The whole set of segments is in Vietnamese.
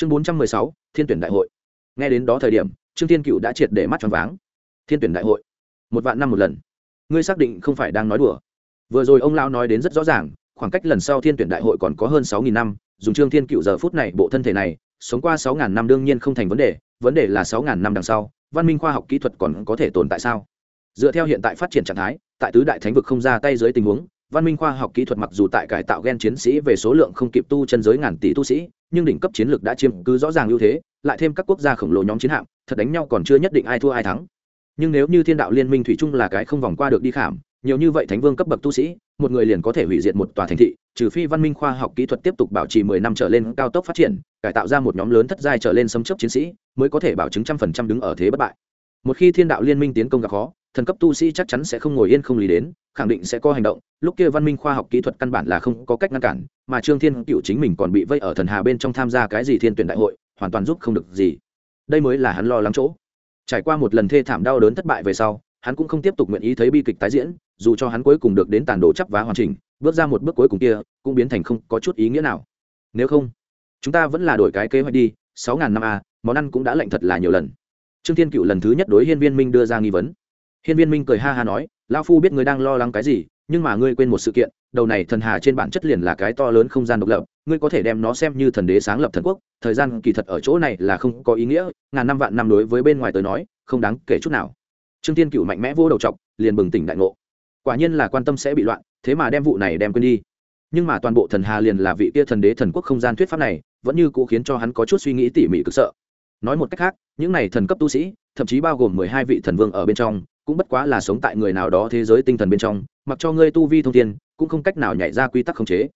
chương bốn trăm mười sáu, thiên tuyển đại hội. Nghe đến đó thời điểm, trương thiên cựu đã triệt để mắt tròn váng. Thiên tuyển đại hội. Một vạn năm một lần. Ngươi xác định không phải đang nói đùa. Vừa rồi ông lao nói đến rất rõ ràng, khoảng cách lần sau thiên tuyển đại hội còn có hơn sáu nghìn năm, dùng trương thiên cựu giờ phút này bộ thân thể này, sống qua sáu ngàn năm đương nhiên không thành vấn đề vấn đề là sáu ngàn năm đằng sau, văn minh khoa học kỹ thuật còn có thể tồn tại sao? Dựa theo hiện tại phát triển trạng thái, tại tứ đại thánh vực không ra tay dưới tình huống văn minh khoa học kỹ thuật mặc dù tại cải tạo gen chiến sĩ về số lượng không kịp tu chân giới ngàn tỷ tu sĩ, nhưng đỉnh cấp chiến lược đã chiếm cứ rõ ràng ưu thế, lại thêm các quốc gia khổng lồ nhóm chiến hạm, thật đánh nhau còn chưa nhất định ai thua ai thắng. Nhưng nếu như thiên đạo liên minh thủy chung là cái không vòng qua được đi khảm, nhiều như vậy thánh vương cấp bậc tu sĩ, một người liền có thể hủy diệt một tòa thành thị, trừ phi văn minh khoa học kỹ thuật tiếp tục bảo trì mười năm trở lên cao tốc phát triển, cải tạo ra một nhóm lớn thất giai trở lên xâm chấp chiến sĩ, mới có thể bảo chứng trăm phần trăm đứng ở thế bất bại. Một khi thiên đạo liên minh tiến công gặp khó thần cấp tu sĩ chắc chắn sẽ không ngồi yên không lý đến, khẳng định sẽ có hành động. Lúc kia văn minh khoa học kỹ thuật căn bản là không có cách ngăn cản, mà trương thiên cựu chính mình còn bị vây ở thần hà bên trong tham gia cái gì thiên tuyển đại hội, hoàn toàn giúp không được gì. Đây mới là hắn lo lắng chỗ. Trải qua một lần thê thảm đau đớn thất bại về sau, hắn cũng không tiếp tục nguyện ý thấy bi kịch tái diễn, dù cho hắn cuối cùng được đến tàn đồ chấp vá hoàn chỉnh, bước ra một bước cuối cùng kia, cũng biến thành không có chút ý nghĩa nào. Nếu không, chúng ta vẫn là đổi cái kế hoạch đi, sáu ngàn năm a món ăn cũng đã lạnh thật là nhiều lần. Trương thiên cựu lần thứ nhất đối hiên viên minh đưa ra nghi vấn hiên viên minh cười ha ha nói lao phu biết ngươi đang lo lắng cái gì, nhưng mà ngươi quên một sự kiện, đầu này thần hà trên bản chất liền là cái to lớn không gian độc lập, ngươi có thể đem nó xem như thần đế sáng lập thần quốc, thời gian kỳ thật ở chỗ này là không có ý nghĩa, ngàn năm vạn năm đối với bên ngoài tới nói, không đáng kể chút nào. Trương tiên cựu mạnh mẽ vô đầu t liền bừng tỉnh đại ngộ. Quả nhiên là quan tâm sẽ bị loạn, thế mà đem vụ này đem quên đi. Nhưng mà toàn bộ thần hà liền là vị kia thần đế thần quốc không gian thuyết pháp này, vẫn như cũ khiến cho hắn có chút suy nghĩ tỉ mỉ cực sợ. Nói một cách khác, những này thần cấp tu sĩ, thậm chí bao gồm mười hai vị thần vương ở bên trong cũng bất quá là sống tại người nào đó thế giới tinh thần bên trong, mặc cho ngươi tu vi thông tiên cũng không cách nào nhảy ra quy tắc khống chế.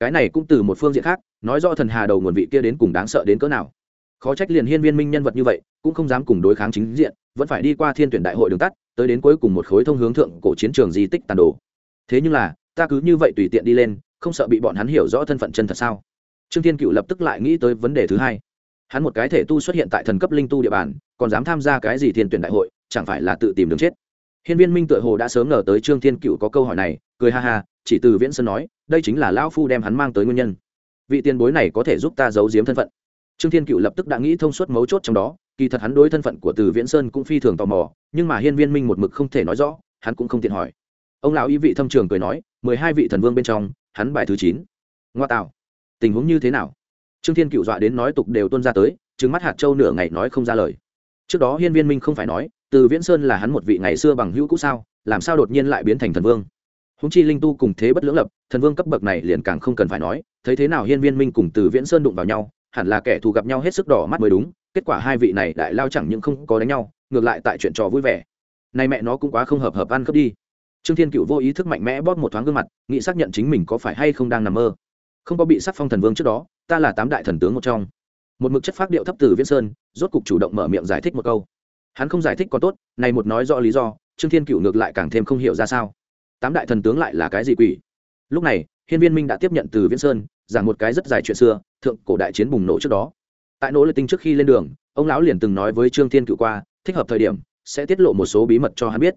Cái này cũng từ một phương diện khác, nói rõ thần hà đầu nguồn vị kia đến cùng đáng sợ đến cỡ nào. Khó trách liền hiên viên minh nhân vật như vậy, cũng không dám cùng đối kháng chính diện, vẫn phải đi qua thiên tuyển đại hội đường tắt, tới đến cuối cùng một khối thông hướng thượng cổ chiến trường di tích tàn đồ. Thế nhưng là, ta cứ như vậy tùy tiện đi lên, không sợ bị bọn hắn hiểu rõ thân phận chân thật sao? Trương thiên cựu lập tức lại nghĩ tới vấn đề thứ hai. Hắn một cái thể tu xuất hiện tại thần cấp linh tu địa bàn, còn dám tham gia cái gì thiên tuyển đại hội chẳng phải là tự tìm đường chết. Hiên viên minh tựa hồ đã sớm ngờ tới trương thiên cựu có câu hỏi này, cười ha ha, chỉ từ viễn sơn nói, đây chính là lão phu đem hắn mang tới nguyên nhân. Vị tiền bối này có thể giúp ta giấu giếm thân phận. Trương thiên cựu lập tức đã nghĩ thông suốt mấu chốt trong đó, kỳ thật hắn đối thân phận của từ viễn sơn cũng phi thường tò mò, nhưng mà hiên viên minh một mực không thể nói rõ, hắn cũng không tiện hỏi. Ông lão ý vị thâm trường cười nói, mười hai vị thần vương bên trong, hắn bài thứ chín. Ngoa tạo. Tình huống như thế nào? Trương thiên cựu dọa đến nói tục đều tuân ra tới trứng mắt hạt châu nửa ngày nói không ra lời. Trước đó hiên viên minh không phải nói từ viễn sơn là hắn một vị ngày xưa bằng hữu cũ sao, làm sao đột nhiên lại biến thành thần vương? Húng chi linh tu cùng thế bất lưỡng lập, thần vương cấp bậc này liền càng không cần phải nói, thấy thế nào hiên viên minh cùng từ viễn sơn đụng vào nhau, hẳn là kẻ thù gặp nhau hết sức đỏ mắt mới đúng, kết quả hai vị này đại lao chẳng những không có đánh nhau, ngược lại tại chuyện trò vui vẻ. Nay mẹ nó cũng quá không hợp hợp ăn cướp đi. Trương thiên cựu vô ý thức mạnh mẽ bóp một thoáng gương mặt, nghĩ xác nhận chính mình có phải hay không đang nằm mơ. Không có bị sắc phong thần vương trước đó, ta là tám đại thần tướng một trong. Một mực chất phát điệu thấp từ viễn sơn, rốt cục chủ động mở miệng giải thích một câu hắn không giải thích có tốt, này một nói rõ lý do, trương thiên cựu ngược lại càng thêm không hiểu ra sao. Tám đại thần tướng lại là cái gì quỷ? Lúc này, hiên viên minh đã tiếp nhận từ viễn sơn, giảng một cái rất dài chuyện xưa, thượng cổ đại chiến bùng nổ trước đó. Tại nỗ lực tinh trước khi lên đường, ông lão liền từng nói với trương thiên cựu qua, thích hợp thời điểm, sẽ tiết lộ một số bí mật cho hắn biết.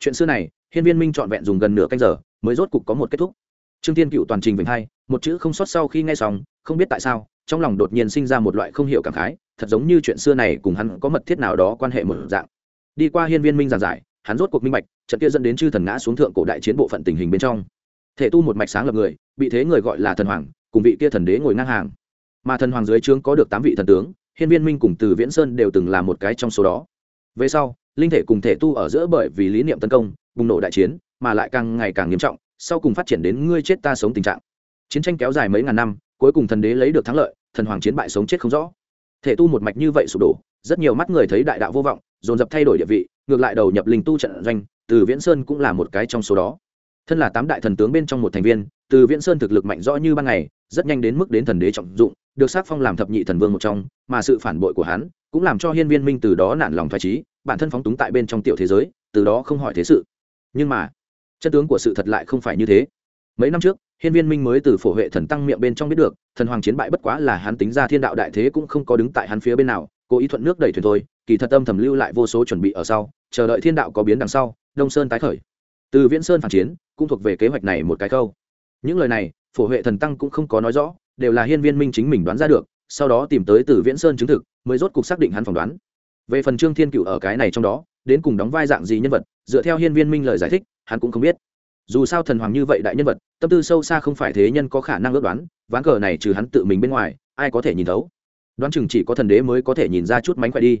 Chuyện xưa này, hiên viên minh trọn vẹn dùng gần nửa canh giờ, mới rốt cục có một kết thúc. Trương thiên cựu toàn trình vĩnh hai, một chữ không sót sau khi nghe xong, không biết tại sao, trong lòng đột nhiên sinh ra một loại không hiểu cảm khái thật giống như chuyện xưa này cùng hắn có mật thiết nào đó quan hệ một dạng. Đi qua hiên viên minh giảng giải, hắn rốt cuộc minh bạch, trận kia dẫn đến chư thần ngã xuống thượng cổ đại chiến bộ phận tình hình bên trong. Thể tu một mạch sáng lập người, bị thế người gọi là thần hoàng, cùng vị kia thần đế ngồi ngang hàng. Mà thần hoàng dưới trướng có được tám vị thần tướng, hiên viên minh cùng từ viễn sơn đều từng là một cái trong số đó. Về sau, linh thể cùng thể tu ở giữa bởi vì lý niệm tấn công, bùng nổ đại chiến, mà lại càng ngày càng nghiêm trọng, sau cùng phát triển đến ngươi chết ta sống tình trạng. Chiến tranh kéo dài mấy ngàn năm, cuối cùng thần đế lấy được thắng lợi, thần hoàng chiến bại sống chết không rõ thể tu một mạch như vậy sụp đổ, rất nhiều mắt người thấy đại đạo vô vọng, dồn dập thay đổi địa vị, ngược lại đầu nhập linh tu trận doanh, từ viễn sơn cũng là một cái trong số đó. Thân là tám đại thần tướng bên trong một thành viên, từ viễn sơn thực lực mạnh rõ như ban ngày, rất nhanh đến mức đến thần đế trọng dụng, được xác phong làm thập nhị thần vương một trong, mà sự phản bội của hắn cũng làm cho hiên viên minh từ đó nản lòng thoải trí bản thân phóng túng tại bên trong tiểu thế giới, từ đó không hỏi thế sự. Nhưng mà, chân tướng của sự thật lại không phải như thế. Mấy năm trước hiên viên minh mới từ phổ hệ thần tăng miệng bên trong biết được, thần hoàng chiến bại bất quá là hắn tính ra thiên đạo đại thế cũng không có đứng tại hắn phía bên nào, cố ý thuận nước đẩy thuyền thôi, kỳ thật âm thầm lưu lại vô số chuẩn bị ở sau, chờ đợi thiên đạo có biến đằng sau, đông sơn tái khởi. Từ viễn sơn phản chiến, cũng thuộc về kế hoạch này một cái câu. Những lời này, phổ hệ thần tăng cũng không có nói rõ, đều là hiên viên minh chính mình đoán ra được, sau đó tìm tới từ viễn sơn chứng thực, mới rốt cục xác định hắn phỏng đoán. Về phần trương thiên cửu ở cái này trong đó, đến cùng đóng vai dạng gì nhân vật, dựa theo hiên viên minh lời giải thích, hắn cũng không biết dù sao thần hoàng như vậy đại nhân vật, tâm tư sâu xa không phải thế nhân có khả năng ước đoán, ván cờ này trừ hắn tự mình bên ngoài, ai có thể nhìn thấu. Đoán chừng chỉ có thần đế mới có thể nhìn ra chút mánh khỏe đi.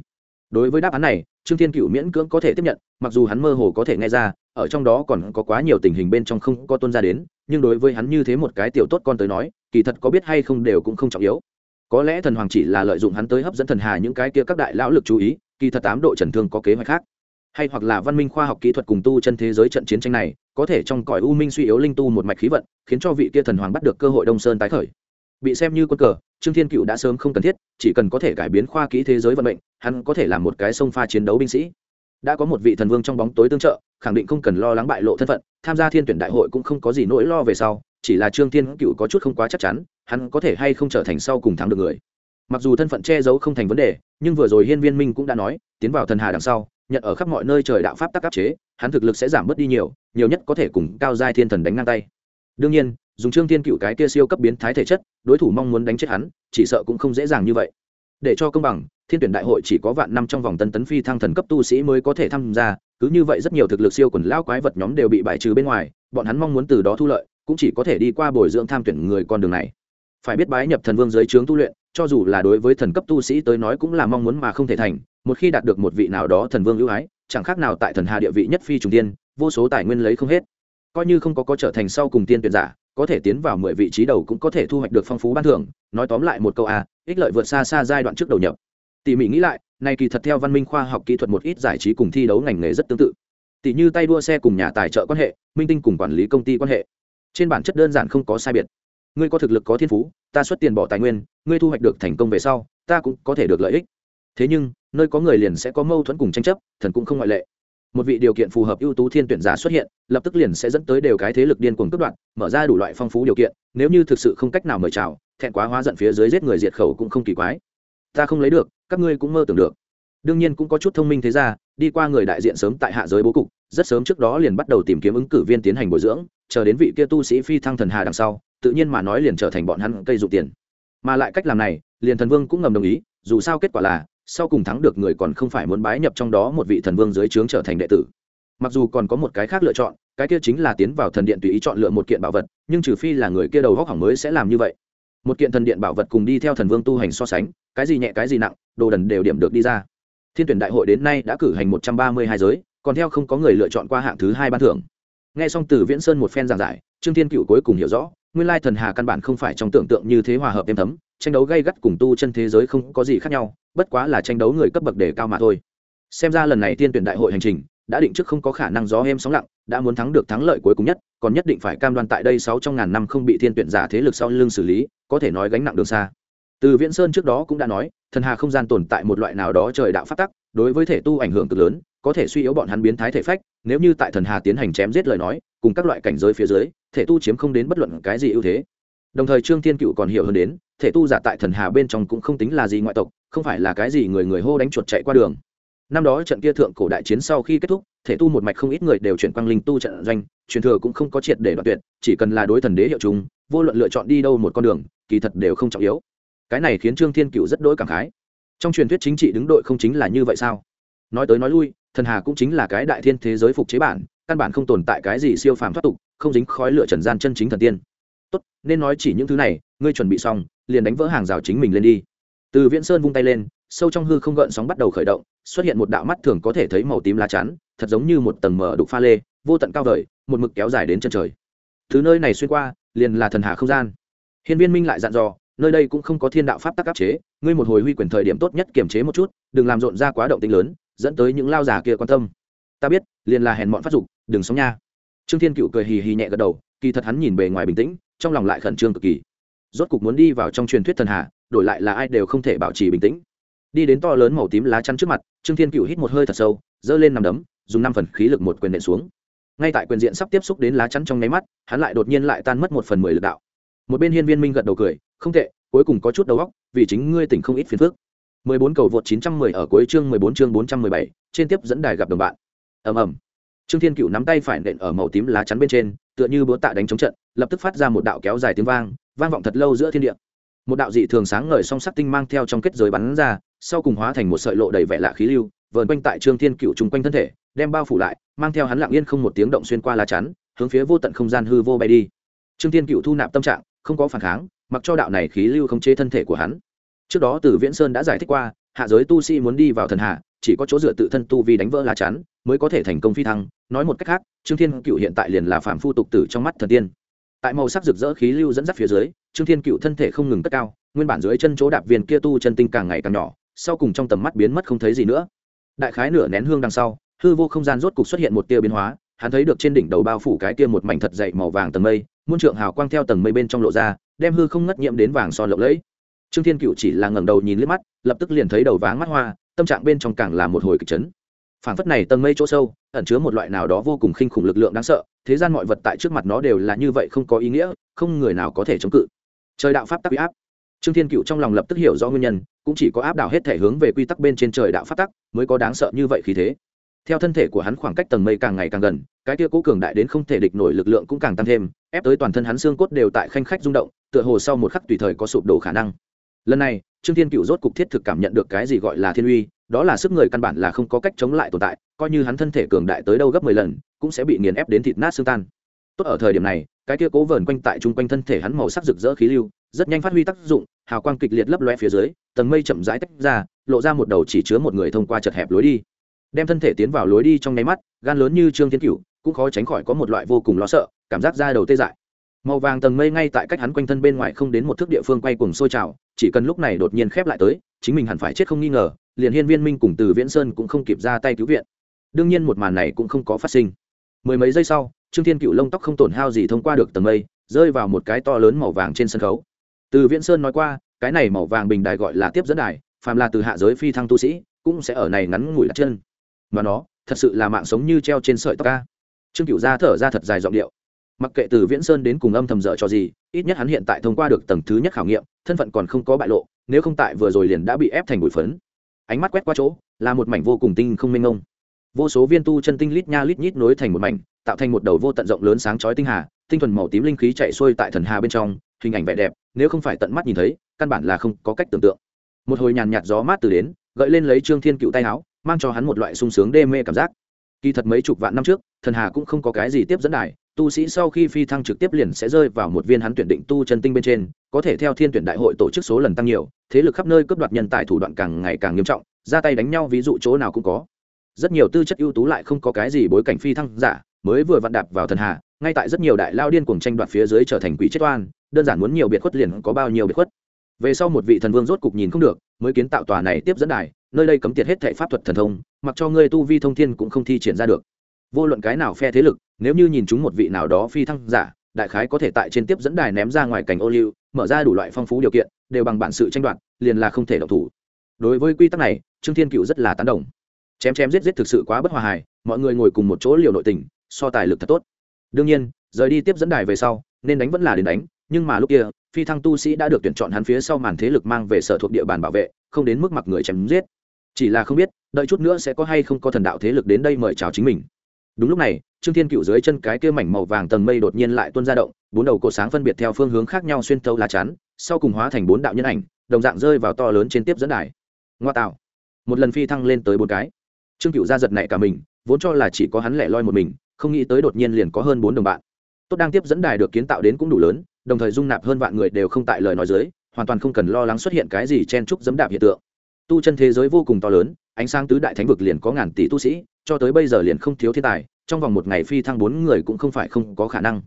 Đối với đáp án này, trương thiên cựu miễn cưỡng có thể tiếp nhận, mặc dù hắn mơ hồ có thể nghe ra, ở trong đó còn có quá nhiều tình hình bên trong không có tuân ra đến, nhưng đối với hắn như thế một cái tiểu tốt con tới nói, kỳ thật có biết hay không đều cũng không trọng yếu. Có lẽ thần hoàng chỉ là lợi dụng hắn tới hấp dẫn thần hà những cái kia các đại lão lực chú ý, kỳ thật tám độ trần thương có kế hoạch khác hay hoặc là văn minh khoa học kỹ thuật cùng tu chân thế giới trận chiến tranh này, có thể trong cõi u minh suy yếu linh tu một mạch khí vận, khiến cho vị kia thần hoàng bắt được cơ hội đông sơn tái khởi. Bị xem như quân cờ, trương thiên cựu đã sớm không cần thiết, chỉ cần có thể cải biến khoa kỹ thế giới vận mệnh, hắn có thể làm một cái sông pha chiến đấu binh sĩ. Đã có một vị thần vương trong bóng tối tương trợ, khẳng định không cần lo lắng bại lộ thân phận, tham gia thiên tuyển đại hội cũng không có gì nỗi lo về sau, chỉ là trương thiên cựu có chút không quá chắc chắn, hắn có thể hay không trở thành sau cùng thắng được người. Mặc dù thân phận che giấu không thành vấn đề, nhưng vừa rồi hiên viên minh cũng đã nói, tiến vào thần hà đằng sau nhận ở khắp mọi nơi trời đạo pháp tắc áp chế, hắn thực lực sẽ giảm bớt đi nhiều nhiều nhất có thể cùng cao giai thiên thần đánh ngang tay. Đương nhiên, dùng trương thiên cựu cái kia siêu cấp biến thái thể chất, đối thủ mong muốn đánh chết hắn, chỉ sợ cũng không dễ dàng như vậy. Để cho công bằng, thiên tuyển đại hội chỉ có vạn năm trong vòng tân tấn phi thăng thần cấp tu sĩ mới có thể tham gia, cứ như vậy rất nhiều thực lực siêu quần lao quái vật nhóm đều bị bại trừ bên ngoài, bọn hắn mong muốn từ đó thu lợi, cũng chỉ có thể đi qua bồi dưỡng tham tuyển người con đường này. Phải biết bái nhập thần vương giới trướng tu luyện cho dù là đối với thần cấp tu sĩ tới nói cũng là mong muốn mà không thể thành, một khi đạt được một vị nào đó thần vương ưu ái, chẳng khác nào tại thần hà địa vị nhất phi trùng tiên, vô số tài nguyên lấy không hết. Coi như không có có trở thành sau cùng tiên tuyển giả, có thể tiến vào mười vị trí đầu cũng có thể thu hoạch được phong phú ban thưởng. Nói tóm lại một câu a, ích lợi vượt xa xa giai đoạn trước đầu nhập. Tỉ mỉ nghĩ lại nay kỳ thật theo văn minh khoa học kỹ thuật một ít giải trí cùng thi đấu ngành nghề rất tương tự. Tỷ như tay đua xe cùng nhà tài trợ quan hệ, minh tinh cùng quản lý công ty quan hệ. Trên bản chất đơn giản không có sai biệt ngươi có thực lực có thiên phú, ta xuất tiền bỏ tài nguyên, ngươi thu hoạch được thành công về sau, ta cũng có thể được lợi ích. Thế nhưng, nơi có người liền sẽ có mâu thuẫn cùng tranh chấp, thần cũng không ngoại lệ. Một vị điều kiện phù hợp ưu tú thiên tuyển giả xuất hiện, lập tức liền sẽ dẫn tới đều cái thế lực điên cuồng cướp đoạt, mở ra đủ loại phong phú điều kiện, nếu như thực sự không cách nào mời chào, thẹn quá hóa giận phía dưới giết người diệt khẩu cũng không kỳ quái. Ta không lấy được, các ngươi cũng mơ tưởng được. Đương nhiên cũng có chút thông minh thế ra đi qua người đại diện sớm tại hạ giới bố cục, rất sớm trước đó liền bắt đầu tìm kiếm ứng cử viên tiến hành bồi dưỡng, chờ đến vị kia tu sĩ phi thăng thần hà đằng sau tự nhiên mà nói liền trở thành bọn hắn cây dụ tiền. Mà lại cách làm này, liền thần vương cũng ngầm đồng ý, dù sao kết quả là, sau cùng thắng được người còn không phải muốn bái nhập trong đó một vị thần vương dưới trướng trở thành đệ tử. Mặc dù còn có một cái khác lựa chọn, cái kia chính là tiến vào thần điện tùy ý chọn lựa một kiện bảo vật, nhưng trừ phi là người kia đầu góc hỏng mới sẽ làm như vậy. Một kiện thần điện bảo vật cùng đi theo thần vương tu hành so sánh, cái gì nhẹ cái gì nặng, đồ đần đều điểm được đi ra. Thiên tuyển đại hội đến nay đã cử hành một trăm ba mươi hai giới, còn theo không có người lựa chọn qua hạng thứ hai ban thưởng. Nghe xong từ viễn sơn một phen giảng giải, trương thiên cựu cuối cùng hiểu rõ nguyên lai thần hà căn bản không phải trong tưởng tượng như thế hòa hợp êm thấm, tranh đấu gây gắt cùng tu chân thế giới không có gì khác nhau, bất quá là tranh đấu người cấp bậc đề cao mà thôi. Xem ra lần này tiên tuyển đại hội hành trình đã định trước không có khả năng gió êm sóng lặng, đã muốn thắng được thắng lợi cuối cùng nhất, còn nhất định phải cam đoan tại đây sáu trong ngàn năm không bị thiên tuyển giả thế lực sau lưng xử lý, có thể nói gánh nặng đường xa. Từ viễn sơn trước đó cũng đã nói, thần hà không gian tồn tại một loại nào đó trời đạo phát tắc, đối với thể tu ảnh hưởng cực lớn, có thể suy yếu bọn hắn biến thái thể phách, nếu như tại thần hà tiến hành chém giết lời nói, cùng các loại cảnh giới phía dưới thể tu chiếm không đến bất luận cái gì ưu thế. Đồng thời trương thiên cựu còn hiểu hơn đến, thể tu giả tại thần hà bên trong cũng không tính là gì ngoại tộc, không phải là cái gì người người hô đánh chuột chạy qua đường. Năm đó trận kia thượng cổ đại chiến sau khi kết thúc, thể tu một mạch không ít người đều chuyển quang linh tu trận doanh, truyền thừa cũng không có triệt để đoạt tuyệt, chỉ cần là đối thần đế hiệu chúng, vô luận lựa chọn đi đâu một con đường, kỳ thật đều không trọng yếu. Cái này khiến trương thiên cựu rất đỗi cảm khái. Trong truyền thuyết chính trị đứng đội không chính là như vậy sao? Nói tới nói lui, thần hà cũng chính là cái đại thiên thế giới phục chế bản, căn bản không tồn tại cái gì siêu phàm thoát tục không dính khói lửa trần gian chân chính thần tiên. Tốt, nên nói chỉ những thứ này, ngươi chuẩn bị xong, liền đánh vỡ hàng rào chính mình lên đi. Từ viễn sơn vung tay lên, sâu trong hư không gợn sóng bắt đầu khởi động, xuất hiện một đạo mắt thường có thể thấy màu tím lá chắn, thật giống như một tầng mở đục pha lê, vô tận cao vời, một mực kéo dài đến chân trời. Thứ nơi này xuyên qua, liền là thần hà không gian. Hiên viên minh lại dặn dò, nơi đây cũng không có thiên đạo pháp tắc áp chế, ngươi một hồi huy quyền thời điểm tốt nhất kiềm chế một chút, đừng làm rộn ra quá động tính lớn, dẫn tới những lao giả kia quan tâm. Ta biết, liền là hèn mọn phát dục, đừng sống nha trương thiên cựu cười hì hì nhẹ gật đầu kỳ thật hắn nhìn bề ngoài bình tĩnh trong lòng lại khẩn trương cực kỳ. Rốt cục muốn đi vào trong truyền thuyết thần hà đổi lại là ai đều không thể bảo trì bình tĩnh. Đi đến to lớn màu tím lá chắn trước mặt trương thiên cựu hít một hơi thật sâu giơ lên nằm đấm dùng năm phần khí lực một quyền nện xuống. Ngay tại quyền diện sắp tiếp xúc đến lá chắn trong nháy mắt hắn lại đột nhiên lại tan mất một phần mười lực đạo. Một bên hiên viên minh gật đầu cười không tệ cuối cùng có chút đầu óc vì chính ngươi tỉnh không ít phiền phức. 14 cầu vượt 910 ở cuối chương 14 chương 417, trên tiếp dẫn đài gặp đồng bạn. Ầm ầm. Trương Thiên Cựu nắm tay phải nện ở màu tím lá chắn bên trên, tựa như búa tạ đánh chống trận, lập tức phát ra một đạo kéo dài tiếng vang, vang vọng thật lâu giữa thiên địa. một đạo dị thường sáng ngời song sắc tinh mang theo trong kết giới bắn ra sau cùng hóa thành một sợi lộ đầy vẻ lạ khí lưu vờn quanh tại trương thiên cựu chung quanh thân thể đem bao phủ lại mang theo hắn lặng yên không một tiếng động xuyên qua lá chắn hướng phía vô tận không gian hư vô bay đi trương thiên cựu thu nạp tâm trạng không có phản kháng mặc cho đạo này khí lưu không chế thân thể của hắn trước đó từ viễn sơn đã giải thích qua hạ giới tu sĩ muốn đi vào thần hạ chỉ có chỗ dựa tự thân tu vi đánh vỡ lá chắn mới có thể thành công phi thăng. Nói một cách khác, trương thiên cựu hiện tại liền là phạm phu tục tử trong mắt thần tiên. Tại màu sắc rực rỡ khí lưu dẫn dắt phía dưới, trương thiên cựu thân thể không ngừng cất cao, nguyên bản dưới chân chỗ đạp viên kia tu chân tinh càng ngày càng nhỏ, sau cùng trong tầm mắt biến mất không thấy gì nữa. Đại khái nửa nén hương đằng sau, hư vô không gian rốt cục xuất hiện một tia biến hóa, hắn thấy được trên đỉnh đầu bao phủ cái kia một mảnh thật dậy màu vàng tầng mây, muôn trượng hào quang theo tầng mây bên trong lộ ra, đem hư không ngất nhiễm đến vàng son lộng lẫy. Trương thiên cựu chỉ là ngẩng đầu nhìn liếc mắt, lập tức liền thấy đầu váng mắt hoa tâm trạng bên trong càng là một hồi kịch chấn. Phảng phất này tầng mây chỗ sâu, ẩn chứa một loại nào đó vô cùng khinh khủng lực lượng đáng sợ, thế gian mọi vật tại trước mặt nó đều là như vậy không có ý nghĩa, không người nào có thể chống cự. Trời đạo pháp tắc uy áp. Trương thiên cựu trong lòng lập tức hiểu rõ nguyên nhân, cũng chỉ có áp đảo hết thể hướng về quy tắc bên trên trời đạo pháp tắc mới có đáng sợ như vậy khí thế. Theo thân thể của hắn khoảng cách tầng mây càng ngày càng gần, cái kia cố cường đại đến không thể địch nổi lực lượng cũng càng tăng thêm, ép tới toàn thân hắn xương cốt đều tại khanh khách rung động, tựa hồ sau một khắc tùy thời có sụp đổ khả năng. Lần này trương thiên cựu rốt cục thiết thực cảm nhận được cái gì gọi là thiên uy, đó là sức người căn bản là không có cách chống lại tồn tại, coi như hắn thân thể cường đại tới đâu gấp mười lần, cũng sẽ bị nghiền ép đến thịt nát xương tan. Tốt ở thời điểm này, cái kia cố vờn quanh tại chung quanh thân thể hắn màu sắc rực rỡ khí lưu, rất nhanh phát huy tác dụng, hào quang kịch liệt lấp loe phía dưới, tầng mây chậm rãi tách ra, lộ ra một đầu chỉ chứa một người thông qua chật hẹp lối đi. Đem thân thể tiến vào lối đi trong nháy mắt, gan lớn như trương Thiên cửu, cũng khó tránh khỏi có một loại vô cùng lo sợ, cảm giác ra đầu tê dại màu vàng tầng mây ngay tại cách hắn quanh thân bên ngoài không đến một thước địa phương quay cùng sôi trào, chỉ cần lúc này đột nhiên khép lại tới, chính mình hẳn phải chết không nghi ngờ, liền hiên viên minh cùng từ viễn sơn cũng không kịp ra tay cứu viện. Đương nhiên một màn này cũng không có phát sinh. Mười mấy giây sau, trương thiên cựu lông tóc không tổn hao gì thông qua được tầng mây, rơi vào một cái to lớn màu vàng trên sân khấu. Từ viễn sơn nói qua, cái này màu vàng bình đài gọi là tiếp dẫn đài, phàm là từ hạ giới phi thăng tu sĩ, cũng sẽ ở này ngắn ngủi đặt chân. Mà nó, thật sự là mạng sống như treo trên sợi tóc ca trương cựu ra thở ra thật dài giọng điệu mặc kệ từ viễn sơn đến cùng âm thầm dở cho gì, ít nhất hắn hiện tại thông qua được tầng thứ nhất khảo nghiệm, thân phận còn không có bại lộ, nếu không tại vừa rồi liền đã bị ép thành bụi phấn. Ánh mắt quét qua chỗ, là một mảnh vô cùng tinh không minh ông vô số viên tu chân tinh lít nha lít nhít nối thành một mảnh, tạo thành một đầu vô tận rộng lớn sáng chói tinh hà, tinh thuần màu tím linh khí chạy xuôi tại thần hà bên trong, hình ảnh vẻ đẹp, nếu không phải tận mắt nhìn thấy, căn bản là không có cách tưởng tượng. Một hồi nhàn nhạt gió mát từ đến, gợi lên lấy trương thiên cựu tay áo, mang cho hắn một loại sung sướng đê mê cảm giác. Kỳ thật mấy chục vạn năm trước, thần hà cũng không có cái gì tiếp dẫn đài tu sĩ sau khi phi thăng trực tiếp liền sẽ rơi vào một viên hắn tuyển định tu chân tinh bên trên, có thể theo thiên tuyển đại hội tổ chức số lần tăng nhiều, thế lực khắp nơi cướp đoạt nhân tài thủ đoạn càng ngày càng nghiêm trọng, ra tay đánh nhau ví dụ chỗ nào cũng có rất nhiều tư chất ưu tú lại không có cái gì bối cảnh phi thăng giả, mới vừa vặn đạp vào thần hạ. ngay tại rất nhiều đại lao điên cuồng tranh đoạt phía dưới trở thành quỷ chết oan, đơn giản muốn nhiều biệt khuất liền có bao nhiêu biệt khuất về sau một vị thần vương rốt cục nhìn không được, mới kiến tạo tòa này tiếp dẫn đài, nơi đây cấm tiệt hết thệ pháp thuật thần thông, mặc cho ngươi tu vi thông thiên cũng không thi triển ra được vô luận cái nào phe thế lực, nếu như nhìn chúng một vị nào đó phi thăng giả, đại khái có thể tại trên tiếp dẫn đài ném ra ngoài cảnh ô liu, mở ra đủ loại phong phú điều kiện, đều bằng bản sự tranh đoạt, liền là không thể độc thủ. Đối với quy tắc này, trương thiên cựu rất là tán đồng. Chém chém giết giết thực sự quá bất hòa hài, mọi người ngồi cùng một chỗ liều nội tình, so tài lực thật tốt. Đương nhiên, rời đi tiếp dẫn đài về sau, nên đánh vẫn là đến đánh, nhưng mà lúc kia, phi thăng tu sĩ đã được tuyển chọn hắn phía sau màn thế lực mang về sở thuộc địa bàn bảo vệ, không đến mức mặc người chém giết. Chỉ là không biết, đợi chút nữa sẽ có hay không có thần đạo thế lực đến đây mời chào chính mình đúng lúc này, trương thiên cựu dưới chân cái kia mảnh màu vàng tầng mây đột nhiên lại tuôn ra động, bốn đầu cột sáng phân biệt theo phương hướng khác nhau xuyên tấu lá chắn, sau cùng hóa thành bốn đạo nhân ảnh, đồng dạng rơi vào to lớn trên tiếp dẫn đài. Ngoa tạo. Một lần phi thăng lên tới bốn cái. Trương cựu ra giật này cả mình, vốn cho là chỉ có hắn lẻ loi một mình, không nghĩ tới đột nhiên liền có hơn bốn đồng bạn. Tốt đang tiếp dẫn đài được kiến tạo đến cũng đủ lớn, đồng thời dung nạp hơn vạn người đều không tại lời nói dưới, hoàn toàn không cần lo lắng xuất hiện cái gì chen trúc dẫm đạp hiện tượng. Tu chân thế giới vô cùng to lớn, ánh sáng tứ đại thánh vực liền có ngàn tỷ tu sĩ cho tới bây giờ liền không thiếu thiên tài, trong vòng một ngày phi thăng bốn người cũng không phải không có khả năng.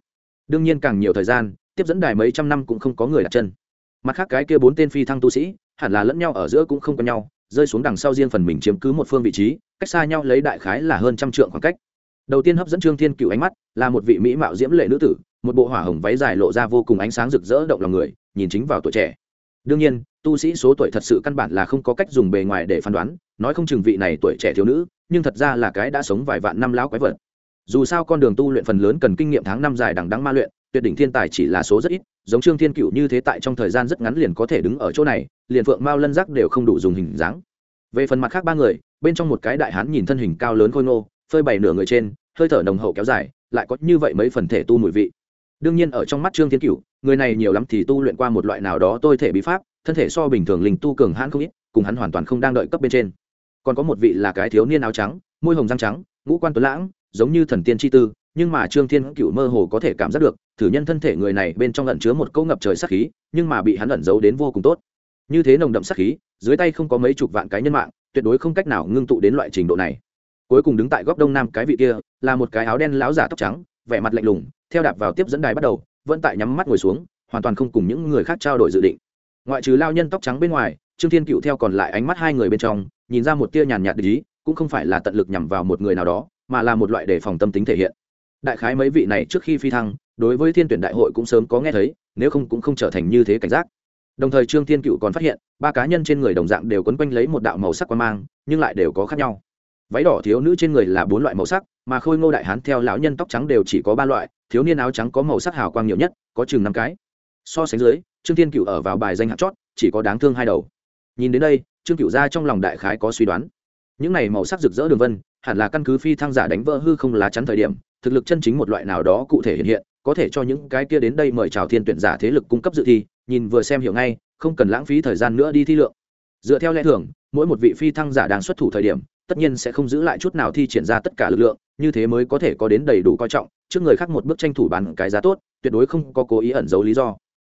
Đương nhiên càng nhiều thời gian, tiếp dẫn đài mấy trăm năm cũng không có người đặt chân. Mặt khác cái kia bốn tên phi thăng tu sĩ, hẳn là lẫn nhau ở giữa cũng không có nhau, rơi xuống đằng sau riêng phần mình chiếm cứ một phương vị trí, cách xa nhau lấy đại khái là hơn trăm trượng khoảng cách. Đầu tiên hấp dẫn trương thiên cựu ánh mắt, là một vị mỹ mạo diễm lệ nữ tử, một bộ hỏa hồng váy dài lộ ra vô cùng ánh sáng rực rỡ động lòng người, nhìn chính vào tuổi trẻ. Đương nhiên, tu sĩ số tuổi thật sự căn bản là không có cách dùng bề ngoài để phán đoán, nói không chừng vị này tuổi trẻ thiếu nữ nhưng thật ra là cái đã sống vài vạn năm lão quái vật. Dù sao con đường tu luyện phần lớn cần kinh nghiệm tháng năm dài đằng đắng ma luyện, tuyệt đỉnh thiên tài chỉ là số rất ít, giống trương thiên cựu như thế tại trong thời gian rất ngắn liền có thể đứng ở chỗ này, liền phượng mao lân giác đều không đủ dùng hình dáng. Về phần mặt khác ba người, bên trong một cái đại hán nhìn thân hình cao lớn khôi ngô, phơi bày nửa người trên, hơi thở nồng hậu kéo dài, lại có như vậy mấy phần thể tu mùi vị. Đương nhiên ở trong mắt trương thiên cựu người này nhiều lắm thì tu luyện qua một loại nào đó tôi thể bí pháp, thân thể so bình thường linh tu cường hãn không ít, cùng hắn hoàn toàn không đang đợi cấp bên trên còn có một vị là cái thiếu niên áo trắng, môi hồng răng trắng, ngũ quan tuấn lãng, giống như thần tiên chi tư, nhưng mà trương thiên cựu mơ hồ có thể cảm giác được, thử nhân thân thể người này bên trong lẩn chứa một câu ngập trời sát khí, nhưng mà bị hắn lẩn giấu đến vô cùng tốt. Như thế nồng đậm sát khí, dưới tay không có mấy chục vạn cái nhân mạng, tuyệt đối không cách nào ngưng tụ đến loại trình độ này. Cuối cùng đứng tại góc đông nam cái vị kia, là một cái áo đen láo giả tóc trắng, vẻ mặt lạnh lùng, theo đạp vào tiếp dẫn đài bắt đầu, vẫn tại nhắm mắt ngồi xuống, hoàn toàn không cùng những người khác trao đổi dự định. Ngoại trừ lao nhân tóc trắng bên ngoài trương thiên cựu theo còn lại ánh mắt hai người bên trong, nhìn ra một tia nhàn nhạt ý, cũng không phải là tận lực nhằm vào một người nào đó, mà là một loại để phòng tâm tính thể hiện. Đại khái mấy vị này trước khi phi thăng, đối với thiên tuyển đại hội cũng sớm có nghe thấy, nếu không cũng không trở thành như thế cảnh giác. Đồng thời trương thiên cựu còn phát hiện, ba cá nhân trên người đồng dạng đều quấn quanh lấy một đạo màu sắc quan mang, nhưng lại đều có khác nhau. Váy đỏ thiếu nữ trên người là bốn loại màu sắc, mà khôi ngô đại hán theo lão nhân tóc trắng đều chỉ có ba loại, thiếu niên áo trắng có màu sắc hào quang nhiều nhất, có chừng năm cái. So sánh dưới, trương thiên cựu ở vào bài danh hạt chót, chỉ có đáng thương hai đầu nhìn đến đây, trương cựu ra trong lòng đại khái có suy đoán. Những này màu sắc rực rỡ đường vân, hẳn là căn cứ phi thăng giả đánh vỡ hư không lá chắn thời điểm, thực lực chân chính một loại nào đó cụ thể hiện hiện, có thể cho những cái kia đến đây mời chào thiên tuyển giả thế lực cung cấp dự thi, nhìn vừa xem hiểu ngay, không cần lãng phí thời gian nữa đi thi lượng. Dựa theo lẽ thường, mỗi một vị phi thăng giả đang xuất thủ thời điểm, tất nhiên sẽ không giữ lại chút nào thi triển ra tất cả lực lượng, như thế mới có thể có đến đầy đủ coi trọng, trước người khác một bước tranh thủ bàn cái giá tốt, tuyệt đối không có cố ý ẩn giấu lý do.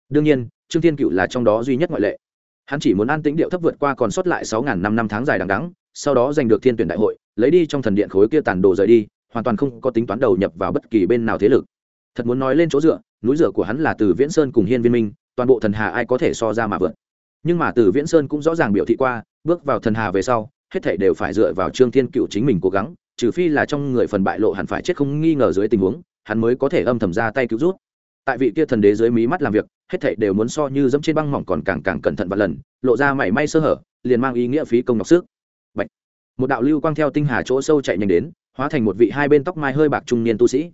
Đương nhiên, trương thiên cựu là trong đó duy nhất ngoại lệ hắn chỉ muốn an tĩnh điệu thấp vượt qua còn sót lại sáu ngàn năm năm tháng dài đằng đắng sau đó giành được thiên tuyển đại hội, lấy đi trong thần điện khối kia tàn đồ rời đi, hoàn toàn không có tính toán đầu nhập vào bất kỳ bên nào thế lực. Thật muốn nói lên chỗ dựa, núi dựa của hắn là từ viễn sơn cùng hiên viên minh, toàn bộ thần hà ai có thể so ra mà vượt. Nhưng mà từ viễn sơn cũng rõ ràng biểu thị qua, bước vào thần hà về sau, hết thảy đều phải dựa vào trương thiên cựu chính mình cố gắng, trừ phi là trong người phần bại lộ hẳn phải chết không nghi ngờ dưới tình huống, hắn mới có thể âm thầm ra tay cứu rút tại vị kia thần đế dưới mí mắt làm việc, hết thảy đều muốn so như dẫm trên băng mỏng còn càng càng cẩn thận và lần, lộ ra mảy may sơ hở, liền mang ý nghĩa phí công ngọc sức. Bạch. một đạo lưu quang theo tinh hà chỗ sâu chạy nhanh đến, hóa thành một vị hai bên tóc mai hơi bạc trung niên tu sĩ.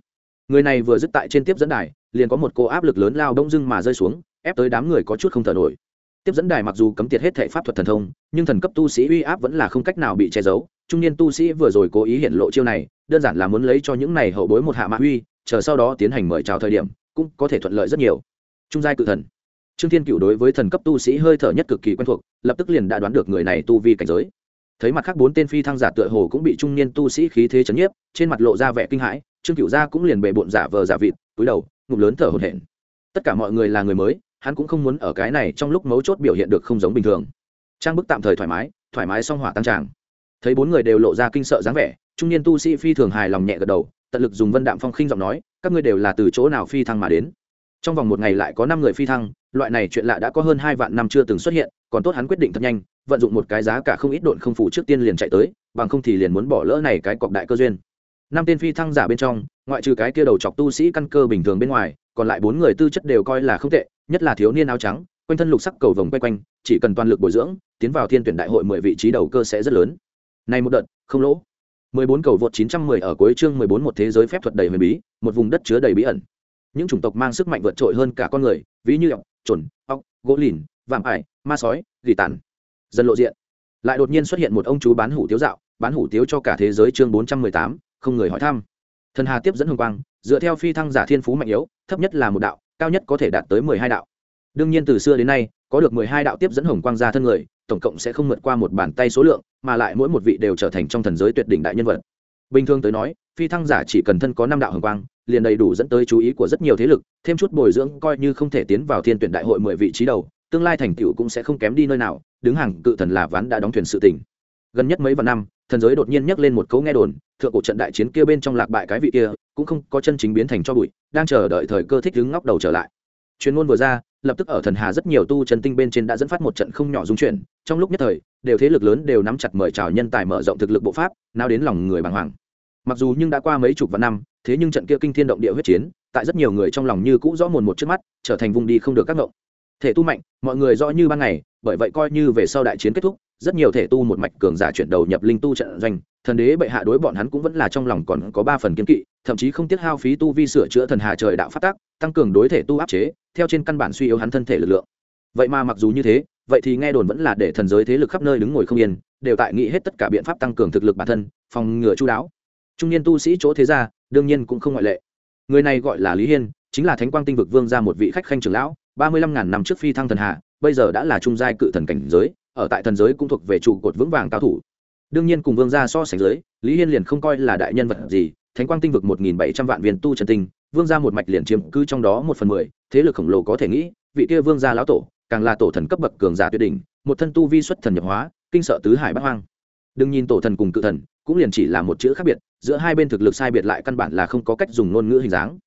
Người này vừa dứt tại trên tiếp dẫn đài, liền có một cô áp lực lớn lao đông dưng mà rơi xuống, ép tới đám người có chút không thở nổi. Tiếp dẫn đài mặc dù cấm tiệt hết thể pháp thuật thần thông, nhưng thần cấp tu sĩ uy áp vẫn là không cách nào bị che giấu. Trung niên tu sĩ vừa rồi cố ý hiện lộ chiêu này, đơn giản là muốn lấy cho những này hậu bối một hạ mã uy, chờ sau đó tiến hành mời chào thời điểm cũng có thể thuận lợi rất nhiều. Trung giai cự thần. Trương thiên cựu đối với thần cấp tu sĩ hơi thở nhất cực kỳ quen thuộc, lập tức liền đã đoán được người này tu vi cảnh giới. Thấy mặt khác bốn tên phi thăng giả tựa hồ cũng bị trung niên tu sĩ khí thế chấn nhiếp, trên mặt lộ ra vẻ kinh hãi, trương cựu gia cũng liền bề bộn giả vờ giả vịt, túi đầu, ngụm lớn thở hổn hển. Tất cả mọi người là người mới, hắn cũng không muốn ở cái này trong lúc mấu chốt biểu hiện được không giống bình thường. Trang bức tạm thời thoải mái thoải mái xong hỏa tăng tràng. Thấy bốn người đều lộ ra kinh sợ dáng vẻ, trung niên tu sĩ phi thường hài lòng nhẹ gật đầu tận lực dùng vân đạm phong khinh giọng nói, các ngươi đều là từ chỗ nào phi thăng mà đến? Trong vòng một ngày lại có năm người phi thăng, loại này chuyện lạ đã có hơn hai vạn năm chưa từng xuất hiện, còn tốt hắn quyết định thật nhanh, vận dụng một cái giá cả không ít độn không phủ trước tiên liền chạy tới, bằng không thì liền muốn bỏ lỡ này cái cọc đại cơ duyên. Năm tên phi thăng giả bên trong, ngoại trừ cái kia đầu chọc tu sĩ căn cơ bình thường bên ngoài, còn lại bốn người tư chất đều coi là không tệ, nhất là thiếu niên áo trắng, quanh thân lục sắc cầu vồng quay quanh, chỉ cần toàn lực bồi dưỡng, tiến vào thiên tuyển đại hội mười vị trí đầu cơ sẽ rất lớn. Này một đợt, không lỗ mười bốn cầu vượt chín trăm mười ở cuối chương mười bốn một thế giới phép thuật đầy huyền bí một vùng đất chứa đầy bí ẩn. Những chủng tộc mang sức mạnh vượt trội hơn cả con người ví như ọc trồn ọc gỗ lìn vạm ải ma sói dị tản, dần lộ diện. Lại đột nhiên xuất hiện một ông chú bán hủ tiếu dạo bán hủ tiếu cho cả thế giới chương bốn trăm mười tám không người hỏi thăm. Thần hà tiếp dẫn hồng quang dựa theo phi thăng giả thiên phú mạnh yếu thấp nhất là một đạo cao nhất có thể đạt tới mười hai đạo. Đương nhiên từ xưa đến nay có được mười hai đạo tiếp dẫn hồng quang ra thân người tổng cộng sẽ không vượt qua một bàn tay số lượng, mà lại mỗi một vị đều trở thành trong thần giới tuyệt đỉnh đại nhân vật. Bình thường tới nói, phi thăng giả chỉ cần thân có năm đạo hồng quang, liền đầy đủ dẫn tới chú ý của rất nhiều thế lực, thêm chút bồi dưỡng coi như không thể tiến vào thiên tuyển đại hội mười vị trí đầu, tương lai thành tựu cũng sẽ không kém đi nơi nào, đứng hàng cự thần là ván đã đóng thuyền sự tỉnh gần nhất mấy vạn năm, thần giới đột nhiên nhắc lên một cấu nghe đồn, thượng cổ trận đại chiến kia bên trong lạc bại cái vị kia, cũng không có chân chính biến thành cho bụi, đang chờ đợi thời cơ thích đứng ngóc đầu trở lại. Chuyên môn vừa ra lập tức ở thần hà rất nhiều tu chân tinh bên trên đã dẫn phát một trận không nhỏ dung chuyển. Trong lúc nhất thời, đều thế lực lớn đều nắm chặt mời chào nhân tài mở rộng thực lực bộ pháp, nào đến lòng người bàng hoàng. Mặc dù nhưng đã qua mấy chục vạn năm, thế nhưng trận kia kinh thiên động địa huyết chiến, tại rất nhiều người trong lòng như cũ rõ mồn một trước mắt, trở thành vùng đi không được các ngộng thể tu mạnh, mọi người rõ như ban ngày, bởi vậy coi như về sau đại chiến kết thúc rất nhiều thể tu một mạch cường giả chuyển đầu nhập linh tu trận doanh, thần đế bệ hạ đối bọn hắn cũng vẫn là trong lòng còn có ba phần kiên kỵ, thậm chí không tiếc hao phí tu vi sửa chữa thần hà trời đạo phát tác tăng cường đối thể tu áp chế, theo trên căn bản suy yếu hắn thân thể lực lượng. Vậy mà mặc dù như thế, vậy thì nghe đồn vẫn là để thần giới thế lực khắp nơi đứng ngồi không yên, đều tại nghĩ hết tất cả biện pháp tăng cường thực lực bản thân, phòng ngừa chú đáo. Trung niên tu sĩ chỗ thế gia, đương nhiên cũng không ngoại lệ. Người này gọi là lý hiên, chính là thánh quang tinh vực vương ra một vị khách khanh trưởng lão, ba mươi lăm ngàn năm trước phi thăng thần hạ bây giờ đã là trung giai cự thần cảnh giới ở tại thần giới cũng thuộc về trụ cột vững vàng cao thủ. Đương nhiên cùng vương gia so sánh giới lý hiên liền không coi là đại nhân vật gì, thánh quang tinh vực một nghìn bảy trăm vạn viên tu trần tinh, vương gia một mạch liền chiếm cứ trong đó một phần mười, thế lực khổng lồ có thể nghĩ, vị kia vương gia lão tổ, càng là tổ thần cấp bậc cường giả tuyệt đỉnh, một thân tu vi xuất thần nhập hóa, kinh sợ tứ hải bát hoang. Đừng nhìn tổ thần cùng cự thần, cũng liền chỉ là một chữ khác biệt, giữa hai bên thực lực sai biệt lại căn bản là không có cách dùng ngôn ngữ hình dáng.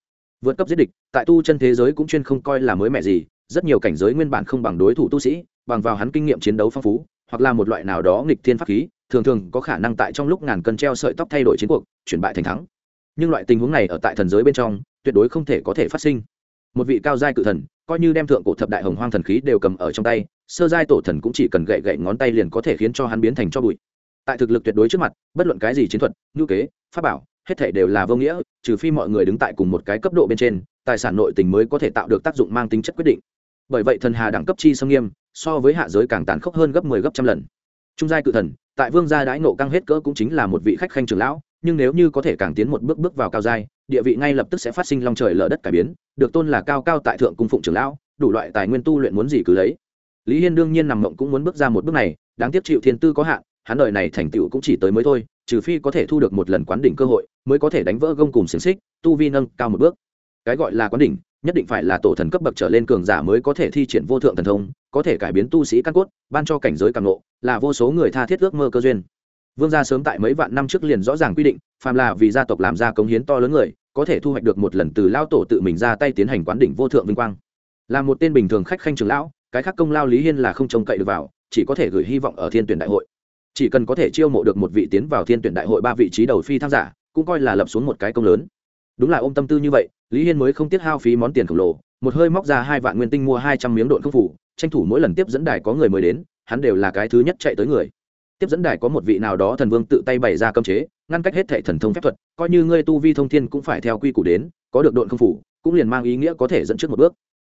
Vượt cấp giết địch, tại tu chân thế giới cũng chuyên không coi là mới mẻ gì rất nhiều cảnh giới nguyên bản không bằng đối thủ tu sĩ, bằng vào hắn kinh nghiệm chiến đấu phong phú, hoặc là một loại nào đó nghịch thiên pháp khí, thường thường có khả năng tại trong lúc ngàn cân treo sợi tóc thay đổi chiến cuộc, chuyển bại thành thắng. Nhưng loại tình huống này ở tại thần giới bên trong, tuyệt đối không thể có thể phát sinh. Một vị cao giai cự thần, coi như đem thượng cổ thập đại hồng hoang thần khí đều cầm ở trong tay, sơ giai tổ thần cũng chỉ cần gậy gậy ngón tay liền có thể khiến cho hắn biến thành cho bụi. Tại thực lực tuyệt đối trước mặt, bất luận cái gì chiến thuật, ngữ kế, pháp bảo, hết thể đều là vô nghĩa, trừ phi mọi người đứng tại cùng một cái cấp độ bên trên, tài sản nội tình mới có thể tạo được tác dụng mang tính chất quyết định bởi vậy thần hà đẳng cấp chi xâm nghiêm, so với hạ giới càng tàn khốc hơn gấp mười 10 gấp trăm lần. Trung giai cự thần, tại vương gia đãi nộ căng hết cỡ cũng chính là một vị khách khanh trưởng lão, nhưng nếu như có thể càng tiến một bước bước vào cao giai, địa vị ngay lập tức sẽ phát sinh long trời lở đất cải biến, được tôn là cao cao tại thượng cung phụng trưởng lão, đủ loại tài nguyên tu luyện muốn gì cứ lấy. Lý hiên đương nhiên nằm mộng cũng muốn bước ra một bước này, đáng tiếc chịu thiên tư có hạn, hắn đời này thành tựu cũng chỉ tới mới thôi, trừ phi có thể thu được một lần quán đỉnh cơ hội, mới có thể đánh vỡ gông cùng xiềng xích, tu vi nâng cao một bước. Cái gọi là quán đỉnh nhất định phải là tổ thần cấp bậc trở lên cường giả mới có thể thi triển vô thượng thần thông có thể cải biến tu sĩ căn cốt ban cho cảnh giới càng lộ, là vô số người tha thiết ước mơ cơ duyên. Vương gia sớm tại mấy vạn năm trước liền rõ ràng quy định phàm là vì gia tộc làm ra cống hiến to lớn người có thể thu hoạch được một lần từ lao tổ tự mình ra tay tiến hành quán đỉnh vô thượng vinh quang. Là một tên bình thường khách khanh trường lão cái khác công lao lý hiên là không trông cậy được vào chỉ có thể gửi hy vọng ở thiên tuyển đại hội. Chỉ cần có thể chiêu mộ được một vị tiến vào thiên tuyển đại hội ba vị trí đầu phi tham giả cũng coi là lập xuống một cái công lớn. Đúng là ôm tâm tư như vậy lý hiên mới không tiết hao phí món tiền khổng lồ, một hơi móc ra hai vạn nguyên tinh mua hai trăm miếng độn không phủ, tranh thủ mỗi lần tiếp dẫn đài có người mới đến, hắn đều là cái thứ nhất chạy tới người. Tiếp dẫn đài có một vị nào đó thần vương tự tay bày ra cơm chế, ngăn cách hết thệ thần thông phép thuật, coi như ngươi tu vi thông thiên cũng phải theo quy củ đến, có được độn không phủ, cũng liền mang ý nghĩa có thể dẫn trước một bước.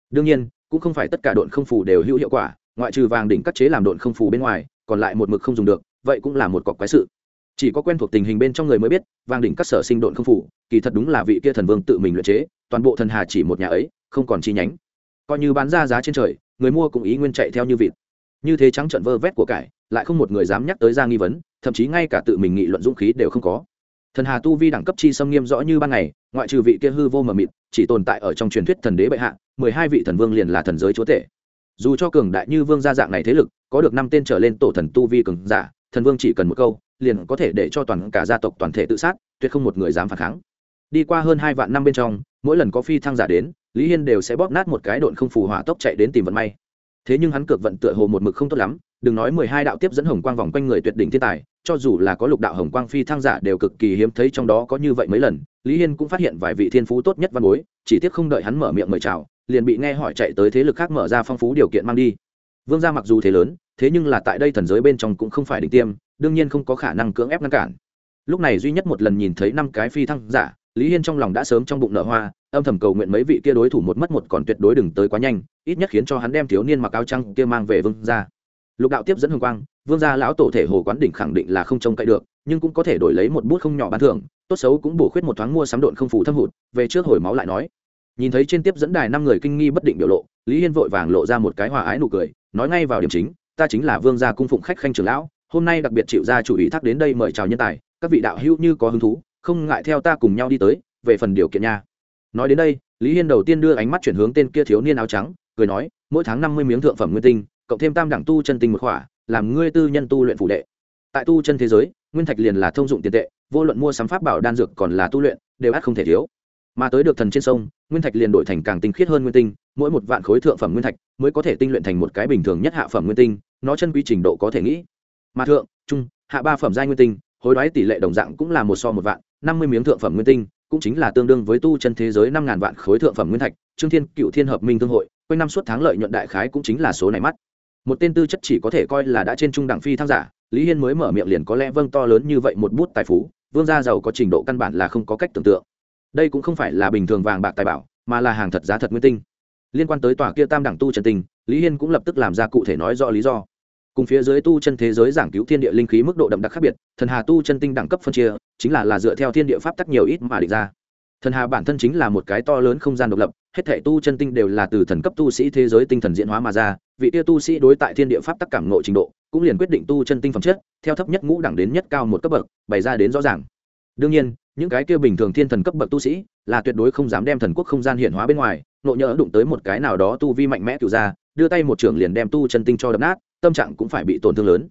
Đương nhiên, cũng không phải tất cả độn không phủ đều hữu hiệu quả, ngoại trừ vàng đỉnh cắt chế làm độn không phủ bên ngoài, còn lại một mực không dùng được, vậy cũng là một cọc quái sự chỉ có quen thuộc tình hình bên trong người mới biết, vang đỉnh các sở sinh độn không phủ, kỳ thật đúng là vị kia thần vương tự mình luyện chế, toàn bộ thần hà chỉ một nhà ấy, không còn chi nhánh. Coi như bán ra giá trên trời, người mua cũng ý nguyên chạy theo như vịt. Như thế trắng trận vơ vét của cải, lại không một người dám nhắc tới ra nghi vấn, thậm chí ngay cả tự mình nghị luận dũng khí đều không có. Thần hà tu vi đẳng cấp chi xâm nghiêm rõ như ban ngày, ngoại trừ vị kia hư vô mờ mịt, chỉ tồn tại ở trong truyền thuyết thần đế bệ hạ, mười hai vị thần vương liền là thần giới chúa tể. Dù cho cường đại như vương gia dạng này thế lực, có được năm tên trở lên tổ thần tu vi cường giả, thần vương chỉ cần một câu liền có thể để cho toàn cả gia tộc toàn thể tự sát, tuyệt không một người dám phản kháng. Đi qua hơn hai vạn năm bên trong, mỗi lần có phi thăng giả đến, lý hiên đều sẽ bóp nát một cái độn không phù hỏa tốc chạy đến tìm vận may. Thế nhưng hắn cược vận tựa hồ một mực không tốt lắm, đừng nói mười hai đạo tiếp dẫn hồng quang vòng quanh người tuyệt đỉnh thiên tài, cho dù là có lục đạo hồng quang phi thăng giả đều cực kỳ hiếm thấy trong đó có như vậy mấy lần, lý hiên cũng phát hiện vài vị thiên phú tốt nhất văn bối, chỉ tiếc không đợi hắn mở miệng mời chào, liền bị nghe hỏi chạy tới thế lực khác mở ra phong phú điều kiện mang đi. Vương gia mặc dù thế lớn, thế nhưng là tại đây thần giới bên trong cũng không phải đỉnh tiêm đương nhiên không có khả năng cưỡng ép ngăn cản. Lúc này duy nhất một lần nhìn thấy năm cái phi thăng giả, lý hiên trong lòng đã sớm trong bụng nở hoa, âm thầm cầu nguyện mấy vị kia đối thủ một mất một còn tuyệt đối đừng tới quá nhanh, ít nhất khiến cho hắn đem thiếu niên mặc áo trăng kia mang về vương gia. Lục đạo tiếp dẫn hương quang, vương gia lão tổ thể hồ quán đỉnh khẳng định là không trông cậy được, nhưng cũng có thể đổi lấy một bút không nhỏ bán thưởng, tốt xấu cũng bổ khuyết một thoáng mua sắm độn không phủ thâm hụt, về trước hồi máu lại nói. Nhìn thấy trên tiếp dẫn đài năm người kinh nghi bất định biểu lộ, lý hiên vội vàng lộ ra một cái hòa ái nụ cười, nói ngay vào điểm chính, ta chính là vương gia cung phụng khách khanh trưởng lão hôm nay đặc biệt chịu ra chủ ý thác đến đây mời chào nhân tài, các vị đạo hữu như có hứng thú, không ngại theo ta cùng nhau đi tới, về phần điều kiện nha. Nói đến đây, lý hiên đầu tiên đưa ánh mắt chuyển hướng tên kia thiếu niên áo trắng, cười nói, mỗi tháng năm mươi miếng thượng phẩm nguyên tinh, cộng thêm tam đẳng tu chân tinh một khỏa, làm ngươi tư nhân tu luyện phủ đệ. Tại tu chân thế giới, nguyên thạch liền là thông dụng tiền tệ, vô luận mua sắm pháp bảo đan dược còn là tu luyện, đều ắt không thể thiếu. Mà tới được thần trên sông, nguyên thạch liền đổi thành càng tinh khiết hơn nguyên tinh, mỗi một vạn khối thượng phẩm nguyên thạch mới có thể tinh luyện thành một cái bình thường nhất hạ phẩm nguyên tinh, nó chân quy trình độ có thể nghĩ mà thượng, trung, hạ ba phẩm giai nguyên tinh, hối đoái tỷ lệ đồng dạng cũng là một so một vạn, năm mươi miếng thượng phẩm nguyên tinh, cũng chính là tương đương với tu chân thế giới năm ngàn vạn khối thượng phẩm nguyên thạch, trương thiên cựu thiên hợp minh thương hội, quanh năm suốt tháng lợi nhuận đại khái cũng chính là số này mắt. Một tên tư chất chỉ có thể coi là đã trên trung đẳng phi thăng giả, lý hiên mới mở miệng liền có lẽ vâng to lớn như vậy một bút tài phú, vương gia giàu có trình độ căn bản là không có cách tưởng tượng. Đây cũng không phải là bình thường vàng bạc tài bảo, mà là hàng thật giá thật nguyên tinh. Liên quan tới tòa kia tam đẳng tu chân tinh, lý hiên cũng lập tức làm ra cụ thể nói rõ lý do cùng phía dưới tu chân thế giới giảng cứu thiên địa linh khí mức độ đậm đặc khác biệt, thần hà tu chân tinh đẳng cấp phân chia, chính là là dựa theo thiên địa pháp tắc nhiều ít mà định ra. Thần hà bản thân chính là một cái to lớn không gian độc lập, hết thể tu chân tinh đều là từ thần cấp tu sĩ thế giới tinh thần diễn hóa mà ra, vị tiêu tu sĩ đối tại thiên địa pháp tắc cảm ngộ trình độ, cũng liền quyết định tu chân tinh phẩm chất, theo thấp nhất ngũ đẳng đến nhất cao một cấp bậc, bày ra đến rõ ràng. Đương nhiên, những cái kia bình thường thiên thần cấp bậc tu sĩ, là tuyệt đối không dám đem thần quốc không gian hiện hóa bên ngoài nộ nhỡ đụng tới một cái nào đó tu vi mạnh mẽ cựu ra, đưa tay một trưởng liền đem tu chân tinh cho đập nát tâm trạng cũng phải bị tổn thương lớn.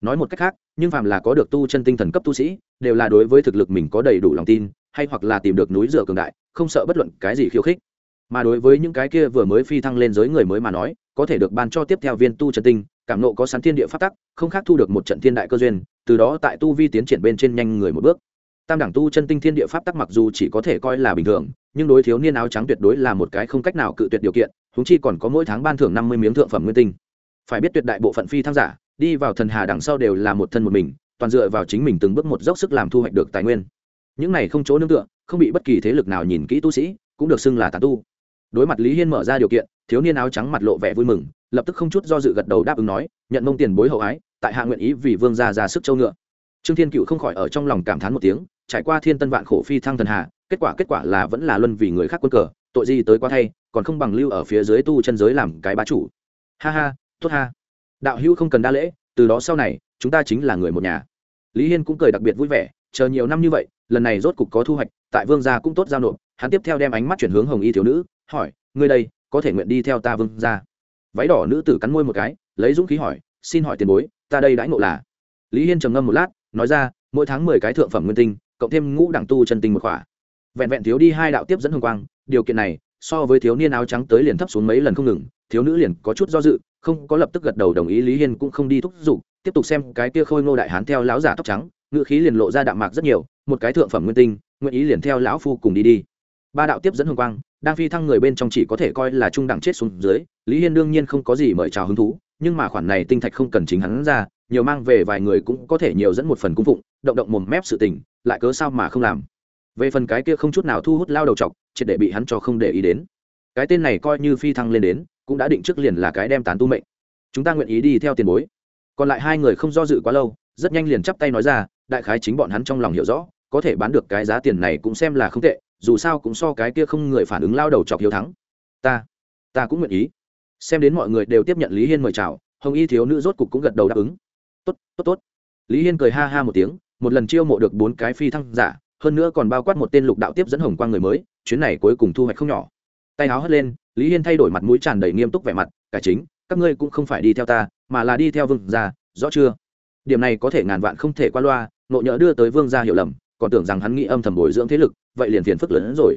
Nói một cách khác, nhưng phàm là có được tu chân tinh thần cấp tu sĩ, đều là đối với thực lực mình có đầy đủ lòng tin, hay hoặc là tìm được núi dựa cường đại, không sợ bất luận cái gì khiêu khích. Mà đối với những cái kia vừa mới phi thăng lên giới người mới mà nói, có thể được ban cho tiếp theo viên tu chân tinh, cảm nộ có sẵn thiên địa phát tắc, không khác thu được một trận thiên đại cơ duyên, từ đó tại tu vi tiến triển bên trên nhanh người một bước. Tam đẳng tu chân tinh thiên địa pháp tắc mặc dù chỉ có thể coi là bình thường, nhưng đối thiếu niên áo trắng tuyệt đối là một cái không cách nào cự tuyệt điều kiện húng chi còn có mỗi tháng ban thưởng năm mươi miếng thượng phẩm nguyên tinh phải biết tuyệt đại bộ phận phi thăng giả, đi vào thần hà đằng sau đều là một thân một mình, toàn dựa vào chính mình từng bước một dốc sức làm thu hoạch được tài nguyên. Những này không chỗ nương tựa, không bị bất kỳ thế lực nào nhìn kỹ tu sĩ, cũng được xưng là tàn tu. Đối mặt lý hiên mở ra điều kiện, thiếu niên áo trắng mặt lộ vẻ vui mừng, lập tức không chút do dự gật đầu đáp ứng nói, nhận mông tiền bối hậu ái, tại hạ nguyện ý vì vương gia ra sức châu ngựa. Trương thiên cựu không khỏi ở trong lòng cảm thán một tiếng, trải qua thiên tân vạn khổ phi thăng thần hà, kết quả kết quả là vẫn là luân vì người khác quân cờ, tội gì tới quá thay, còn không bằng lưu ở phía dưới tu chân giới làm cái bá chủ. Ha ha tốt ha. Đạo hữu không cần đa lễ, từ đó sau này, chúng ta chính là người một nhà. Lý hiên cũng cười đặc biệt vui vẻ, chờ nhiều năm như vậy, lần này rốt cục có thu hoạch, tại vương gia cũng tốt giao nộp, hắn tiếp theo đem ánh mắt chuyển hướng hồng y thiếu nữ, hỏi, ngươi đây, có thể nguyện đi theo ta vương gia? Váy đỏ nữ tử cắn môi một cái, lấy dũng khí hỏi, xin hỏi tiền bối, ta đây đãi ngộ là? Lý hiên trầm ngâm một lát, nói ra, mỗi tháng mười cái thượng phẩm nguyên tinh, cộng thêm ngũ đẳng tu chân tinh một khỏa. Vẹn vẹn thiếu đi hai đạo tiếp dẫn hồng quang, điều kiện này, so với thiếu niên áo trắng tới liền thấp xuống mấy lần không ngừng thiếu nữ liền có chút do dự, không có lập tức gật đầu đồng ý, lý hiên cũng không đi thúc giục, tiếp tục xem cái kia khôi ngô đại hán theo lão giả tóc trắng ngự khí liền lộ ra đạm mạc rất nhiều, một cái thượng phẩm nguyên tinh, nguyện ý liền theo lão phu cùng đi đi. Ba đạo tiếp dẫn hương quang, đang phi thăng người bên trong chỉ có thể coi là trung đẳng chết xuống dưới, lý hiên đương nhiên không có gì mời chào hứng thú, nhưng mà khoản này tinh thạch không cần chính hắn ra, nhiều mang về vài người cũng có thể nhiều dẫn một phần cung phụng, động động mồm mép sự tình, lại cớ sao mà không làm. Về phần cái kia không chút nào thu hút lao đầu chọc, triệt để bị hắn cho không để ý đến. Cái tên này coi như phi thăng lên đến cũng đã định trước liền là cái đem tán tu mệnh. Chúng ta nguyện ý đi theo tiền bối. Còn lại hai người không do dự quá lâu, rất nhanh liền chắp tay nói ra, đại khái chính bọn hắn trong lòng hiểu rõ, có thể bán được cái giá tiền này cũng xem là không tệ, dù sao cũng so cái kia không người phản ứng lao đầu chọc hiếu thắng. Ta ta cũng nguyện ý. Xem đến mọi người đều tiếp nhận lý hiên mời chào, hồng y thiếu nữ rốt cục cũng gật đầu đáp ứng. Tốt tốt tốt. Lý hiên cười ha ha một tiếng, một lần chiêu mộ được bốn cái phi thăng giả, hơn nữa còn bao quát một tên lục đạo tiếp dẫn hồng quang người mới, chuyến này cuối cùng thu hoạch không nhỏ. Tay áo hất lên lý hiên thay đổi mặt mũi tràn đầy nghiêm túc vẻ mặt cả chính, các ngươi cũng không phải đi theo ta, mà là đi theo vương gia, rõ chưa? Điểm này có thể ngàn vạn không thể qua loa, nộ nhỡ đưa tới vương gia hiểu lầm, còn tưởng rằng hắn nghĩ âm thầm bồi dưỡng thế lực, vậy liền phiền phức lớn hơn rồi.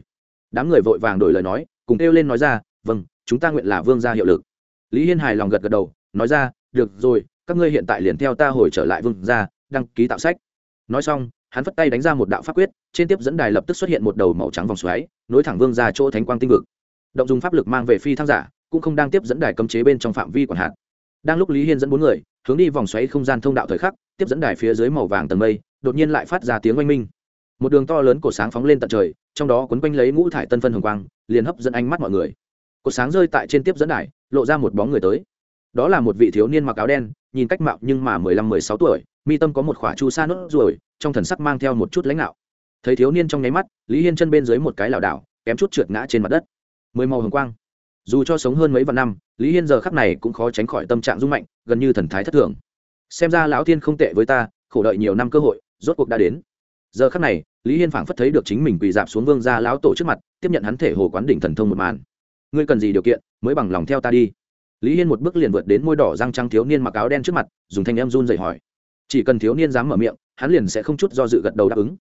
Đám người vội vàng đổi lời nói, cùng kêu lên nói ra vâng chúng ta nguyện là vương gia hiệu lực. Lý hiên hài lòng gật gật đầu, nói ra, được rồi, các ngươi hiện tại liền theo ta hồi trở lại vương gia, đăng ký tạo sách. Nói xong, hắn phất tay đánh ra một đạo pháp quyết, trên tiếp dẫn đài lập tức xuất hiện một đầu màu trắng vòng xoáy, nối thẳng vương ra chỗ thánh quang tinh vực động dùng pháp lực mang về phi thăng giả, cũng không đang tiếp dẫn đài cấm chế bên trong phạm vi quản hạt. Đang lúc lý hiên dẫn bốn người, hướng đi vòng xoáy không gian thông đạo thời khắc, tiếp dẫn đài phía dưới màu vàng tầng mây, đột nhiên lại phát ra tiếng oanh minh. Một đường to lớn của sáng phóng lên tận trời, trong đó quấn quanh lấy ngũ thải tân phân hồng quang, liền hấp dẫn ánh mắt mọi người. Cổ sáng rơi tại trên tiếp dẫn đài, lộ ra một bóng người tới. Đó là một vị thiếu niên mặc áo đen, nhìn cách mạo nhưng mà mười lăm, mười sáu tuổi, mi tâm có một khỏa chu sa nốt ruồi, trong thần sắc mang theo một chút lãnh đạo. Thấy thiếu niên trong nháy mắt, lý hiên chân bên dưới một cái lảo đảo, kém chút trượt ngã trên mặt đất mười màu hồng quang. Dù cho sống hơn mấy vạn năm, lý hiên giờ khắc này cũng khó tránh khỏi tâm trạng rung mạnh, gần như thần thái thất thường. Xem ra lão thiên không tệ với ta, khổ đợi nhiều năm cơ hội, rốt cuộc đã đến. Giờ khắc này, lý hiên phảng phất thấy được chính mình quỳ dạp xuống vương gia lão tổ trước mặt, tiếp nhận hắn thể hồ quán đỉnh thần thông một màn. Ngươi cần gì điều kiện, mới bằng lòng theo ta đi. Lý hiên một bước liền vượt đến môi đỏ răng trắng thiếu niên mặc áo đen trước mặt, dùng thanh em run dậy hỏi. Chỉ cần thiếu niên dám mở miệng, hắn liền sẽ không chút do dự gật đầu đáp ứng.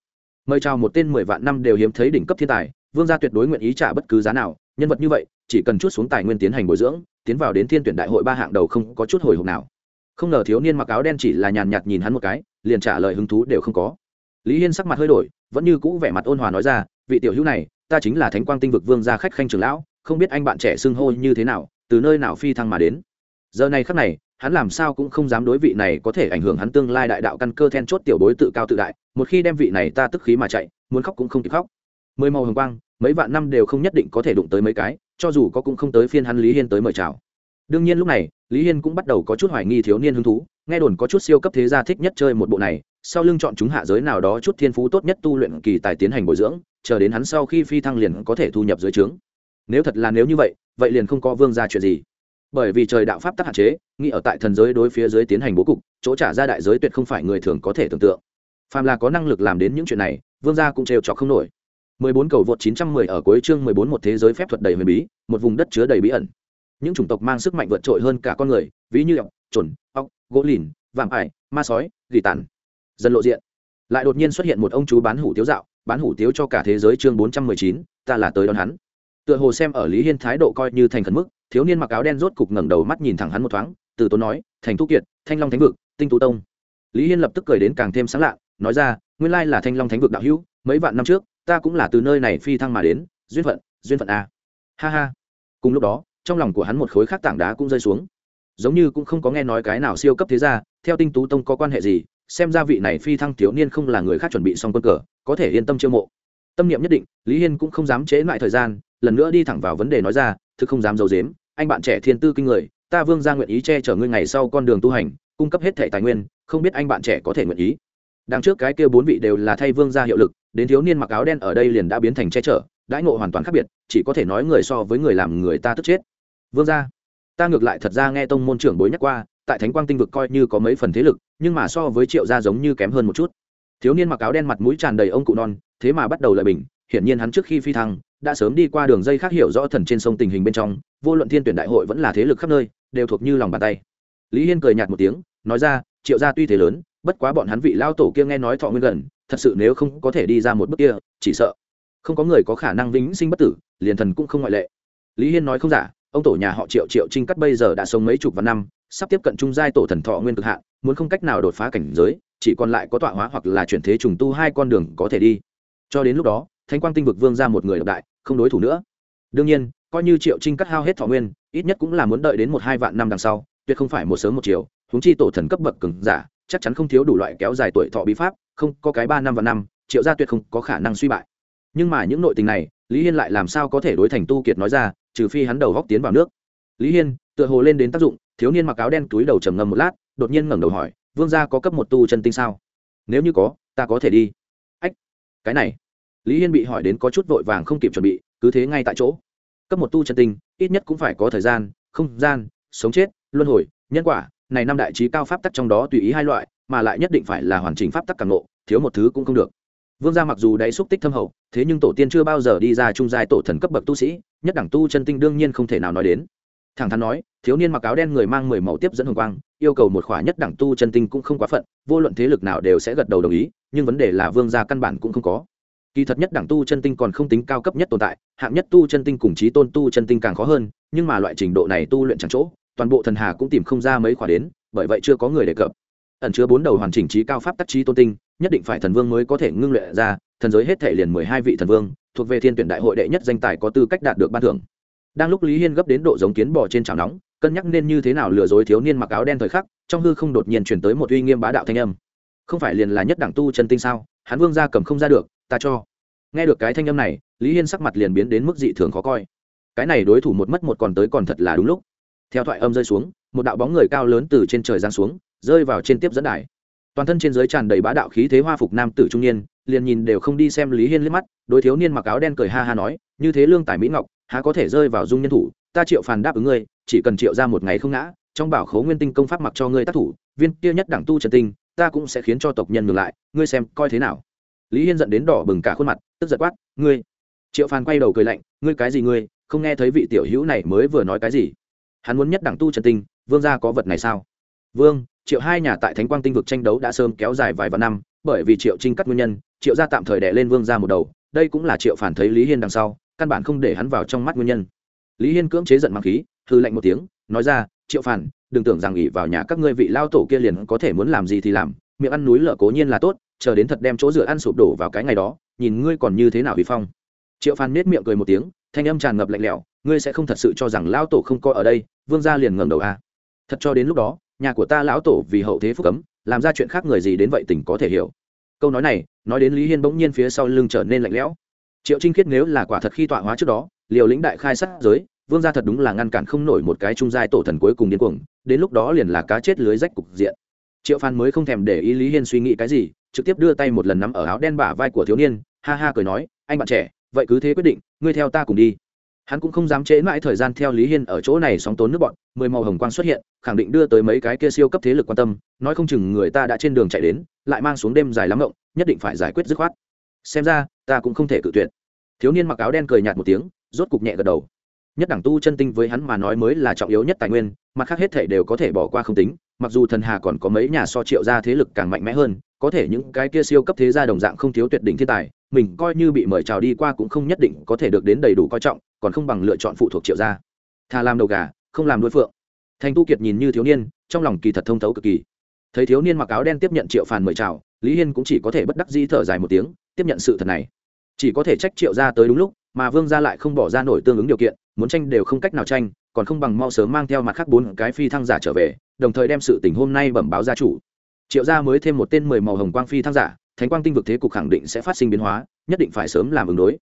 Mời chào một tên mười vạn năm đều hiếm thấy đỉnh cấp thiên tài vương gia tuyệt đối nguyện ý trả bất cứ giá nào, nhân vật như vậy, chỉ cần chút xuống tài nguyên tiến hành bồi dưỡng, tiến vào đến thiên tuyển đại hội ba hạng đầu không có chút hồi hộp nào. Không ngờ thiếu niên mặc áo đen chỉ là nhàn nhạt nhìn hắn một cái, liền trả lời hứng thú đều không có. Lý hiên sắc mặt hơi đổi, vẫn như cũ vẻ mặt ôn hòa nói ra, vị tiểu hữu này, ta chính là thánh quang tinh vực vương gia khách khanh trường lão, không biết anh bạn trẻ xưng hô như thế nào, từ nơi nào phi thăng mà đến? Giờ này khắc này, hắn làm sao cũng không dám đối vị này có thể ảnh hưởng hắn tương lai đại đạo căn cơ then chốt tiểu bối tự cao tự đại, một khi đem vị này ta tức khí mà chạy, muốn khóc cũng không kịp khóc mười màu hồng quang, mấy vạn năm đều không nhất định có thể đụng tới mấy cái, cho dù có cũng không tới phiên hắn lý hiên tới mời chào. Đương nhiên lúc này, lý hiên cũng bắt đầu có chút hoài nghi thiếu niên hứng thú, nghe đồn có chút siêu cấp thế gia thích nhất chơi một bộ này, sau lưng chọn chúng hạ giới nào đó chút thiên phú tốt nhất tu luyện kỳ tài tiến hành bồi dưỡng, chờ đến hắn sau khi phi thăng liền có thể thu nhập dưới trướng. Nếu thật là nếu như vậy vậy liền không có vương ra chuyện gì. Bởi vì trời đạo pháp tắc hạn chế, nghĩ ở tại thần giới đối phía dưới tiến hành bố cục, chỗ trả ra đại giới tuyệt không phải người thường có thể tưởng tượng. Phàm là có năng lực làm đến những chuyện này, vương gia cũng trêu trọc không nổi. 14 cầu vượt 910 ở cuối chương 14 một thế giới phép thuật đầy huyền bí một vùng đất chứa đầy bí ẩn. Những chủng tộc mang sức mạnh vượt trội hơn cả con người ví như ọc trồn ọc gỗ lìn vạm ải ma sói dị tản. dần lộ diện. Lại đột nhiên xuất hiện một ông chú bán hủ tiếu dạo bán hủ tiếu cho cả thế giới chương 419, ta là tới đón hắn. Tựa hồ xem ở lý hiên thái độ coi như thành khẩn mức thiếu niên mặc áo đen rốt cục ngẩng đầu mắt nhìn thẳng hắn một thoáng từ tốn nói thành thu kiệt thanh long thánh vực tinh tú tông. Lý hiên lập tức cười đến càng thêm sáng lạ nói ra nguyên lai là thanh long thánh vực đạo hữu mấy vạn năm trước ta cũng là từ nơi này phi thăng mà đến, duyên phận duyên phận a. Ha ha. Cùng lúc đó, trong lòng của hắn một khối khác tảng đá cũng rơi xuống. Giống như cũng không có nghe nói cái nào siêu cấp thế ra theo tinh tú tông có quan hệ gì, xem ra vị này phi thăng thiếu niên không là người khác chuẩn bị xong quân cờ, có thể yên tâm chiêu mộ. Tâm niệm nhất định, lý hiên cũng không dám chế lại thời gian, lần nữa đi thẳng vào vấn đề nói ra, thực không dám d i ấ u dếm anh bạn trẻ thiên tư kinh người, ta vương ra nguyện ý che chở ngươi ngày sau con đường tu hành, cung cấp hết thẻ tài nguyên, không biết anh bạn trẻ có thể nguyện ý đằng trước cái kia bốn vị đều là thay vương gia hiệu lực đến thiếu niên mặc áo đen ở đây liền đã biến thành che chở đãi ngộ hoàn toàn khác biệt chỉ có thể nói người so với người làm người ta tức chết. Vương gia, ta ngược lại thật ra nghe tông môn trưởng bối nhắc qua tại thánh quang tinh vực coi như có mấy phần thế lực nhưng mà so với triệu gia giống như kém hơn một chút. Thiếu niên mặc áo đen mặt mũi tràn đầy ông cụ non thế mà bắt đầu lời bình hiển nhiên hắn trước khi phi thăng đã sớm đi qua đường dây khác hiểu rõ thần trên sông tình hình bên trong vô luận thiên tuyển đại hội vẫn là thế lực khắp nơi đều thuộc như lòng bàn tay. Lý hiên cười nhạt một tiếng nói ra triệu gia tuy thế lớn bất quá bọn hắn vị lao tổ kia nghe nói thọ nguyên gần, thật sự nếu không có thể đi ra một bước kia, chỉ sợ không có người có khả năng vĩnh sinh bất tử, liền thần cũng không ngoại lệ. Lý hiên nói không giả, ông tổ nhà họ triệu triệu trinh cắt bây giờ đã sống mấy chục vạn năm, sắp tiếp cận trung giai tổ thần thọ nguyên cực hạn, muốn không cách nào đột phá cảnh giới, chỉ còn lại có tọa hóa hoặc là chuyển thế trùng tu hai con đường có thể đi. Cho đến lúc đó thanh quang tinh vực vương ra một người độc đại, không đối thủ nữa. Đương nhiên, coi như triệu trinh cắt hao hết thọ nguyên, ít nhất cũng là muốn đợi đến một hai vạn năm đằng sau, tuyệt không phải một sớm một chiều húng chi tổ thần cấp bậc cứng giả chắc chắn không thiếu đủ loại kéo dài tuổi thọ bí pháp, không, có cái ba năm và năm, triệu gia tuyệt không có khả năng suy bại. Nhưng mà những nội tình này, lý hiên lại làm sao có thể đối thành tu kiệt nói ra, trừ phi hắn đầu góc tiến vào nước. Lý hiên, tựa hồ lên đến tác dụng, thiếu niên mặc áo đen túi đầu trầm ngâm một lát, đột nhiên ngẩng đầu hỏi, vương gia có cấp một tu chân tinh sao? Nếu như có, ta có thể đi. Ách, cái này. Lý hiên bị hỏi đến có chút vội vàng không kịp chuẩn bị, cứ thế ngay tại chỗ. Cấp một tu chân tinh, ít nhất cũng phải có thời gian, không gian, sống chết, luân hồi, nhân quả này năm đại trí cao pháp tắc trong đó tùy ý hai loại, mà lại nhất định phải là hoàn chỉnh pháp tắc càng ngộ, thiếu một thứ cũng không được. Vương gia mặc dù đáy xúc tích thâm hậu, thế nhưng tổ tiên chưa bao giờ đi ra trung giai tổ thần cấp bậc tu sĩ, nhất đẳng tu chân tinh đương nhiên không thể nào nói đến. Thẳng thắn nói, thiếu niên mặc áo đen người mang mười màu tiếp dẫn hồng quang, yêu cầu một khỏa nhất đẳng tu chân tinh cũng không quá phận, vô luận thế lực nào đều sẽ gật đầu đồng ý, nhưng vấn đề là vương gia căn bản cũng không có. Kỳ thật nhất đẳng tu chân tinh còn không tính cao cấp nhất tồn tại, hạng nhất tu chân tinh cùng trí tôn tu chân tinh càng khó hơn, nhưng mà loại trình độ này tu luyện chẳng chỗ toàn bộ thần hà cũng tìm không ra mấy khoản đến, bởi vậy chưa có người đề cập. Ẩn chứa bốn đầu hoàn chỉnh trí cao pháp tắc trí tôn tinh, nhất định phải thần vương mới có thể ngưng luyện ra, thần giới hết thể liền mười hai vị thần vương, thuộc về thiên tuyển đại hội đệ nhất danh tài có tư cách đạt được ban thưởng. Đang lúc lý hiên gấp đến độ giống kiến bò trên chảo nóng, cân nhắc nên như thế nào lừa dối thiếu niên mặc áo đen thời khắc, trong hư không đột nhiên chuyển tới một uy nghiêm bá đạo thanh âm. Không phải liền là nhất đẳng tu chân tinh sao? Hắn vương ra cầm không ra được, ta cho. Nghe được cái thanh âm này, lý hiên sắc mặt liền biến đến mức dị thường khó coi. Cái này đối thủ một mất một còn tới còn thật là đúng lúc theo thoại âm rơi xuống, một đạo bóng người cao lớn từ trên trời giáng xuống, rơi vào trên tiếp dẫn đài. Toàn thân trên giới tràn đầy bá đạo khí thế hoa phục nam tử trung niên, liền nhìn đều không đi xem lý hiên liếc mắt, đối thiếu niên mặc áo đen cười ha ha nói, như thế lương tài mỹ ngọc, há có thể rơi vào dung nhân thủ, ta triệu phàn đáp ứng ngươi, chỉ cần triệu ra một ngày không ngã, trong bảo khố nguyên tinh công pháp mặc cho ngươi tác thủ, viên kia nhất đẳng tu trần tinh, ta cũng sẽ khiến cho tộc nhân ngược lại, ngươi xem coi thế nào. Lý hiên giận đến đỏ bừng cả khuôn mặt, tức giật quát, ngươi. Triệu phàn quay đầu cười lạnh, ngươi cái gì ngươi, không nghe thấy vị tiểu hữu này mới vừa nói cái gì? Hắn muốn nhất đẳng tu trần tinh, vương gia có vật này sao? Vương, triệu hai nhà tại thánh quang tinh vực tranh đấu đã sớm kéo dài vài vạn năm, bởi vì triệu trinh cắt nguyên nhân, triệu gia tạm thời đẻ lên vương gia một đầu, đây cũng là triệu phản thấy lý hiên đằng sau, căn bản không để hắn vào trong mắt nguyên nhân. Lý hiên cưỡng chế giận mang khí hư lạnh một tiếng, nói ra, triệu phản, đừng tưởng rằng ỉ vào nhà các ngươi vị lao tổ kia liền có thể muốn làm gì thì làm, miệng ăn núi lở cố nhiên là tốt, chờ đến thật đem chỗ dựa ăn sụp đổ vào cái ngày đó, nhìn ngươi còn như thế nào bị phong. Triệu phản nết miệng cười một tiếng thanh âm tràn ngập lạnh lẽo, ngươi sẽ không thật sự cho rằng lão tổ không có ở đây, vương gia liền ngẩng đầu a à. thật cho đến lúc đó, nhà của ta lão tổ vì hậu thế phúc cấm, làm ra chuyện khác người gì đến vậy tỉnh có thể hiểu. Câu nói này, nói đến lý hiên bỗng nhiên phía sau lưng trở nên lạnh lẽo. Triệu trinh khiết nếu là quả thật khi tọa hóa trước đó, liều lĩnh đại khai sát giới, vương gia thật đúng là ngăn cản không nổi một cái trung giai tổ thần cuối cùng điên cuồng, đến lúc đó liền là cá chết lưới rách cục diện. Triệu phan mới không thèm để ý lý hiên suy nghĩ cái gì, trực tiếp đưa tay một lần nắm ở áo đen bả vai của thiếu niên, ha ha cười nói, anh bạn trẻ vậy cứ thế quyết định, ngươi theo ta cùng đi. Hắn cũng không dám trễ mãi thời gian theo lý hiên ở chỗ này sóng tốn nước bọn, mười màu hồng quang xuất hiện, khẳng định đưa tới mấy cái kia siêu cấp thế lực quan tâm, nói không chừng người ta đã trên đường chạy đến, lại mang xuống đêm dài lắm ngộng, nhất định phải giải quyết dứt khoát. Xem ra, ta cũng không thể cự tuyệt. Thiếu niên mặc áo đen cười nhạt một tiếng, rốt cục nhẹ gật đầu. Nhất đẳng tu chân tinh với hắn mà nói mới là trọng yếu nhất tài nguyên, mặt khác hết thể đều có thể bỏ qua không tính mặc dù thần hà còn có mấy nhà so triệu gia thế lực càng mạnh mẽ hơn, có thể những cái kia siêu cấp thế gia đồng dạng không thiếu tuyệt đỉnh thiên tài, mình coi như bị mời chào đi qua cũng không nhất định có thể được đến đầy đủ coi trọng, còn không bằng lựa chọn phụ thuộc triệu gia. Thà làm đầu gà, không làm đối phượng. Thành tu kiệt nhìn như thiếu niên, trong lòng kỳ thật thông thấu cực kỳ. Thấy thiếu niên mặc áo đen tiếp nhận triệu phàn mời chào, lý hiên cũng chỉ có thể bất đắc dĩ thở dài một tiếng, tiếp nhận sự thật này. Chỉ có thể trách triệu gia tới đúng lúc, mà vương gia lại không bỏ ra nổi tương ứng điều kiện, muốn tranh đều không cách nào tranh còn không bằng mau sớm mang theo mặt khác bốn cái phi thăng giả trở về, đồng thời đem sự tình hôm nay bẩm báo gia chủ. Triệu gia mới thêm một tên mười màu hồng quang phi thăng giả, thánh quang tinh vực thế cục khẳng định sẽ phát sinh biến hóa, nhất định phải sớm làm ứng đối.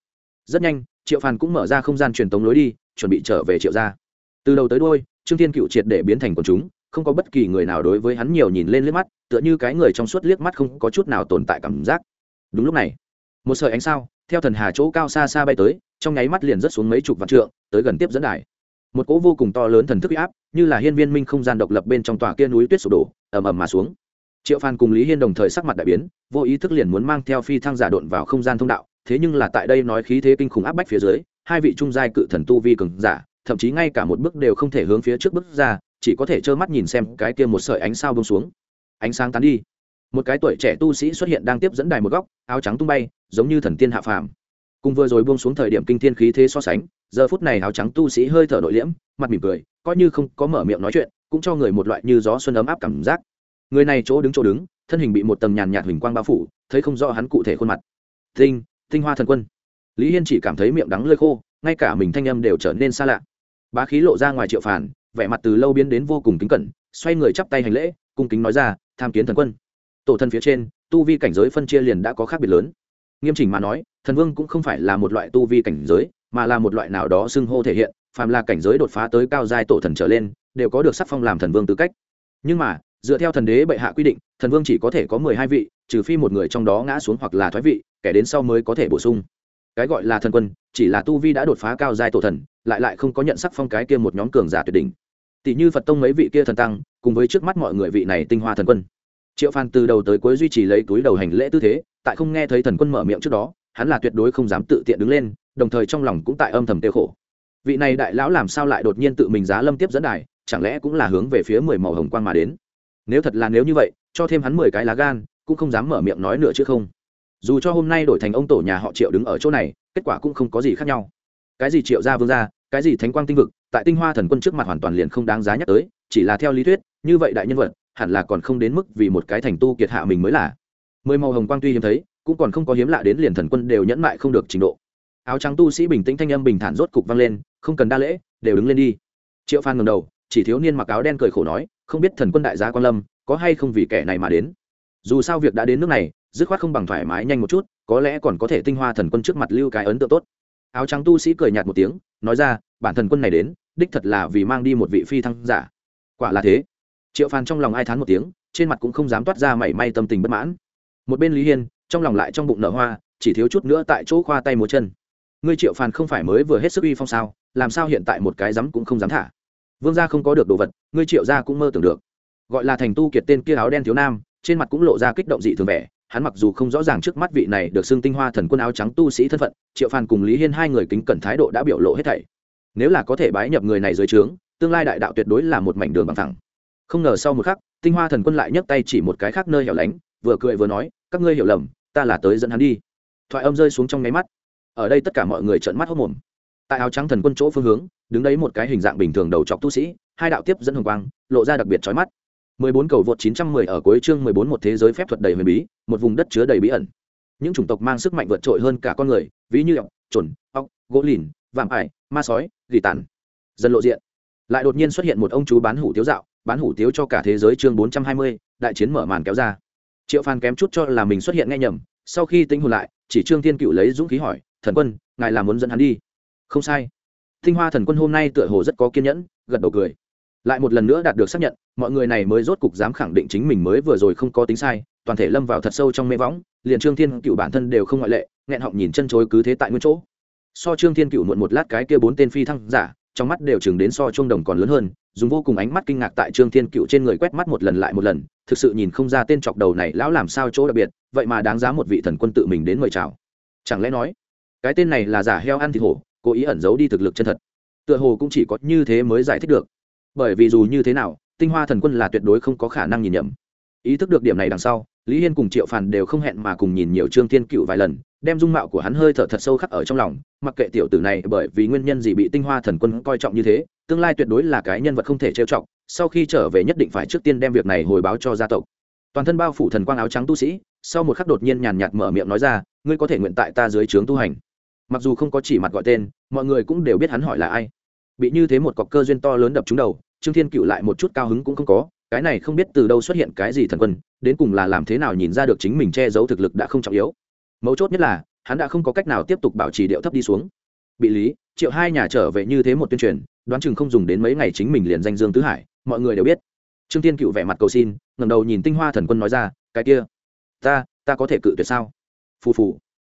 Rất nhanh, triệu phàn cũng mở ra không gian truyền tống lối đi, chuẩn bị trở về triệu gia. Từ đầu tới đôi trương thiên cựu triệt để biến thành quần chúng, không có bất kỳ người nào đối với hắn nhiều nhìn lên liếc mắt, tựa như cái người trong suốt liếc mắt không có chút nào tồn tại cảm giác. Đúng lúc này, một sợi ánh sao, theo thần hà chỗ cao xa xa bay tới, trong nháy mắt liền rớt xuống mấy chục vạn trượng, tới gần tiếp dẫn đài một cỗ vô cùng to lớn thần thức uy áp, như là hiên viên minh không gian độc lập bên trong tòa kia núi tuyết sụp đổ, ầm ầm mà xuống. Triệu phan cùng lý hiên đồng thời sắc mặt đại biến, vô ý thức liền muốn mang theo phi thăng giả độn vào không gian thông đạo, thế nhưng là tại đây nói khí thế kinh khủng áp bách phía dưới, hai vị trung giai cự thần tu vi cường giả, thậm chí ngay cả một bước đều không thể hướng phía trước bước ra, chỉ có thể trơ mắt nhìn xem cái kia một sợi ánh sao bông xuống. Ánh sáng tán đi. Một cái tuổi trẻ tu sĩ xuất hiện đang tiếp dẫn đài một góc, áo trắng tung bay, giống như thần tiên hạ phàm. Cùng vừa rồi buông xuống thời điểm kinh thiên khí thế so sánh giờ phút này áo trắng tu sĩ hơi thở nội liễm, mặt mỉm cười, coi như không có mở miệng nói chuyện, cũng cho người một loại như gió xuân ấm áp cảm giác. Người này chỗ đứng chỗ đứng, thân hình bị một tầng nhàn nhạt huỳnh quang bao phủ, thấy không rõ hắn cụ thể khuôn mặt. Tinh tinh hoa thần quân. Lý hiên chỉ cảm thấy miệng đắng lơi khô, ngay cả mình thanh âm đều trở nên xa lạ. Bá khí lộ ra ngoài triệu phản, vẻ mặt từ lâu biến đến vô cùng kính cẩn, xoay người chắp tay hành lễ, cung kính nói ra, tham kiến thần quân. Tổ thân phía trên, tu vi cảnh giới phân chia liền đã có khác biệt lớn nghiêm chỉnh mà nói, thần vương cũng không phải là một loại tu vi cảnh giới, mà là một loại nào đó xưng hô thể hiện, phàm là cảnh giới đột phá tới cao giai tổ thần trở lên, đều có được sắc phong làm thần vương tư cách. Nhưng mà, dựa theo thần đế bệ hạ quy định, thần vương chỉ có thể có mười hai vị, trừ phi một người trong đó ngã xuống hoặc là thoái vị, kẻ đến sau mới có thể bổ sung. Cái gọi là thần quân, chỉ là tu vi đã đột phá cao giai tổ thần, lại lại không có nhận sắc phong cái kia một nhóm cường giả tuyệt đỉnh. Tỷ như phật tông mấy vị kia thần tăng, cùng với trước mắt mọi người vị này tinh hoa thần quân triệu phan từ đầu tới cuối duy trì lấy túi đầu hành lễ tư thế, tại không nghe thấy thần quân mở miệng trước đó, hắn là tuyệt đối không dám tự tiện đứng lên, đồng thời trong lòng cũng tại âm thầm tiêu khổ. Vị này đại lão làm sao lại đột nhiên tự mình giá lâm tiếp dẫn đài, chẳng lẽ cũng là hướng về phía mười màu hồng quang mà đến? Nếu thật là nếu như vậy, cho thêm hắn mười cái lá gan, cũng không dám mở miệng nói nữa chứ không. Dù cho hôm nay đổi thành ông tổ nhà họ triệu đứng ở chỗ này, kết quả cũng không có gì khác nhau. Cái gì triệu gia vương gia, cái gì thánh quang tinh vực, tại tinh hoa thần quân trước mặt hoàn toàn liền không đáng giá nhắc tới, chỉ là theo lý thuyết, như vậy đại nhân vật hẳn là còn không đến mức vì một cái thành tu kiệt hạ mình mới là. Mười màu hồng quang tuy hiếm thấy, cũng còn không có hiếm lạ đến liền thần quân đều nhẫn mại không được trình độ. Áo trắng tu sĩ bình tĩnh thanh âm bình thản rốt cục vang lên, không cần đa lễ, đều đứng lên đi. Triệu phan ngầm đầu, chỉ thiếu niên mặc áo đen cười khổ nói, không biết thần quân đại gia quan lâm, có hay không vì kẻ này mà đến? Dù sao việc đã đến nước này, dứt khoát không bằng thoải mái nhanh một chút, có lẽ còn có thể tinh hoa thần quân trước mặt lưu cái ấn tượng tốt. Áo trắng tu sĩ cười nhạt một tiếng, nói ra, bản thần quân này đến, đích thật là vì mang đi một vị phi thăng giả. Quả là thế triệu phan trong lòng ai thán một tiếng, trên mặt cũng không dám toát ra mảy may tâm tình bất mãn. Một bên lý hiên, trong lòng lại trong bụng nở hoa, chỉ thiếu chút nữa tại chỗ khoa tay múa chân. Ngươi triệu phàn không phải mới vừa hết sức uy phong sao, làm sao hiện tại một cái dám cũng không dám thả? Vương gia không có được đồ vật, ngươi triệu gia cũng mơ tưởng được. Gọi là thành tu kiệt tên kia áo đen thiếu nam, trên mặt cũng lộ ra kích động dị thường vẻ, hắn mặc dù không rõ ràng trước mắt vị này được xưng tinh hoa thần quân áo trắng tu sĩ thân phận, triệu phàn cùng lý hiên hai người kính cẩn thái độ đã biểu lộ hết thảy. Nếu là có thể bái nhập người này dưới trướng, tương lai đại đạo tuyệt đối là một mảnh đường bằng thẳng không ngờ sau một khắc, tinh hoa thần quân lại nhấc tay chỉ một cái khác nơi hẻo lánh, vừa cười vừa nói, các ngươi hiểu lầm, ta là tới dẫn hắn đi. Thoại âm rơi xuống trong nháy mắt. Ở đây tất cả mọi người trợn mắt hốt mồm. Tại áo trắng thần quân chỗ phương hướng, đứng đấy một cái hình dạng bình thường đầu chọc tu sĩ, hai đạo tiếp dẫn hồng quang, lộ ra đặc biệt chói mắt. 14 cầu vượt 910 ở cuối chương 14 một thế giới phép thuật đầy huyền bí, một vùng đất chứa đầy bí ẩn. Những chủng tộc mang sức mạnh vượt trội hơn cả con người, ví như ọc chuẩn ọc gỗ lìn, vạm ải, ma sói, gỉ tàn. Dần lộ diện lại đột nhiên xuất hiện một ông chú bán hủ tiếu dạo bán hủ tiếu cho cả thế giới chương 420, đại chiến mở màn kéo ra. Triệu phan kém chút cho là mình xuất hiện nghe nhầm sau khi tính hồn lại chỉ trương thiên cựu lấy dũng khí hỏi thần quân ngài là muốn dẫn hắn đi? Không sai. Thinh hoa thần quân hôm nay tựa hồ rất có kiên nhẫn gật đầu cười. Lại một lần nữa đạt được xác nhận mọi người này mới rốt cục dám khẳng định chính mình mới vừa rồi không có tính sai toàn thể lâm vào thật sâu trong mê võng liền trương thiên cựu bản thân đều không ngoại lệ nghẹn họng nhìn chân chối cứ thế tại nguyên chỗ. So trương thiên cựu muộn một lát cái kia bốn tên phi thăng giả trong mắt đều chừng đến so chuông đồng còn lớn hơn, dùng vô cùng ánh mắt kinh ngạc tại trương thiên cựu trên người quét mắt một lần lại một lần, thực sự nhìn không ra tên chọc đầu này lão làm sao chỗ đặc biệt, vậy mà đáng giá một vị thần quân tự mình đến mời chào. Chẳng lẽ nói, cái tên này là giả heo ăn thịt hổ, cố ý ẩn giấu đi thực lực chân thật. Tựa hồ cũng chỉ có như thế mới giải thích được. Bởi vì dù như thế nào, tinh hoa thần quân là tuyệt đối không có khả năng nhìn nhầm ý thức được điểm này đằng sau, lý hiên cùng triệu phàn đều không hẹn mà cùng nhìn nhiều trương thiên cựu vài lần, đem dung mạo của hắn hơi thở thật sâu khắc ở trong lòng, mặc kệ tiểu tử này bởi vì nguyên nhân gì bị tinh hoa thần quân coi trọng như thế, tương lai tuyệt đối là cái nhân vật không thể trêu trọng sau khi trở về nhất định phải trước tiên đem việc này hồi báo cho gia tộc. Toàn thân bao phủ thần quang áo trắng tu sĩ, sau một khắc đột nhiên nhàn nhạt mở miệng nói ra, ngươi có thể nguyện tại ta dưới trướng tu hành. Mặc dù không có chỉ mặt gọi tên, mọi người cũng đều biết hắn hỏi là ai. Bị như thế một cọc cơ duyên to lớn đập trúng đầu, trương thiên cựu lại một chút cao hứng cũng không có cái này không biết từ đâu xuất hiện cái gì thần quân, đến cùng là làm thế nào nhìn ra được chính mình che giấu thực lực đã không trọng yếu. Mấu chốt nhất là, hắn đã không có cách nào tiếp tục bảo trì điệu thấp đi xuống. Bị lý, triệu hai nhà trở về như thế một tuyên truyền, đoán chừng không dùng đến mấy ngày chính mình liền danh dương tứ hải, mọi người đều biết. Trương tiên cựu vẻ mặt cầu xin ngầm đầu nhìn tinh hoa thần quân nói ra, cái kia, ta ta có thể cự tuyệt sao? Phù phù.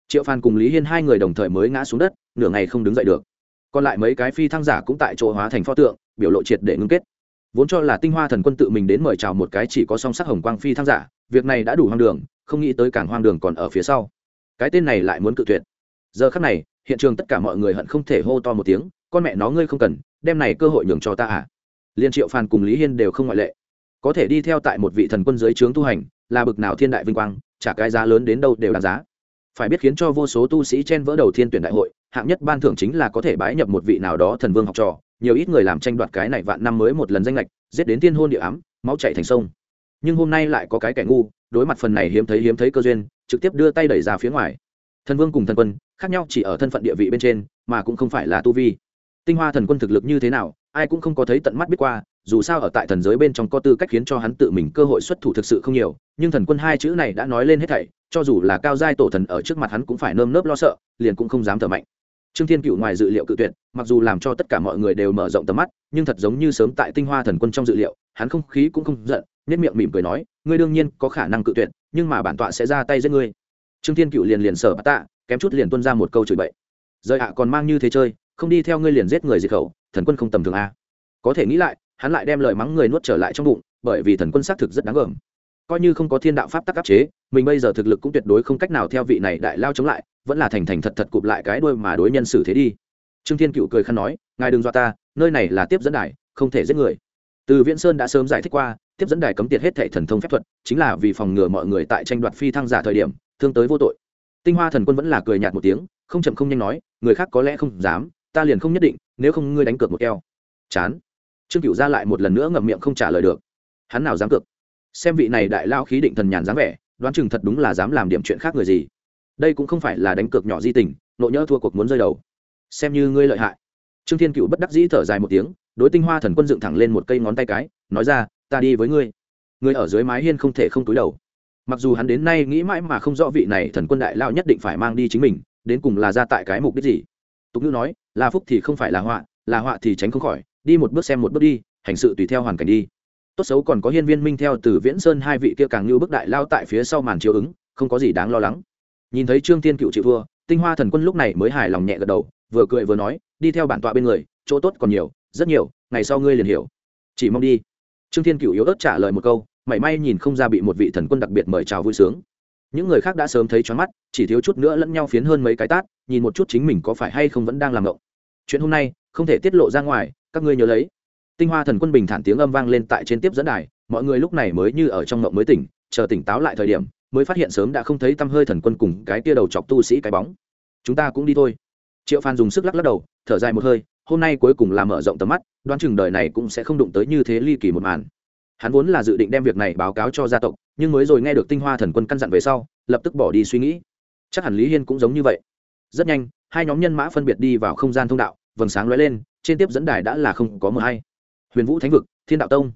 Triệu phan cùng lý hiên hai người đồng thời mới ngã xuống đất, nửa ngày không đứng dậy được. Còn lại mấy cái phi thăng giả cũng tại chỗ hóa thành pho tượng, biểu lộ triệt để ngưng kết vốn cho là tinh hoa thần quân tự mình đến mời chào một cái chỉ có song sắc hồng quang phi thăng giả, việc này đã đủ hoang đường, không nghĩ tới càng hoang đường còn ở phía sau. Cái tên này lại muốn cự tuyệt. Giờ khắc này, hiện trường tất cả mọi người hận không thể hô to một tiếng, con mẹ nó, ngươi không cần, đem này cơ hội nhường cho ta à? Liên triệu phàn cùng lý hiên đều không ngoại lệ. Có thể đi theo tại một vị thần quân dưới trướng tu hành, là bực nào thiên đại vinh quang trả cái giá lớn đến đâu đều đáng giá. Phải biết khiến cho vô số tu sĩ chen vỡ đầu thiên tuyển đại hội, hạng nhất ban thưởng chính là có thể bái nhập một vị nào đó thần vương học trò nhiều ít người làm tranh đoạt cái này vạn năm mới một lần danh lệch, giết đến thiên hôn địa ám, máu chạy thành sông. Nhưng hôm nay lại có cái kẻ ngu, đối mặt phần này hiếm thấy hiếm thấy cơ duyên, trực tiếp đưa tay đẩy ra phía ngoài. Thần vương cùng thần quân, khác nhau chỉ ở thân phận địa vị bên trên, mà cũng không phải là tu vi. Tinh hoa thần quân thực lực như thế nào, ai cũng không có thấy tận mắt biết qua, dù sao ở tại thần giới bên trong có tư cách khiến cho hắn tự mình cơ hội xuất thủ thực sự không nhiều, nhưng thần quân hai chữ này đã nói lên hết thảy, cho dù là cao giai tổ thần ở trước mặt hắn cũng phải nơm nớp lo sợ, liền cũng không dám thở mạnh trương thiên cựu ngoài dự liệu cự tuyệt, mặc dù làm cho tất cả mọi người đều mở rộng tầm mắt, nhưng thật giống như sớm tại tinh hoa thần quân trong dự liệu, hắn không khí cũng không giận nết miệng mỉm cười nói, ngươi đương nhiên có khả năng cự tuyệt, nhưng mà bản tọa sẽ ra tay giết ngươi. Trương thiên cựu liền liền sở bà tạ, kém chút liền tuân ra một câu chửi bậy. Rời ạ à, còn mang như thế chơi, không đi theo ngươi liền giết người diệt khẩu, thần quân không tầm thường a. Có thể nghĩ lại, hắn lại đem lời mắng người nuốt trở lại trong bụng, bởi vì thần quân xác thực rất đáng gờm coi như không có thiên đạo pháp tắc áp chế, mình bây giờ thực lực cũng tuyệt đối không cách nào theo vị này đại lao chống lại, vẫn là thành thành thật thật cụp lại cái đuôi mà đối nhân xử thế đi. Trương thiên cựu cười khăn nói, ngài đừng dọa ta, nơi này là tiếp dẫn đài, không thể giết người. Từ viễn sơn đã sớm giải thích qua, tiếp dẫn đài cấm tiệt hết thệ thần thông phép thuật, chính là vì phòng ngừa mọi người tại tranh đoạt phi thăng giả thời điểm, thương tới vô tội. Tinh hoa thần quân vẫn là cười nhạt một tiếng, không chậm không nhanh nói, người khác có lẽ không dám, ta liền không nhất định, nếu không ngươi đánh cược một keo. Chán. Trương cựu ra lại một lần nữa ngậm miệng không trả lời được. Hắn nào dám cược? Xem vị này đại lao khí định thần nhàn dáng vẻ, đoán chừng thật đúng là dám làm điểm chuyện khác người gì. Đây cũng không phải là đánh cược nhỏ di tình nộ nhỡ thua cuộc muốn rơi đầu. Xem như ngươi lợi hại. Trương thiên cựu bất đắc dĩ thở dài một tiếng, đối tinh hoa thần quân dựng thẳng lên một cây ngón tay cái, nói ra, ta đi với ngươi. Ngươi ở dưới mái hiên không thể không túi đầu. Mặc dù hắn đến nay nghĩ mãi mà không rõ vị này thần quân đại lao nhất định phải mang đi chính mình, đến cùng là ra tại cái mục đích gì. Tục ngữ nói, là phúc thì không phải là họa là họa thì tránh không khỏi, đi một bước xem một bước đi, hành sự tùy theo hoàn cảnh đi tốt xấu còn có hiên viên minh theo từ viễn sơn hai vị kia càng như bức đại lao tại phía sau màn chiếu ứng, không có gì đáng lo lắng. Nhìn thấy trương tiên cựu chịu thua, tinh hoa thần quân lúc này mới hài lòng nhẹ gật đầu, vừa cười vừa nói, đi theo bản tọa bên người, chỗ tốt còn nhiều, rất nhiều, ngày sau ngươi liền hiểu. Chỉ mong đi. Trương thiên cựu yếu ớt trả lời một câu, mảy may nhìn không ra bị một vị thần quân đặc biệt mời chào vui sướng. Những người khác đã sớm thấy choáng mắt, chỉ thiếu chút nữa lẫn nhau phiến hơn mấy cái tát, nhìn một chút chính mình có phải hay không vẫn đang làm ngộng. Chuyện hôm nay không thể tiết lộ ra ngoài, các ngươi nhớ lấy tinh hoa thần quân bình thản tiếng âm vang lên tại trên tiếp dẫn đài, mọi người lúc này mới như ở trong ngộng mới tỉnh, chờ tỉnh táo lại thời điểm, mới phát hiện sớm đã không thấy tăm hơi thần quân cùng cái tia đầu chọc tu sĩ cái bóng. Chúng ta cũng đi thôi. Triệu phan dùng sức lắc lắc đầu, thở dài một hơi, hôm nay cuối cùng là mở rộng tầm mắt, đoán chừng đời này cũng sẽ không đụng tới như thế ly kỳ một màn. Hắn vốn là dự định đem việc này báo cáo cho gia tộc, nhưng mới rồi nghe được tinh hoa thần quân căn dặn về sau, lập tức bỏ đi suy nghĩ. Chắc hẳn lý hiên cũng giống như vậy. Rất nhanh, hai nhóm nhân mã phân biệt đi vào không gian thông đạo, vầng sáng lóe lên, trên tiếp dẫn đài đã là không có mờ hay huyền vũ thánh vực, thiên đạo tông.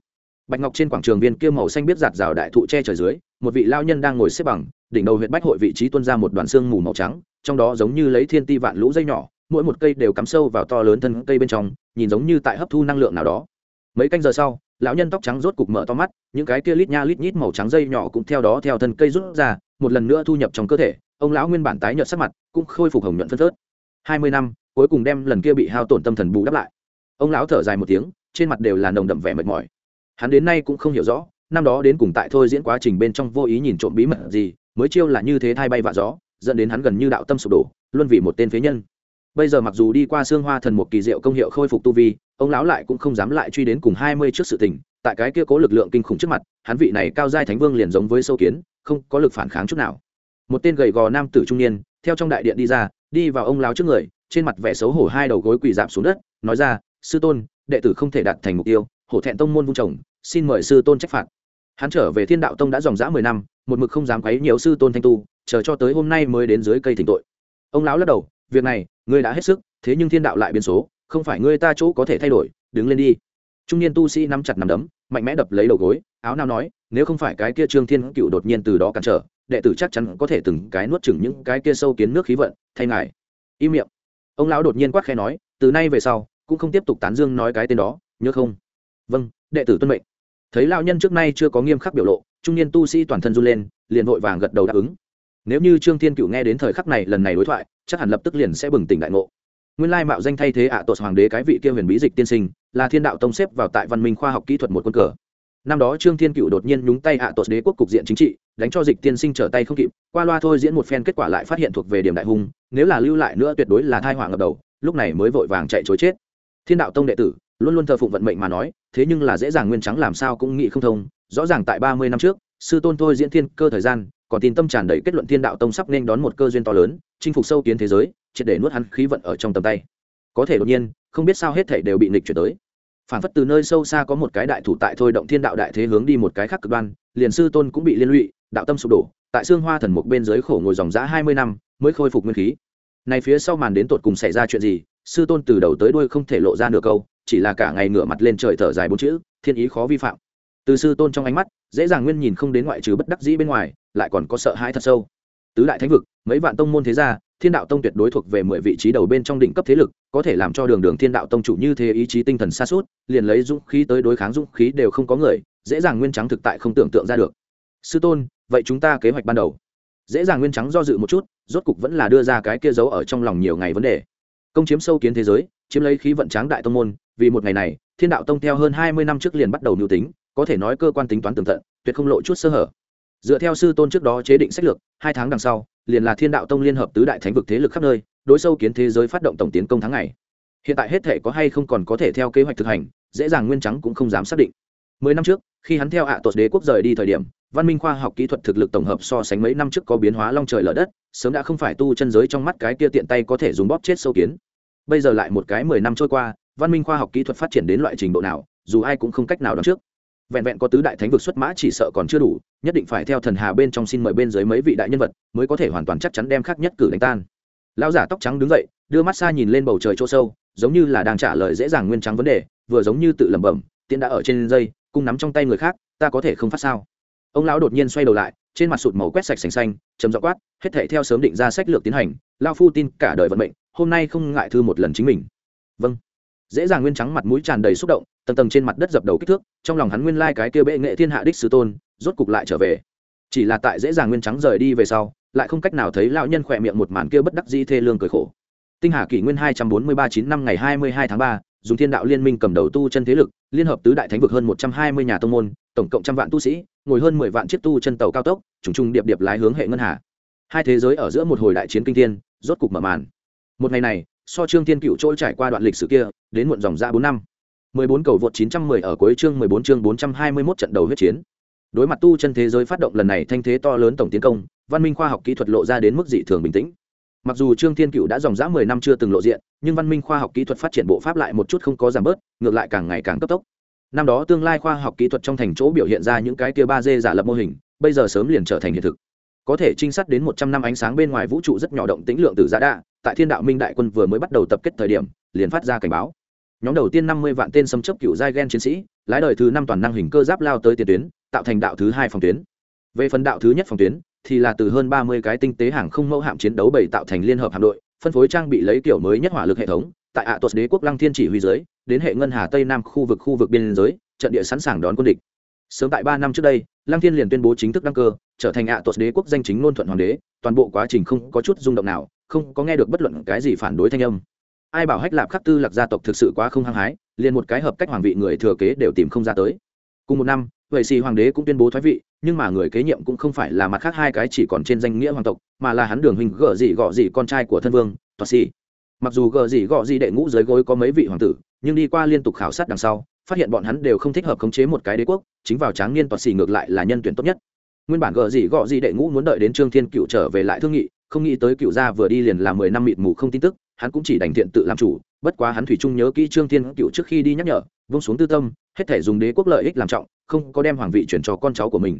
Bạch ngọc trên quảng trường viên kia màu xanh biết giạt rào đại thụ che trời dưới, một vị lao nhân đang ngồi xếp bằng, đỉnh đầu huyện bách hội vị trí tuân ra một đoàn xương mù màu trắng, trong đó giống như lấy thiên ti vạn lũ dây nhỏ, mỗi một cây đều cắm sâu vào to lớn thân cây bên trong, nhìn giống như tại hấp thu năng lượng nào đó. Mấy canh giờ sau, lão nhân tóc trắng rốt cục mở to mắt, những cái kia lít nha lít nhít màu trắng dây nhỏ cũng theo đó theo thân cây rút ra, một lần nữa thu nhập trong cơ thể, ông lão nguyên bản tái nhợt sắc mặt, cũng khôi phục hồng nhuận phân phớt. Hai mươi năm, cuối cùng đem lần kia bị hao tổn tâm thần bù đắp lại. Ông lão thở dài một tiếng trên mặt đều là nồng đậm vẻ mệt mỏi. Hắn đến nay cũng không hiểu rõ, năm đó đến cùng tại thôi diễn quá trình bên trong vô ý nhìn trộm bí mật gì, mới chiêu là như thế thay bay vạ gió, dẫn đến hắn gần như đạo tâm sụp đổ, luôn vì một tên phế nhân. Bây giờ mặc dù đi qua xương hoa thần một kỳ diệu công hiệu khôi phục tu vi, ông lão lại cũng không dám lại truy đến cùng hai mươi trước sự tình, tại cái kia cố lực lượng kinh khủng trước mặt, hắn vị này cao giai thánh vương liền giống với sâu kiến, không có lực phản kháng chút nào. Một tên gầy gò nam tử trung niên, theo trong đại điện đi ra, đi vào ông lão trước người, trên mặt vẻ xấu hổ hai đầu gối quỳ dạp xuống đất, nói ra, sư tôn đệ tử không thể đạt thành mục tiêu, hổ thẹn tông môn vung trồng xin mời sư tôn trách phạt. Hắn trở về thiên đạo tông đã dòng dã mười năm, một mực không dám quấy nhiều sư tôn thanh tu, chờ cho tới hôm nay mới đến dưới cây thỉnh tội. Ông lão lắc đầu, việc này, ngươi đã hết sức, thế nhưng thiên đạo lại biến số, không phải ngươi ta chỗ có thể thay đổi, đứng lên đi. Trung niên tu sĩ nắm chặt nắm đấm, mạnh mẽ đập lấy đầu gối, áo nào nói, nếu không phải cái kia trương thiên cựu đột nhiên từ đó cản trở, đệ tử chắc chắn có thể từng cái nuốt chừng những cái kia sâu kiến nước khí vận, thay ngài. Im miệng. Ông lão đột nhiên quát khe nói, từ nay về sau cũng không tiếp tục tán dương nói cái tên đó, nhớ không? Vâng đệ tử tuân mệnh. Thấy lão nhân trước nay chưa có nghiêm khắc biểu lộ, trung niên tu sĩ toàn thân run lên, liền vội vàng gật đầu đáp ứng. Nếu như trương thiên cựu nghe đến thời khắc này lần này đối thoại, chắc hẳn lập tức liền sẽ bừng tỉnh đại ngộ. Nguyên lai mạo danh thay thế ạ à tột hoàng đế cái vị kia huyền bí dịch tiên sinh, là thiên đạo tông xếp vào tại văn minh khoa học kỹ thuật một quân cờ. Năm đó trương thiên cựu đột nhiên nhúng tay ạ à tột đế quốc cục diện chính trị, đánh cho dịch tiên sinh trở tay không kịp, qua loa thôi diễn một phen kết quả lại phát hiện thuộc về điểm đại hung, nếu là lưu lại nữa tuyệt đối là thai họa ngập đầu, lúc này mới vội vàng chạy chối chết thiên đạo tông đệ tử, luôn luôn thờ phụng vận mệnh mà nói, thế nhưng là dễ dàng nguyên trắng làm sao cũng nghĩ không thông. Rõ ràng tại ba mươi năm trước, sư tôn thôi diễn thiên cơ thời gian, còn tin tâm tràn đầy kết luận thiên đạo tông sắp nên đón một cơ duyên to lớn, chinh phục sâu kiến thế giới, triệt để nuốt hắn khí vận ở trong tầm tay. Có thể đột nhiên, không biết sao hết thể đều bị nịch chuyển tới. Phản phất từ nơi sâu xa có một cái đại thủ tại thôi động thiên đạo đại thế hướng đi một cái khác cực đoan, liền sư tôn cũng bị liên lụy, đạo tâm sụp đổ, tại xương hoa thần mục bên dưới khổ ngồi dòng giã hai mươi năm, mới khôi phục nguyên khí. Này phía sau màn đến tột cùng xảy ra chuyện gì sư tôn từ đầu tới đuôi không thể lộ ra nửa câu, chỉ là cả ngày ngửa mặt lên trời thở dài bốn chữ, thiên ý khó vi phạm. Từ sư tôn trong ánh mắt, dễ dàng nguyên nhìn không đến ngoại trừ bất đắc dĩ bên ngoài, lại còn có sợ hãi thật sâu. Tứ đại thánh vực, mấy vạn tông môn thế gia, thiên đạo tông tuyệt đối thuộc về mười vị trí đầu bên trong đỉnh cấp thế lực, có thể làm cho đường đường thiên đạo tông chủ như thế ý chí tinh thần xa suốt liền lấy dũng khí tới đối kháng dũng khí đều không có người, dễ dàng nguyên trắng thực tại không tưởng tượng ra được. Sư tôn, vậy chúng ta kế hoạch ban đầu. Dễ dàng nguyên trắng do dự một chút, rốt cục vẫn là đưa ra cái kia giấu ở trong lòng nhiều ngày vấn đề công chiếm sâu kiến thế giới, chiếm lấy khí vận tráng đại tông môn, vì một ngày này, thiên đạo tông theo hơn hai mươi năm trước liền bắt đầu mưu tính, có thể nói cơ quan tính toán tường tận, tuyệt không lộ chút sơ hở. Dựa theo sư tôn trước đó chế định sách lược, hai tháng đằng sau, liền là thiên đạo tông liên hợp tứ đại thánh vực thế lực khắp nơi, đối sâu kiến thế giới phát động tổng tiến công tháng ngày. Hiện tại hết thể có hay không còn có thể theo kế hoạch thực hành, dễ dàng nguyên trắng cũng không dám xác định. Mười năm trước, khi hắn theo ạ à tuột đế quốc rời đi thời điểm, văn minh khoa học kỹ thuật thực lực tổng hợp so sánh mấy năm trước có biến hóa long trời lở đất sớm đã không phải tu chân giới trong mắt cái kia tiện tay có thể dùng bóp chết sâu kiến. Bây giờ lại một cái mười năm trôi qua, văn minh khoa học kỹ thuật phát triển đến loại trình độ nào, dù ai cũng không cách nào đoán trước. Vẹn vẹn có tứ đại thánh vực xuất mã chỉ sợ còn chưa đủ, nhất định phải theo thần hà bên trong xin mời bên dưới mấy vị đại nhân vật, mới có thể hoàn toàn chắc chắn đem khác nhất cử đánh tan. Lão giả tóc trắng đứng dậy, đưa mắt xa nhìn lên bầu trời chỗ sâu, giống như là đang trả lời dễ dàng nguyên trắng vấn đề, vừa giống như tự lẩm bẩm tiện đã ở trên dây, cung nắm trong tay người khác, ta có thể không phát sao? Ông lão đột nhiên xoay đầu lại, trên mặt sụt màu quét sạch sành xanh chấm dọ quát hết thể theo sớm định ra sách lược tiến hành, lao phu tin cả đời vận mệnh, hôm nay không ngại thư một lần chính mình. Vâng. Dễ dàng nguyên trắng mặt mũi tràn đầy xúc động, tầng tầng trên mặt đất dập đầu kích thước, trong lòng hắn nguyên lai cái kia bệ nghệ thiên hạ đích sư tôn, rốt cục lại trở về. Chỉ là tại dễ dàng nguyên trắng rời đi về sau, lại không cách nào thấy lão nhân khỏe miệng một màn kia bất đắc di thê lương cười khổ. Tinh hà kỷ nguyên hai trăm bốn mươi ba chín năm ngày hai mươi hai tháng ba, dùng thiên đạo liên minh cầm đầu tu chân thế lực, liên hợp tứ đại thánh vực hơn một trăm hai mươi nhà tông môn, tổng cộng trăm vạn tu sĩ, ngồi hơn mười vạn chiếc tu chân tàu cao tốc, trùng trùng điệp điệp lái hướng hệ ngân hà hai thế giới ở giữa một hồi đại chiến kinh thiên, rốt cục mở màn. Một ngày này, so trương thiên cựu trôi trải qua đoạn lịch sử kia, đến muộn dòng ra bốn năm. Mười bốn cầu vượt chín trăm mười ở cuối chương mười bốn chương bốn trăm hai mươi 421 trận đầu huyết chiến. Đối mặt tu chân thế giới phát động lần này thanh thế to lớn tổng tiến công, văn minh khoa học kỹ thuật lộ ra đến mức dị thường bình tĩnh. Mặc dù trương thiên cựu đã dòng dã mười năm chưa từng lộ diện, nhưng văn minh khoa học kỹ thuật phát triển bộ pháp lại một chút không có giảm bớt, ngược lại càng ngày càng cấp tốc. Năm đó tương lai khoa học kỹ thuật trong thành chỗ biểu hiện ra những cái kia ba d giả lập mô hình, bây giờ sớm liền trở thành hiện thực có thể trinh sát đến một trăm năm ánh sáng bên ngoài vũ trụ rất nhỏ động tĩnh lượng từ giả đa. Tại thiên đạo minh đại quân vừa mới bắt đầu tập kết thời điểm, liền phát ra cảnh báo. Nhóm đầu tiên năm mươi vạn tên xâm chấp cựu giai gen chiến sĩ, lái đời thứ năm toàn năng hình cơ giáp lao tới tiền tuyến, tạo thành đạo thứ hai phòng tuyến. Về phần đạo thứ nhất phòng tuyến, thì là từ hơn ba mươi cái tinh tế hàng không mẫu hạm chiến đấu bảy tạo thành liên hợp hạm đội, phân phối trang bị lấy kiểu mới nhất hỏa lực hệ thống. Tại ạ tuật đế quốc lăng thiên chỉ huy giới đến hệ ngân hà tây nam khu vực khu vực biên giới, trận địa sẵn sàng đón quân địch sớm tại ba năm trước đây, lăng thiên liền tuyên bố chính thức đăng cơ, trở thành ạ tuột đế quốc danh chính ngôn thuận hoàng đế, toàn bộ quá trình không có chút rung động nào, không có nghe được bất luận cái gì phản đối thanh âm. Ai bảo hách lạp khắc tư lạc gia tộc thực sự quá không hăng hái, liền một cái hợp cách hoàng vị người thừa kế đều tìm không ra tới. Cùng một năm vậy xì hoàng đế cũng tuyên bố thoái vị, nhưng mà người kế nhiệm cũng không phải là mặt khác hai cái chỉ còn trên danh nghĩa hoàng tộc, mà là hắn đường huynh gợ gì gọ gì con trai của thân vương, toa xì. Mặc dù gợ gì gọ gì đệ ngũ dưới gối có mấy vị hoàng tử, nhưng đi qua liên tục khảo sát đằng sau phát hiện bọn hắn đều không thích hợp khống chế một cái đế quốc, chính vào tráng niên toa xì ngược lại là nhân tuyển tốt nhất. Nguyên bản gợ gì gọ gì đệ ngũ muốn đợi đến trương thiên cựu trở về lại thương nghị, không nghĩ tới cựu gia vừa đi liền là mười năm mịt mù không tin tức, hắn cũng chỉ đành thiện tự làm chủ, bất quá hắn thủy chung nhớ kỹ trương thiên cựu trước khi đi nhắc nhở, vung xuống tư tâm, hết thể dùng đế quốc lợi ích làm trọng, không có đem hoàng vị chuyển cho con cháu của mình.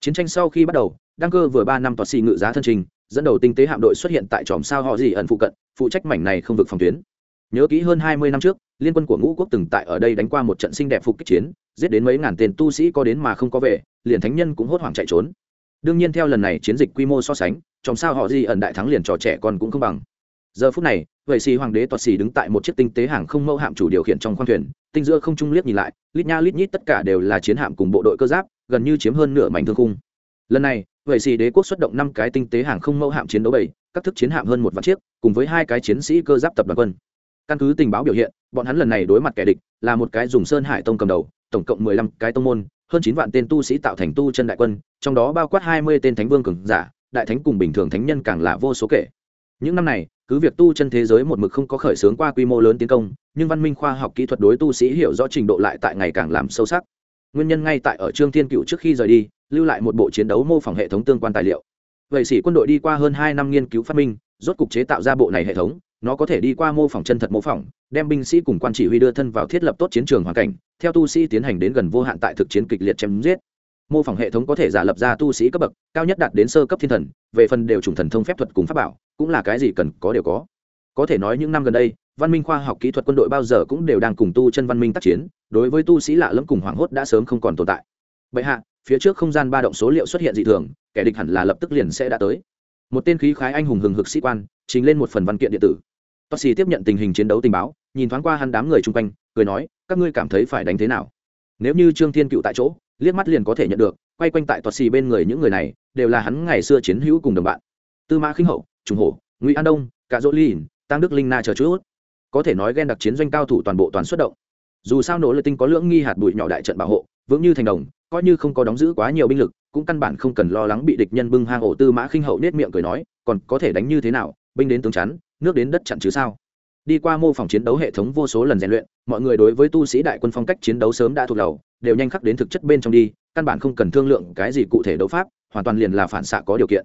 Chiến tranh sau khi bắt đầu, đăng cơ vừa ba năm toạt xì ngự giá thân trình, dẫn đầu tinh tế hạm đội xuất hiện tại tròm sao họ gì ẩn phụ cận, phụ trách mảnh này không vực phòng tuyến nhớ kỹ hơn hai mươi năm trước, liên quân của ngũ quốc từng tại ở đây đánh qua một trận xinh đẹp phục kích chiến, giết đến mấy ngàn tên tu sĩ có đến mà không có về, liền thánh nhân cũng hốt hoảng chạy trốn. Đương nhiên theo lần này chiến dịch quy mô so sánh, trong sao họ gì ẩn đại thắng liền trò trẻ con cũng không bằng. Giờ phút này vậy xì hoàng đế toạt xì đứng tại một chiếc tinh tế hàng không mẫu hạm chủ điều khiển trong khoang thuyền, tinh giữa không trung liếc nhìn lại, lít nha lít nhít tất cả đều là chiến hạm cùng bộ đội cơ giáp, gần như chiếm hơn nửa mảnh thương khung. Lần này vậy xì đế quốc xuất động năm cái tinh tế hàng không mẫu hạm chiến đấu bảy, các thức chiến hạm hơn một vạn chiếc, cùng với hai cái chiến sĩ cơ giáp tập đoàn quân căn cứ tình báo biểu hiện, bọn hắn lần này đối mặt kẻ địch là một cái dùng sơn hải tông cầm đầu, tổng cộng mười lăm cái tông môn, hơn chín vạn tên tu sĩ tạo thành tu chân đại quân, trong đó bao quát hai mươi tên thánh vương cường giả, đại thánh cùng bình thường thánh nhân càng là vô số kể. Những năm này, cứ việc tu chân thế giới một mực không có khởi xướng qua quy mô lớn tiến công, nhưng văn minh khoa học kỹ thuật đối tu sĩ hiểu rõ trình độ lại tại ngày càng làm sâu sắc. Nguyên nhân ngay tại ở trương thiên cựu trước khi rời đi, lưu lại một bộ chiến đấu mô phỏng hệ thống tương quan tài liệu. Vậy sĩ quân đội đi qua hơn hai năm nghiên cứu phát minh, rốt cục chế tạo ra bộ này hệ thống nó có thể đi qua mô phỏng chân thật mô phỏng, đem binh sĩ cùng quan chỉ huy đưa thân vào thiết lập tốt chiến trường hoàn cảnh, theo tu sĩ tiến hành đến gần vô hạn tại thực chiến kịch liệt chém giết. Mô phỏng hệ thống có thể giả lập ra tu sĩ cấp bậc, cao nhất đạt đến sơ cấp thiên thần, về phần đều chủng thần thông phép thuật cùng pháp bảo, cũng là cái gì cần có đều có. Có thể nói những năm gần đây, văn minh khoa học kỹ thuật quân đội bao giờ cũng đều đang cùng tu chân văn minh tác chiến, đối với tu sĩ lạ lẫm cùng hoảng hốt đã sớm không còn tồn tại. Bệ hạ, phía trước không gian ba động số liệu xuất hiện dị thường, kẻ địch hẳn là lập tức liền sẽ đã tới một tên khí khái anh hùng hừng hực sĩ quan, trình lên một phần văn kiện điện tử. Toa xì tiếp nhận tình hình chiến đấu tình báo, nhìn thoáng qua hắn đám người chung quanh, cười nói, các ngươi cảm thấy phải đánh thế nào? Nếu như trương thiên cựu tại chỗ, liếc mắt liền có thể nhận được, quay quanh tại toa xì bên người những người này, đều là hắn ngày xưa chiến hữu cùng đồng bạn. Tư mã khinh hậu, trùng hổ, ngụy an đông, cả dỗ li tăng đức linh na chờ chút. Có thể nói ghen đặc chiến doanh cao thủ toàn bộ toàn xuất động. Dù sao nỗ lực tinh có lưỡng nghi hạt bụi nhỏ đại trận bảo hộ vững như thành đồng, coi như không có đóng giữ quá nhiều binh lực, cũng căn bản không cần lo lắng bị địch nhân bưng hang ổ tư mã khinh hậu nết miệng cười nói, còn có thể đánh như thế nào, binh đến tướng chắn, nước đến đất chặn chứ sao? Đi qua mô phỏng chiến đấu hệ thống vô số lần rèn luyện, mọi người đối với tu sĩ đại quân phong cách chiến đấu sớm đã thuộc đầu, đều nhanh khắc đến thực chất bên trong đi, căn bản không cần thương lượng cái gì cụ thể đấu pháp, hoàn toàn liền là phản xạ có điều kiện.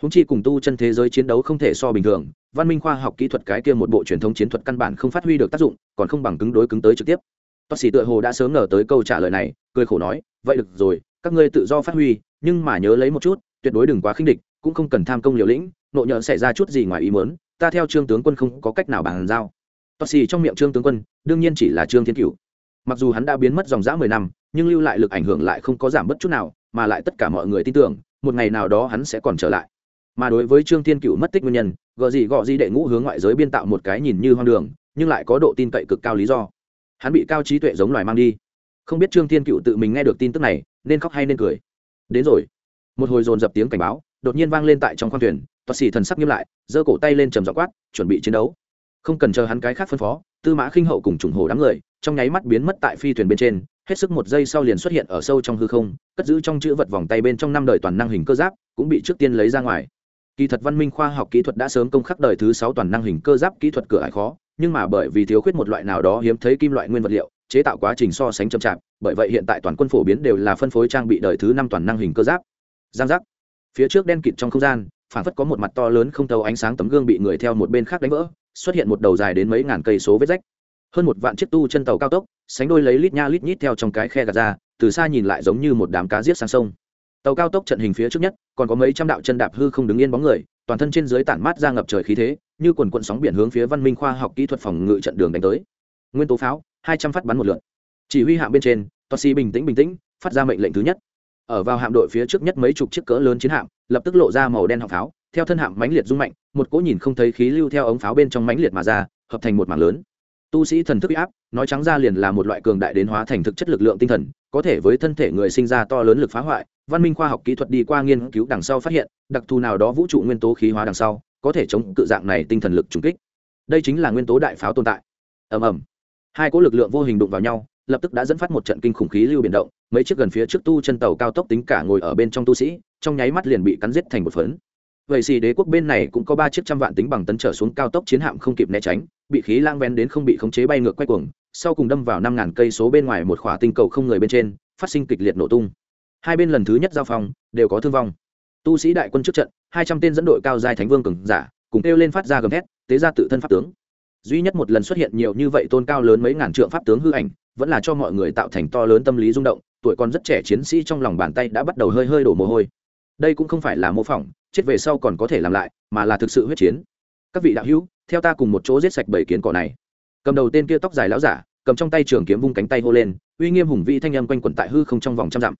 Húng chi cùng tu chân thế giới chiến đấu không thể so bình thường, văn minh khoa học kỹ thuật cái kia một bộ truyền thống chiến thuật căn bản không phát huy được tác dụng, còn không bằng cứng đối cứng tới trực tiếp toa sĩ tựa hồ đã sớm ngờ tới câu trả lời này, cười khổ nói, vậy được rồi, các ngươi tự do phát huy, nhưng mà nhớ lấy một chút, tuyệt đối đừng quá khinh địch, cũng không cần tham công liều lĩnh nộ nhỡ xảy ra chút gì ngoài ý mớn ta theo trương tướng quân không có cách nào bàn giao. Toa sĩ trong miệng trương tướng quân, đương nhiên chỉ là trương thiên cửu. Mặc dù hắn đã biến mất dòng dã mười năm, nhưng lưu lại lực ảnh hưởng lại không có giảm bất chút nào, mà lại tất cả mọi người tin tưởng, một ngày nào đó hắn sẽ còn trở lại. Mà đối với trương thiên cựu mất tích nguyên nhân gợ gì gọ gì đệ ngũ hướng ngoại giới biên tạo một cái nhìn như hoang đường, nhưng lại có độ tin cậy cực cao lý do hắn bị cao trí tuệ giống loài mang đi. Không biết trương thiên cựu tự mình nghe được tin tức này, nên khóc hay nên cười. Đến rồi. Một hồi dồn dập tiếng cảnh báo, đột nhiên vang lên tại trong khoang thuyền, toa xì thần sắc nghiêm lại, giơ cổ tay lên trầm dọ quát, chuẩn bị chiến đấu. Không cần chờ hắn cái khác phân phó, tư mã khinh hậu cùng trùng hồ đám người, trong nháy mắt biến mất tại phi thuyền bên trên, hết sức một giây sau liền xuất hiện ở sâu trong hư không, cất giữ trong chữ vật vòng tay bên trong năm đời toàn năng hình cơ giáp, cũng bị trước tiên lấy ra ngoài. Kỳ thật văn minh khoa học kỹ thuật đã sớm công khắc đời thứ sáu toàn năng hình cơ giáp kỹ thuật cửa ải khó nhưng mà bởi vì thiếu khuyết một loại nào đó hiếm thấy kim loại nguyên vật liệu, chế tạo quá trình so sánh chậm chạp, bởi vậy hiện tại toàn quân phổ biến đều là phân phối trang bị đời thứ năm toàn năng hình cơ giáp. Giang giác. Phía trước đen kịt trong không gian phản phất có một mặt to lớn không tàu ánh sáng tấm gương bị người theo một bên khác đánh vỡ, xuất hiện một đầu dài đến mấy ngàn cây số vết rách. Hơn một vạn chiếc tu chân tàu cao tốc, sánh đôi lấy lít nha lít nhít theo trong cái khe gạt ra, từ xa nhìn lại giống như một đám cá giết sang sông. Tàu cao tốc trận hình phía trước nhất, còn có mấy trăm đạo chân đạp hư không đứng yên bóng người toàn thân trên dưới tản mát ra ngập trời khí thế, như quần quận sóng biển hướng phía văn minh khoa học kỹ thuật phòng ngự trận đường đánh tới. Nguyên tố pháo, hai trăm phát bắn một lượt. Chỉ huy hạm bên trên, toa si bình tĩnh bình tĩnh, phát ra mệnh lệnh thứ nhất. Ở vào hạm đội phía trước nhất mấy chục chiếc cỡ lớn chiến hạm, lập tức lộ ra màu đen họng pháo, theo thân hạm mãnh liệt rung mạnh, một cỗ nhìn không thấy khí lưu theo ống pháo bên trong mãnh liệt mà ra, hợp thành một mảng lớn. Tu sĩ thần thức áp, nói trắng ra liền là một loại cường đại đến hóa thành thực chất lực lượng tinh thần, có thể với thân thể người sinh ra to lớn lực phá hoại văn minh khoa học kỹ thuật đi qua nghiên cứu đằng sau phát hiện, đặc thù nào đó vũ trụ nguyên tố khí hóa đằng sau, có thể chống cự dạng này tinh thần lực trùng kích. Đây chính là nguyên tố đại pháo tồn tại. Ầm ầm. Hai cỗ lực lượng vô hình đụng vào nhau, lập tức đã dẫn phát một trận kinh khủng khí lưu biển động, mấy chiếc gần phía trước tu chân tàu cao tốc tính cả ngồi ở bên trong tu sĩ, trong nháy mắt liền bị cắn giết thành một phấn. Vậy xì đế quốc bên này cũng có ba chiếc trăm vạn tính bằng tấn trở xuống cao tốc chiến hạm không kịp né tránh, bị khí lang ven đến không bị khống chế bay ngược quay cuồng, sau cùng đâm vào năm ngàn cây số bên ngoài một khỏa tinh cầu không người bên trên, phát sinh kịch liệt nổ tung hai bên lần thứ nhất giao phong, đều có thương vong. Tu sĩ đại quân trước trận, hai trăm tên dẫn đội cao giai thánh vương cường giả, cùng kêu lên phát ra gầm thét, tế ra tự thân pháp tướng. Duy nhất một lần xuất hiện nhiều như vậy tôn cao lớn mấy ngàn trượng pháp tướng hư ảnh, vẫn là cho mọi người tạo thành to lớn tâm lý rung động, tuổi còn rất trẻ chiến sĩ trong lòng bàn tay đã bắt đầu hơi hơi đổ mồ hôi. Đây cũng không phải là mô phỏng, chết về sau còn có thể làm lại, mà là thực sự huyết chiến. Các vị đạo hữu, theo ta cùng một chỗ giết sạch bảy kiến cỏ này. Cầm đầu tên kia tóc dài láo giả, cầm trong tay trường kiếm vung cánh tay hô lên, uy nghiêm hùng vĩ thanh âm quanh quẩn tại hư không trong vòng trăm dặm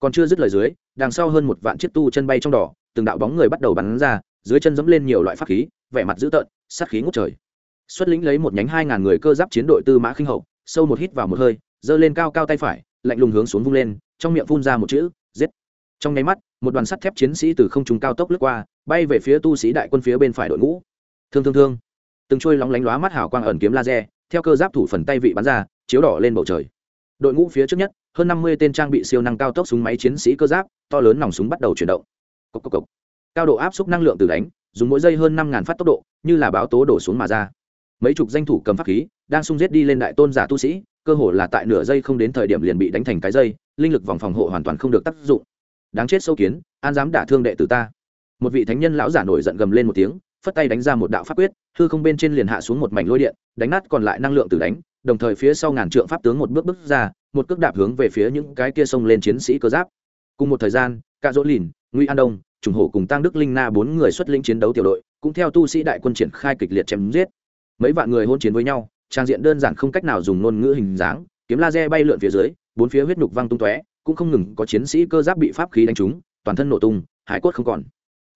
còn chưa dứt lời dưới, đằng sau hơn một vạn chiếc tu chân bay trong đỏ, từng đạo bóng người bắt đầu bắn ra, dưới chân dẫm lên nhiều loại pháp khí, vẻ mặt dữ tợn, sát khí ngút trời. Xuất lĩnh lấy một nhánh hai ngàn người cơ giáp chiến đội tư mã khinh hậu, sâu một hít vào một hơi, giơ lên cao cao tay phải, lạnh lùng hướng xuống vung lên, trong miệng phun ra một chữ, giết. Trong nháy mắt, một đoàn sắt thép chiến sĩ từ không trung cao tốc lướt qua, bay về phía tu sĩ đại quân phía bên phải đội ngũ. Thương thương thương. Từng trôi lóng lánh lóa mắt hào quang ẩn kiếm laser, theo cơ giáp thủ phần tay vị bắn ra, chiếu đỏ lên bầu trời. Đội ngũ phía trước nhất hơn năm mươi tên trang bị siêu năng cao tốc súng máy chiến sĩ cơ giáp, to lớn nòng súng bắt đầu chuyển động. Cốc cốc cốc. cao độ áp suất năng lượng từ đánh, dùng mỗi giây hơn năm phát tốc độ, như là báo tố đổ xuống mà ra. Mấy chục danh thủ cầm pháp khí, đang xung giết đi lên đại tôn giả tu sĩ, cơ hồ là tại nửa giây không đến thời điểm liền bị đánh thành cái dây, linh lực vòng phòng hộ hoàn toàn không được tác dụng. Đáng chết sâu kiến, an dám đả thương đệ tử ta. Một vị thánh nhân lão giả nổi giận gầm lên một tiếng, phất tay đánh ra một đạo pháp quyết, hư không bên trên liền hạ xuống một mảnh lôi điện, đánh nát còn lại năng lượng từ đánh, đồng thời phía sau ngàn trượng pháp tướng một bước bước ra một cước đạp hướng về phía những cái kia sông lên chiến sĩ cơ giáp. Cùng một thời gian, cả dỗ lìn nguy an đông, trùng hổ cùng tăng đức linh na bốn người xuất lĩnh chiến đấu tiểu đội, cũng theo tu sĩ đại quân triển khai kịch liệt chém giết. Mấy vạn người hôn chiến với nhau, trang diện đơn giản không cách nào dùng ngôn ngữ hình dáng, kiếm laser bay lượn phía dưới, bốn phía huyết nhục văng tung tóe, cũng không ngừng có chiến sĩ cơ giáp bị pháp khí đánh trúng, toàn thân nổ tung, hải cốt không còn.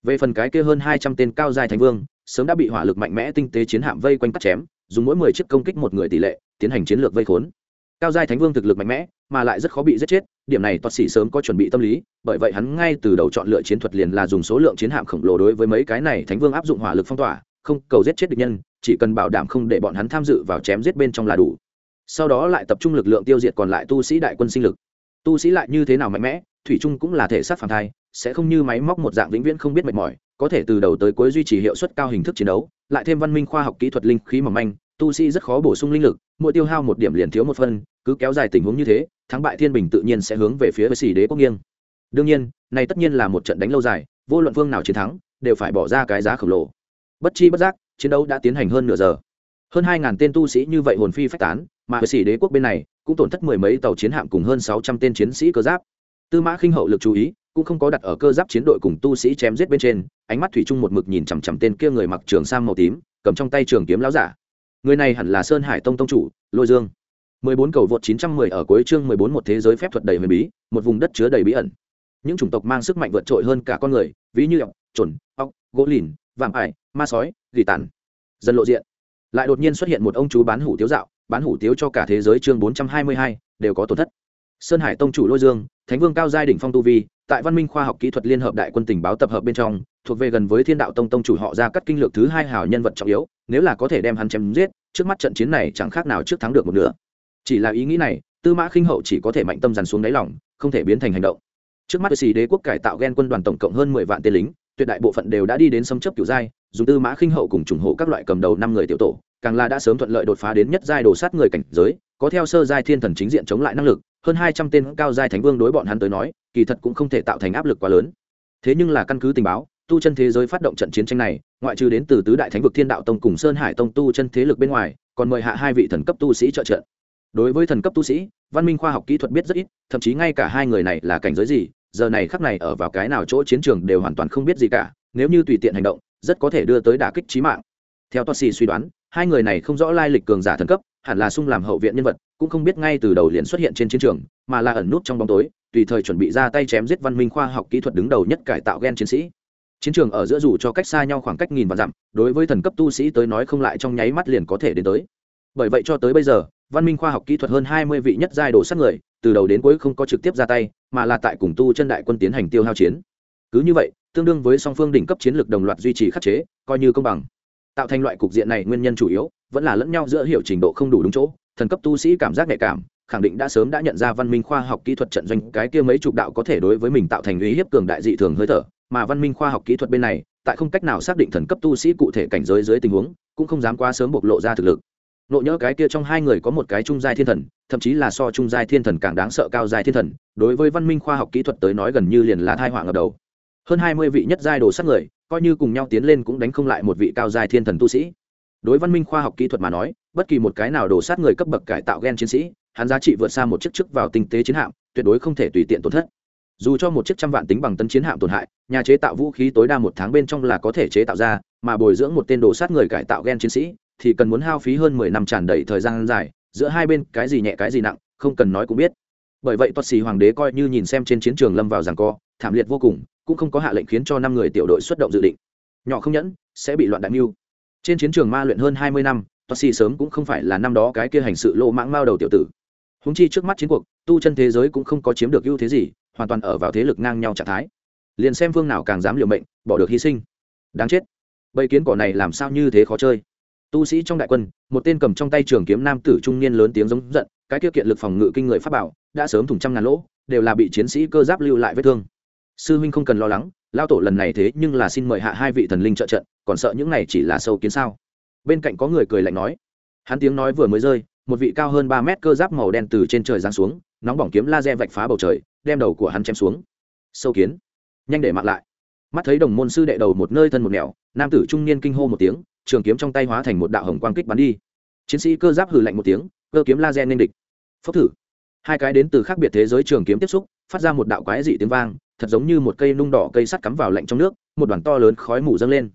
Về phần cái kia hơn hai trăm tên cao dài thành vương, sớm đã bị hỏa lực mạnh mẽ tinh tế chiến hạm vây quanh cắt chém, dùng mỗi mười chiếc công kích một người tỷ lệ, tiến hành chiến lược vây khốn cao giai thánh vương thực lực mạnh mẽ, mà lại rất khó bị giết chết, điểm này toạt sĩ sớm có chuẩn bị tâm lý, bởi vậy hắn ngay từ đầu chọn lựa chiến thuật liền là dùng số lượng chiến hạm khổng lồ đối với mấy cái này thánh vương áp dụng hỏa lực phong tỏa, không cầu giết chết địch nhân, chỉ cần bảo đảm không để bọn hắn tham dự vào chém giết bên trong là đủ. Sau đó lại tập trung lực lượng tiêu diệt còn lại tu sĩ đại quân sinh lực. Tu sĩ lại như thế nào mạnh mẽ, thủy trung cũng là thể xác phản thai, sẽ không như máy móc một dạng vĩnh viễn không biết mệt mỏi, có thể từ đầu tới cuối duy trì hiệu suất cao hình thức chiến đấu, lại thêm văn minh khoa học kỹ thuật linh khí mỏng manh, tu sĩ rất khó bổ sung linh lực mỗi tiêu hao một điểm liền thiếu một phân, cứ kéo dài tình huống như thế, thắng bại thiên bình tự nhiên sẽ hướng về phía với xỉ đế quốc nghiêng. Đương nhiên, này tất nhiên là một trận đánh lâu dài, vô luận phương nào chiến thắng, đều phải bỏ ra cái giá khổng lồ. Bất chi bất giác, chiến đấu đã tiến hành hơn nửa giờ. Hơn hai ngàn tên tu sĩ như vậy hồn phi phách tán, mà với xỉ đế quốc bên này, cũng tổn thất mười mấy tàu chiến hạm cùng hơn sáu trăm tên chiến sĩ cơ giáp. Tư mã khinh hậu lực chú ý, cũng không có đặt ở cơ giáp chiến đội cùng tu sĩ chém giết bên trên, ánh mắt thủy chung một mực nhìn chằm chằm tên kia người mặc trường sam màu tím, cầm trong tay trường kiếm láo giả người này hẳn là sơn hải tông tông chủ, lôi dương. mười bốn cầu vượt chín trăm mười ở cuối chương mười bốn một thế giới phép thuật đầy huyền bí, một vùng đất chứa đầy bí ẩn. Những chủng tộc mang sức mạnh vượt trội hơn cả con người, ví như ọc trồn ọc gỗ lìn, vạm ải, ma sói, gỉ tàn. Dần lộ diện. Lại đột nhiên xuất hiện một ông chú bán hủ tiếu dạo, bán hủ tiếu cho cả thế giới chương bốn trăm hai mươi hai, đều có tổn thất. Sơn hải tông chủ lôi dương, thánh vương cao giai đỉnh phong tu vi, tại văn minh khoa học kỹ thuật liên hợp đại quân tình báo tập hợp bên trong, thuộc về gần với thiên đạo tông tông chủ họ ra cắt kinh lược thứ hai hào nhân vật trọng yếu nếu là có thể đem hắn chém giết, trước mắt trận chiến này chẳng khác nào trước thắng được một nửa. Chỉ là ý nghĩ này, tư mã khinh hậu chỉ có thể mạnh tâm dằn xuống đáy lòng, không thể biến thành hành động. Trước mắt xì đế quốc cải tạo ghen quân đoàn tổng cộng hơn mười vạn tên lính, tuyệt đại bộ phận đều đã đi đến xâm chấp kiểu giai, dùng tư mã khinh hậu cùng chủng hộ các loại cầm đầu năm người tiểu tổ, càng là đã sớm thuận lợi đột phá đến nhất giai đồ sát người cảnh giới, có theo sơ giai thiên thần chính diện chống lại năng lực, hơn hai trăm tên cao giai thánh vương đối bọn hắn tới nói, kỳ thật cũng không thể tạo thành áp lực quá lớn. Thế nhưng là căn cứ tình báo tu chân thế giới phát động trận chiến tranh này, ngoại trừ đến từ tứ đại thánh vực thiên đạo tông cùng sơn hải tông tu chân thế lực bên ngoài, còn mời hạ hai vị thần cấp tu sĩ trợ trận. Đối với thần cấp tu sĩ, văn minh khoa học kỹ thuật biết rất ít, thậm chí ngay cả hai người này là cảnh giới gì, giờ này khắc này ở vào cái nào chỗ chiến trường đều hoàn toàn không biết gì cả, nếu như tùy tiện hành động, rất có thể đưa tới đả kích trí mạng. Theo tosi suy đoán, hai người này không rõ lai lịch cường giả thần cấp, hẳn là sung làm hậu viện nhân vật, cũng không biết ngay từ đầu liền xuất hiện trên chiến trường, mà là ẩn nút trong bóng tối, tùy thời chuẩn bị ra tay chém giết văn minh khoa học kỹ thuật đứng đầu nhất cải tạo gen chiến sĩ chiến trường ở giữa dù cho cách xa nhau khoảng cách nghìn và dặm, đối với thần cấp tu sĩ tới nói không lại trong nháy mắt liền có thể đến tới. Bởi vậy cho tới bây giờ, văn minh khoa học kỹ thuật hơn hai mươi vị nhất giai đồ sát người, từ đầu đến cuối không có trực tiếp ra tay, mà là tại cùng tu chân đại quân tiến hành tiêu hao chiến. Cứ như vậy, tương đương với song phương đỉnh cấp chiến lược đồng loạt duy trì khắc chế, coi như công bằng. Tạo thành loại cục diện này nguyên nhân chủ yếu, vẫn là lẫn nhau giữa hiểu trình độ không đủ đúng chỗ, thần cấp tu sĩ cảm giác nhạy cảm, khẳng định đã sớm đã nhận ra văn minh khoa học kỹ thuật trận doanh cái kia mấy chục đạo có thể đối với mình tạo thành uy hiếp cường đại dị thường hơi thở mà văn minh khoa học kỹ thuật bên này, tại không cách nào xác định thần cấp tu sĩ cụ thể cảnh giới dưới tình huống, cũng không dám quá sớm bộc lộ ra thực lực. Nộ nhỡ cái kia trong hai người có một cái trung giai thiên thần, thậm chí là so trung giai thiên thần càng đáng sợ cao giai thiên thần, đối với văn minh khoa học kỹ thuật tới nói gần như liền là thai họa ngập đầu. Hơn hai mươi vị nhất giai đồ sát người, coi như cùng nhau tiến lên cũng đánh không lại một vị cao giai thiên thần tu sĩ. Đối văn minh khoa học kỹ thuật mà nói, bất kỳ một cái nào đồ sát người cấp bậc cải tạo gen chiến sĩ, hắn giá trị vượt xa một chiếc chức vào tinh tế chiến hạm, tuyệt đối không thể tùy tiện tổn thất dù cho một chiếc trăm vạn tính bằng tấn chiến hạm tổn hại, nhà chế tạo vũ khí tối đa một tháng bên trong là có thể chế tạo ra, mà bồi dưỡng một tên đồ sát người cải tạo gen chiến sĩ thì cần muốn hao phí hơn mười năm tràn đầy thời gian dài, giữa hai bên cái gì nhẹ cái gì nặng, không cần nói cũng biết. Bởi vậy toát xì hoàng đế coi như nhìn xem trên chiến trường lâm vào rằng co, thảm liệt vô cùng, cũng không có hạ lệnh khiến cho năm người tiểu đội xuất động dự định. Nhỏ không nhẫn, sẽ bị loạn đại mưu. Trên chiến trường ma luyện hơn hai mươi năm toát xì sớm cũng không phải là năm đó cái kia hành sự lô mãng mao đầu tiểu tử húng chi trước mắt chiến cuộc, tu chân thế giới cũng không có chiếm được ưu thế gì, hoàn toàn ở vào thế lực ngang nhau trạng thái. Liền xem phương nào càng dám liều mệnh, bỏ được hy sinh. Đáng chết. Bầy kiến cỏ này làm sao như thế khó chơi? Tu sĩ trong đại quân, một tên cầm trong tay trường kiếm nam tử trung niên lớn tiếng giống giận, cái tiêu kiện lực phòng ngự kinh người pháp bảo, đã sớm thủng trăm ngàn lỗ, đều là bị chiến sĩ cơ giáp lưu lại vết thương. Sư huynh không cần lo lắng lao tổ lần này thế nhưng là xin mời hạ hai vị thần linh trợ trận, còn sợ những này chỉ là sâu kiến sao? Bên cạnh có người cười lạnh nói. Hắn tiếng nói vừa mới rơi một vị cao hơn ba mét cơ giáp màu đen từ trên trời giáng xuống, nóng bỏng kiếm laser vạch phá bầu trời, đem đầu của hắn chém xuống. Sâu kiến. Nhanh để mạng lại. Mắt thấy đồng môn sư đệ đầu một nơi thân một nẻo, nam tử trung niên kinh hô một tiếng, trường kiếm trong tay hóa thành một đạo hồng quang kích bắn đi. Chiến sĩ cơ giáp hừ lạnh một tiếng, cơ kiếm laser nên địch. Phốc thử. Hai cái đến từ khác biệt thế giới trường kiếm tiếp xúc, phát ra một đạo quái dị tiếng vang, thật giống như một cây nung đỏ cây sắt cắm vào lạnh trong nước, một đoàn to lớn khói mù dâng lên.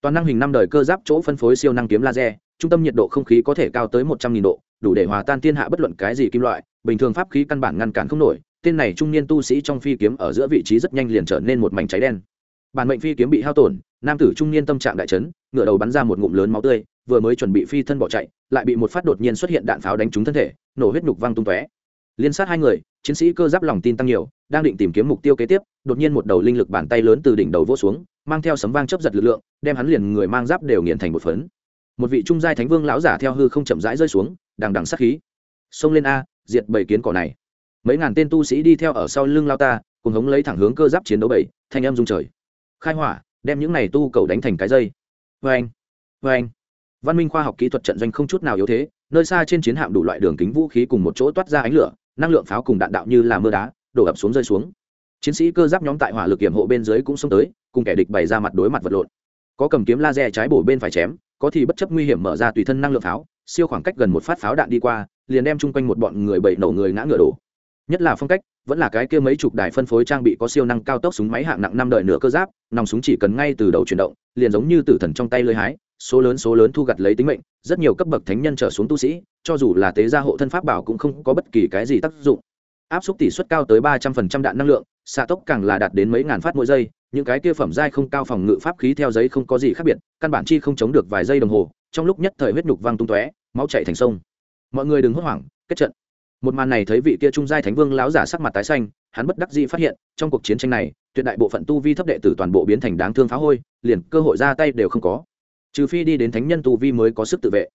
Toàn năng hình năm đời cơ giáp chỗ phân phối siêu năng kiếm laser, trung tâm nhiệt độ không khí có thể cao tới một trăm nghìn độ đủ để hòa tan thiên hạ bất luận cái gì kim loại, bình thường pháp khí căn bản ngăn cản không nổi, tên này trung niên tu sĩ trong phi kiếm ở giữa vị trí rất nhanh liền trở nên một mảnh cháy đen. Bản mệnh phi kiếm bị hao tổn, nam tử trung niên tâm trạng đại chấn ngựa đầu bắn ra một ngụm lớn máu tươi, vừa mới chuẩn bị phi thân bỏ chạy, lại bị một phát đột nhiên xuất hiện đạn pháo đánh trúng thân thể, nổ huyết nhục văng tung tóe. Liên sát hai người, chiến sĩ cơ giáp lòng tin tăng nhiều, đang định tìm kiếm mục tiêu kế tiếp, đột nhiên một đầu linh lực bàn tay lớn từ đỉnh đầu vỗ xuống, mang theo sấm vang chấp giật lực lượng, đem hắn liền người mang giáp đều nghiền thành một phấn. Một vị trung giai thánh vương lão giả theo hư không chậm rãi rơi xuống đằng đằng sát khí. Xông lên a, diệt bảy kiến cỏ này. Mấy ngàn tên tu sĩ đi theo ở sau lưng lao ta, cùng hống lấy thẳng hướng cơ giáp chiến đấu bảy, thanh em dung trời. Khai hỏa, đem những này tu cầu đánh thành cái dây. Vê anh vê anh văn minh khoa học kỹ thuật trận doanh không chút nào yếu thế, nơi xa trên chiến hạm đủ loại đường kính vũ khí cùng một chỗ toát ra ánh lửa, năng lượng pháo cùng đạn đạo như là mưa đá, đổ ập xuống rơi xuống. Chiến sĩ cơ giáp nhóm tại hỏa lực kiểm hộ bên dưới cũng xông tới, cùng kẻ địch bày ra mặt đối mặt vật lộn. Có cầm kiếm laser trái bổ bên phải chém, có thì bất chấp nguy hiểm mở ra tùy thân năng lượng pháo siêu khoảng cách gần một phát pháo đạn đi qua, liền đem chung quanh một bọn người bậy nổ người ngã ngựa đổ. Nhất là phong cách, vẫn là cái kia mấy chục đài phân phối trang bị có siêu năng cao tốc súng máy hạng nặng năm đời nửa cơ giáp, nòng súng chỉ cần ngay từ đầu chuyển động, liền giống như tử thần trong tay lưới hái, số lớn số lớn thu gặt lấy tính mệnh, rất nhiều cấp bậc thánh nhân trở xuống tu sĩ, cho dù là tế gia hộ thân pháp bảo cũng không có bất kỳ cái gì tác dụng. Áp suất tỷ suất cao tới ba trăm phần trăm đạn năng lượng xạ tốc càng là đạt đến mấy ngàn phát mỗi giây, những cái kia phẩm giai không cao phòng ngự pháp khí theo giấy không có gì khác biệt, căn bản chi không chống được vài giây đồng hồ, trong lúc nhất thời huyết nhục văng tung tóe, máu chảy thành sông. Mọi người đừng hốt hoảng, kết trận. Một màn này thấy vị kia trung giai thánh vương lão giả sắc mặt tái xanh, hắn bất đắc dĩ phát hiện, trong cuộc chiến tranh này, tuyệt đại bộ phận tu vi thấp đệ tử toàn bộ biến thành đáng thương phá hôi, liền cơ hội ra tay đều không có. Trừ phi đi đến thánh nhân tu vi mới có sức tự vệ.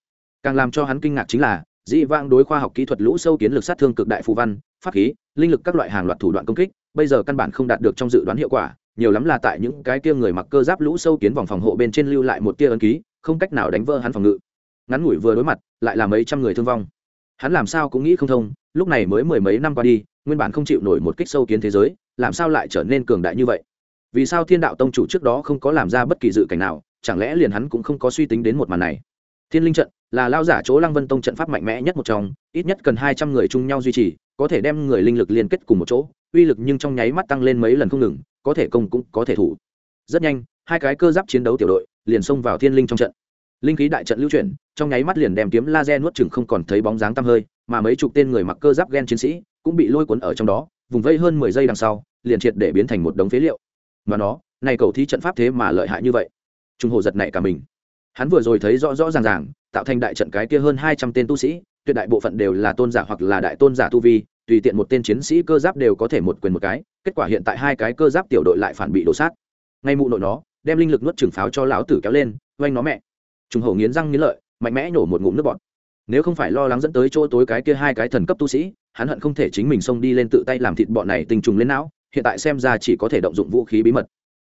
Càng làm cho hắn kinh ngạc chính là dị Vang đối khoa học kỹ thuật lũ sâu kiến lực sát thương cực đại phù văn, pháp khí, linh lực các loại hàng loạt thủ đoạn công kích bây giờ căn bản không đạt được trong dự đoán hiệu quả, nhiều lắm là tại những cái kia người mặc cơ giáp lũ sâu kiến vòng phòng hộ bên trên lưu lại một tia ấn ký, không cách nào đánh vỡ hắn phòng ngự. Ngắn ngủi vừa đối mặt, lại là mấy trăm người thương vong. Hắn làm sao cũng nghĩ không thông, lúc này mới mười mấy năm qua đi, nguyên bản không chịu nổi một kích sâu kiến thế giới, làm sao lại trở nên cường đại như vậy? Vì sao thiên đạo tông chủ trước đó không có làm ra bất kỳ dự cảnh nào, chẳng lẽ liền hắn cũng không có suy tính đến một màn này? Thiên linh trận là lao giả chỗ lăng vân tông trận pháp mạnh mẽ nhất một trong, ít nhất cần hai trăm người chung nhau duy trì, có thể đem người linh lực liên kết cùng một chỗ, uy lực nhưng trong nháy mắt tăng lên mấy lần không ngừng, có thể công cũng có thể thủ. Rất nhanh, hai cái cơ giáp chiến đấu tiểu đội liền xông vào thiên linh trong trận. Linh khí đại trận lưu chuyển, trong nháy mắt liền đem kiếm laser nuốt chừng không còn thấy bóng dáng tăm hơi, mà mấy chục tên người mặc cơ giáp gen chiến sĩ cũng bị lôi cuốn ở trong đó, vùng vây hơn mười giây đằng sau, liền triệt để biến thành một đống phế liệu. Mà nó, này cầu thí trận pháp thế mà lợi hại như vậy. Trung hồ giật nảy cả mình hắn vừa rồi thấy rõ rõ ràng ràng, tạo thành đại trận cái kia hơn hai trăm tên tu sĩ, tuyệt đại bộ phận đều là tôn giả hoặc là đại tôn giả tu vi, tùy tiện một tên chiến sĩ cơ giáp đều có thể một quyền một cái, kết quả hiện tại hai cái cơ giáp tiểu đội lại phản bị đổ sát. Ngay mụ nội nó, đem linh lực nuốt trừng pháo cho lão tử kéo lên, oanh nó mẹ. Trùng hầu nghiến răng nghiến lợi, mạnh mẽ nổ một ngụm nước bọt. Nếu không phải lo lắng dẫn tới chỗ tối cái kia hai cái thần cấp tu sĩ, hắn hận không thể chính mình xông đi lên tự tay làm thịt bọn này tình trùng lên não, hiện tại xem ra chỉ có thể động dụng vũ khí bí mật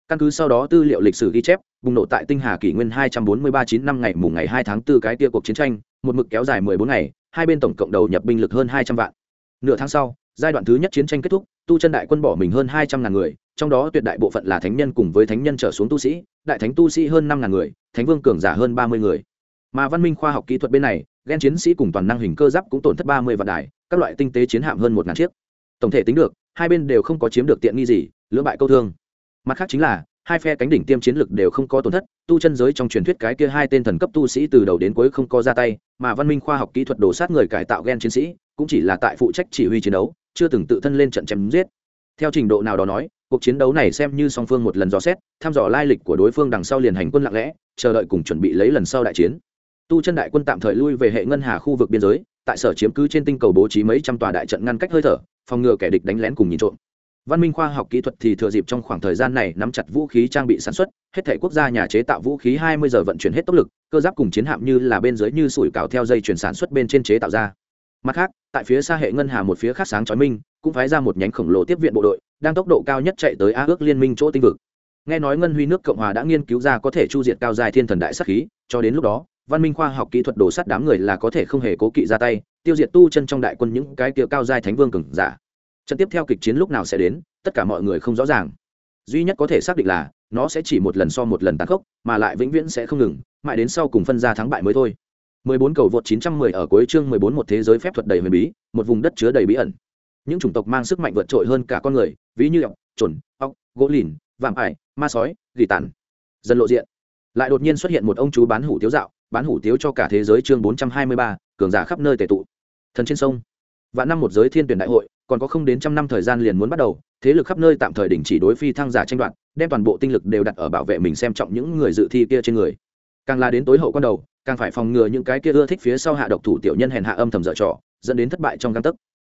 căn cứ sau đó tư liệu lịch sử ghi chép, bùng nổ tại tinh hà kỷ nguyên hai trăm bốn mươi ba chín năm ngày mùng ngày hai tháng 4 cái kia cuộc chiến tranh, một mực kéo dài mười bốn ngày, hai bên tổng cộng đầu nhập binh lực hơn hai trăm vạn. Nửa tháng sau, giai đoạn thứ nhất chiến tranh kết thúc, tu chân đại quân bỏ mình hơn hai trăm ngàn người, trong đó tuyệt đại bộ phận là thánh nhân cùng với thánh nhân trở xuống tu sĩ, đại thánh tu sĩ hơn năm ngàn người, thánh vương cường giả hơn ba mươi người. Mà văn minh khoa học kỹ thuật bên này ghen chiến sĩ cùng toàn năng hình cơ giáp cũng tổn thất ba mươi vạn đài, các loại tinh tế chiến hạm hơn một ngàn chiếc. Tổng thể tính được, hai bên đều không có chiếm được tiện nghi gì, lưỡng bại câu thương mặt khác chính là, hai phe cánh đỉnh tiêm chiến lực đều không có tổn thất, tu chân giới trong truyền thuyết cái kia hai tên thần cấp tu sĩ từ đầu đến cuối không có ra tay, mà văn minh khoa học kỹ thuật đổ sát người cải tạo gen chiến sĩ, cũng chỉ là tại phụ trách chỉ huy chiến đấu, chưa từng tự thân lên trận chém giết. Theo trình độ nào đó nói, cuộc chiến đấu này xem như song phương một lần dò xét, thăm dò lai lịch của đối phương đằng sau liền hành quân lặng lẽ, chờ đợi cùng chuẩn bị lấy lần sau đại chiến. Tu chân đại quân tạm thời lui về hệ ngân hà khu vực biên giới, tại sở chiếm cứ trên tinh cầu bố trí mấy trăm tòa đại trận ngăn cách hơi thở, phòng ngừa kẻ địch đánh lén cùng nhìn trộm văn minh khoa học kỹ thuật thì thừa dịp trong khoảng thời gian này nắm chặt vũ khí trang bị sản xuất, hết thể quốc gia nhà chế tạo vũ khí 20 giờ vận chuyển hết tốc lực, cơ giáp cùng chiến hạm như là bên dưới như sủi cảo theo dây chuyển sản xuất bên trên chế tạo ra. Mặt khác, tại phía xa hệ ngân hà một phía khác sáng chói minh, cũng phái ra một nhánh khổng lồ tiếp viện bộ đội, đang tốc độ cao nhất chạy tới a ước liên minh chỗ tinh vực. Nghe nói ngân huy nước cộng hòa đã nghiên cứu ra có thể chu diệt cao dài thiên thần đại sắc khí, cho đến lúc đó, văn minh khoa học kỹ thuật đổ sắt đám người là có thể không hề cố kỵ ra tay, tiêu diệt tu chân trong đại quân những cái kia cao dài thánh vương cường giả trận tiếp theo kịch chiến lúc nào sẽ đến tất cả mọi người không rõ ràng. Duy nhất có thể xác định là nó sẽ chỉ một lần so một lần tàn khốc mà lại vĩnh viễn sẽ không ngừng mãi đến sau cùng phân ra thắng bại mới thôi. 14 cầu vượt 910 ở cuối chương 14 một thế giới phép thuật đầy huyền bí một vùng đất chứa đầy bí ẩn. Những chủng tộc mang sức mạnh vượt trội hơn cả con người ví như ọc chuẩn ọc gỗ lìn vạm ải ma sói gỉ tàn. Dần lộ diện. Lại đột nhiên xuất hiện một ông chú bán hủ tiếu dạo bán hủ tiếu cho cả thế giới chương 423, cường giả khắp nơi tề tụ. Thần trên sông. Và năm một giới thiên tuyển đại hội còn có không đến trăm năm thời gian liền muốn bắt đầu, thế lực khắp nơi tạm thời đình chỉ đối phi thăng giả tranh đoạt, đem toàn bộ tinh lực đều đặt ở bảo vệ mình xem trọng những người dự thi kia trên người. Càng là đến tối hậu con đầu, càng phải phòng ngừa những cái kia ưa thích phía sau hạ độc thủ tiểu nhân hèn hạ âm thầm dở trò, dẫn đến thất bại trong căn tấc.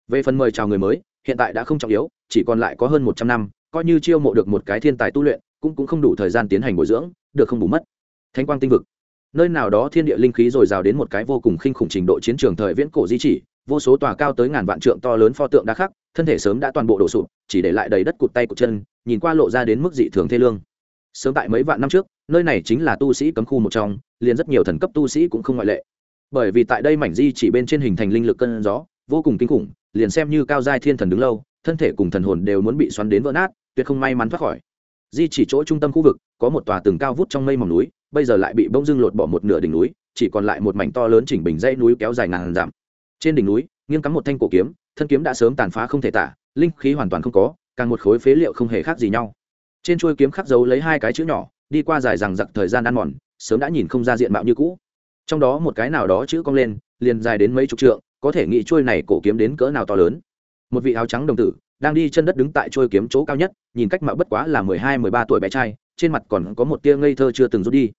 Về phần mời chào người mới, hiện tại đã không trọng yếu, chỉ còn lại có hơn một trăm năm, coi như chiêu mộ được một cái thiên tài tu luyện, cũng cũng không đủ thời gian tiến hành bồi dưỡng, được không bù mất. Thanh quang tinh vực. Nơi nào đó thiên địa linh khí dồi dào đến một cái vô cùng khinh khủng trình độ chiến trường thời viễn cổ di chỉ vô số tòa cao tới ngàn vạn trượng to lớn pho tượng đá khắc, thân thể sớm đã toàn bộ đổ sụp, chỉ để lại đầy đất cụt tay cụt chân, nhìn qua lộ ra đến mức dị thường thê lương. Sớm tại mấy vạn năm trước, nơi này chính là tu sĩ cấm khu một trong, liền rất nhiều thần cấp tu sĩ cũng không ngoại lệ. Bởi vì tại đây mảnh di chỉ bên trên hình thành linh lực cơn gió, vô cùng kinh khủng, liền xem như cao giai thiên thần đứng lâu, thân thể cùng thần hồn đều muốn bị xoắn đến vỡ nát, tuyệt không may mắn thoát khỏi. Di chỉ chỗ trung tâm khu vực, có một tòa tường cao vút trong mây mỏng núi, bây giờ lại bị bông dưng lột bỏ một nửa đỉnh núi, chỉ còn lại một mảnh to lớn chỉnh bình dãy núi kéo dài ngàn dặm trên đỉnh núi, nghiêng cắm một thanh cổ kiếm, thân kiếm đã sớm tàn phá không thể tả, linh khí hoàn toàn không có, càng một khối phế liệu không hề khác gì nhau. Trên chuôi kiếm khắc dấu lấy hai cái chữ nhỏ, đi qua dài rằng giặc thời gian ăn mòn, sớm đã nhìn không ra diện mạo như cũ. Trong đó một cái nào đó chữ cong lên, liền dài đến mấy chục trượng, có thể nghĩ chuôi này cổ kiếm đến cỡ nào to lớn. Một vị áo trắng đồng tử, đang đi chân đất đứng tại chuôi kiếm chỗ cao nhất, nhìn cách mạo bất quá là mười hai, mười ba tuổi bé trai, trên mặt còn có một tia ngây thơ chưa từng rút đi.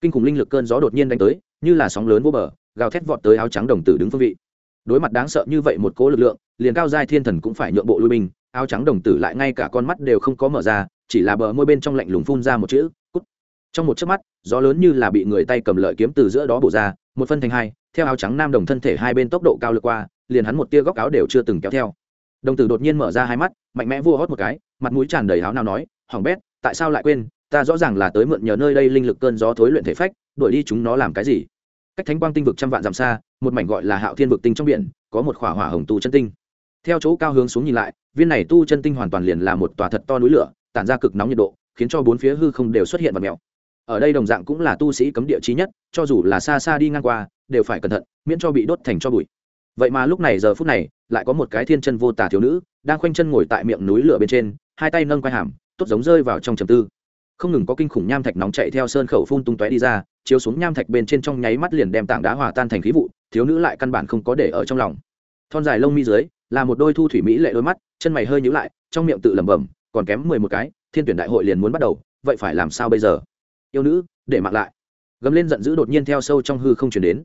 Kinh khủng linh lực cơn gió đột nhiên đánh tới, như là sóng lớn vô bờ, gào thét vọt tới áo trắng đồng tử đứng phương vị đối mặt đáng sợ như vậy một cố lực lượng, liền cao giai thiên thần cũng phải nhượng bộ lui binh, áo trắng đồng tử lại ngay cả con mắt đều không có mở ra, chỉ là bờ môi bên trong lạnh lùng phun ra một chữ, cút. Trong một chớp mắt, gió lớn như là bị người tay cầm lợi kiếm từ giữa đó bổ ra, một phân thành hai, theo áo trắng nam đồng thân thể hai bên tốc độ cao lượt qua, liền hắn một tia góc áo đều chưa từng kéo theo. Đồng tử đột nhiên mở ra hai mắt, mạnh mẽ vua hót một cái, mặt mũi tràn đầy áo nào nói hỏng bét, tại sao lại quên? Ta rõ ràng là tới mượn nhờ nơi đây linh lực cơn gió thối luyện thể phách, đuổi đi chúng nó làm cái gì? Cách thánh quang tinh vực trăm vạn dặm xa, một mảnh gọi là hạo thiên vực tinh trong biển, có một khỏa hỏa hồng tu chân tinh. Theo chỗ cao hướng xuống nhìn lại, viên này tu chân tinh hoàn toàn liền là một tòa thật to núi lửa, tản ra cực nóng nhiệt độ, khiến cho bốn phía hư không đều xuất hiện vật mèo. Ở đây đồng dạng cũng là tu sĩ cấm địa trí nhất, cho dù là xa xa đi ngang qua, đều phải cẩn thận, miễn cho bị đốt thành cho bụi. Vậy mà lúc này giờ phút này, lại có một cái thiên chân vô tả thiếu nữ, đang khoanh chân ngồi tại miệng núi lửa bên trên, hai tay nâng quai hàm, tốt giống rơi vào trong trầm tư. Không ngừng có kinh khủng nham thạch nóng chạy theo sơn khẩu phun tung tóe đi ra chiếu xuống nham thạch bên trên trong nháy mắt liền đem tảng đá hòa tan thành khí vụ, thiếu nữ lại căn bản không có để ở trong lòng. Thon dài lông mi dưới, là một đôi thu thủy mỹ lệ đôi mắt, chân mày hơi nhíu lại, trong miệng tự lẩm bẩm, còn kém mười một cái, thiên tuyển đại hội liền muốn bắt đầu, vậy phải làm sao bây giờ? Yêu nữ, để mặc lại. Gầm lên giận dữ đột nhiên theo sâu trong hư không chuyển đến.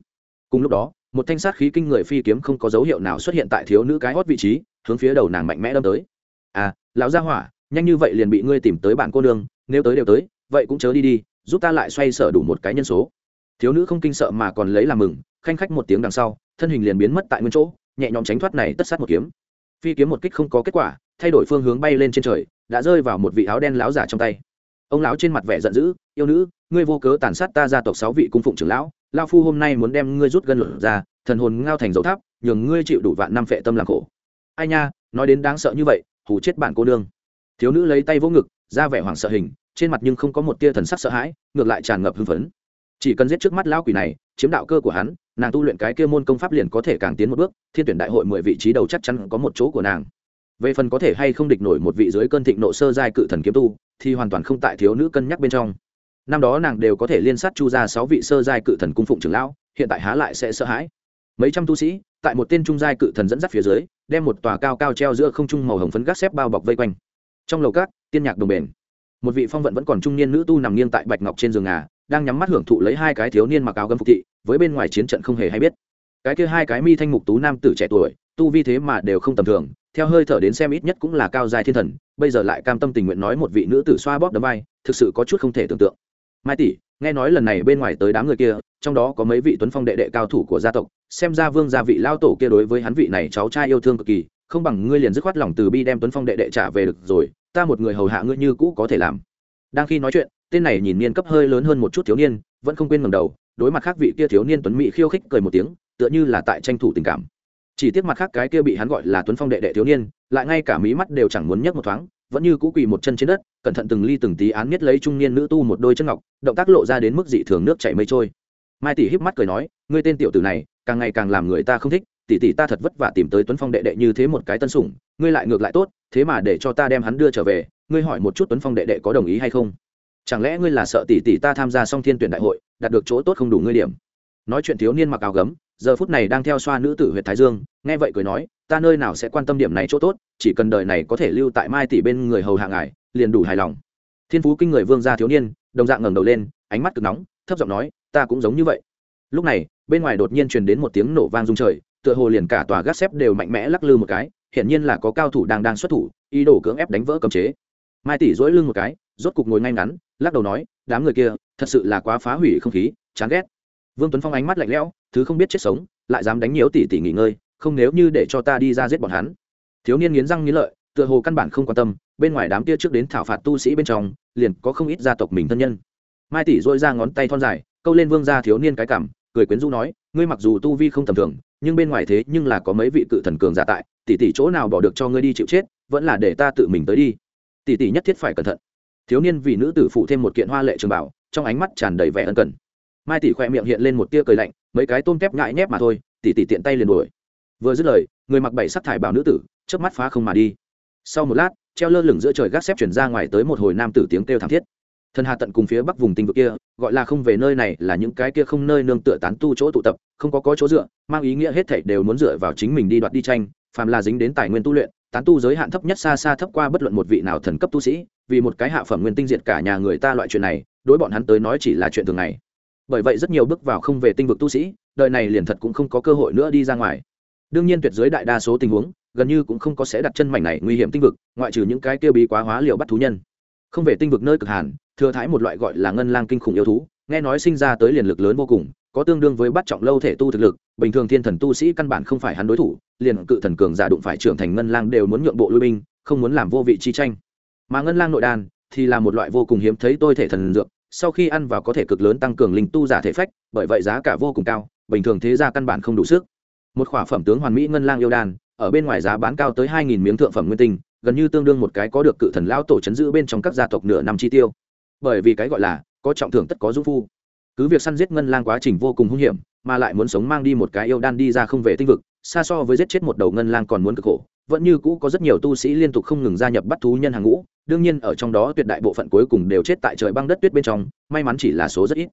Cùng lúc đó, một thanh sát khí kinh người phi kiếm không có dấu hiệu nào xuất hiện tại thiếu nữ cái hót vị trí, hướng phía đầu nàng mạnh mẽ đâm tới. À lão gia hỏa, nhanh như vậy liền bị ngươi tìm tới bạn cô nương, nếu tới đều tới, vậy cũng chớ đi đi giúp ta lại xoay sở đủ một cái nhân số. Thiếu nữ không kinh sợ mà còn lấy làm mừng, khanh khách một tiếng đằng sau, thân hình liền biến mất tại nguyên chỗ, nhẹ nhõm tránh thoát này tất sát một kiếm. Phi kiếm một kích không có kết quả, thay đổi phương hướng bay lên trên trời, đã rơi vào một vị áo đen láo giả trong tay. Ông lão trên mặt vẻ giận dữ, yêu nữ, ngươi vô cớ tàn sát ta gia tộc sáu vị cung phụng trưởng lão lao phu hôm nay muốn đem ngươi rút gân luận ra, thần hồn ngao thành dấu tháp, nhường ngươi chịu đủ vạn năm phệ tâm làm khổ. Ai nha, nói đến đáng sợ như vậy, hù chết bạn cô nương. Thiếu nữ lấy tay vỗ ngực, ra vẻ hoảng sợ hình trên mặt nhưng không có một tia thần sắc sợ hãi, ngược lại tràn ngập hưng phấn. Chỉ cần giết trước mắt lão quỷ này, chiếm đạo cơ của hắn, nàng tu luyện cái kia môn công pháp liền có thể càng tiến một bước, thiên tuyển đại hội mười vị trí đầu chắc chắn có một chỗ của nàng. Về phần có thể hay không địch nổi một vị dưới cơn thịnh nộ sơ giai cự thần kiếm tu, thì hoàn toàn không tại thiếu nữ cân nhắc bên trong. Năm đó nàng đều có thể liên sát chu ra sáu vị sơ giai cự thần cung phụng trưởng lão, hiện tại há lại sẽ sợ hãi. Mấy trăm tu sĩ, tại một tên trung giai cự thần dẫn dắt phía dưới, đem một tòa cao cao treo giữa không trung màu hồng phấn gác xếp bao bọc vây quanh. Trong lầu cát tiên nhạc đồng bền một vị phong vận vẫn còn trung niên nữ tu nằm nghiêng tại bạch ngọc trên giường ngà, đang nhắm mắt hưởng thụ lấy hai cái thiếu niên mặc áo gấm phục thị, với bên ngoài chiến trận không hề hay biết. Cái kia hai cái mi thanh mục tú nam tử trẻ tuổi, tu vi thế mà đều không tầm thường, theo hơi thở đến xem ít nhất cũng là cao dài thiên thần, bây giờ lại cam tâm tình nguyện nói một vị nữ tử xoa bóp đấm vai, thực sự có chút không thể tưởng tượng. Mai tỷ, nghe nói lần này bên ngoài tới đám người kia, trong đó có mấy vị tuấn phong đệ đệ cao thủ của gia tộc, xem ra vương gia vị lao tổ kia đối với hắn vị này cháu trai yêu thương cực kỳ, không bằng ngươi liền dứt khoát lòng từ bi đem tuấn phong đệ đệ trả về được rồi ta một người hầu hạ ngươi như cũ có thể làm. Đang khi nói chuyện, tên này nhìn niên cấp hơi lớn hơn một chút thiếu niên, vẫn không quên ngầm đầu, đối mặt khác vị kia thiếu niên tuấn mỹ khiêu khích cười một tiếng, tựa như là tại tranh thủ tình cảm. Chỉ tiếc mặt khác cái kia bị hắn gọi là tuấn phong đệ đệ thiếu niên, lại ngay cả mí mắt đều chẳng muốn nhấc một thoáng, vẫn như cũ quỳ một chân trên đất, cẩn thận từng ly từng tí án miết lấy trung niên nữ tu một đôi chân ngọc, động tác lộ ra đến mức dị thường nước chảy mây trôi. Mai tỷ híp mắt cười nói, ngươi tên tiểu tử này, càng ngày càng làm người ta không thích tỷ tỷ ta thật vất vả tìm tới tuấn phong đệ đệ như thế một cái tân sủng, ngươi lại ngược lại tốt, thế mà để cho ta đem hắn đưa trở về, ngươi hỏi một chút tuấn phong đệ đệ có đồng ý hay không? Chẳng lẽ ngươi là sợ tỷ tỷ ta tham gia xong thiên tuyển đại hội, đạt được chỗ tốt không đủ ngươi điểm? Nói chuyện thiếu niên mặc áo gấm, giờ phút này đang theo xoa nữ tử huyện thái dương, nghe vậy cười nói, ta nơi nào sẽ quan tâm điểm này chỗ tốt, chỉ cần đời này có thể lưu tại mai tỷ bên người hầu hạ ngài, liền đủ hài lòng. Thiên phú kinh người vương gia thiếu niên, đồng dạng ngẩng đầu lên, ánh mắt cực nóng, thấp giọng nói, ta cũng giống như vậy. Lúc này, bên ngoài đột nhiên truyền đến một tiếng nổ vang rung trời tựa hồ liền cả tòa gác xếp đều mạnh mẽ lắc lư một cái, hiển nhiên là có cao thủ đang đang xuất thủ, ý đồ cưỡng ép đánh vỡ cấm chế. Mai tỷ dỗi lưng một cái, rốt cục ngồi ngay ngắn, lắc đầu nói, đám người kia, thật sự là quá phá hủy không khí, chán ghét. Vương tuấn phong ánh mắt lạnh lẽo, thứ không biết chết sống, lại dám đánh nhiều tỷ tỷ nghỉ ngơi, không nếu như để cho ta đi ra giết bọn hắn. Thiếu niên nghiến răng nghiến lợi, tựa hồ căn bản không quan tâm, bên ngoài đám kia trước đến thảo phạt tu sĩ bên trong, liền có không ít gia tộc mình thân nhân. Mai tỷ dỗi ra ngón tay thon dài, câu lên vương gia thiếu niên cái cảm, cười quyến rũ nói, ngươi mặc dù tu vi không tầm thường nhưng bên ngoài thế nhưng là có mấy vị cự thần cường giả tại, tỷ tỷ chỗ nào bỏ được cho ngươi đi chịu chết, vẫn là để ta tự mình tới đi. Tỷ tỷ nhất thiết phải cẩn thận. Thiếu niên vì nữ tử phụ thêm một kiện hoa lệ trường bảo, trong ánh mắt tràn đầy vẻ ân cần. Mai tỷ khoe miệng hiện lên một tia cười lạnh, mấy cái tôm tép ngại nhép mà thôi, tỷ tỷ tiện tay liền đuổi. Vừa dứt lời, người mặc bảy sắc thải bảo nữ tử, chớp mắt phá không mà đi. Sau một lát, treo lơ lửng giữa trời gác xếp chuyển ra ngoài tới một hồi nam tử tiếng kêu thảm thiết thần hà tận cùng phía bắc vùng tinh vực kia, gọi là không về nơi này là những cái kia không nơi nương tựa tán tu chỗ tụ tập, không có có chỗ dựa, mang ý nghĩa hết thảy đều muốn dựa vào chính mình đi đoạt đi tranh, phàm là dính đến tài nguyên tu luyện, tán tu giới hạn thấp nhất xa xa thấp qua bất luận một vị nào thần cấp tu sĩ, vì một cái hạ phẩm nguyên tinh diệt cả nhà người ta loại chuyện này, đối bọn hắn tới nói chỉ là chuyện thường ngày. Bởi vậy rất nhiều bước vào không về tinh vực tu sĩ, đời này liền thật cũng không có cơ hội nữa đi ra ngoài. Đương nhiên tuyệt giới đại đa số tình huống, gần như cũng không có sẽ đặt chân mảnh này nguy hiểm tinh vực, ngoại trừ những cái tiêu bí quá hóa liệu bắt thú nhân. Không về tinh vực nơi cực hàn thừa thái một loại gọi là ngân lang kinh khủng yêu thú, nghe nói sinh ra tới liền lực lớn vô cùng, có tương đương với bắt trọng lâu thể tu thực lực, bình thường thiên thần tu sĩ căn bản không phải hắn đối thủ, liền cự thần cường giả đụng phải trưởng thành ngân lang đều muốn nhượng bộ lui binh, không muốn làm vô vị chi tranh. Mà ngân lang nội đan thì là một loại vô cùng hiếm thấy tôi thể thần dược, sau khi ăn vào có thể cực lớn tăng cường linh tu giả thể phách, bởi vậy giá cả vô cùng cao, bình thường thế gia căn bản không đủ sức. Một khỏa phẩm tướng hoàn mỹ ngân lang yêu đan, ở bên ngoài giá bán cao tới hai nghìn miếng thượng phẩm nguyên tinh, gần như tương đương một cái có được cự thần lão tổ chấn giữ bên trong các gia tộc nửa năm chi tiêu bởi vì cái gọi là có trọng thưởng tất có dũng phu. Cứ việc săn giết ngân lang quá trình vô cùng hung hiểm, mà lại muốn sống mang đi một cái yêu đan đi ra không về tinh vực, xa so với giết chết một đầu ngân lang còn muốn cực khổ. Vẫn như cũ có rất nhiều tu sĩ liên tục không ngừng gia nhập bắt thú nhân hàng ngũ, đương nhiên ở trong đó tuyệt đại bộ phận cuối cùng đều chết tại trời băng đất tuyết bên trong, may mắn chỉ là số rất ít.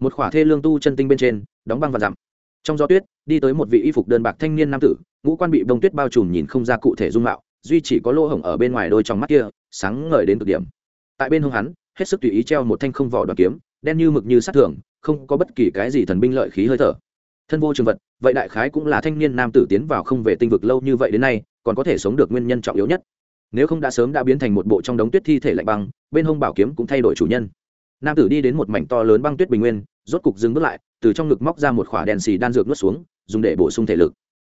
Một khỏa thê lương tu chân tinh bên trên, đóng băng và dặm. Trong gió tuyết, đi tới một vị y phục đơn bạc thanh niên nam tử, ngũ quan bị bông tuyết bao trùm nhìn không ra cụ thể dung mạo, duy chỉ có lỗ hổng ở bên ngoài đôi trong mắt kia, sáng ngời đến cực điểm. Tại bên hông hắn hết sức tùy ý treo một thanh không vỏ đoàn kiếm, đen như mực như sát thường, không có bất kỳ cái gì thần binh lợi khí hơi thở. Thân vô trường vật, vậy đại khái cũng là thanh niên nam tử tiến vào không về tinh vực lâu như vậy đến nay, còn có thể sống được nguyên nhân trọng yếu nhất. Nếu không đã sớm đã biến thành một bộ trong đống tuyết thi thể lạnh băng, bên hông bảo kiếm cũng thay đổi chủ nhân. Nam tử đi đến một mảnh to lớn băng tuyết bình nguyên, rốt cục dừng bước lại, từ trong ngực móc ra một khỏa đèn xì đan dược nuốt xuống, dùng để bổ sung thể lực.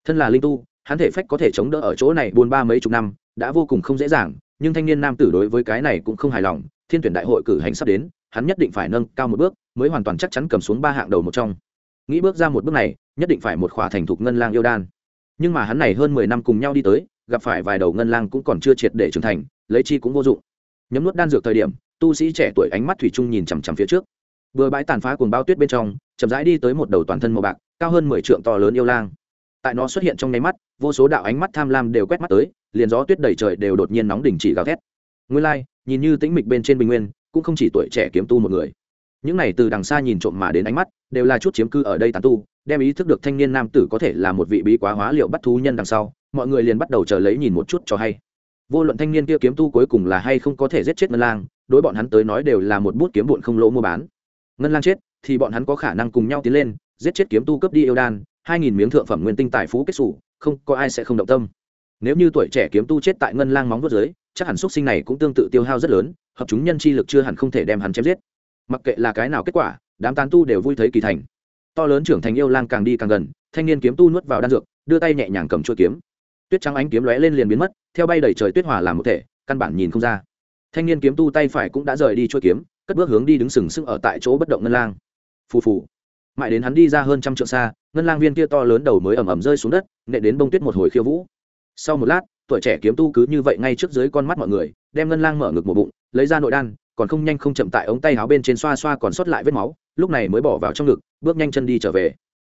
Thân là linh tu, hắn thể phách có thể chống đỡ ở chỗ này buôn ba mấy chục năm, đã vô cùng không dễ dàng, nhưng thanh niên nam tử đối với cái này cũng không hài lòng thiên tuyển đại hội cử hành sắp đến, hắn nhất định phải nâng cao một bước, mới hoàn toàn chắc chắn cầm xuống ba hạng đầu một trong. Nghĩ bước ra một bước này, nhất định phải một khỏa thành thục ngân lang yêu đan. Nhưng mà hắn này hơn mười năm cùng nhau đi tới, gặp phải vài đầu ngân lang cũng còn chưa triệt để trưởng thành, lấy chi cũng vô dụng. Nhấm nuốt đan dược thời điểm, tu sĩ trẻ tuổi ánh mắt thủy chung nhìn chằm chằm phía trước. Vừa bãi tàn phá cuồng bao tuyết bên trong, chậm rãi đi tới một đầu toàn thân màu bạc, cao hơn mười trượng to lớn yêu lang. Tại nó xuất hiện trong nháy mắt, vô số đạo ánh mắt tham lam đều quét mắt tới, liền gió tuyết đầy trời đều đột nhiên nóng đỉnh chỉ gào thét. Nguyên lai nhìn như tĩnh mịch bên trên bình nguyên, cũng không chỉ tuổi trẻ kiếm tu một người. Những này từ đằng xa nhìn trộm mà đến ánh mắt, đều là chút chiếm cư ở đây tàn tu, đem ý thức được thanh niên nam tử có thể là một vị bí quá hóa liệu bắt thú nhân đằng sau, mọi người liền bắt đầu chờ lấy nhìn một chút cho hay. Vô luận thanh niên kia kiếm tu cuối cùng là hay không có thể giết chết ngân lang, đối bọn hắn tới nói đều là một bút kiếm bụn không lỗ mua bán. Ngân lang chết, thì bọn hắn có khả năng cùng nhau tiến lên, giết chết kiếm tu cấp đi yêu đan, hai nghìn miếng thượng phẩm nguyên tinh tài phú kết xù không có ai sẽ không động tâm. Nếu như tuổi trẻ kiếm tu chết tại ngân lang móng vuốt dưới chắc hẳn xuất sinh này cũng tương tự tiêu hao rất lớn, hợp chúng nhân chi lực chưa hẳn không thể đem hắn chém giết. Mặc kệ là cái nào kết quả, đám tán tu đều vui thấy kỳ thành. To lớn trưởng thành yêu lang càng đi càng gần, thanh niên kiếm tu nuốt vào đan dược, đưa tay nhẹ nhàng cầm chuôi kiếm. Tuyết trắng ánh kiếm lóe lên liền biến mất, theo bay đầy trời tuyết hòa làm một thể, căn bản nhìn không ra. Thanh niên kiếm tu tay phải cũng đã rời đi chuôi kiếm, cất bước hướng đi đứng sừng sững ở tại chỗ bất động ngân lang. Phù phù. Mãi đến hắn đi ra hơn trăm trượng xa, ngân lang viên kia to lớn đầu mới ẩm ẩm rơi xuống đất nệ đến bông tuyết một hồi khiêu vũ. Sau một lát tuổi trẻ kiếm tu cứ như vậy ngay trước dưới con mắt mọi người, đem ngân lang mở ngực một bụng, lấy ra nội đan, còn không nhanh không chậm tại ống tay áo bên trên xoa xoa còn sót lại vết máu, lúc này mới bỏ vào trong ngực, bước nhanh chân đi trở về.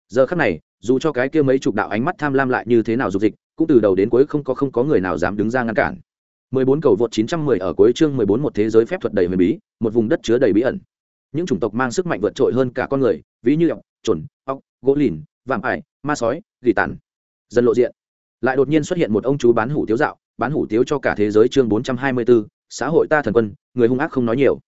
Giờ khắc này, dù cho cái kia mấy chục đạo ánh mắt tham lam lại như thế nào dục dịch, cũng từ đầu đến cuối không có không có người nào dám đứng ra ngăn cản. 14 cầu vượt 910 ở cuối chương 14 một thế giới phép thuật đầy huyền bí, một vùng đất chứa đầy bí ẩn. Những chủng tộc mang sức mạnh vượt trội hơn cả con người, ví như ọc trồn ọc gỗ lìn, vạm ải, ma sói, gỉ tàn. Dân lộ diện lại đột nhiên xuất hiện một ông chú bán hủ tiếu dạo bán hủ tiếu cho cả thế giới chương 424, xã hội ta thần quân người hung ác không nói nhiều.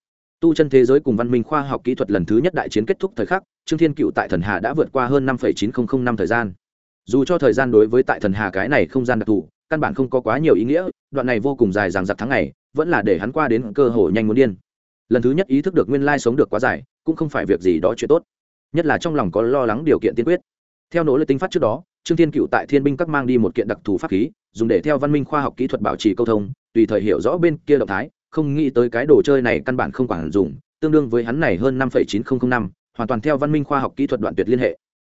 Tu chân thế giới cùng văn minh khoa học kỹ thuật lần thứ nhất đại chiến kết thúc thời khắc trương thiên cựu tại thần hà đã vượt qua hơn năm chín nghìn năm thời gian. Dù cho thời gian đối với tại thần hà cái này không gian đặc thù căn bản không có quá nhiều ý nghĩa đoạn này vô cùng dài dằng dặc tháng ngày vẫn là để hắn qua đến cơ hội nhanh muốn điên. Lần thứ nhất ý thức được nguyên lai sống được quá dài cũng không phải việc gì đó chuyện tốt nhất là trong lòng có lo lắng điều kiện tiên quyết. Theo nỗ lực tinh phát trước đó trương thiên cựu tại thiên binh các mang đi một kiện đặc thù pháp khí, dùng để theo văn minh khoa học kỹ thuật bảo trì câu thông, tùy thời hiểu rõ bên kia động thái, không nghĩ tới cái đồ chơi này căn bản không quản dùng, tương đương với hắn này hơn năm chín nghìn năm, hoàn toàn theo văn minh khoa học kỹ thuật đoạn tuyệt liên hệ.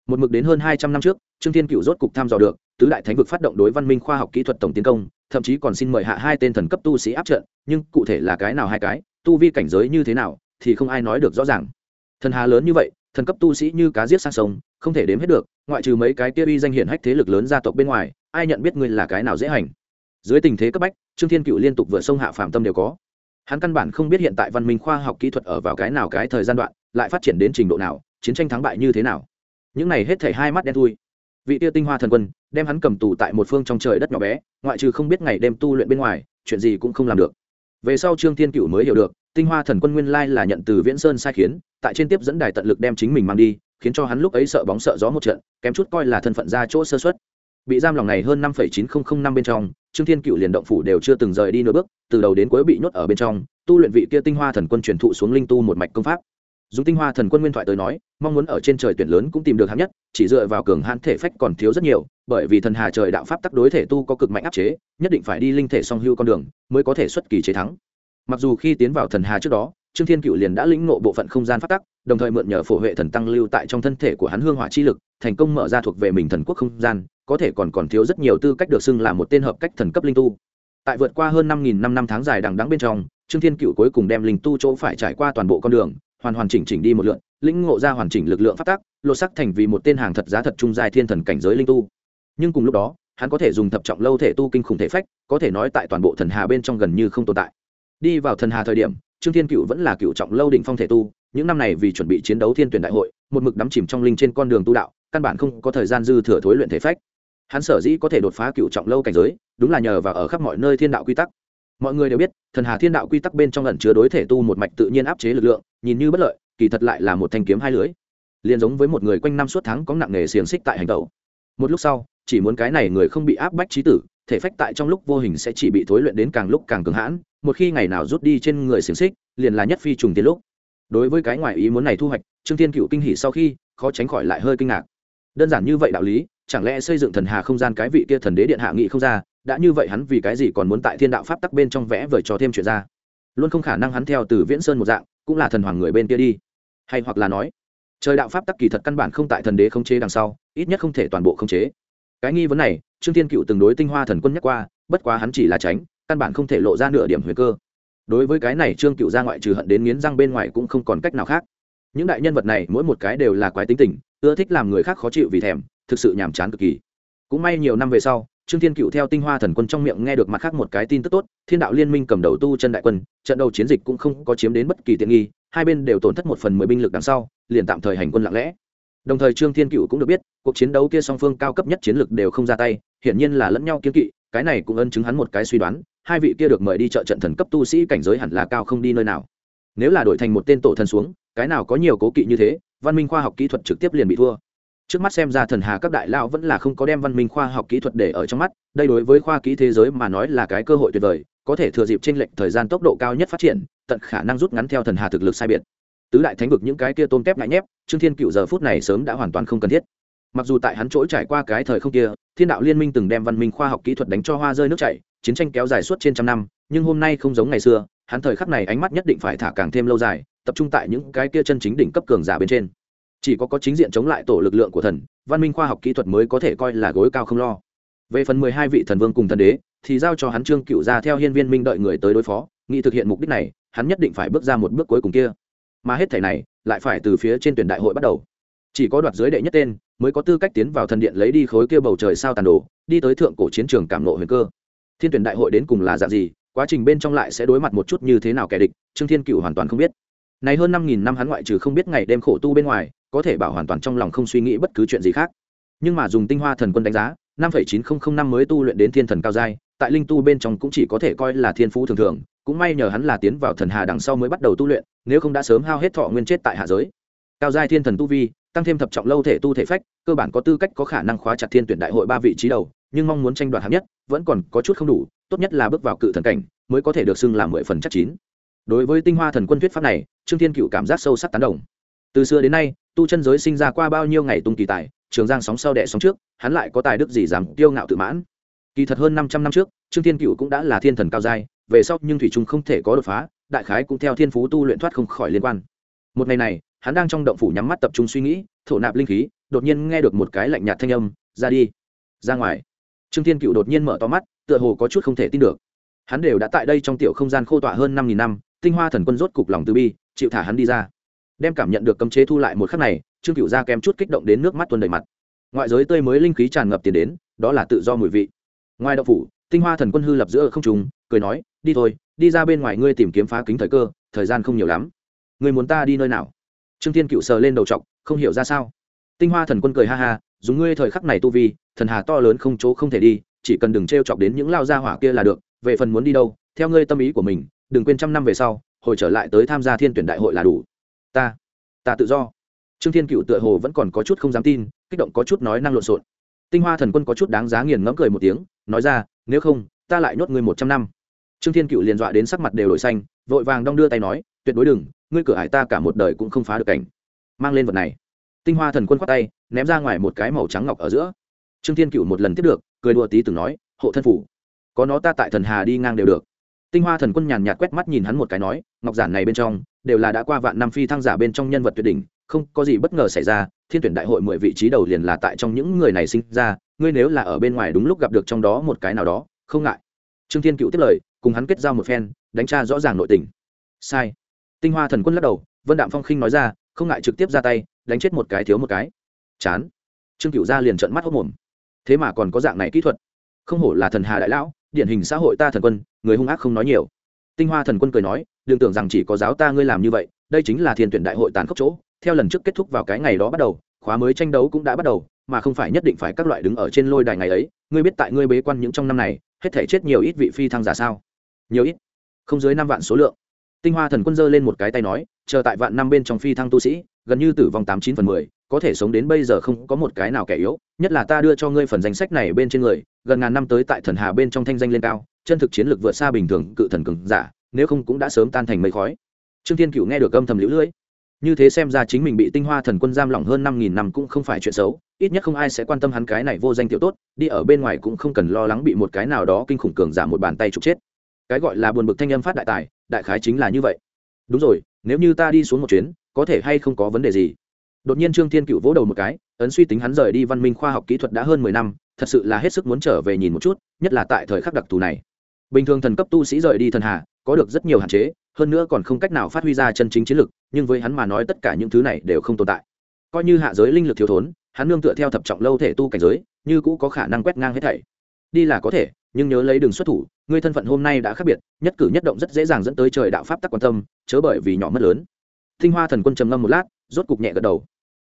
Một mực đến hơn hai trăm năm trước, trương thiên cựu rốt cục tham dò được, tứ đại thánh vực phát động đối văn minh khoa học kỹ thuật tổng tiến công, thậm chí còn xin mời hạ hai tên thần cấp tu sĩ áp trận, nhưng cụ thể là cái nào hai cái, tu vi cảnh giới như thế nào, thì không ai nói được rõ ràng. Thần hà lớn như vậy, thần cấp tu sĩ như cá giết sang sông không thể đếm hết được, ngoại trừ mấy cái kia uy danh hiển hách thế lực lớn gia tộc bên ngoài, ai nhận biết ngươi là cái nào dễ hành? Dưới tình thế cấp bách, trương thiên cựu liên tục vượt sông hạ phạm tâm đều có. Hắn căn bản không biết hiện tại văn minh khoa học kỹ thuật ở vào cái nào cái thời gian đoạn, lại phát triển đến trình độ nào, chiến tranh thắng bại như thế nào. Những này hết thảy hai mắt đen thui. Vị tia tinh hoa thần quân, đem hắn cầm tù tại một phương trong trời đất nhỏ bé, ngoại trừ không biết ngày đêm tu luyện bên ngoài, chuyện gì cũng không làm được. Về sau trương thiên cựu mới hiểu được, tinh hoa thần quân nguyên lai là nhận từ viễn sơn sai khiến, tại trên tiếp dẫn đài tận lực đem chính mình mang đi khiến cho hắn lúc ấy sợ bóng sợ gió một trận, kém chút coi là thân phận ra chỗ sơ xuất bị giam lòng này hơn năm chín nghìn năm bên trong, trương thiên cựu liền động phủ đều chưa từng rời đi nửa bước, từ đầu đến cuối bị nhốt ở bên trong, tu luyện vị kia tinh hoa thần quân truyền thụ xuống linh tu một mạch công pháp. Dùng tinh hoa thần quân nguyên thoại tới nói, mong muốn ở trên trời tuyển lớn cũng tìm được hạng nhất, chỉ dựa vào cường hãn thể phách còn thiếu rất nhiều, bởi vì thần hà trời đạo pháp tắc đối thể tu có cực mạnh áp chế, nhất định phải đi linh thể song hưu con đường mới có thể xuất kỳ chế thắng. Mặc dù khi tiến vào thần hà trước đó trương thiên cựu liền đã lĩnh ngộ bộ phận không gian phát tắc, đồng thời mượn nhờ phổ huệ thần tăng lưu tại trong thân thể của hắn hương hỏa chi lực, thành công mở ra thuộc về mình thần quốc không gian, có thể còn còn thiếu rất nhiều tư cách được xưng là một tên hợp cách thần cấp linh tu. Tại vượt qua hơn năm nghìn năm năm tháng dài đằng đắng bên trong, trương thiên cựu cuối cùng đem linh tu chỗ phải trải qua toàn bộ con đường, hoàn hoàn chỉnh chỉnh đi một lượn, lĩnh ngộ ra hoàn chỉnh lực lượng phát tác lột sắc thành vì một tên hàng thật giá thật trung dài thiên thần cảnh giới linh tu. Nhưng cùng lúc đó, hắn có thể dùng thập trọng lâu thể tu kinh khủng thể phách, có thể nói tại toàn bộ thần hà bên trong gần như không tồn tại. Đi vào thần hà thời điểm trương thiên cựu vẫn là cựu trọng lâu đỉnh phong thể tu, những năm này vì chuẩn bị chiến đấu thiên tuyển đại hội, một mực đắm chìm trong linh trên con đường tu đạo, căn bản không có thời gian dư thừa thối luyện thể phách. Hắn sở dĩ có thể đột phá cựu trọng lâu cảnh giới, đúng là nhờ vào ở khắp mọi nơi thiên đạo quy tắc. Mọi người đều biết, thần hà thiên đạo quy tắc bên trong lần chứa đối thể tu một mạch tự nhiên áp chế lực lượng, nhìn như bất lợi, kỳ thật lại là một thanh kiếm hai lưới. Liền giống với một người quanh năm suốt tháng có nặng nghề xiềng xích tại hành tẩu. Một lúc sau, chỉ muốn cái này người không bị áp bách trí tử thể phách tại trong lúc vô hình sẽ chỉ bị thối luyện đến càng lúc càng cứng hãn, một khi ngày nào rút đi trên người xiềng xích, liền là nhất phi trùng tiến lúc. Đối với cái ngoài ý muốn này thu hoạch, trương thiên cựu kinh hỉ sau khi, khó tránh khỏi lại hơi kinh ngạc. Đơn giản như vậy đạo lý, chẳng lẽ xây dựng thần hà không gian cái vị kia thần đế điện hạ nghị không ra, đã như vậy hắn vì cái gì còn muốn tại thiên đạo pháp tắc bên trong vẽ vời cho thêm chuyện ra? Luôn không khả năng hắn theo từ viễn sơn một dạng, cũng là thần hoàng người bên kia đi. Hay hoặc là nói, trời đạo pháp tắc kỳ thật căn bản không tại thần đế không chế đằng sau, ít nhất không thể toàn bộ không chế. Cái nghi vấn này trương thiên cựu từng đối tinh hoa thần quân nhắc qua, bất quá hắn chỉ là tránh, căn bản không thể lộ ra nửa điểm huyền cơ. Đối với cái này trương cựu ra ngoại trừ hận đến nghiến răng bên ngoài cũng không còn cách nào khác. Những đại nhân vật này mỗi một cái đều là quái tính tình, ưa thích làm người khác khó chịu vì thèm, thực sự nhàm chán cực kỳ. Cũng may nhiều năm về sau, trương thiên cựu theo tinh hoa thần quân trong miệng nghe được mặt khác một cái tin tức tốt, thiên đạo liên minh cầm đầu tu chân đại quân, trận đầu chiến dịch cũng không có chiếm đến bất kỳ tiện nghi, hai bên đều tổn thất một phần mười binh lực đằng sau, liền tạm thời hành quân lặng lẽ đồng thời trương thiên cựu cũng được biết, cuộc chiến đấu kia song phương cao cấp nhất chiến lược đều không ra tay, hiển nhiên là lẫn nhau kiếm kỵ, cái này cũng ân chứng hắn một cái suy đoán, hai vị kia được mời đi trợ trận thần cấp tu sĩ cảnh giới hẳn là cao không đi nơi nào. Nếu là đổi thành một tên tổ thần xuống, cái nào có nhiều cố kỵ như thế, văn minh khoa học kỹ thuật trực tiếp liền bị thua. Trước mắt xem ra thần hà các đại lao vẫn là không có đem văn minh khoa học kỹ thuật để ở trong mắt, đây đối với khoa kỹ thế giới mà nói là cái cơ hội tuyệt vời, có thể thừa dịp t r ê n lệch thời gian tốc độ cao nhất phát triển, tận khả năng rút ngắn theo thần hà thực lực sai biệt tứ đại thánh vực những cái kia tôm tép ngại nhép, trương thiên cựu giờ phút này sớm đã hoàn toàn không cần thiết. Mặc dù tại hắn chỗ trải qua cái thời không kia, thiên đạo liên minh từng đem văn minh khoa học kỹ thuật đánh cho hoa rơi nước chảy, chiến tranh kéo dài suốt trên trăm năm, nhưng hôm nay không giống ngày xưa, hắn thời khắc này ánh mắt nhất định phải thả càng thêm lâu dài, tập trung tại những cái kia chân chính đỉnh cấp cường giả bên trên. Chỉ có có chính diện chống lại tổ lực lượng của thần, văn minh khoa học kỹ thuật mới có thể coi là gối cao không lo. Về phần mười hai vị thần vương cùng thần đế, thì giao cho hắn trương cựu ra theo hiên viên minh đợi người tới đối phó nghị thực hiện mục đích này, hắn nhất định phải bước ra một bước cuối cùng kia mà hết thể này lại phải từ phía trên tuyển đại hội bắt đầu. Chỉ có đoạt giới đệ nhất tên mới có tư cách tiến vào thần điện lấy đi khối kia bầu trời sao tàn đồ, đi tới thượng cổ chiến trường cảm nộ huyền cơ. Thiên tuyển đại hội đến cùng là dạng gì, quá trình bên trong lại sẽ đối mặt một chút như thế nào kẻ địch, trương thiên cựu hoàn toàn không biết. Này hơn năm nghìn năm hắn ngoại trừ không biết ngày đêm khổ tu bên ngoài, có thể bảo hoàn toàn trong lòng không suy nghĩ bất cứ chuyện gì khác. Nhưng mà dùng tinh hoa thần quân đánh giá, năm chín nghìn năm mới tu luyện đến thiên thần cao giai, tại linh tu bên trong cũng chỉ có thể coi là thiên phú thường thường, cũng may nhờ hắn là tiến vào thần hà đằng sau mới bắt đầu tu luyện nếu không đã sớm hao hết thọ nguyên chết tại hạ giới. Cao giai thiên thần tu vi, tăng thêm thập trọng lâu thể tu thể phách, cơ bản có tư cách có khả năng khóa chặt thiên tuyển đại hội ba vị trí đầu, nhưng mong muốn tranh đoạt hạng nhất, vẫn còn có chút không đủ, tốt nhất là bước vào cự thần cảnh, mới có thể được xưng là mười phần chắc chín. Đối với tinh hoa thần quân thuyết pháp này, trương thiên cựu cảm giác sâu sắc tán đồng. Từ xưa đến nay, tu chân giới sinh ra qua bao nhiêu ngày tung kỳ tài, trường giang sóng sau đẻ sóng trước, hắn lại có tài đức gì dám tiêu ngạo tự mãn. Kỳ thật hơn năm trăm năm trước, trương thiên cựu cũng đã là thiên thần cao giai, về sau nhưng thủy trung không thể có đột phá đại khái cũng theo thiên phú tu luyện thoát không khỏi liên quan. Một ngày này, hắn đang trong động phủ nhắm mắt tập trung suy nghĩ, thổ nạp linh khí, đột nhiên nghe được một cái lạnh nhạt thanh âm, ra đi, ra ngoài. Trương thiên cựu đột nhiên mở to mắt, tựa hồ có chút không thể tin được. Hắn đều đã tại đây trong tiểu không gian khô tọa hơn năm nghìn năm, tinh hoa thần quân rốt cục lòng từ bi, chịu thả hắn đi ra. Đem cảm nhận được cấm chế thu lại một khắc này, trương cựu ra kém chút kích động đến nước mắt tuần đầy mặt. Ngoại giới tươi mới linh khí tràn ngập tiền đến, đó là tự do mùi vị. Ngoài đậu phủ, tinh hoa thần quân hư lập giữa không trùng cười nói, đi thôi, đi ra bên ngoài ngươi tìm kiếm phá kính thời cơ, thời gian không nhiều lắm. Ngươi muốn ta đi nơi nào? Trương thiên cựu sờ lên đầu t không hiểu ra sao. Tinh hoa thần quân cười ha ha, dùng ngươi thời khắc này tu vi, thần hà to lớn không chỗ không thể đi, chỉ cần đừng t r e o chọc đến những lao gia hỏa kia là được, về phần muốn đi đâu, theo ngươi tâm ý của mình, đừng quên trăm năm về sau, hồi trở lại tới tham gia thiên tuyển đại hội là đủ. Ta ta tự do. Trương thiên cựu tựa hồ vẫn còn có chút không dám tin, kích động có chút nói năng lộn xộn. Tinh hoa thần quân có chút đáng giá nghiền ngẫm cười một tiếng, nói ra, nếu không ta lại nhốt ngươi một trăm năm. Trương thiên cựu liền dọa đến sắc mặt đều đổi xanh, vội vàng đong đưa tay nói, tuyệt đối đừng, ngươi cửa hải ta cả một đời cũng không phá được cảnh. Mang lên vật này. Tinh hoa thần quân khoát tay, ném ra ngoài một cái màu trắng ngọc ở giữa. Trương thiên cựu một lần tiếp được, cười đùa tí từng nói, hộ thân phủ. Có nó ta tại thần hà đi ngang đều được. Tinh hoa thần quân nhàn nhạt quét mắt nhìn hắn một cái nói, ngọc giản này bên trong, đều là đã qua vạn năm phi thăng giả bên trong nhân vật tuyệt đỉnh, không có gì bất ngờ xảy ra, thiên tuyển đại hội mười vị trí đầu liền là tại trong những người này sinh ra, ngươi nếu là ở bên ngoài đúng lúc gặp được trong đó một cái nào đó không ngại. Trương thiên cựu tiếp lời, cùng hắn kết giao một phen, đánh tra rõ ràng nội tình. Sai. Tinh hoa thần quân lắc đầu, vân đạm phong khinh nói ra, không ngại trực tiếp ra tay, đánh chết một cái thiếu một cái. Chán. Trương cựu ra liền trận mắt hốc mồm. Thế mà còn có dạng này kỹ thuật. Không hổ là thần hà đại lão, điển hình xã hội ta thần quân, người hung ác không nói nhiều. Tinh hoa thần quân cười nói, đừng tưởng rằng chỉ có giáo ta ngươi làm như vậy, đây chính là thiên tuyển đại hội tàn khốc chỗ, theo lần trước kết thúc vào cái ngày đó bắt đầu, khóa mới tranh đấu cũng đã bắt đầu, mà không phải nhất định phải các loại đứng ở trên lôi đài ngày ấy, ngươi biết tại ngươi bế quan những trong năm này hết thể chết nhiều ít vị phi thăng giả sao? Nhiều ít. Không dưới năm vạn số lượng. Tinh hoa thần quân giơ lên một cái tay nói, chờ tại vạn năm bên trong phi thăng tu sĩ, gần như tử vong tám chín phần mười, có thể sống đến bây giờ không có một cái nào kẻ yếu, nhất là ta đưa cho ngươi phần danh sách này bên trên người, gần ngàn năm tới tại thần hà bên trong thanh danh lên cao, chân thực chiến lược vượt xa bình thường cự thần cường giả, nếu không cũng đã sớm tan thành mây khói. Trương thiên cựu nghe được âm thầm lũ lưỡi. Như thế xem ra chính mình bị tinh hoa thần quân giam lỏng hơn năm nghìn năm cũng không phải chuyện xấu ít nhất không ai sẽ quan tâm hắn cái này vô danh tiểu tốt, đi ở bên ngoài cũng không cần lo lắng bị một cái nào đó kinh khủng cường giả một bàn tay trục chết. Cái gọi là buồn bực thanh âm phát đại tài, đại khái chính là như vậy. Đúng rồi, nếu như ta đi xuống một chuyến, có thể hay không có vấn đề gì? Đột nhiên trương thiên cựu vỗ đầu một cái, ấn suy tính hắn rời đi văn minh khoa học kỹ thuật đã hơn mười năm, thật sự là hết sức muốn trở về nhìn một chút, nhất là tại thời khắc đặc thù này. Bình thường thần cấp tu sĩ rời đi thần hà, có được rất nhiều hạn chế, hơn nữa còn không cách nào phát huy ra chân chính chiến lực, nhưng với hắn mà nói tất cả những thứ này đều không tồn tại. Coi như hạ giới linh lực thiếu thốn hắn nương tựa theo thập trọng lâu thể tu cảnh giới như cũ có khả năng quét ngang hết thảy. Đi là có thể nhưng nhớ lấy đường xuất thủ ngươi thân phận hôm nay đã khác biệt nhất cử nhất động rất dễ dàng dẫn tới trời đạo pháp tắc quan tâm chớ bởi vì nhỏ mất lớn. Thinh hoa thần quân trầm ngâm một lát rốt cục nhẹ gật đầu.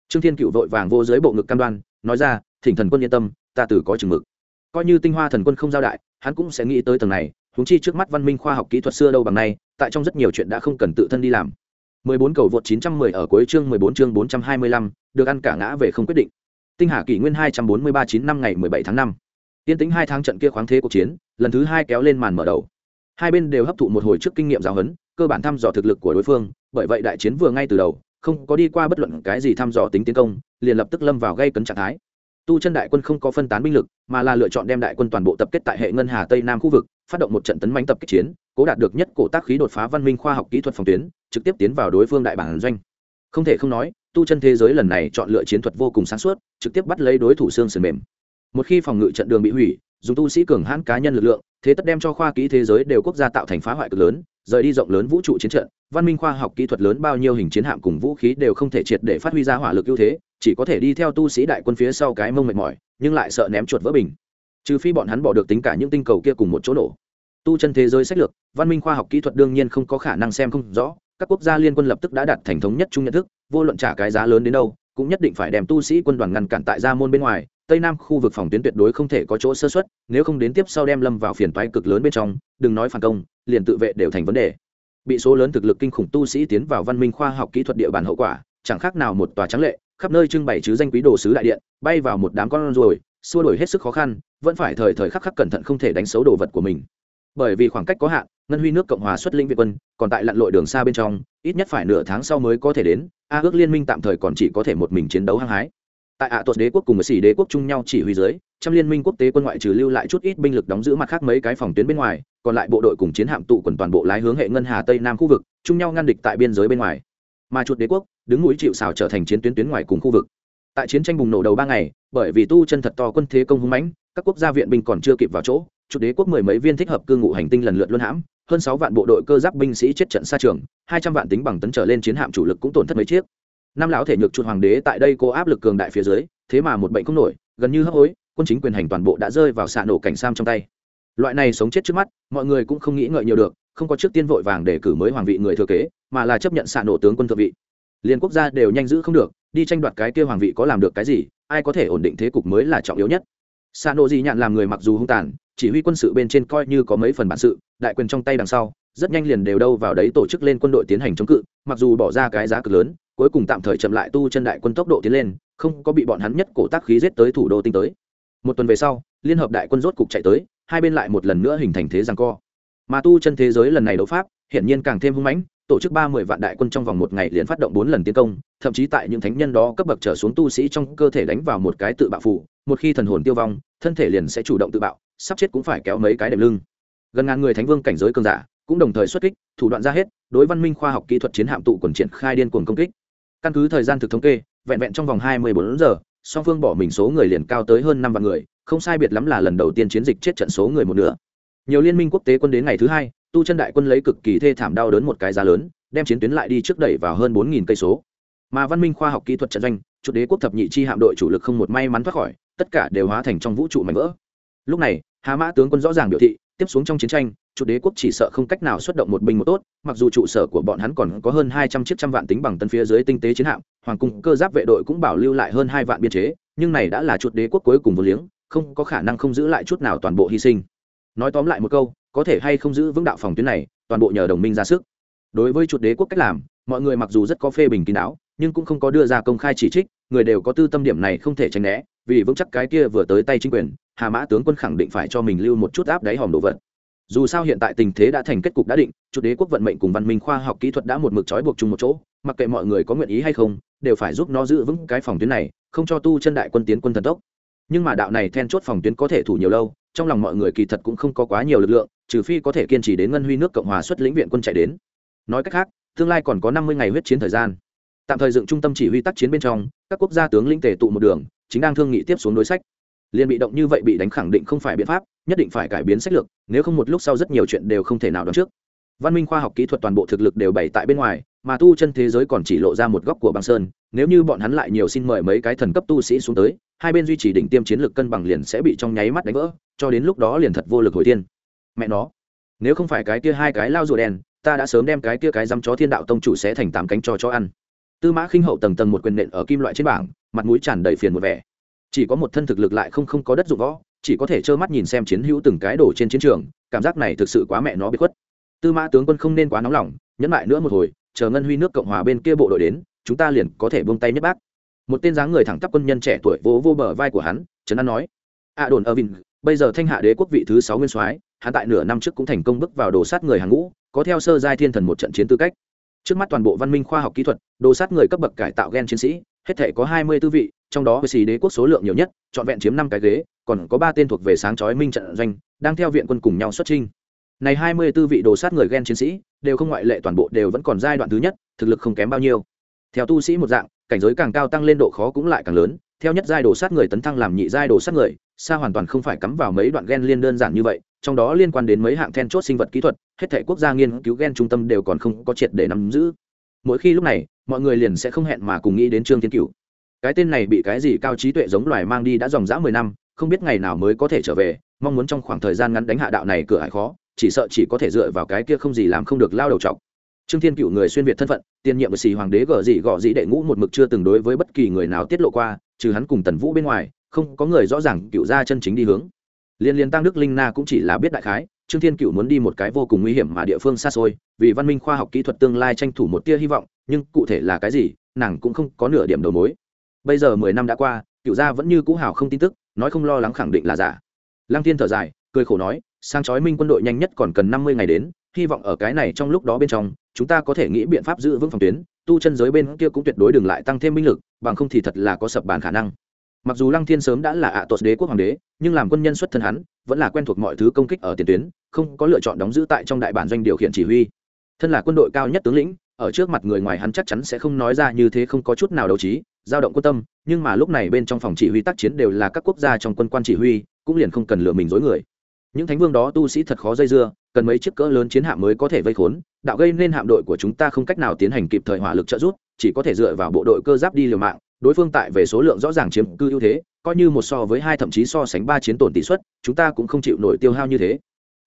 Trương thiên cựu vội vàng vô dưới bộ ngực cam đoan nói ra thỉnh thần quân yên tâm ta từ có chừng mực. Coi như tinh hoa thần quân không giao đại hắn cũng sẽ nghĩ tới tầng này húng chi trước mắt văn minh khoa học kỹ thuật xưa đâu bằng nay tại trong rất nhiều chuyện đã không cần tự thân đi làm. 14 cầu vượt 910 ở cuối chương 14 chương 425, được ăn cả ngã về không quyết định. Tinh Hà kỷ nguyên 243 9 năm ngày 17 tháng năm, Tiên tính hai tháng trận kia khoáng thế cuộc chiến, lần thứ hai kéo lên màn mở đầu. Hai bên đều hấp thụ một hồi trước kinh nghiệm giáo huấn, cơ bản thăm dò thực lực của đối phương, bởi vậy đại chiến vừa ngay từ đầu, không có đi qua bất luận cái gì thăm dò tính tiến công, liền lập tức lâm vào gây cấn trạng thái. Tu chân đại quân không có phân tán binh lực, mà là lựa chọn đem đại quân toàn bộ tập kết tại hệ ngân hà tây nam khu vực, phát động một trận tấn mánh tập kích chiến, cố đạt được nhất cổ tác khí đột phá văn minh khoa học kỹ thuật phòng tuyến, trực tiếp tiến vào đối phương đại bản doanh. Không thể không nói, tu chân thế giới lần này chọn lựa chiến thuật vô cùng sáng suốt, trực tiếp bắt lấy đối thủ xương sườn mềm. Một khi phòng ngự trận đường bị hủy, dùng tu sĩ cường hãn cá nhân lực lượng, thế tất đem cho khoa kỹ thế giới đều quốc gia tạo thành phá hoại cực lớn, rời đi rộng lớn vũ trụ chiến trận, văn minh khoa học kỹ thuật lớn bao nhiêu hình chiến hạm cùng vũ khí đều không thể triệt để phát huy ra hỏa lực ưu thế, chỉ có thể đi theo tu sĩ đại quân phía sau cái mông mệt mỏi, nhưng lại sợ ném chuột vỡ bình. Trừ phi bọn hắn bỏ được tính cả những tinh cầu kia cùng một chỗ nổ tu chân thế giới sách lược văn minh khoa học kỹ thuật đương nhiên không có khả năng xem không rõ các quốc gia liên quân lập tức đã đạt thành thống nhất chung nhận thức, vô luận trả cái giá lớn đến đâu, cũng nhất định phải đem tu sĩ quân đoàn ngăn cản tại gia môn bên ngoài, tây nam khu vực phòng tuyến tuyệt đối không thể có chỗ sơ xuất nếu không đến tiếp sau đem lâm vào phiền toái cực lớn bên trong, đừng nói phản công, liền tự vệ đều thành vấn đề. Bị số lớn thực lực kinh khủng tu sĩ tiến vào văn minh khoa học kỹ thuật địa bàn hậu quả, chẳng khác nào một tòa trắng lệ, khắp nơi trưng bày chứ danh quý đồ sứ đại điện, bay vào một đám con ruồi, xua đổi hết sức khó khăn, vẫn phải thời thời khắc khắc cẩn thận không thể đánh xấu đồ vật của mình. Bởi vì khoảng cách có hạn ngân huy nước cộng hòa xuất linh việt quân còn tại lặn lội đường xa bên trong ít nhất phải nửa tháng sau mới có thể đến a ước liên minh tạm thời còn chỉ có thể một mình chiến đấu hăng hái tại ạ tuột đế quốc cùng một xỉ đế quốc chung nhau chỉ huy dưới trăm liên minh quốc tế quân ngoại trừ lưu lại chút ít binh lực đóng giữ mặt khác mấy cái phòng tuyến bên ngoài còn lại bộ đội cùng chiến hạm tụ quần toàn bộ lái hướng hệ ngân hà tây nam khu vực chung nhau ngăn địch tại biên giới bên ngoài mà chuột đế quốc đứng núi chịu xào trở thành chiến tuyến tuyến ngoài cùng khu vực tại chiến tranh bùng nổ đầu ba ngày bởi vì tu chân thật to quân thế công hung mãnh các quốc gia viện binh còn chưa kịp vào chỗ chuột đế quốc mười mấy viên thích hợp cư ngụ hành tinh lần lượt luân hãm hơn sáu vạn bộ đội cơ giáp binh sĩ chết trận xa trường, hai trăm vạn tính bằng tấn trở lên chiến hạm chủ lực cũng tổn thất mấy chiếc. Năm lão thể nhược chuột hoàng đế tại đây cố áp lực cường đại phía dưới, thế mà một bệnh không nổi, gần như hấp hối, quân chính quyền hành toàn bộ đã rơi vào xạ nổ cảnh sam trong tay. Loại này sống chết trước mắt, mọi người cũng không nghĩ ngợi nhiều được, không có trước tiên vội vàng để cử mới hoàng vị người thừa kế, mà là chấp nhận xạ nổ tướng quân thượng vị. Liên quốc gia đều nhanh giữ không được, đi tranh đoạt cái kia hoàng vị có làm được cái gì, ai có thể ổn định thế cục mới là trọng yếu nhất. Xạ nổ gì nhạn làm người mặc dù hung tàn chỉ huy quân sự bên trên coi như có mấy phần bản sự, đại quyền trong tay đằng sau, rất nhanh liền đều đâu vào đấy tổ chức lên quân đội tiến hành chống cự, mặc dù bỏ ra cái giá cực lớn, cuối cùng tạm thời chậm lại tu chân đại quân tốc độ tiến lên, không có bị bọn hắn nhất cổ tác khí giết tới thủ đô tinh tới. Một tuần về sau, liên hợp đại quân rốt cục chạy tới, hai bên lại một lần nữa hình thành thế giằng co. Mà tu chân thế giới lần này đấu pháp, hiển nhiên càng thêm hung mãnh, tổ chức ba mươi vạn đại quân trong vòng một ngày liền phát động bốn lần tiến công, thậm chí tại những thánh nhân đó cấp bậc trở xuống tu sĩ trong cơ thể đánh vào một cái tự bạo phủ một khi thần hồn tiêu vong, thân thể liền sẽ chủ động tự bạo sắp chết cũng phải kéo mấy cái đệm lưng. Gần ngàn người thánh vương cảnh giới cường giả cũng đồng thời xuất kích, thủ đoạn ra hết, đối văn minh khoa học kỹ thuật chiến hạm tụ quần triển khai điên cuồng công kích. Căn cứ thời gian thực thống kê, vẹn vẹn trong vòng hai mươi bốn giờ, song phương bỏ mình số người liền cao tới hơn năm vạn người, không sai biệt lắm là lần đầu tiên chiến dịch chết trận số người một nửa. Nhiều liên minh quốc tế quân đến ngày thứ hai, tu chân đại quân lấy cực kỳ thê thảm đau đớn một cái giá lớn, đem chiến tuyến lại đi trước đẩy vào hơn bốn nghìn cây số. Mà văn minh khoa học kỹ thuật trận doanh, chủ đế quốc thập nhị chi hạm đội chủ lực không một may mắn thoát khỏi, tất cả đều hóa thành trong vũ trụ mảnh vỡ. Lúc này hà mã tướng quân rõ ràng biểu thị, tiếp xuống trong chiến tranh, chủ đế quốc chỉ sợ không cách nào xuất động một binh một tốt, mặc dù trụ sở của bọn hắn còn có hơn hai trăm chiếc trăm vạn tính bằng tân phía dưới tinh tế chiến hạm, hoàng cung cơ giáp vệ đội cũng bảo lưu lại hơn hai vạn biên chế, nhưng này đã là chuột đế quốc cuối cùng vô liếng, không có khả năng không giữ lại chút nào toàn bộ hy sinh. Nói tóm lại một câu, có thể hay không giữ vững đạo phòng tuyến này, toàn bộ nhờ đồng minh ra sức. Đối với chuột đế quốc cách làm, mọi người mặc dù rất có phê bình kín đáo nhưng cũng không có đưa ra công khai chỉ trích, người đều có tư tâm điểm này không thể tránh né, vì vững chắc cái kia vừa tới tay chính quyền, hà mã tướng quân khẳng định phải cho mình lưu một chút áp đáy hòm đồ vật. Dù sao hiện tại tình thế đã thành kết cục đã định, chủ đế quốc vận mệnh cùng văn minh khoa học kỹ thuật đã một mực trói buộc chung một chỗ, mặc kệ mọi người có nguyện ý hay không, đều phải giúp nó giữ vững cái phòng tuyến này, không cho tu chân đại quân tiến quân thần tốc. Nhưng mà đạo này then chốt phòng tuyến có thể thủ nhiều lâu, trong lòng mọi người kỳ thật cũng không có quá nhiều lực lượng, trừ phi có thể kiên trì đến ngân huy nước cộng hòa xuất lĩnh viện quân chạy đến. Nói cách khác, tương lai còn có năm mươi ngày huyết chiến thời gian tạm thời dựng trung tâm chỉ huy tác chiến bên trong, các quốc gia tướng lĩnh tề tụ một đường, chính đang thương nghị tiếp xuống đối sách. Liền bị động như vậy bị đánh khẳng định không phải biện pháp, nhất định phải cải biến sách lược, nếu không một lúc sau rất nhiều chuyện đều không thể nào đoán trước. Văn minh khoa học kỹ thuật toàn bộ thực lực đều bày tại bên ngoài, mà tu chân thế giới còn chỉ lộ ra một góc của băng sơn, nếu như bọn hắn lại nhiều xin mời mấy cái thần cấp tu sĩ xuống tới, hai bên duy trì đỉnh tiêm chiến lược cân bằng liền sẽ bị trong nháy mắt đánh vỡ, cho đến lúc đó liền thật vô lực hồi tiên mẹ nó, nếu không phải cái kia hai cái lao rùa đen, ta đã sớm đem cái kia cái dăm chó thiên đạo tông chủ sẽ thành tám cánh cho chó ăn tư mã khinh hậu tầng tầng một quyền nện ở kim loại trên bảng, mặt mũi tràn đầy phiền một vẻ. Chỉ có một thân thực lực lại không không có đất dụng võ, chỉ có thể trơ mắt nhìn xem chiến hữu từng cái đổ trên chiến trường, cảm giác này thực sự quá mẹ nó bị khuất. Tư mã tướng quân không nên quá nóng lòng, nhẫn lại nữa một hồi, chờ ngân huy nước cộng hòa bên kia bộ đội đến, chúng ta liền có thể buông tay nhất bác. Một tên dáng người thẳng tắp quân nhân trẻ tuổi vỗ vô bờ vai của hắn, trấn an nói, a đồn ở vinh bây giờ thanh hạ đế quốc vị thứ sáu nguyên soái, hắn tại nửa năm trước cũng thành công bước vào đồ sát người hàng ngũ, có theo sơ giai thiên thần một trận chiến tư cách trước mắt toàn bộ văn minh khoa học kỹ thuật, đồ sát người cấp bậc cải tạo gen chiến sĩ, hết thể có hai mươi tư vị, trong đó xì đế quốc số lượng nhiều nhất, trọn vẹn chiếm năm cái ghế, còn có ba tên thuộc về sáng chói minh trận doanh, đang theo viện quân cùng nhau xuất trinh này hai mươi tư vị đồ sát người gen chiến sĩ, đều không ngoại lệ toàn bộ đều vẫn còn giai đoạn thứ nhất, thực lực không kém bao nhiêu. Theo tu sĩ một dạng, cảnh giới càng cao tăng lên độ khó cũng lại càng lớn, theo nhất giai đồ sát người tấn thăng làm nhị giai đồ sát người, xa hoàn toàn không phải cắm vào mấy đoạn gen liên đơn giản như vậy trong đó liên quan đến mấy hạng then chốt sinh vật kỹ thuật, hết thể quốc gia nghiên cứu gen trung tâm đều còn không có triệt để nắm giữ. Mỗi khi lúc này, mọi người liền sẽ không hẹn mà cùng nghĩ đến trương thiên cửu. Cái tên này bị cái gì cao trí tuệ giống loài mang đi đã dòng dã mười năm, không biết ngày nào mới có thể trở về, mong muốn trong khoảng thời gian ngắn đánh hạ đạo này cửa hải khó, chỉ sợ chỉ có thể dựa vào cái kia không gì làm không được lao đầu trọc trương thiên cựu người xuyên việt thân phận, tiên nhiệm xì hoàng đế gở dị gọ dị đệ ngũ một mực chưa từng đối với bất kỳ người nào tiết lộ qua, trừ hắn cùng tần vũ bên ngoài, không có người rõ ràng cựu ra chân chính đi hướng liên liên tăng đức linh na cũng chỉ là biết đại khái, trương thiên cựu muốn đi một cái vô cùng nguy hiểm mà địa phương xa xôi, vì văn minh khoa học kỹ thuật tương lai tranh thủ một tia hy vọng, nhưng cụ thể là cái gì, nàng cũng không có nửa điểm đầu mối. Bây giờ mười năm đã qua cựu gia vẫn như cũ hào không tin tức, nói không lo lắng khẳng định là giả. Lăng thiên thở dài, cười khổ nói, sang chói minh quân đội nhanh nhất còn cần năm mươi ngày đến, hy vọng ở cái này trong lúc đó bên trong, chúng ta có thể nghĩ biện pháp giữ vững phòng tuyến, tu chân giới bên kia cũng tuyệt đối đừng lại tăng thêm binh lực, bằng không thì thật là có sập bàn khả năng mặc dù lăng thiên sớm đã là ạ à tuột đế quốc hoàng đế, nhưng làm quân nhân xuất thân hắn, vẫn là quen thuộc mọi thứ công kích ở tiền tuyến, không có lựa chọn đóng giữ tại trong đại bản doanh điều khiển chỉ huy. Thân là quân đội cao nhất tướng lĩnh, ở trước mặt người ngoài hắn chắc chắn sẽ không nói ra như thế không có chút nào đấu trí dao động quan tâm, nhưng mà lúc này bên trong phòng chỉ huy tác chiến đều là các quốc gia trong quân quan chỉ huy, cũng liền không cần lựa mình dối người. Những thánh vương đó tu sĩ thật khó dây dưa, cần mấy chiếc cỡ lớn chiến hạm mới có thể vây khốn, đạo gây nên hạm đội của chúng ta không cách nào tiến hành kịp thời hỏa lực trợ giúp, chỉ có thể dựa vào bộ đội cơ giáp đi liều mạng đối phương tại về số lượng rõ ràng chiếm cư ưu thế, coi như một so với hai thậm chí so sánh ba chiến tổn tỷ suất, chúng ta cũng không chịu nổi tiêu hao như thế.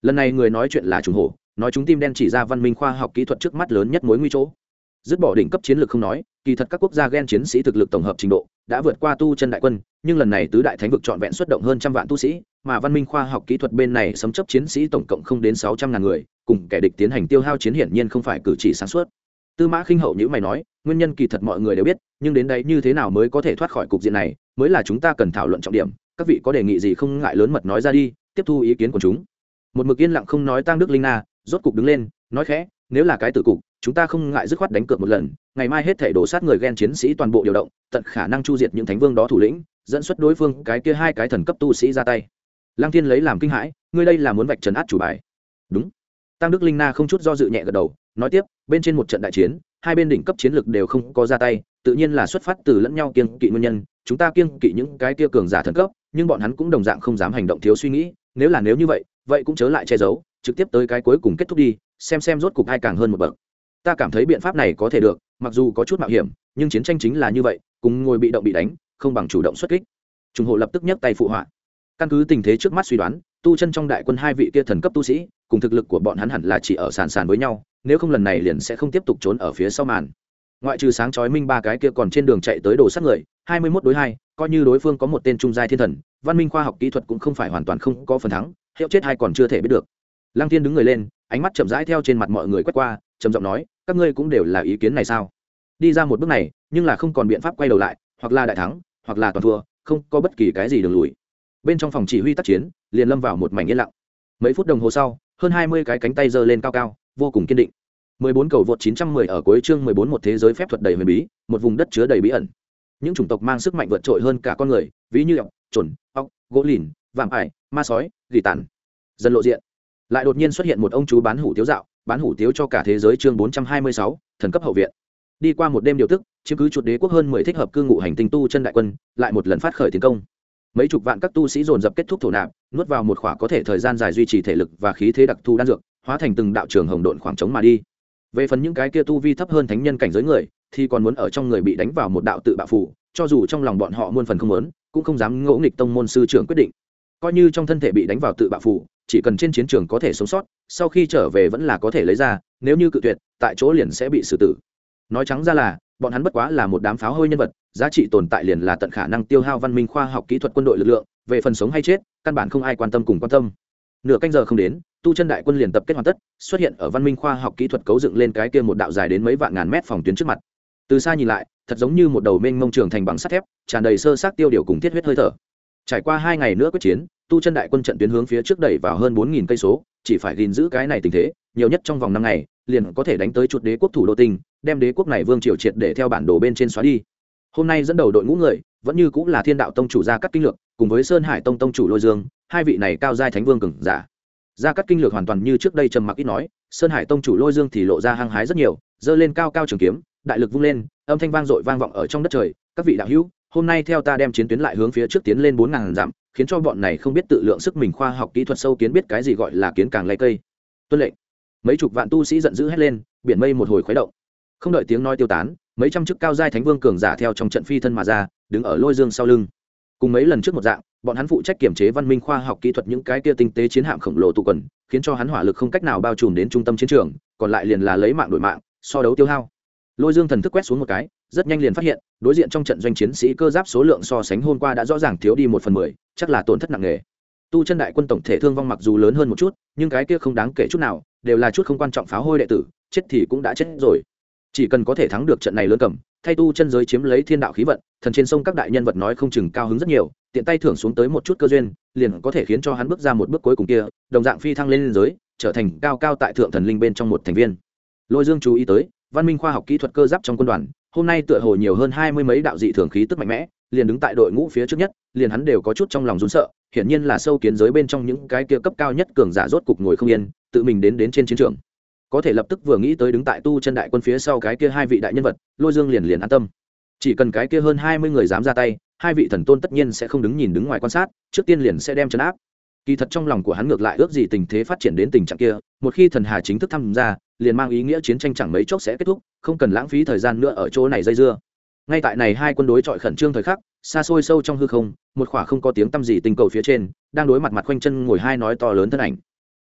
Lần này người nói chuyện là trùng hổ, nói chúng tim đen chỉ ra văn minh khoa học kỹ thuật trước mắt lớn nhất mối nguy chỗ. Dứt bỏ đỉnh cấp chiến lược không nói, kỳ thật các quốc gia ghen chiến sĩ thực lực tổng hợp trình độ đã vượt qua tu chân đại quân, nhưng lần này tứ đại thánh vực trọn vẹn xuất động hơn trăm vạn tu sĩ, mà văn minh khoa học kỹ thuật bên này sấm chấp chiến sĩ tổng cộng không đến sáu trăm ngàn người, cùng kẻ địch tiến hành tiêu hao chiến hiển nhiên không phải cử chỉ sáng suốt. Tư mã khinh hậu nhữ mày nói nguyên nhân kỳ thật mọi người đều biết, nhưng đến đấy như thế nào mới có thể thoát khỏi cục diện này, mới là chúng ta cần thảo luận trọng điểm. Các vị có đề nghị gì không ngại lớn mật nói ra đi, tiếp thu ý kiến của chúng. Một mực yên lặng không nói tăng đức linh na, rốt cục đứng lên, nói khẽ, nếu là cái tử cục, chúng ta không ngại dứt khoát đánh cược một lần, ngày mai hết thể đổ sát người ghen chiến sĩ toàn bộ điều động, tận khả năng chu diệt những thánh vương đó thủ lĩnh, dẫn xuất đối phương, cái kia hai cái thần cấp tu sĩ ra tay. Lăng thiên lấy làm kinh hãi, ngươi đây là muốn vạch trần át chủ bài. Đúng. Tăng đức linh na không chút do dự nhẹ gật đầu, nói tiếp, bên trên một trận đại chiến hai bên đỉnh cấp chiến lực đều không có ra tay, tự nhiên là xuất phát từ lẫn nhau kiêng kỵ nguyên nhân, chúng ta kiêng kỵ những cái kia cường giả thần cấp, nhưng bọn hắn cũng đồng dạng không dám hành động thiếu suy nghĩ, nếu là nếu như vậy vậy cũng chớ lại che giấu, trực tiếp tới cái cuối cùng kết thúc đi, xem xem rốt cục ai càng hơn một bậc. Ta cảm thấy biện pháp này có thể được, mặc dù có chút mạo hiểm, nhưng chiến tranh chính là như vậy, cùng ngồi bị động bị đánh, không bằng chủ động xuất kích. Trung hộ lập tức nhấc tay phụ họa. Căn cứ tình thế trước mắt suy đoán, tu chân trong đại quân hai vị kia thần cấp tu sĩ, cùng thực lực của bọn hắn hẳn là chỉ ở sàn sàn với nhau nếu không lần này liền sẽ không tiếp tục trốn ở phía sau màn. Ngoại trừ sáng chói minh ba cái kia còn trên đường chạy tới đồ sát người, hai mươi mốt đối hai, coi như đối phương có một tên trung giai thiên thần, văn minh khoa học kỹ thuật cũng không phải hoàn toàn không có phần thắng, hiệu chết hay còn chưa thể biết được. Lăng thiên đứng người lên, ánh mắt chậm rãi theo trên mặt mọi người quét qua, trầm giọng nói, các ngươi cũng đều là ý kiến này sao? Đi ra một bước này, nhưng là không còn biện pháp quay đầu lại, hoặc là đại thắng, hoặc là toàn thua, không có bất kỳ cái gì đường lùi. Bên trong phòng chỉ huy tác chiến, liền lâm vào một mảnh yên lặng. Mấy phút đồng hồ sau, hơn hai mươi cái cánh tay giơ lên cao cao vô cùng kiên định 14 cầu vượt 910 ở cuối chương 14 một thế giới phép thuật đầy huyền bí, một vùng đất chứa đầy bí ẩn. Những chủng tộc mang sức mạnh vượt trội hơn cả con người, ví như ọc, chuẩn, ọc, gỗ lìn, vạm ải, ma sói, gỉ tản. Dần lộ diện. Lại đột nhiên xuất hiện một ông chú bán hủ tiếu dạo, bán hủ tiếu cho cả thế giới chương 426, thần cấp hậu viện. Đi qua một đêm điều tức, chiếm cứ chuột đế quốc hơn 10 thích hợp cư ngụ hành tinh tu chân đại quân, lại một lần phát khởi tiến công. Mấy chục vạn các tu sĩ dồn dập kết thúc thổ nạp, nuốt vào một khỏa có thể thời gian dài duy trì thể lực và khí thế đặc thù đan dược, hóa thành từng đạo trường hồng độn khoảng trống mà đi. Về phần những cái kia tu vi thấp hơn thánh nhân cảnh giới người, thì còn muốn ở trong người bị đánh vào một đạo tự bạo phủ, cho dù trong lòng bọn họ muôn phần không muốn, cũng không dám ngỗ nghịch tông môn sư trưởng quyết định. Coi như trong thân thể bị đánh vào tự bạo phủ, chỉ cần trên chiến trường có thể sống sót, sau khi trở về vẫn là có thể lấy ra, nếu như cự tuyệt, tại chỗ liền sẽ bị xử tử. Nói trắng ra là, bọn hắn bất quá là một đám pháo hôi nhân vật, giá trị tồn tại liền là tận khả năng tiêu hao văn minh khoa học kỹ thuật quân đội lực lượng, về phần sống hay chết, căn bản không ai quan tâm cùng quan tâm nửa canh giờ không đến, tu chân đại quân liền tập kết hoàn tất, xuất hiện ở văn minh khoa học kỹ thuật cấu dựng lên cái kia một đạo dài đến mấy vạn ngàn mét phòng tuyến trước mặt. Từ xa nhìn lại, thật giống như một đầu mênh mông trường thành bằng sắt thép, tràn đầy sơ sát tiêu điều cùng thiết huyết hơi thở. Trải qua hai ngày nữa quyết chiến, tu chân đại quân trận tuyến hướng phía trước đẩy vào hơn bốn nghìn cây số, chỉ phải gìn giữ cái này tình thế, nhiều nhất trong vòng năm ngày, liền có thể đánh tới chuột đế quốc thủ đô tinh, đem đế quốc này vương triều triệt để theo bản đồ bên trên xóa đi. Hôm nay dẫn đầu đội ngũ người, vẫn như cũng là thiên đạo tông chủ gia cắt kinh lược, cùng với sơn hải tông tông chủ lôi dương hai vị này cao giai thánh vương cường giả. Gia cắt kinh lược hoàn toàn như trước đây trầm mặc ít nói, sơn hải tông chủ lôi dương thì lộ ra hăng hái rất nhiều, giơ lên cao cao trường kiếm, đại lực vung lên, âm thanh vang dội vang vọng ở trong đất trời, các vị đạo hữu, hôm nay theo ta đem chiến tuyến lại hướng phía trước tiến lên bốn ngàn dặm, khiến cho bọn này không biết tự lượng sức mình khoa học kỹ thuật sâu kiến biết cái gì gọi là kiến càng lay cây. Tuân lệnh. Mấy chục vạn tu sĩ giận dữ hét lên, biển mây một hồi khuấy động. Không đợi tiếng nói tiêu tán, mấy trăm chức cao giai thánh vương cường giả theo trong trận phi thân mà ra, đứng ở lôi dương sau lưng cùng mấy lần trước một dạng, bọn hắn phụ trách kiểm chế văn minh khoa học kỹ thuật những cái kia tinh tế chiến hạm khổng lồ tụ quần, khiến cho hắn hỏa lực không cách nào bao trùm đến trung tâm chiến trường, còn lại liền là lấy mạng đổi mạng, so đấu tiêu hao. Lôi dương thần thức quét xuống một cái, rất nhanh liền phát hiện, đối diện trong trận doanh chiến sĩ cơ giáp số lượng so sánh hôm qua đã rõ ràng thiếu đi một phần mười, chắc là tổn thất nặng nề. Tu chân đại quân tổng thể thương vong mặc dù lớn hơn một chút, nhưng cái kia không đáng kể chút nào, đều là chút không quan trọng pháo hôi đệ tử, chết thì cũng đã chết rồi. Chỉ cần có thể thắng được trận này lớn cầm thay tu chân giới chiếm lấy thiên đạo khí vận, thần trên sông các đại nhân vật nói không chừng cao hứng rất nhiều, tiện tay thưởng xuống tới một chút cơ duyên, liền có thể khiến cho hắn bước ra một bước cuối cùng kia, đồng dạng phi thăng lên liên giới, trở thành cao cao tại thượng thần linh bên trong một thành viên. Lôi dương chú ý tới, văn minh khoa học kỹ thuật cơ giáp trong quân đoàn, hôm nay tựa hồ nhiều hơn hai mươi mấy đạo dị thường khí tức mạnh mẽ, liền đứng tại đội ngũ phía trước nhất, liền hắn đều có chút trong lòng run sợ, hiển nhiên là sâu kiến giới bên trong những cái kia cấp cao nhất cường giả rốt cục ngồi không yên, tự mình đến đến trên chiến trường có thể lập tức vừa nghĩ tới đứng tại tu chân đại quân phía sau cái kia hai vị đại nhân vật, lôi dương liền liền an tâm. Chỉ cần cái kia hơn hai mươi người dám ra tay, hai vị thần tôn tất nhiên sẽ không đứng nhìn đứng ngoài quan sát, trước tiên liền sẽ đem chấn áp. Kỳ thật trong lòng của hắn ngược lại ước gì tình thế phát triển đến tình trạng kia, một khi thần hà chính thức tham gia, liền mang ý nghĩa chiến tranh chẳng mấy chốc sẽ kết thúc, không cần lãng phí thời gian nữa ở chỗ này dây dưa. Ngay tại này hai quân đối chọi khẩn trương thời khắc, xa xôi sâu trong hư không, một khỏa không có tiếng tăm gì tình cầu phía trên, đang đối mặt mặt khoanh chân ngồi hai nói to lớn thân ảnh.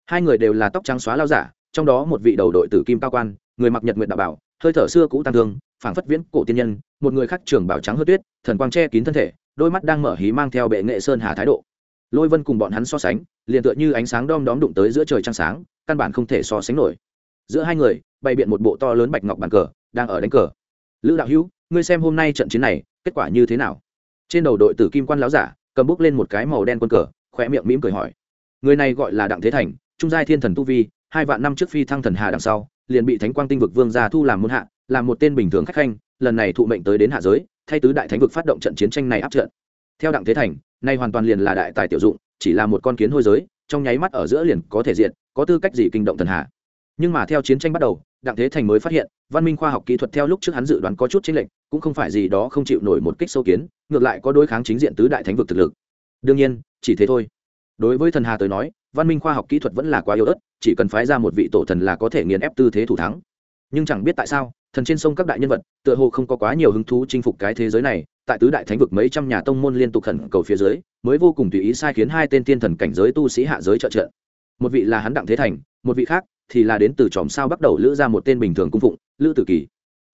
Hai người đều là tóc trắng xóa lao giả trong đó một vị đầu đội tử kim cao quan, người mặc nhật nguyện đạo bảo, hơi thở xưa cũ tăng thương, phảng phất viễn cổ tiên nhân, một người khác trưởng bảo trắng hớt tuyết, thần quang che kín thân thể, đôi mắt đang mở hí mang theo bệ nghệ sơn hà thái độ. Lôi vân cùng bọn hắn so sánh, liền tựa như ánh sáng đom đóm đụng tới giữa trời trăng sáng, căn bản không thể so sánh nổi. Giữa hai người, bày biện một bộ to lớn bạch ngọc bàn cờ, đang ở đánh cờ. Lữ đạo hữu, ngươi xem hôm nay trận chiến này, kết quả như thế nào? Trên đầu đội tử kim quan láo giả, cầm bút lên một cái màu đen quân cờ khỏe miệng mỉm cười hỏi. Người này gọi là đặng thế thành, trung giai thiên thần tu vi hai vạn năm trước phi thăng thần hà đằng sau, liền bị thánh quang tinh vực vương gia thu làm môn hạ, làm một tên bình thường khách khanh, lần này thụ mệnh tới đến hạ giới, thay tứ đại thánh vực phát động trận chiến tranh này áp trận. Theo đặng thế thành, nay hoàn toàn liền là đại tài tiểu dụng, chỉ là một con kiến hôi giới, trong nháy mắt ở giữa liền có thể diện có tư cách gì kinh động thần hạ nhưng mà theo chiến tranh bắt đầu, đặng thế thành mới phát hiện, văn minh khoa học kỹ thuật theo lúc trước hắn dự đoán có chút chính lệnh cũng không phải gì đó không chịu nổi một kích sâu kiến, ngược lại có đối kháng chính diện tứ đại thánh vực thực lực. Đương nhiên, chỉ thế thôi. Đối với thần hà tới nói, văn minh khoa học kỹ thuật vẫn là quá yếu ớt chỉ cần phái ra một vị tổ thần là có thể nghiền ép tư thế thủ thắng. Nhưng chẳng biết tại sao, thần trên sông các đại nhân vật, tựa hồ không có quá nhiều hứng thú chinh phục cái thế giới này, tại tứ đại thánh vực mấy trăm nhà tông môn liên tục khẩn cầu phía dưới, mới vô cùng tùy ý sai khiến hai tên tiên thần cảnh giới tu sĩ hạ giới trợ trợ. Một vị là hắn đặng thế thành, một vị khác thì là đến từ tròm sao bắt đầu lữ ra một tên bình thường cung phụng, lữ tử kỳ.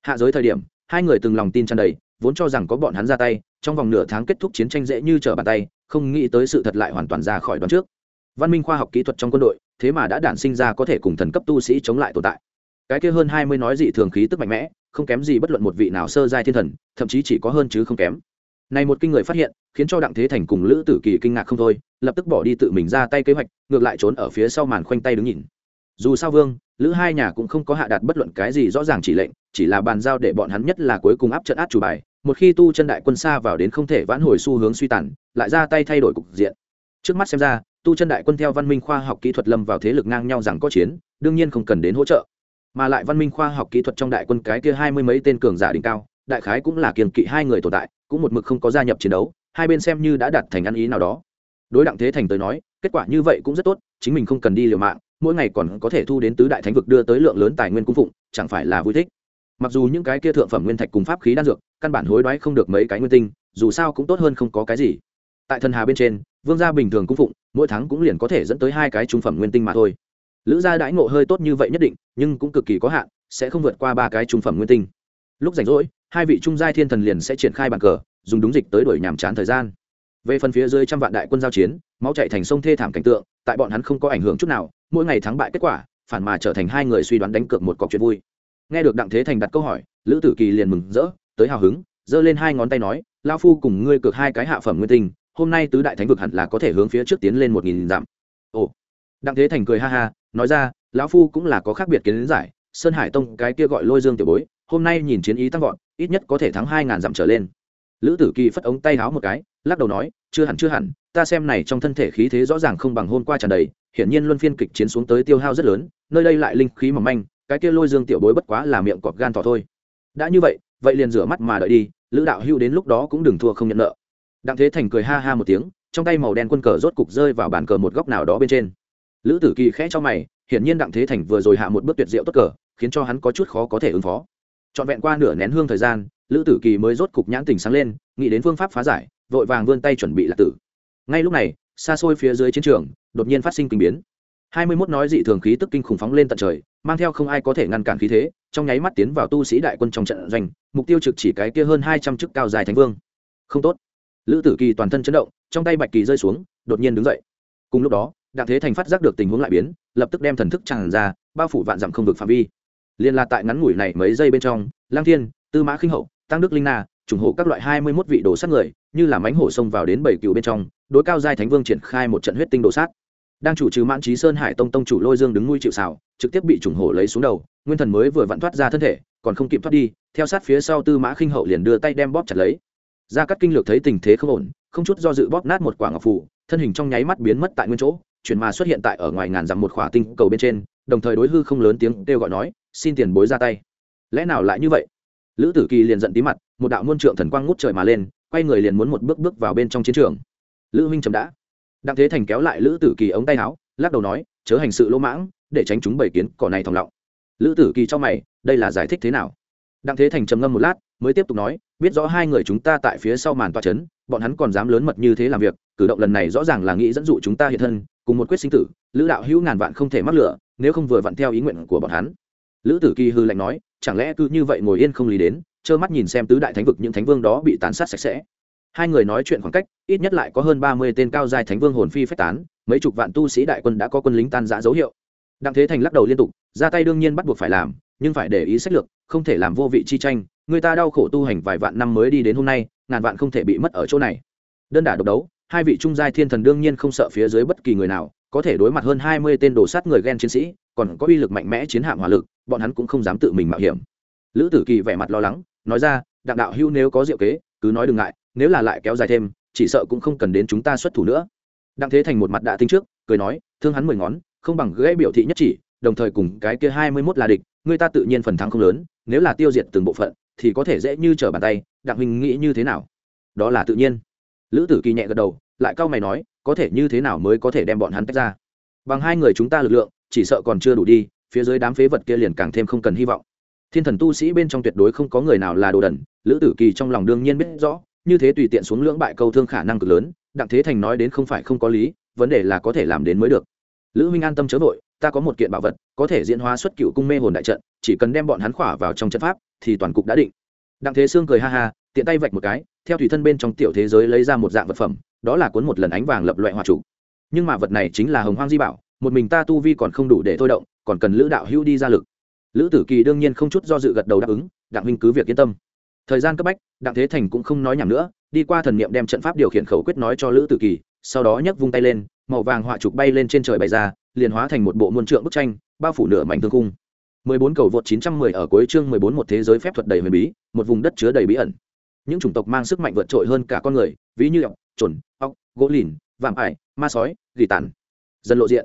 Hạ giới thời điểm, hai người từng lòng tin tràn đầy, vốn cho rằng có bọn hắn ra tay, trong vòng nửa tháng kết thúc chiến tranh dễ như trở bàn tay, không nghĩ tới sự thật lại hoàn toàn ra khỏi đoán trước. Văn minh khoa học kỹ thuật trong quân đội thế mà đã đản sinh ra có thể cùng thần cấp tu sĩ chống lại tồn tại. Cái kia hơn hai mươi nói dị thường khí tức mạnh mẽ, không kém gì bất luận một vị nào sơ giai thiên thần, thậm chí chỉ có hơn chứ không kém. Này một kinh người phát hiện, khiến cho đặng thế thành cùng lữ tử kỳ kinh ngạc không thôi, lập tức bỏ đi tự mình ra tay kế hoạch, ngược lại trốn ở phía sau màn khoanh tay đứng nhìn. Dù sao vương, lữ hai nhà cũng không có hạ đạt bất luận cái gì rõ ràng chỉ lệnh, chỉ là bàn giao để bọn hắn nhất là cuối cùng áp trận át chủ bài, một khi tu chân đại quân xa vào đến không thể vãn hồi xu hướng suy tàn, lại ra tay thay đổi cục diện. Trước mắt xem ra tu chân đại quân theo văn minh khoa học kỹ thuật lâm vào thế lực ngang nhau rằng có chiến, đương nhiên không cần đến hỗ trợ. Mà lại văn minh khoa học kỹ thuật trong đại quân cái kia hai mươi mấy tên cường giả đỉnh cao, đại khái cũng là kiềm kỵ hai người tồn tại, cũng một mực không có gia nhập chiến đấu, hai bên xem như đã đạt thành ăn ý nào đó. Đối đặng thế thành tới nói, kết quả như vậy cũng rất tốt, chính mình không cần đi liều mạng, mỗi ngày còn có thể thu đến tứ đại thánh vực đưa tới lượng lớn tài nguyên cung phụng, chẳng phải là vui thích. Mặc dù những cái kia thượng phẩm nguyên thạch cùng pháp khí đan dược, căn bản hối đoái không được mấy cái nguyên tinh, dù sao cũng tốt hơn không có cái gì. Tại thần hà bên trên, vương gia bình thường cung phụng mỗi tháng cũng liền có thể dẫn tới hai cái trung phẩm nguyên tinh mà thôi. Lữ gia đãi ngộ hơi tốt như vậy nhất định, nhưng cũng cực kỳ có hạn, sẽ không vượt qua ba cái trung phẩm nguyên tinh. Lúc rảnh rỗi, hai vị trung giai thiên thần liền sẽ triển khai bàn cờ, dùng đúng dịch tới đuổi nhàm chán thời gian. Về phần phía dưới trăm vạn đại quân giao chiến, máu chạy thành sông thê thảm cảnh tượng, tại bọn hắn không có ảnh hưởng chút nào, mỗi ngày thắng bại kết quả, phản mà trở thành hai người suy đoán đánh cược một cọc chuyện vui. Nghe được đặng thế thành đặt câu hỏi, lữ tử kỳ liền mừng rỡ, tới hào hứng, giơ lên hai ngón tay nói lao phu cùng ngươi cược hai cái hạ phẩm nguyên tinh hôm nay tứ đại thánh vực hẳn là có thể hướng phía trước tiến lên một nghìn dặm. Ồ. Đặng thế thành cười ha ha, nói ra, lão phu cũng là có khác biệt kiến giải, sơn hải tông, cái kia gọi lôi dương tiểu bối, hôm nay nhìn chiến ý tăng vọt, ít nhất có thể thắng hai ngàn dặm trở lên. Lữ tử kỳ phất ống tay háo một cái, lắc đầu nói, chưa hẳn chưa hẳn, ta xem này trong thân thể khí thế rõ ràng không bằng hôm qua tràn đầy, hiển nhiên luân phiên kịch chiến xuống tới tiêu hao rất lớn, nơi đây lại linh khí mỏng manh, cái kia lôi dương tiểu bối bất quá là miệng cọp gan thỏ thôi. Đã như vậy vậy liền rửa mắt mà đợi đi, lữ đạo hưu đến lúc đó cũng đừng thua không nhận nợ đặng thế thành cười ha ha một tiếng, trong tay màu đen quân cờ rốt cục rơi vào bàn cờ một góc nào đó bên trên. Lữ tử kỳ khẽ cho mày, hiển nhiên đặng thế thành vừa rồi hạ một bước tuyệt diệu tốt cờ, khiến cho hắn có chút khó có thể ứng phó. Trọn vẹn qua nửa nén hương thời gian, lữ tử kỳ mới rốt cục nhãn tình sáng lên, nghĩ đến phương pháp phá giải, vội vàng vươn tay chuẩn bị là tử. Ngay lúc này, xa xôi phía dưới chiến trường, đột nhiên phát sinh kinh biến. Hai mươi mốt nói dị thường khí tức kinh khủng phóng lên tận trời, mang theo không ai có thể ngăn cản khí thế, trong nháy mắt tiến vào tu sĩ đại quân trong trận doanh, mục tiêu trực chỉ cái kia hơn hai trăm chức cao dài thánh vương. Không tốt lữ tử kỳ toàn thân chấn động, trong tay bạch kỳ rơi xuống, đột nhiên đứng dậy. Cùng lúc đó, đặng thế thành phát giác được tình huống lại biến, lập tức đem thần thức tràn ra, bao phủ vạn dặm không vực phạm vi. Liên là tại ngắn ngủi này mấy giây bên trong lang thiên, tư mã khinh hậu, tăng đức linh na, trùng hộ các loại hai mươi mốt vị đồ sát người, như là mánh hổ xông vào đến bảy cựu bên trong, đối cao giai thánh vương triển khai một trận huyết tinh đồ sát. Đang chủ trừ mãn trí sơn hải tông tông chủ lôi dương đứng nuôi chịu xào trực tiếp bị trùng hổ lấy xuống đầu, nguyên thần mới vừa vặn thoát ra thân thể, còn không kịp thoát đi, theo sát phía sau tư mã khinh hậu liền đưa tay đem bóp chặt lấy gia cắt kinh lược thấy tình thế không ổn, không chút do dự bóp nát một quả ngọc phủ thân hình trong nháy mắt biến mất tại nguyên chỗ, chuyển mà xuất hiện tại ở ngoài ngàn dặm một khỏa tinh cầu bên trên, đồng thời đối hư không lớn tiếng kêu gọi nói, xin tiền bối ra tay. Lẽ nào lại như vậy? Lữ tử kỳ liền giận tí mặt, một đạo muôn trượng thần quang ngút trời mà lên, quay người liền muốn một bước bước vào bên trong chiến trường. Lữ huynh chấm đã. Đặng thế thành kéo lại lữ tử kỳ ống tay áo, lắc đầu nói, chớ hành sự lỗ mãng, để tránh chúng bảy kiến, cỏ này thòng lọng. Lữ tử kỳ cho mày, đây là giải thích thế nào? Đặng thế thành trầm ngâm một lát, mới tiếp tục nói biết rõ hai người chúng ta tại phía sau màn toa chấn, bọn hắn còn dám lớn mật như thế làm việc cử động lần này rõ ràng là nghĩ dẫn dụ chúng ta hiện thân cùng một quyết sinh tử lữ đạo hữu ngàn vạn không thể mắc lửa nếu không vừa vặn theo ý nguyện của bọn hắn. Lữ tử kỳ hư lạnh nói chẳng lẽ cứ như vậy ngồi yên không lý đến trơ mắt nhìn xem tứ đại thánh vực những thánh vương đó bị tàn sát sạch sẽ? Hai người nói chuyện khoảng cách ít nhất lại có hơn ba mươi tên cao giai thánh vương hồn phi phách tán mấy chục vạn tu sĩ đại quân đã có quân lính tan rã dấu hiệu. Đặng thế thành lắc đầu liên tục ra tay đương nhiên bắt buộc phải làm nhưng phải để ý sách lược không thể làm vô vị chi tranh người ta đau khổ tu hành vài vạn năm mới đi đến hôm nay, ngàn vạn không thể bị mất ở chỗ này. Đơn đả độc đấu, hai vị trung giai thiên thần đương nhiên không sợ phía dưới bất kỳ người nào, có thể đối mặt hơn hai mươi tên đồ sát người ghen chiến sĩ, còn có uy lực mạnh mẽ chiến hạm hỏa lực, bọn hắn cũng không dám tự mình mạo hiểm. Lữ tử kỳ vẻ mặt lo lắng, nói ra, đặng đạo hưu nếu có diệu kế, cứ nói đừng ngại, nếu là lại kéo dài thêm, chỉ sợ cũng không cần đến chúng ta xuất thủ nữa. Đặng thế thành một mặt đạ tinh trước, cười nói, thương hắn mười ngón, không bằng gãy biểu thị nhất chỉ, đồng thời cùng cái kia hai mươi mốt là địch, người ta tự nhiên phần thắng không lớn, nếu là tiêu diệt từng bộ phận thì có thể dễ như trở bàn tay, đặng huynh nghĩ như thế nào? Đó là tự nhiên. Lữ tử kỳ nhẹ gật đầu, lại cau mày nói, có thể như thế nào mới có thể đem bọn hắn tách ra? Bằng hai người chúng ta lực lượng, chỉ sợ còn chưa đủ đi, phía dưới đám phế vật kia liền càng thêm không cần hy vọng. Thiên thần tu sĩ bên trong tuyệt đối không có người nào là đồ đần, lữ tử kỳ trong lòng đương nhiên biết rõ, như thế tùy tiện xuống lưỡng bại câu thương khả năng cực lớn, đặng thế thành nói đến không phải không có lý, vấn đề là có thể làm đến mới được. Lữ huynh an tâm chớ vội, ta có một kiện bảo vật, có thể diễn hóa xuất cựu cung mê hồn đại trận, chỉ cần đem bọn hắn khỏa vào trong trận pháp thì toàn cục đã định. Đặng thế sương cười ha ha, tiện tay vạch một cái, theo thủy thân bên trong tiểu thế giới lấy ra một dạng vật phẩm, đó là cuốn một lần ánh vàng lập loại hòa chủ nhưng mà vật này chính là hồng hoang di bảo, một mình ta tu vi còn không đủ để thôi động, còn cần lữ đạo hữu đi ra lực. Lữ tử kỳ đương nhiên không chút do dự gật đầu đáp ứng, đặng huynh cứ việc yên tâm. Thời gian cấp bách, đặng thế thành cũng không nói nhảm nữa, đi qua thần niệm đem trận pháp điều khiển khẩu quyết nói cho lữ tử kỳ, sau đó nhấc vung tay lên, màu vàng họa trục bay lên trên trời bày ra, liền hóa thành một bộ muôn trượng bức tranh, bao phủ nửa mảnh thương cung. 14 cầu vượt 910 ở cuối chương 14 một thế giới phép thuật đầy huyền bí một vùng đất chứa đầy bí ẩn. Những chủng tộc mang sức mạnh vượt trội hơn cả con người ví như ọc chuẩn, ọc gỗ lìn vạm ải ma sói dị tản. dần lộ diện.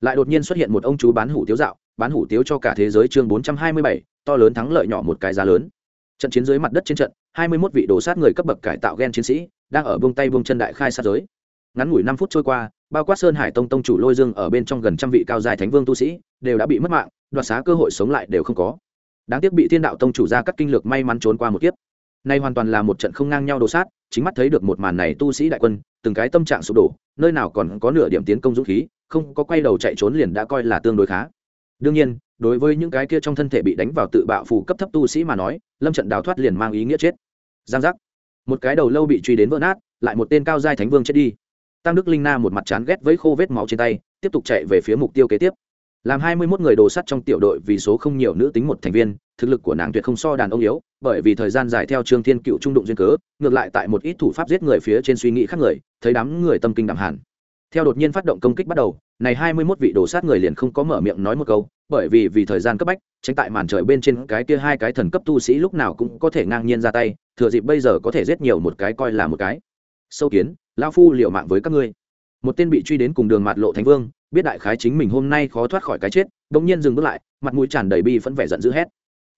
Lại đột nhiên xuất hiện một ông chú bán hủ tiếu dạo bán hủ tiếu cho cả thế giới chương 427, to lớn thắng lợi nhỏ một cái giá lớn. Trận chiến dưới mặt đất trên trận 21 vị đồ sát người cấp bậc cải tạo gen chiến sĩ đang ở buông tay buông chân đại khai sát giới. Ngắn ngủi 5 phút trôi qua bao quát sơn hải tông tông chủ lôi dương ở bên trong gần trăm vị cao dài thánh vương tu sĩ đều đã bị mất mạng đoạt xá cơ hội sống lại đều không có. Đáng tiếc bị thiên đạo tông chủ ra các kinh lược may mắn trốn qua một kiếp. Nay hoàn toàn là một trận không ngang nhau đồ sát, chính mắt thấy được một màn này tu sĩ đại quân, từng cái tâm trạng sụp đổ, nơi nào còn có nửa điểm tiến công dũng khí, không có quay đầu chạy trốn liền đã coi là tương đối khá. Đương nhiên, đối với những cái kia trong thân thể bị đánh vào tự bạo phù cấp thấp tu sĩ mà nói, lâm trận đào thoát liền mang ý nghĩa chết. Giang giác. Một cái đầu lâu bị truy đến vỡ nát, lại một tên cao giai thánh vương chết đi. Tăng đức linh na một mặt chán ghét với khô vết máu trên tay, tiếp tục chạy về phía mục tiêu kế tiếp làm hai mươi 21 người đồ sắt trong tiểu đội vì số không nhiều nữ tính một thành viên, thực lực của nàng tuyệt không so đàn ông yếu, bởi vì thời gian dài theo trương thiên cựu trung đụng duyên cớ, ngược lại tại một ít thủ pháp giết người phía trên suy nghĩ khác người, thấy đám người tâm kinh đẳng hẳn. Theo đột nhiên phát động công kích bắt đầu, này hai mươi 21 vị đồ sát người liền không có mở miệng nói một câu, bởi vì vì thời gian cấp bách, tránh tại màn trời bên trên cái kia hai cái thần cấp tu sĩ lúc nào cũng có thể ngang nhiên ra tay, thừa dịp bây giờ có thể giết nhiều một cái coi là một cái. Sâu kiến, lão phu liệu mạng với các ngươi. Một tên bị truy đến cùng đường mạt lộ thánh vương biết đại khái chính mình hôm nay khó thoát khỏi cái chết bỗng nhiên dừng bước lại, mặt mũi tràn đầy bi phẫn vẻ giận dữ hét.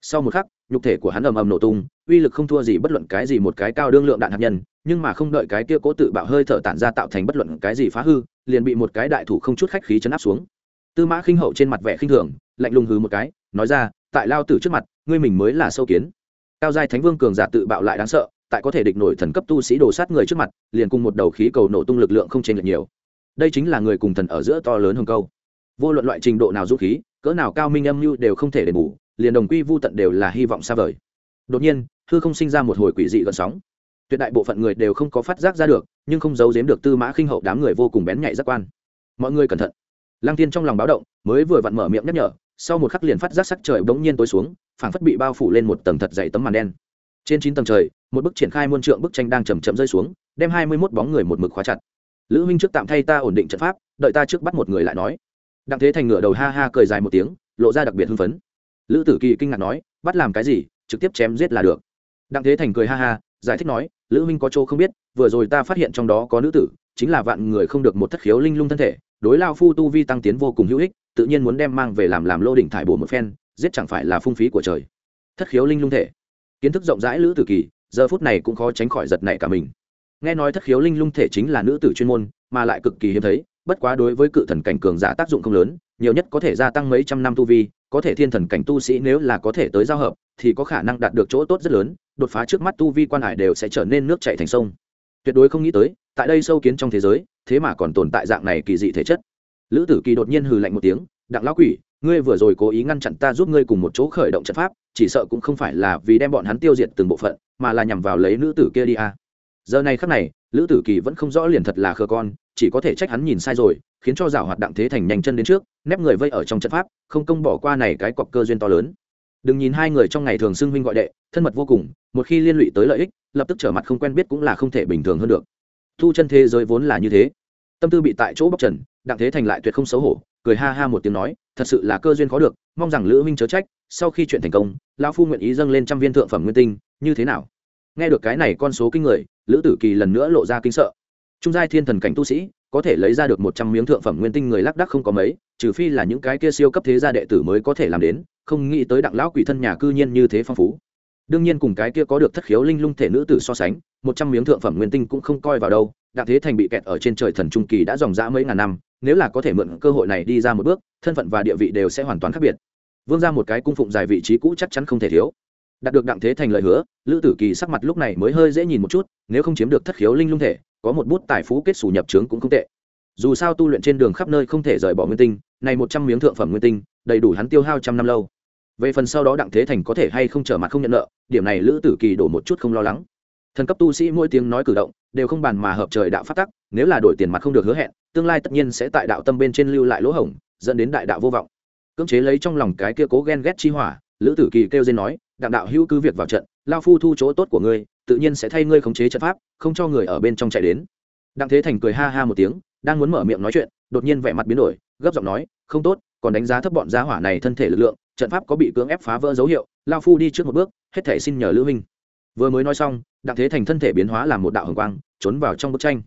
Sau một khắc, nhục thể của hắn ầm ầm nổ tung, uy lực không thua gì bất luận cái gì một cái cao đương lượng đạn hạt nhân, nhưng mà không đợi cái kia cố tự bạo hơi thở tản ra tạo thành bất luận cái gì phá hư, liền bị một cái đại thủ không chút khách khí chấn áp xuống. Tư mã khinh hậu trên mặt vẻ khinh thường, lạnh lùng hừ một cái, nói ra, tại lao tử trước mặt, ngươi mình mới là sâu kiến. Cao giai thánh vương cường giả tự bạo lại đáng sợ, tại có thể địch nổi thần cấp tu sĩ đồ sát người trước mặt, liền cùng một đầu khí cầu nổ tung lực lượng không chênh lệch nhiều đây chính là người cùng thần ở giữa to lớn hơn câu. Vô luận loại trình độ nào dũng khí, cỡ nào cao minh âm mưu đều không thể đền bù, liền đồng quy vô tận đều là hy vọng xa vời. Đột nhiên, hư không sinh ra một hồi quỷ dị gần sóng. Tuyệt đại bộ phận người đều không có phát giác ra được, nhưng không giấu giếm được tư mã khinh hậu đám người vô cùng bén nhạy giác quan. Mọi người cẩn thận. Lăng tiên trong lòng báo động, mới vừa vặn mở miệng nhắc nhở, sau một khắc liền phát giác sắc trời bỗng nhiên tối xuống, phảng phất bị bao phủ lên một tầng thật dày tấm màn đen. Trên chín tầng trời, một bức triển khai muôn trượng bức tranh đang chầm chậm rơi xuống, đem hai mươi mốt bóng người một mực khóa chặt lữ huynh trước tạm thay ta ổn định trận pháp, đợi ta trước bắt một người lại nói. Đặng thế thành ngửa đầu ha ha cười dài một tiếng, lộ ra đặc biệt hưng phấn. Lữ tử kỳ kinh ngạc nói, bắt làm cái gì, trực tiếp chém giết là được. Đặng thế thành cười ha ha, giải thích nói, lữ huynh có chỗ không biết, vừa rồi ta phát hiện trong đó có nữ tử, chính là vạn người không được một thất khiếu linh lung thân thể, đối lao phu tu vi tăng tiến vô cùng hữu ích, tự nhiên muốn đem mang về làm làm lô đỉnh thải bổ một phen, giết chẳng phải là phung phí của trời. Thất khiếu linh lung thể. Kiến thức rộng rãi lữ tử kỳ, giờ phút này cũng khó tránh khỏi giật nảy cả mình nghe nói thất khiếu linh lung thể chính là nữ tử chuyên môn, mà lại cực kỳ hiếm thấy, bất quá đối với cự thần cảnh cường giả tác dụng không lớn, nhiều nhất có thể gia tăng mấy trăm năm tu vi, có thể thiên thần cảnh tu sĩ nếu là có thể tới giao hợp, thì có khả năng đạt được chỗ tốt rất lớn, đột phá trước mắt tu vi quan hải đều sẽ trở nên nước chảy thành sông tuyệt đối không nghĩ tới, tại đây sâu kiến trong thế giới, thế mà còn tồn tại dạng này kỳ dị thể chất lữ tử kỳ đột nhiên hừ lạnh một tiếng, đặng lão quỷ, ngươi vừa rồi cố ý ngăn chặn ta giúp ngươi cùng một chỗ khởi động trận pháp, chỉ sợ cũng không phải là vì đem bọn hắn tiêu diệt từng bộ phận, mà là nhằm vào lấy nữ tử kia đi à giờ này khắc này, lữ tử kỳ vẫn không rõ liền thật là khờ con, chỉ có thể trách hắn nhìn sai rồi, khiến cho rào hoạt đặng thế thành nhanh chân đến trước, nép người vây ở trong trận pháp, không công bỏ qua này cái cọc cơ duyên to lớn. Đừng nhìn hai người trong ngày thường xưng huynh gọi đệ, thân mật vô cùng, một khi liên lụy tới lợi ích, lập tức trở mặt không quen biết cũng là không thể bình thường hơn được. Thu chân thế giới vốn là như thế. Tâm tư bị tại chỗ bóc trần, đặng thế thành lại tuyệt không xấu hổ, cười ha ha một tiếng nói, thật sự là cơ duyên khó được, mong rằng lữ minh chớ trách, sau khi chuyện thành công, lão phu nguyện ý dâng lên trăm viên thượng phẩm nguyên tinh, như thế nào? Nghe được cái này con số kinh người, lữ tử kỳ lần nữa lộ ra kinh sợ. Trung giai thiên thần cảnh tu sĩ, có thể lấy ra được một trăm miếng thượng phẩm nguyên tinh người lác đắc không có mấy, trừ phi là những cái kia siêu cấp thế gia đệ tử mới có thể làm đến, không nghĩ tới đặng lão quỷ thân nhà cư nhiên như thế phong phú. Đương nhiên cùng cái kia có được thất khiếu linh lung thể nữ tử so sánh, một trăm miếng thượng phẩm nguyên tinh cũng không coi vào đâu, đặng thế thành bị kẹt ở trên trời thần trung kỳ đã dòng dã mấy ngàn năm, nếu là có thể mượn cơ hội này đi ra một bước, thân phận và địa vị đều sẽ hoàn toàn khác biệt. Vương ra một cái cung phụng dài vị trí cũ chắc chắn không thể thiếu đạt được đặng thế thành lời hứa, lữ tử kỳ sắc mặt lúc này mới hơi dễ nhìn một chút, nếu không chiếm được thất khiếu linh lung thể, có một bút tài phú kết xù nhập trướng cũng không tệ. Dù sao tu luyện trên đường khắp nơi không thể rời bỏ nguyên tinh, này một trăm miếng thượng phẩm nguyên tinh, đầy đủ hắn tiêu hao trăm năm lâu. Về phần sau đó đặng thế thành có thể hay không trở mặt không nhận nợ, điểm này lữ tử kỳ đổ một chút không lo lắng. Thần cấp tu sĩ mỗi tiếng nói cử động, đều không bàn mà hợp trời đạo phát tắc, nếu là đổi tiền mặt không được hứa hẹn, tương lai tất nhiên sẽ tại đạo tâm bên trên lưu lại lỗ hổng, dẫn đến đại đạo vô vọng. Cưỡng chế lấy trong lòng cái kia cố ghen ghét chi hỏa, lữ tử kỳ kêu dên nói đặng đạo hữu cứ việc vào trận, lao phu thu chỗ tốt của ngươi, tự nhiên sẽ thay ngươi khống chế trận pháp, không cho người ở bên trong chạy đến. Đặng thế thành cười ha ha một tiếng, đang muốn mở miệng nói chuyện, đột nhiên vẻ mặt biến đổi, gấp giọng nói, không tốt, còn đánh giá thấp bọn giá hỏa này thân thể lực lượng, trận pháp có bị cưỡng ép phá vỡ dấu hiệu, lao phu đi trước một bước, hết thể xin nhờ lữ minh vừa mới nói xong, đặng thế thành thân thể biến hóa làm một đạo hồng quang, trốn vào trong bức tranh.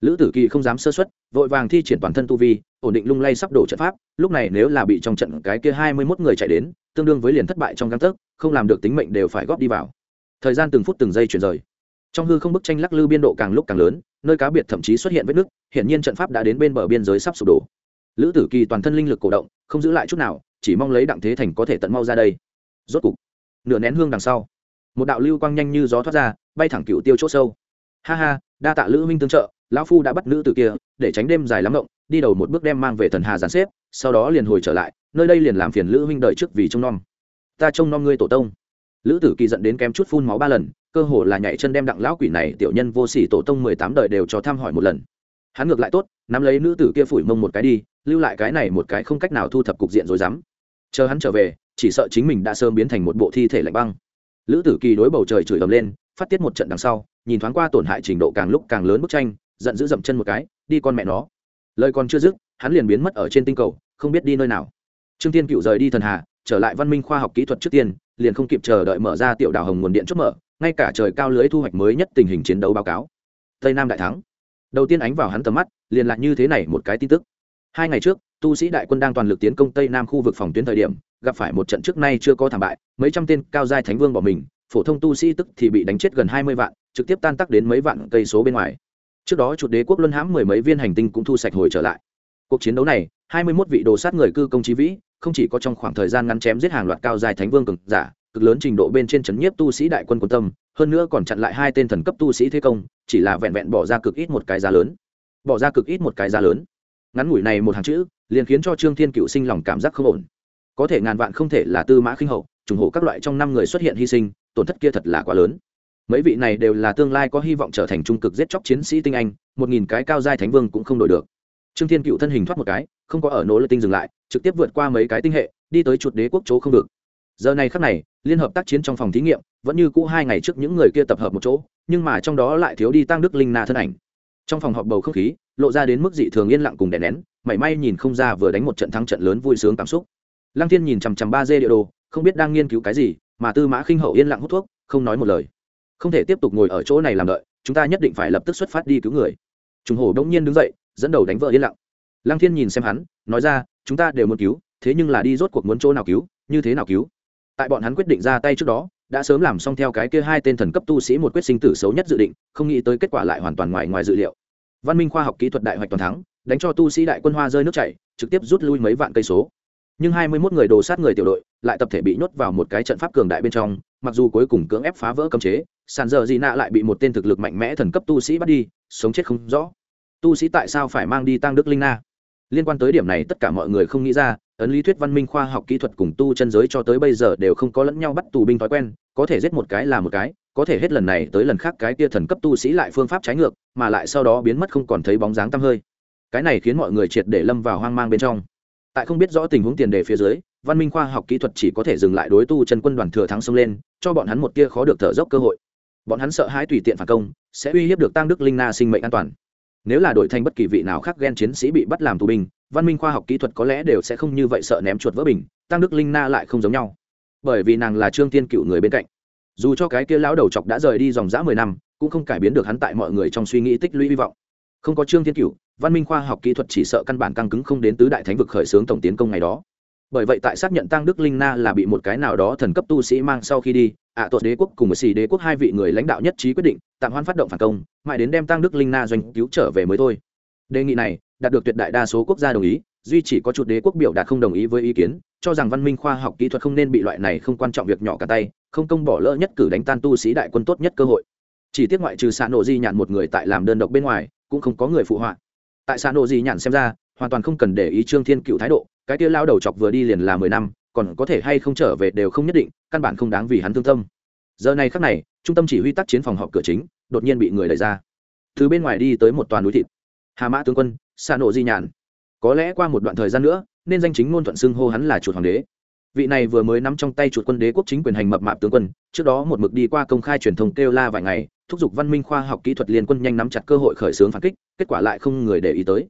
Lữ tử kỳ không dám sơ xuất vội vàng thi triển toàn thân tu vi, ổn định lung lay sắp đổ trận pháp, lúc này nếu là bị trong trận cái kia hai mươi mốt người chạy đến tương đương với liền thất bại trong găng tấc, không làm được tính mệnh đều phải góp đi vào. Thời gian từng phút từng giây chuyển rời. Trong hư không bức tranh lắc lư biên độ càng lúc càng lớn, nơi cá biệt thậm chí xuất hiện vết nứt hiện nhiên trận pháp đã đến bên bờ biên giới sắp sụp đổ. Lữ tử kỳ toàn thân linh lực cổ động, không giữ lại chút nào, chỉ mong lấy đặng thế thành có thể tận mau ra đây. Rốt cục, nửa nén hương đằng sau, một đạo lưu quang nhanh như gió thoát ra, bay thẳng cựu tiêu chỗ sâu. Ha ha, đa tạ lữ minh tương trợ, lão phu đã bắt nữ tử kia, để tránh đêm dài lắm rộng đi đầu một bước đem mang về thần hà giàn xếp, sau đó liền hồi trở lại nơi đây liền làm phiền lữ huynh đợi trước vì trông nom. Ta trông nom ngươi tổ tông. Lữ tử kỳ dẫn đến kém chút phun máu ba lần, cơ hồ là nhảy chân đem đặng lão quỷ này tiểu nhân vô sỉ tổ tông mười tám đời đều cho thăm hỏi một lần. Hắn ngược lại tốt, nắm lấy nữ tử kia phủi mông một cái đi, lưu lại cái này một cái không cách nào thu thập cục diện rồi dám. Chờ hắn trở về, chỉ sợ chính mình đã sớm biến thành một bộ thi thể lạnh băng. Lữ tử kỳ đối bầu trời chửi ầm lên, phát tiết một trận đằng sau, nhìn thoáng qua tổn hại trình độ càng lúc càng lớn bức tranh, giận dữ dậm chân một cái, đi con mẹ nó. Lời còn chưa dứt, hắn liền biến mất ở trên tinh cầu, không biết đi nơi nào trương tiên cựu rời đi thần hà, trở lại văn minh khoa học kỹ thuật trước tiên, liền không kịp chờ đợi mở ra tiểu đảo hồng nguồn điện chốt mở, ngay cả trời cao lưới thu hoạch mới nhất tình hình chiến đấu báo cáo. Tây nam đại thắng. Đầu tiên ánh vào hắn tầm mắt, liền lại như thế này một cái tin tức. Hai ngày trước, tu sĩ đại quân đang toàn lực tiến công tây nam khu vực phòng tuyến thời điểm, gặp phải một trận trước nay chưa có thảm bại, mấy trăm tên cao giai thánh vương bỏ mình, phổ thông tu sĩ tức thì bị đánh chết gần hai mươi vạn, trực tiếp tan tắc đến mấy vạn cây số bên ngoài. Trước đó chuột đế quốc luân hãm mười mấy viên hành tinh cũng thu sạch hồi trở lại. Cuộc chiến đấu này, hai mươi 21 vị đồ sát người cư công chí vĩ không chỉ có trong khoảng thời gian ngắn chém giết hàng loạt cao dài thánh vương cực giả, cực lớn trình độ bên trên chấn nhiếp tu sĩ đại quân quân tâm, hơn nữa còn chặn lại hai tên thần cấp tu sĩ thế công, chỉ là vẹn vẹn bỏ ra cực ít một cái giá lớn. Bỏ ra cực ít một cái giá lớn. Ngắn ngủi này một hàng chữ, liền khiến cho trương thiên cựu sinh lòng cảm giác không ổn. Có thể ngàn vạn không thể là tư mã khinh hậu, trùng hộ các loại trong năm người xuất hiện hy sinh, tổn thất kia thật là quá lớn. Mấy vị này đều là tương lai có hy vọng trở thành trung cực giết chóc chiến sĩ tinh anh, một nghìn cái cao giai thánh vương cũng không đổi được trương thiên cựu thân hình thoát một cái, không có ở nỗ lực tinh dừng lại, trực tiếp vượt qua mấy cái tinh hệ, đi tới chuột đế quốc chỗ không được. Giờ này khắc này, liên hợp tác chiến trong phòng thí nghiệm, vẫn như cũ hai ngày trước những người kia tập hợp một chỗ, nhưng mà trong đó lại thiếu đi tăng đức linh na thân ảnh. Trong phòng họp bầu không khí, lộ ra đến mức dị thường yên lặng cùng đè nén, mảy may nhìn không ra vừa đánh một trận thắng trận lớn vui sướng cảm xúc. Lăng thiên nhìn chằm chằm ba dê địa đồ, không biết đang nghiên cứu cái gì, mà tư mã khinh hậu yên lặng hút thuốc, không nói một lời. Không thể tiếp tục ngồi ở chỗ này làm đợi, chúng ta nhất định phải lập tức xuất phát đi cứu người. Trùng hổ bỗng nhiên đứng dậy dẫn đầu đánh vợ yên lặng. Lăng thiên nhìn xem hắn, nói ra, chúng ta đều muốn cứu, thế nhưng là đi rốt cuộc muốn chỗ nào cứu, như thế nào cứu? Tại bọn hắn quyết định ra tay trước đó, đã sớm làm xong theo cái kia hai tên thần cấp tu sĩ một quyết sinh tử xấu nhất dự định, không nghĩ tới kết quả lại hoàn toàn ngoài ngoài dự liệu. Văn minh khoa học kỹ thuật đại hoạch toàn thắng, đánh cho tu sĩ đại quân hoa rơi nước chảy, trực tiếp rút lui mấy vạn cây số. Nhưng hai mươi 21 người đồ sát người tiểu đội, lại tập thể bị nhốt vào một cái trận pháp cường đại bên trong, mặc dù cuối cùng cưỡng ép phá vỡ cấm chế, sàn giờ gì nạ lại bị một tên thực lực mạnh mẽ thần cấp tu sĩ bắt đi, sống chết không rõ tu sĩ tại sao phải mang đi tăng đức linh na? Liên quan tới điểm này tất cả mọi người không nghĩ ra, ấn lý thuyết văn minh khoa học kỹ thuật cùng tu chân giới cho tới bây giờ đều không có lẫn nhau bắt tù binh thói quen, có thể giết một cái là một cái, có thể hết lần này tới lần khác cái kia thần cấp tu sĩ lại phương pháp trái ngược, mà lại sau đó biến mất không còn thấy bóng dáng tăm hơi. Cái này khiến mọi người triệt để lâm vào hoang mang bên trong. Tại không biết rõ tình huống tiền đề phía dưới, văn minh khoa học kỹ thuật chỉ có thể dừng lại đối tu chân quân đoàn thừa thắng xông lên, cho bọn hắn một tia khó được thở dốc cơ hội. Bọn hắn sợ hãi tùy tiện phản công, sẽ uy hiếp được tăng đức linh na sinh mệnh an toàn nếu là đổi thành bất kỳ vị nào khác ghen chiến sĩ bị bắt làm tù binh, văn minh khoa học kỹ thuật có lẽ đều sẽ không như vậy sợ ném chuột vỡ bình, tăng đức linh na lại không giống nhau. Bởi vì nàng là trương tiên cựu người bên cạnh. Dù cho cái kia lão đầu chọc đã rời đi dòng dã mười năm, cũng không cải biến được hắn tại mọi người trong suy nghĩ tích lũy hy vọng. Không có trương tiên cựu, văn minh khoa học kỹ thuật chỉ sợ căn bản căng cứng không đến tứ đại thánh vực khởi xướng tổng tiến công ngày đó bởi vậy tại xác nhận tăng đức linh na là bị một cái nào đó thần cấp tu sĩ mang sau khi đi ạ à, tuột đế quốc cùng một xì đế quốc hai vị người lãnh đạo nhất trí quyết định tạm hoãn phát động phản công mãi đến đem tăng đức linh na doanh cứu trở về mới thôi. Đề nghị này đạt được tuyệt đại đa số quốc gia đồng ý duy chỉ có chuột đế quốc biểu đạt không đồng ý với ý kiến cho rằng văn minh khoa học kỹ thuật không nên bị loại này không quan trọng việc nhỏ cả tay không công bỏ lỡ nhất cử đánh tan tu sĩ đại quân tốt nhất cơ hội. Chỉ tiếc ngoại trừ xã nộ di nhạn một người tại làm đơn độc bên ngoài cũng không có người phụ họa. Tại xã nộ di nhạn xem ra hoàn toàn không cần để ý trương thiên cựu thái độ cái kia lao đầu chọc vừa đi liền là mười năm, còn có thể hay không trở về đều không nhất định, căn bản không đáng vì hắn thương tâm. Giờ này khắc này, trung tâm chỉ huy tác chiến phòng họp cửa chính, đột nhiên bị người đẩy ra. Từ bên ngoài đi tới một toàn núi thịt. Hà mã tướng quân xa nộ di nhàn có lẽ qua một đoạn thời gian nữa, nên danh chính ngôn thuận xưng hô hắn là chuột hoàng đế. Vị này vừa mới nắm trong tay chuột quân đế quốc chính quyền hành mập mạp tướng quân, trước đó một mực đi qua công khai truyền thông kêu la vài ngày, thúc giục văn minh khoa học kỹ thuật liên quân nhanh nắm chặt cơ hội khởi xướng phản kích, kết quả lại không người để ý tới.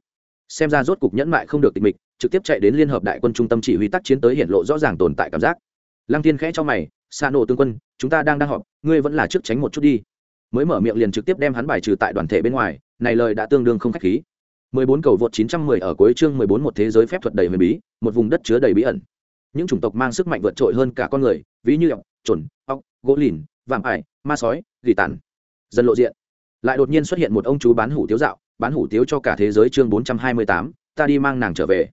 Xem ra rốt cục nhẫn mại không được tịch mịch trực tiếp chạy đến liên hợp đại quân trung tâm chỉ huy tác chiến tới hiện lộ rõ ràng tồn tại cảm giác. Lăng thiên khẽ cho mày xa nổ tương quân chúng ta đang đang họp ngươi vẫn là trước tránh một chút đi. Mới mở miệng liền trực tiếp đem hắn bài trừ tại đoàn thể bên ngoài này lời đã tương đương không khách khí. 14 cầu vượt 910 ở cuối chương 14 một thế giới phép thuật đầy huyền bí một vùng đất chứa đầy bí ẩn. Những chủng tộc mang sức mạnh vượt trội hơn cả con người ví như ọc trồn ọc gỗ lìn vạm ải ma sói dị tản dần lộ diện. Lại đột nhiên xuất hiện một ông chú bán hủ tiếu dạo bán hủ tiếu cho cả thế giới chương 428, ta đi mang nàng trở về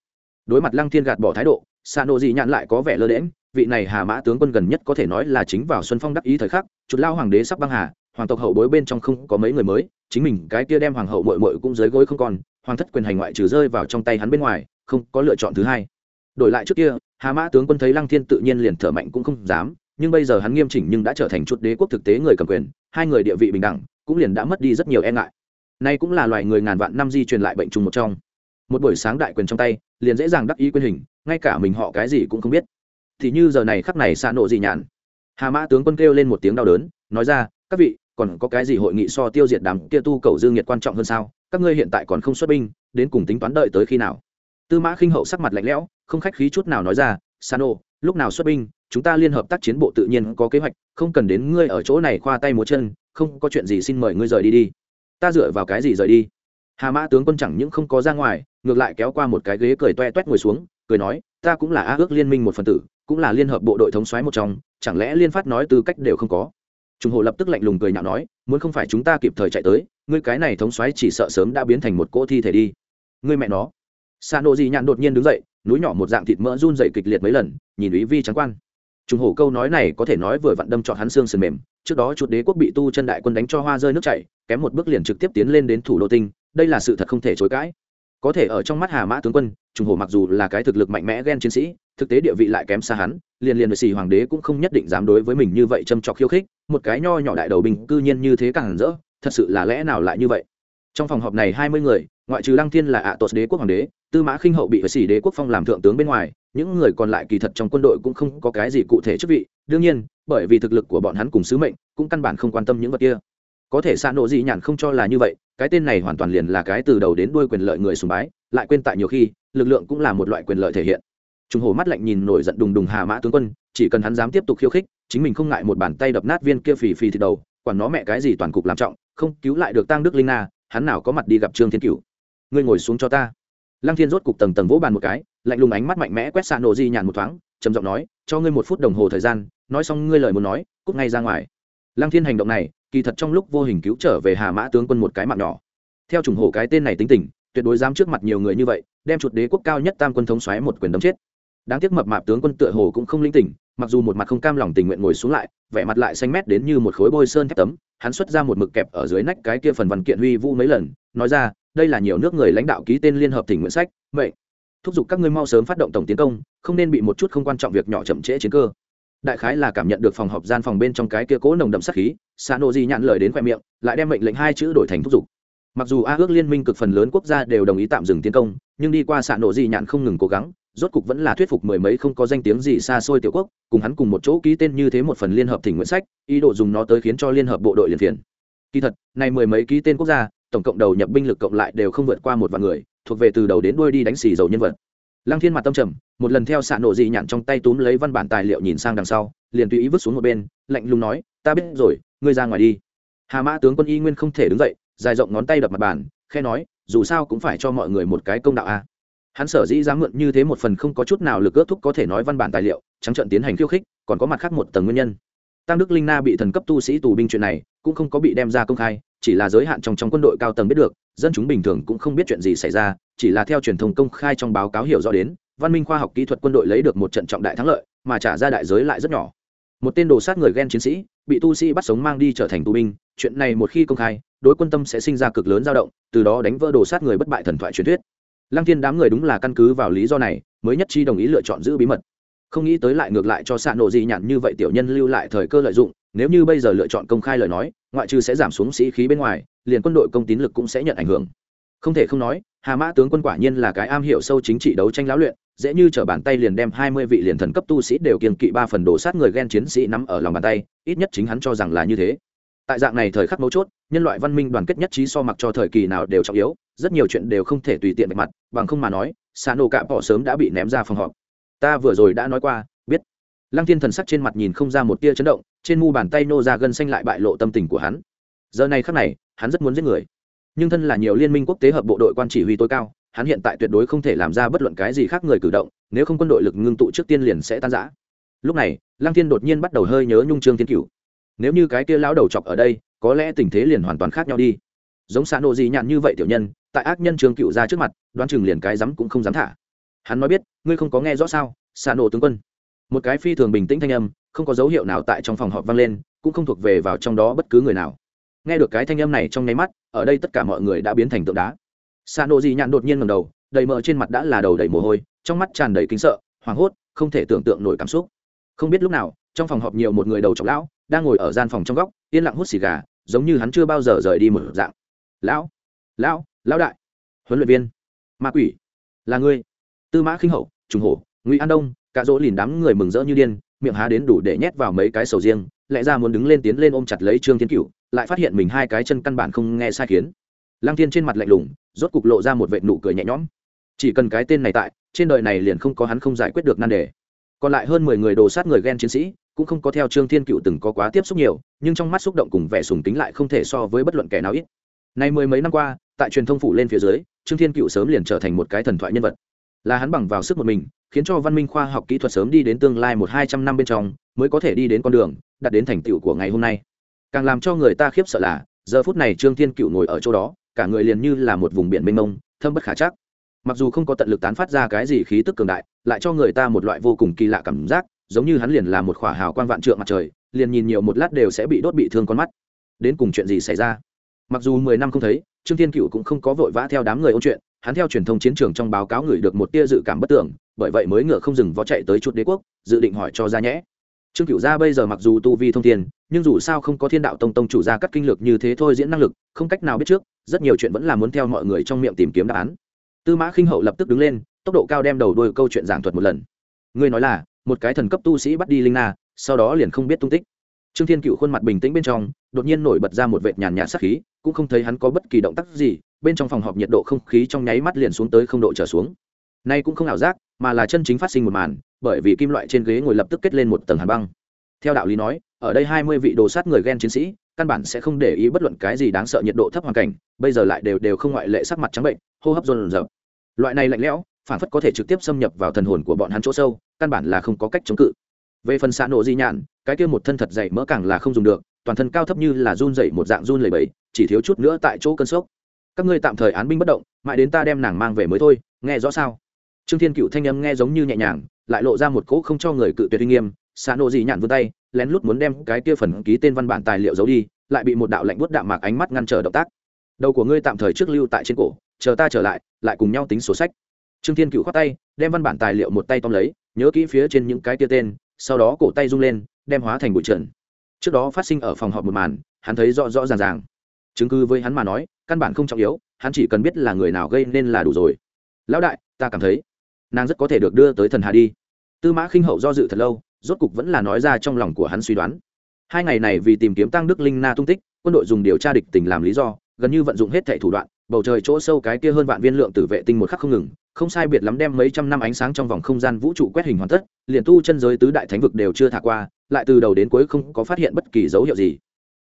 đối mặt lăng thiên gạt bỏ thái độ xa nộ dị nhạn lại có vẻ lơ đễm vị này hà mã tướng quân gần nhất có thể nói là chính vào xuân phong đắc ý thời khắc, chuột lao hoàng đế sắp băng hà, hoàng tộc hậu bối bên trong không có mấy người mới, chính mình cái kia đem hoàng hậu mội mội cũng dưới gối không còn, hoàng thất quyền hành ngoại trừ rơi vào trong tay hắn bên ngoài, không có lựa chọn thứ hai. Đổi lại trước kia, hà mã tướng quân thấy lăng thiên tự nhiên liền thở mạnh cũng không dám, nhưng bây giờ hắn nghiêm chỉnh nhưng đã trở thành chút đế quốc thực tế người cầm quyền, hai người địa vị bình đẳng, cũng liền đã mất đi rất nhiều e ngại. Nay cũng là loài người ngàn vạn năm di truyền lại bệnh trùng một trong. Một buổi sáng đại quyền trong tay liền dễ dàng đắc ý quyền hình, ngay cả mình họ cái gì cũng không biết. Thì như giờ này khắc này xa nộ gì nhàn hà mã tướng quân kêu lên một tiếng đau đớn, nói ra, các vị, còn có cái gì hội nghị so tiêu diệt đám kia tu cầu dương nhiệt quan trọng hơn sao? Các ngươi hiện tại còn không xuất binh, đến cùng tính toán đợi tới khi nào? Tư mã khinh hậu sắc mặt lạnh lẽo, không khách khí chút nào nói ra sano lúc nào xuất binh, chúng ta liên hợp tác chiến bộ tự nhiên có kế hoạch, không cần đến ngươi ở chỗ này khoa tay múa chân, không có chuyện gì xin mời ngươi rời đi đi. Ta dựa vào cái gì rời đi? Hà mã tướng quân chẳng những không có ra ngoài, ngược lại kéo qua một cái ghế cười toe toét ngồi xuống, cười nói, ta cũng là á ước liên minh một phần tử, cũng là liên hợp bộ đội thống soái một trong, chẳng lẽ liên phát nói tư cách đều không có? Trung hồ lập tức lạnh lùng cười nhạo nói, muốn không phải chúng ta kịp thời chạy tới, ngươi cái này thống soái chỉ sợ sớm đã biến thành một cỗ thi thể đi. Ngươi mẹ nó. Sa nộ di nhạn đột nhiên đứng dậy, núi nhỏ một dạng thịt mỡ run dậy kịch liệt mấy lần, nhìn ý vi trắng quan. Trung hổ câu nói này có thể nói vừa vặn đâm trọn hắn xương sườn mềm, trước đó chuột đế quốc bị tu chân đại quân đánh cho hoa rơi nước chảy, kém một bước liền trực tiếp tiến lên đến thủ đô tinh đây là sự thật không thể chối cãi. Có thể ở trong mắt hà mã tướng quân trung hổ mặc dù là cái thực lực mạnh mẽ ghen chiến sĩ, thực tế địa vị lại kém xa hắn, liền liền với xì hoàng đế cũng không nhất định dám đối với mình như vậy châm trọc khiêu khích, một cái nho nhỏ đại đầu bình cư nhiên như thế càng rỡ, thật sự là lẽ nào lại như vậy? Trong phòng họp này hai mươi người, ngoại trừ lăng thiên là ạ à đế quốc hoàng đế, tư mã khinh hậu bị với xì đế quốc phong làm thượng tướng bên ngoài, những người còn lại kỳ thật trong quân đội cũng không có cái gì cụ thể chức vị. Đương nhiên, bởi vì thực lực của bọn hắn cùng sứ mệnh, cũng căn bản không quan tâm những vật kia. Có thể xa nộ dị nhàn không cho là như vậy cái tên này hoàn toàn liền là cái từ đầu đến đuôi quyền lợi người sùng bái, lại quên tại nhiều khi, lực lượng cũng là một loại quyền lợi thể hiện. Trùng hồ mắt lạnh nhìn nổi giận đùng đùng hà mã tướng quân, chỉ cần hắn dám tiếp tục khiêu khích, chính mình không ngại một bàn tay đập nát viên kia phì phì thì đầu, quản nó mẹ cái gì toàn cục làm trọng, không cứu lại được tăng đức linh na, hắn nào có mặt đi gặp trương thiên cửu. Ngươi ngồi xuống cho ta. Lăng thiên rốt cục tầng tầng vỗ bàn một cái, lạnh lùng ánh mắt mạnh mẽ quét xạ nổ di nhàn một thoáng, trầm giọng nói, cho ngươi một phút đồng hồ thời gian, nói xong ngươi lời muốn nói, cút ngay ra ngoài. Lăng thiên hành động này kỳ thật trong lúc vô hình cứu trở về hà mã tướng quân một cái mạng nhỏ. Theo chủng hổ cái tên này tính tình, tuyệt đối dám trước mặt nhiều người như vậy, đem chuột đế quốc cao nhất tam quân thống xoáy một quyền đấm chết. Đáng tiếc mập mạp tướng quân tựa hồ cũng không linh tỉnh, mặc dù một mặt không cam lòng tình nguyện ngồi xuống lại, vẻ mặt lại xanh mét đến như một khối bôi sơn thép tấm, hắn xuất ra một mực kẹp ở dưới nách cái kia phần văn kiện huy vũ mấy lần, nói ra, đây là nhiều nước người lãnh đạo ký tên liên hợp tỉnh nguyện sách vậy thúc giục các ngươi mau sớm phát động tổng tiến công, không nên bị một chút không quan trọng việc nhỏ chậm trễ chiến cơ đại khái là cảm nhận được phòng họp gian phòng bên trong cái kia cố nồng đậm sắc khí xa Nô di nhãn lời đến khoe miệng, lại đem mệnh lệnh hai chữ đổi thành thúc giục. Mặc dù a ước liên minh cực phần lớn quốc gia đều đồng ý tạm dừng tiến công, nhưng đi qua xạ Nô di nhạn không ngừng cố gắng, rốt cục vẫn là thuyết phục mười mấy không có danh tiếng gì xa xôi tiểu quốc, cùng hắn cùng một chỗ ký tên như thế một phần liên hợp thỉnh nguyện sách, ý đồ dùng nó tới khiến cho liên hợp bộ đội liền phiền. Kỳ thật này mười mấy ký tên quốc gia, tổng cộng đầu nhập binh lực cộng lại đều không vượt qua một vạn người, thuộc về từ đầu đến đuôi đi đánh xì dầu nhân vật lăng thiên mặt tâm trầm, một lần theo xạ nổ dị nhạn trong tay túm lấy văn bản tài liệu nhìn sang đằng sau, liền tùy ý vứt xuống một bên, lạnh lùng nói, ta biết rồi, ngươi ra ngoài đi. Hà mã tướng quân y nguyên không thể đứng dậy, dài rộng ngón tay đập mặt bàn khe nói, dù sao cũng phải cho mọi người một cái công đạo a. Hắn sở dĩ dám mượn như thế một phần không có chút nào lực ước thúc có thể nói văn bản tài liệu, trắng trận tiến hành khiêu khích, còn có mặt khác một tầng nguyên nhân. Tăng đức linh na bị thần cấp tu sĩ tù binh chuyện này, cũng không có bị đem ra công khai chỉ là giới hạn trong trong quân đội cao tầng biết được, dân chúng bình thường cũng không biết chuyện gì xảy ra, chỉ là theo truyền thông công khai trong báo cáo hiểu rõ đến, văn minh khoa học kỹ thuật quân đội lấy được một trận trọng đại thắng lợi, mà trả ra đại giới lại rất nhỏ. Một tên đồ sát người ghen chiến sĩ, bị tu sĩ bắt sống mang đi trở thành tù binh, chuyện này một khi công khai, đối quân tâm sẽ sinh ra cực lớn dao động, từ đó đánh vỡ đồ sát người bất bại thần thoại truyền thuyết. Lăng thiên đám người đúng là căn cứ vào lý do này, mới nhất chi đồng ý lựa chọn giữ bí mật. Không nghĩ tới lại ngược lại cho xạ nộ gì nhặn như vậy tiểu nhân lưu lại thời cơ lợi dụng nếu như bây giờ lựa chọn công khai lời nói, ngoại trừ sẽ giảm xuống sĩ khí bên ngoài, liền quân đội công tín lực cũng sẽ nhận ảnh hưởng. Không thể không nói, hà mã tướng quân quả nhiên là cái am hiểu sâu chính trị đấu tranh lão luyện, dễ như t bàn tay liền đem hai mươi vị liền thần cấp tu sĩ đều kiên kỵ ba phần đồ sát người ghen chiến sĩ nắm ở lòng bàn tay, ít nhất chính hắn cho rằng là như thế. Tại dạng này thời khắc mấu chốt, nhân loại văn minh đoàn kết nhất trí so mặc cho thời kỳ nào đều trọng yếu, rất nhiều chuyện đều không thể tùy tiện bạch mặt, bằng không mà nói xa nổ cạm bỏ sớm đã bị ném ra phòng họp. Ta vừa rồi đã nói qua, biết. Lăng thiên thần sắc trên mặt nhìn không ra một tia chấn động trên mu bàn tay nô ra gân xanh lại bại lộ tâm tình của hắn. Giờ này khắc này, hắn rất muốn giết người. Nhưng thân là nhiều liên minh quốc tế hợp bộ đội quan chỉ huy tối cao, hắn hiện tại tuyệt đối không thể làm ra bất luận cái gì khác người cử động, nếu không quân đội lực ngưng tụ trước tiên liền sẽ tan rã. Lúc này, lăng thiên đột nhiên bắt đầu hơi nhớ nhung trương thiên cửu. Nếu như cái kia lão đầu chọc ở đây, có lẽ tình thế liền hoàn toàn khác nhau đi. Giống xã nộ gì nhạn như vậy tiểu nhân, tại ác nhân trương cựu ra trước mặt, đoán chừng liền cái dám cũng không dám thả. Hắn nói biết, ngươi không có nghe rõ sao xã nộ tướng quân? Một cái phi thường bình tĩnh thanh âm không có dấu hiệu nào tại trong phòng họp vang lên, cũng không thuộc về vào trong đó bất cứ người nào. Nghe được cái thanh âm này trong nháy mắt, ở đây tất cả mọi người đã biến thành tượng đá. Xa nộ nhạn đột nhiên ngầm đầu, đầy mỡ trên mặt đã là đầu đầy mồ hôi, trong mắt tràn đầy kính sợ, hoảng hốt, không thể tưởng tượng nổi cảm xúc. Không biết lúc nào, trong phòng họp nhiều một người đầu trọc lão, đang ngồi ở gian phòng trong góc, yên lặng hút xì gà, giống như hắn chưa bao giờ rời đi một dạng. Lão lão lão đại, huấn luyện viên, ma quỷ, là ngươi. Tư mã khinh hậu, trùng hổ, ngụy an đông cả dỗ lìn đám người mừng rỡ như điên miệng há đến đủ để nhét vào mấy cái sầu riêng, lẽ ra muốn đứng lên tiến lên ôm chặt lấy trương thiên cựu lại phát hiện mình hai cái chân căn bản không nghe sai khiến. Lăng thiên trên mặt lạnh lùng, rốt cục lộ ra một vệ nụ cười nhẹ nhõm. Chỉ cần cái tên này tại, trên đời này liền không có hắn không giải quyết được nan đề. Còn lại hơn mười người đồ sát người ghen chiến sĩ, cũng không có theo trương thiên cựu từng có quá tiếp xúc nhiều, nhưng trong mắt xúc động cùng vẻ sùng tính lại không thể so với bất luận kẻ nào ít. Nay mười mấy năm qua, tại truyền thông phủ lên phía dưới, trương thiên cựu sớm liền trở thành một cái thần thoại nhân vật là hắn bằng vào sức một mình, khiến cho văn minh khoa học kỹ thuật sớm đi đến tương lai một hai trăm năm bên trong, mới có thể đi đến con đường, đạt đến thành tựu của ngày hôm nay. Càng làm cho người ta khiếp sợ là, giờ phút này trương thiên cựu ngồi ở chỗ đó, cả người liền như là một vùng biển mênh mông, thâm bất khả chắc. Mặc dù không có tận lực tán phát ra cái gì khí tức cường đại, lại cho người ta một loại vô cùng kỳ lạ cảm giác, giống như hắn liền là một khỏa hào quang vạn trượng mặt trời, liền nhìn nhiều một lát đều sẽ bị đốt bị thương con mắt. Đến cùng chuyện gì xảy ra? Mặc dù mười năm không thấy, trương thiên cựu cũng không có vội vã theo đám người ôn chuyện hắn theo truyền thông chiến trường trong báo cáo gửi được một tia dự cảm bất tưởng, bởi vậy mới ngựa không dừng vó chạy tới chuột đế quốc, dự định hỏi cho ra nhẽ. Trương cựu gia bây giờ mặc dù tu vi thông thiên, nhưng dù sao không có thiên đạo tông tông chủ gia cắt kinh lược như thế thôi diễn năng lực, không cách nào biết trước, rất nhiều chuyện vẫn là muốn theo mọi người trong miệng tìm kiếm đáp án. Tư mã khinh hậu lập tức đứng lên, tốc độ cao đem đầu đôi câu chuyện giảng thuật một lần. Ngươi nói là, một cái thần cấp tu sĩ bắt đi linh na, sau đó liền không biết tung tích trương thiên cựu khuôn mặt bình tĩnh bên trong, đột nhiên nổi bật ra một vệt nhàn nhạt sắc khí, cũng không thấy hắn có bất kỳ động tác gì, bên trong phòng họp nhiệt độ không khí trong nháy mắt liền xuống tới không độ trở xuống. Nay cũng không ảo giác, mà là chân chính phát sinh một màn, bởi vì kim loại trên ghế ngồi lập tức kết lên một tầng hàn băng. Theo đạo lý nói, ở đây hai mươi vị đồ sát người ghen chiến sĩ, căn bản sẽ không để ý bất luận cái gì đáng sợ nhiệt độ thấp hoàn cảnh, bây giờ lại đều đều không ngoại lệ sắc mặt trắng bệnh, hô hấp run dập loại này lạnh lẽo, phản phất có thể trực tiếp xâm nhập vào thần hồn của bọn hắn chỗ sâu, căn bản là không có cách chống cự về phần xạ nổ di nhạn, cái kia một thân thật dày mỡ càng là không dùng được, toàn thân cao thấp như là run dậy một dạng run lầy bẫy chỉ thiếu chút nữa tại chỗ cơn sốc. Các ngươi tạm thời án binh bất động, mãi đến ta đem nàng mang về mới thôi, nghe rõ sao? Trương thiên cựu thanh âm nghe giống như nhẹ nhàng, lại lộ ra một cỗ không cho người cự tuyệt uy nghiêm, xạ nổ di nhạn vươn tay, lén lút muốn đem cái kia phần ký tên văn bản tài liệu giấu đi, lại bị một đạo lạnh bút đạm mạc ánh mắt ngăn trở động tác. Đầu của ngươi tạm thời trước lưu tại trên cổ, chờ ta trở lại lại cùng nhau tính sổ sách. Trương thiên cựu khoát tay, đem văn bản tài liệu một tay tóm lấy, nhớ kỹ phía trên những cái tia tên sau đó cổ tay rung lên, đem hóa thành bụi trần. Trước đó phát sinh ở phòng họp một màn, hắn thấy rõ rõ ràng ràng. Chứng cứ với hắn mà nói, căn bản không trọng yếu, hắn chỉ cần biết là người nào gây nên là đủ rồi. Lão đại, ta cảm thấy, nàng rất có thể được đưa tới thần hà đi. Tư mã khinh hậu do dự thật lâu, rốt cục vẫn là nói ra trong lòng của hắn suy đoán. Hai ngày này vì tìm kiếm tăng đức linh na tung tích, quân đội dùng điều tra địch tình làm lý do, gần như vận dụng hết thẻ thủ đoạn, bầu trời chỗ sâu cái kia hơn vạn viên lượng tử vệ tinh một khắc không ngừng không sai biệt lắm đem mấy trăm năm ánh sáng trong vòng không gian vũ trụ quét hình hoàn tất, liền tu chân giới tứ đại thánh vực đều chưa thả qua, lại từ đầu đến cuối không có phát hiện bất kỳ dấu hiệu gì.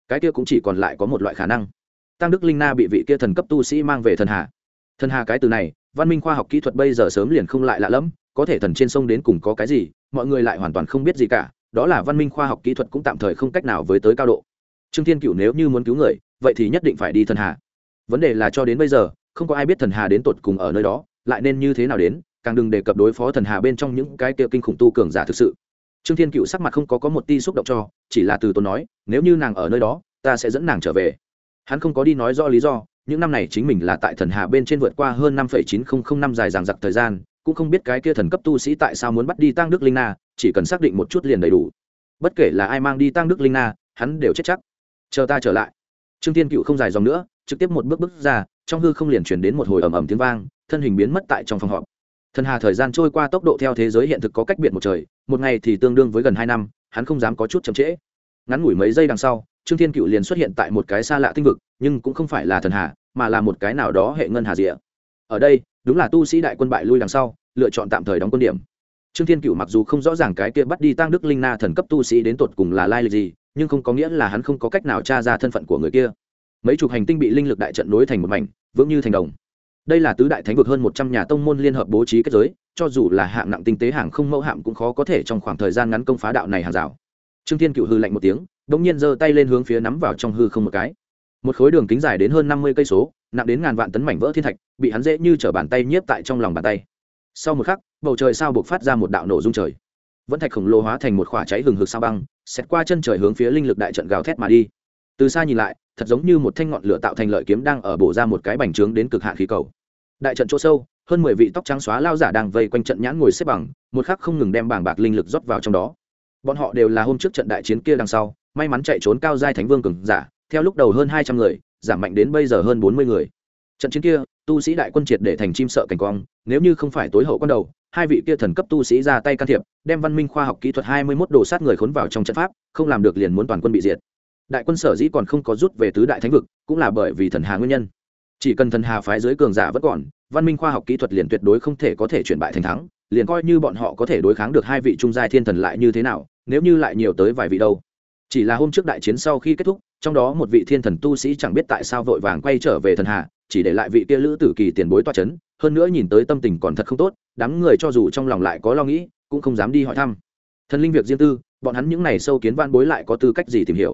Cái kia cũng chỉ còn lại có một loại khả năng. Tăng đức linh na bị vị kia thần cấp tu sĩ mang về thần hà. Thần hà cái từ này, văn minh khoa học kỹ thuật bây giờ sớm liền không lại lạ lẫm, có thể thần trên sông đến cùng có cái gì, mọi người lại hoàn toàn không biết gì cả, đó là văn minh khoa học kỹ thuật cũng tạm thời không cách nào với tới cao độ. Trương thiên cựu nếu như muốn cứu người, vậy thì nhất định phải đi thần hà. Vấn đề là cho đến bây giờ, không có ai biết thần hà đến tột cùng ở nơi đó lại nên như thế nào đến, càng đừng đề cập đối phó thần hà bên trong những cái kia kinh khủng tu cường giả thực sự. Trương thiên cựu sắc mặt không có có một ti xúc động cho, chỉ là từ tôi nói, nếu như nàng ở nơi đó, ta sẽ dẫn nàng trở về. Hắn không có đi nói rõ lý do, những năm này chính mình là tại thần hà bên trên vượt qua hơn năm chín nghìn năm dài dằng dặc thời gian, cũng không biết cái kia thần cấp tu sĩ tại sao muốn bắt đi tăng đức linh na, chỉ cần xác định một chút liền đầy đủ. Bất kể là ai mang đi tăng đức linh na, hắn đều chết chắc. Chờ ta trở lại. Trương thiên cựu không dài dòng nữa, trực tiếp một bước bước ra, trong hư không liền chuyển đến một hồi ầm ầm tiếng vang thân hình biến mất tại trong phòng họp. Thần hà thời gian trôi qua tốc độ theo thế giới hiện thực có cách biệt một trời, một ngày thì tương đương với gần hai năm, hắn không dám có chút chậm trễ. Ngắn ngủi mấy giây đằng sau, trương thiên cựu liền xuất hiện tại một cái xa lạ tinh vực, nhưng cũng không phải là thần hà, mà là một cái nào đó hệ ngân hà rịa ở đây, đúng là tu sĩ đại quân bại lui đằng sau, lựa chọn tạm thời đóng quân điểm. Trương thiên cựu mặc dù không rõ ràng cái kia bắt đi tăng đức linh na thần cấp tu sĩ đến tột cùng là lai lịch gì, nhưng không có nghĩa là hắn không có cách nào tra ra thân phận của người kia. Mấy chục hành tinh bị linh lực đại trận nối thành một mảnh, vững như thành đồng đây là tứ đại thánh vực hơn một trăm nhà tông môn liên hợp bố trí kết giới, cho dù là hạng nặng tinh tế hàng không mẫu hạm cũng khó có thể trong khoảng thời gian ngắn công phá đạo này hàng rào. Trương thiên cựu hư lạnh một tiếng đ ỗ n g nhiên giơ tay lên hướng phía nắm vào trong hư không một cái. Một khối đường kính dài đến hơn năm mươi cây số, nặng đến ngàn vạn tấn mảnh vỡ thiên thạch, bị hắn dễ như t r ở bàn tay nhiếp tại trong lòng bàn tay. Sau một khắc, bầu trời sao buộc phát ra một đạo nổ dung trời. Vẫn thạch khổng lồ hóa thành một khỏa cháy hừng hực sao băng xét qua chân trời hướng phía linh lực đại trận gào thét mà đi. Từ xa nhìn lại, thật giống như một thanh ngọn lửa tạo thành lợi kiếm đang ở bổ ra một cái bành trướng đến cực hạn khí cầu đại trận chỗ sâu, hơn mười vị tóc trắng xóa lao giả đang vây quanh trận nhãn ngồi xếp bằng, một khắc không ngừng đem bảng bạc linh lực rót vào trong đó. Bọn họ đều là hôm trước trận đại chiến kia đằng sau, may mắn chạy trốn cao giai thánh vương cường giả, theo lúc đầu hơn hai trăm người, giảm mạnh đến bây giờ hơn bốn mươi người. Trận chiến kia, tu sĩ đại quân triệt để thành chim sợ cảnh quang, nếu như không phải tối hậu quân đầu, hai vị kia thần cấp tu sĩ ra tay can thiệp, đem văn minh khoa học kỹ thuật hai mươi mốt đồ sát người khốn vào trong trận pháp, không làm được liền muốn toàn quân bị diệt. Đại quân sở dĩ còn không có rút về tứ đại thánh vực, cũng là bởi vì thần hà nguyên nhân chỉ cần thần hà phái dưới cường giả vẫn còn, văn minh khoa học kỹ thuật liền tuyệt đối không thể có thể chuyển bại thành thắng, liền coi như bọn họ có thể đối kháng được hai vị trung giai thiên thần lại như thế nào, nếu như lại nhiều tới vài vị đâu. Chỉ là hôm trước đại chiến sau khi kết thúc, trong đó một vị thiên thần tu sĩ chẳng biết tại sao vội vàng quay trở về thần hà, chỉ để lại vị kia lữ tử kỳ tiền bối toa c h ấ n hơn nữa nhìn tới tâm tình còn thật không tốt, đám người cho dù trong lòng lại có lo nghĩ, cũng không dám đi hỏi thăm. Thần linh việc riêng tư, bọn hắn những n à y sâu kiến van bối lại có tư cách gì tìm hiểu?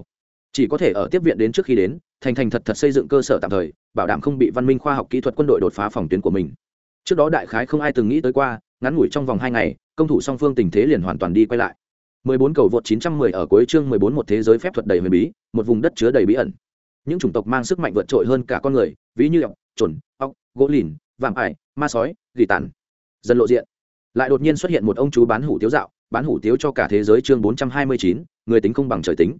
Chỉ có thể ở tiếp viện đến trước khi đến thành thành thật thật xây dựng cơ sở tạm thời bảo đảm không bị văn minh khoa học kỹ thuật quân đội đột phá phòng tuyến của mình trước đó đại khái không ai từng nghĩ tới qua ngắn ngủi trong vòng hai ngày công thủ song phương tình thế liền hoàn toàn đi quay lại 14 cầu vượt 910 ở cuối chương 14 một thế giới phép thuật đầy huyền bí, một vùng đất chứa đầy bí ẩn. Những chủng tộc mang sức mạnh vượt trội hơn cả con người, ví như ọc, chuẩn, ọc, gỗ lìn, vạm ải, ma sói, gỉ tản. Dần lộ diện. Lại đột nhiên xuất hiện một ông chú bán hủ tiếu dạo, bán hủ tiếu cho cả thế giới chương 429, người tính không bằng trời tính.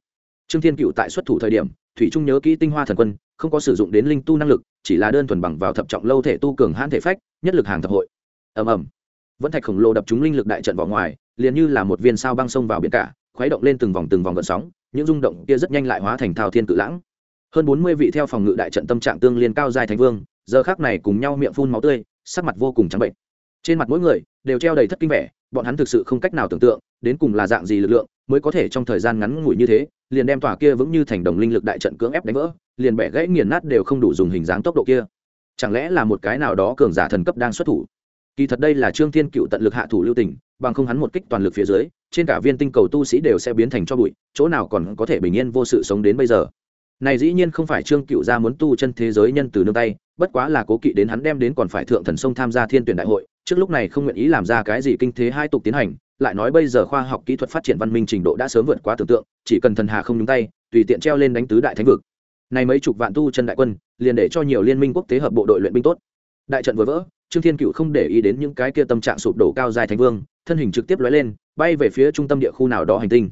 Trương Thiên Cựu tại xuất thủ thời điểm, thủy trung nhớ kỹ tinh hoa thần quân, không có sử dụng đến linh tu năng lực, chỉ là đơn thuần bằng vào thập trọng lâu thể tu cường hãn thể phách, nhất lực hàng thập hội. Ầm ầm. Vẫn thạch khổng lồ đập trúng linh lực đại trận vào ngoài, liền như là một viên sao băng sông vào biển cả khuấy động lên từng vòng từng vòng gợn sóng những rung động kia rất nhanh lại hóa thành thao thiên cự lãng hơn bốn mươi vị theo phòng ngự đại trận tâm trạng tương liên cao dài thánh vương giờ khác này cùng nhau miệng phun máu tươi sắc mặt vô cùng trắng bệnh trên mặt mỗi người đều treo đầy thất kinh vẻ bọn hắn thực sự không cách nào tưởng tượng đến cùng là dạng gì lực lượng mới có thể trong thời gian ngắn ngủi như thế liền đem tòa kia vững như thành đồng linh lực đại trận cưỡng ép đánh vỡ, liền bẻ gãy nghiền nát đều không đủ dùng hình dáng tốc độ kia. Chẳng lẽ là một cái nào đó cường giả thần cấp đang xuất thủ? Kỳ thật đây là trương thiên cựu tận lực hạ thủ lưu tình, bằng không hắn một kích toàn lực phía dưới, trên cả viên tinh cầu tu sĩ đều sẽ biến thành cho bụi, chỗ nào còn có thể bình yên vô sự sống đến bây giờ. Này dĩ nhiên không phải trương cựu gia muốn tu chân thế giới nhân từ nương tay, bất quá là cố kỵ đến hắn đem đến còn phải thượng thần sông tham gia thiên tuyển đại hội trước lúc này không nguyện ý làm ra cái gì kinh thế hai tục tiến hành, lại nói bây giờ khoa học kỹ thuật phát triển văn minh trình độ đã sớm vượt quá tưởng tượng, chỉ cần thần hà không nhúng tay, tùy tiện treo lên đánh tứ đại thánh vực. Này mấy chục vạn tu chân đại quân, liền để cho nhiều liên minh quốc tế hợp bộ đội luyện binh tốt. Đại trận vừa vỡ, trương thiên cựu không để ý đến những cái kia tâm trạng sụp đổ cao dài thánh vương, thân hình trực tiếp lóe lên, bay về phía trung tâm địa khu nào đó hành tinh.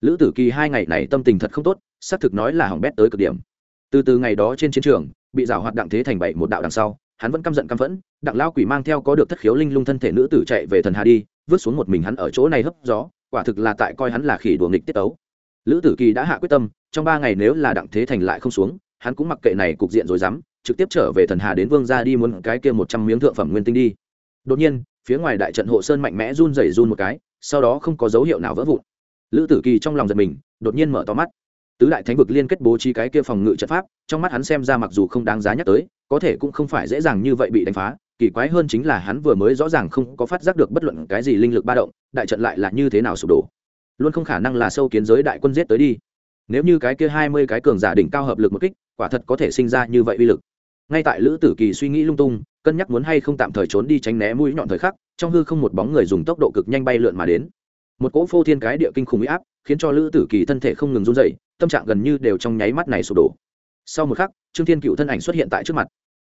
Lữ tử kỳ hai ngày này tâm tình thật không tốt, xác thực nói là hỏng bét tới cực điểm. Từ từ ngày đó trên chiến trường, bị rào hoạt đặng thế thành bảy một đạo đằng sau hắn vẫn căm giận căm phẫn, đặng lao quỷ mang theo có được thất khiếu linh lung thân thể nữ tử chạy về thần hà đi, vứt xuống một mình hắn ở chỗ này hấp gió, quả thực là tại coi hắn là khỉ đùa nghịch tiết ấu lữ tử kỳ đã hạ quyết tâm, trong ba ngày nếu là đặng thế thành lại không xuống, hắn cũng mặc kệ này cục diện rồi dám, trực tiếp trở về thần hà đến vương gia đi muốn cái kia một trăm miếng thượng phẩm nguyên tinh đi. Đột nhiên, phía ngoài đại trận hộ sơn mạnh mẽ run rẩy run một cái, sau đó không có dấu hiệu nào vỡ vụn. Lữ tử kỳ trong lòng giật mình, đột nhiên mở to mắt tứ đại thánh vực liên kết bố trí cái kia phòng ngự trận pháp, trong mắt hắn xem ra mặc dù không đáng giá nhắc tới, có thể cũng không phải dễ dàng như vậy bị đánh phá, kỳ quái hơn chính là hắn vừa mới rõ ràng không có phát giác được bất luận cái gì linh lực ba động, đại trận lại là như thế nào sụp đổ. Luôn không khả năng là sâu kiến giới đại quân giết tới đi. Nếu như cái kia hai mươi cái cường giả đỉnh cao hợp lực một kích, quả thật có thể sinh ra như vậy uy lực. Ngay tại lữ tử kỳ suy nghĩ lung tung, cân nhắc muốn hay không tạm thời trốn đi tránh né mũi nhọn thời khắc, trong hư không một bóng người dùng tốc độ cực nhanh bay lượn mà đến. Một cỗ phô thiên cái địa kinh khủng huy áp, khiến cho lữ tử kỳ thân thể không ngừng run dậy tâm trạng gần như đều trong nháy mắt này sụp đổ. Sau một khắc, trương thiên cựu thân ảnh xuất hiện tại trước mặt.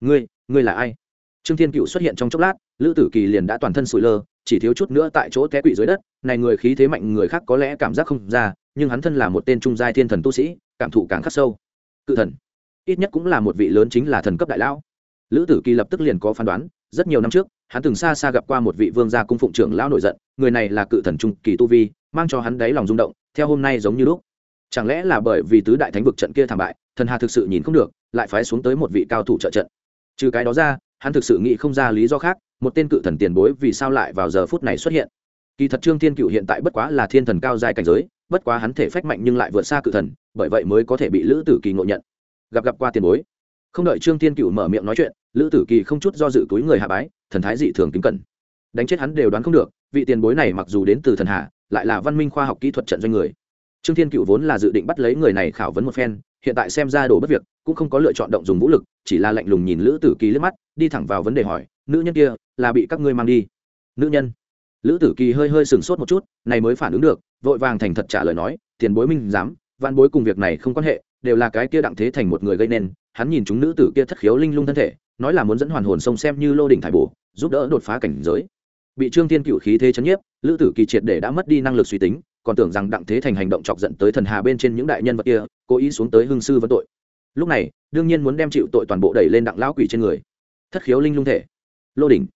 Ngươi ngươi là ai? Trương thiên cựu xuất hiện trong chốc lát, lữ tử kỳ liền đã toàn thân sụi lơ, chỉ thiếu chút nữa tại chỗ té quỵ dưới đất. Này người khí thế mạnh, người khác có lẽ cảm giác không ra, nhưng hắn thân là một tên trung giai thiên thần tu sĩ, cảm thụ càng khắc sâu. Cự thần. Ít nhất cũng là một vị lớn chính là thần cấp đại lão. Lữ tử kỳ lập tức liền có phán đoán, rất nhiều năm trước, hắn từng xa xa gặp qua một vị vương gia cung phụng trưởng lão nổi giận, người này là cự thần trung kỳ tu vi, mang cho hắn đáy lòng rung động, theo hôm nay giống như lúc chẳng lẽ là bởi vì tứ đại thánh vực trận kia thảm bại, thần hà thực sự nhìn không được, lại phái xuống tới một vị cao thủ trợ trận? Trừ cái đó ra, hắn thực sự nghĩ không ra lý do khác, một tên cự thần tiền bối vì sao lại vào giờ phút này xuất hiện? Kỳ thật trương thiên cựu hiện tại bất quá là thiên thần cao dài cảnh giới, bất quá hắn thể phách mạnh nhưng lại vượt xa cự thần, bởi vậy mới có thể bị lữ tử kỳ ngộ nhận. Gặp gặp qua tiền bối. Không đợi trương thiên cựu mở miệng nói chuyện, lữ tử kỳ không chút do dự túi người hạ bái, thần thái dị thường kính cẩn. Đánh chết hắn đều đoán không được, vị tiền bối này mặc dù đến từ thần hạ lại là văn minh khoa học kỹ thuật trận doanh người trương thiên cựu vốn là dự định bắt lấy người này khảo vấn một phen, hiện tại xem ra đổ bất việc, cũng không có lựa chọn động dùng vũ lực, chỉ là lạnh lùng nhìn lữ tử kỳ liếc mắt, đi thẳng vào vấn đề hỏi, nữ nhân kia là bị các ngươi mang đi? Nữ nhân? Lữ tử kỳ hơi hơi sừng sốt một chút, này mới phản ứng được, vội vàng thành thật trả lời nói, tiền bối minh dám văn bối cùng việc này không quan hệ, đều là cái kia đặng thế thành một người gây nên, hắn nhìn chúng nữ tử kia thất khiếu linh lung thân thể, nói là muốn dẫn hoàn hồn sông xem như lô đỉnh thải bổ, giúp đỡ đột phá cảnh giới bị trương thiên cựu khí thế chấn nhiếp, lữ tử kỳ triệt để đã mất đi năng lực suy tính, còn tưởng rằng đặng thế thành hành động chọc giận tới thần hà bên trên những đại nhân vật kia, cố ý xuống tới hương sư vấn tội. Lúc này, đương nhiên muốn đem chịu tội toàn bộ đẩy lên đặng lão quỷ trên người. Thất khiếu linh lung thể. Lô đỉnh.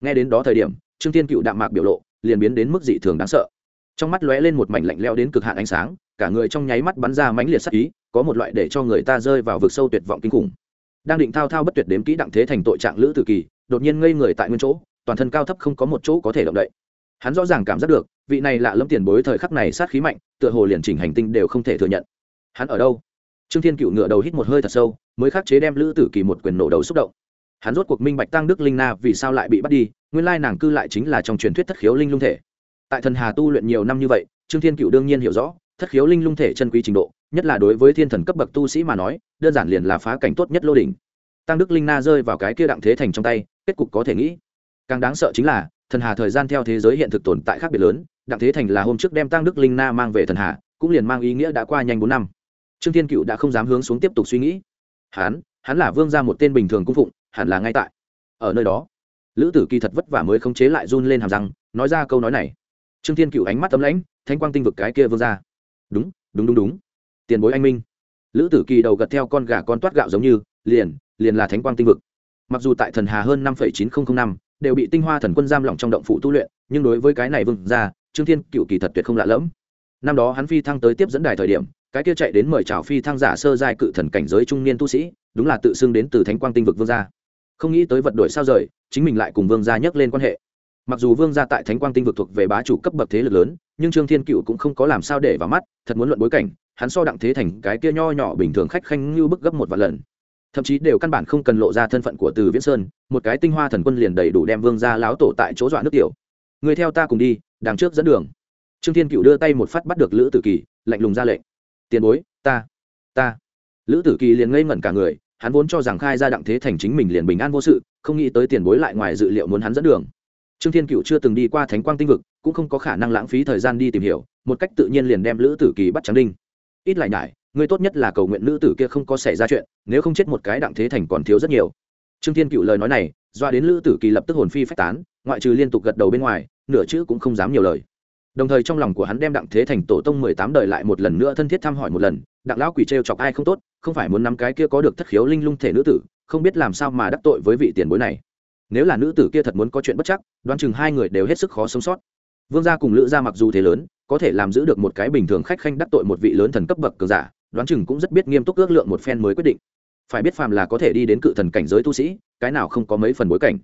Nghe đến đó thời điểm, trương thiên cựu đạm mạc biểu lộ, liền biến đến mức dị thường đáng sợ. Trong mắt lóe lên một mảnh lạnh leo đến cực hạn ánh sáng, cả người trong nháy mắt bắn ra mãnh liệt sắc ý, có một loại để cho người ta rơi vào vực sâu tuyệt vọng kinh khủng. Đang định thao thao bất tuyệt đếm kỹ đặng thế thành tội trạng lữ tử kỳ, đột nhiên ngây người tại nguyên chỗ toàn thân cao thấp không có một chỗ có thể động đậy. Hắn rõ ràng cảm giác được, vị này lạ lẫm tiền bối thời khắc này sát khí mạnh, tựa hồ liền chỉnh hành tinh đều không thể thừa nhận. Hắn ở đâu? Trương thiên cựu ngựa đầu hít một hơi thật sâu, mới khắc chế đem lữ tử kỳ một quyền nổ đầu xúc động. Hắn rốt cuộc minh bạch tăng đức linh na vì sao lại bị bắt đi, nguyên lai nàng cư lại chính là trong truyền thuyết thất khiếu linh lung thể. Tại thần hà tu luyện nhiều năm như vậy, trương thiên cựu đương nhiên hiểu rõ, thất khiếu linh lung thể chân quý trình độ, nhất là đối với thiên thần cấp bậc tu sĩ mà nói, đơn giản liền là phá cảnh tốt nhất lô đỉnh. Tăng đức linh na rơi vào cái kia đặng thế thành trong tay, kết cục có thể nghĩ càng đáng sợ chính là, thần hà thời gian theo thế giới hiện thực tồn tại khác biệt lớn, đặng thế thành là hôm trước đem tăng đức linh na mang về thần hà, cũng liền mang ý nghĩa đã qua nhanh bốn năm. Trương thiên cựu đã không dám hướng xuống tiếp tục suy nghĩ. Hắn hắn là vương ra một tên bình thường cung phụng, hẳn là ngay tại. Ở nơi đó, lữ tử kỳ thật vất vả mới khống chế lại run lên hàm răng, nói ra câu nói này. Trương thiên cựu ánh mắt tấm lãnh, thanh quang tinh vực cái kia vương ra đúng đúng đúng đúng. Tiền bối anh minh. Lữ tử kỳ đầu gật theo con gà con toát gạo giống như, liền liền là thánh quang tinh vực. Mặc dù tại thần hà hơn năm chín nghìn năm đều bị tinh hoa thần quân giam lỏng trong động phủ tu luyện, nhưng đối với cái này vương ra trương thiên cựu kỳ thật tuyệt không lạ lẫm. Năm đó hắn phi thăng tới tiếp dẫn đài thời điểm, cái kia chạy đến mời chào phi thăng giả sơ giai cự thần cảnh giới trung niên tu sĩ, đúng là tự xưng đến từ thánh quang tinh vực vương gia. Không nghĩ tới vật đổi sao rời, chính mình lại cùng vương gia nhắc lên quan hệ. Mặc dù vương gia tại thánh quang tinh vực thuộc về bá chủ cấp bậc thế lực lớn, nhưng trương thiên cựu cũng không có làm sao để vào mắt, thật muốn luận bối cảnh, hắn so đặng thế thành cái kia nho nhỏ bình thường khách khanh như bức gấp một vài lần thậm chí đều căn bản không cần lộ ra thân phận của từ viễn sơn một cái tinh hoa thần quân liền đầy đủ đem vương gia láo tổ tại chỗ dọa nước tiểu người theo ta cùng đi đằng trước dẫn đường trương thiên cựu đưa tay một phát bắt được lữ tử kỳ lạnh lùng ra lệnh tiền bối ta ta lữ tử kỳ liền ngây ngẩn cả người hắn vốn cho rằng khai ra đặng thế thành chính mình liền bình an vô sự không nghĩ tới tiền bối lại ngoài dự liệu muốn hắn dẫn đường trương thiên cựu chưa từng đi qua thánh quang tinh vực cũng không có khả năng lãng phí thời gian đi tìm hiểu một cách tự nhiên liền đem lữ tử kỳ bắt trắng đinh ít lại nhải Ngươi tốt nhất là cầu nguyện nữ tử kia không có xảy ra chuyện, nếu không chết một cái đặng thế thành còn thiếu rất nhiều. Trương thiên cựu lời nói này, doa đến lữ tử kỳ lập tức hồn phi phách tán, ngoại trừ liên tục gật đầu bên ngoài, nửa chữ cũng không dám nhiều lời. Đồng thời trong lòng của hắn đem đặng thế thành tổ tông mười tám đời lại một lần nữa thân thiết thăm hỏi một lần, đặng lão quỷ t r e o chọc ai không tốt, không phải muốn nắm cái kia có được thất khiếu linh lung thể nữ tử, không biết làm sao mà đắc tội với vị tiền bối này. Nếu là nữ tử kia thật muốn có chuyện bất chắc, đoán chừng hai người đều hết sức khó sống sót. Vương gia cùng lữ gia mặc dù thế lớn, có thể làm giữ được một cái bình thường khách khanh đắc tội một vị lớn thần cấp bậc cường giả đoán chừng cũng rất biết nghiêm túc ước lượng một phen mới quyết định. Phải biết phàm là có thể đi đến cự thần cảnh giới tu sĩ, cái nào không có mấy phần bối cảnh.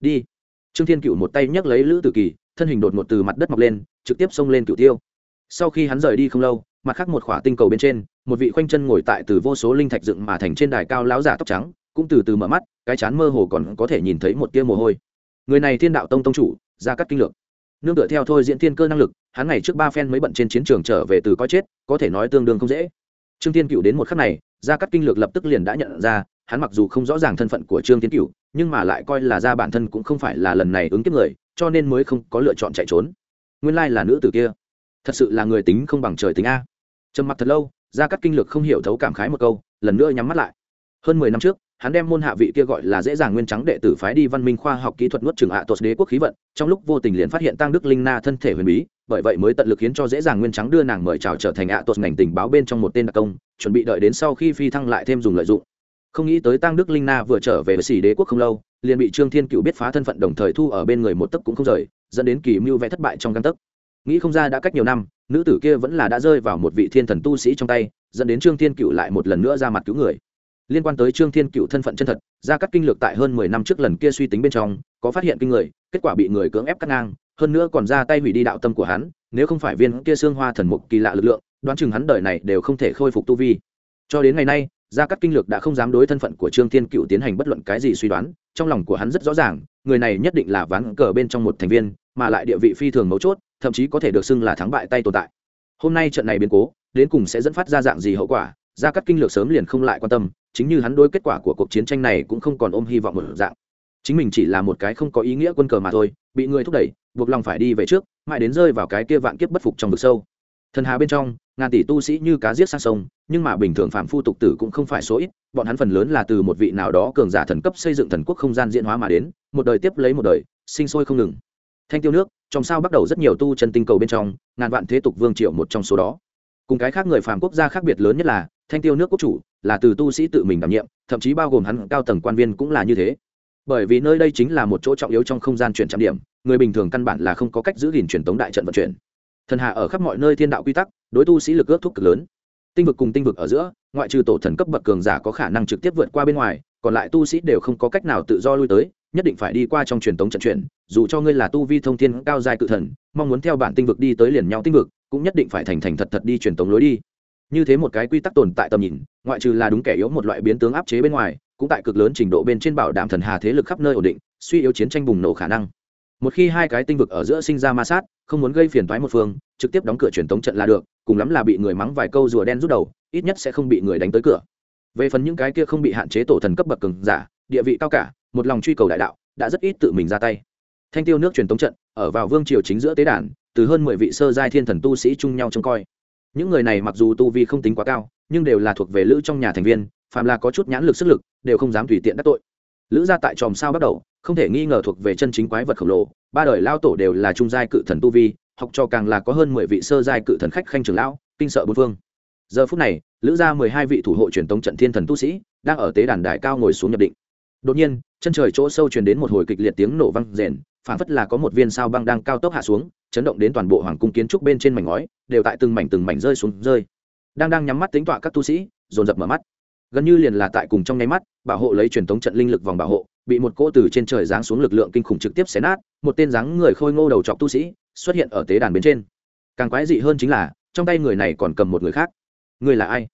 Đi. Trương thiên cựu một tay nhấc lấy lữ tử kỳ, thân hình đột ngột từ mặt đất mọc lên, trực tiếp xông lên cựu tiêu. Sau khi hắn rời đi không lâu, mặt khác một khỏa tinh cầu bên trên, một vị khoanh chân ngồi tại từ vô số linh thạch dựng mà thành trên đài cao láo giả tóc trắng, cũng từ từ mở mắt, cái chán mơ hồ còn có thể nhìn thấy một tia mồ hôi. Người này thiên đạo tông tông chủ, ra cắt kinh lược. Nương tựa theo thôi diễn thiên cơ năng lực, hắn ngày trước ba phen mới bận trên chiến trường trở về từ coi chết, có thể nói tương đương không dễ trương tiên cựu đến một khắc này, gia cắt kinh lược lập tức liền đã nhận ra, hắn mặc dù không rõ ràng thân phận của trương Thiên cựu nhưng mà lại coi là ra bản thân cũng không phải là lần này ứng kiếp người, cho nên mới không có lựa chọn chạy trốn. Nguyên lai là nữ tử kia. Thật sự là người tính không bằng trời tính a. Trầm mặc thật lâu, gia cắt kinh lược không hiểu thấu cảm khái một câu, lần nữa nhắm mắt lại. Hơn mười năm trước, hắn đem môn hạ vị kia gọi là dễ dàng nguyên trắng đệ tử phái đi văn minh khoa học kỹ thuật nuốt trường ạ tuột đế quốc khí vận, trong lúc vô tình liền phát hiện tăng đức linh na thân thể huyền bí bởi vậy mới tận lực khiến cho dễ dàng nguyên trắng đưa nàng mời chào trở thành ạ tuột ngành tình báo bên trong một tên đặc công, chuẩn bị đợi đến sau khi phi thăng lại thêm dùng lợi dụng. Không nghĩ tới tăng đức linh na vừa trở về với xỉ đế quốc không lâu, liền bị trương thiên cựu biết phá thân phận đồng thời thu ở bên người một tấc cũng không rời, dẫn đến kỳ mưu vẽ thất bại trong căn tấc. Nghĩ không ra đã cách nhiều năm, nữ tử kia vẫn là đã rơi vào một vị thiên thần tu sĩ trong tay, dẫn đến trương thiên cựu lại một lần nữa ra mặt cứu người. Liên quan tới trương thiên cựu thân phận chân thật ra các kinh lược tại hơn mười năm trước lần kia suy tính bên trong, có phát hiện kinh người, kết quả bị người cưỡng ép cắt ngang hơn nữa còn ra tay hủy đi đạo tâm của hắn, nếu không phải viên kia xương hoa thần mục kỳ lạ lực lượng, đoán chừng hắn đời này đều không thể khôi phục tu vi. Cho đến ngày nay, gia cắt kinh lược đã không dám đối thân phận của trương thiên cựu tiến hành bất luận cái gì suy đoán, trong lòng của hắn rất rõ ràng, người này nhất định là ván cờ bên trong một thành viên, mà lại địa vị phi thường mấu chốt, thậm chí có thể được xưng là thắng bại tay tồn tại. Hôm nay trận này biến cố, đến cùng sẽ dẫn phát ra dạng gì hậu quả, gia cắt kinh lược sớm liền không lại quan tâm, chính như hắn đối kết quả của cuộc chiến tranh này cũng không còn ôm hy vọng một dạng. Chính mình chỉ là một cái không có ý nghĩa quân cờ mà thôi, bị người thúc đẩy buộc lòng phải đi về trước, mãi đến rơi vào cái kia vạn kiếp bất phục trong vực sâu. Thần hà bên trong, ngàn tỷ tu sĩ như cá giết sang sông, nhưng mà bình thường phạm phu tục tử cũng không phải số ít, bọn hắn phần lớn là từ một vị nào đó cường giả thần cấp xây dựng thần quốc không gian diễn hóa mà đến, một đời tiếp lấy một đời, sinh sôi không ngừng. Thanh tiêu nước, trong sao bắt đầu rất nhiều tu chân tinh cầu bên trong, ngàn vạn thế tục vương triệu một trong số đó. Cùng cái khác người phàm quốc gia khác biệt lớn nhất là, thanh tiêu nước quốc chủ, là từ tu sĩ tự mình đảm nhiệm, thậm chí bao gồm hắn cao tầng quan viên cũng là như thế. Bởi vì nơi đây chính là một chỗ trọng yếu trong không gian chuyển trạm điểm người bình thường căn bản là không có cách giữ gìn truyền tống đại trận vận chuyển. Thần hạ ở khắp mọi nơi thiên đạo quy tắc, đối tu sĩ lực ước thúc cực lớn. Tinh vực cùng tinh vực ở giữa, ngoại trừ tổ thần cấp bậc cường giả có khả năng trực tiếp vượt qua bên ngoài, còn lại tu sĩ đều không có cách nào tự do lui tới, nhất định phải đi qua trong truyền tống trận chuyển, dù cho ngươi là tu vi thông thiên cao dài cự thần, mong muốn theo bản tinh vực đi tới liền nhau tinh vực, cũng nhất định phải thành thành thật thật đi truyền tống lối đi. Như thế một cái quy tắc tồn tại tầm nhìn, ngoại trừ là đúng kẻ yếu một loại biến tướng áp chế bên ngoài, cũng tại cực lớn trình độ bên trên bảo đảm thần hà thế lực khắp nơi ổn định, suy yếu chiến tranh bùng nổ khả năng một khi hai cái tinh vực ở giữa sinh ra ma sát, không muốn gây phiền toái một phương, trực tiếp đóng cửa truyền tống trận là được, cùng lắm là bị người mắng vài câu rùa đen rút đầu, ít nhất sẽ không bị người đánh tới cửa. Về phần những cái kia không bị hạn chế tổ thần cấp bậc cường giả, địa vị cao cả, một lòng truy cầu đại đạo, đã rất ít tự mình ra tay. Thanh tiêu nước truyền tống trận, ở vào vương triều chính giữa tế đàn, từ hơn mười vị sơ giai thiên thần tu sĩ chung nhau trông coi. Những người này mặc dù tu vi không tính quá cao, nhưng đều là thuộc về lữ trong nhà thành viên, phàm là có chút nhãn lực sức lực, đều không dám tùy tiện đắc tội. Lữ gia tại tròm sao bắt đầu không thể nghi ngờ thuộc về chân chính quái vật khổng lồ. Ba đời lao tổ đều là trung giai cự thần tu vi, học trò càng là có hơn mười vị sơ giai cự thần khách khanh trường lão, kinh sợ bốn phương. Giờ phút này, lữ gia mười hai vị thủ hộ truyền tống trận thiên thần tu sĩ đang ở tế đàn đài cao ngồi xuống nhập định. Đột nhiên, chân trời chỗ sâu truyền đến một hồi kịch liệt tiếng nổ vang rền phản phất là có một viên sao băng đang cao tốc hạ xuống, chấn động đến toàn bộ hoàng cung kiến trúc bên trên mảnh ngói, đều tại từng mảnh từng mảnh rơi xuống rơi. Đang đang nhắm mắt tính tọa các tu sĩ, dồn dập mở mắt. Gần như liền là tại cùng trong nháy mắt, bảo hộ lấy truyền thống trận linh lực vòng bảo hộ bị một cỗ từ trên trời giáng xuống lực lượng kinh khủng trực tiếp xé nát, một tên dáng người khôi ngô đầu trọc tu sĩ xuất hiện ở tế đàn bên trên. Càng quái dị hơn chính là, trong tay người này còn cầm một người khác. Người là ai?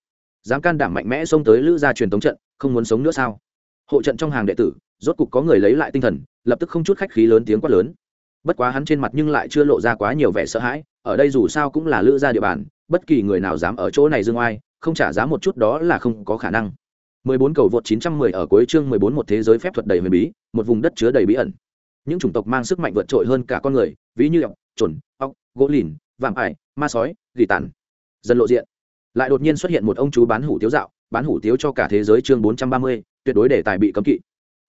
Dám can đảm mạnh mẽ xông tới lữ gia truyền thống trận, không muốn sống nữa sao? Hộ trận trong hàng đệ tử, rốt cục có người lấy lại tinh thần, lập tức không chút khách khí lớn tiếng quát lớn. Bất quá hắn trên mặt nhưng lại chưa lộ ra quá nhiều vẻ sợ hãi, ở đây dù sao cũng là lữ gia địa bàn, bất kỳ người nào dám ở chỗ này dương oai, không trả giá một chút đó là không có khả năng. 14 cầu vượt 910 ở cuối chương 14 một thế giới phép thuật đầy huyền bí, một vùng đất chứa đầy bí ẩn. Những chủng tộc mang sức mạnh vượt trội hơn cả con người, ví như ọc, chuẩn, ọc, gỗ lìn, vạm ải, ma sói, dị tản. Dân lộ diện. Lại đột nhiên xuất hiện một ông chú bán hủ tiếu dạo, bán hủ tiếu cho cả thế giới chương 430, tuyệt đối để tài bị cấm kỵ.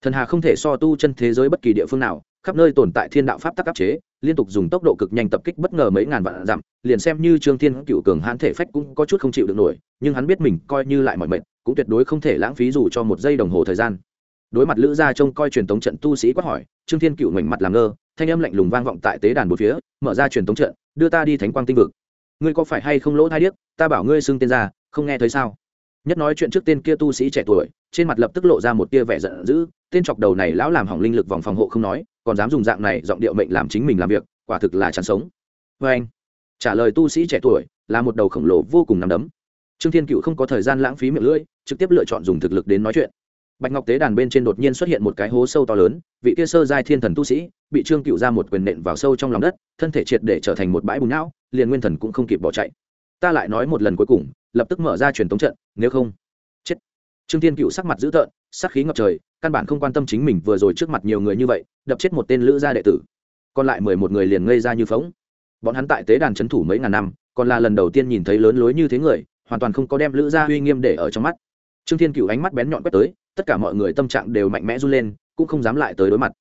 Thần hà không thể so tu chân thế giới bất kỳ địa phương nào, khắp nơi tồn tại thiên đạo pháp tắc áp chế liên tục dùng tốc độ cực nhanh tập kích bất ngờ mấy ngàn vạn dặm, liền xem như trương thiên cựu cường hãn thể phách cũng có chút không chịu được nổi, nhưng hắn biết mình coi như lại mọi mệnh cũng tuyệt đối không thể lãng phí dù cho một giây đồng hồ thời gian. Đối mặt lữ gia trông coi truyền tống trận tu sĩ quát hỏi, trương thiên cựu ngoảnh mặt làm ngơ, thanh âm lạnh lùng vang vọng tại tế đàn một phía, mở ra truyền tống trận, đưa ta đi thánh quang tinh vực. Ngươi có phải hay không lỗ thai điếc, ta bảo ngươi xưng tên ra, không nghe thấy sao? Nhất nói chuyện trước tên kia tu sĩ trẻ tuổi, trên mặt lập tức lộ ra một tia vẻ giận dữ, tên chọc đầu này lão làm hỏng linh lực vòng phòng hộ không nói còn dám dùng dạng này giọng điệu mệnh làm chính mình làm việc, quả thực là chán sống. Vê anh, trả lời tu sĩ trẻ tuổi, là một đầu khổng lồ vô cùng nằm đấm. Trương thiên cựu không có thời gian lãng phí miệng lưỡi, trực tiếp lựa chọn dùng thực lực đến nói chuyện. Bạch ngọc tế đàn bên trên đột nhiên xuất hiện một cái hố sâu to lớn, vị kia sơ giai thiên thần tu sĩ, bị trương cựu ra một quyền nện vào sâu trong lòng đất, thân thể triệt để trở thành một bãi bùn não, liền nguyên thần cũng không kịp bỏ chạy. Ta lại nói một lần cuối cùng, lập tức mở ra truyền tống trận, nếu không, chết. Trương thiên cựu sắc mặt dữ tợn, sắc khí ngập trời căn bản không quan tâm chính mình vừa rồi trước mặt nhiều người như vậy, đập chết một tên lữ gia đệ tử. Còn lại mười một người liền ngây ra như phóng. Bọn hắn tại tế đàn trấn thủ mấy ngàn năm, còn là lần đầu tiên nhìn thấy lớn lối như thế người, hoàn toàn không có đem lữ gia uy nghiêm để ở trong mắt. Trương thiên cựu ánh mắt bén nhọn quét tới, tất cả mọi người tâm trạng đều mạnh mẽ run lên, cũng không dám lại tới đối mặt.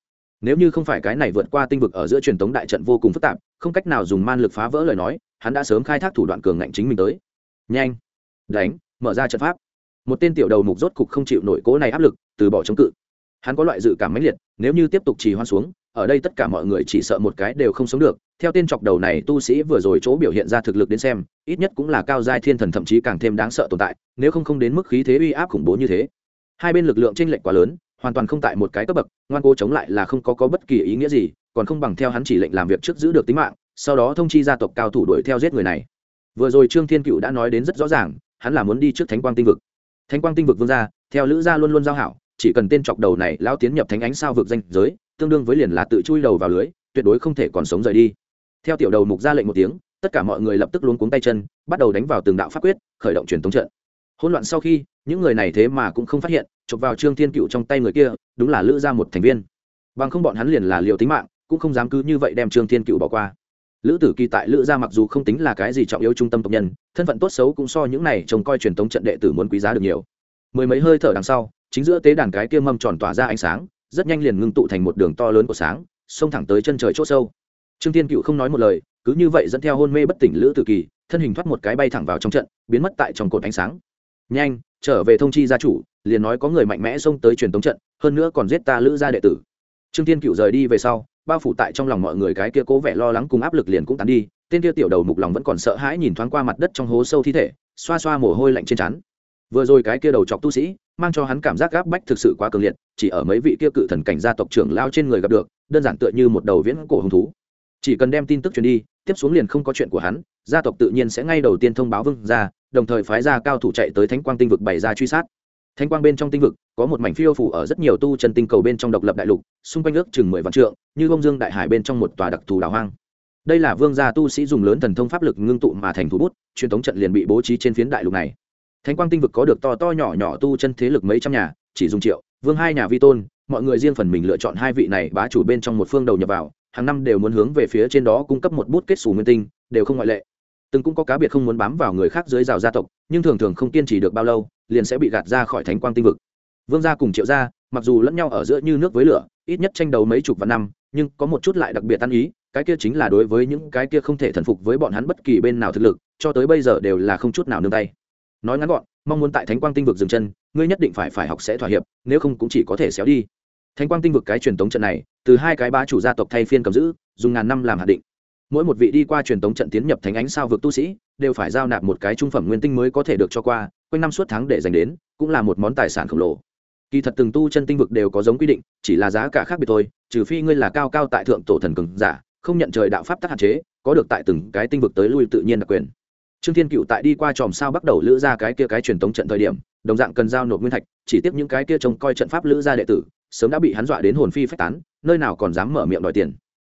Nếu như không phải cái này vượt qua tinh vực ở giữa truyền thống đại trận vô cùng phức tạp, không cách nào dùng man lực phá vỡ lời nói, hắn đã sớm khai thác thủ đoạn cường ngạnh chính mình tới. Nhanh, đánh, mở ra trận pháp một tên tiểu đầu mục rốt cục không chịu nổi cố này áp lực, từ bỏ chống cự. Hắn có loại dự cảm mãnh liệt, nếu như tiếp tục trì hoãn xuống, ở đây tất cả mọi người chỉ sợ một cái đều không sống được. Theo tên chọc đầu này, tu sĩ vừa rồi chỗ biểu hiện ra thực lực đến xem, ít nhất cũng là cao giai thiên thần thậm chí càng thêm đáng sợ tồn tại, nếu không không đến mức khí thế uy áp khủng bố như thế. Hai bên lực lượng chênh lệch quá lớn, hoàn toàn không tại một cái cấp bậc, ngoan cố chống lại là không có có bất kỳ ý nghĩa gì, còn không bằng theo hắn chỉ lệnh làm việc trước giữ được tính mạng, sau đó thông chi gia tộc cao thủ đuổi theo giết người này. Vừa rồi trương thiên cựu đã nói đến rất rõ ràng, hắn là muốn đi trước thánh quang tinh vực thánh quang tinh vực vương gia, theo lữ gia luôn luôn giao hảo, chỉ cần tên chọc đầu này lao tiến nhập thánh ánh sao vực danh giới, tương đương với liền là tự chui đầu vào lưới, tuyệt đối không thể còn sống rời đi. Theo tiểu đầu mục ra lệnh một tiếng, tất cả mọi người lập tức luống cuống tay chân, bắt đầu đánh vào từng đạo pháp quyết, khởi động truyền thống trận. Hỗn loạn sau khi, những người này thế mà cũng không phát hiện, chụp vào trương thiên cựu trong tay người kia, đúng là lữ gia một thành viên. Bằng không bọn hắn liền là liệu tính mạng, cũng không dám cứ như vậy đem trương thiên cựu bỏ qua lữ tử kỳ tại lữ gia mặc dù không tính là cái gì trọng yếu trung tâm tộc nhân, thân phận tốt xấu cũng so những này trông coi truyền thống trận đệ tử muốn quý giá được nhiều. Mười mấy hơi thở đằng sau, chính giữa tế đàn cái kia mâm tròn tỏa ra ánh sáng, rất nhanh liền ngưng tụ thành một đường to lớn của sáng, xông thẳng tới chân trời c h ỗ sâu. Trương tiên cựu không nói một lời, cứ như vậy dẫn theo hôn mê bất tỉnh lữ tử kỳ, thân hình thoát một cái bay thẳng vào trong trận, biến mất tại trong cột ánh sáng. Nhanh, trở về thông chi gia chủ, liền nói có người mạnh mẽ xông tới truyền thống trận, hơn nữa còn giết ta lữ gia đệ tử. Trương tiên cựu rời đi về sau bao phủ tại trong lòng mọi người cái kia cố vẻ lo lắng cùng áp lực liền cũng tán đi, tên kia tiểu đầu mục lòng vẫn còn sợ hãi nhìn thoáng qua mặt đất trong hố sâu thi thể, xoa xoa mồ hôi lạnh trên trán. Vừa rồi cái kia đầu chọc tu sĩ, mang cho hắn cảm giác gáp bách thực sự quá cường liệt, chỉ ở mấy vị kia cự thần cảnh gia tộc trưởng lao trên người gặp được, đơn giản tựa như một đầu viễn cổ hứng thú. Chỉ cần đem tin tức truyền đi, tiếp xuống liền không có chuyện của hắn, gia tộc tự nhiên sẽ ngay đầu tiên thông báo vương ra đồng thời phái ra cao thủ chạy tới thánh quang tinh vực bày ra truy sát. Thanh quang bên trong tinh vực, có một mảnh phiêu phủ ở rất nhiều tu chân tinh cầu bên trong độc lập đại lục, xung quanh ước chừng mười vạn trượng, như bông dương đại hải bên trong một tòa đặc thù đảo hoang. Đây là vương gia tu sĩ dùng lớn thần thông pháp lực ngưng tụ mà thành thủ bút, truyền thống trận liền bị bố trí trên phiến đại lục này. Thánh quang tinh vực có được to to nhỏ nhỏ tu chân thế lực mấy trăm nhà, chỉ dùng triệu, vương hai nhà vi tôn, mọi người riêng phần mình lựa chọn hai vị này bá chủ bên trong một phương đầu nhập vào, hàng năm đều muốn hướng về phía trên đó cung cấp một bút kết xù nguyên tinh, đều không ngoại lệ từng cũng có cá biệt không muốn bám vào người khác dưới rào gia tộc, nhưng thường thường không kiên trì được bao lâu, liền sẽ bị gạt ra khỏi thánh quang tinh vực. Vương gia cùng triệu gia, mặc dù lẫn nhau ở giữa như nước với lửa, ít nhất tranh đấu mấy chục vạn năm, nhưng có một chút lại đặc biệt tan ý, cái kia chính là đối với những cái kia không thể thần phục với bọn hắn bất kỳ bên nào thực lực, cho tới bây giờ đều là không chút nào nương tay. Nói ngắn gọn, mong muốn tại thánh quang tinh vực dừng chân, ngươi nhất định phải phải học sẽ thỏa hiệp, nếu không cũng chỉ có thể xéo đi. Thánh quang tinh vực cái truyền thống trận này, từ hai cái ba chủ gia tộc thay phiên cầm giữ, dùng ngàn năm làm hạt định mỗi một vị đi qua truyền thống trận tiến nhập thánh ánh sao vực tu sĩ, đều phải giao nạp một cái trung phẩm nguyên tinh mới có thể được cho qua, quanh năm suốt tháng để dành đến, cũng là một món tài sản khổng lồ. Kỳ thật từng tu chân tinh vực đều có giống quy định, chỉ là giá cả khác biệt thôi, trừ phi ngươi là cao cao tại thượng tổ thần cường giả, không nhận trời đạo pháp tắc hạn chế, có được tại từng cái tinh vực tới lui tự nhiên đặc quyền. Trương thiên cựu tại đi qua tròm sao bắt đầu lữ ra cái kia cái truyền tống trận thời điểm, đồng dạng cần giao nộp nguyên thạch, chỉ tiếp những cái kia trông coi trận pháp lữ ra đệ tử, sớm đã bị hắn dọa đến hồn phi phách tán, nơi nào còn dám mở miệng đòi tiền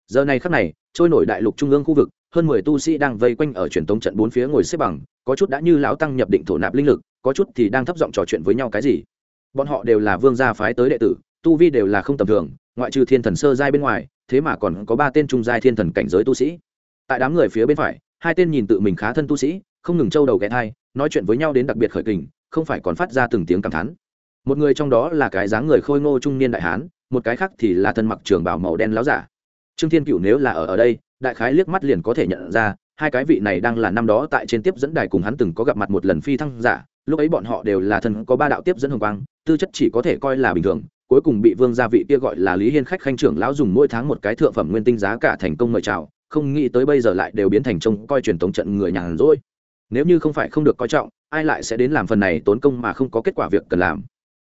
giờ này khắc này, trôi nổi đại lục trung ương khu vực, hơn mười tu sĩ đang vây quanh ở truyền tống trận bốn phía ngồi xếp bằng, có chút đã như lão tăng nhập định thổ nạp linh lực, có chút thì đang thấp giọng trò chuyện với nhau cái gì. Bọn họ đều là vương gia phái tới đệ tử, tu vi đều là không tầm thường, ngoại trừ thiên thần sơ giai bên ngoài, thế mà còn có ba tên trung giai thiên thần cảnh giới tu sĩ. Tại đám người phía bên phải, hai tên nhìn tự mình khá thân tu sĩ, không ngừng trâu đầu ghé thai, nói chuyện với nhau đến đặc biệt khởi kình, không phải còn phát ra từng tiếng cảm thán. Một người trong đó là cái dáng người khôi ngô trung niên đại hán, một cái khác thì là thân mặc trường bảo màu đen láo giả trương thiên cựu nếu là ở ở đây, đại khái liếc mắt liền có thể nhận ra, hai cái vị này đang là năm đó tại trên tiếp dẫn đài cùng hắn từng có gặp mặt một lần phi thăng giả, lúc ấy bọn họ đều là thân có ba đạo tiếp dẫn hồng quang, tư chất chỉ có thể coi là bình thường, cuối cùng bị vương gia vị kia gọi là lý hiên khách khanh trưởng lão dùng mỗi tháng một cái thượng phẩm nguyên tinh giá cả thành công mời chào, không nghĩ tới bây giờ lại đều biến thành trông coi truyền thống trận người nhàn rỗi. Nếu như không phải không được coi trọng, ai lại sẽ đến làm phần này tốn công mà không có kết quả việc cần làm?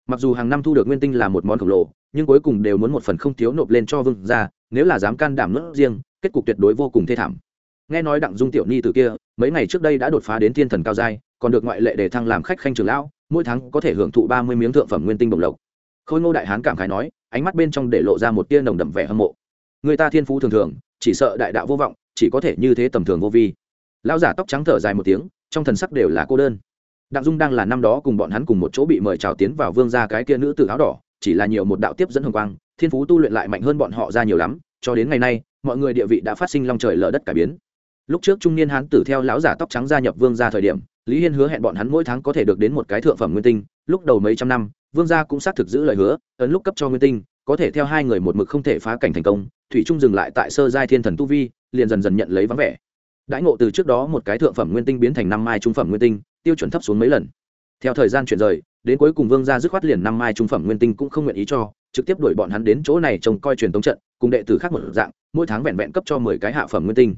Mặc dù hàng năm thu được nguyên tinh là một món khổng lồ, nhưng cuối cùng đều muốn một phần không thiếu nộp lên cho vương gia nếu là dám can đảm nước riêng, kết cục tuyệt đối vô cùng thê thảm. Nghe nói đặng dung tiểu ni từ kia, mấy ngày trước đây đã đột phá đến thiên thần cao giai, còn được ngoại lệ để thăng làm khách khanh trường lão, mỗi tháng có thể hưởng thụ ba mươi miếng thượng phẩm nguyên tinh bổng lộc. Khôi ngô đại hán cảm khái nói, ánh mắt bên trong để lộ ra một tia nồng đậm vẻ hâm mộ. Người ta thiên phú thường thường, chỉ sợ đại đạo vô vọng, chỉ có thể như thế tầm thường vô vi. Lão giả tóc trắng thở dài một tiếng, trong thần sắc đều là cô đơn. Đặng dung đang là năm đó cùng bọn hắn cùng một chỗ bị mời chào tiến vào vương gia cái kia nữ tử áo đỏ, chỉ là nhiều một đạo tiếp dẫn hồng quang thiên phú tu luyện lại mạnh hơn bọn họ ra nhiều lắm, cho đến ngày nay, mọi người địa vị đã phát sinh long trời lở đất cải biến. Lúc trước trung niên hán tử theo lão giả tóc trắng gia nhập vương gia thời điểm, lý hiên hứa hẹn bọn hắn mỗi tháng có thể được đến một cái thượng phẩm nguyên tinh, lúc đầu mấy trăm năm, vương gia cũng xác thực giữ lời hứa, ấn lúc cấp cho nguyên tinh, có thể theo hai người một mực không thể phá cảnh thành công, thủy trung dừng lại tại sơ giai thiên thần tu vi, liền dần dần nhận lấy vắng vẻ. Đãi ngộ từ trước đó một cái thượng phẩm nguyên tinh biến thành năm mai trung phẩm nguyên tinh, tiêu chuẩn thấp xuống mấy lần. Theo thời gian chuyển rời, đến cuối cùng vương gia dứt khoát liền năm mai trung phẩm nguyên tinh cũng không nguyện ý cho trực tiếp đuổi bọn hắn đến chỗ này trông coi truyền tống trận, cùng đệ tử khác một dạng, mỗi tháng vẹn vẹn cấp cho mười cái hạ phẩm nguyên tinh.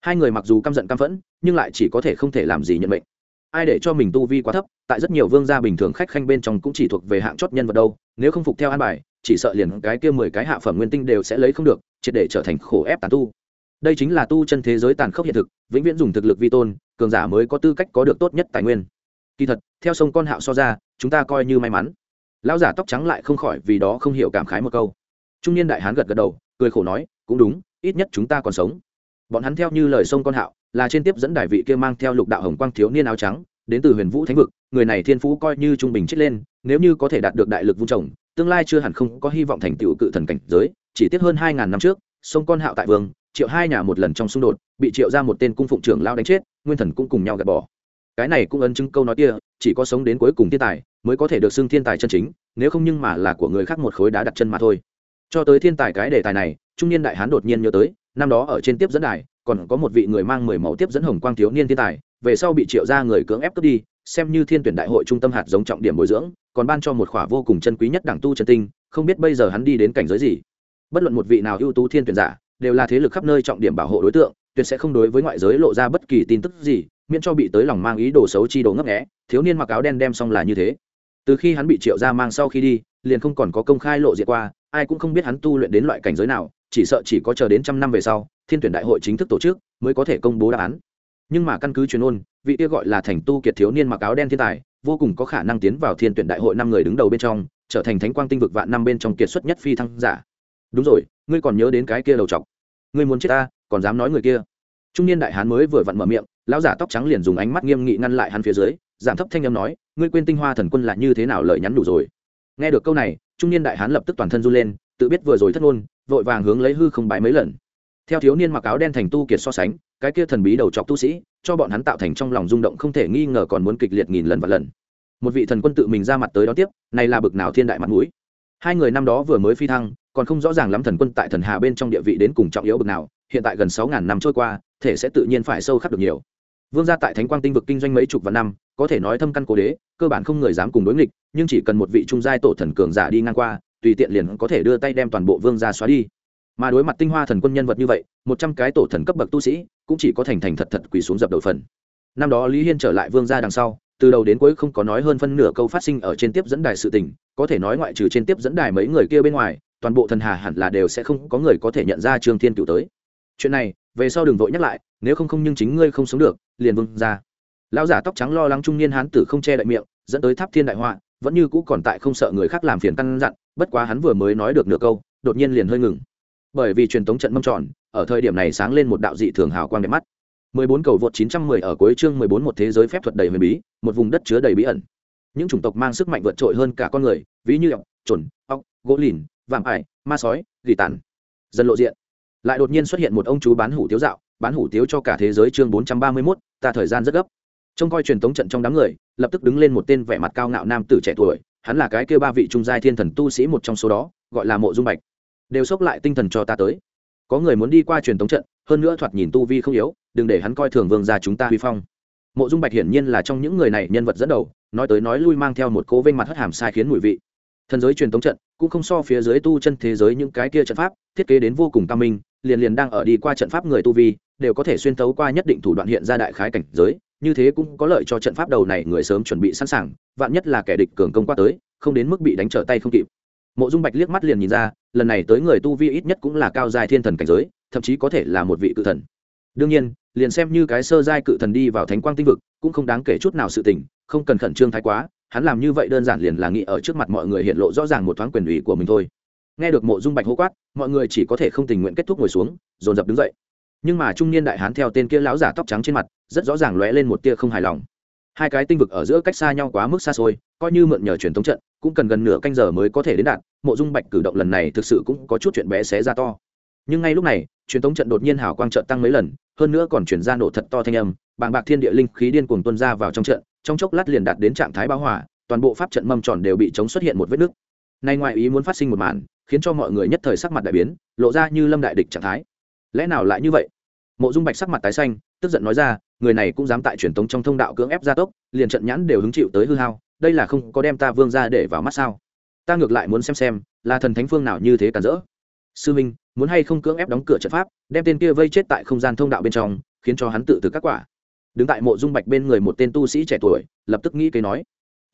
Hai người mặc dù căm giận căm phẫn, nhưng lại chỉ có thể không thể làm gì nhận mệnh. Ai để cho mình tu vi quá thấp, tại rất nhiều vương gia bình thường khách khanh bên trong cũng chỉ thuộc về hạng chót nhân vật đâu, nếu không phục theo an bài, chỉ sợ liền cái kia mười cái hạ phẩm nguyên tinh đều sẽ lấy không được, triệt để trở thành khổ ép tàn tu. Đây chính là tu chân thế giới tàn khốc hiện thực, vĩnh viễn dùng thực lực vi tôn, cường giả mới có tư cách có được tốt nhất tài nguyên. Kỳ thật, theo sông con hạo so ra, chúng ta coi như may mắn lão giả tóc trắng lại không khỏi vì đó không hiểu cảm khái một câu. Trung niên đại hán gật gật đầu, cười khổ nói, cũng đúng, ít nhất chúng ta còn sống. Bọn hắn theo như lời sông con hạo, là trên tiếp dẫn đại vị kia mang theo lục đạo hồng quang thiếu niên áo trắng, đến từ huyền vũ thánh vực, người này thiên phú coi như trung bình chết lên, nếu như có thể đạt được đại lực vung trồng, tương lai chưa hẳn không có hy vọng thành tựu cự thần cảnh giới, chỉ tiếc hơn hai ngàn năm trước, sông con hạo tại vương, triệu hai nhà một lần trong xung đột, bị triệu ra một tên cung phụng trưởng lao đánh chết, nguyên thần cũng cùng nhau gạt bỏ. Cái này cũng ấn chứng câu nói kia, chỉ có sống đến cuối cùng thiên tài mới có thể được xưng thiên tài chân chính, nếu không nhưng mà là của người khác một khối đá đặt chân mà thôi. Cho tới thiên tài cái đề tài này, trung niên đại hán đột nhiên nhớ tới, năm đó ở trên tiếp dẫn đài, còn có một vị người mang mười mẫu tiếp dẫn hồng quang thiếu niên thiên tài, về sau bị triệu ra người cưỡng ép cướp đi, xem như thiên tuyển đại hội trung tâm hạt giống trọng điểm bồi dưỡng, còn ban cho một khỏa vô cùng chân quý nhất đảng tu chân tinh, không biết bây giờ hắn đi đến cảnh giới gì. Bất luận một vị nào ưu tú thiên tuyển giả, đều là thế lực khắp nơi trọng điểm bảo hộ đối tượng, tuyệt sẽ không đối với ngoại giới lộ ra bất kỳ tin tức gì, miễn cho bị tới lòng mang ý đồ xấu chi đồ ngấp nghẽ thiếu niên mặc áo đen đem xong là như thế từ khi hắn bị triệu ra mang sau khi đi, liền không còn có công khai lộ diện qua, ai cũng không biết hắn tu luyện đến loại cảnh giới nào, chỉ sợ chỉ có chờ đến trăm năm về sau, thiên tuyển đại hội chính thức tổ chức, mới có thể công bố đáp án. Nhưng mà căn cứ truyền ôn vị kia gọi là thành tu kiệt thiếu niên mặc áo đen thiên tài, vô cùng có khả năng tiến vào thiên tuyển đại hội năm người đứng đầu bên trong, trở thành thánh quang tinh vực vạn năm bên trong kiệt xuất nhất phi thăng giả. Đúng rồi, ngươi còn nhớ đến cái kia đầu chọc ngươi muốn chết ta, còn dám nói người kia. Trung niên đại hán mới vừa vặn mở miệng lão giả tóc trắng liền dùng ánh mắt nghiêm nghị ngăn lại hắn phía dưới, giảm thấp thanh âm nói, ngươi quên tinh hoa thần quân là như thế nào lời nhắn đủ rồi? Nghe được câu này, trung niên đại hán lập tức toàn thân run lên, tự biết vừa rồi thất ngôn, vội vàng hướng lấy hư không bãi mấy lần. Theo thiếu niên mặc áo đen thành tu kiệt so sánh, cái kia thần bí đầu chọc tu sĩ, cho bọn hắn tạo thành trong lòng rung động không thể nghi ngờ còn muốn kịch liệt nghìn lần và lần. Một vị thần quân tự mình ra mặt tới đó tiếp, này là bực nào thiên đại mặt mũi. Hai người năm đó vừa mới phi thăng, còn không rõ ràng lắm thần quân tại thần hà bên trong địa vị đến cùng trọng yếu bực nào, hiện tại gần sáu ngàn năm trôi qua, thể sẽ tự nhiên phải sâu khắc được nhiều vương gia tại thánh quang tinh vực kinh doanh mấy chục vạn năm, có thể nói thâm căn cố đế, cơ bản không người dám cùng đối nghịch, nhưng chỉ cần một vị trung giai tổ thần cường giả đi ngang qua, tùy tiện liền có thể đưa tay đem toàn bộ vương gia xóa đi. Mà đối mặt tinh hoa thần quân nhân vật như vậy, một trăm cái tổ thần cấp bậc tu sĩ cũng chỉ có thành thành thật thật quỳ xuống dập đầu phần. Năm đó lý hiên trở lại vương gia đằng sau, từ đầu đến cuối không có nói hơn phân nửa câu phát sinh ở trên tiếp dẫn đài sự tình, có thể nói ngoại trừ trên tiếp dẫn đài mấy người kia bên ngoài, toàn bộ thần hà hẳn là đều sẽ không có người có thể nhận ra trương thiên cựu tới. Chuyện này về sau đừng vội nhắc lại, nếu không không nhưng chính ngươi không sống được, liền vương ra. Lão giả tóc trắng lo lắng trung niên hán tử không che đậy miệng, dẫn tới tháp thiên đại họa, vẫn như cũ còn tại không sợ người khác làm phiền căn dặn, bất quá hắn vừa mới nói được nửa câu, đột nhiên liền hơi ngừng. Bởi vì truyền thống trận mâm tròn, ở thời điểm này sáng lên một đạo dị thường hào quang đẹp mắt. 14 cầu vượt 910 ở cuối chương 14 một thế giới phép thuật đầy huyền bí, một vùng đất chứa đầy bí ẩn. Những chủng tộc mang sức mạnh vượt trội hơn cả con người, ví như ọc chuẩn ọc gỗ lìn, vạm ải, ma sói, gỉ tàn. Dân lộ diện lại đột nhiên xuất hiện một ông chú bán hủ tiếu dạo bán hủ tiếu cho cả thế giới chương 431, ta thời gian rất gấp. Trông coi truyền thống trận trong đám người lập tức đứng lên một tên vẻ mặt cao ngạo nam tử trẻ tuổi hắn là cái kia ba vị trung giai thiên thần tu sĩ một trong số đó gọi là mộ dung bạch. Đều xốc lại tinh thần cho ta tới. Có người muốn đi qua truyền thống trận hơn nữa thoạt nhìn tu vi không yếu đừng để hắn coi thường vương gia chúng ta huy phong. Mộ dung bạch hiển nhiên là trong những người này nhân vật dẫn đầu nói tới nói lui mang theo một cố vênh mặt hất hàm sai khiến mùi vị. Thần giới truyền thống trận cũng không so phía dưới tu chân thế giới những cái kia trận pháp thiết kế đến vô cùng cao minh liền liền đang ở đi qua trận pháp người tu vi, đều có thể xuyên tấu qua nhất định thủ đoạn hiện ra đại khái cảnh giới, như thế cũng có lợi cho trận pháp đầu này người sớm chuẩn bị sẵn sàng, vạn nhất là kẻ địch cường công qua tới, không đến mức bị đánh trở tay không kịp. Mộ dung bạch liếc mắt liền nhìn ra, lần này tới người tu vi ít nhất cũng là cao dài thiên thần cảnh giới, thậm chí có thể là một vị cự thần. Đương nhiên, liền xem như cái sơ giai cự thần đi vào thánh quang tinh vực, cũng không đáng kể chút nào sự tình, không cần khẩn trương thái quá, hắn làm như vậy đơn giản liền là nghĩ ở trước mặt mọi người hiện lộ rõ ràng một thoáng quyền ủy của mình thôi nghe được mộ dung bạch hô quát, mọi người chỉ có thể không tình nguyện kết thúc ngồi xuống, dồn dập đứng dậy. Nhưng mà trung niên đại hán theo tên kia lão giả tóc trắng trên mặt, rất rõ ràng lóe lên một tia không hài lòng. Hai cái tinh vực ở giữa cách xa nhau quá mức xa xôi, coi như mượn nhờ truyền thống trận, cũng cần gần nửa canh giờ mới có thể đến đạt, mộ dung bạch cử động lần này thực sự cũng có chút chuyện bé xé ra to. Nhưng ngay lúc này, truyền thống trận đột nhiên hào quang trận tăng mấy lần, hơn nữa còn chuyển ra nổ thật to thanh âm, bàng bạc thiên địa linh khí điên cuồng tuân ra vào trong trận, trong chốc lát liền đạt đến trạng thái bão hỏa toàn bộ pháp trận mâm tròn đều bị chống xuất hiện một vết nứt. Nay ngoại ý muốn phát sinh một màn khiến cho mọi người nhất thời sắc mặt đại biến, lộ ra như lâm đại địch trạng thái. Lẽ nào lại như vậy? Mộ dung bạch sắc mặt tái xanh, tức giận nói ra, người này cũng dám tại truyền tống trong thông đạo cưỡng ép gia tốc, liền trận nhãn đều hứng chịu tới hư hao, đây là không có đem ta vương ra để vào mắt sao? Ta ngược lại muốn xem xem, là thần thánh phương nào như thế cản rỡ. Sư minh, muốn hay không cưỡng ép đóng cửa trận pháp, đem tên kia vây chết tại không gian thông đạo bên trong, khiến cho hắn tự từ các quả. Đứng tại mộ dung bạch bên người một tên tu sĩ trẻ tuổi, lập tức nghĩ cái nói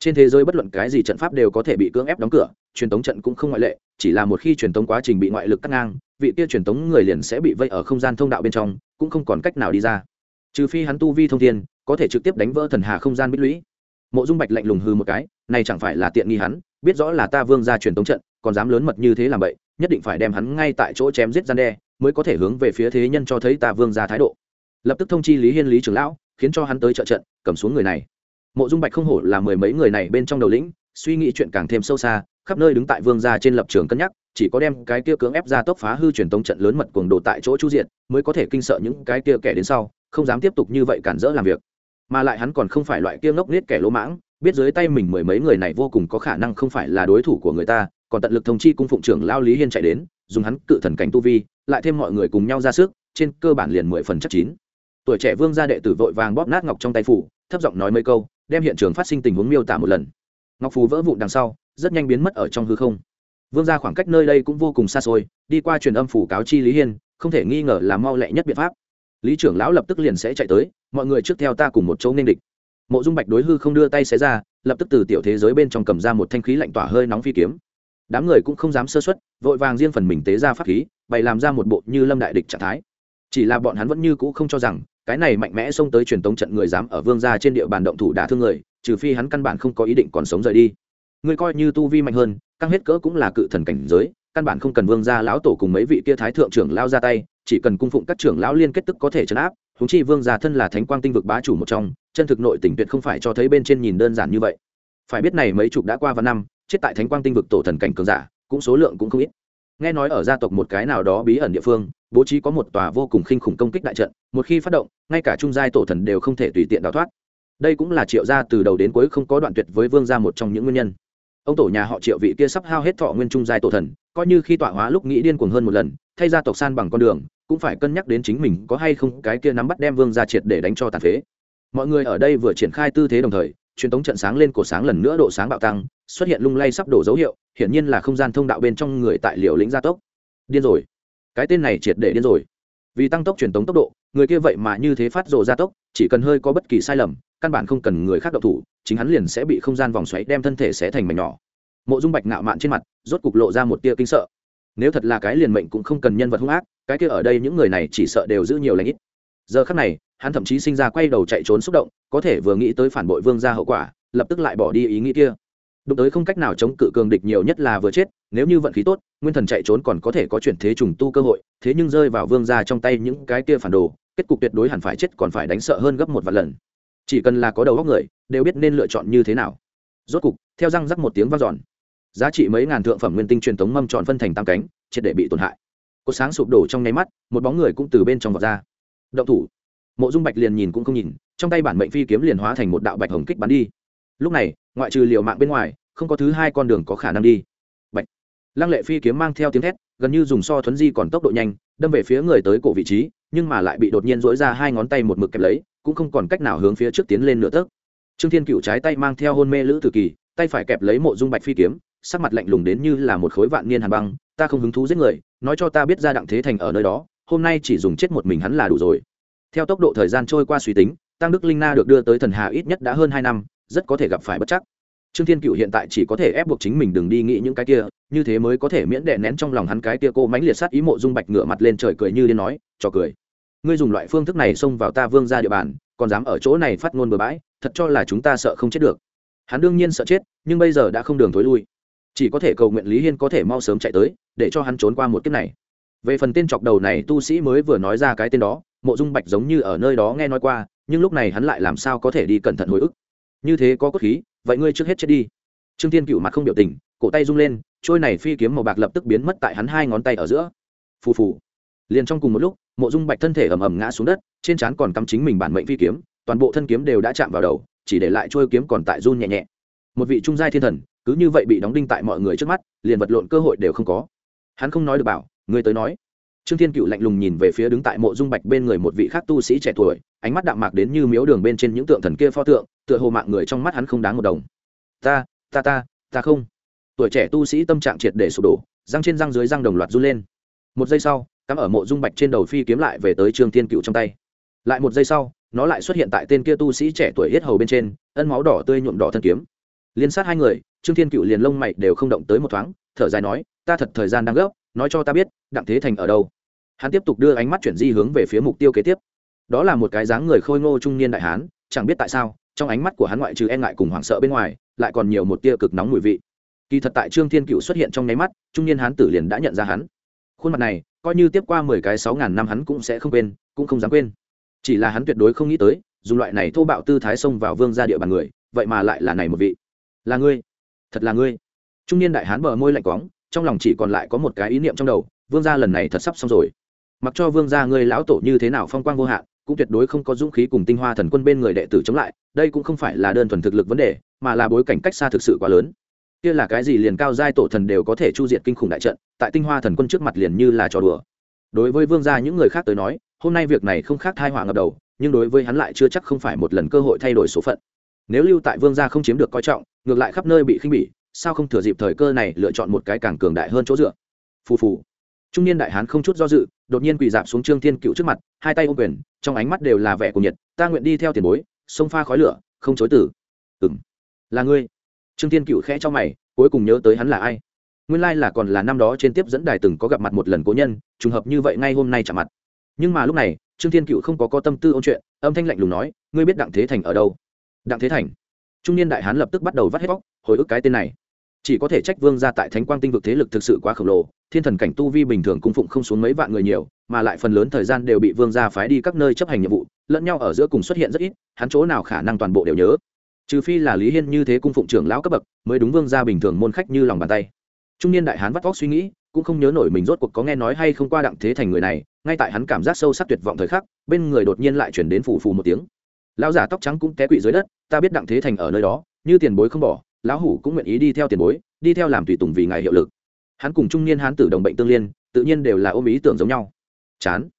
trên thế giới bất luận cái gì trận pháp đều có thể bị cưỡng ép đóng cửa, truyền tống trận cũng không ngoại lệ, chỉ là một khi truyền tống quá trình bị ngoại lực cắt ngang, vị kia truyền tống người liền sẽ bị vây ở không gian thông đạo bên trong, cũng không còn cách nào đi ra. Trừ phi hắn tu vi thông thiên, có thể trực tiếp đánh vỡ thần hà không gian bích lũy. Mộ dung bạch lạnh lùng hư một cái, này chẳng phải là tiện nghi hắn, biết rõ là ta vương ra truyền tống trận, còn dám lớn mật như thế làm vậy, nhất định phải đem hắn ngay tại chỗ chém giết gian đe, mới có thể hướng về phía thế nhân cho thấy ta vương ra thái độ. Lập tức thông chi lý hiên lý trưởng lão, khiến cho hắn tới trợ trận, cầm xuống người này mộ dung bạch không hổ là mười mấy người này bên trong đầu lĩnh, suy nghĩ chuyện càng thêm sâu xa, khắp nơi đứng tại vương gia trên lập trường cân nhắc, chỉ có đem cái kia cưỡng ép ra tốc phá hư truyền tống trận lớn mật cuồng đồ tại chỗ chu diện mới có thể kinh sợ những cái kia kẻ đến sau, không dám tiếp tục như vậy cản rỡ làm việc. Mà lại hắn còn không phải loại kia ngốc nghếch kẻ lỗ mãng, biết dưới tay mình mười mấy người này vô cùng có khả năng không phải là đối thủ của người ta, còn tận lực thông chi cung phụng trưởng lao lý hiên chạy đến, dùng hắn cự thần cảnh tu vi, lại thêm mọi người cùng nhau ra sức, trên cơ bản liền mười phần chắc chín. Tuổi trẻ vương gia đệ tử vội vàng bóp nát ngọc trong tay phủ, thấp giọng nói mấy câu đem hiện trường phát sinh tình huống miêu tả một lần. Ngọc phù vỡ vụn đằng sau, rất nhanh biến mất ở trong hư không. Vương gia khoảng cách nơi đây cũng vô cùng xa xôi, đi qua truyền âm phủ cáo chi lý hiên, không thể nghi ngờ là mau lẹ nhất biện pháp. Lý trưởng lão lập tức liền sẽ chạy tới, mọi người trước theo ta cùng một chỗ nên địch. Mộ dung bạch đối hư không đưa tay xé ra, lập tức từ tiểu thế giới bên trong cầm ra một thanh khí lạnh tỏa hơi nóng phi kiếm. Đám người cũng không dám sơ xuất vội vàng riêng phần mình tế ra pháp khí, bày làm ra một bộ như lâm đại địch trạng thái. Chỉ là bọn hắn vẫn như cũ không cho rằng cái này mạnh mẽ xông tới truyền tống trận người dám ở vương gia trên địa bàn động thủ đả thương người, trừ phi hắn căn bản không có ý định còn sống rời đi. Người coi như tu vi mạnh hơn, căng hết cỡ cũng là cự thần cảnh giới, căn bản không cần vương gia lão tổ cùng mấy vị kia thái thượng trưởng lao ra tay, chỉ cần cung phụng các trưởng lão liên kết tức có thể chấn áp húng chi vương gia thân là thánh quang tinh vực bá chủ một trong, chân thực nội tỉnh tuyệt không phải cho thấy bên trên nhìn đơn giản như vậy. Phải biết này mấy chục đã qua vào năm, chết tại thánh quang tinh vực tổ thần cảnh cường giả, cũng số lượng cũng không ít. Nghe nói ở gia tộc một cái nào đó bí ẩn địa phương bố trí có một tòa vô cùng khinh khủng công kích đại trận, một khi phát động, ngay cả trung giai tổ thần đều không thể tùy tiện đào thoát. Đây cũng là triệu gia từ đầu đến cuối không có đoạn tuyệt với vương gia một trong những nguyên nhân. Ông tổ nhà họ triệu vị kia sắp hao hết thọ nguyên trung giai tổ thần, coi như khi tọa hóa lúc nghĩ điên cuồng hơn một lần, thay ra tộc san bằng con đường, cũng phải cân nhắc đến chính mình có hay không cái kia nắm bắt đem vương gia triệt để đánh cho tàn phế. Mọi người ở đây vừa triển khai tư thế đồng thời, truyền tống trận sáng lên cổ sáng lần nữa độ sáng bạo tăng, xuất hiện lung lay sắp đổ dấu hiệu, hiển nhiên là không gian thông đạo bên trong người tại liều lĩnh gia tốc. Điên rồi cái tên này triệt để điên rồi. Vì tăng tốc truyền tống tốc độ, người kia vậy mà như thế phát rồ gia tốc, chỉ cần hơi có bất kỳ sai lầm, căn bản không cần người khác độc thủ, chính hắn liền sẽ bị không gian vòng xoáy đem thân thể xé thành mảnh nhỏ. Mộ dung bạch ngạo mạn trên mặt, rốt cục lộ ra một tia kinh sợ. Nếu thật là cái liền mệnh cũng không cần nhân vật hung ác, cái kia ở đây những người này chỉ sợ đều giữ nhiều lãnh ít. Giờ khắc này, hắn thậm chí sinh ra quay đầu chạy trốn xúc động, có thể vừa nghĩ tới phản bội vương ra hậu quả, lập tức lại bỏ đi ý nghĩ kia đụng tới không cách nào chống cự cường địch nhiều nhất là vừa chết, nếu như vận khí tốt, nguyên thần chạy trốn còn có thể có chuyển thế trùng tu cơ hội, thế nhưng rơi vào vương ra trong tay những cái kia phản đồ, kết cục tuyệt đối hẳn phải chết còn phải đánh sợ hơn gấp một vạn lần. Chỉ cần là có đầu góc người, đều biết nên lựa chọn như thế nào. Rốt cục, theo răng rắc một tiếng vang dọn, giá trị mấy ngàn thượng phẩm nguyên tinh truyền thống mâm tròn phân thành tam cánh, triệt để bị tổn hại. Có sáng sụp đổ trong nháy mắt, một bóng người cũng từ bên trong vọt ra. Động thủ. Mộ dung bạch liền nhìn cũng không nhìn, trong tay bản mệnh phi kiếm liền hóa thành một đạo bạch hồng kích bắn đi lúc này, ngoại trừ liều mạng bên ngoài, không có thứ hai con đường có khả năng đi. Bạch. Lăng lệ phi kiếm mang theo tiếng thét, gần như dùng so thuấn di còn tốc độ nhanh, đâm về phía người tới cổ vị trí, nhưng mà lại bị đột nhiên dỗi ra hai ngón tay một mực kẹp lấy, cũng không còn cách nào hướng phía trước tiến lên nửa tấc. Trương thiên cựu trái tay mang theo hôn mê lữ tử kỳ, tay phải kẹp lấy mộ dung bạch phi kiếm, sắc mặt lạnh lùng đến như là một khối vạn niên hàn băng, ta không hứng thú giết người, nói cho ta biết ra đặng thế thành ở nơi đó, hôm nay chỉ dùng chết một mình hắn là đủ rồi. Theo tốc độ thời gian trôi qua suy tính, tăng đức linh na được đưa tới thần hà ít nhất đã hơn hai năm rất có thể gặp phải bất chắc. Trương thiên cựu hiện tại chỉ có thể ép buộc chính mình đừng đi nghĩ những cái kia, như thế mới có thể miễn đè nén trong lòng hắn cái kia cô mánh liệt sát ý mộ dung bạch ngửa mặt lên trời cười như điên nói trò cười. Ngươi dùng loại phương thức này xông vào ta vương ra địa bàn, còn dám ở chỗ này phát ngôn bừa bãi, thật cho là chúng ta sợ không chết được. Hắn đương nhiên sợ chết, nhưng bây giờ đã không đường thối lui. Chỉ có thể cầu nguyện lý hiên có thể mau sớm chạy tới, để cho hắn trốn qua một kiếp này. Về phần tên chọc đầu này tu sĩ mới vừa nói ra cái tên đó, mộ dung bạch giống như ở nơi đó nghe nói qua, nhưng lúc này hắn lại làm sao có thể đi cẩn thận hồi ức? Như thế có cốt khí, vậy ngươi trước hết chết đi. Trương tiên cựu mặt không biểu tình, cổ tay rung lên, trôi này phi kiếm màu bạc lập tức biến mất tại hắn hai ngón tay ở giữa. Phù phù. Liền trong cùng một lúc, mộ dung bạch thân thể ầm ầm ngã xuống đất, trên trán còn cắm chính mình bản mệnh phi kiếm, toàn bộ thân kiếm đều đã chạm vào đầu, chỉ để lại trôi kiếm còn tại run nhẹ nhẹ. Một vị trung giai thiên thần, cứ như vậy bị đóng đinh tại mọi người trước mắt, liền vật lộn cơ hội đều không có. Hắn không nói được bảo, người tới nói trương thiên cựu lạnh lùng nhìn về phía đứng tại mộ dung bạch bên người một vị khác tu sĩ trẻ tuổi, ánh mắt đạm mạc đến như miếu đường bên trên những tượng thần kia pho tượng, tựa hồ mạng người trong mắt hắn không đáng một đồng. Ta ta ta ta không. Tuổi trẻ tu sĩ tâm trạng triệt để sụp đổ, răng trên răng dưới răng đồng loạt run lên. Một giây sau, cắm ở mộ dung bạch trên đầu phi kiếm lại về tới trương thiên cựu trong tay. Lại một giây sau, nó lại xuất hiện tại tên kia tu sĩ trẻ tuổi hết hầu bên trên, ân máu đỏ tươi nhuộm đỏ thân kiếm. Liên sát hai người, trương thiên cựu liền lông mày đều không động tới một thoáng, thở dài nói, ta thật thời gian đang gấp nói cho ta biết, đặng thế thành ở đâu? Hắn tiếp tục đưa ánh mắt chuyển di hướng về phía mục tiêu kế tiếp. Đó là một cái dáng người khôi ngô trung niên đại hán, chẳng biết tại sao, trong ánh mắt của hắn ngoại trừ e ngại cùng hoảng sợ bên ngoài, lại còn nhiều một tia cực nóng mùi vị. Kỳ thật tại trương thiên cựu xuất hiện trong nháy mắt, trung niên hán tử liền đã nhận ra hắn. Khuôn mặt này, coi như tiếp qua mười cái sáu ngàn năm hắn cũng sẽ không quên, cũng không dám quên. Chỉ là hắn tuyệt đối không nghĩ tới, dùng loại này thô bạo tư thái xông vào vương ra địa bàn người, vậy mà lại là này một vị. Là ngươi, thật là ngươi. Trung niên đại hán bờ môi lạnh quóng trong lòng chỉ còn lại có một cái ý niệm trong đầu, vương gia lần này thật sắp xong rồi. Mặc cho vương gia ngươi lão tổ như thế nào phong quang vô hạn, cũng tuyệt đối không có dũng khí cùng tinh hoa thần quân bên người đệ tử chống lại, đây cũng không phải là đơn thuần thực lực vấn đề, mà là bối cảnh cách xa thực sự quá lớn. Kia là cái gì liền cao giai tổ thần đều có thể chu diệt kinh khủng đại trận, tại tinh hoa thần quân trước mặt liền như là trò đùa. Đối với vương gia những người khác tới nói, hôm nay việc này không khác thai họa ngập đầu, nhưng đối với hắn lại chưa chắc không phải một lần cơ hội thay đổi số phận. Nếu lưu tại vương gia không chiếm được coi trọng, ngược lại khắp nơi bị khinh bỉ sao không thừa dịp thời cơ này lựa chọn một cái càng cường đại hơn chỗ dựa? Phù phù. Trung niên đại hán không chút do dự, đột nhiên quỳ dạp xuống trương thiên cựu trước mặt, hai tay ôm quyền, trong ánh mắt đều là vẻ của nhiệt, ta nguyện đi theo tiền bối, sông pha khói lửa, không chối tử ừng là ngươi. Trương thiên cựu khẽ cho mày, cuối cùng nhớ tới hắn là ai. Nguyên lai là còn là năm đó trên tiếp dẫn đài từng có gặp mặt một lần cố nhân, trùng hợp như vậy ngay hôm nay chạm mặt. Nhưng mà lúc này, trương thiên cựu không có có tâm tư ôn chuyện, âm thanh lạnh lùng nói, ngươi biết đặng thế thành ở đâu? Đặng thế thành? Trung niên đại hán lập tức bắt đầu vắt hết vóc hồi ức cái tên này chỉ có thể trách vương gia tại thánh quang tinh vực thế lực thực sự quá khổng lồ, thiên thần cảnh tu vi bình thường cung phụng không xuống mấy vạn người nhiều, mà lại phần lớn thời gian đều bị vương gia phái đi các nơi chấp hành nhiệm vụ, lẫn nhau ở giữa cùng xuất hiện rất ít, hắn chỗ nào khả năng toàn bộ đều nhớ. Trừ phi là lý hiên như thế cung phụng trưởng lão cấp bậc, mới đúng vương gia bình thường môn khách như lòng bàn tay. Trung niên đại hán vắt vóc suy nghĩ, cũng không nhớ nổi mình rốt cuộc có nghe nói hay không qua đặng thế thành người này, ngay tại hắn cảm giác sâu sắc tuyệt vọng thời khắc, bên người đột nhiên lại chuyển đến phủ phù một tiếng. Lão giả tóc trắng cũng té quỵ dưới đất, ta biết đặng thế thành ở nơi đó, như tiền bối không bỏ lão hủ cũng nguyện ý đi theo tiền bối, đi theo làm tùy tùng vì ngài hiệu lực. Hắn cùng trung niên hán tử đồng bệnh tương liên, tự nhiên đều là ôm ý tưởng giống nhau. Chán.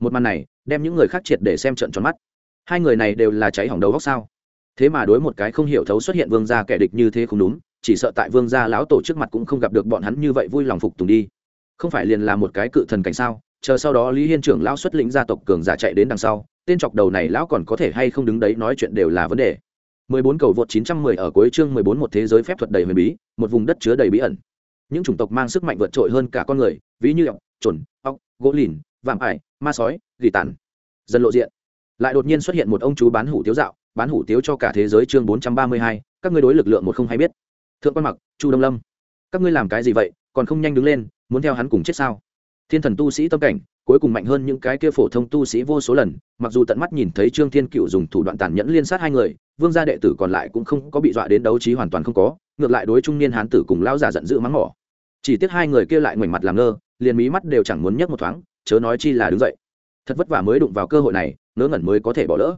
Một màn này, đem những người khác triệt để xem trận tròn mắt. Hai người này đều là cháy hỏng đầu góc sao? Thế mà đối một cái không hiểu thấu xuất hiện vương gia kẻ địch như thế không đúng, chỉ sợ tại vương gia lão tổ trước mặt cũng không gặp được bọn hắn như vậy vui lòng phục tùng đi. Không phải liền là một cái cự thần cảnh sao? Chờ sau đó lý hiên trưởng lão xuất lĩnh gia tộc cường giả chạy đến đằng sau, tên chọc đầu này lão còn có thể hay không đứng đấy nói chuyện đều là vấn đề. 14 cầu vượt 910 ở cuối chương 14 một thế giới phép thuật đầy huyền bí, một vùng đất chứa đầy bí ẩn. Những chủng tộc mang sức mạnh vượt trội hơn cả con người, ví như ọc, chuẩn, ọc, gỗ lìn, vạm ải, ma sói, dị tản. Dần lộ diện. Lại đột nhiên xuất hiện một ông chú bán hủ tiếu dạo, bán hủ tiếu cho cả thế giới chương 432, các ngươi đối lực lượng một không hay biết. Thượng quan mặc, Chu Đông Lâm. Các ngươi làm cái gì vậy, còn không nhanh đứng lên, muốn theo hắn cùng chết sao? Thiên thần tu sĩ tâm cảnh, cuối cùng mạnh hơn những cái kia phổ thông tu sĩ vô số lần, mặc dù tận mắt nhìn thấy trương thiên cựu dùng thủ đoạn tàn nhẫn liên sát hai người, vương gia đệ tử còn lại cũng không có bị dọa đến đấu trí hoàn toàn không có, ngược lại đối trung niên hán tử cùng lão giả giận dữ mắng mỏ. Chỉ tiếc hai người kia lại ngoảnh mặt làm ngơ, liền mí mắt đều chẳng muốn nhấc một thoáng, chớ nói chi là đứng dậy. Thật vất vả mới đụng vào cơ hội này, ngớ ngẩn mới có thể bỏ lỡ.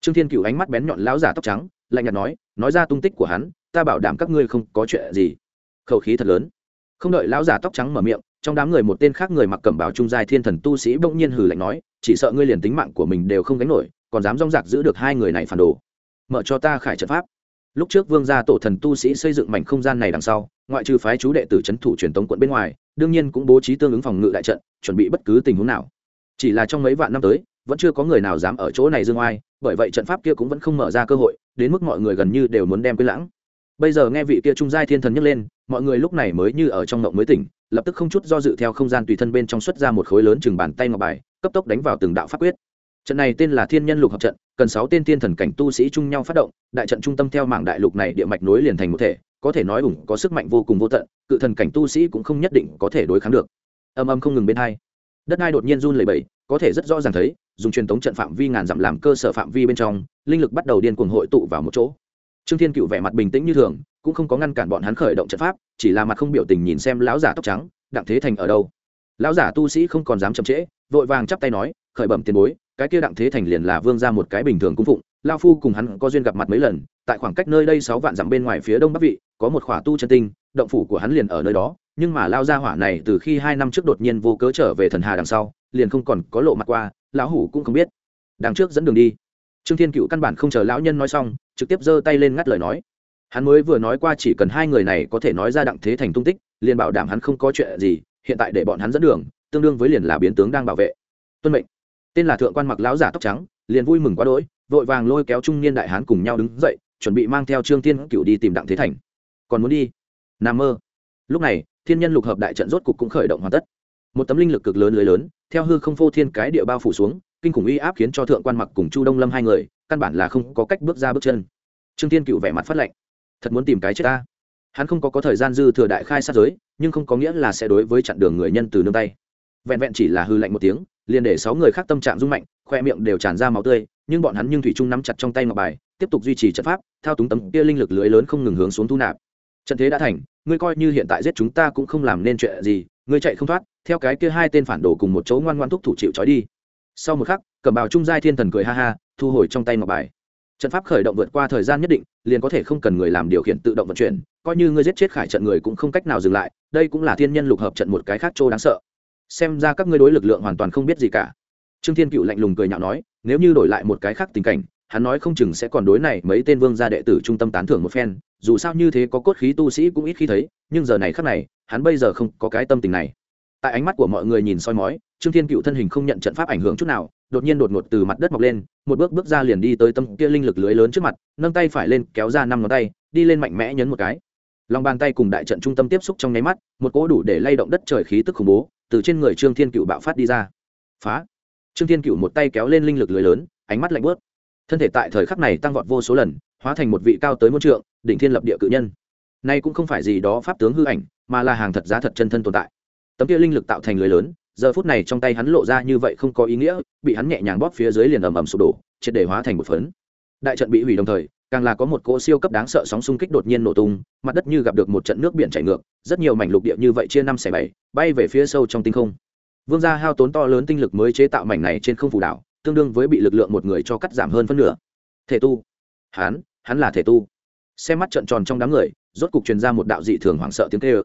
Trương thiên cựu ánh mắt bén nhọn lão giả tóc trắng, lạnh nhạt nói nói ra tung tích của hắn, ta bảo đảm các ngươi không có chuyện gì. Khẩu khí thật lớn. Không đợi lão giả tóc trắng mở miệng trong đám người một tên khác người mặc cẩm bào trung giai thiên thần tu sĩ bỗng nhiên hừ lạnh nói, chỉ sợ ngươi liền tính mạng của mình đều không gánh nổi, còn dám rong rạc giữ được hai người này phản đồ. Mở cho ta khải trận pháp. Lúc trước vương gia tổ thần tu sĩ xây dựng mảnh không gian này đằng sau, ngoại trừ phái chú đệ tử c h ấ n thủ truyền tống quận bên ngoài, đương nhiên cũng bố trí tương ứng phòng ngự đại trận, chuẩn bị bất cứ tình huống nào. Chỉ là trong mấy vạn năm tới, vẫn chưa có người nào dám ở chỗ này dương oai, bởi vậy trận pháp kia cũng vẫn không mở ra cơ hội, đến mức mọi người gần như đều muốn đem quên lãng bây giờ nghe vị kia trung giai thiên thần nhấc lên, mọi người lúc này mới như ở trong ngộng mới tỉnh, lập tức không chút do dự theo không gian tùy thân bên trong xuất ra một khối lớn chừng bàn tay ngọc bài, cấp tốc đánh vào từng đạo pháp quyết. Trận này tên là thiên nhân lục hợp trận, cần sáu tên thiên thần cảnh tu sĩ chung nhau phát động, đại trận trung tâm theo mảng đại lục này địa mạch nối liền thành một thể, có thể nói ủng có sức mạnh vô cùng vô tận, cự thần cảnh tu sĩ cũng không nhất định có thể đối kháng được. Âm âm không ngừng bên hai. Đất hai đột nhiên run lẩy bẩy, có thể rất rõ ràng thấy, dùng truyền thống trận phạm vi ngàn dặm làm cơ sở phạm vi bên trong, linh lực bắt đầu điên cuồng hội tụ vào một chỗ trương thiên cựu vẻ mặt bình tĩnh như thường, cũng không có ngăn cản bọn hắn khởi động trận pháp, chỉ là mặt không biểu tình nhìn xem lão giả tóc trắng, đặng thế thành ở đâu. Lão giả tu sĩ không còn dám chậm trễ, vội vàng chắp tay nói, khởi bẩm tiền bối, cái kia đặng thế thành liền là vương ra một cái bình thường cung phụng lao phu cùng hắn có duyên gặp mặt mấy lần, tại khoảng cách nơi đây sáu vạn dặm bên ngoài phía đông bắc vị, có một khỏa tu chân tinh, động phủ của hắn liền ở nơi đó, nhưng mà lao ra hỏa này từ khi hai năm trước đột nhiên vô cớ trở về thần hà đằng sau, liền không còn có lộ mặt qua, lão hủ cũng không biết. Đằng trước dẫn đường đi. Trương thiên cựu căn bản không chờ lão nhân nói xong trực tiếp giơ tay lên ngắt lời nói. Hắn mới vừa nói qua chỉ cần hai người này có thể nói ra đặng thế thành tung tích, liền bảo đảm hắn không có chuyện gì, hiện tại để bọn hắn dẫn đường, tương đương với liền là biến tướng đang bảo vệ. Tuân mệnh. Tên là thượng quan mặc lão giả tóc trắng, liền vui mừng quá đỗi, vội vàng lôi kéo trung niên đại hán cùng nhau đứng dậy, chuẩn bị mang theo trương tiên cựu đi tìm đặng thế thành. Còn muốn đi? N mơ. Lúc này, thiên nhân lục hợp đại trận rốt cục cũng khởi động hoàn tất. Một tấm linh lực cực lớn lưới lớn, theo hư không phô thiên cái địa bao phủ xuống, kinh khủng uy áp khiến cho thượng quan mặc cùng chu đông lâm hai người căn bản là không có cách bước ra bước chân. Trương tiên cựu vẻ mặt phát lệnh. Thật muốn tìm cái chết ta. Hắn không có có thời gian dư thừa đại khai sát giới, nhưng không có nghĩa là sẽ đối với chặn đường người nhân từ nương tay. Vẹn vẹn chỉ là hư lạnh một tiếng, liền để sáu người khác tâm trạng rung mạnh, khoe miệng đều tràn ra máu tươi, nhưng bọn hắn nhưng thủy trung nắm chặt trong tay ngọc bài, tiếp tục duy trì trận pháp, thao túng tấm kia linh lực lưới lớn không ngừng hướng xuống thu nạp. Trận thế đã thành, ngươi coi như hiện tại giết chúng ta cũng không làm nên chuyện gì, ngươi chạy không thoát, theo cái kia hai tên phản đồ cùng một chỗ ngoan ngoan thúc thủ chịu trói đi. Sau một khắc, cẩm bào trung giai thiên thần cười ha ha thu hồi trong tay ngọc bài. Trận pháp khởi động vượt qua thời gian nhất định, liền có thể không cần người làm điều khiển tự động vận chuyển, coi như ngươi giết chết khải trận người cũng không cách nào dừng lại, đây cũng là thiên nhân lục hợp trận một cái khác trô đáng sợ. Xem ra các ngươi đối lực lượng hoàn toàn không biết gì cả. Trương thiên cựu lạnh lùng cười nhạo nói, nếu như đổi lại một cái khác tình cảnh, hắn nói không chừng sẽ còn đối này mấy tên vương gia đệ tử trung tâm tán thưởng một phen, dù sao như thế có cốt khí tu sĩ cũng ít khi thấy, nhưng giờ này khác này, hắn bây giờ không có cái tâm tình này. Tại ánh mắt của mọi người nhìn soi mói, trương thiên cựu thân hình không nhận trận pháp ảnh hưởng chút nào đột nhiên đột ngột từ mặt đất mọc lên, một bước bước ra liền đi tới tâm kia linh lực lưới lớn trước mặt, nâng tay phải lên, kéo ra năm ngón tay, đi lên mạnh mẽ nhấn một cái. Lòng bàn tay cùng đại trận trung tâm tiếp xúc trong nháy mắt, một cỗ đủ để lay động đất trời khí tức khủng bố, từ trên người trương thiên cựu bạo phát đi ra. Phá! Trương thiên cựu một tay kéo lên linh lực lưới lớn, ánh mắt lạnh bớt thân thể tại thời khắc này tăng vọt vô số lần, hóa thành một vị cao tới môn trượng, đỉnh thiên lập địa cự nhân. Nay cũng không phải gì đó pháp tướng hư ảnh, mà là hàng thật giá thật chân thân tồn tại. Tấm kia linh lực tạo thành lưới lớn giờ phút này trong tay hắn lộ ra như vậy không có ý nghĩa, bị hắn nhẹ nhàng bóp phía dưới liền ầm ầm sụp đổ, triệt để hóa thành một phấn. Đại trận bị hủy đồng thời, càng là có một cỗ siêu cấp đáng sợ sóng xung kích đột nhiên nổ tung, mặt đất như gặp được một trận nước biển chảy ngược, rất nhiều mảnh lục địa như vậy chia năm xẻ bảy, bay về phía sâu trong tinh không. Vương gia hao tốn to lớn tinh lực mới chế tạo mảnh này trên không phủ đảo, tương đương với bị lực lượng một người cho cắt giảm hơn phân nửa. Thể tu. Hắn hắn là thể tu. Xem mắt trận tròn trong đám người, rốt cục truyền ra một đạo dị thường hoảng sợ tiếng kêu.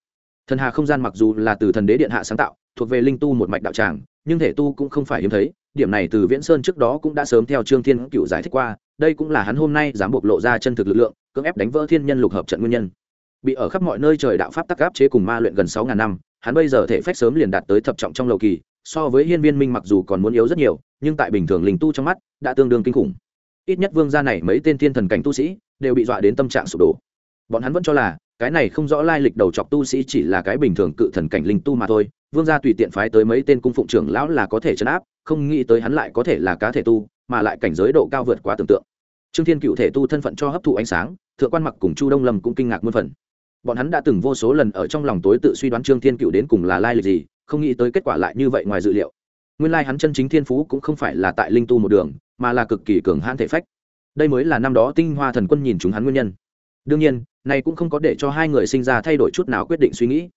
Thần hà không gian mặc dù là từ thần đế điện hạ sáng tạo thuộc về linh tu một mạch đạo tràng, nhưng thể tu cũng không phải hiếm thấy, điểm này từ viễn sơn trước đó cũng đã sớm theo trương thiên cựu giải thích qua, đây cũng là hắn hôm nay dám bộc lộ ra chân thực lực lượng, cưỡng ép đánh vỡ thiên nhân lục hợp trận nguyên nhân. Bị ở khắp mọi nơi trời đạo pháp tắc áp chế cùng ma luyện gần sáu ngàn năm, hắn bây giờ thể phách sớm liền đạt tới thập trọng trong lầu kỳ, so với hiên viên minh mặc dù còn muốn yếu rất nhiều, nhưng tại bình thường linh tu trong mắt, đã tương đương kinh khủng. Ít nhất vương gia này mấy tên thiên thần cảnh tu sĩ, đều bị dọa đến tâm trạng sụp đổ. Bọn hắn vẫn cho là cái này không rõ lai lịch đầu chọc tu sĩ chỉ là cái bình thường cự thần cảnh linh tu mà thôi, vương gia tùy tiện phái tới mấy tên cung phụng trưởng lão là có thể chấn áp, không nghĩ tới hắn lại có thể là cá thể tu, mà lại cảnh giới độ cao vượt quá tưởng tượng. Trương thiên cựu thể tu thân phận cho hấp thụ ánh sáng, thượng quan mặc cùng chu đông lâm cũng kinh ngạc muôn phần. Bọn hắn đã từng vô số lần ở trong lòng tối tự suy đoán trương thiên cựu đến cùng là lai lịch gì, không nghĩ tới kết quả lại như vậy ngoài dự liệu. Nguyên lai hắn chân chính thiên phú cũng không phải là tại linh tu một đường, mà là cực kỳ cường hãn thể phách. Đây mới là năm đó tinh hoa thần quân nhìn chúng hắn nguyên nhân. Đương nhiên này cũng không có để cho hai người sinh ra thay đổi chút nào quyết định suy nghĩ.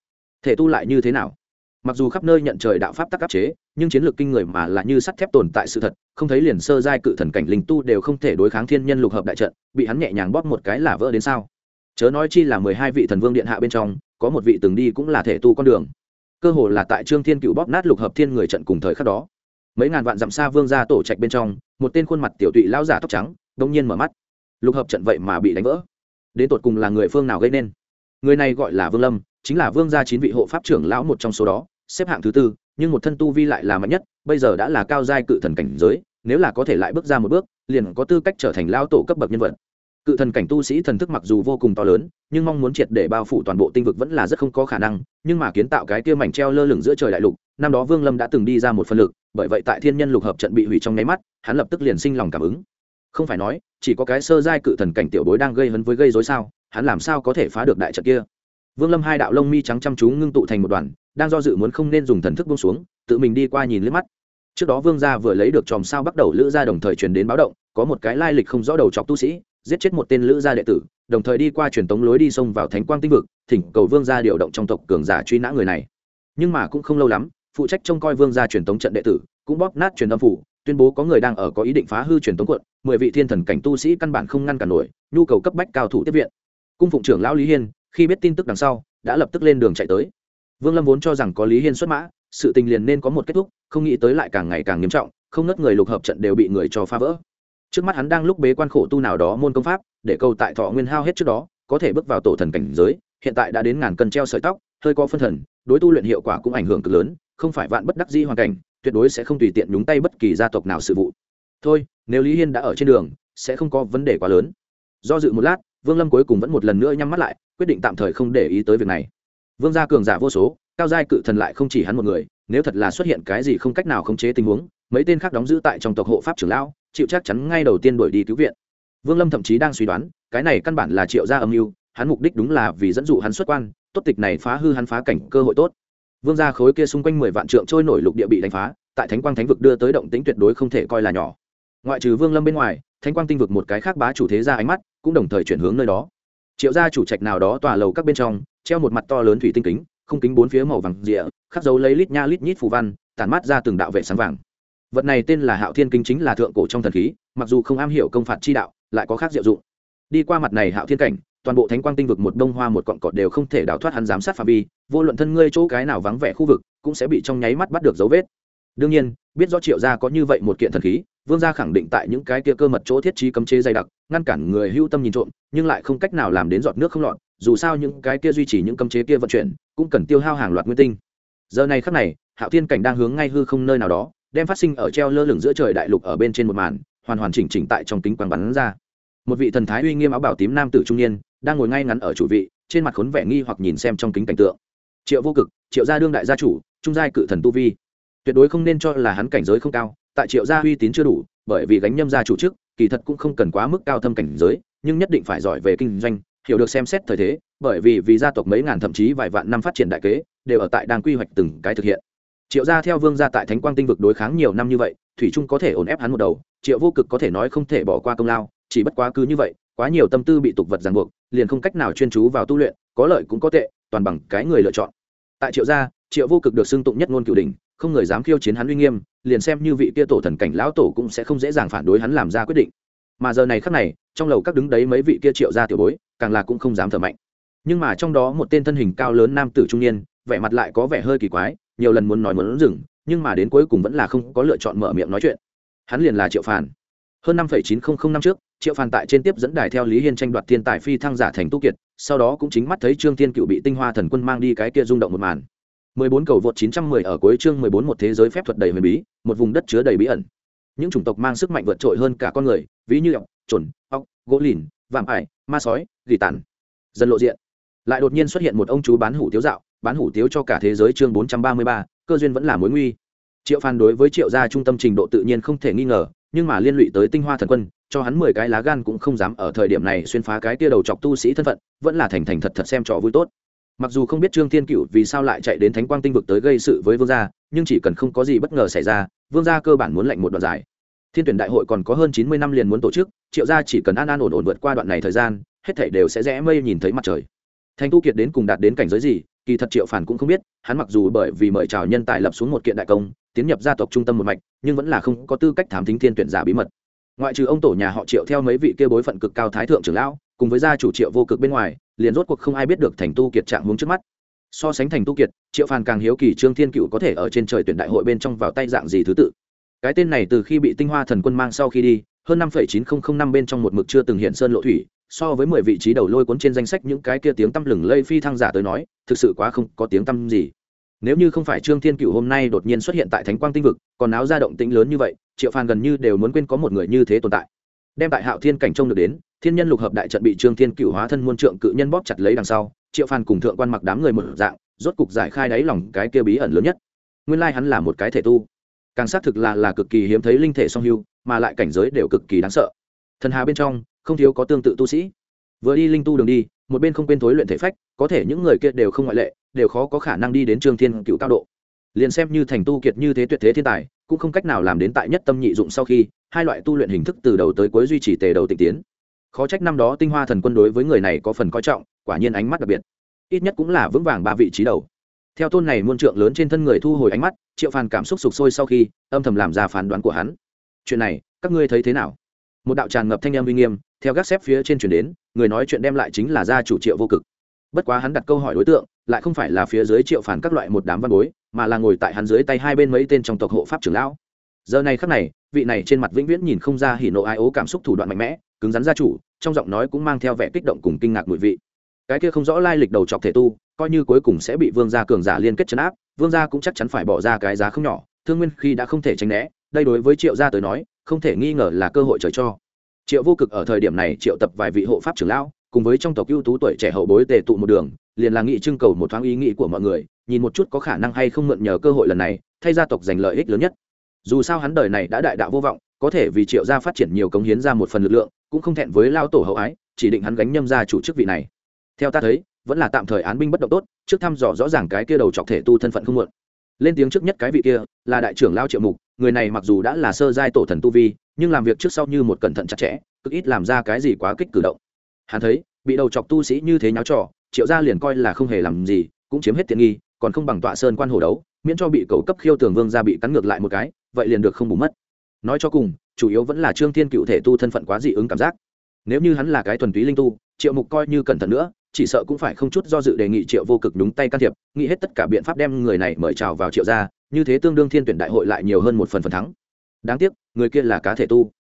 Thể tu lại như thế nào? Mặc dù khắp nơi nhận trời đạo pháp tắc áp chế, nhưng chiến lược kinh người mà là như sắt thép tồn tại sự thật, không thấy liền sơ giai cự thần cảnh linh tu đều không thể đối kháng thiên nhân lục hợp đại trận, bị hắn nhẹ nhàng bóp một cái là vỡ đến sao? Chớ nói chi là mười hai vị thần vương điện hạ bên trong, có một vị từng đi cũng là thể tu con đường. Cơ hồ là tại trương thiên cựu bóp nát lục hợp thiên người trận cùng thời khắc đó. Mấy ngàn vạn dặm xa vương ra tổ trạch bên trong, một tên khuôn mặt tiểu tụy lao giả tóc trắng đông nhiên mở mắt. Lục hợp trận vậy mà bị đánh vỡ đến tột cùng là người phương nào gây nên. Người này gọi là vương lâm, chính là vương gia chín vị hộ pháp trưởng lão một trong số đó, xếp hạng thứ tư, nhưng một thân tu vi lại là mạnh nhất, bây giờ đã là cao giai cự thần cảnh giới, nếu là có thể lại bước ra một bước, liền có tư cách trở thành lao tổ cấp bậc nhân vật. Cự thần cảnh tu sĩ thần thức mặc dù vô cùng to lớn, nhưng mong muốn triệt để bao phủ toàn bộ tinh vực vẫn là rất không có khả năng, nhưng mà kiến tạo cái kia mảnh treo lơ lửng giữa trời đại lục, năm đó vương lâm đã từng đi ra một phân lực, bởi vậy tại thiên nhân lục hợp trận bị hủy trong nháy mắt, hắn lập tức liền sinh lòng cảm ứng không phải nói, chỉ có cái sơ giai cự thần cảnh tiểu bối đang gây hấn với gây dối sao, hắn làm sao có thể phá được đại trận kia? Vương lâm hai đạo lông mi trắng chăm chú ngưng tụ thành một đoàn, đang do dự muốn không nên dùng thần thức bông xuống, tự mình đi qua nhìn liếc mắt. Trước đó vương gia vừa lấy được chòm sao bắt đầu lữ gia đồng thời truyền đến báo động, có một cái lai lịch không rõ đầu chọc tu sĩ, giết chết một tên lữ gia đệ tử, đồng thời đi qua truyền tống lối đi sông vào thánh quang tinh vực, thỉnh cầu vương gia điều động trong tộc cường giả truy nã người này. Nhưng mà cũng không lâu lắm, phụ trách trông coi vương gia truyền tống trận đệ tử, cũng bóp nát truyền âm phủ, tuyên bố có người đang ở có ý định phá hư truyền tống quận mười vị thiên thần cảnh tu sĩ căn bản không ngăn cản nổi, nhu cầu cấp bách cao thủ tiếp viện. Cung phụng trưởng lão lý hiên, khi biết tin tức đằng sau, đã lập tức lên đường chạy tới. Vương lâm vốn cho rằng có lý hiên xuất mã, sự tình liền nên có một kết thúc, không nghĩ tới lại càng ngày càng nghiêm trọng, không ngất người lục hợp trận đều bị người cho phá vỡ. Trước mắt hắn đang lúc bế quan khổ tu nào đó môn công pháp, để cầu tại thọ nguyên hao hết trước đó, có thể bước vào tổ thần cảnh giới, hiện tại đã đến ngàn cân treo sợi tóc, hơi có phân thần, đối tu luyện hiệu quả cũng ảnh hưởng cực lớn, không phải vạn bất đắc di hoàn cảnh, tuyệt đối sẽ không tùy tiện nhúng tay bất kỳ gia tộc nào sự vụ thôi, nếu lý hiên đã ở trên đường, sẽ không có vấn đề quá lớn. Do dự một lát, vương lâm cuối cùng vẫn một lần nữa nhắm mắt lại, quyết định tạm thời không để ý tới việc này. Vương gia cường giả vô số, cao giai cự thần lại không chỉ hắn một người, nếu thật là xuất hiện cái gì không cách nào khống chế tình huống, mấy tên khác đóng giữ tại trong tộc hộ pháp trưởng lão, chịu chắc chắn ngay đầu tiên đuổi đi cứu viện. Vương lâm thậm chí đang suy đoán, cái này căn bản là triệu gia âm mưu, hắn mục đích đúng là vì dẫn dụ hắn xuất quan, tốt tịch này phá hư hắn phá cảnh cơ hội tốt. Vương gia khối kia xung quanh mười vạn trượng trôi nổi lục địa bị đánh phá, tại thánh quang thánh vực đưa tới động tĩnh tuyệt đối không thể coi là nhỏ ngoại trừ vương lâm bên ngoài, thánh quang tinh vực một cái khác bá chủ thế ra ánh mắt cũng đồng thời chuyển hướng nơi đó. Triệu gia chủ trạch nào đó tòa lầu các bên trong, treo một mặt to lớn thủy tinh kính không kính bốn phía màu vàng rịa, khắc dấu lấy lít nha lít nhít phù văn, tản mát ra từng đạo vệ sáng vàng. Vật này tên là hạo thiên kính chính là thượng cổ trong thần khí, mặc dù không am hiểu công phạt chi đạo, lại có khác diệu dụng. Đi qua mặt này hạo thiên cảnh, toàn bộ thánh quang tinh vực một bông hoa một cọn cọt đều không thể đào thoát hắn giám sát phạm vi, vô luận thân ngươi chỗ cái nào vắng vẻ khu vực, cũng sẽ bị trong nháy mắt bắt được dấu vết. Đương nhiên, biết do triệu gia có như vậy một kiện thần khí vương gia khẳng định tại những cái kia cơ mật chỗ thiết trí cấm chế dày đặc, ngăn cản người hưu tâm nhìn trộm, nhưng lại không cách nào làm đến giọt nước không lọt, dù sao những cái kia duy trì những cấm chế kia vận chuyển, cũng cần tiêu hao hàng loạt nguyên tinh. Giờ này khắc này, hạo thiên cảnh đang hướng ngay hư không nơi nào đó, đem phát sinh ở treo lơ lửng giữa trời đại lục ở bên trên một màn, hoàn hoàn chỉnh chỉnh tại trong kính quang bắn ra. Một vị thần thái uy nghiêm áo bảo tím nam tử trung niên, đang ngồi ngay ngắn ở chủ vị, trên mặt khốn vẻ nghi hoặc nhìn xem trong kính cảnh tượng. Triệu vô cực, triệu gia đương đại gia chủ, trung giai cự thần tu vi. Tuyệt đối không nên cho là hắn cảnh giới không cao tại triệu gia uy tín chưa đủ, bởi vì gánh nhâm gia chủ chức, kỳ thật cũng không cần quá mức cao thâm cảnh giới, nhưng nhất định phải giỏi về kinh doanh, hiểu được xem xét thời thế, bởi vì vì gia tộc mấy ngàn thậm chí vài vạn năm phát triển đại kế, đều ở tại đang quy hoạch từng cái thực hiện. Triệu gia theo vương gia tại thánh quang tinh vực đối kháng nhiều năm như vậy, thủy trung có thể ổn ép hắn một đầu, triệu vô cực có thể nói không thể bỏ qua công lao, chỉ bất quá cứ như vậy, quá nhiều tâm tư bị tục vật ràng buộc, liền không cách nào chuyên chú vào tu luyện, có lợi cũng có tệ, toàn bằng cái người lựa chọn. Tại triệu gia triệu vô cực được xưng tụng nhất ngôn cửu đình không người dám khiêu chiến hắn uy nghiêm, liền xem như vị kia tổ thần cảnh lão tổ cũng sẽ không dễ dàng phản đối hắn làm ra quyết định. Mà giờ này khắc này, trong lầu các đứng đấy mấy vị kia triệu gia tiểu bối, càng là cũng không dám thở mạnh. Nhưng mà trong đó một tên thân hình cao lớn nam tử trung niên, vẻ mặt lại có vẻ hơi kỳ quái, nhiều lần muốn nói muốn dừng, nhưng mà đến cuối cùng vẫn là không có lựa chọn mở miệng nói chuyện. Hắn liền là triệu phàn. Hơn năm chín nghìn năm trước, triệu phàn tại trên tiếp dẫn đài theo lý hiên tranh đoạt thiên tài phi thăng giả thành tu kiệt, sau đó cũng chính mắt thấy trương thiên cựu bị tinh hoa thần quân mang đi cái kia rung động một màn. 14 cầu vượt 910 ở cuối chương 14 một thế giới phép thuật đầy huyền bí một vùng đất chứa đầy bí ẩn. Những chủng tộc mang sức mạnh vượt trội hơn cả con người ví như ọc chuẩn, ọc gỗ lìn vạm ải ma sói dị tản. dần lộ diện. Lại đột nhiên xuất hiện một ông chú bán hủ tiếu dạo bán hủ tiếu cho cả thế giới chương 433, cơ duyên vẫn là mối nguy. Triệu phan đối với triệu gia trung tâm trình độ tự nhiên không thể nghi ngờ nhưng mà liên lụy tới tinh hoa thần quân cho hắn mười cái lá gan cũng không dám ở thời điểm này xuyên phá cái tia đầu chọc tu sĩ thân phận vẫn là thành thành thật thật xem trò vui tốt mặc dù không biết trương thiên cựu vì sao lại chạy đến thánh quang tinh vực tới gây sự với vương gia, nhưng chỉ cần không có gì bất ngờ xảy ra, vương gia cơ bản muốn lệnh một đoạn dài. Thiên tuyển đại hội còn có hơn chín mươi năm liền muốn tổ chức, triệu gia chỉ cần an an ổn ổn vượt qua đoạn này thời gian, hết thảy đều sẽ rẽ mây nhìn thấy mặt trời. Thành tu kiệt đến cùng đạt đến cảnh giới gì, kỳ thật triệu phản cũng không biết, hắn mặc dù bởi vì mời chào nhân tài lập xuống một kiện đại công, tiến nhập gia tộc trung tâm một mạch, nhưng vẫn là không có tư cách thám thính thiên tuyển giả bí mật. Ngoại trừ ông tổ nhà họ triệu theo mấy vị kia bối phận cực cao thái thượng trưởng lão cùng với gia chủ triệu vô cực bên ngoài, liền rốt cuộc không ai biết được thành tu kiệt trạng hướng trước mắt. So sánh thành tu kiệt, triệu phàn càng hiếu kỳ trương thiên cựu có thể ở trên trời tuyển đại hội bên trong vào tay dạng gì thứ tự. Cái tên này từ khi bị tinh hoa thần quân mang sau khi đi, hơn năm chín nghìn năm bên trong một mực chưa từng hiện sơn lộ thủy, so với mười vị trí đầu lôi cuốn trên danh sách những cái kia tiếng tăm lừng lây phi thăng giả tới nói, thực sự quá không có tiếng tăm gì. Nếu như không phải trương thiên cựu hôm nay đột nhiên xuất hiện tại thánh quang tinh vực, còn áo ra động tĩnh lớn như vậy, triệu phàn gần như đều muốn quên có một người như thế tồn tại. Đem tại hạo thiên cảnh trông được đến thiên nhân lục hợp đại trận bị trương thiên cựu hóa thân muôn trượng cự nhân bóp chặt lấy đằng sau, triệu Phan cùng thượng quan mặc đám người một dạng, rốt cục giải khai đáy lòng cái kia bí ẩn lớn nhất. Nguyên lai hắn là một cái thể tu. Càng xác thực là là cực kỳ hiếm thấy linh thể song hưu, mà lại cảnh giới đều cực kỳ đáng sợ. Thần hà bên trong, không thiếu có tương tự tu sĩ. Vừa đi linh tu đường đi, một bên không quên thối luyện thể phách, có thể những người kia đều không ngoại lệ, đều khó có khả năng đi đến trương thiên cựu cao độ. Liền xem như thành tu kiệt như thế tuyệt thế thiên tài, cũng không cách nào làm đến tại nhất tâm nhị dụng sau khi, hai loại tu luyện hình thức từ đầu tới cuối duy trì tề đầu tịnh tiến khó trách năm đó tinh hoa thần quân đối với người này có phần coi trọng, quả nhiên ánh mắt đặc biệt. Ít nhất cũng là vững vàng ba vị trí đầu. Theo tôn này muôn trượng lớn trên thân người thu hồi ánh mắt, triệu phàn cảm xúc sụp sôi sau khi, âm thầm làm ra phán đoán của hắn. Chuyện này, các ngươi thấy thế nào? Một đạo tràn ngập thanh em uy nghiêm, theo gác xếp phía trên chuyển đến, người nói chuyện đem lại chính là gia chủ triệu vô cực. Bất quá hắn đặt câu hỏi đối tượng, lại không phải là phía dưới triệu phản các loại một đám văn bối, mà là ngồi tại hắn dưới tay hai bên mấy tên trong tộc hộ pháp trưởng lão giờ này khắc này, vị này trên mặt vĩnh viễn nhìn không ra hỉ nộ ai ố cảm xúc thủ đoạn mạnh mẽ, cứng rắn gia chủ, trong giọng nói cũng mang theo vẻ kích động cùng kinh ngạc mùi vị. Cái kia không rõ lai lịch đầu chọc thể tu, coi như cuối cùng sẽ bị vương gia cường giả liên kết chấn áp, vương gia cũng chắc chắn phải bỏ ra cái giá không nhỏ, thương nguyên khi đã không thể tránh né, đây đối với triệu gia tới nói, không thể nghi ngờ là cơ hội trời cho. Triệu vô cực ở thời điểm này triệu tập vài vị hộ pháp trưởng lão, cùng với trong tộc ưu tú tuổi trẻ hậu bối tề tụ một đường, liền là nghị trưng cầu một thoáng ý nghĩ của mọi người, nhìn một chút có khả năng hay không mượn nhờ cơ hội lần này, thay gia tộc giành lợi ích lớn nhất dù sao hắn đời này đã đại đạo vô vọng, có thể vì triệu gia phát triển nhiều cống hiến ra một phần lực lượng, cũng không thẹn với lao tổ hậu ái, chỉ định hắn gánh nhâm ra chủ chức vị này. Theo ta thấy, vẫn là tạm thời án binh bất động tốt, trước thăm dò rõ ràng cái kia đầu chọc thể tu thân phận không muộn. Lên tiếng trước nhất cái vị kia, là đại trưởng lao triệu mục, người này mặc dù đã là sơ giai tổ thần tu vi, nhưng làm việc trước sau như một cẩn thận chặt chẽ, cực ít làm ra cái gì quá kích cử động. Hắn thấy, bị đầu chọc tu sĩ như thế nháo trò, triệu gia liền coi là không hề làm gì, cũng chiếm hết tiện nghi, còn không bằng tọa sơn quan hồ đấu, miễn cho bị cầu cấp khiêu tường vương gia bị cắn ngược lại một cái vậy liền được không bù mất. Nói cho cùng, chủ yếu vẫn là trương thiên cựu thể tu thân phận quá dị ứng cảm giác. Nếu như hắn là cái thuần túy linh tu, triệu mục coi như cẩn thận nữa, chỉ sợ cũng phải không chút do dự đề nghị triệu vô cực đúng tay can thiệp, nghĩ hết tất cả biện pháp đem người này mời chào vào triệu gia, như thế tương đương thiên tuyển đại hội lại nhiều hơn một phần phần thắng. Đáng tiếc, người kia là cá thể tu.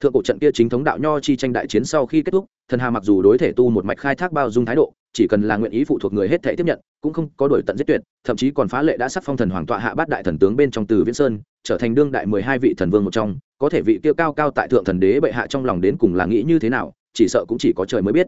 Thượng cổ trận kia chính thống đạo nho chi tranh đại chiến sau khi kết thúc, thần hà mặc dù đối thể tu một mạch khai thác bao dung thái độ, chỉ cần là nguyện ý phụ thuộc người hết thể tiếp nhận, cũng không có đổi tận giết tuyệt, thậm chí còn phá lệ đã sắc phong thần hoàng tọa hạ bát đại thần tướng bên trong từ viễn sơn trở thành đương đại mười hai vị thần vương một trong, có thể vị tiêu cao cao tại thượng thần đế bệ hạ trong lòng đến cùng là nghĩ như thế nào, chỉ sợ cũng chỉ có trời mới biết.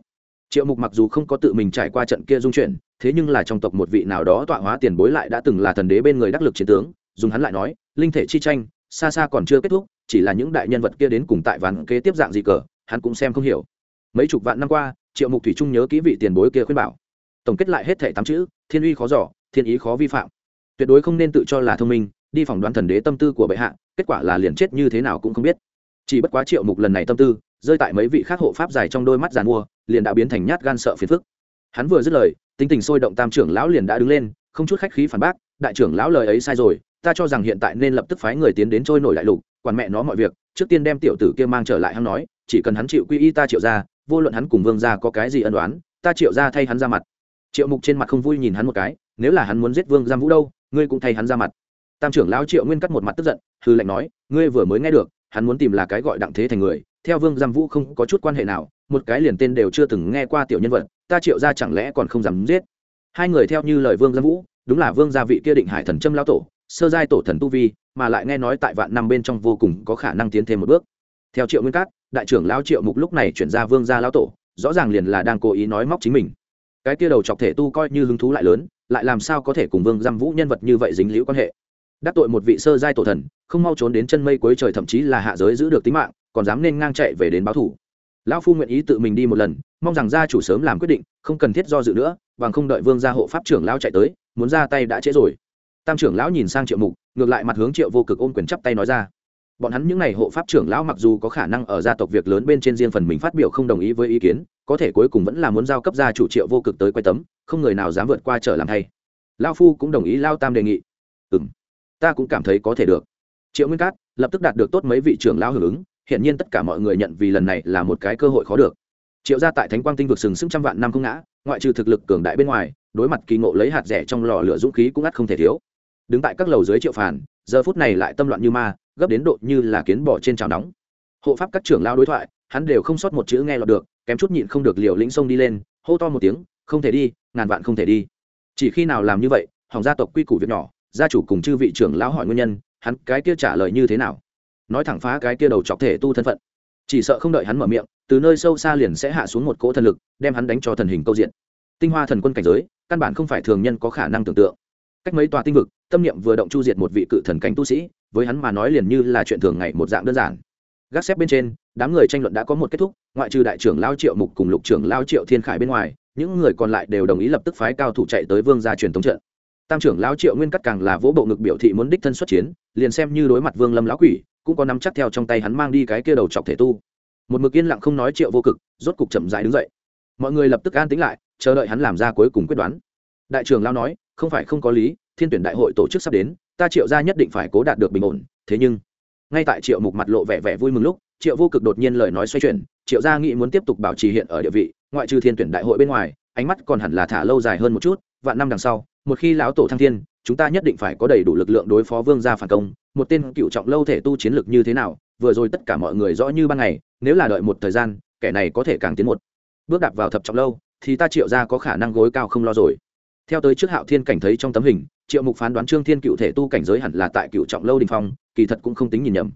Triệu mục mặc dù không có tự mình trải qua trận kia dung chuyển, thế nhưng là trong tộc một vị nào đó tọa hóa tiền bối lại đã từng là thần đế bên người đắc lực chiến tướng, dùng hắn lại nói, linh thể chi tranh, xa xa còn chưa kết thúc, chỉ là những đại nhân vật kia đến cùng tại ván kế tiếp dạng gì cờ, hắn cũng xem không hiểu. Mấy chục vạn năm qua, triệu mục thủy trung nhớ kỹ vị tiền bối kia khuyên bảo. Tổng kết lại hết thảy tám chữ, thiên uy khó giỏ thiên ý khó vi phạm. Tuyệt đối không nên tự cho là thông minh đi phỏng đoán thần đế tâm tư của bệ hạ, kết quả là liền chết như thế nào cũng không biết. Chỉ bất quá triệu mục lần này tâm tư, rơi tại mấy vị khác hộ pháp dài trong đôi mắt giàn mua liền đã biến thành nhát gan sợ phiền phức. Hắn vừa dứt lời, tính tình sôi động tam trưởng lão liền đã đứng lên, không chút khách khí phản bác, đại trưởng lão lời ấy sai rồi, ta cho rằng hiện tại nên lập tức phái người tiến đến trôi nổi đại lục, quản mẹ nó mọi việc, trước tiên đem tiểu tử kia mang trở lại hắn nói, chỉ cần hắn chịu quy y ta triệu ra, vô luận hắn cùng vương gia có cái gì ân đoán ta triệu ra thay hắn ra mặt. Triệu mục trên mặt không vui nhìn hắn một cái, nếu là hắn muốn giết vương giam vũ đâu, ngươi cũng thay hắn ra mặt tam trưởng lão triệu nguyên cắt một mặt tức giận hư lệnh nói, ngươi vừa mới nghe được, hắn muốn tìm là cái gọi đặng thế thành người, theo vương giam vũ không có chút quan hệ nào, một cái liền tên đều chưa từng nghe qua tiểu nhân vật, ta triệu ra chẳng lẽ còn không dám giết? Hai người theo như lời vương giam vũ, đúng là vương gia vị kia định hải thần trâm lão tổ, sơ giai tổ thần tu vi, mà lại nghe nói tại vạn năm bên trong vô cùng có khả năng tiến thêm một bước. Theo triệu nguyên cát đại trưởng lão triệu mục lúc này chuyển ra vương gia lão tổ, rõ ràng liền là đang cố ý nói móc chính mình. Cái kia đầu chọc thể tu coi như hứng thú lại lớn, lại làm sao có thể cùng vương giam vũ nhân vật như vậy dính liễu quan hệ? Đắc tội một vị sơ giai tổ thần, không mau trốn đến chân mây cuối trời, thậm chí là hạ giới giữ được tính mạng, còn dám nên ngang chạy về đến báo thủ. Lão phu nguyện ý tự mình đi một lần, mong rằng gia chủ sớm làm quyết định, không cần thiết do dự nữa bằng không đợi vương gia hộ pháp trưởng lão chạy tới, muốn ra tay đã trễ rồi. Tam trưởng lão nhìn sang triệu mục, ngược lại mặt hướng triệu vô cực ôm quyền chắp tay nói ra. Bọn hắn những n à y hộ pháp trưởng lão mặc dù có khả năng ở gia tộc việc lớn bên trên riêng phần mình phát biểu không đồng ý với ý kiến, có thể cuối cùng vẫn là muốn giao cấp gia chủ triệu vô cực tới quay tấm, không người nào dám vượt qua trở làm thay. Lao phu cũng đồng ý lao tam đề nghị. Ừ m ta cũng cảm thấy có thể được. Triệu nguyên cát lập tức đạt được tốt mấy vị trưởng lão hưởng ứng hiện nhiên tất cả mọi người nhận vì lần này là một cái cơ hội khó được. Triệu gia tại thánh quang tinh vực sừng sững trăm vạn năm không ngã, ngoại trừ thực lực cường đại bên ngoài, đối mặt kỳ ngộ lấy hạt rẻ trong lò lửa dũng khí cũng ắt không thể thiếu. Đứng tại các lầu dưới triệu phản giờ phút này lại tâm loạn như ma, gấp đến độ như là kiến bỏ trên trào nóng. Hộ pháp các trưởng lao đối thoại, hắn đều không sót một chữ nghe lọt được, kém chút nhịn không được liều lĩnh sông đi lên, hô to một tiếng, không thể đi, ngàn vạn không thể đi. Chỉ khi nào làm như vậy hỏng gia tộc quy củ việc nhỏ gia chủ cùng chư vị trưởng lão hỏi nguyên nhân, hắn cái kia trả lời như thế nào? Nói thẳng phá cái kia đầu chọc thể tu thân phận. Chỉ sợ không đợi hắn mở miệng, từ nơi sâu xa liền sẽ hạ xuống một cỗ thần lực, đem hắn đánh cho thần hình câu diện. Tinh hoa thần quân cảnh giới, căn bản không phải thường nhân có khả năng tưởng tượng. Cách mấy tòa tinh vực, tâm niệm vừa động chu diệt một vị cự thần cảnh tu sĩ, với hắn mà nói liền như là chuyện thường ngày một dạng đơn giản. Gác xếp bên trên, đám người tranh luận đã có một kết thúc, ngoại trừ đại trưởng lao triệu mục cùng lục trưởng lao triệu thiên khải bên ngoài, những người còn lại đều đồng ý lập tức phái cao thủ chạy tới vương gia truyền thống trận tam trưởng lão triệu nguyên cắt càng là vỗ bộ ngực biểu thị muốn đích thân xuất chiến, liền xem như đối mặt vương lâm lão quỷ, cũng có nắm chắc theo trong tay hắn mang đi cái kia đầu chọc thể tu. Một mực yên lặng không nói triệu vô cực, rốt cục chậm dại đứng dậy. Mọi người lập tức an tính lại, chờ đợi hắn làm ra cuối cùng quyết đoán. Đại trưởng lão nói, không phải không có lý, thiên tuyển đại hội tổ chức sắp đến, ta triệu ra nhất định phải cố đạt được bình ổn. Thế nhưng, ngay tại triệu mục mặt lộ vẻ vẻ vui mừng lúc, triệu vô cực đột nhiên lời nói xoay chuyển, triệu gia nghĩ muốn tiếp tục bảo trì hiện ở địa vị, ngoại trừ thiên tuyển đại hội bên ngoài, ánh mắt còn hẳn là thả lâu dài hơn một chút, vạn năm đằng sau một khi lão tổ thăng thiên, chúng ta nhất định phải có đầy đủ lực lượng đối phó vương gia phản công. Một tên cựu trọng lâu thể tu chiến lược như thế nào, vừa rồi tất cả mọi người rõ như ban ngày, nếu là đợi một thời gian, kẻ này có thể càng tiến một bước đạp vào thập trọng lâu, thì ta triệu ra có khả năng gối cao không lo rồi. Theo tới trước hạo thiên cảnh thấy trong tấm hình, triệu mục phán đoán trương thiên cựu thể tu cảnh giới hẳn là tại cựu trọng lâu đình phong, kỳ thật cũng không tính nhìn nhầm.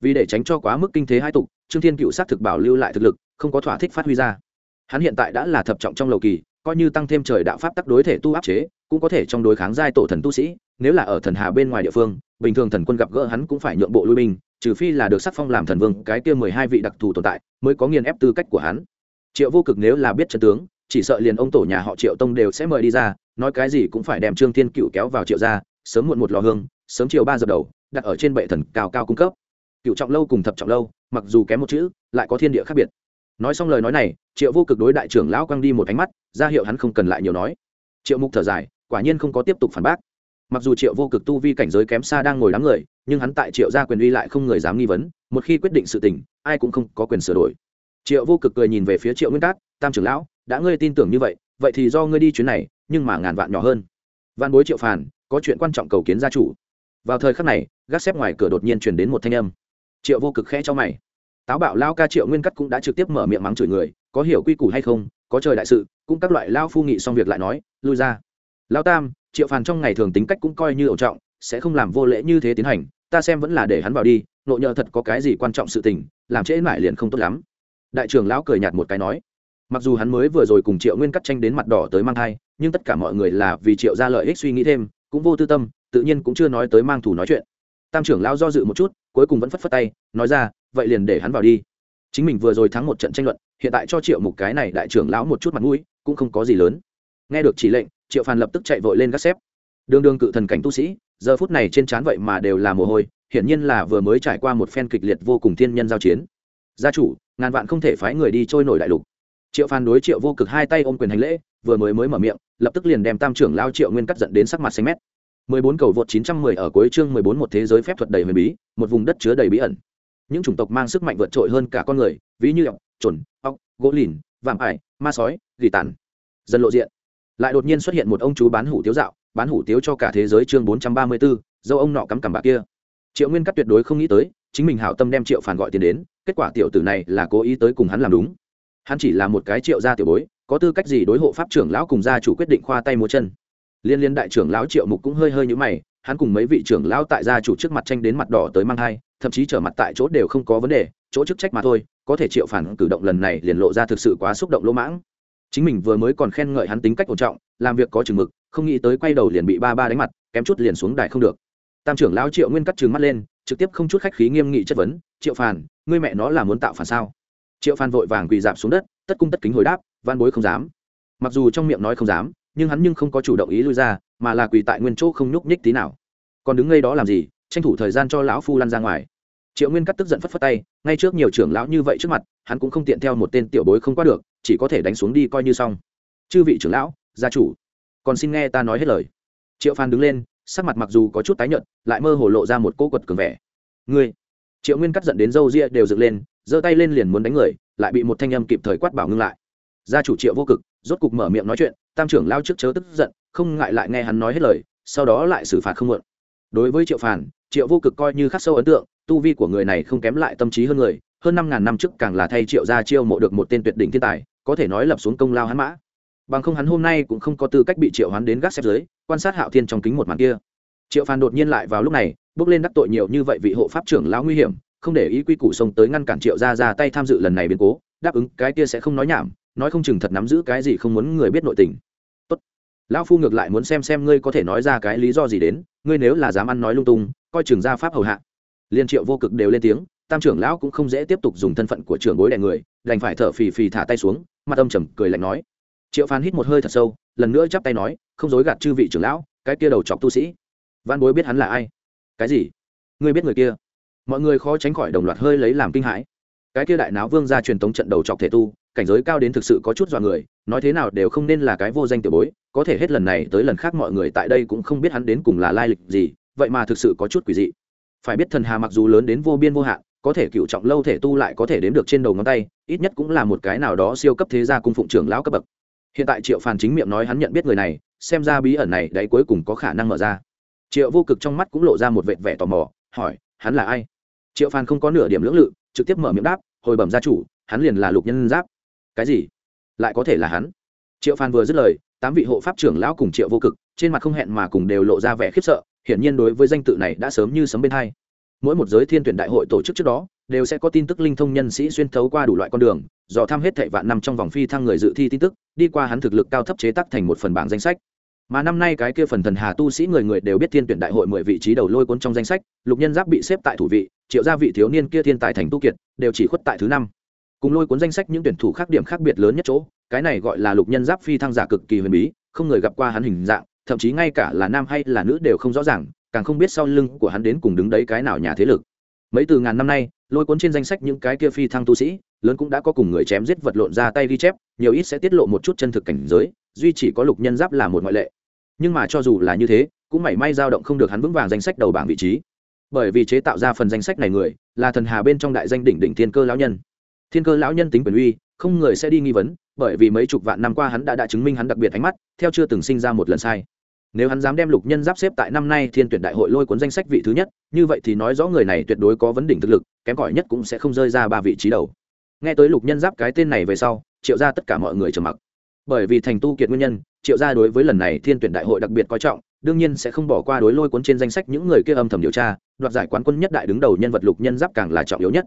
Vì để tránh cho quá mức kinh thế hai tục, trương thiên cựu xác thực bảo lưu lại thực lực, không có thỏa thích phát huy ra. Hắn hiện tại đã là thập trọng trong lầu kỳ coi như tăng thêm trời đạo pháp tắc đối thể tu áp chế, cũng có thể trong đối kháng giai tổ thần tu sĩ, nếu là ở thần hà bên ngoài địa phương, bình thường thần quân gặp gỡ hắn cũng phải nhượng bộ lui binh, trừ phi là được sắc phong làm thần vương, cái kia mười hai vị đặc thù tồn tại mới có nghiền ép tư cách của hắn. Triệu vô cực nếu là biết trận tướng, chỉ sợ liền ông tổ nhà họ triệu tông đều sẽ mời đi ra, nói cái gì cũng phải đem trương thiên cựu kéo vào triệu ra sớm muộn một lò hương, sớm chiều ba giờ đầu, đặt ở trên bệ thần cao cao cung cấp. Cựu trọng lâu cùng thập trọng lâu, mặc dù kém một chữ, lại có thiên địa khác biệt nói xong lời nói này, triệu vô cực đối đại trưởng lão quăng đi một ánh mắt, ra hiệu hắn không cần lại nhiều nói. Triệu mục thở dài, quả nhiên không có tiếp tục phản bác. Mặc dù triệu vô cực tu vi cảnh giới kém xa đang ngồi đám người, nhưng hắn tại triệu gia quyền uy lại không người dám nghi vấn, một khi quyết định sự tình, ai cũng không có quyền sửa đổi. Triệu vô cực cười nhìn về phía triệu nguyên cát, tam trưởng lão, đã ngươi tin tưởng như vậy vậy thì do ngươi đi chuyến này, nhưng mà ngàn vạn nhỏ hơn. Văn bối triệu phàn, có chuyện quan trọng cầu kiến gia chủ. Vào thời khắc này, gác xếp ngoài cửa đột nhiên chuyển đến một thanh âm. Triệu vô cực khẽ cho mày táo bạo lao ca triệu nguyên cắt cũng đã trực tiếp mở miệng mắng chửi người, có hiểu quy củ hay không, có trời đại sự, cũng các loại lao phu nghị xong việc lại nói, lui ra. Lao tam, triệu phàn trong ngày thường tính cách cũng coi như ổn trọng, sẽ không làm vô lễ như thế tiến hành, ta xem vẫn là để hắn vào đi, nội nhờ thật có cái gì quan trọng sự tình, làm trễ mãi liền không tốt lắm. Đại trưởng lão cười nhạt một cái nói, mặc dù hắn mới vừa rồi cùng triệu nguyên cắt tranh đến mặt đỏ tới mang thai, nhưng tất cả mọi người là vì triệu ra lợi ích suy nghĩ thêm, cũng vô tư tâm, tự nhiên cũng chưa nói tới mang thủ nói chuyện tam trưởng lão do dự một chút, cuối cùng vẫn phất phất tay, nói ra, vậy liền để hắn vào đi. Chính mình vừa rồi thắng một trận tranh luận, hiện tại cho triệu mục cái này đại trưởng lão một chút mặt mũi, cũng không có gì lớn. Nghe được chỉ lệnh, triệu phàn lập tức chạy vội lên gác xếp. Đương đương cự thần cảnh tu sĩ, giờ phút này trên trán vậy mà đều là mồ hôi, hiển nhiên là vừa mới trải qua một phen kịch liệt vô cùng thiên nhân giao chiến. Gia chủ, ngàn vạn không thể phái người đi trôi nổi đại lục. Triệu phàn đối triệu vô cực hai tay ôm quyền hành lễ, vừa mới mới mở miệng, lập tức liền đem tam trưởng lao triệu nguyên cắt dẫn đến sắc mặt xanh mét. 14 cầu vượt 910 ở cuối chương 14 một thế giới phép thuật đầy huyền bí, một vùng đất chứa đầy bí ẩn. Những chủng tộc mang sức mạnh vượt trội hơn cả con người, ví như ọc, chuẩn, ọc, gỗ lìn, vạm ải, ma sói, dị tản. Dân lộ diện. Lại đột nhiên xuất hiện một ông chú bán hủ tiếu dạo, bán hủ tiếu cho cả thế giới chương 434, dâu ông nọ cắm cằm bà kia. Triệu Nguyên Cắt tuyệt đối không nghĩ tới, chính mình hảo tâm đem Triệu Phản gọi tiền đến, kết quả tiểu tử này là cố ý tới cùng hắn làm đúng. Hắn chỉ là một cái Triệu gia tiểu bối, có tư cách gì đối hộ pháp trưởng lão cùng gia chủ quyết định khoa tay múa chân liên liên đại trưởng lão triệu mục cũng hơi hơi nhũ mày, hắn cùng mấy vị trưởng lão tại gia chủ trước mặt tranh đến mặt đỏ tới mang hai thậm chí trở mặt tại chỗ đều không có vấn đề, chỗ chức trách mà thôi, có thể triệu phản cử động lần này liền lộ ra thực sự quá xúc động lỗ mãng. Chính mình vừa mới còn khen ngợi hắn tính cách ổn trọng, làm việc có chừng mực, không nghĩ tới quay đầu liền bị ba ba đánh mặt, kém chút liền xuống đài không được. Tam trưởng lão triệu nguyên cắt trừng mắt lên, trực tiếp không chút khách khí nghiêm nghị chất vấn, triệu phản, ngươi mẹ nó là muốn tạo phản sao? Triệu phản vội vàng quỳ dạp xuống đất, tất cung tất kính hồi đáp van bối không dám. Mặc dù trong miệng nói không dám nhưng hắn nhưng không có chủ động ý lui ra, mà là quỳ tại nguyên chỗ không nhúc nhích tí nào. Còn đứng ngay đó làm gì, tranh thủ thời gian cho lão phu lăn ra ngoài. Triệu nguyên cắt tức giận phất phất tay, ngay trước nhiều trưởng lão như vậy trước mặt, hắn cũng không tiện theo một tên tiểu bối không qua được, chỉ có thể đánh xuống đi coi như xong. Chư vị trưởng lão, gia chủ, còn xin nghe ta nói hết lời. Triệu phan đứng lên, sắc mặt mặc dù có chút tái nhợt, lại mơ hồ lộ ra một cỗ quật cường vẻ. Ngươi! Triệu nguyên cắt giận đến râu ria đều dựng lên, giơ tay lên liền muốn đánh người, lại bị một thanh âm kịp thời quát bảo ngưng lại gia chủ triệu vô cực, rốt cục mở miệng nói chuyện, tam trưởng lao trước chớ tức giận, không ngại lại nghe hắn nói hết lời, sau đó lại xử phạt không muộn. Đối với triệu phản triệu vô cực coi như khắc sâu ấn tượng, tu vi của người này không kém lại tâm trí hơn người, hơn năm ngàn năm trước càng là thay triệu gia chiêu mộ được một tên tuyệt đỉnh thiên tài, có thể nói lập xuống công lao hắn mã. Bằng không hắn hôm nay cũng không có tư cách bị triệu hắn đến gác xếp dưới, quan sát hạo thiên trong kính một màn kia. Triệu phản đột nhiên lại vào lúc này, bước lên đắc tội nhiều như vậy vị hộ pháp trưởng lão nguy hiểm, không để ý quy củ sông tới ngăn cản triệu gia ra tay tham dự lần này biến cố, đáp ứng cái kia sẽ không nói nhảm nói không chừng thật nắm giữ cái gì không muốn người biết nội tình. Tốt. Lão phu ngược lại muốn xem xem ngươi có thể nói ra cái lý do gì đến, ngươi nếu là dám ăn nói lung tung, coi chừng ra pháp hầu hạ. Liên triệu vô cực đều lên tiếng, tam trưởng lão cũng không dễ tiếp tục dùng thân phận của trưởng bối đè người, đành phải thở phì phì thả tay xuống, mặt âm trầm cười lạnh nói. Triệu phán hít một hơi thật sâu, lần nữa chắp tay nói, không dối gạt chư vị trưởng lão, cái kia đầu chọc tu sĩ. Văn bối biết hắn là ai? Cái gì? Ngươi biết người kia? Mọi người khó tránh khỏi đồng loạt hơi lấy làm kinh hãi. Cái kia đại náo vương ra truyền tống trận đầu chọc thể tu cảnh giới cao đến thực sự có chút dọa người, nói thế nào đều không nên là cái vô danh tiểu bối, có thể hết lần này tới lần khác mọi người tại đây cũng không biết hắn đến cùng là lai lịch gì, vậy mà thực sự có chút quỷ dị. Phải biết thần hà mặc dù lớn đến vô biên vô hạn, có thể cựu trọng lâu thể tu lại có thể đếm được trên đầu ngón tay, ít nhất cũng là một cái nào đó siêu cấp thế gia cung phụng trưởng lão cấp bậc. Hiện tại triệu phàn chính miệng nói hắn nhận biết người này, xem ra bí ẩn này đấy cuối cùng có khả năng mở ra. Triệu vô cực trong mắt cũng lộ ra một vệt vẻ tò mò, hỏi, hắn là ai? Triệu phàn không có nửa điểm lưỡng lự, trực tiếp mở miệng đáp, hồi bẩm gia chủ, hắn liền là lục nhân giáp cái gì? Lại có thể là hắn? Triệu phan vừa dứt lời, tám vị hộ pháp trưởng lão cùng triệu vô cực, trên mặt không hẹn mà cùng đều lộ ra vẻ khiếp sợ, hiển nhiên đối với danh tự này đã sớm như sấm bên hai. Mỗi một giới thiên tuyển đại hội tổ chức trước đó, đều sẽ có tin tức linh thông nhân sĩ xuyên thấu qua đủ loại con đường, dò thăm hết thệ vạn năm trong vòng phi thăng người dự thi tin tức, đi qua hắn thực lực cao thấp chế tác thành một phần bảng danh sách. Mà năm nay cái kia phần thần hà tu sĩ người người đều biết thiên tuyển đại hội mười vị trí đầu lôi cuốn trong danh sách, lục nhân giáp bị xếp tại thủ vị, triệu gia vị thiếu niên kia thiên tài thành tu kiệt, đều chỉ khuất tại thứ năm cùng lôi cuốn danh sách những tuyển thủ khác điểm khác biệt lớn nhất chỗ, cái này gọi là lục nhân giáp phi thăng giả cực kỳ huyền bí, không người gặp qua hắn hình dạng, thậm chí ngay cả là nam hay là nữ đều không rõ ràng, càng không biết sau lưng của hắn đến cùng đứng đấy cái nào nhà thế lực. Mấy từ ngàn năm nay, lôi cuốn trên danh sách những cái kia phi thăng tu sĩ, lớn cũng đã có cùng người chém giết vật lộn ra tay ghi chép, nhiều ít sẽ tiết lộ một chút chân thực cảnh giới, duy chỉ có lục nhân giáp là một ngoại lệ. Nhưng mà cho dù là như thế, cũng mảy may dao động không được hắn vững vàng danh sách đầu bảng vị trí. Bởi vì chế tạo ra phần danh sách này người, là thần hà bên trong đại danh đỉnh đỉnh thiên cơ lão nhân thiên cơ lão nhân tính quyền uy, không người sẽ đi nghi vấn, bởi vì mấy chục vạn năm qua hắn đã đã chứng minh hắn đặc biệt ánh mắt, theo chưa từng sinh ra một lần sai. Nếu hắn dám đem lục nhân giáp xếp tại năm nay thiên tuyển đại hội lôi cuốn danh sách vị thứ nhất, như vậy thì nói rõ người này tuyệt đối có vấn đỉnh thực lực, kém cỏi nhất cũng sẽ không rơi ra ba vị trí đầu. Nghe tới lục nhân giáp cái tên này về sau, triệu ra tất cả mọi người trầm mặc. Bởi vì thành tu kiệt nguyên nhân, triệu gia đối với lần này thiên tuyển đại hội đặc biệt coi trọng, đương nhiên sẽ không bỏ qua đối lôi cuốn trên danh sách những người kia âm thầm điều tra, đoạt giải quán quân nhất đại đứng đầu nhân vật lục nhân giáp càng là trọng yếu nhất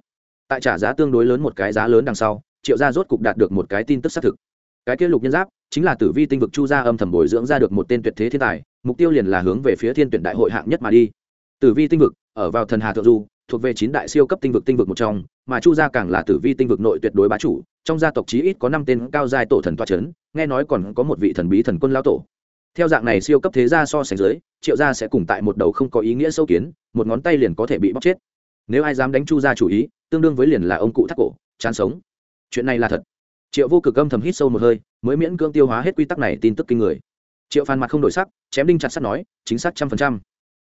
tại trả giá tương đối lớn một cái giá lớn đằng sau, triệu gia rốt cục đạt được một cái tin tức xác thực. Cái kia lục nhân giáp, chính là tử vi tinh vực chu gia âm thầm bồi dưỡng ra được một tên tuyệt thế thiên tài, mục tiêu liền là hướng về phía thiên tuyển đại hội hạng nhất mà đi. Tử vi tinh vực, ở vào thần hà thượng du, thuộc về chín đại siêu cấp tinh vực tinh vực một trong, mà chu gia càng là tử vi tinh vực nội tuyệt đối bá chủ, trong gia tộc chí ít có năm tên cao giai tổ thần toa c h ấ n nghe nói còn có một vị thần bí thần quân lao tổ. Theo dạng này siêu cấp thế gia so sánh dưới, triệu gia sẽ cùng tại một đầu không có ý nghĩa sâu kiến, một ngón tay liền có thể bị bóc chết nếu ai dám đánh chu gia chủ ý, tương đương với liền là ông cụ thắt cổ, chán sống. Chuyện này là thật. Triệu vô cực âm thầm hít sâu một hơi, mới miễn cưỡng tiêu hóa hết quy tắc này tin tức kinh người. Triệu phàn mặt không đổi sắc, chém đinh chặt sắt nói, chính xác trăm phần trăm.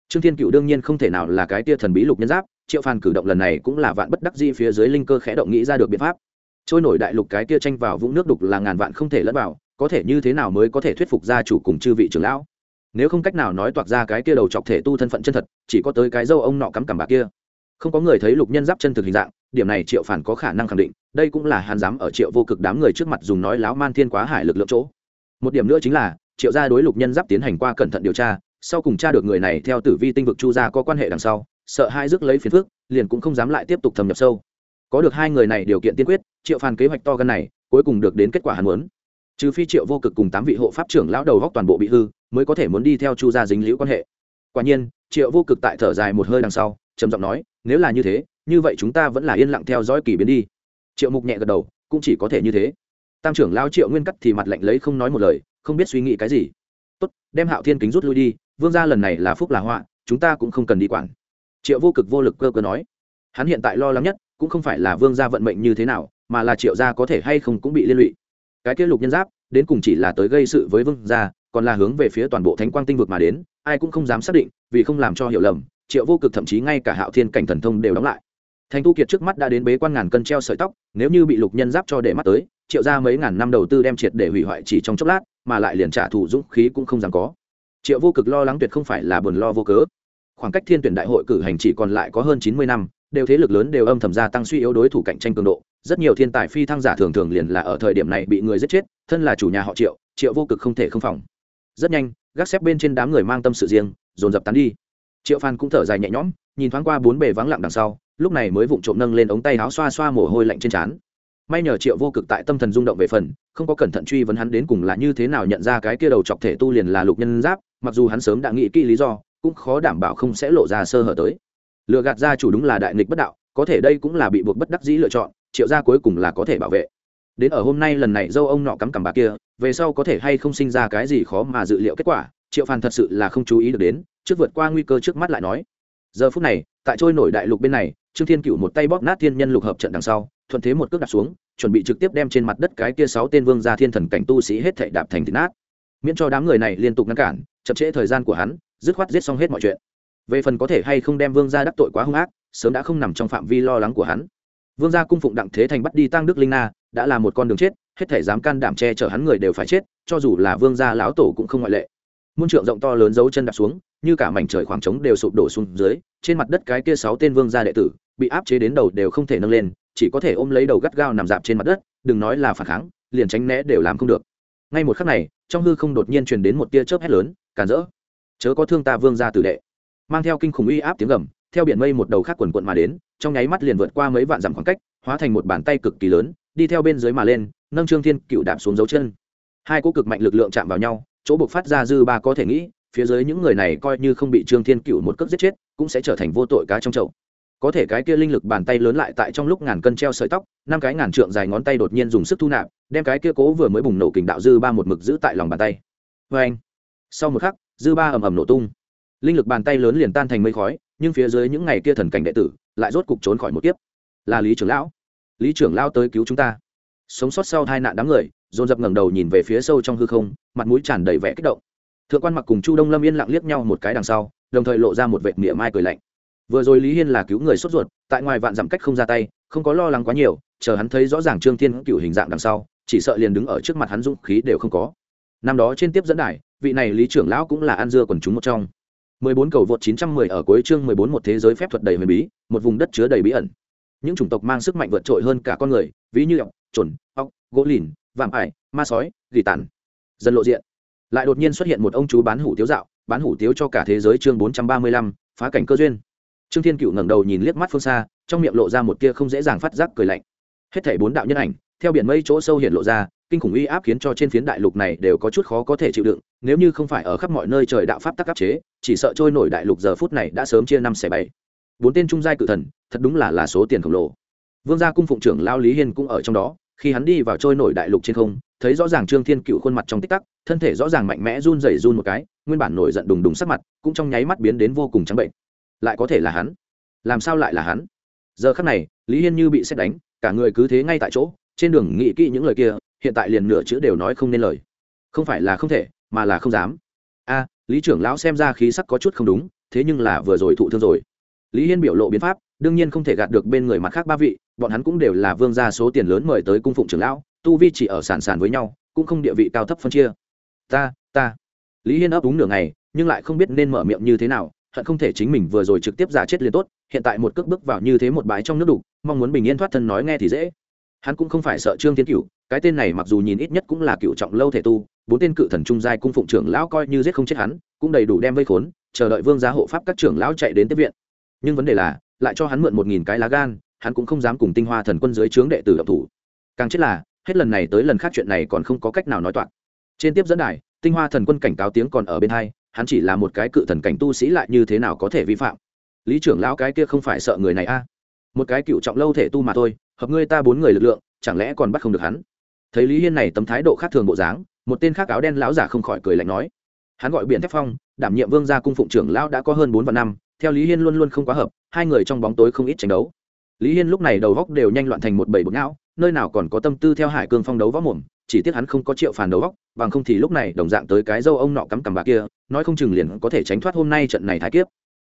Trương thiên cựu đương nhiên không thể nào là cái tia thần bí lục nhân giáp, triệu phàn cử động lần này cũng là vạn bất đắc di phía dưới linh cơ khẽ động nghĩ ra được biện pháp. Trôi nổi đại lục cái tia tranh vào vũng nước đục là ngàn vạn không thể lẫn vào, có thể như thế nào mới có thể thuyết phục gia chủ cùng chư vị trưởng lão? Nếu không cách nào nói toạc ra cái kia đầu chọc thể tu thân phận chân thật, chỉ có tới cái dâu ông nọ cắm cằm bạc kia không có người thấy lục nhân giáp chân thực hình dạng, điểm này triệu phản có khả năng khẳng định, đây cũng là hàn dám ở triệu vô cực đám người trước mặt dùng nói láo man thiên quá hải lực lượng chỗ. Một điểm nữa chính là, triệu gia đối lục nhân giáp tiến hành qua cẩn thận điều tra, sau cùng tra được người này theo tử vi tinh vực chu gia có quan hệ đằng sau, sợ hai rước lấy phiền phước liền cũng không dám lại tiếp tục thâm nhập sâu. Có được hai người này điều kiện tiên quyết, triệu phản kế hoạch to gần này, cuối cùng được đến kết quả hắn muốn. Trừ phi triệu vô cực cùng tám vị hộ pháp trưởng lão đầu góc toàn bộ bị hư, mới có thể muốn đi theo chu gia dính liễu quan hệ. Quả nhiên, triệu vô cực tại thở dài một hơi đằng sau, trầm giọng nói nếu là như thế, như vậy chúng ta vẫn là yên lặng theo dõi kỳ biến đi. Triệu mục nhẹ gật đầu, cũng chỉ có thể như thế. Tam trưởng lao triệu nguyên cắt thì mặt lạnh lấy không nói một lời, không biết suy nghĩ cái gì. Tốt, đem hạo thiên kính rút lui đi, vương gia lần này là phúc là họa, chúng ta cũng không cần đi quản. Triệu vô cực vô lực cơ cơ nói. Hắn hiện tại lo lắng nhất, cũng không phải là vương gia vận mệnh như thế nào, mà là triệu gia có thể hay không cũng bị liên lụy. Cái kia lục nhân giáp, đến cùng chỉ là tới gây sự với vương gia, còn là hướng về phía toàn bộ thánh quang tinh vực mà đến, ai cũng không dám xác định, vì không làm cho hiểu lầm triệu vô cực thậm chí ngay cả hạo thiên cảnh thần thông đều đóng lại. Thành tu kiệt trước mắt đã đến bế quan ngàn cân treo sợi tóc, nếu như bị lục nhân giáp cho để mắt tới, triệu ra mấy ngàn năm đầu tư đem triệt để hủy hoại chỉ trong chốc lát, mà lại liền trả thù dũng khí cũng không dám có. Triệu vô cực lo lắng tuyệt không phải là buồn lo vô cớ. Khoảng cách thiên tuyển đại hội cử hành chỉ còn lại có hơn chín mươi năm, đều thế lực lớn đều âm thầm gia tăng suy yếu đối thủ cạnh tranh cường độ. Rất nhiều thiên tài phi thăng giả thường thường liền là ở thời điểm này bị người giết chết, thân là chủ nhà họ triệu triệu vô cực không thể không phòng. Rất nhanh, gác xếp bên trên đám người mang tâm sự riêng, dồn dập tán đi triệu phan cũng thở dài nhẹ nhõm, nhìn thoáng qua bốn bề vắng lặng đằng sau, lúc này mới vụng trộm nâng lên ống tay áo xoa xoa mồ hôi lạnh trên trán. May nhờ triệu vô cực tại tâm thần rung động về phần, không có cẩn thận truy vấn hắn đến cùng là như thế nào nhận ra cái kia đầu chọc thể tu liền là lục nhân giáp, mặc dù hắn sớm đã nghĩ kỹ lý do, cũng khó đảm bảo không sẽ lộ ra sơ hở tới. Lựa gạt gia chủ đúng là đại nghịch bất đạo, có thể đây cũng là bị buộc bất đắc dĩ lựa chọn, triệu gia cuối cùng là có thể bảo vệ. Đến ở hôm nay lần này dâu ông nọ cắm cằm bà kia, về sau có thể hay không sinh ra cái gì khó mà dự liệu kết quả, triệu phàn thật sự là không chú ý được đến trước vượt qua nguy cơ trước mắt lại nói. Giờ phút này, tại trôi nổi đại lục bên này, trương thiên cựu một tay bóp nát thiên nhân lục hợp trận đằng sau, thuận thế một cước đạp xuống, chuẩn bị trực tiếp đem trên mặt đất cái kia sáu tên vương gia thiên thần cảnh tu sĩ hết thảy đạp thành thịt nát. Miễn cho đám người này liên tục ngăn cản, chậm trễ thời gian của hắn, dứt khoát giết xong hết mọi chuyện. Về phần có thể hay không đem vương gia đắc tội quá hung ác, sớm đã không nằm trong phạm vi lo lắng của hắn. Vương gia cung phụng đặng thế thành bắt đi tăng đức linh na, đã là một con đường chết, hết thể dám can đảm che chở hắn người đều phải chết, cho dù là vương gia lão tổ cũng không ngoại lệ. Muôn trượng rộng to lớn dấu chân đạp xuống như cả mảnh trời khoảng trống đều sụp đổ xuống dưới, trên mặt đất cái kia sáu tên vương gia đệ tử, bị áp chế đến đầu đều không thể nâng lên, chỉ có thể ôm lấy đầu gắt gao nằm dạp trên mặt đất, đừng nói là phản kháng, liền tránh né đều làm không được. Ngay một khắc này, trong hư không đột nhiên truyền đến một tia chớp hét lớn cản rỡ! Chớ có thương ta vương gia tử đệ! Mang theo kinh khủng uy áp tiếng gầm, theo biển mây một đầu khác quần quận mà đến, trong nháy mắt liền vượt qua mấy vạn dặm khoảng cách, hóa thành một bàn tay cực kỳ lớn, đi theo bên dưới mà lên, nâng trương thiên cựu đạp xuống dấu chân. Hai cỗ cực mạnh lực lượng chạm vào nhau, chỗ buộc phát ra dư ba có thể nghĩ phía dưới những người này coi như không bị trương thiên cựu một cước giết chết, cũng sẽ trở thành vô tội cá trong chậu. Có thể cái kia linh lực bàn tay lớn lại tại trong lúc ngàn cân treo sợi tóc, năm cái ngàn trượng dài ngón tay đột nhiên dùng sức thu nạp, đem cái kia cố vừa mới bùng nổ kình đạo dư ba một mực giữ tại lòng bàn tay. Vê anh, sau một khắc, dư ba ầm ầm nổ tung. Linh lực bàn tay lớn liền tan thành mây khói, nhưng phía dưới những ngày kia thần cảnh đệ tử lại rốt cục trốn khỏi một kiếp. Là lý trưởng lão. Lý trưởng lão tới cứu chúng ta. Sống sót sau hai nạn đám người, dồn dập ngẩng đầu nhìn về phía sâu trong hư không, mặt mũi tràn đầy vẻ kích động thượng quan mặc cùng chu đông lâm yên lặng liếc nhau một cái đằng sau đồng thời lộ ra một vệt miệng mai cười lạnh. Vừa rồi lý hiên là cứu người sốt ruột tại ngoài vạn dặm cách không ra tay không có lo lắng quá nhiều chờ hắn thấy rõ ràng trương thiên cựu hình dạng đằng sau chỉ sợ liền đứng ở trước mặt hắn dũng khí đều không có. Năm đó trên tiếp dẫn đài vị này lý trưởng lão cũng là ăn dưa quần chúng một trong. 14 cầu vượt 910 ở cuối chương 14 một thế giới phép thuật đầy huyền bí một vùng đất chứa đầy bí ẩn. Những chủng tộc mang sức mạnh vượt trội hơn cả con người ví như ọc chuẩn, ọc gỗ lìn vạm ải ma sói dị tản, dân lộ diện lại đột nhiên xuất hiện một ông chú bán hủ tiếu dạo bán hủ tiếu cho cả thế giới chương 435, phá cảnh cơ duyên. Trương thiên cựu ngẩng đầu nhìn liếc mắt phương xa trong miệng lộ ra một tia không dễ dàng phát giác cười lạnh. Hết thảy bốn đạo nhân ảnh theo biển mây chỗ sâu hiện lộ ra kinh khủng uy áp khiến cho trên phiến đại lục này đều có chút khó có thể chịu đựng nếu như không phải ở khắp mọi nơi trời đạo pháp tắc áp chế chỉ sợ trôi nổi đại lục giờ phút này đã sớm chia năm xẻ bảy. Bốn tên trung giai cự thần thật đúng là là số tiền khổng lồ. Vương gia cung phụng trưởng lao lý hiên cũng ở trong đó khi hắn đi vào trôi nổi đại lục trên không, thấy rõ ràng trương thiên cựu khuôn mặt trong tích tắc, thân thể rõ ràng mạnh mẽ run rẩy run một cái, nguyên bản nổi giận đùng đùng sắc mặt cũng trong nháy mắt biến đến vô cùng trắng bệnh. Lại có thể là hắn? Làm sao lại là hắn? Giờ khắc này, lý hiên như bị xét đánh, cả người cứ thế ngay tại chỗ, trên đường nghĩ kỹ những lời kia, hiện tại liền nửa chữ đều nói không nên lời. Không phải là không thể, mà là không dám. A, lý trưởng lão xem ra khí sắc có chút không đúng, thế nhưng là vừa rồi thụ thương rồi. Lý hiên biểu lộ biến pháp đương nhiên không thể gạt được bên người mặt khác ba vị, bọn hắn cũng đều là vương gia số tiền lớn mời tới cung phụng trưởng lão, tu vi chỉ ở sản sản với nhau, cũng không địa vị cao thấp phân chia. Ta ta. Lý hiên ấp úng nửa ngày, nhưng lại không biết nên mở miệng như thế nào, hận không thể chính mình vừa rồi trực tiếp giả chết liền tốt, hiện tại một cước bước vào như thế một bãi trong nước đục, mong muốn bình yên thoát thân nói nghe thì dễ. Hắn cũng không phải sợ trương tiến cựu cái tên này mặc dù nhìn ít nhất cũng là cựu trọng lâu thể tu, bốn tên cự thần trung giai cung phụng trưởng lão coi như giết không chết hắn, cũng đầy đủ đem vây khốn, chờ đợi vương gia hộ pháp các trưởng lão chạy đến tiếp viện. Nhưng vấn đề là lại cho hắn mượn một nghìn cái lá gan, hắn cũng không dám cùng tinh hoa thần quân dưới trướng đệ tử độc thủ. Càng chết là, hết lần này tới lần khác chuyện này còn không có cách nào nói toạc. Trên tiếp dẫn đài, tinh hoa thần quân cảnh cáo tiếng còn ở bên hai, hắn chỉ là một cái cự thần cảnh tu sĩ lại như thế nào có thể vi phạm? Lý trưởng lão cái kia không phải sợ người này a? Một cái cựu trọng lâu thể tu mà thôi, hợp ngươi ta bốn người lực lượng, chẳng lẽ còn bắt không được hắn? Thấy lý hiên này tấm thái độ khác thường bộ dáng, một tên khác áo đen lão giả không khỏi cười lạnh nói. Hắn gọi biển thép phong, đảm nhiệm vương gia cung phụng trưởng lão đã có hơn bốn vạn năm theo lý hiên luôn luôn không quá hợp, hai người trong bóng tối không ít tranh đấu. Lý hiên lúc này đầu góc đều nhanh loạn thành một bầy bột não, nơi nào còn có tâm tư theo hải cương phong đấu võ mồm, chỉ tiếc hắn không có triệu phản đấu góc, bằng không thì lúc này đồng dạng tới cái dâu ông nọ cắm cằm bà kia, nói không chừng liền có thể tránh thoát hôm nay trận này thái kiếp.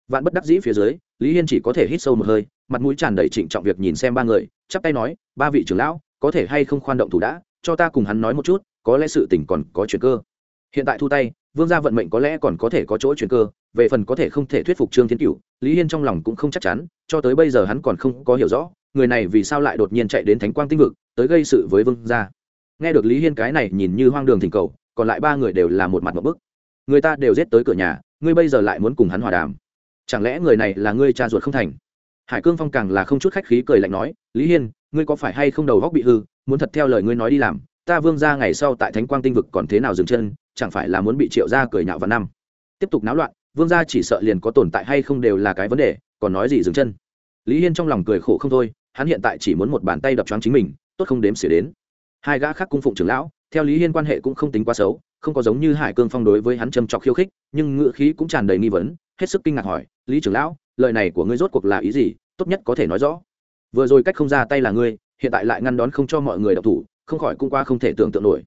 Vạn bất đắc dĩ phía dưới, lý hiên chỉ có thể hít sâu một hơi, mặt mũi tràn đầy trịnh trọng việc nhìn xem ba người, chắp tay nói, ba vị trưởng lão, có thể hay không khoan động thủ đã, cho ta cùng hắn nói một chút, có lẽ sự tình còn có chuyện cơ. Hiện tại thu tay vương gia vận mệnh có lẽ còn có thể có chỗ chuyển cơ, về phần có thể không thể thuyết phục trương thiên cửu, lý hiên trong lòng cũng không chắc chắn, cho tới bây giờ hắn còn không có hiểu rõ, người này vì sao lại đột nhiên chạy đến thánh quang tinh vực, tới gây sự với vương gia. Nghe được lý hiên cái này nhìn như hoang đường thỉnh cầu, còn lại ba người đều là một mặt một bức. Người ta đều giết tới cửa nhà, ngươi bây giờ lại muốn cùng hắn hòa đàm. Chẳng lẽ người này là ngươi cha ruột không thành? Hải cương phong càng là không chút khách khí cười lạnh nói, lý hiên, ngươi có phải hay không đầu góc bị hư, muốn thật theo lời ngươi nói đi làm, ta vương ra ngày sau tại thánh quang tinh vực còn thế nào dừng chân chẳng phải là muốn bị triệu gia cười nhạo vào năm. Tiếp tục náo loạn, vương gia chỉ sợ liền có tồn tại hay không đều là cái vấn đề, còn nói gì dừng chân. Lý hiên trong lòng cười khổ không thôi, hắn hiện tại chỉ muốn một bàn tay đập choáng chính mình, tốt không đếm xỉa đến. Hai gã khác cung phụng trưởng lão, theo lý hiên quan hệ cũng không tính quá xấu, không có giống như hải cương phong đối với hắn châm trọc khiêu khích, nhưng ngựa khí cũng tràn đầy nghi vấn, hết sức kinh ngạc hỏi, lý trưởng lão, lời này của ngươi rốt cuộc là ý gì? Tốt nhất có thể nói rõ. Vừa rồi cách không ra tay là ngươi, hiện tại lại ngăn đón không cho mọi người đọc thủ, không khỏi cũng qua không thể tưởng tượng nổi.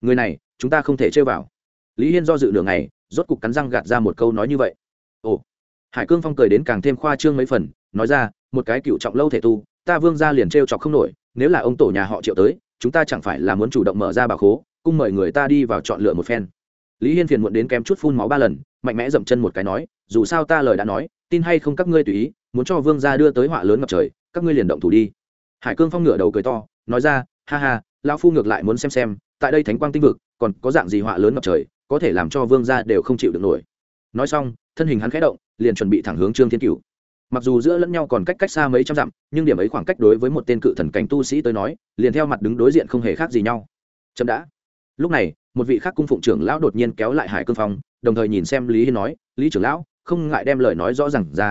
Người này chúng ta không thể chơi vào. Lý hiên do dự nửa ngày, rốt cục cắn răng gạt ra một câu nói như vậy. Ồ. Hải cương phong cười đến càng thêm khoa trương mấy phần, nói ra, một cái cựu trọng lâu thể tu, ta vương ra liền t chọc không nổi, nếu là ông tổ nhà họ triệu tới, chúng ta chẳng phải là muốn chủ động mở ra bà khố, cung mời người ta đi vào chọn lựa một phen. Lý hiên phiền muộn đến kém chút phun máu ba lần, mạnh mẽ dậm chân một cái nói, dù sao ta lời đã nói, tin hay không các ngươi tùy ý, muốn cho vương gia đưa tới họa lớn ngập trời, các ngươi liền động thủ đi. Hải cương phong ngửa đầu cười to, nói ra, ha ha, lão phu ngược lại muốn xem xem, tại đây thánh quang tinh vực còn có dạng gì họa lớn ngập trời, có thể làm cho vương gia đều không chịu được nổi. Nói xong, thân hình hắn khẽ động, liền chuẩn bị thẳng hướng trương thiên cửu. Mặc dù giữa lẫn nhau còn cách cách xa mấy trăm dặm, nhưng điểm ấy khoảng cách đối với một tên cự thần cảnh tu sĩ tới nói, liền theo mặt đứng đối diện không hề khác gì nhau. Chậm đã. Lúc này, một vị khác cung phụng trưởng lão đột nhiên kéo lại hải cương phong, đồng thời nhìn xem lý hiên nói, lý trưởng lão, không ngại đem lời nói rõ r à n g ra.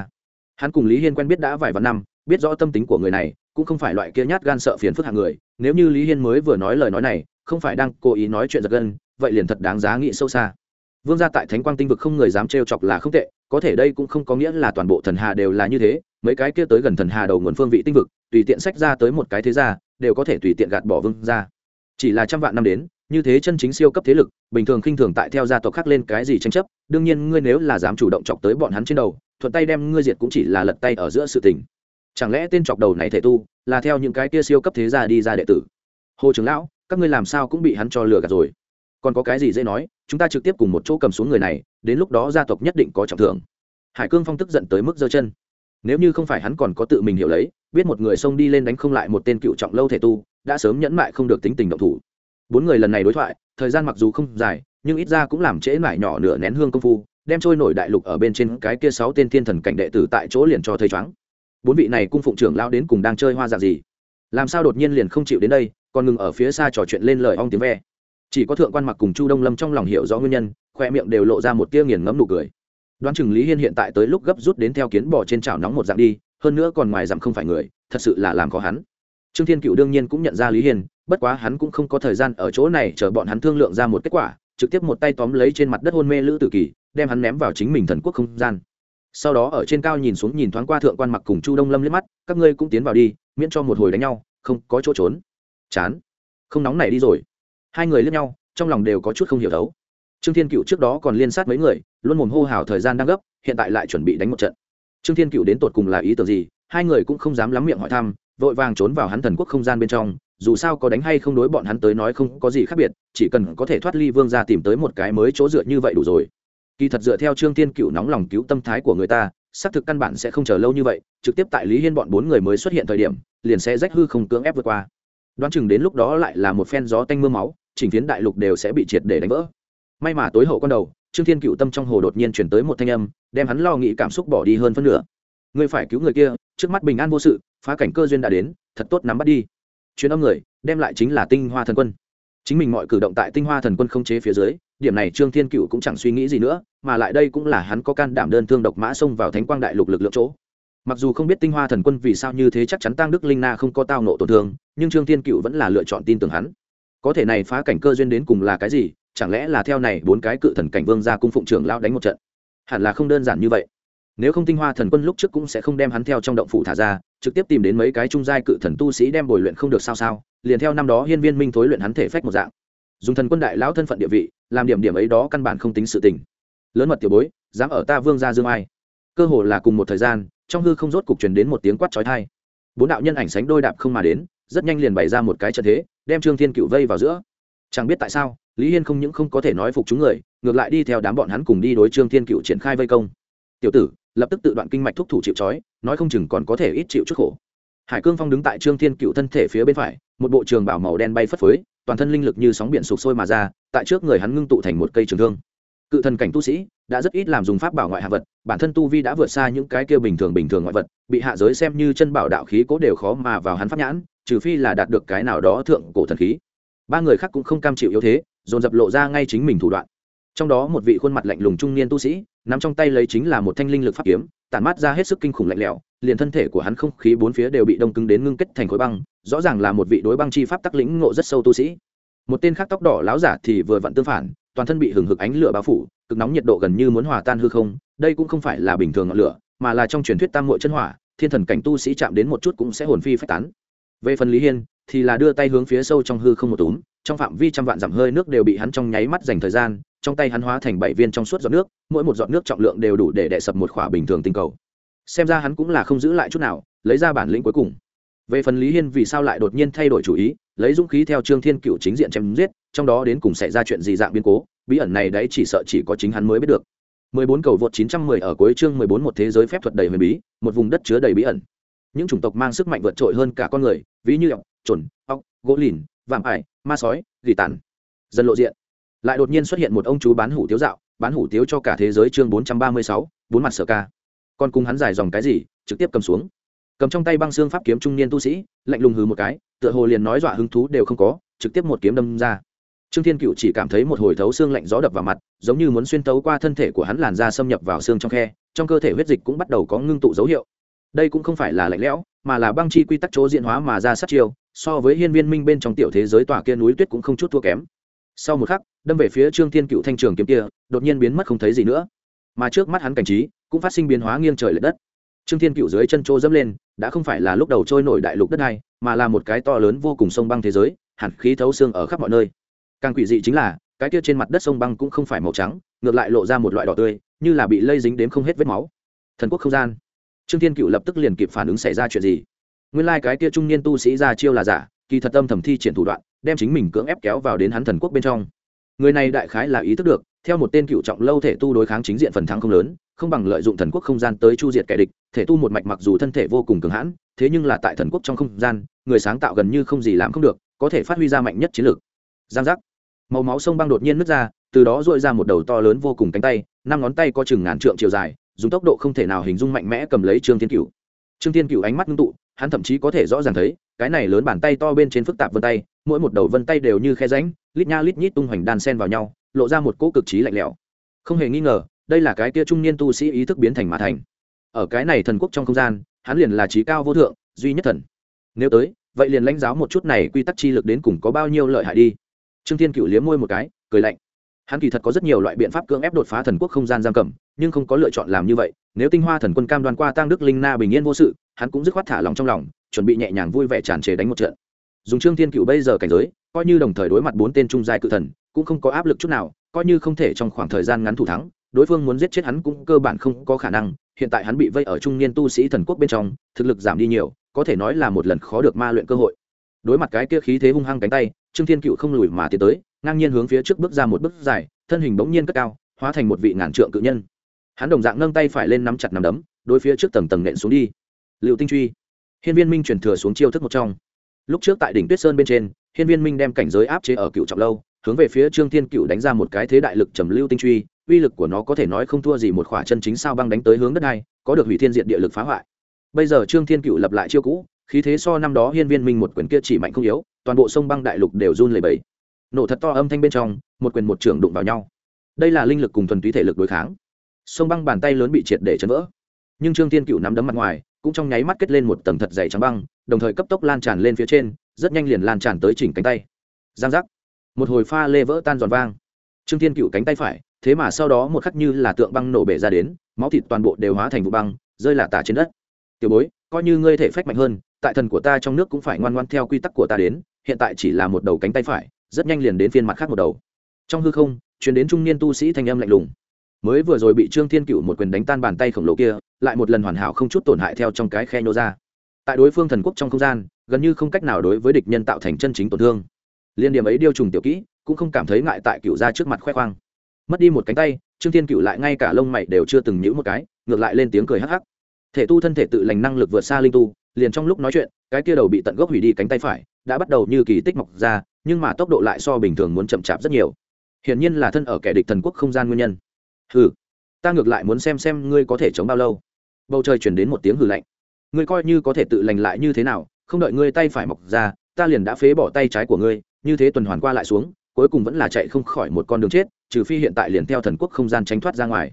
Hắn cùng lý hiên quen biết đã vài vạn năm, biết rõ tâm tính của người này, cũng không phải loại kia nhát gan sợ phiền phức hạng người, nếu như lý hiên mới vừa nói lời nói này không phải đang cố ý nói chuyện giật gân, vậy liền thật đáng giá nghĩ sâu xa. Vương gia tại thánh quang tinh vực không người dám trêu chọc là không tệ, có thể đây cũng không có nghĩa là toàn bộ thần hà đều là như thế, mấy cái kia tới gần thần hà đầu nguồn phương vị tinh vực, tùy tiện sách ra tới một cái thế gia, đều có thể tùy tiện gạt bỏ vương gia. Chỉ là trăm vạn năm đến, như thế chân chính siêu cấp thế lực, bình thường khinh thường tại theo gia tộc khác lên cái gì tranh chấp, đương nhiên ngươi nếu là dám chủ động chọc tới bọn hắn trên đầu, thuận tay đem ngươi diệt cũng chỉ là lật tay ở giữa sự tình. Chẳng lẽ tên chọc đầu này thể tu, là theo những cái kia siêu cấp thế gia đi ra đệ tử? Hồ trưởng lão các ngươi làm sao cũng bị hắn cho lừa gạt rồi. Còn có cái gì dễ nói, chúng ta trực tiếp cùng một chỗ cầm xuống người này, đến lúc đó gia tộc nhất định có trọng thưởng. Hải cương phong tức giận tới mức giơ chân. Nếu như không phải hắn còn có tự mình hiểu lấy, biết một người xông đi lên đánh không lại một tên cựu trọng lâu thể tu, đã sớm nhẫn mại không được tính tình động thủ. Bốn người lần này đối thoại, thời gian mặc dù không dài, nhưng ít ra cũng làm trễ mải nhỏ nửa nén hương công phu, đem trôi nổi đại lục ở bên trên cái kia sáu tên thiên thần cảnh đệ tử tại chỗ liền cho thấy choáng. Bốn vị này cung phụng trưởng lao đến cùng đang chơi hoa dạng gì? Làm sao đột nhiên liền không chịu đến đây? Còn ngừng ở phía xa trò chuyện lên lời ong tiếng ve. Chỉ có thượng quan mặc cùng chu đông lâm trong lòng hiểu rõ nguyên nhân, khoe miệng đều lộ ra một tia nghiền ngẫm nụ cười. Đoán chừng lý hiên hiện tại tới lúc gấp rút đến theo kiến bò trên chảo nóng một dạng đi, hơn nữa còn ngoài dặm không phải người, thật sự là làm khó hắn. Trương thiên cựu đương nhiên cũng nhận ra lý hiên, bất quá hắn cũng không có thời gian ở chỗ này chờ bọn hắn thương lượng ra một kết quả, trực tiếp một tay tóm lấy trên mặt đất hôn mê lữ tử kỳ, đem hắn ném vào chính mình thần quốc không gian. Sau đó ở trên cao nhìn xuống nhìn thoáng qua thượng quan mặc cùng chu đông lâm liếc mắt, các ngươi cũng tiến vào đi, miễn cho một hồi đánh nhau, không có chỗ trốn chán. Không nóng này đi rồi. Hai người lướt nhau, trong lòng đều có chút không hiểu thấu. trương thiên cựu trước đó còn liên sát mấy người, luôn mồm hô hào thời gian đang gấp, hiện tại lại chuẩn bị đánh một trận. Trương thiên cựu đến tột cùng là ý tưởng gì, hai người cũng không dám lắm miệng hỏi thăm, vội vàng trốn vào hắn thần quốc không gian bên trong, dù sao có đánh hay không đối bọn hắn tới nói không có gì khác biệt, chỉ cần có thể thoát ly vương ra tìm tới một cái mới chỗ dựa như vậy đủ rồi. Kỳ thật dựa theo trương thiên cựu nóng lòng cứu tâm thái của người ta, xác thực căn bản sẽ không chờ lâu như vậy, trực tiếp tại lý hiên bọn bốn người mới xuất hiện thời điểm, liền sẽ rách hư không cưỡng ép vượt qua đoán chừng đến lúc đó lại là một phen gió tanh mưa máu, chỉnh phiến đại lục đều sẽ bị triệt để đánh vỡ. May mà tối hậu con đầu, trương thiên cựu tâm trong hồ đột nhiên chuyển tới một thanh âm, đem hắn lo nghĩ cảm xúc bỏ đi hơn phân nửa. Ngươi phải cứu người kia, trước mắt bình an vô sự, phá cảnh cơ duyên đã đến, thật tốt nắm bắt đi. Chuyến âm người, đem lại chính là tinh hoa thần quân. Chính mình mọi cử động tại tinh hoa thần quân không chế phía dưới, điểm này trương thiên cựu cũng chẳng suy nghĩ gì nữa, mà lại đây cũng là hắn có can đảm đơn thương độc mã xông vào thánh quang đại lục lực lượng chỗ mặc dù không biết tinh hoa thần quân vì sao như thế chắc chắn tăng đức linh na không có tao nộ tổn thương, nhưng trương thiên cựu vẫn là lựa chọn tin tưởng hắn. Có thể này phá cảnh cơ duyên đến cùng là cái gì, chẳng lẽ là theo này bốn cái cự thần cảnh vương ra cung phụng trưởng lao đánh một trận? Hẳn là không đơn giản như vậy. Nếu không tinh hoa thần quân lúc trước cũng sẽ không đem hắn theo trong động phủ thả ra, trực tiếp tìm đến mấy cái trung giai cự thần tu sĩ đem bồi luyện không được sao sao, liền theo năm đó hiên viên minh thối luyện hắn thể phách một dạng. Dùng thần quân đại lão thân phận địa vị, làm điểm điểm ấy đó căn bản không tính sự tình. Lớn mật tiểu bối, dám ở ta vương ra dương ai? Cơ hồ là cùng một thời gian trong hư không rốt cục truyền đến một tiếng quát chói tai, bốn đạo nhân ảnh sánh đôi đạp không mà đến rất nhanh liền bày ra một cái trận thế đem trương thiên cựu vây vào giữa. Chẳng biết tại sao lý hiên không những không có thể nói phục chúng người ngược lại đi theo đám bọn hắn cùng đi đối trương thiên cựu triển khai vây công. Tiểu tử lập tức tự đoạn kinh mạch thúc thủ chịu trói nói không chừng còn có thể ít chịu chút khổ. Hải cương phong đứng tại trương thiên cựu thân thể phía bên phải một bộ trường bảo màu đen bay phất phới toàn thân linh lực như sóng biển sụp sôi mà ra tại trước người hắn ngưng tụ thành một cây trường thương. Cự thần cảnh tu sĩ đã rất ít làm dùng pháp bảo ngoại hạ vật, bản thân tu vi đã vượt xa những cái kia bình thường bình thường ngoại vật, bị hạ giới xem như chân bảo đạo khí cố đều khó mà vào hắn pháp nhãn, trừ phi là đạt được cái nào đó thượng cổ thần khí. Ba người khác cũng không cam chịu yếu thế, dồn dập lộ ra ngay chính mình thủ đoạn. Trong đó một vị khuôn mặt lạnh lùng trung niên tu sĩ, nắm trong tay lấy chính là một thanh linh lực pháp kiếm, tản mát ra hết sức kinh khủng lạnh lẽo, liền thân thể của hắn không khí bốn phía đều bị đông cứng đến ngưng kết thành khối băng, rõ ràng là một vị đối băng chi pháp tắc lĩnh ngộ rất sâu tu sĩ. Một tên khác tóc đỏ láo giả thì vừa vặn tương phản toàn thân bị hừng hực ánh lửa bao phủ, cực nóng nhiệt độ gần như muốn hòa tan hư không, đây cũng không phải là bình thường ngọn lửa, mà là trong truyền thuyết tam mội chân hỏa, thiên thần cảnh tu sĩ chạm đến một chút cũng sẽ hồn phi phách tán. Về phần lý hiên, thì là đưa tay hướng phía sâu trong hư không một túm, trong phạm vi trăm vạn dặm hơi nước đều bị hắn trong nháy mắt dành thời gian, trong tay hắn hóa thành bảy viên trong suốt giọt nước, mỗi một giọt nước trọng lượng đều đủ để đè sập một khỏa bình thường tinh cầu. Xem ra hắn cũng là không giữ lại chút nào, lấy ra bản lĩnh cuối cùng. Về phần lý hiên vì sao lại đột nhiên thay đổi chủ ý, lấy dũng khí theo trương thiên cựu chính diện chém giết trong đó đến cùng xảy ra chuyện gì dạng biến cố, bí ẩn này đấy chỉ sợ chỉ có chính hắn mới biết được. 14 cầu vượt 910 ở cuối chương 14 một thế giới phép thuật đầy huyền bí, một vùng đất chứa đầy bí ẩn. Những chủng tộc mang sức mạnh vượt trội hơn cả con người, ví như ọc chuẩn ọc gỗ lìn, vạm ải, ma sói, gỉ tàn. Dần lộ diện. Lại đột nhiên xuất hiện một ông chú bán hủ tiếu dạo, bán hủ tiếu cho cả thế giới chương bốn trăm ba mươi sáu, bốn mặt sở ca. Còn cùng hắn giải dòng cái gì, trực tiếp cầm xuống. Cầm trong tay băng xương pháp kiếm trung niên tu sĩ, lạnh lùng hừ một cái, tựa hồ liền nói dọa hứng thú đều không có, trực tiếp một kiếm đâm ra trương thiên cựu chỉ cảm thấy một hồi thấu xương lạnh gió đập vào mặt, giống như muốn xuyên tấu qua thân thể của hắn làn da xâm nhập vào xương trong khe, trong cơ thể huyết dịch cũng bắt đầu có ngưng tụ dấu hiệu. Đây cũng không phải là lạnh lẽo, mà là băng chi quy tắc chỗ diễn hóa mà ra sát chiêu, so với hiên viên minh bên trong tiểu thế giới tòa kia núi tuyết cũng không chút thua kém. Sau một khắc, đâm về phía trương thiên cựu thanh trường kiếm kia, đột nhiên biến mất không thấy gì nữa. Mà trước mắt hắn cảnh trí, cũng phát sinh biến hóa nghiêng trời l ệ đất. Trương thiên cựu dưới chân chỗ dẫm lên, đã không phải là lúc đầu trôi nổi đại lục đất này, mà là một cái to lớn vô cùng sông băng thế giới hẳn khí thấu xương ở khắp mọi nơi càng quỷ dị chính là, cái kia trên mặt đất sông băng cũng không phải màu trắng, ngược lại lộ ra một loại đỏ tươi, như là bị lây dính đến không hết vết máu. Thần quốc không gian. Trương thiên cựu lập tức liền kịp phản ứng xảy ra chuyện gì. Nguyên lai、like、cái kia trung niên tu sĩ ra chiêu là giả, kỳ thật tâm thẩm thi triển thủ đoạn, đem chính mình cưỡng ép kéo vào đến hắn thần quốc bên trong. Người này đại khái là ý thức được, theo một tên cựu trọng lâu thể tu đối kháng chính diện phần thắng không lớn, không bằng lợi dụng thần quốc không gian tới chu diệt kẻ địch, thể tu một mạch mặc dù thân thể vô cùng cường hãn, thế nhưng là tại thần quốc trong không gian, người sáng tạo gần như không gì làm không được, có thể phát huy ra mạnh nhất chiến lược. Giang giác màu máu sông băng đột nhiên nứt ra, từ đó dội ra một đầu to lớn vô cùng cánh tay, năm ngón tay có chừng ngàn trượng chiều dài, dùng tốc độ không thể nào hình dung mạnh mẽ cầm lấy trương thiên cửu. Trương thiên cửu ánh mắt ngưng tụ, hắn thậm chí có thể rõ ràng thấy, cái này lớn bàn tay to bên trên phức tạp vân tay, mỗi một đầu vân tay đều như khe ránh lít nha lít nhít tung hoành đan sen vào nhau, lộ ra một cỗ cực trí lạnh lẽo. Không hề nghi ngờ, đây là cái kia trung niên tu sĩ ý thức biến thành mà thành. Ở cái này thần quốc trong không gian, hắn liền là trí cao vô thượng, duy nhất thần. Nếu tới, vậy liền lãnh giáo một chút này quy tắc chi lực đến cùng có bao nhiêu lợi hại đi trương thiên cựu liếm môi một cái, cười lạnh. Hắn kỳ thật có rất nhiều loại biện pháp cưỡng ép đột phá thần quốc không gian giam cầm, nhưng không có lựa chọn làm như vậy. Nếu tinh hoa thần quân cam đoan qua tăng đức linh na bình yên vô sự, hắn cũng dứt khoát thả lòng trong lòng, chuẩn bị nhẹ nhàng vui vẻ tràn trề đánh một trận. Dùng trương thiên cựu bây giờ cảnh giới, coi như đồng thời đối mặt bốn tên trung giai cự thần, cũng không có áp lực chút nào, coi như không thể trong khoảng thời gian ngắn thủ thắng, đối phương muốn giết chết hắn cũng cơ bản không có khả năng. Hiện tại hắn bị vây ở trung niên tu sĩ thần quốc bên trong, thực lực giảm đi nhiều, có thể nói là một lần khó được ma luyện cơ hội. Đối mặt cái kia khí thế hung hăng cánh tay trương thiên cựu không lùi mà tiến tới, ngang nhiên hướng phía trước bước ra một bước dài, thân hình bỗng nhiên cất cao, hóa thành một vị ngàn trượng cự nhân. Hắn đồng dạng nâng tay phải lên nắm chặt nắm đấm, đối phía trước tầng tầng nện xuống đi. Liệu tinh truy. Hiên viên minh truyền thừa xuống chiêu thức một trong. Lúc trước tại đỉnh tuyết sơn bên trên, hiên viên minh đem cảnh giới áp chế ở cựu trọng lâu, hướng về phía trương thiên cựu đánh ra một cái thế đại lực trầm lưu tinh truy, uy lực của nó có thể nói không thua gì một khỏa chân chính sao băng đánh tới hướng đất này, có được hủy thiên diện địa lực phá hoại. Bây giờ trương thiên cựu lập lại chiêu cũ, khí thế so năm đó hiên viên minh một quyền kia chỉ mạnh không yếu toàn bộ sông băng đại lục đều run lẩy bẩy. Nổ thật to âm thanh bên trong, một quyền một trưởng đụng vào nhau. Đây là linh lực cùng thuần túy thể lực đối kháng. Sông băng bàn tay lớn bị triệt để chấn vỡ. Nhưng trương thiên cựu nắm đấm mặt ngoài, cũng trong nháy mắt kết lên một tầng thật dày trắng băng, đồng thời cấp tốc lan tràn lên phía trên, rất nhanh liền lan tràn tới chỉnh cánh tay. Giang giác. Một hồi pha lê vỡ tan giòn vang. Trương thiên cựu cánh tay phải, thế mà sau đó một khắc như là tượng băng nổ bể ra đến, máu thịt toàn bộ đều hóa thành vụ băng, rơi lả tả trên đất. Tiểu bối, coi như ngươi thể phách mạnh hơn, tại thần của ta trong nước cũng phải ngoan ngoan theo quy tắc của ta đến hiện tại chỉ là một đầu cánh tay phải, rất nhanh liền đến phiên mặt khác một đầu. Trong hư không chuyển đến trung niên tu sĩ thanh âm lạnh lùng. Mới vừa rồi bị trương thiên cựu một quyền đánh tan bàn tay khổng lồ kia, lại một lần hoàn hảo không chút tổn hại theo trong cái khe nhô ra. Tại đối phương thần quốc trong không gian, gần như không cách nào đối với địch nhân tạo thành chân chính tổn thương. Liên điểm ấy điêu trùng tiểu kỹ, cũng không cảm thấy ngại tại cựu ra trước mặt khoe khoang. Mất đi một cánh tay, trương thiên cựu lại ngay cả lông mày đều chưa từng nhữ một cái, ngược lại lên tiếng cười hắc hắc. Thể tu thân thể tự lành năng lực vượt xa linh tu, liền trong lúc nói chuyện, cái kia đầu bị tận gốc hủy đi cánh tay phải đã bắt đầu như kỳ tích mọc ra, nhưng mà tốc độ lại so bình thường muốn chậm chạp rất nhiều. Hiển nhiên là thân ở kẻ địch thần quốc không gian nguyên nhân. Hừ, ta ngược lại muốn xem xem ngươi có thể chống bao lâu. Bầu trời chuyển đến một tiếng hừ lạnh. Ngươi coi như có thể tự lành lại như thế nào, không đợi ngươi tay phải mọc ra, ta liền đã phế bỏ tay trái của ngươi, như thế tuần hoàn qua lại xuống, cuối cùng vẫn là chạy không khỏi một con đường chết, trừ phi hiện tại liền theo thần quốc không gian tránh thoát ra ngoài.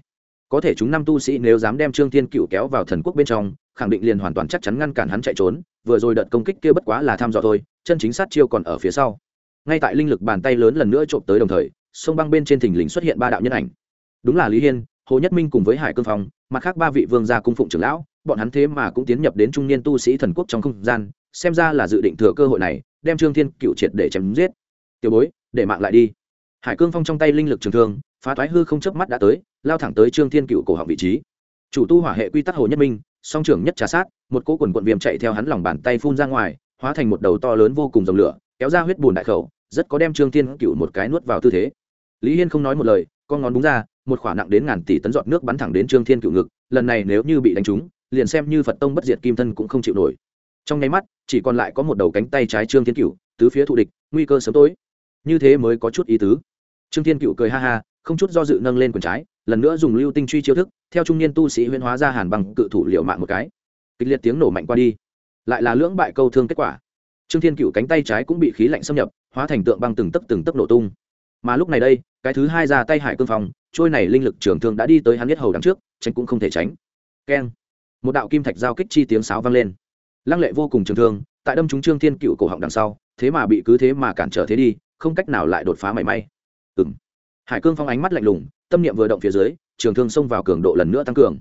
Có thể chúng năm tu sĩ nếu dám đem trương thiên cựu kéo vào thần quốc bên trong khẳng định liền hoàn toàn chắc chắn ngăn cản hắn chạy trốn, vừa rồi đợt công kích kia bất quá là tham dò thôi, chân chính sát chiêu còn ở phía sau. Ngay tại linh lực bàn tay lớn lần nữa trộm tới đồng thời, sông băng bên trên thình lình xuất hiện ba đạo nhân ảnh. Đúng là lý hiên, hồ nhất minh cùng với hải cương phong, mặt khác ba vị vương gia cung phụng trưởng lão, bọn hắn thế mà cũng tiến nhập đến trung niên tu sĩ thần quốc trong không gian, xem ra là dự định thừa cơ hội này, đem trương thiên cựu triệt để chém giết. Tiểu bối, để mạng lại đi. Hải cương phong trong tay linh lực trường thương, phá thoái hư không chớp mắt đã tới, lao thẳng tới trương thiên cựu cổ họng vị trí. Chủ tu hỏa hệ quy tắc hồ nhất minh song trưởng nhất trà sát, một cỗ quần quận viêm chạy theo hắn lòng bàn tay phun ra ngoài, hóa thành một đầu to lớn vô cùng dòng lửa, kéo ra huyết bùn đại khẩu, rất có đem trương thiên cựu một cái nuốt vào tư thế. Lý hiên không nói một lời, con ngón đúng ra, một khoả nặng đến ngàn tỷ tấn giọt nước bắn thẳng đến trương thiên cựu ngực, lần này nếu như bị đánh trúng, liền xem như phật tông bất diệt kim thân cũng không chịu nổi. Trong nháy mắt, chỉ còn lại có một đầu cánh tay trái trương thiên cựu tứ phía thụ địch, nguy cơ sớm tối. Như thế mới có chút ý tứ. Trương thiên cựu cười ha ha không chút do dự nâng lên quần trái, lần nữa dùng lưu tinh truy chiêu thức, theo trung niên tu sĩ huyễn hóa ra hàn bằng cự thủ liệu mạng một cái. Kịch liệt tiếng nổ mạnh qua đi, lại là lưỡng bại câu thương kết quả. Trương thiên cựu cánh tay trái cũng bị khí lạnh xâm nhập, hóa thành tượng băng từng tấc từng tấc nổ tung. Mà lúc này đây, cái thứ hai ra tay hải cương phong, trôi này linh lực trường thương đã đi tới hắn nhất hầu đằng trước, tránh cũng không thể tránh. Keng! Một đạo kim thạch giao kích chi tiếng sáo vang lên. Lăng lệ vô cùng trường thương, tại đâm chúng trương thiên cựu cổ họng đằng sau, thế mà bị cứ thế mà cản trở thế đi, không cách nào lại đột phá mảy may. Ừng hải cương phong ánh mắt lạnh lùng, tâm niệm vừa động phía dưới, trường thương xông vào cường độ lần nữa tăng cường.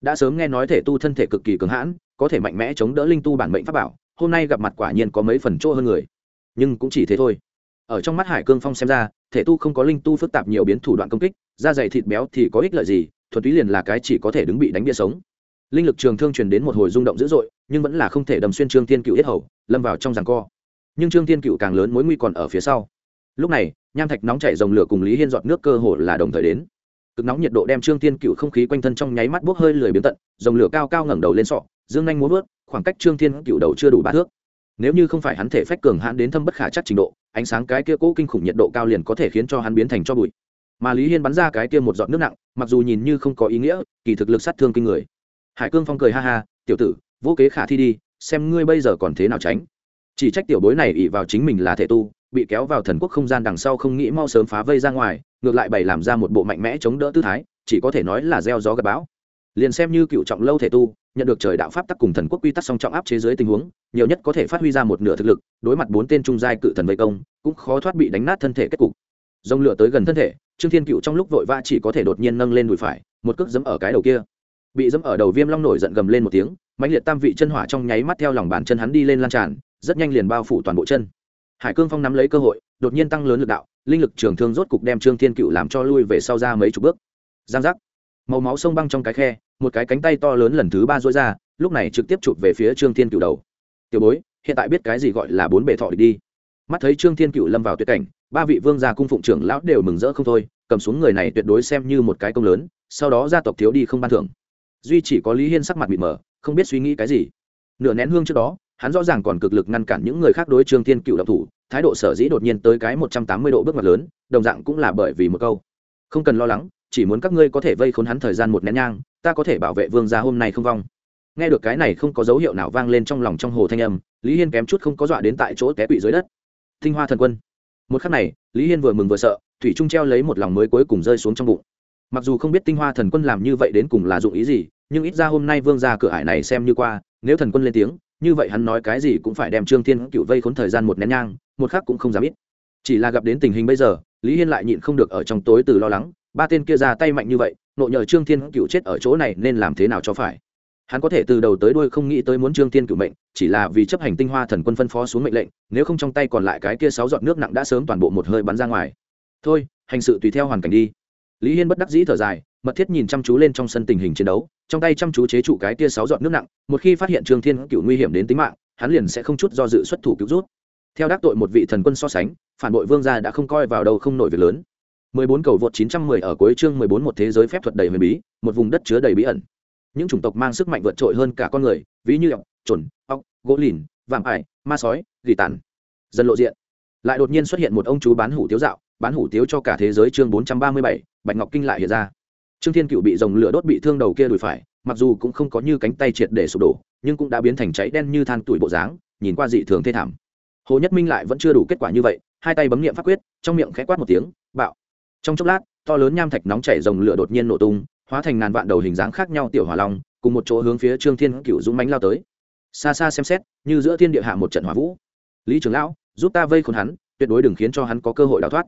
Đã sớm nghe nói thể tu thân thể cực kỳ cường hãn, có thể mạnh mẽ chống đỡ linh tu bản mệnh pháp bảo, hôm nay gặp mặt quả nhiên có mấy phần chỗ hơn người. Nhưng cũng chỉ thế thôi. Ở trong mắt hải cương phong xem ra, thể tu không có linh tu phức tạp nhiều biến thủ đoạn công kích, da dày thịt béo thì có ích lợi gì, thuần túy liền là cái chỉ có thể đứng bị đánh bia sống. Linh lực trường thương truyền đến một hồi rung động dữ dội, nhưng vẫn là không thể đầm xuyên trương thiên cựu yết hầu, lâm vào trong ràng co. Nhưng trương thiên cựu càng lớn mối nguy còn ở phía sau. Lúc này nham thạch nóng chảy dòng lửa cùng lý hiên giọt nước cơ hồ là đồng thời đến. Cực nóng nhiệt độ đem trương thiên cựu không khí quanh thân trong nháy mắt bốc hơi lười biến tận, dòng lửa cao cao ngẩng đầu lên sọ, dương nhanh muốn vớt, khoảng cách trương thiên cựu đầu chưa đủ ba thước. Nếu như không phải hắn thể phách cường hãn đến thâm bất khả chắc trình độ, ánh sáng cái kia cũ kinh khủng nhiệt độ cao liền có thể khiến cho hắn biến thành cho bụi. Mà lý hiên bắn ra cái kia một giọt nước nặng, mặc dù nhìn như không có ý nghĩa, kỳ thực lực sát thương kinh người. Hải cương phong cười ha ha, tiểu tử, vô kế khả thi đi, xem ngươi bây giờ còn thế nào tránh. Chỉ trách tiểu bối này ỉ vào chính mình là thể tu bị kéo vào thần quốc không gian đằng sau không nghĩ mau sớm phá vây ra ngoài, ngược lại bày làm ra một bộ mạnh mẽ chống đỡ tư thái, chỉ có thể nói là gieo gió gặp bão. Liền xem như cựu trọng lâu thể tu, nhận được trời đạo pháp tắc cùng thần quốc quy tắc song trọng áp chế dưới tình huống, nhiều nhất có thể phát huy ra một nửa thực lực, đối mặt bốn tên trung giai cự thần vây công, cũng khó thoát bị đánh nát thân thể kết cục. Dòng lửa tới gần thân thể, trương thiên cựu trong lúc vội vã chỉ có thể đột nhiên nâng lên đùi phải, một cước dẫm ở cái đầu kia. Bị dẫm ở đầu viêm long nổi giận gầm lên một tiếng mạnh liệt tam vị chân hỏa trong nháy mắt theo lòng bàn chân hắn đi lên lan tràn, rất nhanh liền bao phủ toàn bộ chân hải cương phong nắm lấy cơ hội, đột nhiên tăng lớn lực đạo, linh lực trường thương rốt cục đem trương thiên cựu làm cho lui về sau ra mấy chục bước. Giang giác. Màu máu sông băng trong cái khe, một cái cánh tay to lớn lần thứ ba dối ra, lúc này trực tiếp chụp về phía trương thiên cựu đầu. Tiểu bối, hiện tại biết cái gì gọi là bốn bề thọ địch đi. Mắt thấy trương thiên cựu lâm vào tuyệt cảnh, ba vị vương gia cung phụng trưởng lão đều mừng rỡ không thôi, cầm xuống người này tuyệt đối xem như một cái công lớn, sau đó gia tộc thiếu đi không ban thưởng. Duy chỉ có lý hiên sắc mặt bị mờ, không biết suy nghĩ cái gì. Nửa nén hương trước đó hắn rõ ràng còn cực lực ngăn cản những người khác đối trương thiên cựu độc thủ, thái độ sở dĩ đột nhiên tới cái một trăm tám mươi độ bước ngoặt lớn, đồng dạng cũng là bởi vì một câu. Không cần lo lắng, chỉ muốn các ngươi có thể vây khốn hắn thời gian một nén nhang, ta có thể bảo vệ vương gia hôm nay không vong. Nghe được cái này không có dấu hiệu nào vang lên trong lòng trong hồ thanh âm, lý hiên kém chút không có dọa đến tại chỗ té quỵ dưới đất. Thinh hoa thần quân. Một khắc này, lý hiên vừa mừng vừa sợ, thủy trung treo lấy một lòng mới cuối cùng rơi xuống trong bụng. Mặc dù không biết tinh hoa thần quân làm như vậy đến cùng là dụng ý gì, nhưng ít ra hôm nay vương ra cửa ải này xem như qua, nếu thần quân lên tiếng như vậy hắn nói cái gì cũng phải đem trương thiên cựu vây khốn thời gian một nén nhang, một khác cũng không dám ít. Chỉ là gặp đến tình hình bây giờ, lý hiên lại nhịn không được ở trong tối từ lo lắng, ba tên kia ra tay mạnh như vậy, nộ nhờ trương thiên cựu chết ở chỗ này nên làm thế nào cho phải? Hắn có thể từ đầu tới đuôi không nghĩ tới muốn trương thiên cựu mệnh, chỉ là vì chấp hành tinh hoa thần quân phân phó xuống mệnh lệnh, nếu không trong tay còn lại cái kia sáu giọt nước nặng đã sớm toàn bộ một hơi bắn ra ngoài. Thôi, hành sự tùy theo hoàn cảnh đi. Lý hiên bất đắc dĩ thở dài, mật thiết nhìn chăm chú lên trong sân tình hình chiến đấu trong tay chăm chú chế trụ cái kia sáu giọt nước nặng một khi phát hiện trương thiên cựu nguy hiểm đến tính mạng hắn liền sẽ không chút do dự xuất thủ cứu rút. Theo đắc tội một vị thần quân so sánh phản bội vương gia đã không coi vào đâu không nổi việc lớn. 14 cầu vượt 910 ở cuối chương 14 một thế giới phép thuật đầy huyền bí một vùng đất chứa đầy bí ẩn. Những chủng tộc mang sức mạnh vượt trội hơn cả con người ví như ọc chuẩn ọc gỗ lìn vạm ải ma sói dị tản dân lộ diện. Lại đột nhiên xuất hiện một ông chú bán hủ tiếu dạo bán hủ tiếu cho cả thế giới chương 437, bạch ngọc kinh lại hiện ra trương thiên cựu bị dòng lửa đốt bị thương đầu kia đùi phải, mặc dù cũng không có như cánh tay triệt để sụp đổ, nhưng cũng đã biến thành cháy đen như than tuổi bộ dáng, nhìn qua dị thường thê thảm. Hồ nhất minh lại vẫn chưa đủ kết quả như vậy, hai tay bấm nghiệm pháp quyết, trong miệng khẽ quát một tiếng, bạo. Trong chốc lát, to lớn nham thạch nóng chảy dòng lửa đột nhiên nổ tung, hóa thành ngàn vạn đầu hình dáng khác nhau tiểu hỏa long, cùng một chỗ hướng phía trương thiên cựu dũng mánh lao tới. Xa xa xem xét, như giữa thiên địa hạ một trận hỏa vũ. Lý trưởng lão, giúp ta vây khốn hắn, tuyệt đối đừng khiến cho hắn có cơ hội đào thoát.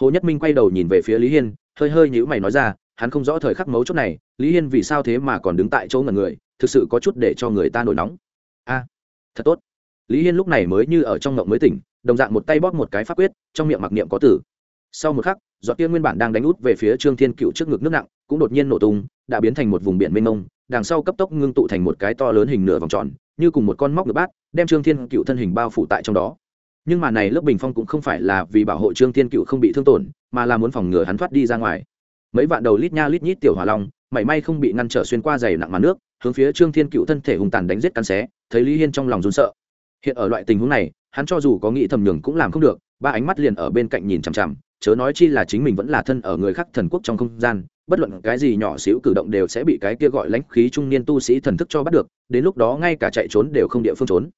Hồ nhất minh quay đầu nhìn về phía lý hiên, hơi hơi nhữ mày nói ra hắn không rõ thời khắc mấu chốt này, lý hiên vì sao thế mà còn đứng tại chỗ ngần người, thực sự có chút để cho người ta nổi nóng. A, thật tốt. Lý hiên lúc này mới như ở trong ngộng mới tỉnh, đồng dạng một tay bóp một cái pháp quyết, trong miệng mặc niệm có tử sau một khắc, giọt tiên nguyên bản đang đánh út về phía trương thiên cựu trước ngực nước nặng, cũng đột nhiên nổ tung, đã biến thành một vùng biển mênh mông, đằng sau cấp tốc ngưng tụ thành một cái to lớn hình nửa vòng tròn, như cùng một con móc ngựa bát, đem trương thiên cựu thân hình bao phủ tại trong đó. Nhưng mà này lớp bình phong cũng không phải là vì bảo hộ trương thiên cựu không bị thương tổn, mà là muốn phòng ngừa hắn thoát đi ra ngoài mấy vạn đầu lít nha lít nhít tiểu hỏa long, mảy may không bị ngăn trở xuyên qua dày nặng màn nước, hướng phía trương thiên cựu thân thể hùng tàn đánh giết cắn xé, thấy lý hiên trong lòng run sợ. Hiện ở loại tình huống này, hắn cho dù có nghĩ thầm nhường cũng làm không được, ba ánh mắt liền ở bên cạnh nhìn chằm chằm, chớ nói chi là chính mình vẫn là thân ở người khác thần quốc trong không gian, bất luận cái gì nhỏ xíu cử động đều sẽ bị cái kia gọi lãnh khí trung niên tu sĩ thần thức cho bắt được, đến lúc đó ngay cả chạy trốn đều không địa phương trốn.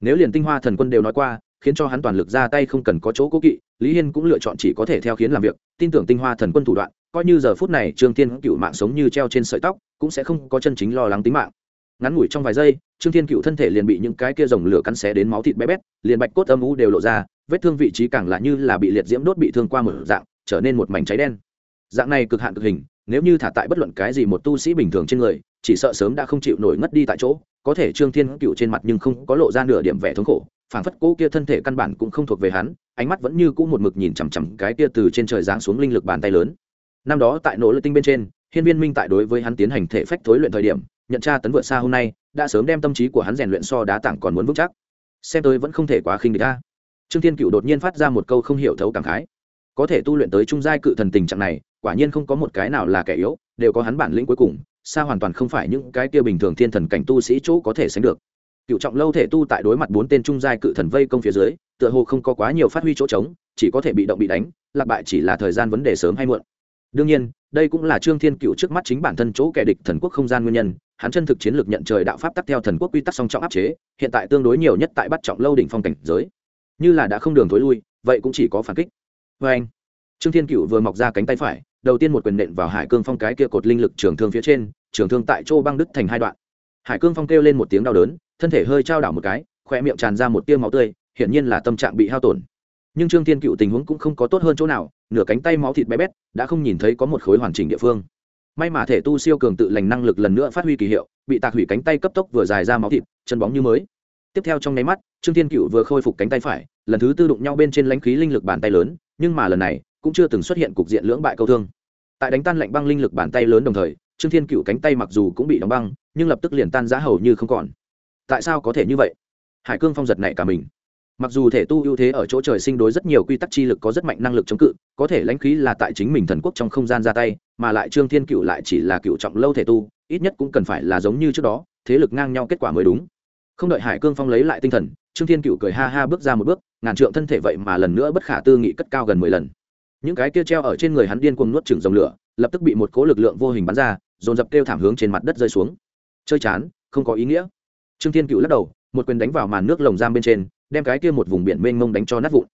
Nếu liền tinh hoa thần quân đều nói qua, khiến cho hắn toàn lực ra tay không cần có chỗ cố kỵ, lý hiên cũng lựa chọn chỉ có thể theo khiến làm việc, tin tưởng tinh hoa thần quân thủ đoạn coi như giờ phút này trương thiên cựu mạng sống như treo trên sợi tóc, cũng sẽ không có chân chính lo lắng tính mạng. Ngắn ngủi trong vài giây, trương thiên cựu thân thể liền bị những cái kia dòng lửa cắn xé đến máu thịt bé bét, liền bạch cốt âm u đều lộ ra, vết thương vị trí càng lạ như là bị liệt diễm đốt bị thương qua một dạng, trở nên một mảnh cháy đen. Dạng này cực hạn cực hình, nếu như thả tại bất luận cái gì một tu sĩ bình thường trên người, chỉ sợ sớm đã không chịu nổi ngất đi tại chỗ, có thể trương thiên cựu trên mặt nhưng không có lộ ra nửa điểm vẻ thống khổ, phảng phất cỗ kia thân thể căn bản cũng không thuộc về hắn, ánh mắt vẫn như cũ một mực nhìn chằm chằm cái kia từ trên trời giáng xuống linh lực bàn tay lớn năm đó tại nỗ lực tinh bên trên, hiên viên minh tại đối với hắn tiến hành thể phách thối luyện thời điểm, nhận tra tấn vượt xa hôm nay, đã sớm đem tâm trí của hắn rèn luyện so đá tảng còn muốn vững chắc. Xem tôi vẫn không thể quá khinh địch ta trương thiên cựu đột nhiên phát ra một câu không hiểu thấu cảm khái. Có thể tu luyện tới trung giai cự thần tình trạng này, quả nhiên không có một cái nào là kẻ yếu, đều có hắn bản lĩnh cuối cùng, xa hoàn toàn không phải những cái kia bình thường thiên thần cảnh tu sĩ chỗ có thể sánh được. Cựu trọng lâu thể tu tại đối mặt bốn tên trung giai cự thần vây công phía dưới, tựa hồ không có quá nhiều phát huy chỗ trống, chỉ có thể bị động bị đánh lạc bại chỉ là thời gian vấn đề sớm hay muộn đương nhiên, đây cũng là trương thiên cựu trước mắt chính bản thân chỗ kẻ địch thần quốc không gian nguyên nhân, hắn chân thực chiến lược nhận trời đạo pháp tắc theo thần quốc quy tắc song trọng áp chế, hiện tại tương đối nhiều nhất tại bắt trọng lâu đỉnh phong cảnh giới. Như là đã không đường thối lui, vậy cũng chỉ có phản kích. Vê anh, trương thiên cựu vừa mọc ra cánh tay phải, đầu tiên một quyền nện vào hải cương phong cái kia cột linh lực trường thương phía trên, trường thương tại chỗ băng đứt thành hai đoạn. Hải cương phong kêu lên một tiếng đau đớn, thân thể hơi trao đảo một cái khoe miệng tràn ra một tia máu tươi, hiển nhiên là tâm trạng bị hao tổn nhưng trương thiên cựu tình huống cũng không có tốt hơn chỗ nào, nửa cánh tay máu thịt bé bét, đã không nhìn thấy có một khối hoàn chỉnh địa phương. May mà thể tu siêu cường tự lành năng lực lần nữa phát huy kỳ hiệu, bị tạc hủy cánh tay cấp tốc vừa dài ra máu thịt, chân bóng như mới. Tiếp theo trong nháy mắt, trương thiên cựu vừa khôi phục cánh tay phải, lần thứ tư đụng nhau bên trên lãnh khí linh lực bàn tay lớn, nhưng mà lần này cũng chưa từng xuất hiện cục diện lưỡng bại câu thương. Tại đánh tan lạnh băng linh lực bàn tay lớn đồng thời, trương thiên cựu cánh tay mặc dù cũng bị đóng băng, nhưng lập tức liền tan giá hầu như không còn. Tại sao có thể như vậy? Hải cương phong giật này cả mình mặc dù thể tu ưu thế ở chỗ trời sinh đối rất nhiều quy tắc chi lực có rất mạnh năng lực chống cự, có thể lãnh khí là tại chính mình thần quốc trong không gian ra tay, mà lại trương thiên cựu lại chỉ là cựu trọng lâu thể tu, ít nhất cũng cần phải là giống như trước đó, thế lực ngang nhau kết quả mới đúng. Không đợi hải cương phong lấy lại tinh thần, trương thiên cựu cười ha ha bước ra một bước, ngàn trượng thân thể vậy mà lần nữa bất khả tư nghị cất cao gần mười lần. Những cái kia treo ở trên người hắn điên cuồng nuốt chừng dòng lửa, lập tức bị một cố lực lượng vô hình bắn ra, dồn dập kêu thảm hướng trên mặt đất rơi xuống. Chơi chán, không có ý nghĩa. Trương thiên cựu lắc đầu, một quyền đánh vào màn nước lồng giam bên trên đem cái kia một vùng biển mênh mông đánh cho nát vụn.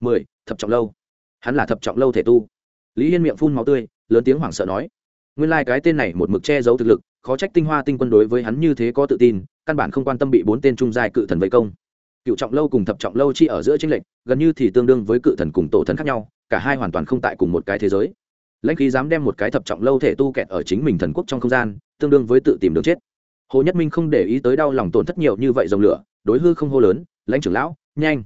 Mười, thập trọng lâu. Hắn là thập trọng lâu thể tu. Lý hiên miệng phun máu tươi, lớn tiếng hoảng sợ nói. Nguyên lai、like、cái tên này một mực che giấu thực lực, khó trách tinh hoa tinh quân đối với hắn như thế có tự tin, căn bản không quan tâm bị bốn tên trung giai cự thần vây công. Cựu trọng lâu cùng thập trọng lâu chi ở giữa tranh lệch, gần như thì tương đương với cự thần cùng tổ thần khác nhau, cả hai hoàn toàn không tại cùng một cái thế giới. Lãnh khí dám đem một cái thập trọng lâu thể tu kẹt ở chính mình thần quốc trong không gian, tương đương với tự tìm đường chết. Hồ nhất minh không để ý tới đau lòng tổn thất nhiều như vậy dòng lửa, đối hư không hô lớn lãnh trưởng lão, nhanh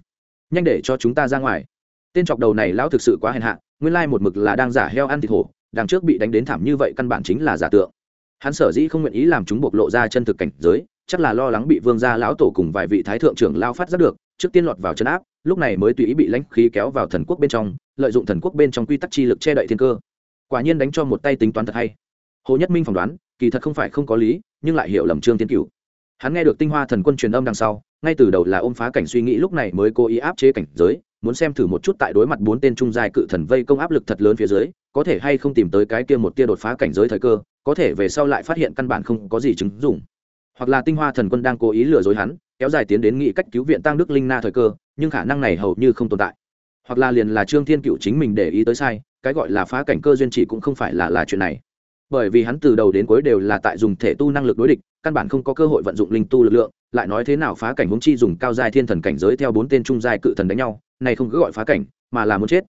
nhanh để cho chúng ta ra ngoài. Tên chọc đầu này lão thực sự quá hèn hạ, nguyên lai một mực là đang giả heo ăn thịt hổ, đằng trước bị đánh đến thảm như vậy căn bản chính là giả tượng. Hắn sở dĩ không nguyện ý làm chúng bộc lộ ra chân thực cảnh giới, chắc là lo lắng bị vương gia lão tổ cùng vài vị thái thượng trưởng lao phát giác được, trước tiên lọt vào chân áp, lúc này mới tùy ý bị lãnh khí kéo vào thần quốc bên trong, lợi dụng thần quốc bên trong quy tắc chi lực che đậy thiên cơ. Quả nhiên đánh cho một tay tính toán thật hay. Hồ nhất minh phỏng đoán, kỳ thật không phải không có lý, nhưng lại hiểu lầm trương tiên cửu. Hắn nghe được tinh hoa thần quân truyền âm đằng sau ngay từ đầu là ôm phá cảnh suy nghĩ, lúc này mới cố ý áp chế cảnh giới, muốn xem thử một chút tại đối mặt bốn tên trung giai cự thần vây công áp lực thật lớn phía dưới, có thể hay không tìm tới cái kia một tia đột phá cảnh giới thời cơ, có thể về sau lại phát hiện căn bản không có gì chứng dụng. Hoặc là tinh hoa thần quân đang cố ý lừa dối hắn, kéo dài tiến đến nghị cách cứu viện tăng đức linh na thời cơ, nhưng khả năng này hầu như không tồn tại. Hoặc là liền là trương thiên cựu chính mình để ý tới sai, cái gọi là phá cảnh cơ duyên chỉ cũng không phải là là chuyện này. Bởi vì hắn từ đầu đến cuối đều là tại dùng thể tu năng lực đối địch, căn bản không có cơ hội vận dụng linh tu lực lượng lại nói thế nào phá cảnh huống chi dùng cao giai thiên thần cảnh giới theo bốn tên trung giai cự thần đánh nhau, này không cứ gọi phá cảnh, mà là muốn chết.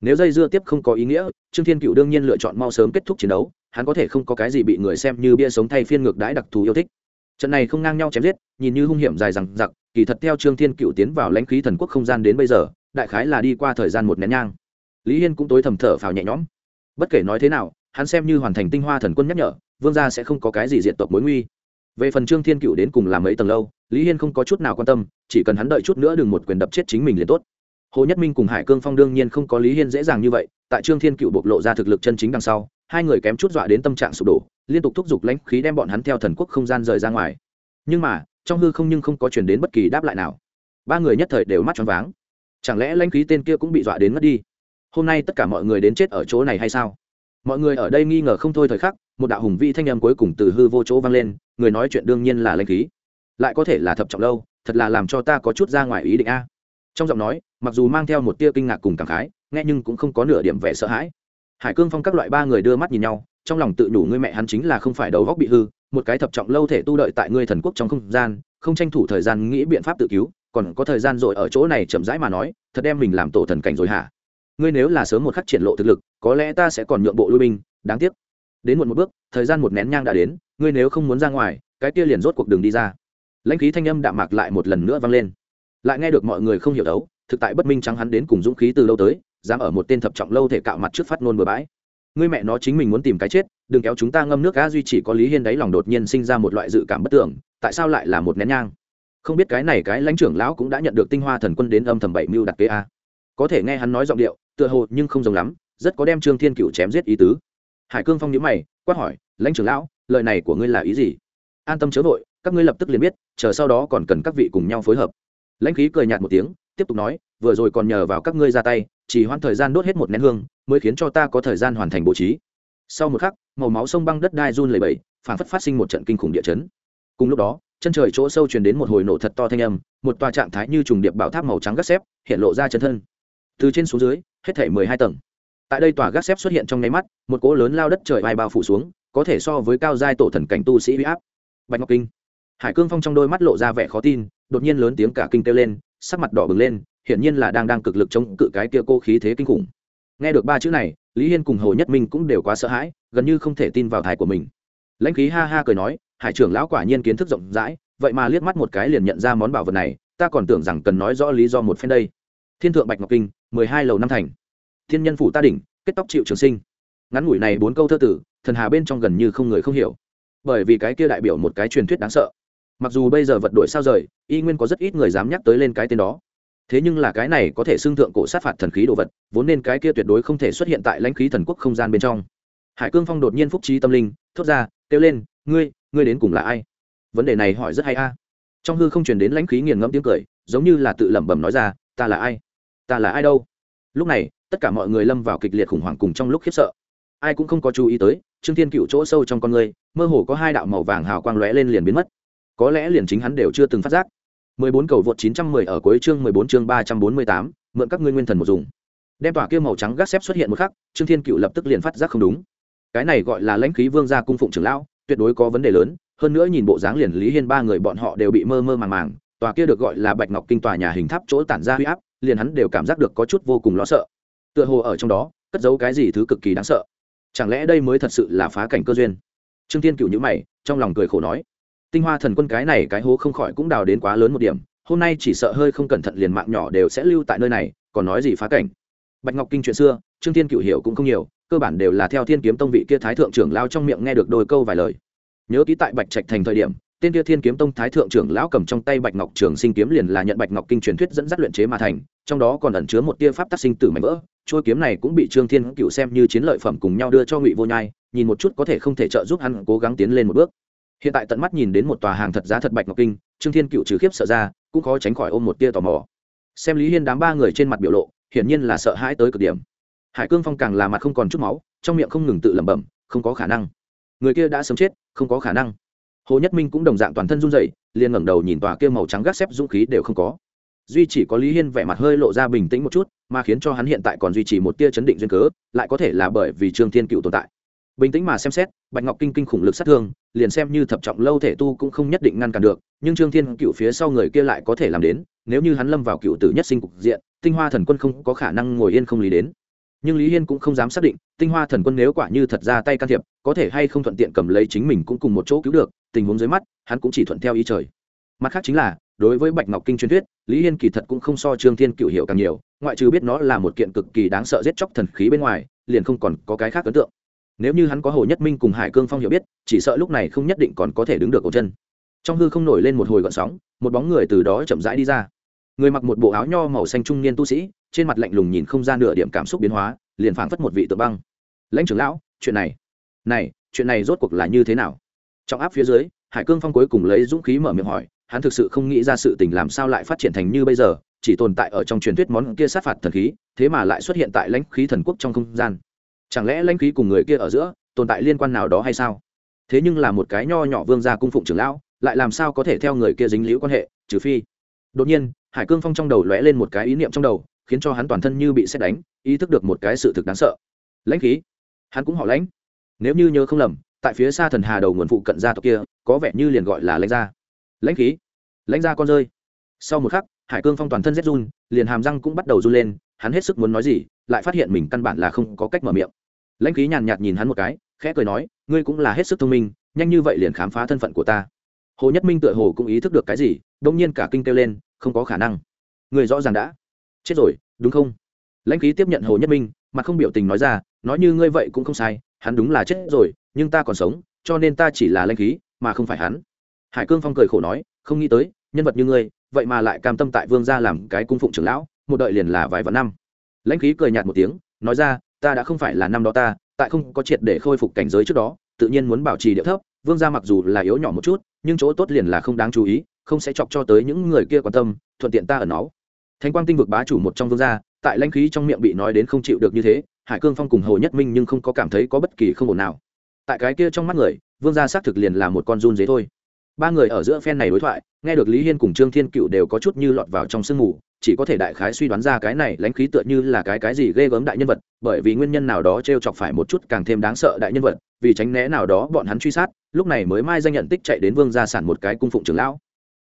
Nếu dây dưa tiếp không có ý nghĩa, trương thiên cựu đương nhiên lựa chọn mau sớm kết thúc chiến đấu, hắn có thể không có cái gì bị người xem như bia sống thay phiên ngược đãi đặc thù yêu thích. Trận này không ngang nhau chém giết, nhìn như hung hiểm dài rằng giặc kỳ thật theo trương thiên cựu tiến vào lãnh khí thần quốc không gian đến bây giờ, đại khái là đi qua thời gian một nén nhang. Lý hiên cũng tối thầm thở phào nhẹ nhõm. Bất kể nói thế nào, hắn xem như hoàn thành tinh hoa thần quân nhắc nhở, vương gia sẽ không có cái gì diện tộc mối nguy về phần trương thiên cựu đến cùng làm mấy tầng lâu, lý hiên không có chút nào quan tâm, chỉ cần hắn đợi chút nữa đừng một quyền đập chết chính mình liền tốt. Hồ nhất minh cùng hải cương phong đương nhiên không có lý hiên dễ dàng như vậy, tại trương thiên cựu bộc lộ ra thực lực chân chính đằng sau, hai người kém chút dọa đến tâm trạng sụp đổ, liên tục thúc giục lãnh khí đem bọn hắn theo thần quốc không gian rời ra ngoài. Nhưng mà, trong hư không nhưng không có chuyển đến bất kỳ đáp lại nào. Ba người nhất thời đều mắt choáng váng. Chẳng lẽ lãnh khí tên kia cũng bị dọa đến mất đi? Hôm nay tất cả mọi người đến chết ở chỗ này hay sao? Mọi người ở đây nghi ngờ không thôi thời khắc một đạo hùng vi thanh âm cuối cùng từ hư vô chỗ vang lên, người nói chuyện đương nhiên là lãnh khí. Lại có thể là thập trọng lâu, thật là làm cho ta có chút ra ngoài ý định a. Trong giọng nói, mặc dù mang theo một tia kinh ngạc cùng cảm khái, nghe nhưng cũng không có nửa điểm vẻ sợ hãi. Hải cương phong các loại ba người đưa mắt nhìn nhau, trong lòng tự đủ ngươi mẹ hắn chính là không phải đầu góc bị hư, một cái thập trọng lâu thể tu đợi tại ngươi thần quốc trong không gian, không tranh thủ thời gian nghĩ biện pháp tự cứu, còn có thời gian rồi ở chỗ này chậm rãi mà nói, thật đem mình làm tổ thần cảnh rồi hả? Ngươi nếu là sớm một khắc triển lộ thực lực, có lẽ ta sẽ còn nhượng bộ lui binh, đáng tiếc đến muộn một bước, thời gian một nén nhang đã đến, ngươi nếu không muốn ra ngoài, cái kia liền rốt cuộc đường đi ra. Lãnh khí thanh âm đạm mạc lại một lần nữa vang lên. Lại nghe được mọi người không hiểu đấu, thực tại bất minh trắng hắn đến cùng dũng khí từ lâu tới, dám ở một tên thập trọng lâu thể cạo mặt trước phát nôn bừa bãi. Ngươi mẹ nó chính mình muốn tìm cái chết, đừng kéo chúng ta ngâm nước cá duy chỉ có lý hiên đáy lòng đột nhiên sinh ra một loại dự cảm bất tưởng, tại sao lại là một nén nhang? Không biết cái này cái lãnh trưởng lão cũng đã nhận được tinh hoa thần quân đến âm thầm bảy mưu đặt kế a. Có thể nghe hắn nói giọng điệu, tựa hồ nhưng không giống lắm, rất có đem trương thiên cựu chém giết ý tứ hải cương phong nhíu mày, quát hỏi, lãnh trưởng lão, lời này của ngươi là ý gì? An tâm chớ vội, các ngươi lập tức liền biết, chờ sau đó còn cần các vị cùng nhau phối hợp. Lãnh khí cười nhạt một tiếng, tiếp tục nói, vừa rồi còn nhờ vào các ngươi ra tay, chỉ hoãn thời gian đốt hết một nén hương, mới khiến cho ta có thời gian hoàn thành bố trí. Sau một khắc, màu máu sông băng đất đai run lẩy bẩy phản phất phát sinh một trận kinh khủng địa chấn. Cùng lúc đó, chân trời chỗ sâu truyền đến một hồi nổ thật to thanh âm, một tòa trạng thái như trùng điệp bảo tháp màu trắng gắt xếp, hiện lộ ra chân thân. Từ trên xuống dưới, hết thể mười hai tầng tại đây tòa gác xếp xuất hiện trong nháy mắt, một cỗ lớn lao đất trời vai bao phủ xuống, có thể so với cao giai tổ thần cảnh tu sĩ huy áp. Bạch ngọc kinh. Hải cương phong trong đôi mắt lộ ra vẻ khó tin, đột nhiên lớn tiếng cả kinh kêu lên, sắc mặt đỏ bừng lên, hiển nhiên là đang đang cực lực chống cự cái kia cô khí thế kinh khủng. Nghe được ba chữ này, lý hiên cùng hồ nhất minh cũng đều quá sợ hãi, gần như không thể tin vào thai của mình. Lãnh khí ha ha cười nói, hải trưởng lão quả nhiên kiến thức rộng rãi, vậy mà liếc mắt một cái liền nhận ra món bảo vật này, ta còn tưởng rằng cần nói rõ lý do một phen đây. Thiên thượng bạch ngọc kinh, mười hai lầu năm thành thiên nhân phủ ta đỉnh, kết tóc chịu trường sinh. Ngắn ngủi này bốn câu thơ tử, thần hà bên trong gần như không người không hiểu. Bởi vì cái kia đại biểu một cái truyền thuyết đáng sợ. Mặc dù bây giờ vật đổi sao rời, y nguyên có rất ít người dám nhắc tới lên cái tên đó. Thế nhưng là cái này có thể xưng thượng cổ sát phạt thần khí đồ vật, vốn nên cái kia tuyệt đối không thể xuất hiện tại lãnh khí thần quốc không gian bên trong. Hải cương phong đột nhiên phúc trí tâm linh, thốt ra, kêu lên, ngươi ngươi đến cùng là ai? Vấn đề này hỏi rất hay a. Trong hư không truyền đến lãnh khí nghiền ngẫm tiếng cười, giống như là tự lẩm bẩm nói ra, ta là ai? Ta là ai đâu? Lúc này tất cả mọi người lâm vào kịch liệt khủng hoảng cùng trong lúc khiếp sợ ai cũng không có chú ý tới trương thiên cựu chỗ sâu trong con người mơ hồ có hai đạo màu vàng hào quang lóe lên liền biến mất có lẽ liền chính hắn đều chưa từng phát giác 14 cầu vượt 910 ở cuối chương 14 chương 348, mượn các ngươi nguyên thần một dùng. Đem tỏa kia màu trắng gác xếp xuất hiện một khắc, Trương Thiên Cựu lập tức liền phát giác không đúng. Cái này gọi là lãnh khí vương gia cung phụng trưởng lão, tuyệt đối có vấn đề lớn, hơn nữa nhìn bộ dáng liền Lý Hiên ba người bọn họ đều bị mơ mơ màng màng, tòa kia được gọi là Bạch Ngọc Kinh tòa nhà hình tháp chỗ tản ra uy áp, liền hắn đều cảm giác được có chút vô cùng lo sợ. Tựa hồ ở trong đó, cất giấu cái gì thứ cực kỳ đáng sợ. Chẳng lẽ đây mới thật sự là phá cảnh cơ duyên? Trương Thiên Cựu nhíu mày, trong lòng cười khổ nói, tinh hoa thần quân cái này cái hố không khỏi cũng đào đến quá lớn một điểm hôm nay chỉ sợ hơi không cẩn thận liền mạng nhỏ đều sẽ lưu tại nơi này còn nói gì phá cảnh bạch ngọc kinh chuyện xưa trương thiên cựu hiểu cũng không nhiều cơ bản đều là theo thiên kiếm tông vị kia thái thượng trưởng lao trong miệng nghe được đôi câu vài lời nhớ ký tại bạch trạch thành thời điểm tên kia thiên kiếm tông thái thượng trưởng lão cầm trong tay bạch ngọc trường sinh kiếm liền là nhận bạch ngọc kinh truyền thuyết dẫn dắt luyện chế mà thành trong đó còn ẩn chứa một tia pháp tác sinh tử mảnh vỡ trôi kiếm này cũng bị trương thiên cựu xem như chiến lợi phẩm cùng nhau đưa cho ngụy vô nhai, nhìn một chút có thể không thể trợ giúp hắn cố gắng tiến lên một bước. Hiện tại tận mắt nhìn đến một tòa hàng thật giá thật bạch ngọc kinh, trương thiên cựu trừ khiếp sợ ra, cũng khó tránh khỏi ôm một tia tò mò. Xem lý hiên đám ba người trên mặt biểu lộ, hiển nhiên là sợ hãi tới cực điểm. Hải cương phong càng là mặt không còn chút máu, trong miệng không ngừng tự lẩm bẩm, không có khả năng. Người kia đã sớm chết, không có khả năng. Hồ nhất minh cũng đồng dạng toàn thân run rẩy, liền ngẩng đầu nhìn tòa kia màu trắng gác xếp dũng khí đều không có duy chỉ có lý hiên vẻ mặt hơi lộ ra bình tĩnh một chút, mà khiến cho hắn hiện tại còn duy trì một tia chấn định duyên cớ, lại có thể là bởi vì trương thiên cựu tồn tại. Bình tĩnh mà xem xét, bạch ngọc kinh kinh khủng lực sát thương, liền xem như thập trọng lâu thể tu cũng không nhất định ngăn cản được, nhưng trương thiên cựu phía sau người kia lại có thể làm đến, nếu như hắn lâm vào cựu tử nhất sinh cục diện, tinh hoa thần quân không có khả năng ngồi yên không lý đến. Nhưng lý hiên cũng không dám xác định, tinh hoa thần quân nếu quả như thật ra tay can thiệp, có thể hay không thuận tiện cầm lấy chính mình cũng cùng một chỗ cứu được, tình huống dưới mắt, hắn cũng chỉ thuận theo ý trời. Mặt khác chính là đối với bạch ngọc kinh truyền thuyết, lý hiên kỳ thật cũng không so trương thiên cựu hiểu càng nhiều, ngoại trừ biết nó là một kiện cực kỳ đáng sợ giết chóc thần khí bên ngoài, liền không còn có cái khác ấn tượng. Nếu như hắn có hồ nhất minh cùng hải cương phong hiểu biết, chỉ sợ lúc này không nhất định còn có thể đứng được cổ chân. Trong hư không nổi lên một hồi gọn sóng, một bóng người từ đó chậm rãi đi ra. Người mặc một bộ áo nho màu xanh trung niên tu sĩ, trên mặt lạnh lùng nhìn không ra nửa điểm cảm xúc biến hóa, liền phảng phất một vị tự băng. Lãnh trưởng lão, chuyện này này, chuyện này rốt cuộc là như thế nào? Trong áp phía dưới, hải cương phong cuối cùng lấy dũng khí mở miệng hỏi hắn thực sự không nghĩ ra sự tình làm sao lại phát triển thành như bây giờ, chỉ tồn tại ở trong truyền thuyết món kia sát phạt thần khí, thế mà lại xuất hiện tại lãnh khí thần quốc trong không gian. Chẳng lẽ lãnh khí cùng người kia ở giữa tồn tại liên quan nào đó hay sao? Thế nhưng là một cái nho nhỏ vương gia cung phụng trưởng lão, lại làm sao có thể theo người kia dính liễu quan hệ, trừ phi. Đột nhiên, hải cương phong trong đầu lóe lên một cái ý niệm trong đầu, khiến cho hắn toàn thân như bị xét đánh, ý thức được một cái sự thực đáng sợ. Lãnh khí? Hắn cũng họ lãnh. Nếu như nhớ không lầm, tại phía xa thần hà đầu nguồn phụ cận gia tộc kia, có vẻ như liền gọi là lãnh gia lãnh khí. Lãnh gia con rơi. Sau một khắc, hải cương phong toàn thân rét run, liền hàm răng cũng bắt đầu run lên, hắn hết sức muốn nói gì, lại phát hiện mình căn bản là không có cách mở miệng. Lãnh khí nhàn nhạt nhìn hắn một cái, khẽ cười nói, ngươi cũng là hết sức thông minh, nhanh như vậy liền khám phá thân phận của ta. Hồ nhất minh tựa hồ cũng ý thức được cái gì đông nhiên cả kinh kêu lên, không có khả năng. Người rõ ràng đã chết rồi, đúng không? Lãnh khí tiếp nhận hồ nhất minh mà không biểu tình nói ra, nói như ngươi vậy cũng không sai, hắn đúng là chết rồi, nhưng ta còn sống, cho nên ta chỉ là lãnh khí, mà không phải hắn hải cương phong cười khổ nói, không nghĩ tới, nhân vật như ngươi, vậy mà lại cam tâm tại vương gia làm cái cung phụng trưởng lão, một đợi liền là vài vạn năm. Lãnh khí cười nhạt một tiếng, nói ra, ta đã không phải là năm đó ta, tại không có triệt để khôi phục cảnh giới trước đó, tự nhiên muốn bảo trì địa thấp, vương gia mặc dù là yếu nhỏ một chút, nhưng chỗ tốt liền là không đáng chú ý, không sẽ chọc cho tới những người kia quan tâm, thuận tiện ta ở nó thánh quang tinh vực bá chủ một trong vương gia, tại lãnh khí trong miệng bị nói đến không chịu được như thế, hải cương phong cùng hồ nhất minh nhưng không có cảm thấy có bất kỳ không ổn nào. Tại cái kia trong mắt người, vương gia xác thực liền là một con run dế thôi ba người ở giữa phen này đối thoại, nghe được lý hiên cùng trương thiên cựu đều có chút như lọt vào trong sương mù, chỉ có thể đại khái suy đoán ra cái này lãnh khí tựa như là cái cái gì ghê gớm đại nhân vật, bởi vì nguyên nhân nào đó t r e o chọc phải một chút càng thêm đáng sợ đại nhân vật, vì tránh né nào đó bọn hắn truy sát, lúc này mới mai danh nhận tích chạy đến vương gia sản một cái cung phụng trưởng lão.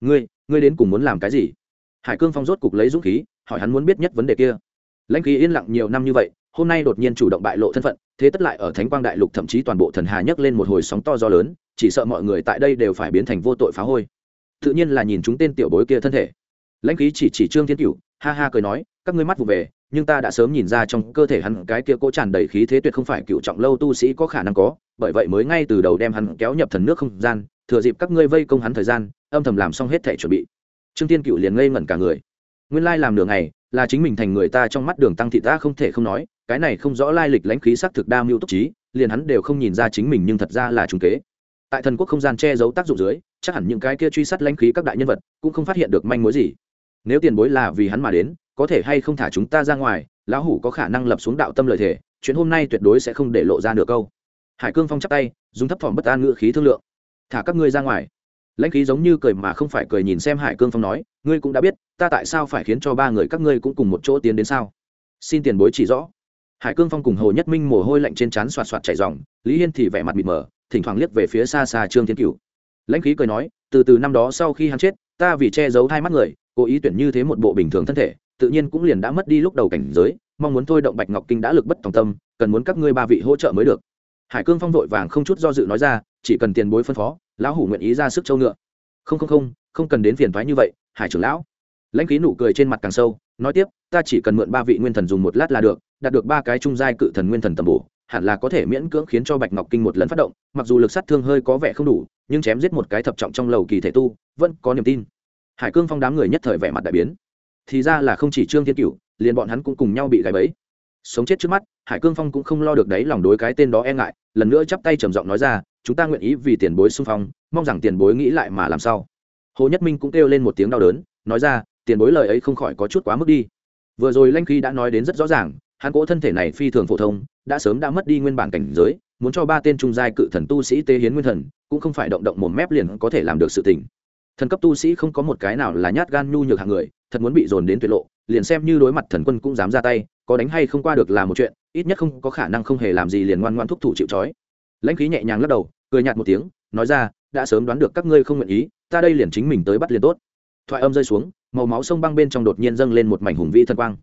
Ngươi ngươi đến cùng muốn làm cái gì? Hải cương phong rốt cục lấy dũng khí, hỏi hắn muốn biết nhất vấn đề kia. Lãnh khí yên lặng nhiều năm như vậy, hôm nay đột nhiên chủ động bại lộ thân phận, thế tất lại ở thánh quang đại lục thậm chí toàn bộ thần hà nhấc lên một hồi sóng to gió lớn chỉ sợ mọi người tại đây đều phải biến thành vô tội phá hôi. Tự nhiên là nhìn chúng tên tiểu bối kia thân thể. Lãnh khí chỉ chỉ trương thiên cửu, ha ha cười nói, các ngươi mắt vụ về, nhưng ta đã sớm nhìn ra trong cơ thể hắn cái kia cố tràn đầy khí thế tuyệt không phải cựu trọng lâu tu sĩ có khả năng có, bởi vậy mới ngay từ đầu đem hắn kéo nhập thần nước không gian, thừa dịp các ngươi vây công hắn thời gian, âm thầm làm xong hết thể chuẩn bị. Trương thiên cựu liền ngây ngẩn cả người. Nguyên lai làm nửa ngày, là chính mình thành người ta trong mắt đường tăng thị ta không thể không nói, cái này không rõ lai lịch lãnh khí xác thực đa mưu túc trí, liền hắn đều không nhìn ra chính mình nhưng thật ra là trùng kế tại thần quốc không gian che giấu tác dụng dưới, chắc hẳn những cái kia truy sát lãnh khí các đại nhân vật cũng không phát hiện được manh mối gì. Nếu tiền bối là vì hắn mà đến, có thể hay không thả chúng ta ra ngoài, lão hủ có khả năng lập xuống đạo tâm lời thể chuyện hôm nay tuyệt đối sẽ không để lộ ra nửa câu. Hải cương phong chắp tay, dùng thấp thỏm bất an ngữ khí thương lượng. Thả các ngươi ra ngoài. Lãnh khí giống như cười mà không phải cười nhìn xem hải cương phong nói, ngươi cũng đã biết, ta tại sao phải khiến cho ba người các ngươi cũng cùng một chỗ tiến đến sao? Xin tiền bối chỉ rõ. Hải cương phong cùng hồ nhất minh mồ hôi lạnh trên trán xoạt xoạt chảy dòng lý hiên thì vẻ mặt mịt mờ thỉnh thoảng liếc về phía xa xa trương thiên cửu. Lãnh khí cười nói, từ từ năm đó sau khi hắn chết, ta vì che giấu hai mắt người, cố ý tuyển như thế một bộ bình thường thân thể, tự nhiên cũng liền đã mất đi lúc đầu cảnh giới, mong muốn thôi động bạch ngọc kinh đã lực bất tòng tâm, cần muốn các ngươi ba vị hỗ trợ mới được. Hải cương phong vội vàng không chút do dự nói ra, chỉ cần tiền bối phân phó, lão hủ nguyện ý ra sức châu ngựa. Không không không không cần đến phiền thoái như vậy, hải trưởng lão. Lãnh khí nụ cười trên mặt càng sâu, nói tiếp, ta chỉ cần mượn ba vị nguyên thần dùng một lát là được, đạt được ba cái trung giai cự thần nguyên thần tầm bổ hẳn là có thể miễn cưỡng khiến cho bạch ngọc kinh một lần phát động, mặc dù lực sát thương hơi có vẻ không đủ, nhưng chém giết một cái thập trọng trong lầu kỳ thể tu, vẫn có niềm tin. Hải cương phong đám người nhất thời vẻ mặt đại biến. Thì ra là không chỉ trương thiên cửu, liền bọn hắn cũng cùng nhau bị gãy bẫy. Sống chết trước mắt, hải cương phong cũng không lo được đấy lòng đối cái tên đó e ngại, lần nữa chắp tay trầm giọng nói ra, chúng ta nguyện ý vì tiền bối xung phong, mong rằng tiền bối nghĩ lại mà làm sao. Hồ nhất minh cũng kêu lên một tiếng đau đớn, nói ra, tiền bối lời ấy không khỏi có chút quá mức đi. Vừa rồi lanh khi đã nói đến rất rõ ràng hắn cỗ thân thể này phi thường phổ thông, đã sớm đã mất đi nguyên bản cảnh giới, muốn cho ba tên trung giai cự thần tu sĩ tế hiến nguyên thần, cũng không phải động động một mép liền có thể làm được sự tình. Thần cấp tu sĩ không có một cái nào là nhát gan nhu nhược hạng người, thật muốn bị dồn đến tuyệt lộ, liền xem như đối mặt thần quân cũng dám ra tay, có đánh hay không qua được là một chuyện, ít nhất không có khả năng không hề làm gì liền ngoan ngoan thúc thủ chịu trói. Lãnh khí nhẹ nhàng lắc đầu, cười nhạt một tiếng, nói ra, đã sớm đoán được các ngươi không nguyện ý, ta đây liền chính mình tới bắt liền tốt. Thoại âm rơi xuống, màu máu sông băng bên trong đột nhiên dâng lên một mảnh hùng vĩ thần quang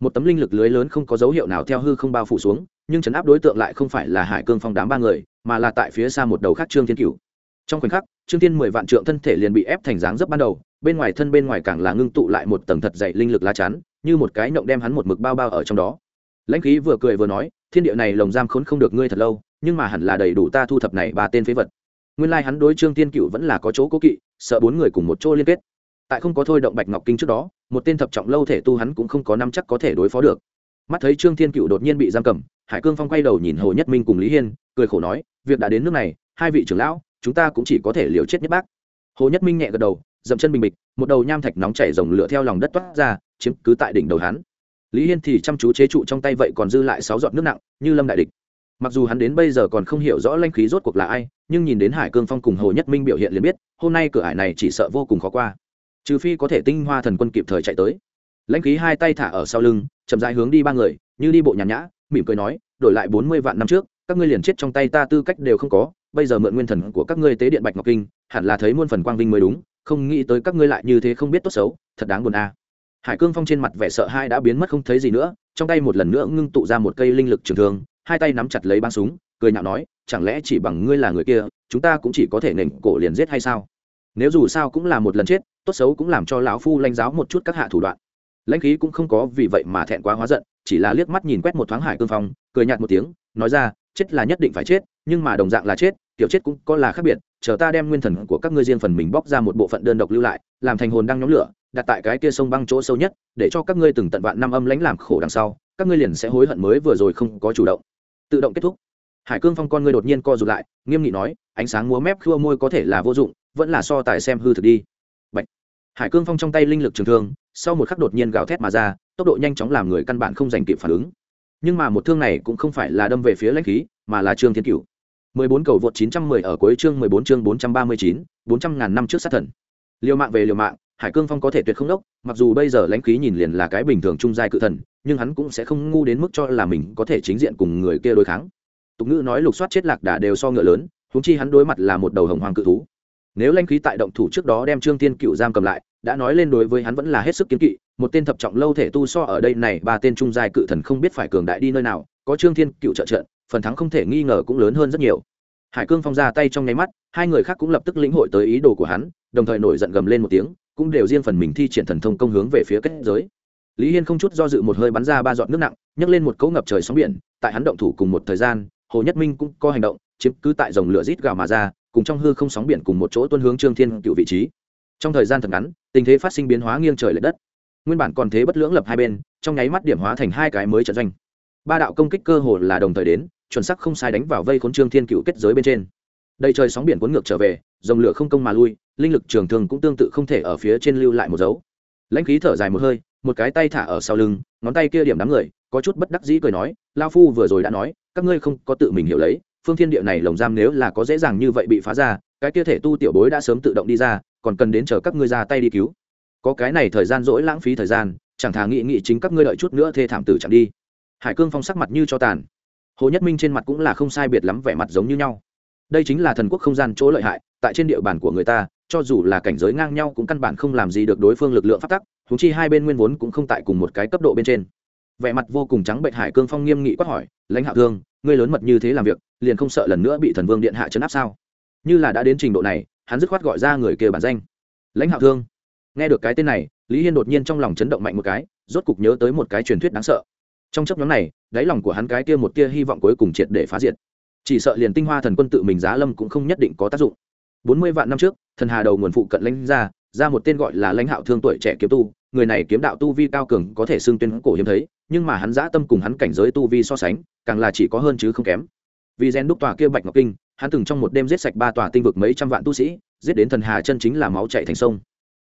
một tấm linh lực lưới lớn không có dấu hiệu nào theo hư không bao phủ xuống, nhưng chấn áp đối tượng lại không phải là hải cương phong đám ba người, mà là tại phía xa một đầu khác trương thiên cửu. Trong khoảnh khắc, trương thiên mười vạn trượng thân thể liền bị ép thành dáng dấp ban đầu, bên ngoài thân bên ngoài càng là ngưng tụ lại một tầng thật dày linh lực lá chắn, như một cái nhộng đem hắn một mực bao bao ở trong đó. Lãnh khí vừa cười vừa nói, thiên địa này lồng giam khốn không được ngươi thật lâu, nhưng mà hẳn là đầy đủ ta thu thập này ba tên phế vật. Nguyên lai hắn đối trương tiên cựu vẫn là có chỗ cố kỵ, sợ bốn người cùng một chỗ liên kết. Tại không có thôi động bạch ngọc kinh trước đó một tên thập trọng lâu thể tu hắn cũng không có năm chắc có thể đối phó được. Mắt thấy trương thiên cựu đột nhiên bị giam cầm, hải cương phong quay đầu nhìn hồ nhất minh cùng lý hiên, cười khổ nói, việc đã đến nước này, hai vị trưởng lão, chúng ta cũng chỉ có thể liều chết nhất bác. Hồ nhất minh nhẹ gật đầu, dậm chân bình bịch, một đầu nham thạch nóng chảy rồng lửa theo lòng đất toát ra, chiếm cứ tại đỉnh đầu hắn. Lý hiên thì chăm chú chế trụ trong tay vậy còn dư lại sáu giọt nước nặng, như lâm đại địch. Mặc dù hắn đến bây giờ còn không hiểu rõ lanh khí rốt cuộc là ai, nhưng nhìn đến hải cương phong cùng hồ nhất minh biểu hiện liền biết, hôm nay cửa ải này chỉ sợ vô cùng khó qua trừ phi có thể tinh hoa thần quân kịp thời chạy tới. Lãnh khí hai tay thả ở sau lưng, chậm dài hướng đi ba người, như đi bộ nhàn nhã, mỉm cười nói, đổi lại bốn mươi vạn năm trước, các ngươi liền chết trong tay ta tư cách đều không có, bây giờ mượn nguyên thần của các ngươi tế điện bạch ngọc kinh, hẳn là thấy muôn phần quang vinh mới đúng, không nghĩ tới các ngươi lại như thế không biết tốt xấu, thật đáng buồn a. Hải cương phong trên mặt vẻ sợ hai đã biến mất không thấy gì nữa, trong tay một lần nữa ngưng tụ ra một cây linh lực trường thương, hai tay nắm chặt lấy băng súng, cười nhạo nói, chẳng lẽ chỉ bằng ngươi là người kia, chúng ta cũng chỉ có thể nền cổ liền giết hay sao? Nếu dù sao cũng là một lần chết, tốt xấu cũng làm cho lão phu lãnh giáo một chút các hạ thủ đoạn. Lãnh khí cũng không có vì vậy mà thẹn quá hóa giận, chỉ là liếc mắt nhìn quét một thoáng hải cương phong, cười nhạt một tiếng, nói ra, chết là nhất định phải chết, nhưng mà đồng dạng là chết, kiểu chết cũng có là khác biệt, chờ ta đem nguyên thần của các ngươi riêng phần mình bóc ra một bộ phận đơn độc lưu lại, làm thành hồn đang nhóm lửa, đặt tại cái kia sông băng chỗ sâu nhất, để cho các ngươi từng tận vạn năm âm lãnh làm khổ đằng sau, các ngươi liền sẽ hối hận mới vừa rồi không có chủ động. Tự động kết thúc hải cương phong con ngươi đột nhiên co rụt lại nghiêm nghị nói ánh sáng múa mép khua môi có thể là vô dụng vẫn là so tài xem hư thực đi Bạch. hải cương phong trong tay linh lực trường thương sau một khắc đột nhiên gào thét mà ra tốc độ nhanh chóng làm người căn bản không giành kịp phản ứng nhưng mà một thương này cũng không phải là đâm về phía lãnh khí mà là trương thiên cửu 14 cầu vượt 910 ở cuối chương 14 chương 439, 400 ngàn năm trước sát thần. Liều mạng về liều mạng, Hải Cương Phong có thể tuyệt không đốc, mặc dù bây giờ lãnh khí nhìn liền là cái bình thường trung giai cự thần, nhưng hắn cũng sẽ không ngu đến mức cho là mình có thể chính diện cùng người kia đối kháng. Tục ngữ nói lục soát chết lạc đà đều so ngựa lớn, huống chi hắn đối mặt là một đầu hồng hoàng cự thú. Nếu lãnh khí tại động thủ trước đó đem Trương Tiên Cựu giam cầm lại, đã nói lên đối với hắn vẫn là hết sức kiên kỵ, một tên thập trọng lâu thể tu so ở đây này ba tên trung giai cự thần không biết phải cường đại đi nơi nào, có Trương Thiên Cựu trợ trận, phần thắng không thể nghi ngờ cũng lớn hơn rất nhiều hải cương phong ra tay trong nháy mắt hai người khác cũng lập tức lĩnh hội tới ý đồ của hắn đồng thời nổi giận gầm lên một tiếng cũng đều riêng phần mình thi triển thần thông công hướng về phía kết giới lý hiên không chút do dự một hơi bắn ra ba giọt nước nặng nhấc lên một cỗ ngập trời sóng biển tại hắn động thủ cùng một thời gian hồ nhất minh cũng có hành động, chiếm cứ tại dòng lửa rít gào mà ra, cùng trong hư không sóng biển cùng một chỗ tuân hướng trương thiên cựu vị trí. Trong thời gian thật ngắn, tình thế phát sinh biến hóa nghiêng trời l ệ đất. Nguyên bản còn thế bất lưỡng lập hai bên, trong nháy mắt điểm hóa thành hai cái mới trận doanh. Ba đạo công kích cơ hồ là đồng thời đến, chuẩn sắc không sai đánh vào vây khốn trương thiên cựu kết giới bên trên. Đầy trời sóng biển cuốn ngược trở về, dòng lửa không công mà lui, linh lực trường thường cũng tương tự không thể ở phía trên lưu lại một dấu. Lãnh khí thở dài một hơi một cái tay thả ở sau lưng, ngón tay kia điểm đám người, có chút bất đắc dĩ cười nói, lao phu vừa rồi đã nói, các ngươi không có tự mình hiểu lấy, phương thiên địa này lồng giam nếu là có dễ dàng như vậy bị phá ra, cái kia thể tu tiểu bối đã sớm tự động đi ra, còn cần đến chờ các ngươi ra tay đi cứu. Có cái này thời gian dỗi lãng phí thời gian, chẳng thà nghị nghị chính các ngươi đợi chút nữa thê thảm tử chẳng đi. Hải cương phong sắc mặt như cho tàn. Hồ nhất minh trên mặt cũng là không sai biệt lắm vẻ mặt giống như nhau. Đây chính là thần quốc không gian chỗ lợi hại, tại trên địa bàn của người ta cho dù là cảnh giới ngang nhau cũng căn bản không làm gì được đối phương lực lượng phát tắc thú chi hai bên nguyên vốn cũng không tại cùng một cái cấp độ bên trên. Vẻ mặt vô cùng trắng bệnh hải cương phong nghiêm nghị quát hỏi, lãnh hạ thương, ngươi lớn mật như thế làm việc, liền không sợ lần nữa bị thần vương điện hạ chấn áp sao? Như là đã đến trình độ này, hắn dứt khoát gọi ra người kia bản danh. Lãnh hạ thương. Nghe được cái tên này, lý hiên đột nhiên trong lòng chấn động mạnh một cái, rốt cục nhớ tới một cái truyền thuyết đáng sợ. Trong chấp nhóm này, đáy lòng của hắn cái kia một tia hy vọng cuối cùng triệt để phá diệt. Chỉ sợ liền tinh hoa thần quân tự mình giá lâm cũng không nhất định có tác dụng. Bốn mươi vạn năm trước thần hà đầu nguồn phụ cận lãnh ra ra một tên gọi là lãnh hạo thương tuổi trẻ kiếm tu, người này kiếm đạo tu vi cao cường, có thể xưng tuyên cổ hiếm thấy, nhưng mà hắn dã tâm cùng hắn cảnh giới tu vi so sánh, càng là chỉ có hơn chứ không kém. Vì gen đúc tòa kia bạch ngọc kinh, hắn từng trong một đêm giết sạch ba tòa tinh vực mấy trăm vạn tu sĩ, giết đến thần hà chân chính là máu chạy thành sông.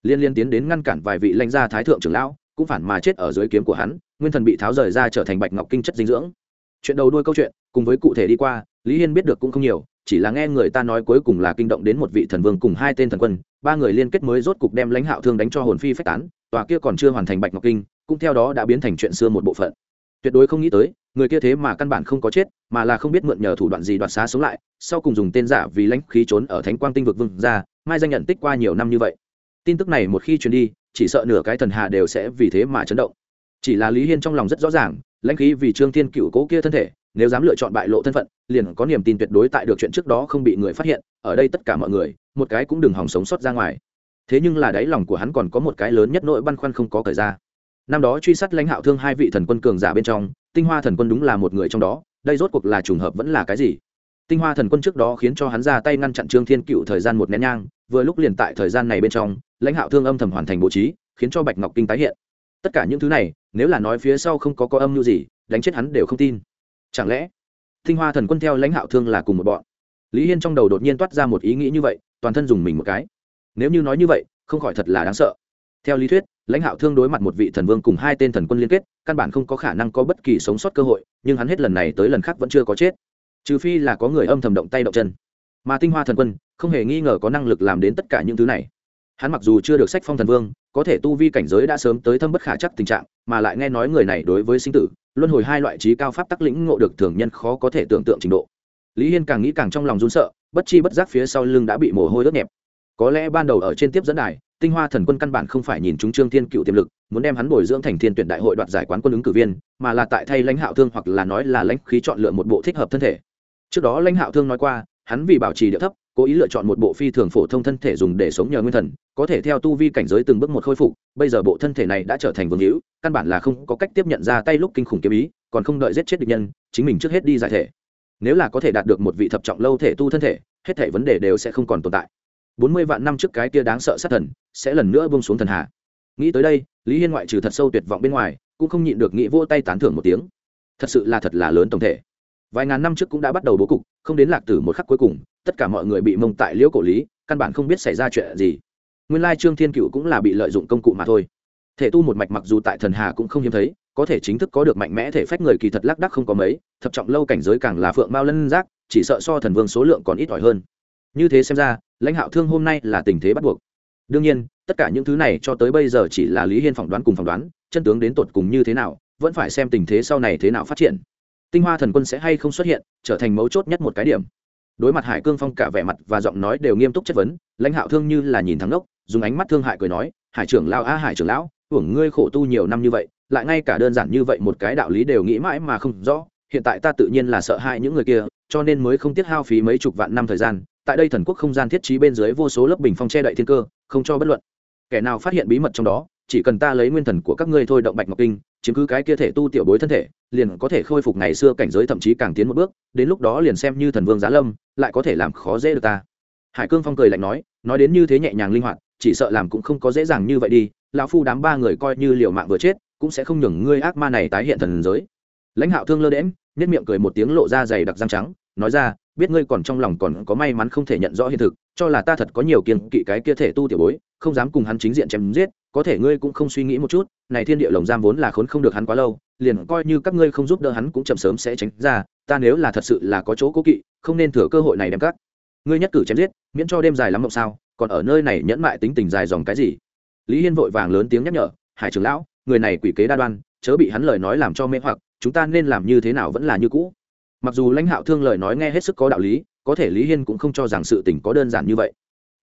Liên liên tiến đến ngăn cản vài vị lãnh gia thái thượng trưởng lão, cũng phản mà chết ở dưới kiếm của hắn, nguyên thần bị tháo rời ra trở thành bạch ngọc kinh chất dinh dưỡng. Chuyện đầu đuôi câu chuyện, cùng với cụ thể đi qua, lý hiên biết được cũng không nhiều chỉ là nghe người ta nói cuối cùng là kinh động đến một vị thần vương cùng hai tên thần quân, ba người liên kết mới rốt cục đem lãnh hạo thương đánh cho hồn phi phách tán, tòa kia còn chưa hoàn thành bạch ngọc kinh, cũng theo đó đã biến thành chuyện xưa một bộ phận. Tuyệt đối không nghĩ tới, người kia thế mà căn bản không có chết, mà là không biết mượn nhờ thủ đoạn gì đoạt xá sống lại, sau cùng dùng tên giả vì lãnh khí trốn ở thánh quang tinh vực vương ra mai danh nhận tích qua nhiều năm như vậy. Tin tức này một khi truyền đi, chỉ sợ nửa cái thần hà đều sẽ vì thế mà chấn động. Chỉ là lý hiên trong lòng rất rõ ràng lãnh khí vì trương thiên cựu cố kia thân thể, nếu dám lựa chọn bại lộ thân phận, liền có niềm tin tuyệt đối tại được chuyện trước đó không bị người phát hiện, ở đây tất cả mọi người, một cái cũng đừng hòng sống sót ra ngoài. Thế nhưng là đáy lòng của hắn còn có một cái lớn nhất nỗi băn khoăn không có thời ra. Năm đó truy sát lãnh hạo thương hai vị thần quân cường giả bên trong, tinh hoa thần quân đúng là một người trong đó, đây rốt cuộc là trùng hợp vẫn là cái gì? Tinh hoa thần quân trước đó khiến cho hắn ra tay ngăn chặn trương thiên cựu thời gian một nén nhang, vừa lúc liền tại thời gian này bên trong, lãnh hạo thương âm thầm hoàn thành bố trí, khiến cho bạch ngọc kinh tái hiện tất cả những thứ này, nếu là nói phía sau không có có âm mưu gì, đánh chết hắn đều không tin. Chẳng lẽ, tinh hoa thần quân theo lãnh hạo thương là cùng một bọn? Lý hiên trong đầu đột nhiên toát ra một ý nghĩ như vậy, toàn thân dùng mình một cái. Nếu như nói như vậy, không khỏi thật là đáng sợ. Theo lý thuyết, lãnh hạo thương đối mặt một vị thần vương cùng hai tên thần quân liên kết, căn bản không có khả năng có bất kỳ sống sót cơ hội, nhưng hắn hết lần này tới lần khác vẫn chưa có chết. Trừ phi là có người âm thầm động tay động chân. Mà tinh hoa thần quân, không hề nghi ngờ có năng lực làm đến tất cả những thứ này hắn mặc dù chưa được sách phong thần vương, có thể tu vi cảnh giới đã sớm tới thâm bất khả chắc tình trạng, mà lại nghe nói người này đối với sinh tử, luân hồi hai loại trí cao pháp tắc lĩnh ngộ được thường nhân khó có thể tưởng tượng trình độ. Lý hiên càng nghĩ càng trong lòng run sợ, bất chi bất giác phía sau lưng đã bị mồ hôi ướt nhẹp. Có lẽ ban đầu ở trên tiếp dẫn đài, tinh hoa thần quân căn bản không phải nhìn chúng trương thiên cựu tiềm lực, muốn đem hắn bồi dưỡng thành thiên tuyển đại hội đoạt giải quán quân ứng cử viên, mà là tại thay lãnh hạo thương hoặc là nói là lãnh khí chọn lựa một bộ thích hợp thân thể. Trước đó lãnh hạo thương nói qua, hắn vì bảo trì địa thấp, cố ý lựa chọn một bộ phi thường phổ thông thân thể dùng để sống nhờ nguyên thần có thể theo tu vi cảnh giới từng bước một khôi phục, bây giờ bộ thân thể này đã trở thành vương hữu, căn bản là không có cách tiếp nhận ra tay lúc kinh khủng kiếm ý, còn không đợi giết chết địch nhân, chính mình trước hết đi giải thể. Nếu là có thể đạt được một vị thập trọng lâu thể tu thân thể, hết thể vấn đề đều sẽ không còn tồn tại. Bốn mươi vạn năm trước cái kia đáng sợ sát thần, sẽ lần nữa bông xuống thần hạ nghĩ tới đây, lý hiên ngoại trừ thật sâu tuyệt vọng bên ngoài, cũng không nhịn được nghĩ vô tay tán thưởng một tiếng. Thật sự là thật là lớn tổng thể. Vài ngàn năm trước cũng đã bắt đầu bố cục, không đến lạc tử một khắc cuối cùng, tất cả mọi người bị mông tại liễu cổ lý, căn bản không biết xảy ra chuyện gì nguyên lai trương thiên cựu cũng là bị lợi dụng công cụ mà thôi. Thể tu một mạch mặc dù tại thần hà cũng không hiếm thấy, có thể chính thức có được mạnh mẽ thể phách người kỳ thật lác đắc không có mấy, thập trọng lâu cảnh giới càng là phượng mao lân giác, chỉ sợ so thần vương số lượng còn ít ỏi hơn. Như thế xem ra, lãnh hạo thương hôm nay là tình thế bắt buộc. Đương nhiên, tất cả những thứ này cho tới bây giờ chỉ là lý hiên phỏng đoán cùng phỏng đoán, chân tướng đến tột cùng như thế nào, vẫn phải xem tình thế sau này thế nào phát triển. Tinh hoa thần quân sẽ hay không xuất hiện, trở thành mấu chốt nhất một cái điểm. Đối mặt hải cương phong cả vẻ mặt và giọng nói đều nghiêm túc chất vấn, lãnh hạo thương như là nhìn thắng đốc dùng ánh mắt thương hại cười nói, hải trưởng lão a, hải trưởng lão, hưởng ngươi khổ tu nhiều năm như vậy, lại ngay cả đơn giản như vậy một cái đạo lý đều nghĩ mãi mà không rõ. Hiện tại ta tự nhiên là sợ hãi những người kia, cho nên mới không tiết hao phí mấy chục vạn năm thời gian. Tại đây thần quốc không gian thiết trí bên dưới vô số lớp bình phong che đậy thiên cơ, không cho bất luận kẻ nào phát hiện bí mật trong đó. Chỉ cần ta lấy nguyên thần của các ngươi thôi động bạch ngọc kinh, chiếm cứ cái kia thể tu tiểu bối thân thể, liền có thể khôi phục ngày xưa cảnh giới thậm chí càng tiến một bước, đến lúc đó liền xem như thần vương giá lâm, lại có thể làm khó dễ được ta. Hải cương phong cười lạnh nói nói đến như thế nhẹ nhàng linh hoạt chỉ sợ làm cũng không có dễ dàng như vậy đi, lão phu đám ba người coi như liều mạng vừa chết, cũng sẽ không nhường ngươi ác ma này tái hiện thần giới. Lãnh hạo thương lơ đễm nhất miệng cười một tiếng lộ ra dày đặc răng trắng, nói ra, biết ngươi còn trong lòng còn có may mắn không thể nhận rõ hiện thực, cho là ta thật có nhiều kiên kỵ cái kia thể tu tiểu bối, không dám cùng hắn chính diện chém giết, có thể ngươi cũng không suy nghĩ một chút, này thiên địa lồng giam vốn là khốn không được hắn quá lâu, liền coi như các ngươi không giúp đỡ hắn cũng chậm sớm sẽ tránh ra, ta nếu là thật sự là có chỗ cố kỵ, không nên thừa cơ hội này đem cắt ngươi nhất cử chém giết, miễn cho đêm dài lắm mộng sao, còn ở nơi này nhẫn mại tính tình dài dòng cái gì? Lý hiên vội vàng lớn tiếng nhắc nhở, hải trưởng lão, người này quỷ kế đa đoan, chớ bị hắn lời nói làm cho mê hoặc, chúng ta nên làm như thế nào vẫn là như cũ. Mặc dù lãnh hạo thương lời nói nghe hết sức có đạo lý, có thể lý hiên cũng không cho rằng sự tình có đơn giản như vậy.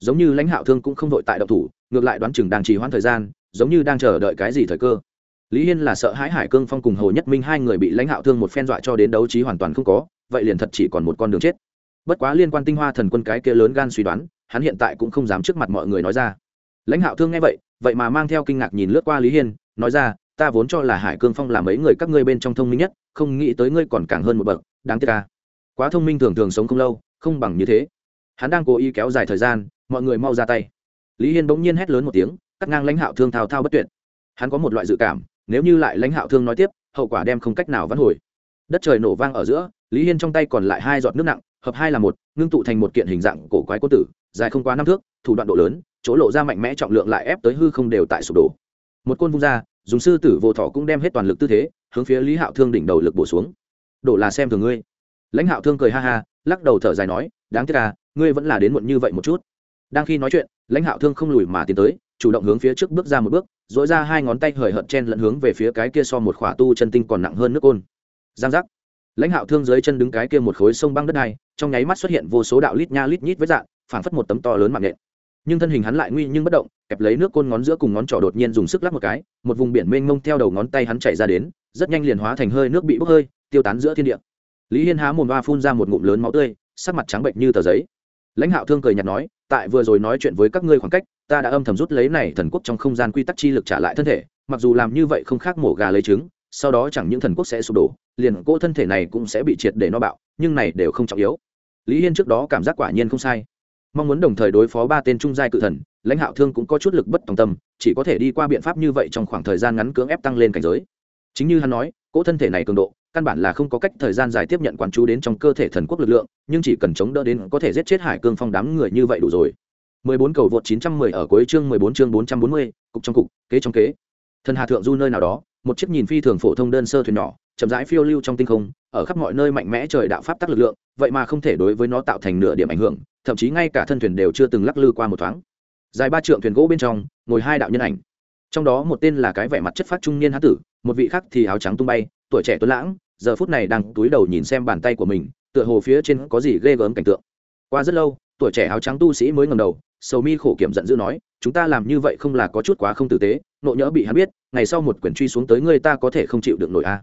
Giống như lãnh hạo thương cũng không vội tại động thủ, ngược lại đoán chừng đang trì hoãn thời gian, giống như đang chờ đợi cái gì thời cơ. Lý hiên là sợ hãi hải cương phong cùng hồ nhất minh hai người bị lãnh hạo thương một phen dọa cho đến đấu trí hoàn toàn không có, vậy liền thật chỉ còn một con đường chết bất quá liên quan tinh hoa thần quân cái kia lớn gan suy đoán, hắn hiện tại cũng không dám trước mặt mọi người nói ra. Lãnh hạo thương nghe vậy vậy mà mang theo kinh ngạc nhìn lướt qua lý hiên, nói ra, ta vốn cho là hải cương phong là mấy người các ngươi bên trong thông minh nhất, không nghĩ tới ngươi còn càng hơn một bậc, đáng tiếc ca quá thông minh thường thường sống không lâu, không bằng như thế. Hắn đang cố ý kéo dài thời gian, mọi người mau ra tay. Lý hiên bỗng nhiên hét lớn một tiếng, cắt ngang lãnh hạo thương thao thao bất tuyệt. Hắn có một loại dự cảm, nếu như lại lãnh hạo thương nói tiếp, hậu quả đem không cách nào vãn hồi. Đất trời nổ vang ở giữa, lý hiên trong tay còn lại hai giọt nước nặng hợp hai là một, ngưng tụ thành một kiện hình dạng cổ quái cố tử, dài không quá năm thước, thủ đoạn độ lớn, chỗ lộ ra mạnh mẽ trọng lượng lại ép tới hư không đều tại sụp đổ. Một côn vung ra, dùng sư tử vô thọ cũng đem hết toàn lực tư thế, hướng phía lý hạo thương đỉnh đầu lực bổ xuống. Đổ là xem thường ngươi. Lãnh hạo thương cười ha ha, lắc đầu thở dài nói, đáng tiếc à ngươi vẫn là đến muộn như vậy một chút. Đang khi nói chuyện, lãnh hạo thương không lùi mà tiến tới, chủ động hướng phía trước bước ra một bước dỗi ra hai ngón tay hời hợt chen lẫn hướng về phía cái kia so một khỏa tu chân tinh còn nặng hơn nước côn. Giang giác. Lãnh hạo thương dưới chân đứng cái kia một khối sông băng đất này trong nháy mắt xuất hiện vô số đạo lít nha lít nhít với dạng phảng phất một tấm to lớn mạng nện nhưng thân hình hắn lại nguy nhưng bất động, kẹp lấy nước côn ngón giữa cùng ngón trỏ đột nhiên dùng sức lắc một cái, một vùng biển mênh mông theo đầu ngón tay hắn chảy ra đến, rất nhanh liền hóa thành hơi nước bị bốc hơi, tiêu tán giữa thiên địa. Lý hiên há mồm va phun ra một ngụm lớn máu tươi, sắc mặt trắng bệnh như tờ giấy. Lãnh hạo thương cười nhạt nói, tại vừa rồi nói chuyện với các ngươi khoảng cách, ta đã âm thầm rút lấy này thần quốc trong không gian quy tắc chi lực trả lại thân thể, mặc dù làm như vậy không khác mổ gà lấy trứng, sau đó chẳng những thần quốc sẽ sụp đổ, liền cỗ thân thể này cũng sẽ bị triệt để no bạo nhưng này đều không trọng yếu. Lý hiên trước đó cảm giác quả nhiên không sai. Mong muốn đồng thời đối phó ba tên trung giai cự thần lãnh hạo thương cũng có chút lực bất tòng tâm chỉ có thể đi qua biện pháp như vậy trong khoảng thời gian ngắn cưỡng ép tăng lên cảnh giới. Chính như hắn nói cỗ thân thể này cường độ căn bản là không có cách thời gian dài tiếp nhận quản chú đến trong cơ thể thần quốc lực lượng nhưng chỉ cần chống đỡ đến có thể giết chết hải cương phong đám người như vậy đủ rồi. 14 cầu vượt 910 ở cuối chương 14 chương 440, cục trong cục kế trong kế. Thần hà thượng du nơi nào đó một chiếc nhìn phi thường phổ thông đơn sơ thuyền nhỏ chậm rãi phiêu lưu trong tinh không, ở khắp mọi nơi mạnh mẽ trời đạo pháp tắc lực lượng, vậy mà không thể đối với nó tạo thành nửa điểm ảnh hưởng, thậm chí ngay cả thân thuyền đều chưa từng lắc lư qua một thoáng. Dài ba trượng thuyền gỗ bên trong, ngồi hai đạo nhân ảnh. Trong đó một tên là cái vẻ mặt chất phát trung niên hán tử, một vị khác thì áo trắng tung bay, tuổi trẻ tuấn lãng, giờ phút này đang túi đầu nhìn xem bàn tay của mình, tựa hồ phía trên có gì ghê gớm cảnh tượng. Qua rất lâu, tuổi trẻ áo trắng tu sĩ mới ngầm đầu, sầu mi khổ kiểm giận dữ nói, chúng ta làm như vậy không là có chút quá không tử tế, nộ nhỡ bị hắn biết, ngày sau một quyển truy xuống tới người ta có thể không chịu được nổi a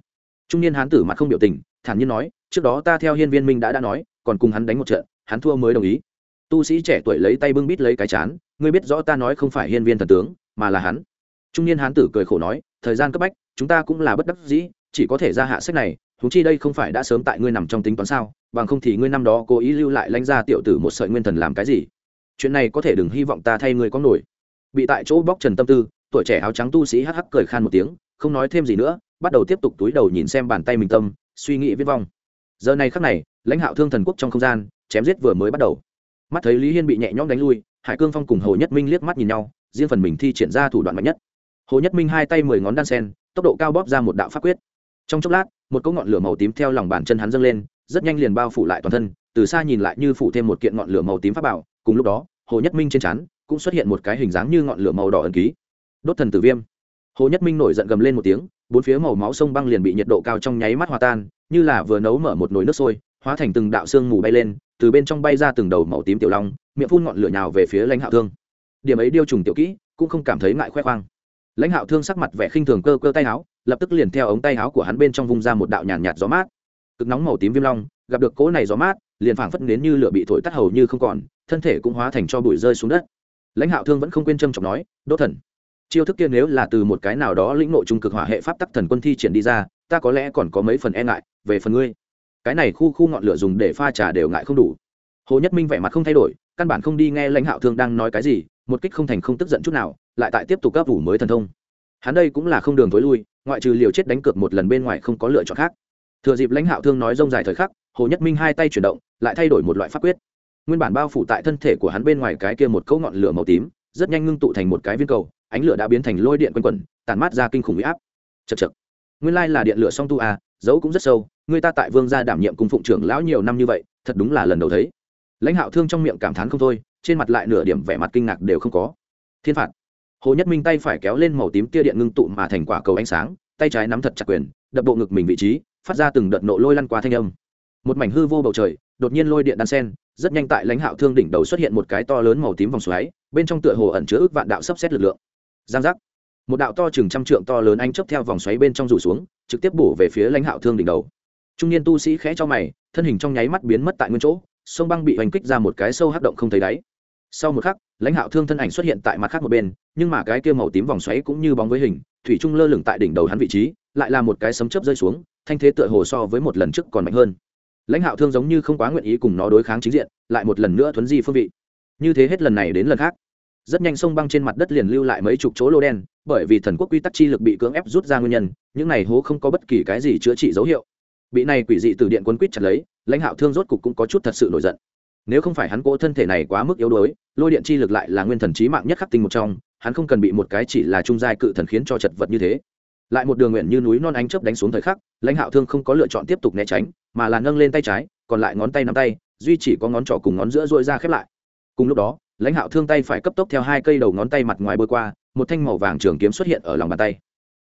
trung niên hán tử mặt không biểu tình, thản nhiên nói, trước đó ta theo hiên viên minh đã đã nói, còn cùng hắn đánh một trận, hắn thua mới đồng ý. Tu sĩ trẻ tuổi lấy tay bưng bít lấy cái chán, ngươi biết rõ ta nói không phải hiên viên thần tướng, mà là hắn. Trung niên hán tử cười khổ nói, thời gian cấp bách, chúng ta cũng là bất đắc dĩ, chỉ có thể ra hạ sách này, huống chi đây không phải đã sớm tại ngươi nằm trong tính toán sao, bằng không thì ngươi năm đó cố ý lưu lại lãnh ra tiểu tử một sợi nguyên thần làm cái gì? Chuyện này có thể đừng hy vọng ta thay ngươi có nổi. Bị tại chỗ bóc trần tâm tư, tuổi trẻ áo trắng tu sĩ hắc hắc cười khan một tiếng, không nói thêm gì nữa bắt đầu tiếp tục túi đầu nhìn xem bàn tay mình tâm, suy nghĩ viết vong. Giờ này khắc này, lãnh hạo thương thần quốc trong không gian, chém giết vừa mới bắt đầu. Mắt thấy lý hiên bị nhẹ nhõm đánh lui, hải cương phong cùng hồ nhất minh liếc mắt nhìn nhau, riêng phần mình thi triển ra thủ đoạn mạnh nhất. Hồ nhất minh hai tay mười ngón đan sen, tốc độ cao bóp ra một đạo pháp quyết. Trong chốc lát, một cỗ ngọn lửa màu tím theo lòng bàn chân hắn dâng lên, rất nhanh liền bao phủ lại toàn thân, từ xa nhìn lại như phủ thêm một kiện ngọn lửa màu tím pháp bảo, cùng lúc đó, hồ nhất minh trên chắn cũng xuất hiện một cái hình dáng như ngọn lửa màu đỏ ẩn ký. Đốt thần tử viêm. Hồ nhất minh nổi giận gầm lên một tiếng bốn phía màu máu sông băng liền bị nhiệt độ cao trong nháy mắt hòa tan như là vừa nấu mở một nồi nước sôi hóa thành từng đạo xương mù bay lên từ bên trong bay ra từng đầu màu tím tiểu long miệng phun ngọn lửa nhào về phía lãnh hạo thương. Điểm ấy điêu trùng tiểu kỹ cũng không cảm thấy ngại khoe khoang. Lãnh hạo thương sắc mặt vẻ khinh thường cơ cơ tay áo lập tức liền theo ống tay áo của hắn bên trong vung ra một đạo nhàn nhạt, gió mát. Cực nóng màu tím viêm long gặp được cỗ này gió mát liền phảng phất nến như lửa bị thổi tắt hầu như không còn thân thể cũng hóa thành cho bụi rơi xuống đất. Lãnh hạo thương vẫn không quên trâm trọng nói đốt thần chiêu thức kia nếu là từ một cái nào đó lĩnh nội trung cực hỏa hệ pháp tắc thần quân thi triển đi ra, ta có lẽ còn có mấy phần e ngại, về phần ngươi. Cái này khu khu ngọn lửa dùng để pha trà đều ngại không đủ. Hồ nhất minh vẻ mặt không thay đổi, căn bản không đi nghe lãnh hạo thương đang nói cái gì, một kích không thành không tức giận chút nào, lại tại tiếp tục cấp vũ mới thần thông. Hắn đây cũng là không đường tối lui, ngoại trừ liều chết đánh cược một lần bên ngoài không có lựa chọn khác. Thừa dịp lãnh hạo thương nói rông dài thời khắc, hồ nhất minh hai tay chuyển động, lại thay đổi một loại pháp quyết. Nguyên bản bao phủ tại thân thể của hắn bên ngoài cái kia một cấu ngọn lửa màu tím, rất nhanh ngưng tụ thành một cái viên cầu ánh lửa đã biến thành lôi điện quanh quẩn tàn mát ra kinh khủng huy áp. Chật chật nguyên lai là điện lửa song tu à dấu cũng rất sâu, người ta tại vương gia đảm nhiệm cung phụng trưởng lão nhiều năm như vậy, thật đúng là lần đầu thấy. Lãnh hạo thương trong miệng cảm thán không thôi, trên mặt lại nửa điểm vẻ mặt kinh ngạc đều không có. Thiên phạt. Hồ nhất minh tay phải kéo lên màu tím tia điện ngưng tụ mà thành quả cầu ánh sáng, tay trái nắm thật chặt quyền, đập bộ ngực mình vị trí, phát ra từng đợt nộ lôi lăn qua thanh âm. Một mảnh hư vô bầu trời, đột nhiên lôi điện đan sen, rất nhanh tại lãnh hạo thương đỉnh đầu xuất hiện một cái to lớn màu tím vòng xoáy, bên trong tựa hồ ẩn chứa ước vạn đạo sắp xét lực lượng giang giác. Một đạo to chừng trăm trượng to lớn anh chấp theo vòng xoáy bên trong rủ xuống, trực tiếp bổ về phía lãnh hạo thương đỉnh đầu. Trung niên tu sĩ khẽ cho mày, thân hình trong nháy mắt biến mất tại nguyên chỗ, sông băng bị hoành kích ra một cái sâu hắc động không thấy đáy. Sau một khắc, lãnh hạo thương thân ảnh xuất hiện tại mặt khác một bên, nhưng mà cái kia màu tím vòng xoáy cũng như bóng với hình, thủy trung lơ lửng tại đỉnh đầu hắn vị trí, lại là một cái sấm chớp rơi xuống, thanh thế tựa hồ so với một lần trước còn mạnh hơn. Lãnh hạo thương giống như không quá nguyện ý cùng nó đối kháng chính diện, lại một lần nữa thuấn di phương vị. Như thế hết lần này đến lần khác rất nhanh sông băng trên mặt đất liền lưu lại mấy chục chỗ lô đen, bởi vì thần quốc quy tắc chi lực bị cưỡng ép rút ra nguyên nhân, những này hố không có bất kỳ cái gì chữa trị dấu hiệu. Bị này quỷ dị từ điện quân quýt chặt lấy, lãnh hạo thương rốt cục cũng có chút thật sự nổi giận. Nếu không phải hắn cố thân thể này quá mức yếu đuối, lôi điện chi lực lại là nguyên thần trí mạng nhất khắc tinh một trong, hắn không cần bị một cái chỉ là trung giai cự thần khiến cho chật vật như thế. Lại một đường nguyện như núi non ánh chớp đánh xuống thời khắc, lãnh hạo thương không có lựa chọn tiếp tục né tránh, mà là nâng lên tay trái, còn lại ngón tay nắm tay, duy chỉ có ngón trỏ cùng ngón giữa dội ra khép lại. Cùng lúc đó lãnh hạo thương tay phải cấp tốc theo hai cây đầu ngón tay mặt ngoài bôi qua, một thanh màu vàng trường kiếm xuất hiện ở lòng bàn tay.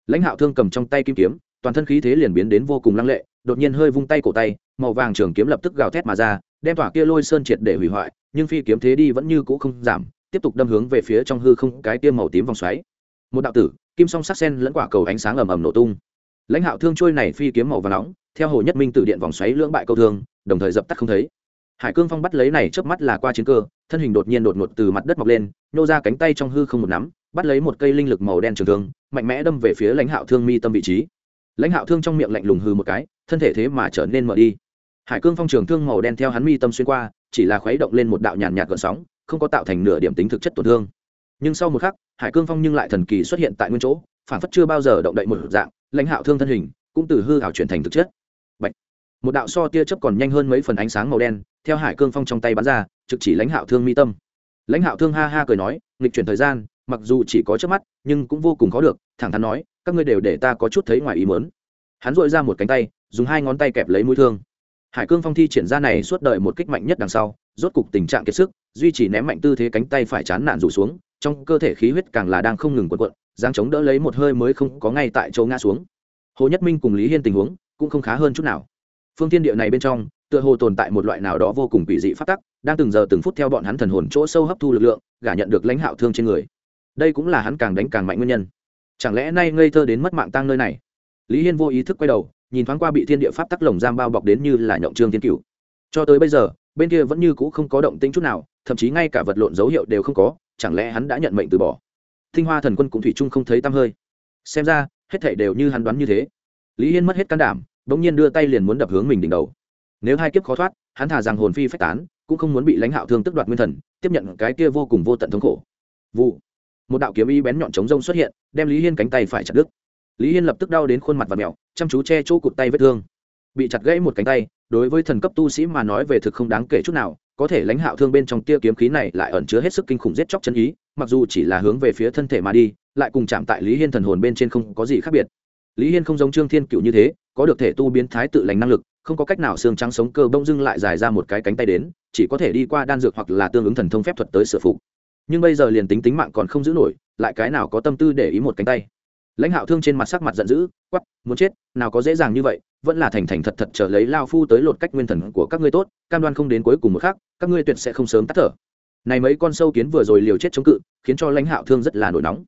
Lãnh hạo thương cầm trong tay kim kiếm, toàn thân khí thế liền biến đến vô cùng lăng lệ, đột nhiên hơi vung tay cổ tay, màu vàng trường kiếm lập tức gào thét mà ra, đem tỏa kia lôi sơn triệt để hủy hoại, nhưng phi kiếm thế đi vẫn như cũ không giảm, tiếp tục đâm hướng về phía trong hư không cái tiêm màu tím vòng xoáy. Một đạo tử, kim song sắc sen lẫn quả cầu ánh sáng ầm ầm nổ tung. Lãnh hạo thương trôi này phi kiếm màu và nóng, theo hồ nhất minh từ điện vòng xoáy lưỡng bại câu thương, đồng thời dập tắt không thấy hải cương phong bắt lấy này trước mắt là qua chiến cơ, thân hình đột nhiên đột ngột từ mặt đất mọc lên, nhô ra cánh tay trong hư không một nắm, bắt lấy một cây linh lực màu đen trường thương, mạnh mẽ đâm về phía lãnh hạo thương mi tâm vị trí. Lãnh hạo thương trong miệng lạnh lùng hư một cái, thân thể thế mà trở nên mở đi. Hải cương phong trường thương màu đen theo hắn mi tâm xuyên qua, chỉ là khuấy động lên một đạo nhàn nhạt gợn sóng, không có tạo thành nửa điểm tính thực chất tổn thương. Nhưng sau một khắc, hải cương phong nhưng lại thần kỳ xuất hiện tại nguyên chỗ, phản phất chưa bao giờ động đậy một dạng, lãnh hạo thương thân hình cũng từ hư hảo chuyển thành thực chất một đạo so tia chớp còn nhanh hơn mấy phần ánh sáng màu đen, theo hải cương phong trong tay bắn ra, trực chỉ lãnh hạo thương mi tâm. Lãnh hạo thương ha ha cười nói, nghịch chuyển thời gian, mặc dù chỉ có trước mắt, nhưng cũng vô cùng khó được, thẳng thắn nói, các ngươi đều để ta có chút thấy ngoài ý mớn hắn dội ra một cánh tay, dùng hai ngón tay kẹp lấy mũi thương. Hải cương phong thi triển ra này suốt đời một kích mạnh nhất đằng sau, rốt cục tình trạng kiệt sức, duy trì ném mạnh tư thế cánh tay phải chán nản rủ xuống, trong cơ thể khí huyết càng là đang không ngừng quật quận giang chống đỡ lấy một hơi mới không có ngay tại chỗ ngã xuống. Hồ nhất minh cùng lý hiên tình huống cũng không khá hơn chút nào phương tiên địa này bên trong, tựa hồ tồn tại một loại nào đó vô cùng quỷ dị phát tắc, đang từng giờ từng phút theo bọn hắn thần hồn chỗ sâu hấp thu lực lượng, gả nhận được lãnh hạo thương trên người. Đây cũng là hắn càng đánh càng mạnh nguyên nhân. Chẳng lẽ nay ngây thơ đến mất mạng tang nơi này? Lý hiên vô ý thức quay đầu, nhìn thoáng qua bị thiên địa pháp tắc lồng giam bao bọc đến như là nhộng trương thiên cửu. Cho tới bây giờ, bên kia vẫn như cũ không có động tĩnh chút nào, thậm chí ngay cả vật lộn dấu hiệu đều không có, chẳng lẽ hắn đã nhận mệnh từ bỏ? Thinh hoa thần quân cũng thủy chung không thấy tăm hơi. Xem ra, hết thảy đều như hắn đoán như thế. Lý hiên mất hết can đảm bỗng nhiên đưa tay liền muốn đập hướng mình đỉnh đầu. Nếu hai kiếp khó thoát, hắn thả rằng hồn phi phách tán, cũng không muốn bị lãnh hạo thương tức đoạt nguyên thần, tiếp nhận cái kia vô cùng vô tận thống khổ. Vụ. Một đạo kiếm y bén nhọn chống rông xuất hiện, đem lý hiên cánh tay phải chặt đứt. Lý hiên lập tức đau đến khuôn mặt và mẹo chăm chú che chỗ cụt tay vết thương. Bị chặt gãy một cánh tay, đối với thần cấp tu sĩ mà nói về thực không đáng kể chút nào, có thể lãnh hạo thương bên trong tia kiếm khí này lại ẩn chứa hết sức kinh khủng giết chóc chân ý, mặc dù chỉ là hướng về phía thân thể mà đi, lại cùng chạm tại lý hiên thần hồn bên trên không có gì khác biệt. Lý hiên không giống trương thiên cựu như thế có được thể tu biến thái tự lành năng lực, không có cách nào xương trắng sống cơ bông dưng lại dài ra một cái cánh tay đến, chỉ có thể đi qua đan dược hoặc là tương ứng thần thông phép thuật tới sửa phục. Nhưng bây giờ liền tính tính mạng còn không giữ nổi, lại cái nào có tâm tư để ý một cánh tay? Lãnh hạo thương trên mặt sắc mặt giận dữ quắp muốn chết, nào có dễ dàng như vậy, vẫn là thành thành thật thật trở lấy lao phu tới lột cách nguyên thần của các ngươi tốt, cam đoan không đến cuối cùng một khác các ngươi tuyệt sẽ không sớm tắt thở. Này mấy con sâu kiến vừa rồi liều chết chống cự, khiến cho lãnh hạo thương rất là nổi nóng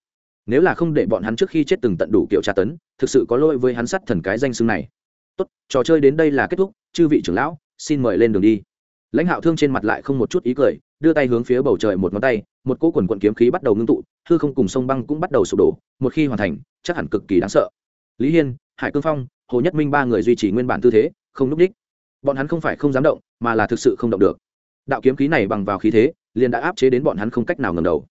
nếu là không để bọn hắn trước khi chết từng tận đủ kiểu tra tấn, thực sự có lỗi với hắn sắt thần cái danh xưng này. Tốt, trò chơi đến đây là kết thúc, chư vị trưởng lão, xin mời lên đường đi. Lãnh hạo thương trên mặt lại không một chút ý cười, đưa tay hướng phía bầu trời một ngón tay, một cỗ quần quận kiếm khí bắt đầu ngưng tụ, hư không cùng sông băng cũng bắt đầu sụp đổ, một khi hoàn thành, chắc hẳn cực kỳ đáng sợ. Lý hiên, hải cương phong, hồ nhất minh ba người duy trì nguyên bản tư thế, không núp đích. Bọn hắn không phải không dám động, mà là thực sự không động được. Đạo kiếm khí này bằng vào khí thế, liền đã áp chế đến bọn hắn không cách nào ngầm đầu.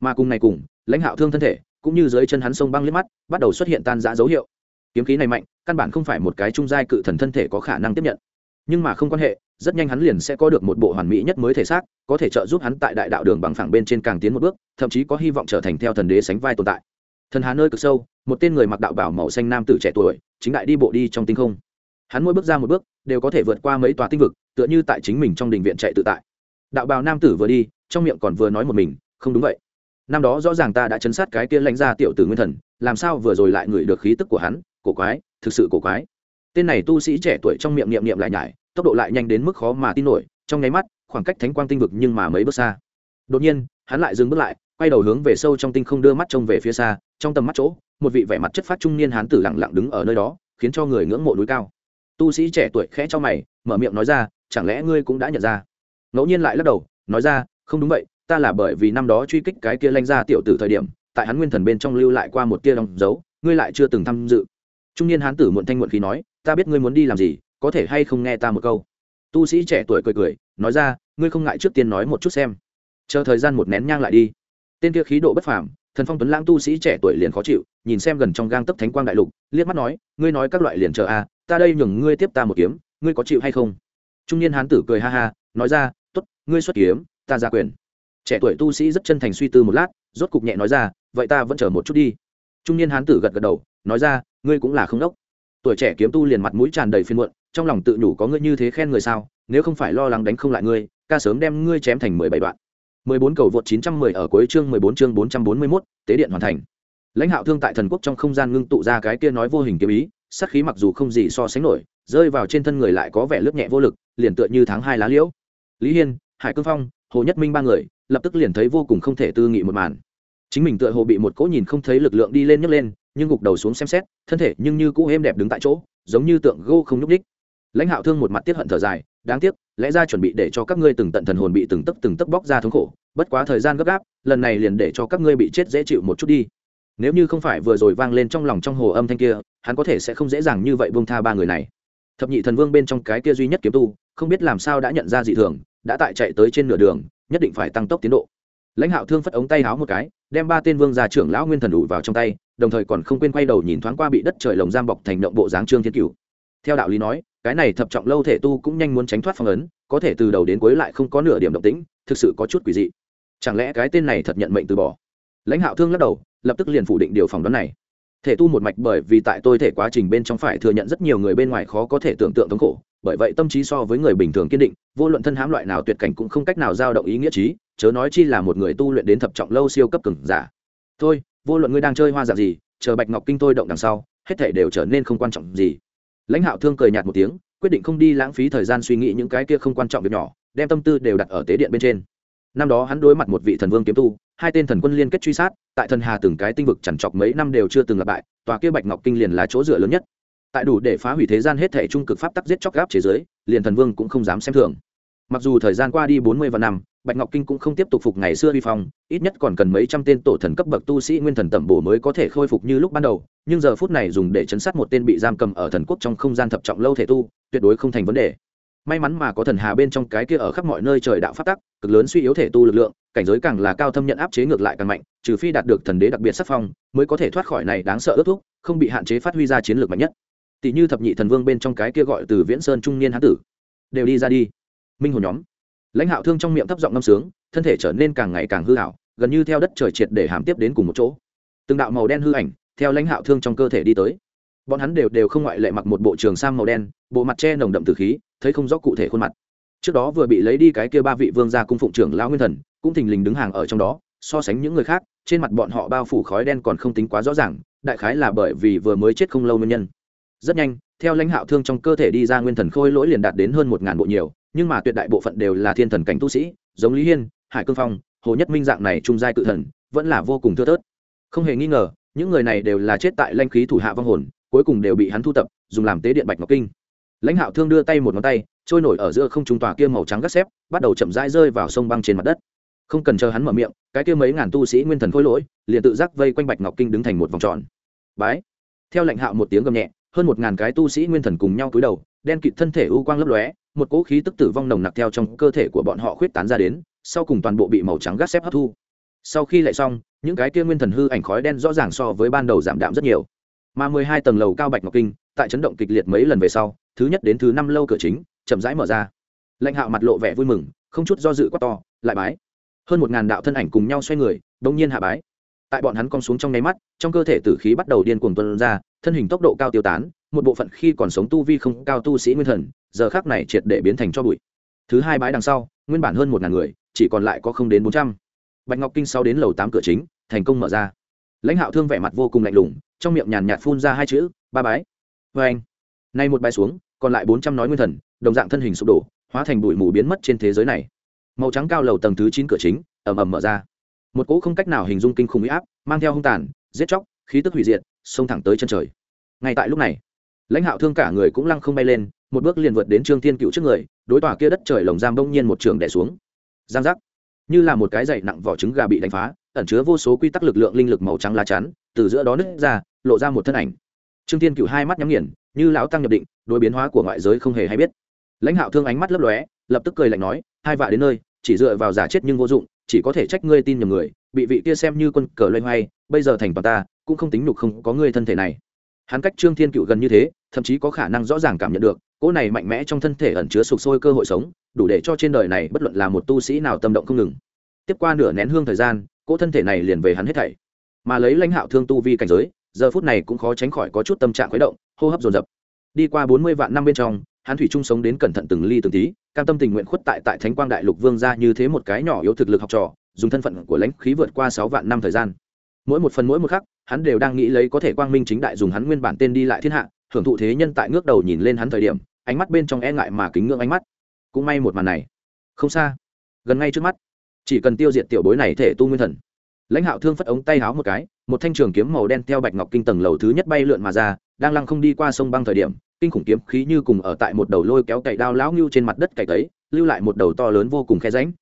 Mà cùng này cùng, lãnh hạo thương thân thể cũng như dưới chân hắn sông băng liếc mắt, bắt đầu xuất hiện tan rã dấu hiệu. Kiếm khí này mạnh, căn bản không phải một cái trung giai cự thần thân thể có khả năng tiếp nhận. Nhưng mà không quan hệ, rất nhanh hắn liền sẽ có được một bộ hoàn mỹ nhất mới thể xác, có thể trợ giúp hắn tại đại đạo đường bằng phẳng bên trên càng tiến một bước, thậm chí có hy vọng trở thành theo thần đế sánh vai tồn tại. Thần hà nơi cực sâu, một tên người mặc đạo bảo màu xanh nam tử trẻ tuổi, chính đại đi bộ đi trong tinh không. Hắn mỗi bước ra một bước, đều có thể vượt qua mấy tòa tinh vực, tựa như tại chính mình trong đình viện chạy tự tại. Đạo bào nam tử vừa đi, trong miệng còn vừa nói một mình, không đúng vậy năm đó rõ ràng ta đã chấn sát cái kia lãnh ra tiểu tử nguyên thần, làm sao vừa rồi lại ngửi được khí tức của hắn, cổ quái, thực sự cổ quái. Tên này tu sĩ trẻ tuổi trong miệng niệm niệm lại nhải, tốc độ lại nhanh đến mức khó mà tin nổi, trong nháy mắt, khoảng cách thánh quang tinh vực nhưng mà mấy bước xa. Đột nhiên, hắn lại dừng bước lại, quay đầu hướng về sâu trong tinh không đưa mắt trông về phía xa, trong tầm mắt chỗ, một vị vẻ mặt chất phát trung niên hán tử lặng lặng đứng ở nơi đó, khiến cho người ngưỡng mộ núi cao. Tu sĩ trẻ tuổi khẽ cho mày, mở miệng nói ra, chẳng lẽ ngươi cũng đã nhận ra? Ngẫu nhiên lại lắc đầu, nói ra, không đúng vậy ta là bởi vì năm đó truy kích cái kia lanh ra tiểu tử thời điểm, tại hắn nguyên thần bên trong lưu lại qua một tia đóng dấu, ngươi lại chưa từng tham dự. Trung niên hán tử muộn thanh muộn khí nói, ta biết ngươi muốn đi làm gì, có thể hay không nghe ta một câu. Tu sĩ trẻ tuổi cười cười, nói ra, ngươi không ngại trước tiên nói một chút xem. Chờ thời gian một nén nhang lại đi. Tên kia khí độ bất phàm, thần phong tuấn lãng tu sĩ trẻ tuổi liền khó chịu, nhìn xem gần trong gang tấp thánh quang đại lục, liếc mắt nói, ngươi nói các loại liền chờ a, ta đây nhường ngươi tiếp ta một kiếm, ngươi có chịu hay không? Trung niên hán tử cười ha ha, nói ra t ố t ngươi xuất kiếm, ta ra quyền trẻ tuổi tu sĩ rất chân thành suy tư một lát rốt cục nhẹ nói ra vậy ta vẫn chờ một chút đi trung niên hán tử gật gật đầu nói ra ngươi cũng là không đốc tuổi trẻ kiếm tu liền mặt mũi tràn đầy phiên muộn trong lòng tự nhủ có ngươi như thế khen người sao nếu không phải lo lắng đánh không lại ngươi ca sớm đem ngươi chém thành mười bảy đoạn 14 cầu vượt 910 ở cuối chương 14 chương 441, tế điện hoàn thành. Lãnh Hạo Thương tại thần quốc trong không gian ngưng tụ ra cái kia nói vô hình kiếm ý, sát khí mặc dù không gì so sánh nổi, rơi vào trên thân người lại có vẻ lướt nhẹ vô lực, liền tựa như tháng hai lá liễu. Lý Hiên, Hải Cương Phong, Hồ Nhất Minh ba người, lập tức liền thấy vô cùng không thể tư nghị một màn. Chính mình tựa hồ bị một cỗ nhìn không thấy lực lượng đi lên nhấc lên, nhưng gục đầu xuống xem xét, thân thể nhưng như cũ êm đẹp đứng tại chỗ, giống như tượng gỗ không nhúc nhích. Lãnh Hạo Thương một mặt tiết hận thở dài, đáng tiếc lẽ ra chuẩn bị để cho các ngươi từng tận thần hồn bị từng tấc từng tấc bóc ra thống khổ bất quá thời gian gấp gáp lần này liền để cho các ngươi bị chết dễ chịu một chút đi nếu như không phải vừa rồi vang lên trong lòng trong hồ âm thanh kia hắn có thể sẽ không dễ dàng như vậy buông tha ba người này thập nhị thần vương bên trong cái kia duy nhất kiếm tu không biết làm sao đã nhận ra dị thường đã tại chạy tới trên nửa đường, nhất định phải tăng tốc tiến độ. Lãnh hạo thương phất ống tay háo một cái, đem ba tên vương gia trưởng lão nguyên thần đủ vào trong tay, đồng thời còn không quên quay đầu nhìn thoáng qua bị đất trời lồng giam bọc thành động bộ dáng trương thiên cửu. Theo đạo lý nói, cái này thập trọng lâu thể tu cũng nhanh muốn tránh thoát phong ấn, có thể từ đầu đến cuối lại không có nửa điểm động tĩnh, thực sự có chút quỷ dị. Chẳng lẽ cái tên này thật nhận mệnh từ bỏ? Lãnh hạo thương lắc đầu, lập tức liền phủ định điều phỏng đoán này. Thể tu một mạch bởi vì tại tôi thể quá trình bên trong phải thừa nhận rất nhiều người bên ngoài khó có thể tưởng tượng thống khổ bởi vậy tâm trí so với người bình thường kiên định, vô luận thân hãm loại nào tuyệt cảnh cũng không cách nào dao động ý nghĩa trí, chớ nói chi là một người tu luyện đến thập trọng lâu siêu cấp cứng giả. Thôi, vô luận ngươi đang chơi hoa dạng gì, chờ bạch ngọc kinh tôi động đằng sau, hết thể đều trở nên không quan trọng gì. Lãnh hạo thương cười nhạt một tiếng, quyết định không đi lãng phí thời gian suy nghĩ những cái kia không quan trọng việc nhỏ, đem tâm tư đều đặt ở tế điện bên trên. Năm đó hắn đối mặt một vị thần vương kiếm tu, hai tên thần quân liên kết truy sát, tại thần hà từng cái tinh vực chằn chọc mấy năm đều chưa từng lặp bại tòa kia bạch ngọc kinh liền là chỗ dựa lớn nhất tại đủ để phá hủy thế gian hết thể trung cực pháp tắc giết chóc gáp chế giới, liền thần vương cũng không dám xem thường. Mặc dù thời gian qua đi bốn mươi vạn năm, bạch ngọc kinh cũng không tiếp tục phục ngày xưa vi phong, ít nhất còn cần mấy trăm tên tổ thần cấp bậc tu sĩ nguyên thần tẩm bổ mới có thể khôi phục như lúc ban đầu, nhưng giờ phút này dùng để chấn sát một tên bị giam cầm ở thần quốc trong không gian thập trọng lâu thể tu, tuyệt đối không thành vấn đề. May mắn mà có thần hà bên trong cái kia ở khắp mọi nơi trời đạo phát tắc, cực lớn suy yếu thể tu lực lượng, cảnh giới càng là cao thâm nhận áp chế ngược lại càng mạnh, trừ phi đạt được thần đế đặc biệt sắc phong, mới có thể thoát khỏi này đáng sợ ước thúc, không bị hạn chế phát huy ra chiến lược mạnh nhất tỷ như thập nhị thần vương bên trong cái kia gọi từ viễn sơn trung niên hán tử, đều đi ra đi. Minh hồn nhóm. Lãnh hạo thương trong miệng thấp giọng ngâm sướng, thân thể trở nên càng ngày càng hư hảo gần như theo đất trời triệt để hàm tiếp đến cùng một chỗ. Từng đạo màu đen hư ảnh, theo lãnh hạo thương trong cơ thể đi tới. Bọn hắn đều đều không ngoại lệ mặc một bộ trường sang màu đen, bộ mặt che nồng đậm từ khí, thấy không rõ cụ thể khuôn mặt. Trước đó vừa bị lấy đi cái kia ba vị vương gia cung phụng trưởng lão nguyên thần, cũng thình lình đứng hàng ở trong đó, so sánh những người khác, trên mặt bọn họ bao phủ khói đen còn không tính quá rõ ràng, đại khái là bởi vì vừa mới chết không lâu nguyên nhân rất nhanh, theo lãnh hạo thương trong cơ thể đi ra nguyên thần khôi lỗi liền đạt đến hơn một ngàn bộ nhiều, nhưng mà tuyệt đại bộ phận đều là thiên thần cảnh tu sĩ, giống lý hiên, hải cương phong, hồ nhất minh dạng này trung giai cự thần, vẫn là vô cùng thưa thớt. Không hề nghi ngờ, những người này đều là chết tại lanh khí thủ hạ vong hồn, cuối cùng đều bị hắn thu tập, dùng làm tế điện bạch ngọc kinh. Lãnh hạo thương đưa tay một ngón tay, trôi nổi ở giữa không trung tòa kia màu trắng gắt xếp, bắt đầu chậm rãi rơi vào sông băng trên mặt đất. Không cần chờ hắn mở miệng, cái kia mấy ngàn tu sĩ nguyên thần khôi lỗi, liền tự giác vây quanh bạch ngọc kinh đứng thành một vòng tròn. Bái! Theo lãnh hạo một tiếng gầm nhẹ hơn một ngàn cái tu sĩ nguyên thần cùng nhau cúi đầu, đen kịt thân thể u quang lấp lóe, một cỗ khí tức tử vong nồng nặc theo trong cơ thể của bọn họ khuyết tán ra đến, sau cùng toàn bộ bị màu trắng gắt xếp hấp thu. Sau khi lại xong, những cái kia nguyên thần hư ảnh khói đen rõ ràng so với ban đầu giảm đạm rất nhiều. Mà mười hai tầng lầu cao bạch ngọc kinh, tại chấn động kịch liệt mấy lần về sau, thứ nhất đến thứ năm lâu cửa chính, chậm rãi mở ra. Lãnh hạo mặt lộ vẻ vui mừng, không chút do dự quá to, lại bái. Hơn một ngàn đạo thân ảnh cùng nhau xoay người đông nhiên hạ bái. Tại bọn hắn cong xuống trong nháy mắt, trong cơ thể tử khí bắt đầu điên cuồng tuân ra thân hình tốc độ cao tiêu tán, một bộ phận khi còn sống tu vi không cao tu sĩ nguyên thần, giờ khác này triệt để biến thành cho bụi. Thứ hai bãi đằng sau, nguyên bản hơn một ngàn người, chỉ còn lại có không đến bốn trăm. Bạch ngọc kinh sau đến lầu tám cửa chính, thành công mở ra. Lãnh hạo thương vẻ mặt vô cùng lạnh lùng, trong miệng nhàn nhạt phun ra hai chữ, ba bái. Vê anh, nay một bài xuống, còn lại bốn trăm nói nguyên thần, đồng dạng thân hình sụp đổ, hóa thành bụi mù biến mất trên thế giới này. Màu trắng cao lầu tầng thứ chín cửa chính, ầm ầm mở ra. Một cỗ không cách nào hình dung kinh khủng huy áp, mang theo hung tàn, giết chóc, khí tức hủy diệt xông thẳng tới chân trời. Ngay tại lúc này, lãnh hạo thương cả người cũng lăng không bay lên, một bước liền vượt đến trương thiên cựu trước người, đối tòa kia đất trời lồng giam bỗng nhiên một trường đẻ xuống. Giang giác. Như là một cái dày nặng vỏ trứng gà bị đánh phá, ẩn chứa vô số quy tắc lực lượng linh lực màu trắng lá chắn, từ giữa đó nứt ra, lộ ra một thân ảnh. Trương thiên cựu hai mắt nhắm nghiền, như lão tăng nhập định, đối biến hóa của ngoại giới không hề hay biết. Lãnh hạo thương ánh mắt lấp lóe, lập tức cười lạnh nói, hai vạ đến nơi, chỉ dựa vào giả chết nhưng vô dụng, chỉ có thể trách ngươi tin nhầm người, bị vị kia xem như quân cờ loay hoay, bây giờ thành toàn ta cũng không tính nhục không có người thân thể này. Hắn cách trương thiên cựu gần như thế, thậm chí có khả năng rõ ràng cảm nhận được, cỗ này mạnh mẽ trong thân thể ẩn chứa sục sôi cơ hội sống, đủ để cho trên đời này bất luận là một tu sĩ nào tâm động không ngừng. Tiếp qua nửa nén hương thời gian, cỗ thân thể này liền về hắn hết thảy. Mà lấy lãnh hạo thương tu vi cảnh giới, giờ phút này cũng khó tránh khỏi có chút tâm trạng khuấy động, hô hấp dồn dập. Đi qua bốn mươi vạn năm bên trong, hắn thủy chung sống đến cẩn thận từng ly từng tí, cam tâm tình nguyện khuất tại tại thánh quang đại lục vương ra như thế một cái nhỏ yếu thực lực học trò, dùng thân phận của lãnh khí vượt qua sáu vạn năm thời gian mỗi một phần mỗi một khắc, hắn đều đang nghĩ lấy có thể quang minh chính đại dùng hắn nguyên bản tên đi lại thiên hạ, hưởng thụ thế nhân tại ngước đầu nhìn lên hắn thời điểm, ánh mắt bên trong e ngại mà kính ngưỡng ánh mắt. Cũng may một màn này. Không xa. Gần ngay trước mắt. Chỉ cần tiêu diệt tiểu bối này thể tu nguyên thần. Lãnh hạo thương phất ống tay háo một cái, một thanh trường kiếm màu đen theo bạch ngọc kinh tầng lầu thứ nhất bay lượn mà ra, đang lăng không đi qua sông băng thời điểm, kinh khủng kiếm khí như cùng ở tại một đầu lôi kéo cậy đao lão ngưu trên mặt đất cày tấy, lưu lại một đầu to lớn vô cùng khe ránh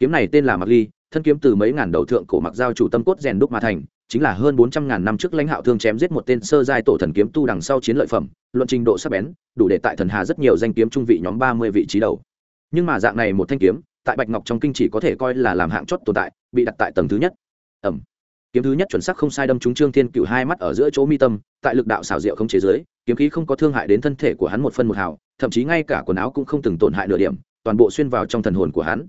kiếm này tên là mặc ly thân kiếm từ mấy ngàn đầu thượng cổ mặc giao chủ tâm cốt rèn đúc mà thành, chính là hơn bốn trăm ngàn năm trước lãnh hạo thương chém giết một tên sơ giai tổ thần kiếm tu đằng sau chiến lợi phẩm, luận trình độ sắc bén, đủ để tại thần hà rất nhiều danh kiếm trung vị nhóm ba mươi vị trí đầu. Nhưng mà dạng này một thanh kiếm, tại bạch ngọc trong kinh chỉ có thể coi là làm hạng chót tồn tại, bị đặt tại tầng thứ nhất. Ẩm. Kiếm thứ nhất chuẩn xác không sai đâm trúng trương thiên cựu hai mắt ở giữa chỗ mi tâm, tại lực đạo xảo diệu không chế giới, kiếm khí không có thương hại đến thân thể của hắn một phân một hào, thậm chí ngay cả quần áo cũng không từng tổn hại nửa điểm, toàn bộ xuyên vào trong thần hồn của hắn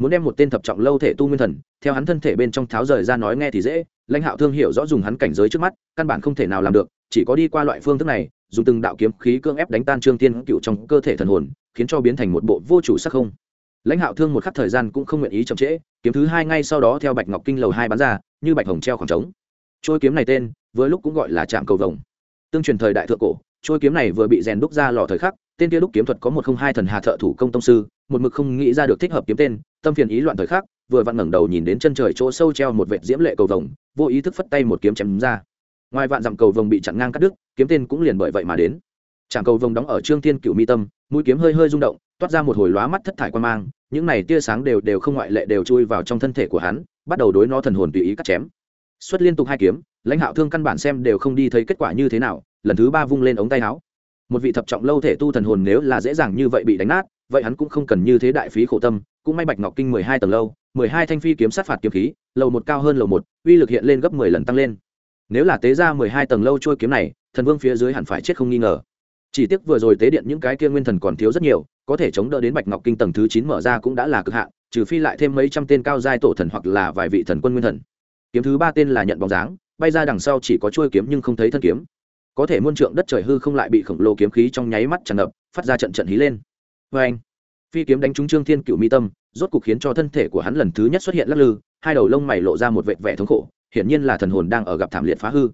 muốn đem một tên thập trọng lâu thể tu nguyên thần, theo hắn thân thể bên trong tháo rời ra nói nghe thì dễ, lãnh hạo thương hiểu rõ dùng hắn cảnh giới trước mắt, căn bản không thể nào làm được, chỉ có đi qua loại phương thức này, dùng từng đạo kiếm khí cưỡng ép đánh tan trương tiên cựu trong cơ thể thần hồn, khiến cho biến thành một bộ vô chủ sắc không. Lãnh hạo thương một khắc thời gian cũng không nguyện ý chậm trễ, kiếm thứ hai ngay sau đó theo bạch ngọc kinh lầu hai bán ra, như bạch hồng treo khoảng trống. Trôi kiếm này tên với lúc cũng gọi là trạm cầu vồng. Tương truyền thời đại thượng cổ, trôi kiếm này vừa bị rèn đúc ra lò thời khắc, tên kia đúc kiếm thuật có một không hai thần hà thợ thủ công tông sư một mực không nghĩ ra được thích hợp kiếm tên, tâm phiền ý loạn thời khắc, vừa vặn ngẩng đầu nhìn đến chân trời chỗ sâu treo một vệt diễm lệ cầu vồng, vô ý thức phất tay một kiếm chém ra. Ngoài vạn dặm cầu vồng bị chặn ngang cắt đứt, kiếm tên cũng liền bởi vậy mà đến. Trạm cầu vồng đóng ở trương thiên cựu mi tâm, mũi kiếm hơi hơi rung động, toát ra một hồi lóa mắt thất thải quan mang, những này tia sáng đều đều không ngoại lệ đều chui vào trong thân thể của hắn, bắt đầu đối nó thần hồn tùy ý cắt chém. Xuất liên tục hai kiếm, lãnh hạo thương căn bản xem đều không đi thấy kết quả như thế nào, lần thứ ba vung lên ống tay áo một vị thập trọng lâu thể tu thần hồn nếu là dễ dàng như vậy bị đánh nát, vậy hắn cũng không cần như thế đại phí khổ tâm, cũng may bạch ngọc kinh mười hai tầng lâu, mười hai thanh phi kiếm sát phạt kiếm khí, lầu một cao hơn lầu một, uy lực hiện lên gấp mười lần tăng lên. Nếu là tế ra mười hai tầng lâu trôi kiếm này, thần vương phía dưới hẳn phải chết không nghi ngờ. Chỉ tiếc vừa rồi tế điện những cái kia nguyên thần còn thiếu rất nhiều, có thể chống đỡ đến bạch ngọc kinh tầng thứ chín mở ra cũng đã là cực hạn, trừ phi lại thêm mấy trăm tên cao giai tổ thần hoặc là vài vị thần quân nguyên thần. Kiếm thứ ba tên là nhận bóng dáng, bay ra đằng sau chỉ có chuôi kiếm nhưng không thấy thân kiếm có thể muôn trượng đất trời hư không lại bị khổng lồ kiếm khí trong nháy mắt tràn ngập, phát ra trận trận hí lên. Vê anh, phi kiếm đánh trúng trương thiên cựu mi tâm, rốt cục khiến cho thân thể của hắn lần thứ nhất xuất hiện lắc lư, hai đầu lông mày lộ ra một vệt vẻ thống khổ, hiển nhiên là thần hồn đang ở gặp thảm liệt phá hư.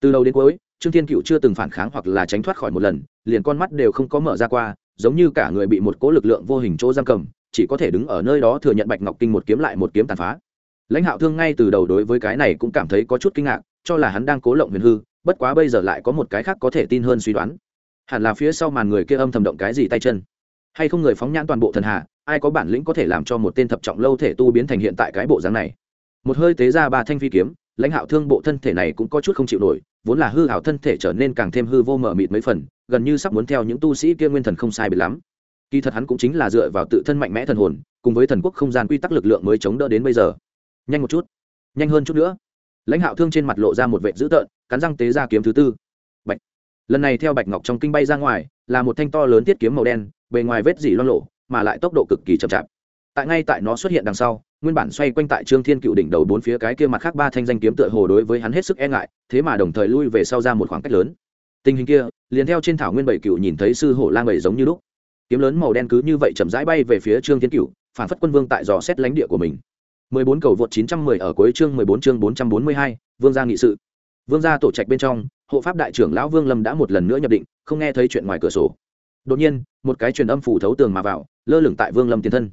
Từ đầu đến cuối, trương thiên cựu chưa từng phản kháng hoặc là tránh thoát khỏi một lần, liền con mắt đều không có mở ra qua, giống như cả người bị một cỗ lực lượng vô hình chỗ giam cầm, chỉ có thể đứng ở nơi đó thừa nhận bạch ngọc kinh một kiếm lại một kiếm tàn phá. Lãnh hạo thương ngay từ đầu đối với cái này cũng cảm thấy có chút kinh ngạc, cho là hắn đang cố lộng huyền hư bất quá bây giờ lại có một cái khác có thể tin hơn suy đoán. Hẳn là phía sau màn người kia âm thầm động cái gì tay chân? Hay không người phóng nhãn toàn bộ thần hạ ai có bản lĩnh có thể làm cho một tên thập trọng lâu thể tu biến thành hiện tại cái bộ dáng này? Một hơi tế ra ba thanh phi kiếm, lãnh hạo thương bộ thân thể này cũng có chút không chịu nổi, vốn là hư hảo thân thể trở nên càng thêm hư vô mờ mịt mấy phần, gần như sắp muốn theo những tu sĩ kia nguyên thần không sai bị lắm. Kỳ thật hắn cũng chính là dựa vào tự thân mạnh mẽ thần hồn, cùng với thần quốc không gian quy tắc lực lượng mới chống đỡ đến bây giờ. Nhanh một chút. Nhanh hơn chút nữa lãnh hạo thương trên mặt lộ ra một vệ dữ tợn, cắn răng tế ra kiếm thứ tư. Bạch. Lần này theo bạch ngọc trong kinh bay ra ngoài, là một thanh to lớn tiết kiếm màu đen, bề ngoài vết dỉ loan lộ, mà lại tốc độ cực kỳ chậm chạp. Tại ngay tại nó xuất hiện đằng sau, nguyên bản xoay quanh tại trương thiên cựu đỉnh đầu bốn phía cái kia mặt khác ba thanh danh kiếm tựa hồ đối với hắn hết sức e ngại, thế mà đồng thời lui về sau ra một khoảng cách lớn. Tình hình kia, liền theo trên thảo nguyên bảy cựu nhìn thấy sư hổ lang bảy giống như lúc. Kiếm lớn màu đen cứ như vậy chậm rãi bay về phía trương thiên cựu, phản phất quân vương tại dò xét lãnh địa của mình. 14 cầu vượt 910 ở cuối chương 14 chương 442, vương gia nghị sự. Vương gia tổ trạch bên trong hộ pháp đại trưởng lão vương lâm đã một lần nữa nhập định không nghe thấy chuyện ngoài cửa sổ. Đột nhiên một cái truyền âm phủ thấu tường mà vào lơ lửng tại vương lâm tiền thân.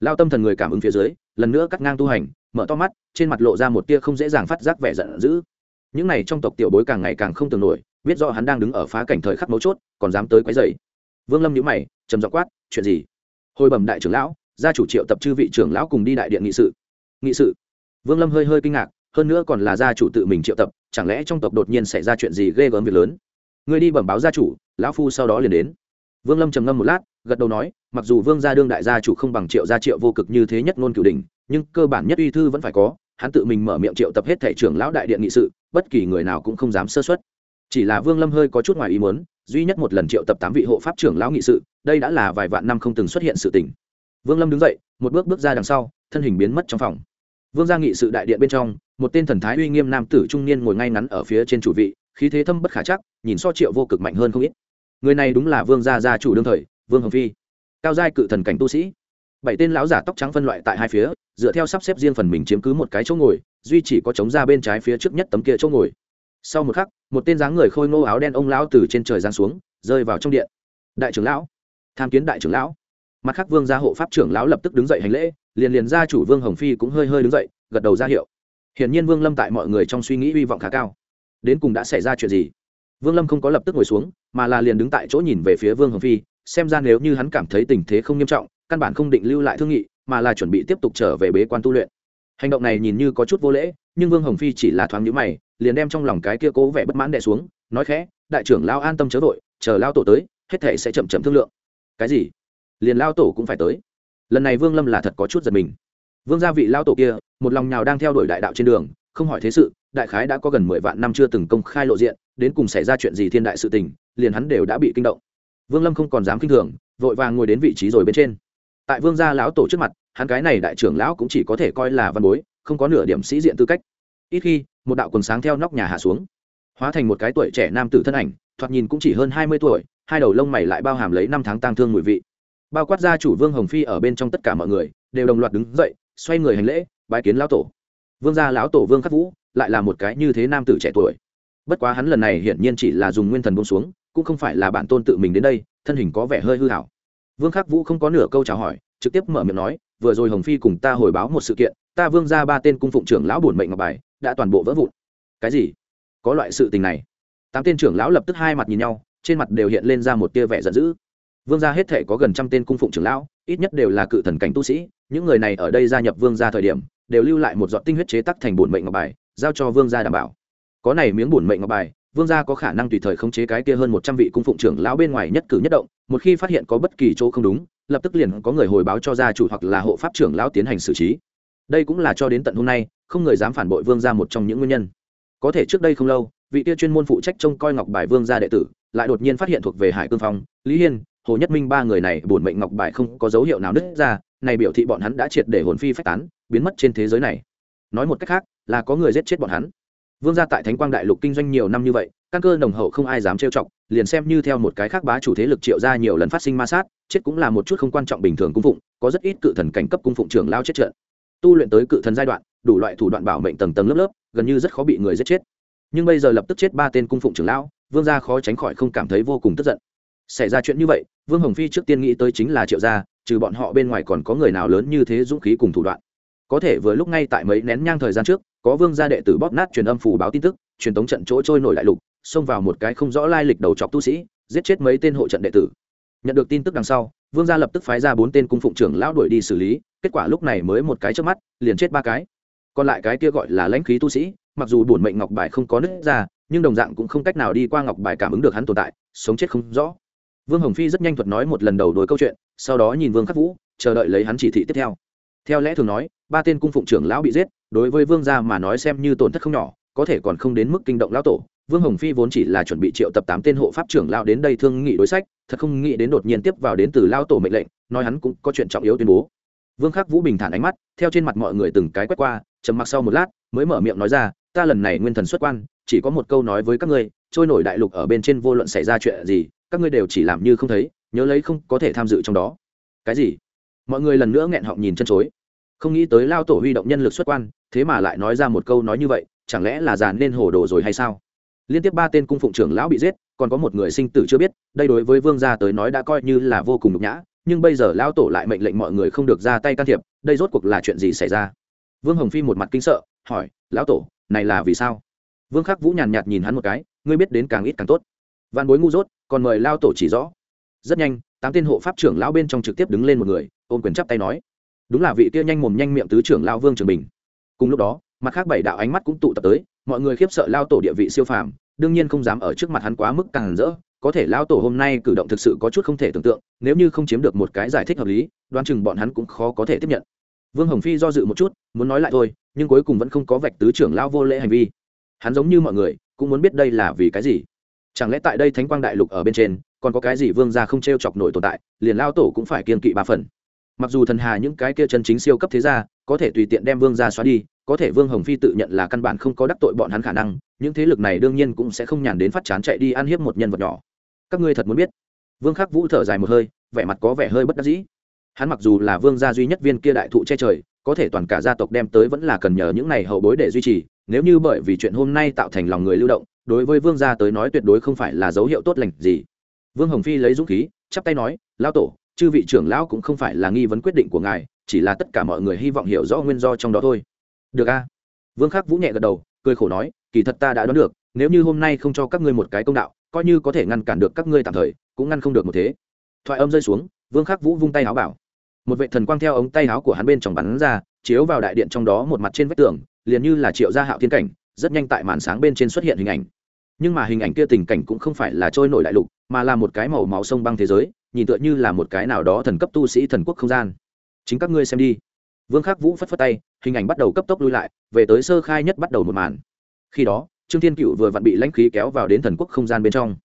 Lao tâm thần người cảm ứng phía dưới lần nữa cắt ngang tu hành mở to mắt trên mặt lộ ra một tia không dễ dàng phát giác vẻ giận dữ. Những này trong tộc tiểu bối càng ngày càng không tưởng nổi biết rõ hắn đang đứng ở phá cảnh thời khắc mấu chốt còn dám tới quấy rầy. Vương lâm nhíu mày trầm giọng quát chuyện gì? Hồi bẩm đại trưởng lão gia chủ triệu tập chư vị trưởng lão cùng đi đại điện nghị sự nghị sự. Vương lâm hơi hơi kinh ngạc, hơn nữa còn là gia chủ tự mình triệu tập, chẳng lẽ trong tộc đột nhiên xảy ra chuyện gì ghê gớm việc lớn? Người đi bẩm báo gia chủ, lão phu sau đó liền đến. Vương lâm trầm ngâm một lát, gật đầu nói, mặc dù vương gia đương đại gia chủ không bằng triệu gia triệu vô cực như thế nhất ngôn cửu đình nhưng cơ bản nhất uy thư vẫn phải có, hắn tự mình mở miệng triệu tập hết thể trưởng lão đại điện nghị sự, bất kỳ người nào cũng không dám sơ xuất chỉ là vương lâm hơi có chút ngoài ý muốn, duy nhất một lần triệu tập tám vị hộ pháp trưởng lão nghị sự, đây đã là vài vạn năm không từng xuất hiện sự tình. Vương lâm đứng dậy, một bước bước ra đằng sau, thân hình biến mất trong phòng vương gia nghị sự đại điện bên trong, một tên thần thái uy nghiêm nam tử trung niên ngồi ngay ngắn ở phía trên chủ vị, khí thế thâm bất khả chắc, nhìn so triệu vô cực mạnh hơn không ít. Người này đúng là vương gia gia chủ đương thời, vương hồng phi. Cao giai cự thần cảnh tu sĩ. Bảy tên lão giả tóc trắng phân loại tại hai phía, dựa theo sắp xếp riêng phần mình chiếm cứ một cái chỗ ngồi, duy chỉ có chống ra bên trái phía trước nhất tấm kia chỗ ngồi. Sau một khắc, một tên dáng người khôi ngô áo đen ông lão từ trên trời giáng xuống, rơi vào trong điện. Đại trưởng lão. Tham kiến đại trưởng lão. Mặt khác vương gia hộ pháp trưởng lão lập tức đứng dậy hành lễ liền liền gia chủ vương hồng phi cũng hơi hơi đứng dậy, gật đầu ra hiệu. Hiển nhiên vương lâm tại mọi người trong suy nghĩ hy vọng khá cao. Đến cùng đã xảy ra chuyện gì? Vương lâm không có lập tức ngồi xuống, mà là liền đứng tại chỗ nhìn về phía vương hồng phi, xem ra nếu như hắn cảm thấy tình thế không nghiêm trọng, căn bản không định lưu lại thương nghị, mà là chuẩn bị tiếp tục trở về bế quan tu luyện. Hành động này nhìn như có chút vô lễ, nhưng vương hồng phi chỉ là thoáng nhữ mày, liền đem trong lòng cái kia cố vẻ bất mãn đẻ xuống, nói khẽ, đại trưởng lao an tâm chớ vội, chờ lao tổ tới, hết thể sẽ chậm chậm thương lượng. Cái gì? Liền lao tổ cũng phải tới lần này vương lâm là thật có chút giật mình. Vương gia vị lao tổ kia, một lòng nhào đang theo đuổi đại đạo trên đường, không hỏi thế sự, đại khái đã có gần mười vạn năm chưa từng công khai lộ diện, đến cùng xảy ra chuyện gì thiên đại sự tình, liền hắn đều đã bị kinh động. Vương lâm không còn dám kinh thường, vội vàng ngồi đến vị trí rồi bên trên. Tại vương gia lão tổ trước mặt, hắn cái này đại trưởng lão cũng chỉ có thể coi là văn bối, không có nửa điểm sĩ diện tư cách. Ít khi, một đạo quần sáng theo nóc nhà hạ xuống, hóa thành một cái tuổi trẻ nam tử thân ảnh, thoạt nhìn cũng chỉ hơn hai mươi tuổi, hai đầu lông mày lại bao hàm lấy năm tháng tang thương mùi vị bao quát gia chủ vương hồng phi ở bên trong tất cả mọi người, đều đồng loạt đứng dậy, xoay người hành lễ, bái kiến lão tổ. Vương gia lão tổ vương khắc vũ lại là một cái như thế nam tử trẻ tuổi. Bất quá hắn lần này hiển nhiên chỉ là dùng nguyên thần bông xuống, cũng không phải là bản tôn tự mình đến đây, thân hình có vẻ hơi hư hảo. Vương khắc vũ không có nửa câu chào hỏi, trực tiếp mở miệng nói, vừa rồi hồng phi cùng ta hồi báo một sự kiện, ta vương ra ba tên cung phụng trưởng lão bổn mệnh ngọc bài, đã toàn bộ vỡ vụn. Cái gì? Có loại sự tình này? Tám tên trưởng lão lập tức hai mặt nhìn nhau, trên mặt đều hiện lên ra một tia vẻ giận dữ vương gia hết thể có gần trăm tên cung phụng trưởng lão, ít nhất đều là cự thần cảnh tu sĩ, những người này ở đây gia nhập vương gia thời điểm, đều lưu lại một giọt tinh huyết chế tắc thành bổn mệnh ngọc bài, giao cho vương gia đảm bảo. Có này miếng bổn mệnh ngọc bài, vương gia có khả năng tùy thời khống chế cái kia hơn một trăm vị cung phụng trưởng lão bên ngoài nhất cử nhất động, một khi phát hiện có bất kỳ chỗ không đúng, lập tức liền có người hồi báo cho gia chủ hoặc là hộ pháp trưởng lão tiến hành xử trí. Đây cũng là cho đến tận hôm nay, không người dám phản bội vương gia một trong những nguyên nhân. Có thể trước đây không lâu, vị kia chuyên môn phụ trách trông coi ngọc bài vương gia đệ tử, lại đột nhiên phát hiện thuộc về hải cương phong, lý hiên hồ nhất minh ba người này bổn mệnh ngọc bài không có dấu hiệu nào nứt ra, này biểu thị bọn hắn đã triệt để hồn phi phách tán, biến mất trên thế giới này. Nói một cách khác, là có người giết chết bọn hắn. Vương gia tại thánh quang đại lục kinh doanh nhiều năm như vậy, căn cơ nồng hậu không ai dám trêu chọc, liền xem như theo một cái khác bá chủ thế lực triệu ra nhiều lần phát sinh ma sát, chết cũng là một chút không quan trọng bình thường cung phụng, có rất ít cự thần cảnh cấp cung phụng trưởng lao chết trận. Tu luyện tới cự thần giai đoạn, đủ loại thủ đoạn bảo mệnh tầng tầng lớp lớp, gần như rất khó bị người giết chết. Nhưng bây giờ lập tức chết ba tên cung phụng trưởng lão, vương gia khó tránh khỏi không cảm thấy vô cùng tức giận xảy ra chuyện như vậy, vương hồng phi trước tiên nghĩ tới chính là triệu gia, trừ bọn họ bên ngoài còn có người nào lớn như thế dũng khí cùng thủ đoạn. Có thể vừa lúc ngay tại mấy nén nhang thời gian trước, có vương gia đệ tử bóp nát truyền âm phù báo tin tức, truyền tống trận chỗ trôi nổi đại lục, xông vào một cái không rõ lai lịch đầu chọc tu sĩ, giết chết mấy tên hộ trận đệ tử. Nhận được tin tức đằng sau, vương gia lập tức phái ra bốn tên cung phụng trưởng lão đuổi đi xử lý, kết quả lúc này mới một cái trước mắt, liền chết ba cái. Còn lại cái kia gọi là lãnh khí tu sĩ, mặc dù bổn mệnh ngọc bài không có nứt ra, nhưng đồng dạng cũng không cách nào đi qua ngọc bài cảm ứng được hắn tồn tại, sống chết không rõ vương hồng phi rất nhanh thuật nói một lần đầu đối câu chuyện, sau đó nhìn vương khắc vũ, chờ đợi lấy hắn chỉ thị tiếp theo. Theo lẽ thường nói, ba tên cung phụng trưởng lão bị giết, đối với vương gia mà nói xem như tổn thất không nhỏ, có thể còn không đến mức kinh động lão tổ. Vương hồng phi vốn chỉ là chuẩn bị triệu tập tám tên hộ pháp trưởng lão đến đây thương nghị đối sách, thật không nghĩ đến đột nhiên tiếp vào đến từ lão tổ mệnh lệnh, nói hắn cũng có chuyện trọng yếu tuyên bố. Vương khắc vũ bình thản ánh mắt, theo trên mặt mọi người từng cái quét qua, trầm mặc sau một lát, mới mở miệng nói ra, ta lần này nguyên thần xuất quan, chỉ có một câu nói với các ngươi trôi nổi đại lục ở bên trên vô luận xảy ra chuyện gì, các ngươi đều chỉ làm như không thấy, nhớ lấy không có thể tham dự trong đó. Cái gì? Mọi người lần nữa nghẹn họng nhìn chân chối. Không nghĩ tới lao tổ huy động nhân lực xuất quan, thế mà lại nói ra một câu nói như vậy, chẳng lẽ là giàn nên hồ đồ rồi hay sao? Liên tiếp ba tên cung phụng trưởng lão bị giết, còn có một người sinh tử chưa biết, đây đối với vương gia tới nói đã coi như là vô cùng nhục nhã, nhưng bây giờ lao tổ lại mệnh lệnh mọi người không được ra tay can thiệp, đây rốt cuộc là chuyện gì xảy ra? Vương hồng phi một mặt kinh sợ, hỏi, lão tổ, này là vì sao? Vương khắc vũ nhàn nhạt nhìn hắn một cái ngươi biết đến càng ít càng tốt. Văn bối ngu dốt, còn mời lao tổ chỉ rõ. Rất nhanh, tám tên hộ pháp trưởng lão bên trong trực tiếp đứng lên một người, ôm quyền chắp tay nói. Đúng là vị kia nhanh mồm nhanh miệng tứ trưởng lao vương trường bình. Cùng lúc đó, mặt khác bảy đạo ánh mắt cũng tụ tập tới, mọi người khiếp sợ lao tổ địa vị siêu phàm, đương nhiên không dám ở trước mặt hắn quá mức càng rỡ, có thể lao tổ hôm nay cử động thực sự có chút không thể tưởng tượng, nếu như không chiếm được một cái giải thích hợp lý, đoán chừng bọn hắn cũng khó có thể tiếp nhận. Vương hồng phi do dự một chút, muốn nói lại thôi, nhưng cuối cùng vẫn không có vạch tứ trưởng lao vô lễ hành vi. Hắn giống như mọi người cũng muốn biết đây là vì cái gì. Chẳng lẽ tại đây thánh quang đại lục ở bên trên, còn có cái gì vương gia không t r e o chọc nổi tồn tại, liền lao tổ cũng phải kiên kỵ ba phần. Mặc dù thần hà những cái kia chân chính siêu cấp thế gia, có thể tùy tiện đem vương gia xóa đi, có thể vương hồng phi tự nhận là căn bản không có đắc tội bọn hắn khả năng, những thế lực này đương nhiên cũng sẽ không nhàn đến phát chán chạy đi ăn hiếp một nhân vật nhỏ. Các ngươi thật muốn biết? Vương khắc vũ thở dài một hơi, vẻ mặt có vẻ hơi bất đắc dĩ. Hắn mặc dù là vương gia duy nhất viên kia đại thụ che trời, có thể toàn cả gia tộc đem tới vẫn là cần nhờ những này hậu bối để duy trì nếu như bởi vì chuyện hôm nay tạo thành lòng người lưu động, đối với vương gia tới nói tuyệt đối không phải là dấu hiệu tốt lành gì. Vương hồng phi lấy dũng khí, chắp tay nói, lão tổ, chư vị trưởng lão cũng không phải là nghi vấn quyết định của ngài, chỉ là tất cả mọi người hy vọng hiểu rõ nguyên do trong đó thôi. Được a. Vương khắc vũ nhẹ gật đầu, cười khổ nói, kỳ thật ta đã đoán được, nếu như hôm nay không cho các ngươi một cái công đạo, coi như có thể ngăn cản được các ngươi tạm thời, cũng ngăn không được một thế. Thoại âm rơi xuống, vương khắc vũ vung tay áo bảo. Một vệ thần quang theo ống tay áo của hắn bên trong bắn ra, chiếu vào đại điện trong đó một mặt trên vách tường liền như là triệu gia hạo thiên cảnh, rất nhanh tại màn sáng bên trên xuất hiện hình ảnh. Nhưng mà hình ảnh kia tình cảnh cũng không phải là trôi nổi đại lục, mà là một cái màu máu sông băng thế giới, nhìn tựa như là một cái nào đó thần cấp tu sĩ thần quốc không gian. Chính các ngươi xem đi. Vương khắc vũ phất phất tay, hình ảnh bắt đầu cấp tốc lui lại, về tới sơ khai nhất bắt đầu một màn. Khi đó, trương thiên cựu vừa vặn bị lãnh khí kéo vào đến thần quốc không gian bên trong.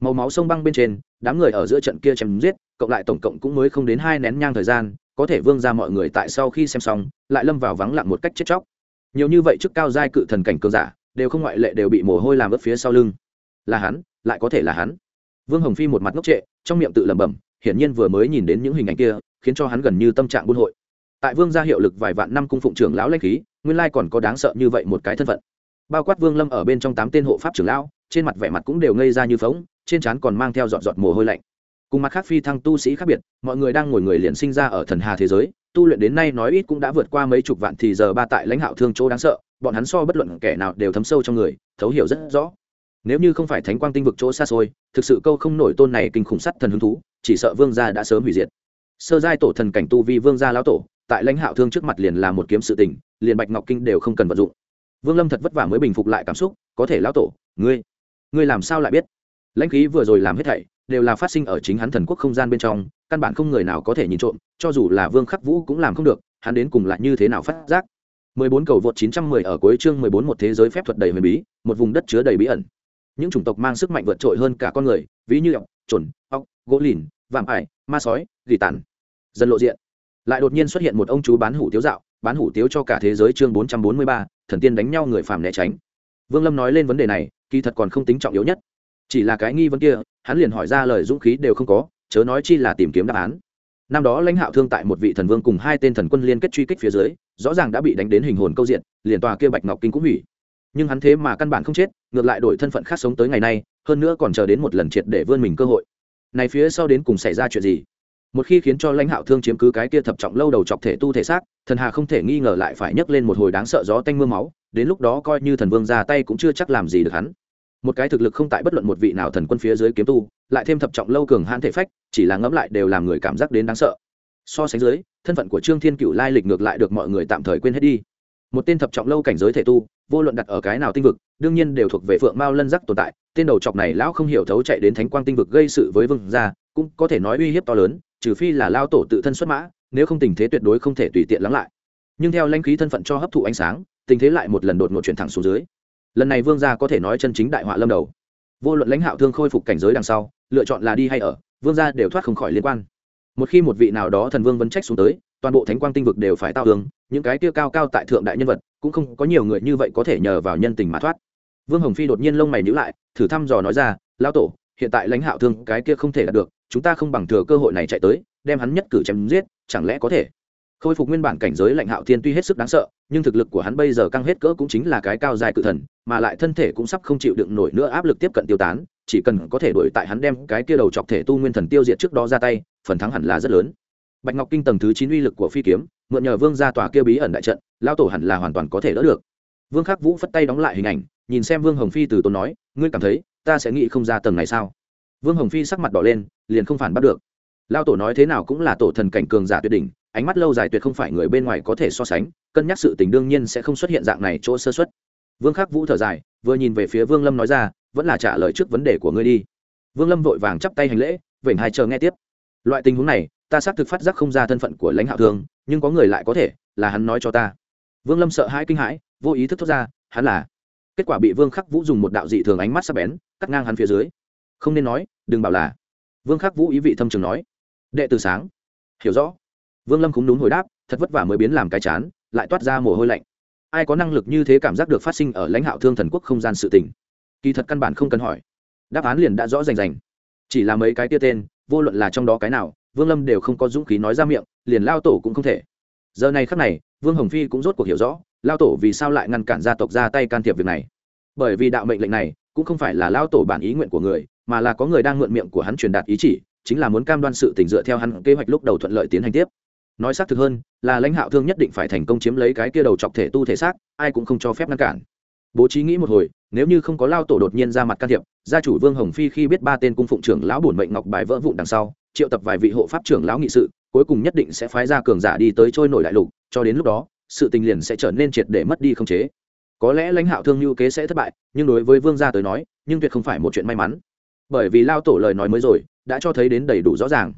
Màu máu sông băng bên trên, đám người ở giữa trận kia chém giết, cộng lại tổng cộng cũng mới không đến hai nén nhang thời gian, có thể vương ra mọi người tại sau khi xem xong, lại lâm vào vắng lặng một cách chết chóc nhiều như vậy trước cao giai cự thần cảnh cường giả, đều không ngoại lệ đều bị mồ hôi làm ướt phía sau lưng. Là hắn, lại có thể là hắn. Vương hồng phi một mặt ngốc trệ, trong miệng tự lẩm bẩm, hiển nhiên vừa mới nhìn đến những hình ảnh kia, khiến cho hắn gần như tâm trạng buôn hội. Tại vương gia hiệu lực vài vạn năm cung phụng trưởng lão lãnh khí, nguyên lai còn có đáng sợ như vậy một cái thân phận. Bao quát vương lâm ở bên trong tám tên hộ pháp trưởng lão, trên mặt vẻ mặt cũng đều ngây ra như phóng trên trán còn mang theo giọt giọt mồ hôi lạnh. Cùng mặt khác phi thăng tu sĩ khác biệt, mọi người đang ngồi người liền sinh ra ở thần hà thế giới tu luyện đến nay nói ít cũng đã vượt qua mấy chục vạn thì giờ ba tại lãnh hạo thương chỗ đáng sợ, bọn hắn so bất luận kẻ nào đều thấm sâu trong người, thấu hiểu rất rõ. Nếu như không phải thánh quang tinh vực chỗ xa xôi, thực sự câu không nổi tôn này kinh khủng sắt thần hứng thú, chỉ sợ vương gia đã sớm hủy diệt. Sơ giai tổ thần cảnh tu vi vương gia lão tổ, tại lãnh hạo thương trước mặt liền là một kiếm sự tình, liền bạch ngọc kinh đều không cần vận dụng. Vương lâm thật vất vả mới bình phục lại cảm xúc, có thể lão tổ, ngươi ngươi làm sao lại biết? Lãnh khí vừa rồi làm hết thảy, đều là phát sinh ở chính hắn thần quốc không gian bên trong căn bản không người nào có thể nhìn trộm cho dù là vương khắc vũ cũng làm không được hắn đến cùng lại như thế nào phát giác? 14 cầu vượt 910 ở cuối chương 14 một thế giới phép thuật đầy huyền bí một vùng đất chứa đầy bí ẩn. Những chủng tộc mang sức mạnh vượt trội hơn cả con người ví như ọc chuẩn ọc gỗ lìn vạm ải ma sói dị tản. dần lộ diện. Lại đột nhiên xuất hiện một ông chú bán hủ tiếu dạo bán hủ tiếu cho cả thế giới chương 443, thần tiên đánh nhau người phàm né tránh. Vương lâm nói lên vấn đề này kỳ thật còn không tính trọng yếu nhất. Chỉ là cái nghi vấn kia hắn liền hỏi ra lời dũng khí đều không có chớ nói chi là tìm kiếm đáp án. Năm đó lãnh hạo thương tại một vị thần vương cùng hai tên thần quân liên kết truy kích phía dưới, rõ ràng đã bị đánh đến hình hồn câu diện, liền tòa kia bạch ngọc kinh cũng hủy. Nhưng hắn thế mà căn bản không chết, ngược lại đổi thân phận khác sống tới ngày nay, hơn nữa còn chờ đến một lần triệt để vươn mình cơ hội. Này phía sau đến cùng xảy ra chuyện gì? Một khi khiến cho lãnh hạo thương chiếm cứ cái kia thập trọng lâu đầu chọc thể tu thể xác, thần hà không thể nghi ngờ lại phải nhấc lên một hồi đáng sợ gió tanh m ư a máu, đến lúc đó coi như thần vương ra tay cũng chưa chắc làm gì được hắn một cái thực lực không tại bất luận một vị nào thần quân phía dưới kiếm tu, lại thêm thập trọng lâu cường hãn thể phách, chỉ là ngẫm lại đều làm người cảm giác đến đáng sợ. So sánh dưới, thân phận của trương thiên cựu lai lịch ngược lại được mọi người tạm thời quên hết đi. Một tên thập trọng lâu cảnh giới thể tu, vô luận đặt ở cái nào tinh vực, đương nhiên đều thuộc về phượng mao lân giác tồn tại, tên đầu chọc này lão không hiểu thấu chạy đến thánh quang tinh vực gây sự với vương gia, cũng có thể nói uy hiếp to lớn, trừ phi là lao tổ tự thân xuất mã, nếu không tình thế tuyệt đối không thể tùy tiện lắng lại. Nhưng theo lãnh khí thân phận cho hấp thụ ánh sáng, tình thế lại một lần đột ngột chuyển thẳng xuống dưới lần này vương gia có thể nói chân chính đại họa lâm đầu. Vô luận lãnh hạo thương khôi phục cảnh giới đằng sau, lựa chọn là đi hay ở, vương gia đều thoát không khỏi liên quan. Một khi một vị nào đó thần vương vấn trách xuống tới, toàn bộ thánh quang tinh vực đều phải tao tường những cái kia cao cao tại thượng đại nhân vật, cũng không có nhiều người như vậy có thể nhờ vào nhân tình mà thoát. Vương hồng phi đột nhiên lông mày nhữ lại, thử thăm dò nói ra lao tổ, hiện tại lãnh hạo thương cái kia không thể đạt được, chúng ta không bằng thừa cơ hội này chạy tới, đem hắn nhất cử chém giết, chẳng lẽ có thể? Khôi phục nguyên bản cảnh giới lãnh hạo thiên tuy hết sức đáng sợ, nhưng thực lực của hắn bây giờ căng hết cỡ cũng chính là cái cao dài cự thần, mà lại thân thể cũng sắp không chịu đựng nổi nữa áp lực tiếp cận tiêu tán, chỉ cần có thể đuổi tại hắn đem cái kia đầu chọc thể tu nguyên thần tiêu diệt trước đó ra tay, phần thắng hẳn là rất lớn. Bạch ngọc kinh tầng thứ chín uy lực của phi kiếm, mượn nhờ vương ra tòa kia bí ẩn đại trận lao tổ hẳn là hoàn toàn có thể đỡ được. Vương khắc vũ phất tay đóng lại hình ảnh, nhìn xem vương hồng phi từ tốn nói, ngươi cảm thấy ta sẽ nghĩ không ra tầng này sao? Vương hồng phi sắc mặt đỏ lên, liền không phản bắt được. Lao tổ nói thế nào cũng là tổ thần cảnh cường giả tuyệt đỉnh ánh mắt lâu dài tuyệt không phải người bên ngoài có thể so sánh, cân nhắc sự tình đương nhiên sẽ không xuất hiện dạng này chỗ sơ xuất vương khắc vũ thở dài, vừa nhìn về phía vương lâm nói ra, vẫn là trả lời trước vấn đề của ngươi đi. Vương lâm vội vàng chắp tay hành lễ, vểnh hai chờ nghe tiếp. Loại tình huống này, ta xác thực phát giác không ra thân phận của lãnh hạo thương nhưng có người lại có thể, là hắn nói cho ta. Vương lâm sợ hãi kinh hãi, vô ý thức thốt ra, hắn là? Kết quả bị vương khắc vũ dùng một đạo dị thường ánh mắt sắp bén, cắt ngang hắn phía dưới. Không nên nói, đừng bảo là. Vương khắc vũ ý vị thâm trường nói. Đệ từ sáng. Hiểu rõ vương lâm cũng đúng hồi đáp, thật vất vả mới biến làm cái chán, lại toát ra mồ hôi lạnh. Ai có năng lực như thế cảm giác được phát sinh ở lãnh hạo thương thần quốc không gian sự tình? Kỳ thật căn bản không cần hỏi. Đáp án liền đã rõ rành rành. Chỉ là mấy cái tia tên, vô luận là trong đó cái nào, vương lâm đều không có dũng khí nói ra miệng, liền lao tổ cũng không thể. Giờ này khắc này, vương hồng phi cũng rốt cuộc hiểu rõ, lao tổ vì sao lại ngăn cản gia tộc ra tay can thiệp việc này. Bởi vì đạo mệnh lệnh này, cũng không phải là lao tổ bản ý nguyện của người, mà là có người đang mượn miệng của hắn truyền đạt ý chỉ, chính là muốn cam đoan sự tình dựa theo hắn kế hoạch lúc đầu thuận lợi tiến hành tiếp nói xác thực hơn, là lãnh hạo thương nhất định phải thành công chiếm lấy cái kia đầu chọc thể tu thể xác, ai cũng không cho phép ngăn cản. Bố trí nghĩ một hồi, nếu như không có lao tổ đột nhiên ra mặt can thiệp, gia chủ vương hồng phi khi biết ba tên cung phụng trưởng lão bổn mệnh ngọc bài vỡ vụn đằng sau, triệu tập vài vị hộ pháp trưởng lão nghị sự, cuối cùng nhất định sẽ phái ra cường giả đi tới trôi nổi đại lục, cho đến lúc đó, sự tình liền sẽ trở nên triệt để mất đi không chế. Có lẽ lãnh hạo thương như kế sẽ thất bại, nhưng đối với vương gia tới nói, nhưng tuyệt không phải một chuyện may mắn. Bởi vì lao tổ lời nói mới rồi, đã cho thấy đến đầy đủ rõ ràng.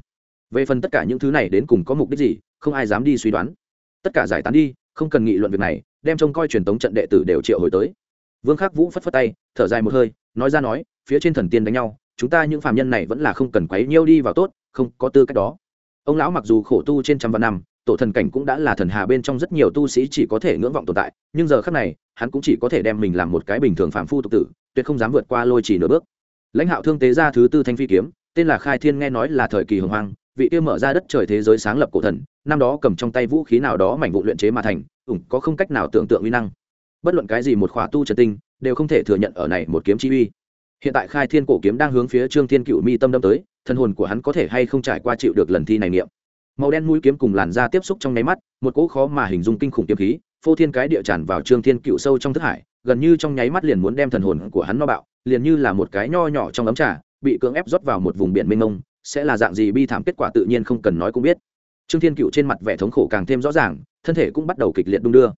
Về phần tất cả những thứ này đến cùng có mục đích gì không ai dám đi suy đoán. Tất cả giải tán đi, không cần nghị luận việc này, đem trông coi truyền tống trận đệ tử đều triệu hồi tới. Vương khắc vũ phất phất tay, thở dài một hơi, nói ra nói, phía trên thần tiên đánh nhau, chúng ta những phạm nhân này vẫn là không cần quấy nhiêu đi vào tốt, không có tư cách đó. Ông lão mặc dù khổ tu trên trăm vạn năm, tổ thần cảnh cũng đã là thần hà bên trong rất nhiều tu sĩ chỉ có thể ngưỡng vọng tồn tại, nhưng giờ khác này, hắn cũng chỉ có thể đem mình làm một cái bình thường phạm phu tục tử, tuyệt không dám vượt qua lôi chỉ nửa bước. Lãnh hạo thương tế ra thứ tư thanh phi kiếm, tên là khai thiên nghe nói là thời kỳ hồng hoang vị kia mở ra đất trời thế giới sáng lập cổ thần, năm đó cầm trong tay vũ khí nào đó mảnh vụ luyện chế mà thành, ủng, có không cách nào tưởng tượng uy năng. Bất luận cái gì một khỏa tu trần tinh, đều không thể thừa nhận ở này một kiếm chi uy. Hiện tại khai thiên cổ kiếm đang hướng phía trương thiên cựu mi tâm đâm tới, thân hồn của hắn có thể hay không trải qua chịu được lần thi này niệm. Màu đen mũi kiếm cùng làn da tiếp xúc trong nháy mắt, một cỗ khó mà hình dung kinh khủng kiếm khí, phô thiên cái địa tràn vào trương thiên cựu sâu trong thức hải, gần như trong nháy mắt liền muốn đem thần hồn của hắn no bạo, liền như là một cái nho nhỏ trong ấm trà, bị cưỡng ép rót vào một vùng biển mênh mông sẽ là dạng gì bi thảm kết quả tự nhiên không cần nói cũng biết. Trương thiên cựu trên mặt vẻ thống khổ càng thêm rõ ràng, thân thể cũng bắt đầu kịch liệt đung đưa.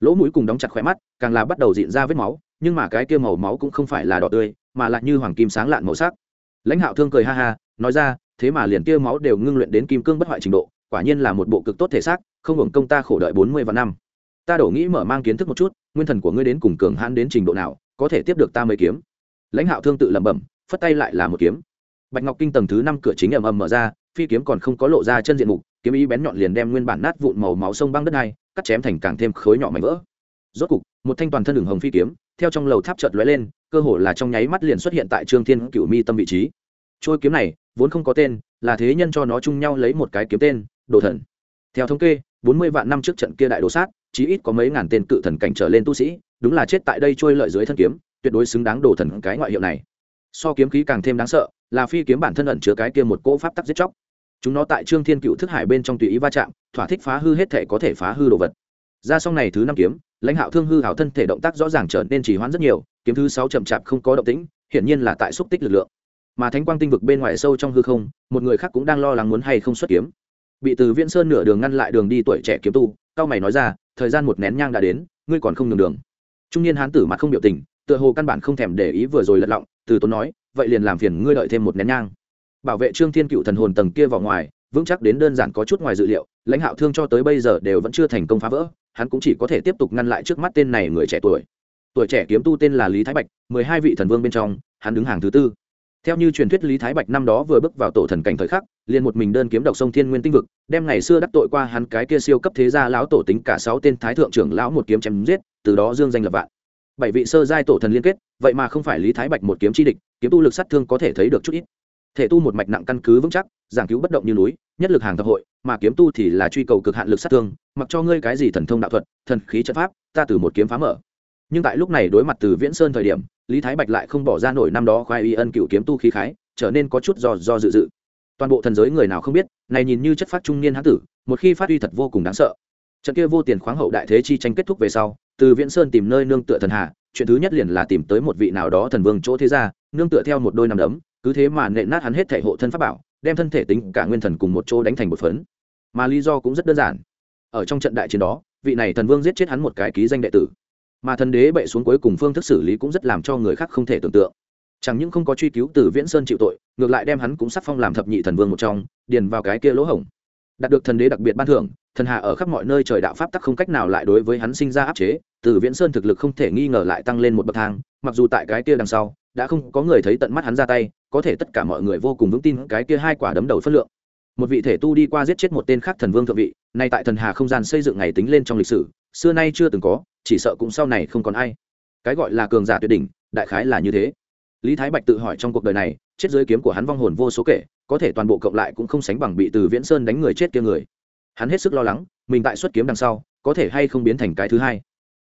Lỗ mũi cùng đóng chặt khỏe mắt, càng là bắt đầu diện ra vết máu, nhưng mà cái kia màu máu cũng không phải là đỏ tươi, mà lại như hoàng kim sáng lạn màu sắc. Lãnh hạo thương cười ha ha, nói ra, thế mà liền kia máu đều ngưng luyện đến kim cương bất hoại trình độ, quả nhiên là một bộ cực tốt thể xác, không hưởng công ta khổ đợi bốn mươi vạn năm. Ta đổ nghĩ mở mang kiến thức một chút, nguyên thần của ngươi đến cùng cường hãn đến trình độ nào, có thể tiếp được ta mới kiếm? Lãnh hạo thương tự lẩm bẩm, phất tay lại là một kiếm bạch ngọc kinh tầng thứ năm cửa chính ầm ầm mở ra, phi kiếm còn không có lộ ra chân diện mục, kiếm ý bén nhọn liền đem nguyên bản nát vụn màu máu sông băng đất này, cắt chém thành càng thêm khối nhỏ mảnh vỡ. Rốt cục, một thanh toàn thân đường hồng phi kiếm, theo trong lầu tháp chợt lóe lên, cơ hồ là trong nháy mắt liền xuất hiện tại trương thiên cửu mi tâm vị trí. Trôi kiếm này, vốn không có tên, là thế nhân cho nó chung nhau lấy một cái kiếm tên, đồ thần. Theo thống kê, bốn mươi vạn năm trước trận kia đại đồ sát, chí ít có mấy ngàn tên cự thần cảnh trở lên tu sĩ, đúng là chết tại đây trôi lợi dưới thân kiếm, tuyệt đối xứng đáng đồ thần cái ngoại hiệu này so kiếm khí càng thêm đáng sợ, là phi kiếm bản thân ẩn chứa cái kia một cỗ pháp tắc giết chóc. Chúng nó tại trương thiên cựu thức hải bên trong tùy ý va chạm, thỏa thích phá hư hết thể có thể phá hư đồ vật. Ra sau này thứ năm kiếm, lãnh hạo thương hư hảo thân thể động tác rõ ràng trở nên trì hoãn rất nhiều, kiếm thứ sáu chậm chạp không có động tĩnh, hiển nhiên là tại xúc tích lực lượng. Mà thánh quang tinh vực bên ngoài sâu trong hư không, một người khác cũng đang lo lắng muốn hay không xuất kiếm. Bị từ viễn sơn nửa đường ngăn lại đường đi tuổi trẻ kiếm tu, cao mày nói ra, thời gian một nén nhang đã đến, ngươi còn không nhường đường. Trung niên hán tử mặt không biểu tình tựa hồ căn bản không thèm để ý vừa rồi lật lọng, từ tốn nói, vậy liền làm phiền ngươi đợi thêm một nén nhang. Bảo vệ trương thiên cựu thần hồn tầng kia vào ngoài, vững chắc đến đơn giản có chút ngoài dự liệu, lãnh hạo thương cho tới bây giờ đều vẫn chưa thành công phá vỡ, hắn cũng chỉ có thể tiếp tục ngăn lại trước mắt tên này người trẻ tuổi. Tuổi trẻ kiếm tu tên là lý thái bạch, mười hai vị thần vương bên trong, hắn đứng hàng thứ tư. Theo như truyền thuyết lý thái bạch năm đó vừa bước vào tổ thần cảnh thời khắc, liền một mình đơn kiếm độc sông thiên nguyên tinh vực, đem ngày xưa đắc tội qua hắn cái kia siêu cấp thế gia lão tổ tính cả sáu tên thái thượng trưởng lão một kiếm chém giết, từ đó dương danh lập vạn bảy vị sơ giai tổ thần liên kết, vậy mà không phải lý thái bạch một kiếm chi địch, kiếm tu lực sát thương có thể thấy được chút ít. Thể tu một mạch nặng căn cứ vững chắc, giảng cứu bất động như núi, nhất lực hàng thập hội, mà kiếm tu thì là truy cầu cực hạn lực sát thương, mặc cho ngươi cái gì thần thông đạo thuật, thần khí trận pháp, ta từ một kiếm phá mở. Nhưng tại lúc này đối mặt từ viễn sơn thời điểm, lý thái bạch lại không bỏ ra nổi năm đó khoai y ân cựu kiếm tu khí khái, trở nên có chút do do dự dự. Toàn bộ thần giới người nào không biết, này nhìn như chất phát trung niên hán tử, một khi phát uy thật vô cùng đáng sợ. Trận kia vô tiền khoáng hậu đại thế chi tranh kết thúc về sau từ viễn sơn tìm nơi nương tựa thần hạ chuyện thứ nhất liền là tìm tới một vị nào đó thần vương chỗ thế gia, nương tựa theo một đôi nằm đấm, cứ thế mà nện nát hắn hết thể hộ thân pháp bảo, đem thân thể tính cả nguyên thần cùng một chỗ đánh thành một phấn. Mà lý do cũng rất đơn giản. Ở trong trận đại chiến đó, vị này thần vương giết chết hắn một cái ký danh đệ tử. Mà thần đế bệ xuống cuối cùng phương thức xử lý cũng rất làm cho người khác không thể tưởng tượng. Chẳng những không có truy cứu từ viễn sơn chịu tội, ngược lại đem hắn cũng sắc phong làm thập nhị thần vương một trong, điền vào cái kia lỗ hổng đạt được thần đế đặc biệt ban thưởng, thần hạ ở khắp mọi nơi trời đạo pháp tắc không cách nào lại đối với hắn sinh ra áp chế, từ viễn sơn thực lực không thể nghi ngờ lại tăng lên một bậc thang, mặc dù tại cái kia đằng sau, đã không có người thấy tận mắt hắn ra tay, có thể tất cả mọi người vô cùng vững tin cái kia hai quả đấm đầu phất lượng. Một vị thể tu đi qua giết chết một tên khác thần vương thượng vị, nay tại thần hà không gian xây dựng ngày tính lên trong lịch sử, xưa nay chưa từng có, chỉ sợ cũng sau này không còn ai. Cái gọi là cường giả tuyệt đỉnh, đại khái là như thế. Lý thái bạch tự hỏi trong cuộc đời này chết dưới kiếm của hắn vong hồn vô số kể, có thể toàn bộ cộng lại cũng không sánh bằng bị từ viễn sơn đánh người chết kia người. Hắn hết sức lo lắng, mình tại xuất kiếm đằng sau, có thể hay không biến thành cái thứ hai.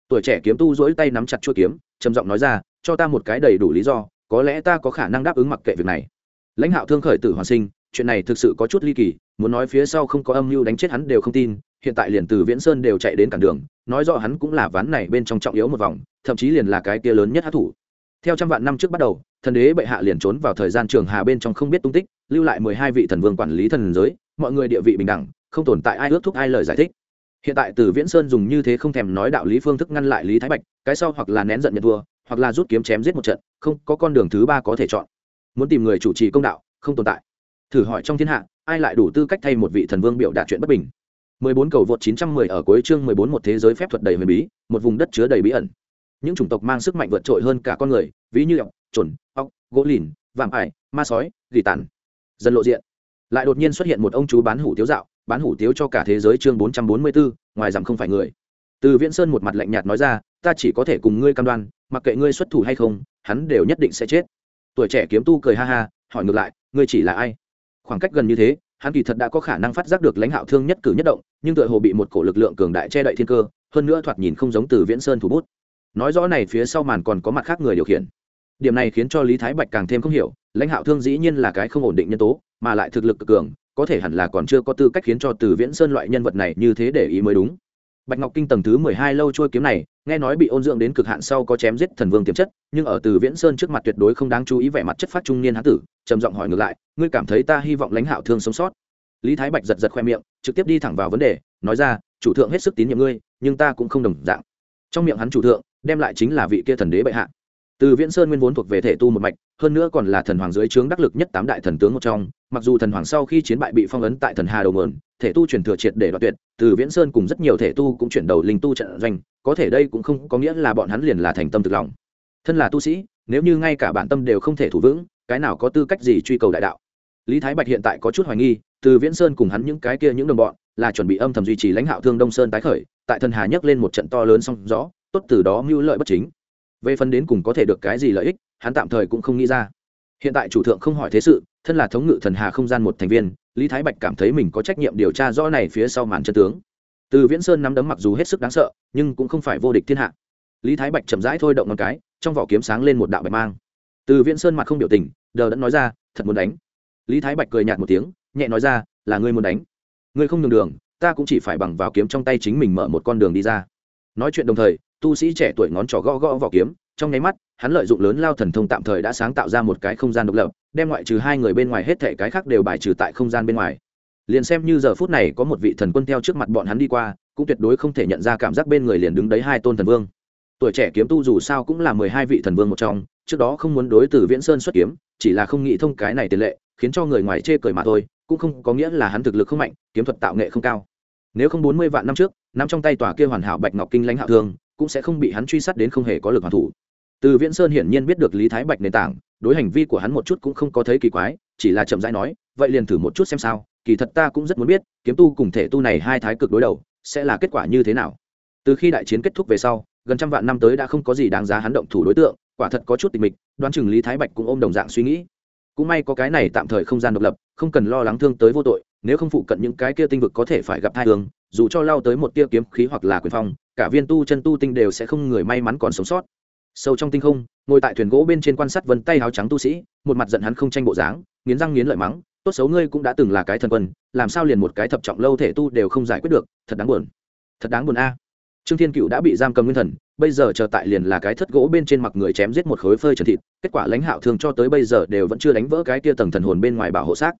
Tuổi trẻ kiếm tu dỗi tay nắm chặt chuôi kiếm, trầm giọng nói ra, cho ta một cái đầy đủ lý do, có lẽ ta có khả năng đáp ứng mặc kệ việc này. Lãnh hạo thương khởi tử hoàn sinh, chuyện này thực sự có chút ly kỳ, muốn nói phía sau không có âm mưu đánh chết hắn đều không tin, hiện tại liền từ viễn sơn đều chạy đến cản đường, nói rõ hắn cũng là ván này bên trong trọng yếu một vòng, thậm chí liền là cái kia lớn nhất hát thủ. Theo trăm vạn năm trước bắt đầu thần đế bệ hạ liền trốn vào thời gian trường hà bên trong không biết tung tích lưu lại mười hai vị thần vương quản lý thần giới mọi người địa vị bình đẳng không tồn tại ai ước thúc ai lời giải thích. Hiện tại từ viễn sơn dùng như thế không thèm nói đạo lý phương thức ngăn lại lý thái bạch cái sau hoặc là nén giận nhận thua hoặc là rút kiếm chém giết một trận không có con đường thứ ba có thể chọn. Muốn tìm người chủ trì công đạo không tồn tại. Thử hỏi trong thiên hạ ai lại đủ tư cách thay một vị thần vương biểu đạt chuyện bất bình? 14 cầu vượt 910 ở cuối chương 14 một thế giới phép thuật đầy huyền bí, một vùng đất chứa đầy bí ẩn. Những chủng tộc mang sức mạnh vượt trội hơn cả con người, ví như trồn chuẩn, gỗ lìn, vạm ải, ma sói, dị tản. Dần lộ diện. Lại đột nhiên xuất hiện một ông chú bán hủ tiếu dạo, bán hủ tiếu cho cả thế giới chương 444, ngoài rằng không phải người. Từ Viễn Sơn một mặt lạnh nhạt nói ra, ta chỉ có thể cùng ngươi cam đoan, mặc kệ ngươi xuất thủ hay không, hắn đều nhất định sẽ chết. Tuổi trẻ kiếm tu cười ha ha, hỏi ngược lại, ngươi chỉ là ai? Khoảng cách gần như thế, hắn kỳ thật đã có khả năng phát giác được lãnh hạo thương nhất cử nhất động nhưng tựa hồ bị một cổ lực lượng cường đại che đậy thiên cơ hơn nữa thoạt nhìn không giống từ viễn sơn thủ bút nói rõ này phía sau màn còn có mặt khác người điều khiển điểm này khiến cho lý thái bạch càng thêm không hiểu, lãnh hạo thương dĩ nhiên là cái không ổn định nhân tố, mà lại thực lực cực cường, có thể hẳn là còn chưa có tư cách khiến cho từ viễn sơn loại nhân vật này như thế để ý mới đúng. Bạch ngọc kinh tầng thứ mười hai lâu trôi kiếm này, nghe nói bị ôn dưỡng đến cực hạn sau có chém giết thần vương tiềm chất, nhưng ở từ viễn sơn trước mặt tuyệt đối không đáng chú ý vẻ mặt chất phát trung niên hán tử, trầm giọng hỏi ngược lại, ngươi cảm thấy ta hy vọng lãnh hạo thương sống sót? Lý thái bạch giật giật khoe miệng, trực tiếp đi thẳng vào vấn đề, nói ra, chủ thượng hết sức tín nhiệm ngươi, nhưng ta cũng không đồng dạng. Trong miệng hắn chủ thượng, đem lại chính là vị kia thần đế bệ hạ từ viễn sơn nguyên vốn thuộc về thể tu một mạch, hơn nữa còn là thần hoàng dưới trướng đắc lực nhất tám đại thần tướng một trong, mặc dù thần hoàng sau khi chiến bại bị phong ấn tại thần hà đầu mượn thể tu chuyển thừa triệt để đoạt tuyệt, từ viễn sơn cùng rất nhiều thể tu cũng chuyển đầu linh tu trận doanh, có thể đây cũng không có nghĩa là bọn hắn liền là thành tâm thực lòng. Thân là tu sĩ, nếu như ngay cả bản tâm đều không thể thủ vững, cái nào có tư cách gì truy cầu đại đạo? Lý thái bạch hiện tại có chút hoài nghi, từ viễn sơn cùng hắn những cái kia những đồng bọn, là chuẩn bị âm thầm duy trì lãnh hạo thương đông sơn tái khởi, tại thần hà nhấc lên một trận to lớn song rõ tốt từ đó mưu lợi bất chính về phần đến cùng có thể được cái gì lợi ích, hắn tạm thời cũng không nghĩ ra. Hiện tại chủ thượng không hỏi thế sự, thân là thống ngự thần hà không gian một thành viên, lý thái bạch cảm thấy mình có trách nhiệm điều tra rõ này phía sau màn chân tướng. Từ viễn sơn nắm đấm mặc dù hết sức đáng sợ, nhưng cũng không phải vô địch thiên hạ. Lý thái bạch chậm rãi thôi động ngón cái, trong vỏ kiếm sáng lên một đạo bạch mang. Từ viễn sơn mặt không biểu tình, đờ đẫn nói ra, thật muốn đánh. Lý thái bạch cười nhạt một tiếng, nhẹ nói ra, là ngươi muốn đánh. Ngươi không nhường đường, ta cũng chỉ phải bằng vào kiếm trong tay chính mình mở một con đường đi ra. Nói chuyện đồng thời tu sĩ trẻ tuổi ngón trỏ gõ gõ vào kiếm, trong nháy mắt, hắn lợi dụng lớn lao thần thông tạm thời đã sáng tạo ra một cái không gian độc lập, đem ngoại trừ hai người bên ngoài hết thể cái khác đều bài trừ tại không gian bên ngoài. Liền xem như giờ phút này có một vị thần quân theo trước mặt bọn hắn đi qua, cũng tuyệt đối không thể nhận ra cảm giác bên người liền đứng đấy hai tôn thần vương. Tuổi trẻ kiếm tu dù sao cũng là mười hai vị thần vương một trong, trước đó không muốn đối từ viễn sơn xuất kiếm, chỉ là không nghĩ thông cái này tiền lệ, khiến cho người ngoài chê cười mà thôi, cũng không có nghĩa là hắn thực lực không mạnh, kiếm thuật tạo nghệ không cao. Nếu không bốn mươi vạn năm trước nằm trong tay tòa kia hoàn hảo bạch ngọc kinh lãnh hạ thương cũng sẽ không bị hắn truy sát đến không hề có lực hoàn thủ. Từ viễn sơn hiển nhiên biết được lý thái bạch nền tảng, đối hành vi của hắn một chút cũng không có thấy kỳ quái, chỉ là chậm rãi nói, vậy liền thử một chút xem sao, kỳ thật ta cũng rất muốn biết, kiếm tu cùng thể tu này hai thái cực đối đầu, sẽ là kết quả như thế nào? Từ khi đại chiến kết thúc về sau, gần trăm vạn năm tới đã không có gì đáng giá hắn động thủ đối tượng, quả thật có chút tình mịch, đoán chừng lý thái bạch cũng ôm đồng dạng suy nghĩ. Cũng may có cái này tạm thời không gian độc lập, không cần lo lắng thương tới vô tội, nếu không phụ cận những cái kia tinh vực có thể phải gặp tai hướng dù cho lao tới một tia kiếm khí hoặc là quyền phong cả viên tu chân tu tinh đều sẽ không người may mắn còn sống sót. Sâu trong tinh không, ngồi tại thuyền gỗ bên trên quan sát vân tay áo trắng tu sĩ, một mặt giận hắn không tranh bộ dáng, nghiến răng nghiến lợi mắng, tốt xấu ngươi cũng đã từng là cái thần quân, làm sao liền một cái thập trọng lâu thể tu đều không giải quyết được, thật đáng buồn. Thật đáng buồn a. Trương thiên cựu đã bị giam cầm nguyên thần, bây giờ chờ tại liền là cái thất gỗ bên trên mặt người chém giết một khối phơi trần thịt, kết quả lãnh hạo thường cho tới bây giờ đều vẫn chưa đánh vỡ cái kia tầng thần hồn bên ngoài bảo hộ xác.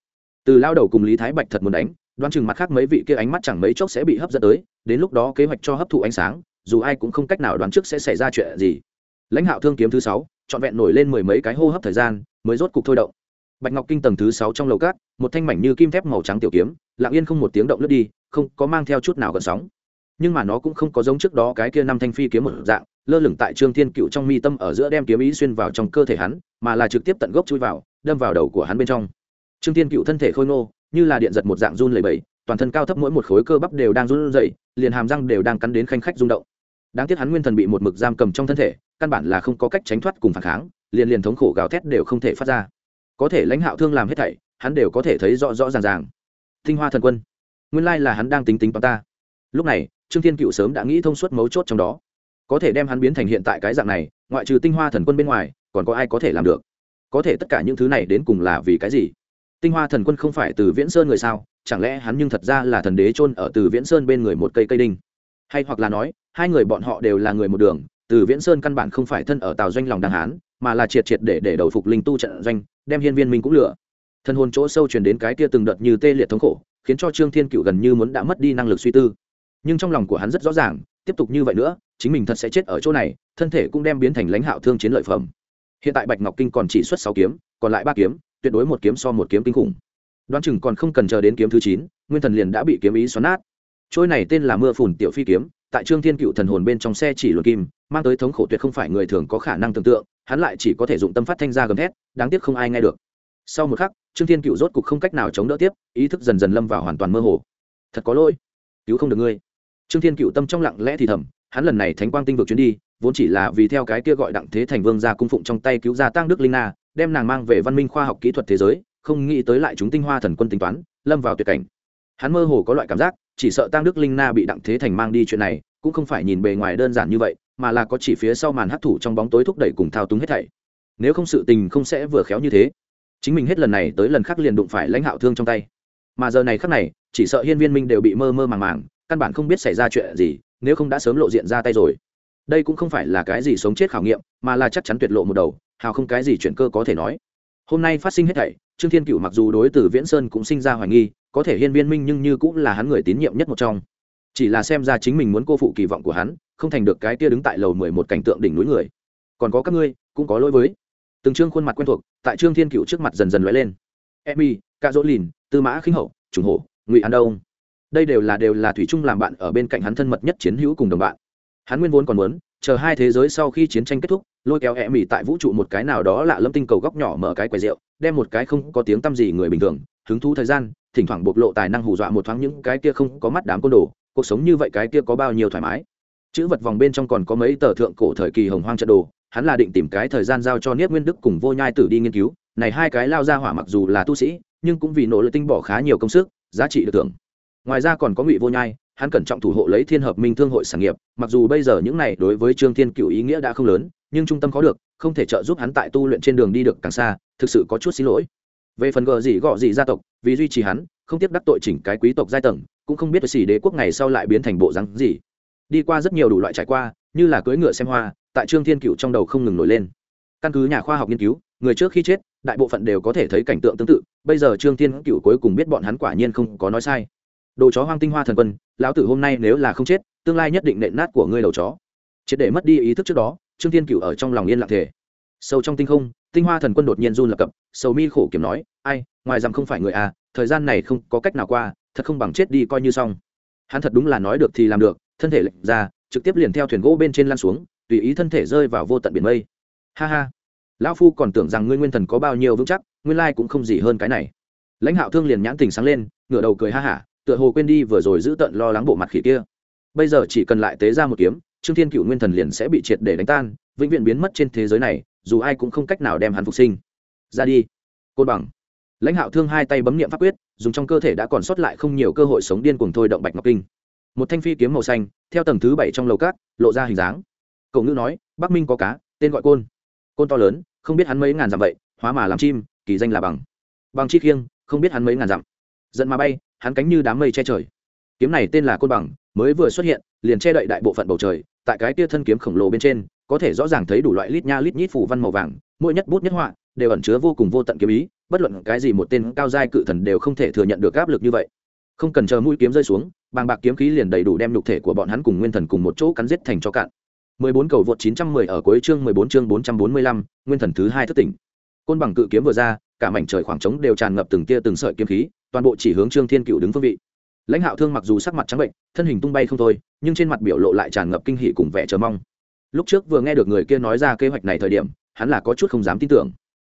Từ lao đầu cùng lý thái bạch thật muốn đánh, đoán chừng mặt khác mấy vị kia ánh mắt chẳng mấy chốc sẽ bị hấp dẫn tới đến lúc đó kế hoạch cho hấp thụ ánh sáng, dù ai cũng không cách nào đoán trước sẽ xảy ra chuyện gì. Lãnh hạo thương kiếm thứ sáu, trọn vẹn nổi lên mười mấy cái hô hấp thời gian, mới rốt cục thôi động. Bạch ngọc kinh tầng thứ sáu trong lầu cát, một thanh mảnh như kim thép màu trắng tiểu kiếm, lặng yên không một tiếng động lướt đi, không có mang theo chút nào gần sóng. Nhưng mà nó cũng không có giống trước đó cái kia năm thanh phi kiếm một dạng, lơ lửng tại trương thiên cựu trong mi tâm ở giữa đem kiếm ý xuyên vào trong cơ thể hắn, mà là trực tiếp tận gốc chui vào, đâm vào đầu của hắn bên trong. Trương thiên cựu thân thể khôi ngô, như là điện giật một dạng run lầy bẫy toàn thân cao thấp mỗi một khối cơ bắp đều đang run rẩy, liền hàm răng đều đang cắn đến khanh khách rung động. Đáng tiếc hắn nguyên thần bị một mực giam cầm trong thân thể căn bản là không có cách tránh thoát cùng phản kháng liền liền thống khổ gào thét đều không thể phát ra. Có thể lãnh hạo thương làm hết thảy hắn đều có thể thấy rõ rõ ràng ràng. Tinh hoa thần quân nguyên lai là hắn đang tính tính toán ta. Lúc này trương thiên cựu sớm đã nghĩ thông suốt mấu chốt trong đó. Có thể đem hắn biến thành hiện tại cái dạng này ngoại trừ tinh hoa thần quân bên ngoài còn có ai có thể làm được? Có thể tất cả những thứ này đến cùng là vì cái gì? Tinh hoa thần quân không phải từ viễn sơn người sao? Chẳng lẽ hắn nhưng thật ra là thần đế chôn ở từ viễn sơn bên người một cây cây đinh? Hay hoặc là nói, hai người bọn họ đều là người một đường, từ viễn sơn căn bản không phải thân ở Tào doanh lòng đàng hán, mà là triệt triệt để để đầu phục linh tu trận doanh, đem hiên viên minh cũng lựa thân hồn chỗ sâu truyền đến cái tia từng đợt như tê liệt thống khổ, khiến cho trương thiên cựu gần như muốn đã mất đi năng lực suy tư. Nhưng trong lòng của hắn rất rõ ràng, tiếp tục như vậy nữa, chính mình thật sẽ chết ở chỗ này, thân thể cũng đem biến thành lãnh hạo thương chiến lợi phẩm. Hiện tại bạch ngọc kinh còn chỉ xuất sáu kiếm, còn lại ba kiếm, tuyệt đối một kiếm so một kiếm kinh khủng đoán chừng còn không cần chờ đến kiếm thứ chín, nguyên thần liền đã bị kiếm ý xoắn nát. Trôi này tên là mưa phùn tiểu phi kiếm, tại trương thiên cựu thần hồn bên trong xe chỉ luật kim, mang tới thống khổ tuyệt không phải người thường có khả năng tưởng tượng, hắn lại chỉ có thể dụng tâm phát thanh ra gầm thét, đáng tiếc không ai nghe được. Sau một khắc, trương thiên cựu rốt cục không cách nào chống đỡ tiếp, ý thức dần dần lâm vào hoàn toàn mơ hồ. Thật có lỗi, cứu không được ngươi. Trương thiên cựu tâm trong lặng lẽ thì thầm, hắn lần này thánh quang tinh vực chuyến đi, vốn chỉ là vì theo cái kia gọi đặng thế thành vương ra cung phụng trong tay cứu ra tăng đức linh na, đem nàng mang về văn minh khoa học kỹ thuật thế giới không nghĩ tới lại chúng tinh hoa thần quân tính toán, lâm vào tuyệt cảnh. Hắn mơ hồ có loại cảm giác, chỉ sợ tăng đức linh na bị đặng thế thành mang đi chuyện này, cũng không phải nhìn bề ngoài đơn giản như vậy, mà là có chỉ phía sau màn hấp thụ trong bóng tối thúc đẩy cùng thao túng hết thảy. Nếu không sự tình không sẽ vừa khéo như thế. Chính mình hết lần này tới lần khác liền đụng phải lãnh hạo thương trong tay. Mà giờ này khác này, chỉ sợ hiên viên minh đều bị mơ mơ màng màng, căn bản không biết xảy ra chuyện gì, nếu không đã sớm lộ diện ra tay rồi. Đây cũng không phải là cái gì sống chết khảo nghiệm, mà là chắc chắn tuyệt lộ một đầu, hào không cái gì chuyện cơ có thể nói. Hôm nay phát sinh hết thảy trương thiên cựu mặc dù đối từ viễn sơn cũng sinh ra hoài nghi, có thể hiên viên minh nhưng như cũng là hắn người tín nhiệm nhất một trong. Chỉ là xem ra chính mình muốn cô phụ kỳ vọng của hắn, không thành được cái kia đứng tại lầu mười một cảnh tượng đỉnh núi người. Còn có các ngươi, cũng có lỗi với. Từng trương khuôn mặt quen thuộc, tại trương thiên cựu trước mặt dần dần lóe lên. Emmy ca dỗ lìn tư mã khinh hậu, trùng hổ, ngụy an đông. Đây đều là đều là thủy chung làm bạn ở bên cạnh hắn thân mật nhất chiến hữu cùng đồng bạn hắn nguyên vốn còn muốn, chờ hai thế giới sau khi chiến tranh kết thúc, lôi kéo e mỹ tại vũ trụ một cái nào đó lạ lâm tinh cầu góc nhỏ mở cái quầy rượu, đem một cái không có tiếng tăm gì người bình thường, hứng thú thời gian, thỉnh thoảng bộc lộ tài năng hù dọa một thoáng những cái kia không có mắt đám côn đồ, cuộc sống như vậy cái kia có bao nhiêu thoải mái. Chữ vật vòng bên trong còn có mấy tờ thượng cổ thời kỳ hồng hoang trận đồ, hắn là định tìm cái thời gian giao cho niết nguyên đức cùng vô nhai tử đi nghiên cứu, này hai cái lao ra hỏa mặc dù là tu sĩ, nhưng cũng vì nỗ lực tinh bỏ khá nhiều công sức, giá trị được tưởng ngoài ra còn có ngụy vô nhai hắn cẩn trọng thủ hộ lấy thiên hợp minh thương hội sản nghiệp, mặc dù bây giờ những này đối với trương thiên cựu ý nghĩa đã không lớn, nhưng trung tâm có được, không thể trợ giúp hắn tại tu luyện trên đường đi được càng xa, thực sự có chút xin lỗi. Về phần gờ gì gọ gì gia tộc, vì duy trì hắn, không tiếp đắc tội chỉnh cái quý tộc giai tầng, cũng không biết xỉ đế quốc ngày sau lại biến thành bộ rắn gì. Đi qua rất nhiều đủ loại trải qua, như là cưỡi ngựa xem hoa, tại trương thiên cựu trong đầu không ngừng nổi lên. Căn cứ nhà khoa học nghiên cứu, người trước khi chết, đại bộ phận đều có thể thấy cảnh tượng tương tự, bây giờ trương thiên cựu cuối cùng biết bọn hắn quả nhiên không có nói sai đồ chó hoang tinh hoa thần quân, lão tử hôm nay nếu là không chết, tương lai nhất định nện nát của ngươi đầu chó. Triệt để mất đi ý thức trước đó, trương thiên cựu ở trong lòng yên lặng thể sâu trong tinh không, tinh hoa thần quân đột nhiên run lập cập, sầu mi khổ kiểm nói, ai, ngoài rằng không phải người à thời gian này không có cách nào qua, thật không bằng chết đi coi như xong. Hắn thật đúng là nói được thì làm được, thân thể lệnh ra, trực tiếp liền theo thuyền gỗ bên trên lan xuống, tùy ý thân thể rơi vào vô tận biển mây. Ha ha. Lão phu còn tưởng rằng ngươi nguyên thần có bao nhiêu vững chắc, nguyên lai cũng không gì hơn cái này. Lãnh hạo thương liền nhãn tình sáng lên, ngửa đầu cười ha hả tựa hồ quên đi vừa rồi giữ tận lo lắng bộ mặt khỉ kia. Bây giờ chỉ cần lại tế ra một kiếm, trương thiên cựu nguyên thần liền sẽ bị triệt để đánh tan, vĩnh viễn biến mất trên thế giới này, dù ai cũng không cách nào đem hắn phục sinh. Ra đi. Côn bằng. Lãnh hạo thương hai tay bấm niệm pháp quyết, dùng trong cơ thể đã còn sót lại không nhiều cơ hội sống điên cuồng thôi động bạch ngọc kinh. Một thanh phi kiếm màu xanh, theo tầng thứ bảy trong lầu cát, lộ ra hình dáng. Cậu ngữ nói, bắc minh có cá, tên gọi côn. Côn to lớn, không biết hắn mấy ngàn dặm vậy, hóa mà làm chim, kỳ danh là bằng. Bằng chi khiêng, không biết hắn mấy ngàn dặm. Giận mà bay hắn cánh như đám mây che trời. Kiếm này tên là côn bằng mới vừa xuất hiện liền che đậy đại bộ phận bầu trời tại cái kia thân kiếm khổng lồ bên trên có thể rõ ràng thấy đủ loại lít nha lít nhít phủ văn màu vàng mỗi nhất bút nhất họa đều ẩn chứa vô cùng vô tận kiếm ý bất luận cái gì một tên cao giai cự thần đều không thể thừa nhận được áp lực như vậy. Không cần chờ mũi kiếm rơi xuống bàng bạc kiếm khí liền đầy đủ đem nhục thể của bọn hắn cùng nguyên thần cùng một chỗ cắn giết thành cho cạn. 14 cầu vượt 910 ở cuối chương 14 chương 445, nguyên thần thứ hai thất tỉnh. Côn bằng cự kiếm vừa ra cả mảnh trời khoảng trống đều tràn ngập từng tia từng sợi kiếm khí toàn bộ chỉ hướng trương thiên cựu đứng phương vị. Lãnh hạo thương mặc dù sắc mặt trắng bệnh, thân hình tung bay không thôi, nhưng trên mặt biểu lộ lại tràn ngập kinh hỉ cùng vẻ chờ mong. Lúc trước vừa nghe được người kia nói ra kế hoạch này thời điểm, hắn là có chút không dám tin tưởng.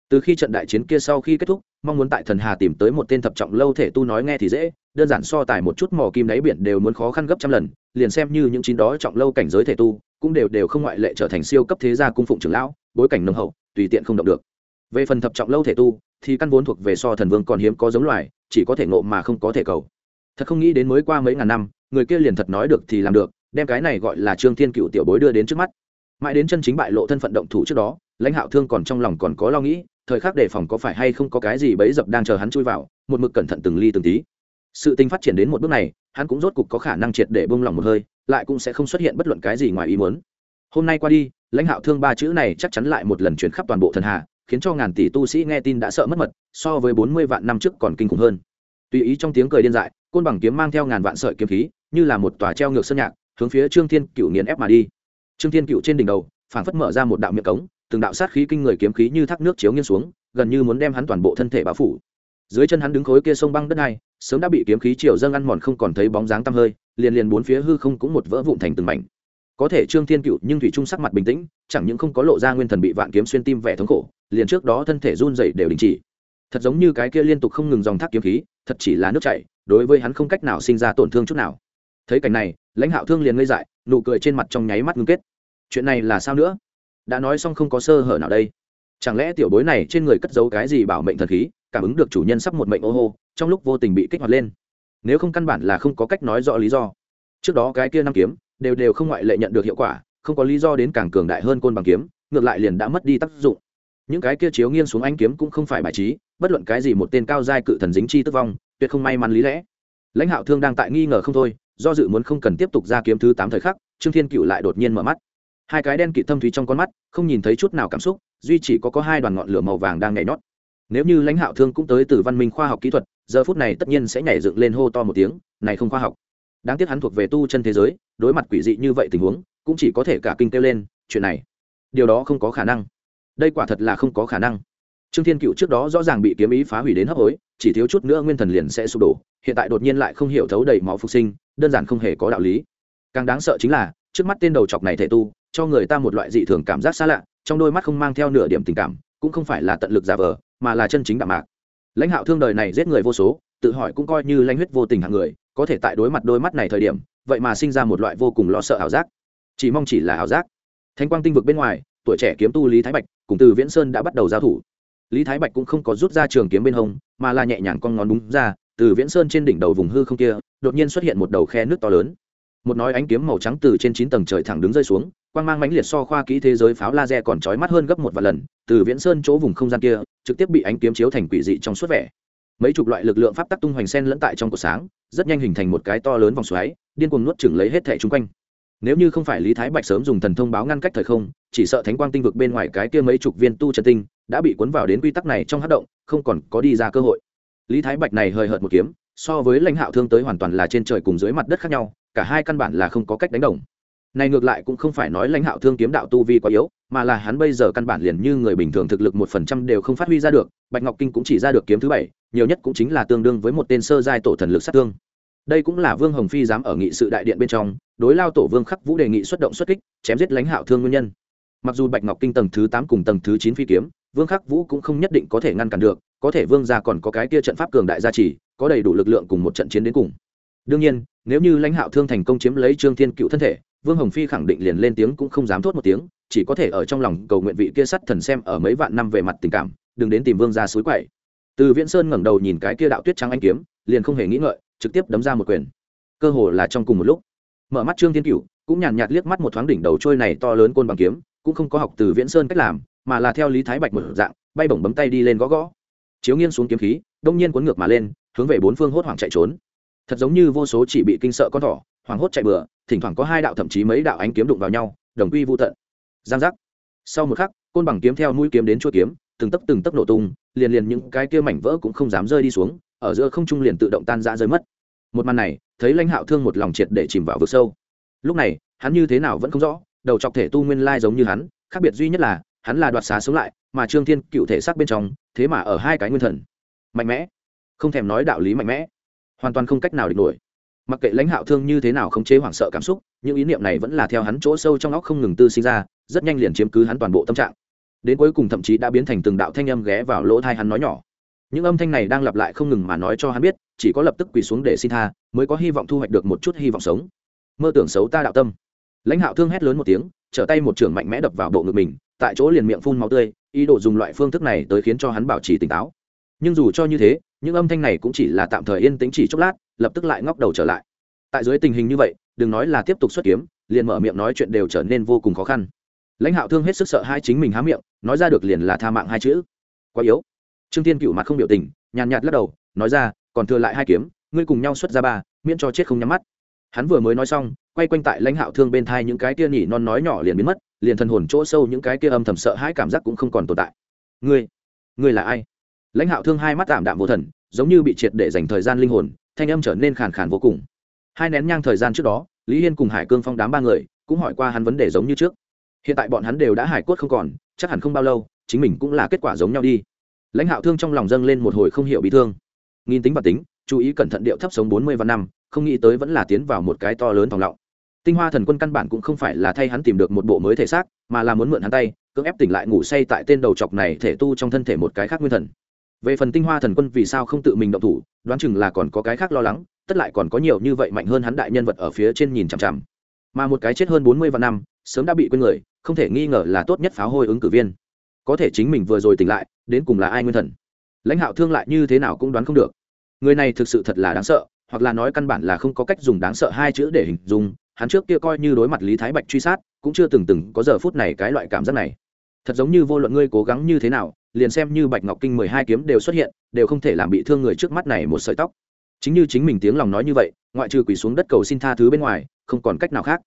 Từ khi trận đại chiến kia sau khi kết thúc, mong muốn tại thần hà tìm tới một tên thập trọng lâu thể tu nói nghe thì dễ, đơn giản so tài một chút mò kim đáy biển đều muốn khó khăn gấp trăm lần, liền xem như những chín đó trọng lâu cảnh giới thể tu, cũng đều đều không ngoại lệ trở thành siêu cấp thế gia cung phụng trưởng lão, bối cảnh nồng hậu, tùy tiện không động được. Về phần thập trọng lâu thể tu thì căn vốn thuộc về so thần vương còn hiếm có giống loài, chỉ có thể ngộ mà không có thể cầu. Thật không nghĩ đến mới qua mấy ngàn năm, người kia liền thật nói được thì làm được, đem cái này gọi là trương thiên cựu tiểu bối đưa đến trước mắt. Mãi đến chân chính bại lộ thân phận động thủ trước đó, lãnh hạo thương còn trong lòng còn có lo nghĩ, thời khắc đề phòng có phải hay không có cái gì bấy dập đang chờ hắn chui vào, một mực cẩn thận từng ly từng tí. Sự tình phát triển đến một bước này, hắn cũng rốt cục có khả năng triệt để bông lòng một hơi, lại cũng sẽ không xuất hiện bất luận cái gì ngoài ý muốn. Hôm nay qua đi, lãnh hạo thương ba chữ này chắc chắn lại một lần chuyển khắp toàn bộ thần hà khiến cho ngàn tỷ tu sĩ nghe tin đã sợ mất mật, so với bốn mươi vạn năm trước còn kinh khủng hơn. Tùy ý trong tiếng cười điên dại, côn bằng kiếm mang theo ngàn vạn sợi kiếm khí, như là một tòa treo ngược sơn nhạc, hướng phía trương thiên cựu nghiền ép mà đi. Trương thiên cựu trên đỉnh đầu, phảng phất mở ra một đạo miệng cống, từng đạo sát khí kinh người kiếm khí như thác nước chiếu nghiêng xuống, gần như muốn đem hắn toàn bộ thân thể bao phủ. Dưới chân hắn đứng khối kia sông băng đất này, sớm đã bị kiếm khí chiều dâng ăn mòn không còn thấy bóng dáng tăm hơi, liền liền bốn phía hư không cũng một vỡ vụn thành từng mảnh có thể trương thiên cựu nhưng thủy trung sắc mặt bình tĩnh, chẳng những không có lộ ra nguyên thần bị vạn kiếm xuyên tim vẻ thống khổ, liền trước đó thân thể run dậy đều đình chỉ. Thật giống như cái kia liên tục không ngừng dòng thác kiếm khí, thật chỉ là nước chảy, đối với hắn không cách nào sinh ra tổn thương chút nào. Thấy cảnh này, lãnh hạo thương liền ngây dại, nụ cười trên mặt trong nháy mắt ngưng kết. Chuyện này là sao nữa? Đã nói xong không có sơ hở nào đây. Chẳng lẽ tiểu bối này trên người cất giấu cái gì bảo mệnh thần khí, cảm ứng được chủ nhân sắp một mệnh ô hô, trong lúc vô tình bị kích hoạt lên? Nếu không căn bản là không có cách nói rõ lý do. Trước đó cái kia năm kiếm đều đều không ngoại lệ nhận được hiệu quả, không có lý do đến càng cường đại hơn côn bằng kiếm, ngược lại liền đã mất đi tác dụng. Những cái kia chiếu nghiêng xuống anh kiếm cũng không phải bài trí, bất luận cái gì một tên cao giai cự thần dính chi tức vong, tuyệt không may mắn lý lẽ. Lãnh hạo thương đang tại nghi ngờ không thôi, do dự muốn không cần tiếp tục ra kiếm thứ tám thời khắc, trương thiên cựu lại đột nhiên mở mắt. Hai cái đen kịt thâm thúy trong con mắt, không nhìn thấy chút nào cảm xúc, duy chỉ có có hai đoàn ngọn lửa màu vàng đang nhảy nhót. Nếu như lãnh hạo thương cũng tới từ văn minh khoa học kỹ thuật, giờ phút này tất nhiên sẽ nhảy dựng lên hô to một tiếng, này không khoa học đáng tiếc hắn thuộc về tu chân thế giới, đối mặt quỷ dị như vậy tình huống, cũng chỉ có thể cả kinh kêu lên, chuyện này, điều đó không có khả năng. Đây quả thật là không có khả năng. Trương thiên cựu trước đó rõ ràng bị kiếm ý phá hủy đến hấp hối, chỉ thiếu chút nữa nguyên thần liền sẽ sụp đổ, hiện tại đột nhiên lại không hiểu thấu đầy máu phục sinh, đơn giản không hề có đạo lý. Càng đáng sợ chính là, trước mắt tên đầu chọc này thể tu, cho người ta một loại dị thường cảm giác xa lạ, trong đôi mắt không mang theo nửa điểm tình cảm, cũng không phải là tận lực giả vờ, mà là chân chính đạm mạc. Lãnh hạo thương đời này giết người vô số tự hỏi cũng coi như lanh huyết vô tình hạng người, có thể tại đối mặt đôi mắt này thời điểm, vậy mà sinh ra một loại vô cùng lo sợ ảo giác. Chỉ mong chỉ là ảo giác. Thanh quang tinh vực bên ngoài, tuổi trẻ kiếm tu lý thái bạch cùng từ viễn sơn đã bắt đầu giao thủ. Lý thái bạch cũng không có rút ra trường kiếm bên hông, mà là nhẹ nhàng con ngón đúng ra, từ viễn sơn trên đỉnh đầu vùng hư không kia, đột nhiên xuất hiện một đầu khe nước to lớn. Một nói ánh kiếm màu trắng từ trên chín tầng trời thẳng đứng rơi xuống, quang mang mãnh liệt so khoa kỹ thế giới pháo laser còn trói mắt hơn gấp một vài lần, từ viễn sơn chỗ vùng không gian kia, trực tiếp bị ánh kiếm chiếu thành quỷ dị trong suốt vẻ mấy chục loại lực lượng pháp tắc tung hoành sen lẫn tại trong cổ sáng, rất nhanh hình thành một cái to lớn vòng xoáy, điên cuồng nuốt chửng lấy hết thẻ chung quanh. Nếu như không phải lý thái bạch sớm dùng thần thông báo ngăn cách thời không, chỉ sợ thánh quang tinh vực bên ngoài cái kia mấy chục viên tu trần tinh đã bị cuốn vào đến quy tắc này trong hát động, không còn có đi ra cơ hội. Lý thái bạch này hời hợt một kiếm, so với lãnh hạo thương tới hoàn toàn là trên trời cùng dưới mặt đất khác nhau, cả hai căn bản là không có cách đánh đồng này ngược lại cũng không phải nói lãnh hạo thương kiếm đạo tu vi quá yếu, mà là hắn bây giờ căn bản liền như người bình thường thực lực một phần trăm đều không phát huy ra được, bạch ngọc kinh cũng chỉ ra được kiếm thứ bảy, nhiều nhất cũng chính là tương đương với một tên sơ giai tổ thần lực sát thương. Đây cũng là vương hồng phi dám ở nghị sự đại điện bên trong, đối lao tổ vương khắc vũ đề nghị xuất động xuất kích, chém giết lãnh hạo thương nguyên nhân. Mặc dù bạch ngọc kinh tầng thứ tám cùng tầng thứ chín phi kiếm, vương khắc vũ cũng không nhất định có thể ngăn cản được, có thể vương gia còn có cái kia trận pháp cường đại gia trì, có đầy đủ lực lượng cùng một trận chiến đến cùng. Đương nhiên, nếu như lãnh hạo thương thành công chiếm lấy trương thiên cựu thân thể vương hồng phi khẳng định liền lên tiếng cũng không dám thốt một tiếng, chỉ có thể ở trong lòng cầu nguyện vị kia sắt thần xem ở mấy vạn năm về mặt tình cảm, đừng đến tìm vương ra suối quậy. Từ viễn sơn ngẩng đầu nhìn cái kia đạo tuyết trắng anh kiếm, liền không hề nghĩ ngợi, trực tiếp đấm ra một quyền. Cơ hồ là trong cùng một lúc. Mở mắt trương thiên cửu, cũng nhàn nhạt liếc mắt một thoáng đỉnh đầu trôi này to lớn côn bằng kiếm, cũng không có học từ viễn sơn cách làm, mà là theo lý thái bạch một dạng, bay bổng bấm tay đi lên gõ gõ. Chiếu nghiêng xuống kiếm khí, đông nhiên cuốn ngược mà lên, hướng về bốn phương hốt hoảng chạy trốn. Thật giống như vô số chỉ bị kinh sợ con thỏ, hoảng hốt chạy bừa thỉnh thoảng có hai đạo thậm chí mấy đạo ánh kiếm đụng vào nhau, đồng quy vô tận. Giang giác. Sau một khắc, côn bằng kiếm theo mũi kiếm đến chuôi kiếm, từng tấc từng tấc nổ tung, liền liền những cái kia mảnh vỡ cũng không dám rơi đi xuống, ở giữa không trung liền tự động tan ra rơi mất. Một màn này, thấy lãnh hạo thương một lòng triệt để chìm vào vực sâu. Lúc này, hắn như thế nào vẫn không rõ, đầu chọc thể tu nguyên lai giống như hắn, khác biệt duy nhất là, hắn là đoạt xá sống lại, mà trương thiên cựu thể xác bên trong, thế mà ở hai cái nguyên thần. Mạnh mẽ. Không thèm nói đạo lý mạnh mẽ. Hoàn toàn không cách nào địch nổi mặc kệ lãnh hạo thương như thế nào không chế hoảng sợ cảm xúc, những ý niệm này vẫn là theo hắn chỗ sâu trong óc không ngừng tư sinh ra, rất nhanh liền chiếm cứ hắn toàn bộ tâm trạng. Đến cuối cùng thậm chí đã biến thành từng đạo thanh âm ghé vào lỗ thai hắn nói nhỏ. Những âm thanh này đang lặp lại không ngừng mà nói cho hắn biết, chỉ có lập tức quỳ xuống để xin tha, mới có hy vọng thu hoạch được một chút hy vọng sống. Mơ tưởng xấu ta đạo tâm. Lãnh hạo thương hét lớn một tiếng, trở tay một trưởng mạnh mẽ đập vào bộ ngực mình, tại chỗ liền miệng phun máu tươi, ý đồ dùng loại phương thức này tới khiến cho hắn bảo trì tỉnh táo. Nhưng dù cho như thế, những âm thanh này cũng chỉ là tạm thời yên tĩnh chỉ chốc lát lập tức lại ngóc đầu trở lại. Tại dưới tình hình như vậy, đừng nói là tiếp tục xuất kiếm, liền mở miệng nói chuyện đều trở nên vô cùng khó khăn. Lãnh hạo thương hết sức sợ hai chính mình há miệng, nói ra được liền là tha mạng hai chữ. Quá yếu. Trương tiên cựu mặt không biểu tình, nhàn nhạt lắc đầu, nói ra, còn thừa lại hai kiếm, ngươi cùng nhau xuất ra ba, miễn cho chết không nhắm mắt. Hắn vừa mới nói xong, quay quanh tại lãnh hạo thương bên thai những cái kia nhỉ non nói nhỏ liền biến mất, liền thân hồn chỗ sâu những cái kia âm thầm sợ hãi cảm giác cũng không còn tồn tại. Ngươi ngươi là ai? Lãnh hạo thương hai mắt tạm đạm vô thần, giống như bị triệt để dành thời gian linh hồn thanh âm trở nên khàn khàn vô cùng. Hai nén nhang thời gian trước đó, lý hiên cùng hải cương phong đám ba người cũng hỏi qua hắn vấn đề giống như trước. Hiện tại bọn hắn đều đã hải cốt không còn, chắc hẳn không bao lâu, chính mình cũng là kết quả giống nhau đi. Lãnh hạo thương trong lòng dâng lên một hồi không hiểu bị thương. Nghìn tính và tính, chú ý cẩn thận điệu thấp sống bốn mươi vạn năm, không nghĩ tới vẫn là tiến vào một cái to lớn thòng lọng. Tinh hoa thần quân căn bản cũng không phải là thay hắn tìm được một bộ mới thể xác, mà là muốn mượn hắn tay, cưỡng ép tỉnh lại ngủ say tại tên đầu chọc này thể tu trong thân thể một cái khác nguyên thần về phần tinh hoa thần quân vì sao không tự mình động thủ, đoán chừng là còn có cái khác lo lắng, tất lại còn có nhiều như vậy mạnh hơn hắn đại nhân vật ở phía trên nhìn chằm chằm. Mà một cái chết hơn bốn mươi vạn năm, sớm đã bị quên người, không thể nghi ngờ là tốt nhất pháo hôi ứng cử viên. Có thể chính mình vừa rồi tỉnh lại, đến cùng là ai nguyên thần? Lãnh hạo thương lại như thế nào cũng đoán không được. Người này thực sự thật là đáng sợ, hoặc là nói căn bản là không có cách dùng đáng sợ hai chữ để hình dung, hắn trước kia coi như đối mặt lý thái bạch truy sát, cũng chưa từng từng có giờ phút này cái loại cảm giác này. Thật giống như vô luận ngươi cố gắng như thế nào liền xem như bạch ngọc kinh mười hai kiếm đều xuất hiện, đều không thể làm bị thương người trước mắt này một sợi tóc. Chính như chính mình tiếng lòng nói như vậy, ngoại trừ quỳ xuống đất cầu xin tha thứ bên ngoài, không còn cách nào khác.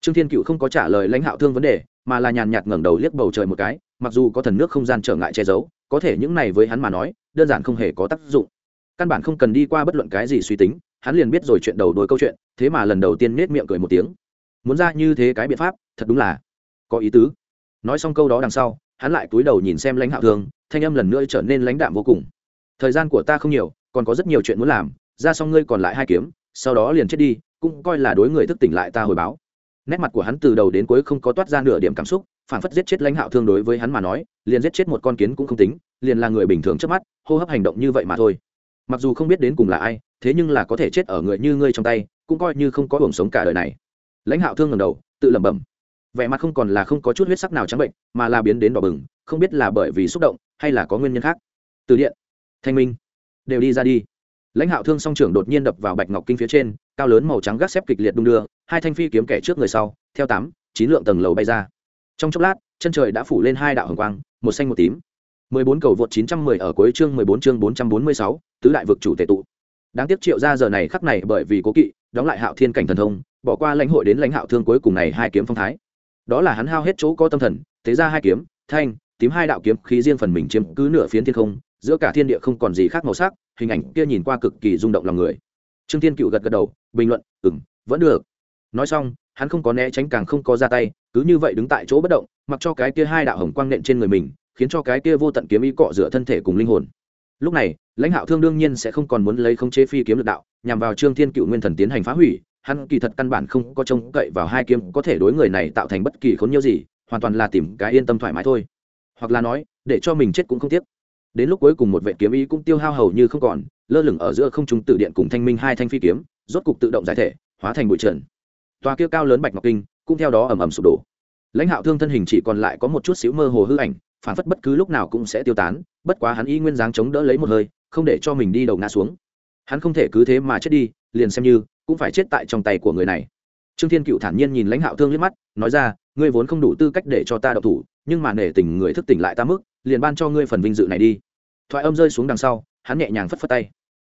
Trương thiên cựu không có trả lời lãnh hạo thương vấn đề, mà là nhàn nhạt ngẩng đầu liếc bầu trời một cái, mặc dù có thần nước không gian trở ngại che giấu, có thể những này với hắn mà nói, đơn giản không hề có tác dụng. Căn bản không cần đi qua bất luận cái gì suy tính, hắn liền biết rồi chuyện đầu đuôi câu chuyện, thế mà lần đầu tiên nết miệng cười một tiếng. Muốn ra như thế cái biện pháp, thật đúng là có ý tứ. Nói xong câu đó đằng sau, hắn lại cúi đầu nhìn xem lãnh hạo thương thanh âm lần nữa trở nên lãnh đạm vô cùng. Thời gian của ta không nhiều, còn có rất nhiều chuyện muốn làm, ra xong ngươi còn lại hai kiếm, sau đó liền chết đi, cũng coi là đối người thức tỉnh lại ta hồi báo. Nét mặt của hắn từ đầu đến cuối không có toát ra nửa điểm cảm xúc phản phất giết chết lãnh hạo thương đối với hắn mà nói, liền giết chết một con kiến cũng không tính, liền là người bình thường trước mắt, hô hấp hành động như vậy mà thôi. Mặc dù không biết đến cùng là ai, thế nhưng là có thể chết ở người như ngươi trong tay, cũng coi như không có hưởng sống cả đời này. Lãnh hạo thương ngầm đầu, tự lẩm bẩm vẻ mặt không còn là không có chút huyết sắc nào trắng bệnh, mà là biến đến đỏ bừng, không biết là bởi vì xúc động, hay là có nguyên nhân khác. Từ điện, thanh minh, đều đi ra đi. Lãnh hạo thương song trưởng đột nhiên đập vào bạch ngọc kinh phía trên, cao lớn màu trắng gác xếp kịch liệt đung đưa, hai thanh phi kiếm kẻ trước người sau, theo tám, chín lượng tầng lầu bay ra. Trong chốc lát, chân trời đã phủ lên hai đạo hồng quang, một xanh một tím. mười bốn cầu vượt chín trăm mười ở cuối chương mười bốn chương bốn trăm bốn mươi sáu, tứ đại vực chủ tệ tụ. Đáng tiếc triệu ra giờ này khắc này bởi vì cố kỵ, đóng lại hạo thiên cảnh thần thông, bỏ qua lãnh hội đến lãnh hạo thương cuối cùng này hai kiếm phong thái đó là hắn hao hết chỗ có tâm thần thế ra hai kiếm, thanh, tím hai đạo kiếm khí riêng phần mình chiếm cứ nửa phiến thiên không, giữa cả thiên địa không còn gì khác màu sắc, hình ảnh kia nhìn qua cực kỳ rung động lòng người. Trương thiên cựu gật gật đầu, bình luận ừng vẫn được. Nói xong, hắn không có né tránh càng không có ra tay, cứ như vậy đứng tại chỗ bất động, mặc cho cái kia hai đạo hồng quang nện trên người mình, khiến cho cái kia vô tận kiếm ý cọ rửa thân thể cùng linh hồn. Lúc này, lãnh hạo thương đương nhiên sẽ không còn muốn lấy khống chế phi kiếm lực đạo, nhằm vào trương thiên cựu nguyên thần tiến hành phá hủy hắn kỳ thật căn bản không có trông cậy vào hai kiếm có thể đối người này tạo thành bất kỳ khốn nhiêu gì, hoàn toàn là tìm cái yên tâm thoải mái thôi. Hoặc là nói, để cho mình chết cũng không tiếc. Đến lúc cuối cùng một vệ kiếm ý cũng tiêu hao hầu như không còn, lơ lửng ở giữa không trung tự điện cùng thanh minh hai thanh phi kiếm, rốt cục tự động giải thể, hóa thành bụi trần. Tòa kia cao lớn bạch ngọc kinh cũng theo đó ầm ầm sụp đổ. Lãnh hạo thương thân hình chỉ còn lại có một chút xíu mơ hồ hư ảnh, phản phất bất cứ lúc nào cũng sẽ tiêu tán, bất quá hắn y nguyên dáng chống đỡ lấy một hơi, không để cho mình đi đầu ngã xuống. Hắn không thể cứ thế mà chết đi, liền xem như cũng phải chết tại trong tay của người này. Trương thiên cựu thản nhiên nhìn lãnh hạo thương liếc mắt, nói ra, ngươi vốn không đủ tư cách để cho ta đậu thủ, nhưng mà nể tình người thức tỉnh lại ta mức, liền ban cho ngươi phần vinh dự này đi. Thoại âm rơi xuống đằng sau, hắn nhẹ nhàng phất phất tay.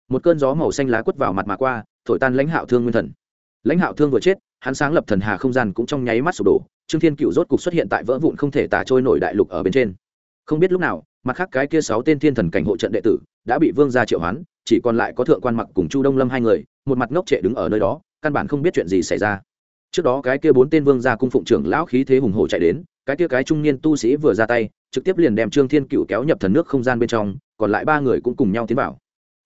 Một cơn gió màu xanh lá quất vào mặt mà qua, thổi tan lãnh hạo thương nguyên thần. Lãnh hạo thương vừa chết, hắn sáng lập thần hà không gian cũng trong nháy mắt sụp đổ, trương thiên cựu rốt cục xuất hiện tại vỡ vụn không thể tả trôi nổi đại lục ở bên trên. Không biết lúc nào, mặt khác cái kia sáu tên thiên thần cảnh hộ trận đệ tử đã bị vương gia triệu hoán chỉ còn lại có thượng quan mặc cùng chu đông lâm hai người, một mặt ngốc trệ đứng ở nơi đó, căn bản không biết chuyện gì xảy ra. Trước đó cái kia bốn tên vương gia cung phụng trưởng lão khí thế hùng hổ chạy đến, cái kia cái trung niên tu sĩ vừa ra tay, trực tiếp liền đem trương thiên cựu kéo nhập thần nước không gian bên trong, còn lại ba người cũng cùng nhau tiến vào.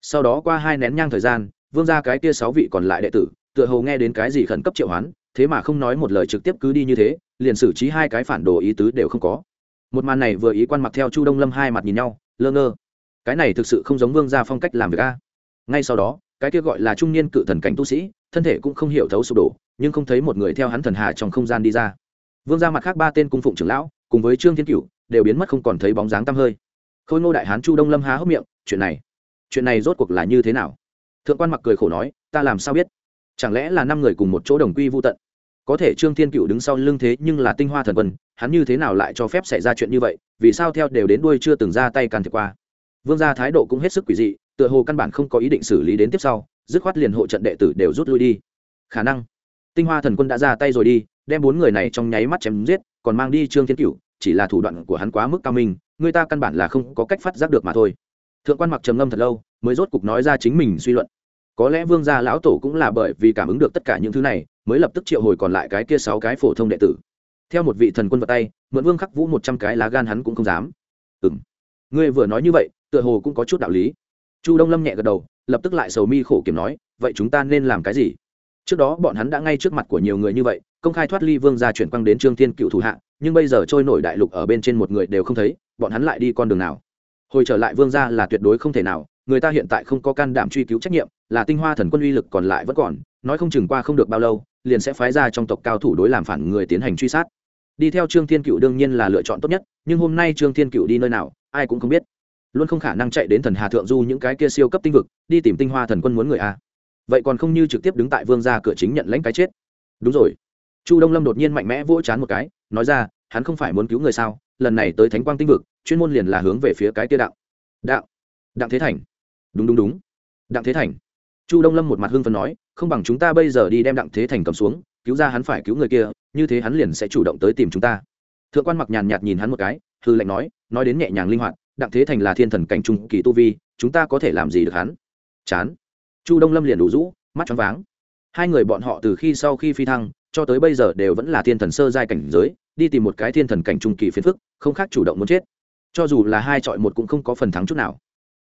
Sau đó qua hai nén nhang thời gian, vương gia cái kia sáu vị còn lại đệ tử, tựa hồ nghe đến cái gì khẩn cấp triệu hoán, thế mà không nói một lời trực tiếp cứ đi như thế, liền xử trí hai cái phản đồ ý tứ đều không có. Một màn này vừa ý quan mặc theo chu đông lâm hai mặt nhìn nhau, lơ ngơ cái này thực sự không giống vương gia phong cách làm việc a. Ngay sau đó, cái kia gọi là trung niên cự thần cảnh tu sĩ, thân thể cũng không hiểu thấu sụp đổ, nhưng không thấy một người theo hắn thần hà trong không gian đi ra. Vương gia mặt khác ba tên cung phụng trưởng lão, cùng với trương thiên cửu, đều biến mất không còn thấy bóng dáng tăm hơi. Khôi ngô đại hán chu đông lâm há hốc miệng, chuyện này chuyện này rốt cuộc là như thế nào? Thượng quan mặc cười khổ nói, ta làm sao biết? Chẳng lẽ là năm người cùng một chỗ đồng quy vô tận? Có thể trương thiên cựu đứng sau lưng thế nhưng là tinh hoa thần vân hắn như thế nào lại cho phép xảy ra chuyện như vậy? Vì sao theo đều đến đuôi chưa từng ra tay can thiệp qua? Vương gia thái độ cũng hết sức quỷ dị, tựa hồ căn bản không có ý định xử lý đến tiếp sau, dứt khoát liền hộ trận đệ tử đều rút lui đi. Khả năng, tinh hoa thần quân đã ra tay rồi đi, đem bốn người này trong nháy mắt chém giết, còn mang đi trương thiên cửu, chỉ là thủ đoạn của hắn quá mức cao minh, người ta căn bản là không có cách phát giác được mà thôi. Thượng quan mặc trầm ngâm thật lâu, mới rốt cục nói ra chính mình suy luận. Có lẽ vương gia lão tổ cũng là bởi vì cảm ứng được tất cả những thứ này, mới lập tức triệu hồi còn lại cái kia sáu cái phổ thông đệ tử. Theo một vị thần quân vật tay, mượn vương khắc vũ một trăm cái lá gan hắn cũng không dám. Ừ m ngươi vừa nói như vậy tựa hồ cũng có chút đạo lý. Chu đông lâm nhẹ gật đầu, lập tức lại sầu mi khổ kiểm nói, vậy chúng ta nên làm cái gì? Trước đó bọn hắn đã ngay trước mặt của nhiều người như vậy, công khai thoát ly vương ra chuyển quang đến trương thiên cựu thủ hạ, nhưng bây giờ trôi nổi đại lục ở bên trên một người đều không thấy, bọn hắn lại đi con đường nào? Hồi trở lại vương ra là tuyệt đối không thể nào, người ta hiện tại không có can đảm truy cứu trách nhiệm, là tinh hoa thần quân uy lực còn lại vẫn còn, nói không chừng qua không được bao lâu, liền sẽ phái ra trong tộc cao thủ đối làm phản người tiến hành truy sát. Đi theo trương thiên cựu đương nhiên là lựa chọn tốt nhất, nhưng hôm nay trương thiên cựu đi nơi nào, ai cũng không biết luôn không khả năng chạy đến thần hà thượng du những cái kia siêu cấp tinh vực, đi tìm tinh hoa thần quân muốn người a vậy còn không như trực tiếp đứng tại vương gia cửa chính nhận lãnh cái chết. Đúng rồi. Chu đông lâm đột nhiên mạnh mẽ vỗ chán một cái, nói ra, hắn không phải muốn cứu người sao, lần này tới thánh quang tinh vực, chuyên môn liền là hướng về phía cái kia đạo. Đạo. Đặng thế thành. Đúng đúng đúng. Đặng thế thành. Chu đông lâm một mặt hưng phấn nói, không bằng chúng ta bây giờ đi đem đặng thế thành cầm xuống, cứu ra hắn phải cứu người kia, như thế hắn liền sẽ chủ động tới tìm chúng ta. Thượng quan mặc nhàn nhạt nhìn hắn một cái, hư lệnh nói nói đến nhẹ nhàng linh hoạt đặng thế thành là thiên thần cảnh trung kỳ tu vi, chúng ta có thể làm gì được hắn? Chán. Chu đông lâm liền đủ rũ, mắt choáng váng. Hai người bọn họ từ khi sau khi phi thăng, cho tới bây giờ đều vẫn là thiên thần sơ giai cảnh giới, đi tìm một cái thiên thần cảnh trung kỳ phiền phức, không khác chủ động muốn chết. Cho dù là hai chọi một cũng không có phần thắng chút nào.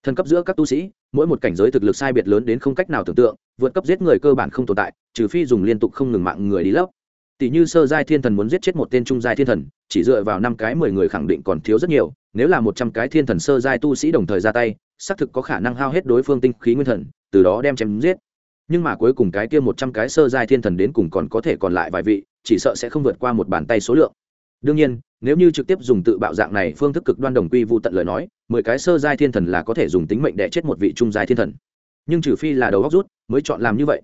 Thần cấp giữa các tu sĩ, mỗi một cảnh giới thực lực sai biệt lớn đến không cách nào tưởng tượng, vượt cấp giết người cơ bản không tồn tại, trừ phi dùng liên tục không ngừng mạng người đi lấp tỷ như sơ giai thiên thần muốn giết chết một tên trung giai thiên thần, chỉ dựa vào năm cái mười người khẳng định còn thiếu rất nhiều, nếu là một trăm cái thiên thần sơ giai tu sĩ đồng thời ra tay, xác thực có khả năng hao hết đối phương tinh khí nguyên thần, từ đó đem chém giết. Nhưng mà cuối cùng cái kia một trăm cái sơ giai thiên thần đến cùng còn có thể còn lại vài vị, chỉ sợ sẽ không vượt qua một bàn tay số lượng. Đương nhiên, nếu như trực tiếp dùng tự bạo dạng này phương thức cực đoan đồng quy vụ tận lời nói, mười cái sơ giai thiên thần là có thể dùng tính mệnh đẻ chết một vị trung giai thiên thần. Nhưng trừ phi là đầu góc rút, mới chọn làm như vậy.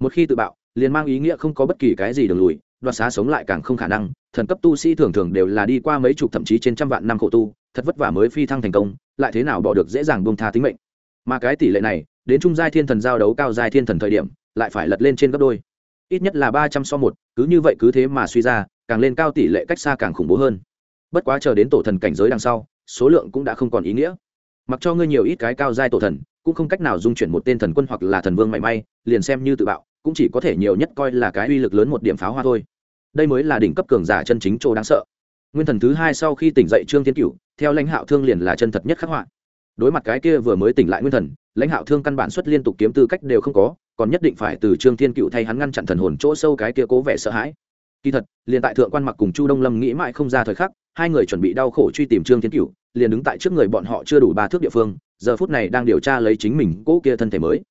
Một khi tự bạo, liền mang ý nghĩa không có bất kỳ cái gì đường lùi đoạt xá sống lại càng không khả năng, thần cấp tu sĩ thường thường đều là đi qua mấy chục thậm chí trên trăm vạn năm khổ tu, thật vất vả mới phi thăng thành công, lại thế nào bỏ được dễ dàng buông tha tính mệnh. Mà cái tỷ lệ này, đến trung giai thiên thần giao đấu cao giai thiên thần thời điểm, lại phải lật lên trên gấp đôi. Ít nhất là ba trăm so một, cứ như vậy cứ thế mà suy ra, càng lên cao tỷ lệ cách xa càng khủng bố hơn. Bất quá chờ đến tổ thần cảnh giới đằng sau, số lượng cũng đã không còn ý nghĩa. Mặc cho ngươi nhiều ít cái cao giai tổ thần, cũng không cách nào dung chuyển một tên thần quân hoặc là thần vương mảy may, liền xem như tự bạo, cũng chỉ có thể nhiều nhất coi là cái uy lực lớn một điểm pháo hoa thôi đây mới là đỉnh cấp cường giả chân chính chỗ đáng sợ. Nguyên thần thứ hai sau khi tỉnh dậy trương thiên cửu, theo lãnh hạo thương liền là chân thật nhất khắc họa. Đối mặt cái kia vừa mới tỉnh lại nguyên thần, lãnh hạo thương căn bản xuất liên tục kiếm tư cách đều không có, còn nhất định phải từ trương thiên cựu thay hắn ngăn chặn thần hồn chỗ sâu cái kia cố vẻ sợ hãi. Kỳ thật, liền tại thượng quan mặc cùng chu đông lâm nghĩ mãi không ra thời khắc, hai người chuẩn bị đau khổ truy tìm trương thiên cựu liền đứng tại trước người bọn họ chưa đủ ba thước địa phương, giờ phút này đang điều tra lấy chính mình cỗ kia thân thể mới.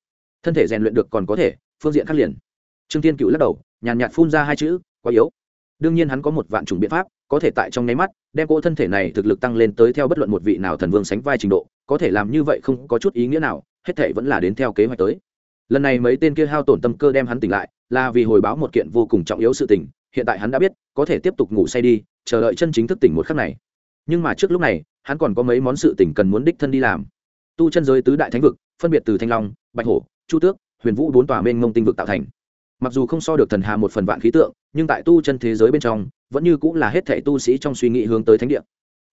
Thân thể rèn luyện được còn có thể, phương diện khác liền. Trương thiên cựu lắc đầu, nhàn nhạt phun ra hai chữ quá yếu. Đương nhiên hắn có một vạn chủng biện pháp, có thể tại trong nháy mắt, đem cỗ thân thể này thực lực tăng lên tới theo bất luận một vị nào thần vương sánh vai trình độ, có thể làm như vậy không có chút ý nghĩa nào, hết thể vẫn là đến theo kế hoạch tới. Lần này mấy tên kia hao tổn tâm cơ đem hắn tỉnh lại, là vì hồi báo một kiện vô cùng trọng yếu sự tình, hiện tại hắn đã biết, có thể tiếp tục ngủ say đi, chờ đợi chân chính thức tỉnh một khắc này. Nhưng mà trước lúc này, hắn còn có mấy món sự tỉnh cần muốn đích thân đi làm. Tu chân giới tứ đại thánh vực, phân biệt từ thanh long, bạch hổ, chu tước, huyền vũ bốn tòa mênh mông tinh vực tạo thành mặc dù không so được thần hà một phần vạn khí tượng, nhưng tại tu chân thế giới bên trong, vẫn như cũng là hết thẻ tu sĩ trong suy nghĩ hướng tới thánh địa.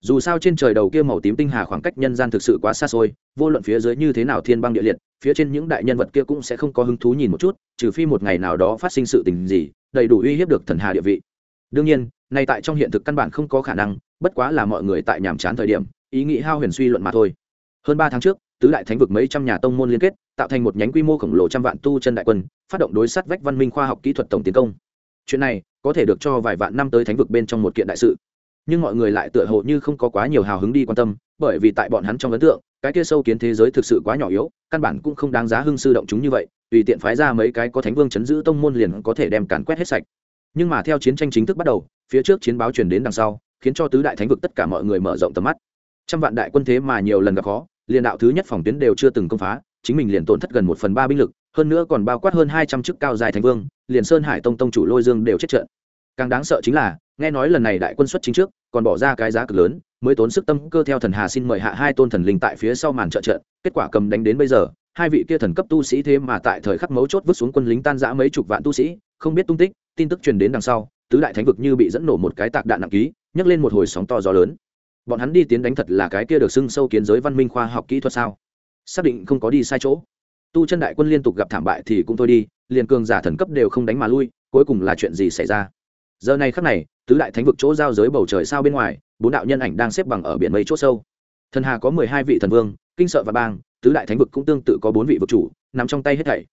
Dù sao trên trời đầu kia màu tím tinh hà khoảng cách nhân gian thực sự quá xa xôi, vô luận phía dưới như thế nào thiên băng địa liệt, phía trên những đại nhân vật kia cũng sẽ không có hứng thú nhìn một chút, trừ phi một ngày nào đó phát sinh sự tình gì, đầy đủ uy hiếp được thần hà địa vị. Đương nhiên, nay tại trong hiện thực căn bản không có khả năng, bất quá là mọi người tại nhàm chán thời điểm, ý nghĩ hao huyền suy luận mà thôi. Hơn ba tháng trước, tứ đại thánh vực mấy trăm nhà tông môn liên kết tạo thành một nhánh quy mô khổng lồ trăm vạn tu chân đại quân, phát động đối sát vách văn minh khoa học kỹ thuật tổng tiến công. Chuyện này có thể được cho vài vạn năm tới thánh vực bên trong một kiện đại sự. Nhưng mọi người lại tựa hồ như không có quá nhiều hào hứng đi quan tâm, bởi vì tại bọn hắn trong ấn tượng, cái kia sâu kiến thế giới thực sự quá nhỏ yếu, căn bản cũng không đáng giá hưng sư động chúng như vậy, tùy tiện phái ra mấy cái có thánh vương chấn giữ tông môn liền có thể đem càn quét hết sạch. Nhưng mà theo chiến tranh chính thức bắt đầu, phía trước chiến báo truyền đến đằng sau, khiến cho tứ đại thánh vực tất cả mọi người mở rộng tầm mắt. Trăm vạn đại quân thế mà nhiều lần gặp khó, liền đạo thứ nhất phòng tuyến đều chưa từng công phá chính mình liền tổn thất gần một phần ba binh lực, hơn nữa còn bao quát hơn hai trăm chức cao dài thành vương, liền sơn hải tông tông chủ lôi dương đều chết trận. Càng đáng sợ chính là, nghe nói lần này đại quân xuất chính trước, còn bỏ ra cái giá cực lớn, mới tốn sức tâm cơ theo thần hà xin mời hạ hai tôn thần linh tại phía sau màn trợ trận, kết quả cầm đánh đến bây giờ, hai vị kia thần cấp tu sĩ thế mà tại thời khắc mấu chốt vứt xuống quân lính tan rã mấy chục vạn tu sĩ, không biết tung tích, tin tức truyền đến đằng sau, tứ đại thánh vực như bị dẫn nổ một cái tạc đạn nặng ký, nhấc lên một hồi sóng to gió lớn. Bọn hắn đi tiến đánh thật là cái kia được xưng sâu kiến giới văn minh khoa học kỹ thuật sao? Xác định không có đi sai chỗ. Tu chân đại quân liên tục gặp thảm bại thì cũng thôi đi, liền cường giả thần cấp đều không đánh mà lui, cuối cùng là chuyện gì xảy ra? Giờ này khắc này, tứ đại thánh vực chỗ giao giới bầu trời sao bên ngoài, bốn đạo nhân ảnh đang xếp bằng ở biển mây c h ỗ sâu. Thần hà có mười hai vị thần vương, kinh sợ và bang, tứ đại thánh vực cũng tương tự có bốn vị vực chủ, nằm trong tay hết thảy.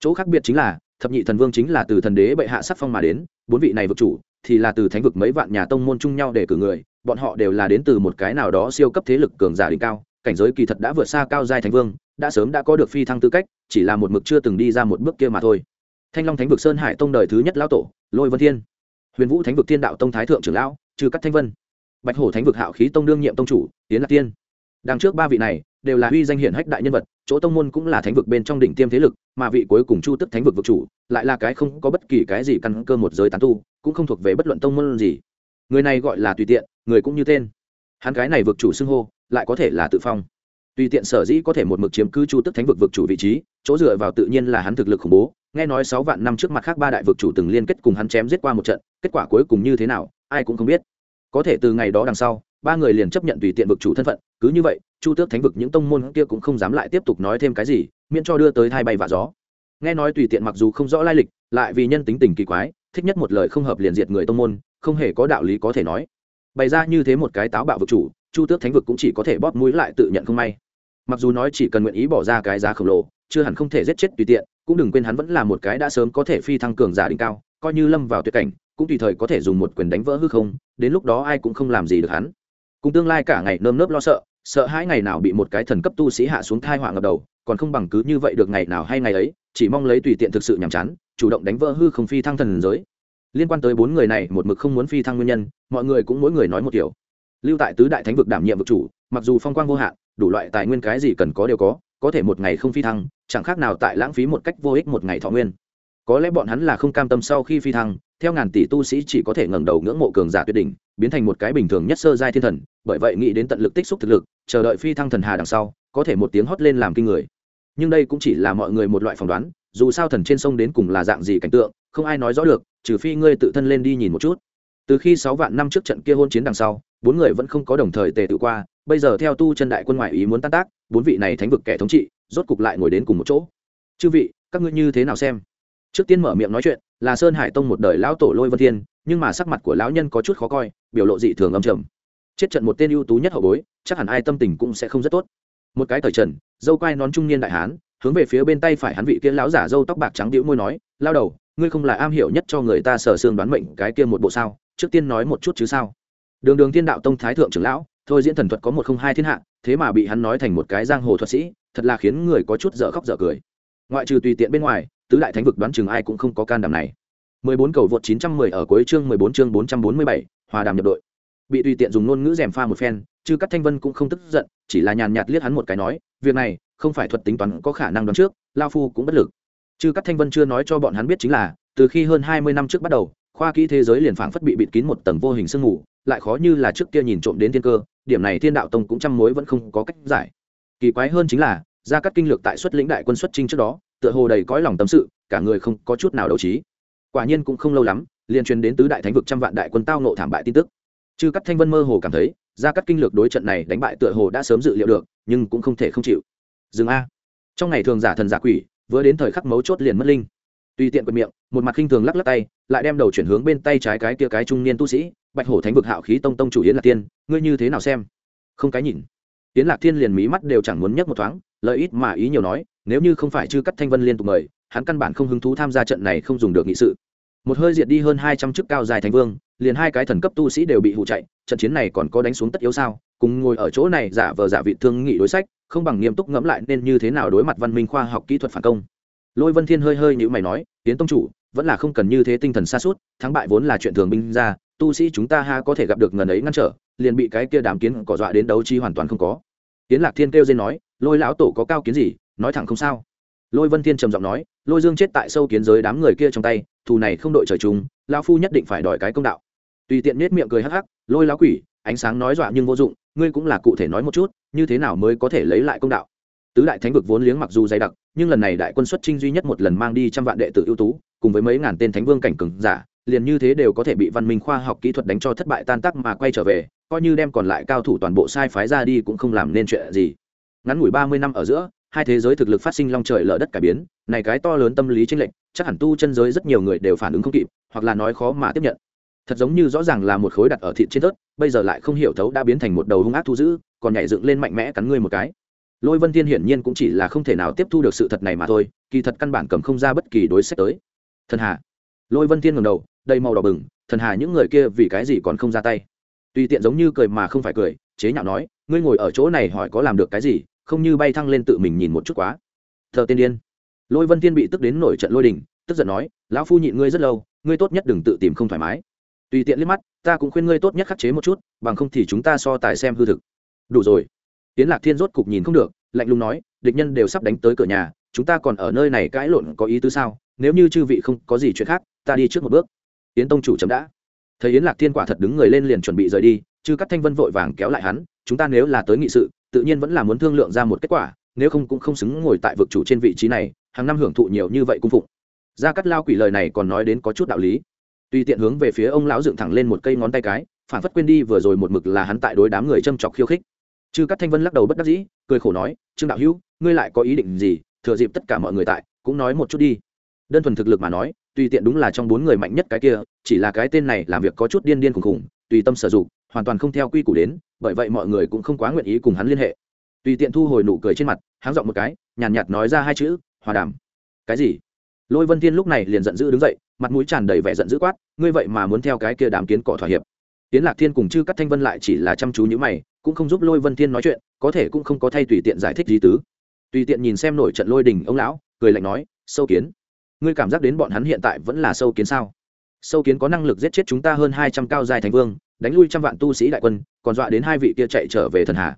Chỗ khác biệt chính là, thập nhị thần vương chính là từ thần đế bệ hạ sắc phong mà đến, bốn vị này vực chủ thì là từ thánh vực mấy vạn nhà tông môn chung nhau để cử người, bọn họ đều là đến từ một cái nào đó siêu cấp thế lực cường giả đỉnh cao cảnh giới kỳ thật đã vượt xa cao giai thánh vương, đã sớm đã có được phi thăng tư cách, chỉ là một mực chưa từng đi ra một bước kia mà thôi. Thanh long thánh vực sơn hải tông đời thứ nhất lão tổ, lôi vân thiên. Huyền vũ thánh vực thiên đạo tông thái thượng trưởng lão, trừ cắt thanh vân. Bạch hổ thánh vực hạo khí tông đương nhiệm tông chủ tiến lạc tiên. Đằng trước ba vị này, đều là uy danh hiển hách đại nhân vật, chỗ tông môn cũng là thánh vực bên trong đỉnh tiêm thế lực, mà vị cuối cùng chu tức thánh vực vực chủ, lại là cái không có bất kỳ cái gì căn cơ một giới tán tu, cũng không thuộc về bất luận tông môn gì. Người này gọi là tùy tiện, người cũng như tên. Hắn cái này vực chủ xưng hô lại có thể là tự phong. Tùy tiện sở dĩ có thể một mực chiếm cứ chu tức thánh vực vực chủ vị trí, chỗ dựa vào tự nhiên là hắn thực lực khủng bố. Nghe nói sáu vạn năm trước mặt khác ba đại vực chủ từng liên kết cùng hắn chém giết qua một trận, kết quả cuối cùng như thế nào, ai cũng không biết. Có thể từ ngày đó đằng sau, ba người liền chấp nhận tùy tiện vực chủ thân phận. Cứ như vậy, chu tước thánh vực những tông môn kia cũng không dám lại tiếp tục nói thêm cái gì, miễn cho đưa tới thay bay và gió. Nghe nói tùy tiện mặc dù không rõ lai lịch, lại vì nhân tính tình kỳ quái, thích nhất một lời không hợp liền diệt người tông môn, không hề có đạo lý có thể nói. Bày ra như thế một cái táo bạo vực chủ chu tước thánh vực cũng chỉ có thể bóp mũi lại tự nhận không may. Mặc dù nói chỉ cần nguyện ý bỏ ra cái giá khổng lồ, chưa hẳn không thể giết chết tùy tiện, cũng đừng quên hắn vẫn là một cái đã sớm có thể phi thăng cường giả đỉnh cao, coi như lâm vào tuyệt cảnh, cũng tùy thời có thể dùng một quyền đánh vỡ hư không, đến lúc đó ai cũng không làm gì được hắn. Cùng tương lai cả ngày nơm nớp lo sợ sợ hai ngày nào bị một cái thần cấp tu sĩ hạ xuống thai họa ngập đầu, còn không bằng cứ như vậy được ngày nào hay ngày ấy, chỉ mong lấy tùy tiện thực sự nhàm chán, chủ động đánh vỡ hư không phi thăng thần giới. Liên quan tới bốn người này, một mực không muốn phi thăng nguyên nhân, mọi người cũng mỗi người nói một kiểu lưu tại tứ đại thánh vực đảm nhiệm vực chủ, mặc dù phong quang vô hạn, đủ loại tài nguyên cái gì cần có đều có có thể một ngày không phi thăng, chẳng khác nào tại lãng phí một cách vô ích một ngày thọ nguyên. Có lẽ bọn hắn là không cam tâm sau khi phi thăng, theo ngàn tỷ tu sĩ chỉ có thể ngẩng đầu ngưỡng mộ cường giả tuyệt đỉnh, biến thành một cái bình thường nhất sơ giai thiên thần, bởi vậy nghĩ đến tận lực tích xúc thực lực, chờ đợi phi thăng thần hà đằng sau, có thể một tiếng hót lên làm kinh người. Nhưng đây cũng chỉ là mọi người một loại phỏng đoán, dù sao thần trên sông đến cùng là dạng gì cảnh tượng, không ai nói rõ được, trừ phi ngươi tự thân lên đi nhìn một chút. Từ khi sáu vạn năm trước trận kia hôn chiến đằng sau bốn người vẫn không có đồng thời tề tự qua, bây giờ theo tu chân đại quân ngoại ý muốn tan tác, bốn vị này thánh vực kẻ thống trị, rốt cục lại ngồi đến cùng một chỗ. Chư vị, các ngươi như thế nào xem? Trước tiên mở miệng nói chuyện, là sơn hải tông một đời lão tổ lôi vân thiên, nhưng mà sắc mặt của lão nhân có chút khó coi, biểu lộ dị thường âm trầm. Chết trận một tên ưu tú nhất hậu bối, chắc hẳn ai tâm tình cũng sẽ không rất tốt. Một cái thời trần, dâu quai nón trung niên đại hán, hướng về phía bên tay phải hắn vị kia lão giả dâu tóc bạc trắng đĩu môi nói, lao đầu, ngươi không là am hiểu nhất cho người ta sở xương đoán mệnh cái kia một bộ sao? Trước tiên nói một chút chứ sao? Đường đường thiên đạo tông thái thượng trưởng lão thôi diễn thần thuật có một không hai thiên hạ thế mà bị hắn nói thành một cái giang hồ thuật sĩ thật là khiến người có chút dở khóc dở cười. Ngoại trừ tùy tiện bên ngoài tứ đại thánh vực đoán chừng ai cũng không có can đảm này. 14 cầu vượt 910 ở cuối chương 14 chương 447, hòa đàm nhập đội. Bị tùy tiện dùng ngôn ngữ rèm pha một phen chứ các thanh vân cũng không tức giận chỉ là nhàn nhạt liếc hắn một cái nói việc này không phải thuật tính toán có khả năng đoán trước lao phu cũng bất lực. Chứ các thanh vân chưa nói cho bọn hắn biết chính là từ khi hơn 20 năm trước bắt đầu khoa kỹ thế giới liền phảng phất bị bịt kín một tầng vô hình sương mù lại khó như là trước kia nhìn trộm đến thiên cơ, điểm này thiên đạo tông cũng trăm mối vẫn không có cách giải. Kỳ quái hơn chính là, gia cắt kinh lược tại xuất lĩnh đại quân xuất trinh trước đó, tựa hồ đầy cõi lòng tâm sự, cả người không có chút nào đấu trí. Quả nhiên cũng không lâu lắm, liền truyền đến tứ đại thánh vực trăm vạn đại quân tao nộ thảm bại tin tức. Chư cắt thanh vân mơ hồ cảm thấy, gia cắt kinh lược đối trận này đánh bại tựa hồ đã sớm dự liệu được, nhưng cũng không thể không chịu. Dừng a. Trong ngày thường giả thần giả quỷ, vừa đến thời khắc mấu chốt liền mất linh. Tùy tiện quệt miệng, một mặt khinh thường lắc lắc tay, lại đem đầu chuyển hướng bên tay trái cái kia cái trung niên tu sĩ bạch hổ thánh vực hạo khí tông tông chủ yến lạc tiên ngươi như thế nào xem? Không cái nhìn. Yến lạc thiên liền mí mắt đều chẳng muốn nhấc một thoáng lợi ít mà ý nhiều nói, nếu như không phải chư cắt thanh vân liên tục mời, hắn căn bản không hứng thú tham gia trận này không dùng được nghị sự. Một hơi diệt đi hơn hai trăm chức cao dài thành vương, liền hai cái thần cấp tu sĩ đều bị hụ chạy, trận chiến này còn có đánh xuống tất yếu sao? Cùng ngồi ở chỗ này giả vờ giả vị thương nghị đối sách, không bằng nghiêm túc ngẫm lại nên như thế nào đối mặt văn minh khoa học kỹ thuật phản công. Lôi vân thiên hơi hơi như mày nói tiến tông chủ, vẫn là không cần như thế tinh thần xa suốt thắng bại vốn là chuyện thường binh ra tu sĩ chúng ta ha có thể gặp được ngần ấy ngăn trở, liền bị cái kia đám kiến cỏ dọa đến đấu chi hoàn toàn không có. Tiến lạc thiên kêu dên nói, lôi lão tổ có cao kiến gì? Nói thẳng không sao. Lôi vân thiên trầm giọng nói, lôi dương chết tại sâu kiến giới đám người kia trong tay, thù này không đội trời chung, lão phu nhất định phải đòi cái công đạo. Tùy tiện nết miệng cười hắc hắc, lôi lão quỷ, ánh sáng nói dọa nhưng vô dụng, ngươi cũng là cụ thể nói một chút, như thế nào mới có thể lấy lại công đạo? Tứ đại thánh vực vốn liếng mặc dù dày đặc, nhưng lần này đại quân xuất trinh duy nhất một lần mang đi trăm vạn đệ tử ưu tú, cùng với mấy ngàn tên thánh vương cảnh cường giả liền như thế đều có thể bị văn minh khoa học kỹ thuật đánh cho thất bại tan tác mà quay trở về coi như đem còn lại cao thủ toàn bộ sai phái ra đi cũng không làm nên chuyện gì. Ngắn ngủi ba mươi năm ở giữa hai thế giới thực lực phát sinh long trời lở đất cải biến này cái to lớn tâm lý tranh lệch chắc hẳn tu chân giới rất nhiều người đều phản ứng không kịp hoặc là nói khó mà tiếp nhận. Thật giống như rõ ràng là một khối đặt ở thịt trên tớt bây giờ lại không hiểu thấu đã biến thành một đầu hung ác thu giữ còn nhảy dựng lên mạnh mẽ cắn ngươi một cái. Lôi vân thiên hiển nhiên cũng chỉ là không thể nào tiếp thu được sự thật này mà thôi kỳ thật căn bản cầm không ra bất kỳ đối sách tới. Thần hạ, lôi vân thiên ngầm đầu đầy màu đỏ bừng, thần hà những người kia vì cái gì còn không ra tay? Tùy tiện giống như cười mà không phải cười, chế nhạo nói, ngươi ngồi ở chỗ này hỏi có làm được cái gì, không như bay thăng lên tự mình nhìn một chút quá. Thờ tiên điên. Lôi vân thiên bị tức đến nổi trận lôi đình, tức giận nói, lão phu nhịn ngươi rất lâu, ngươi tốt nhất đừng tự tìm không thoải mái. Tùy tiện liếc mắt, ta cũng khuyên ngươi tốt nhất khắc chế một chút, bằng không thì chúng ta so tài xem hư thực. Đủ rồi. Tiến lạc thiên rốt cục nhìn không được, lạnh lùng nói, địch nhân đều sắp đánh tới cửa nhà, chúng ta còn ở nơi này cãi lộn có ý tứ sao? Nếu như chư vị không có gì chuyện khác, ta đi trước một bước yến tông chủ chấm đã. Thấy yến lạc thiên quả thật đứng người lên liền chuẩn bị rời đi chứ các thanh vân vội vàng kéo lại hắn, chúng ta nếu là tới nghị sự, tự nhiên vẫn là muốn thương lượng ra một kết quả, nếu không cũng không xứng ngồi tại vực chủ trên vị trí này, hàng năm hưởng thụ nhiều như vậy cung phụng. Gia cắt lao quỷ lời này còn nói đến có chút đạo lý. Tùy tiện hướng về phía ông lão dựng thẳng lên một cây ngón tay cái, phản phất quên đi vừa rồi một mực là hắn tại đối đám người châm chọc khiêu khích. Chư các thanh vân lắc đầu bất đắc dĩ, cười khổ nói, trương đạo hữu, ngươi lại có ý định gì? Thừa dịp tất cả mọi người tại, cũng nói một chút đi. Đơn thuần thực lực mà nói tùy tiện đúng là trong bốn người mạnh nhất cái kia chỉ là cái tên này làm việc có chút điên điên khùng khùng tùy tâm sử dụng hoàn toàn không theo quy củ đến bởi vậy mọi người cũng không quá nguyện ý cùng hắn liên hệ. Tùy tiện thu hồi nụ cười trên mặt háng giọng một cái nhàn nhạt, nhạt nói ra hai chữ hòa đàm. Cái gì? Lôi vân thiên lúc này liền giận dữ đứng dậy mặt mũi tràn đầy vẻ giận dữ quát ngươi vậy mà muốn theo cái kia đám kiến cỏ thỏa hiệp? Tiến lạc thiên cùng chư cắt thanh vân lại chỉ là chăm chú như mày cũng không giúp lôi vân thiên nói chuyện có thể cũng không có thay tùy tiện giải thích gì tứ. Tùy tiện nhìn xem nổi trận lôi đình ông lão cười lạnh nói sâu kiến ngươi cảm giác đến bọn hắn hiện tại vẫn là sâu kiến sao? Sâu kiến có năng lực giết chết chúng ta hơn hai trăm cao dài thành vương, đánh lui trăm vạn tu sĩ đại quân, còn dọa đến hai vị kia chạy trở về thần hà.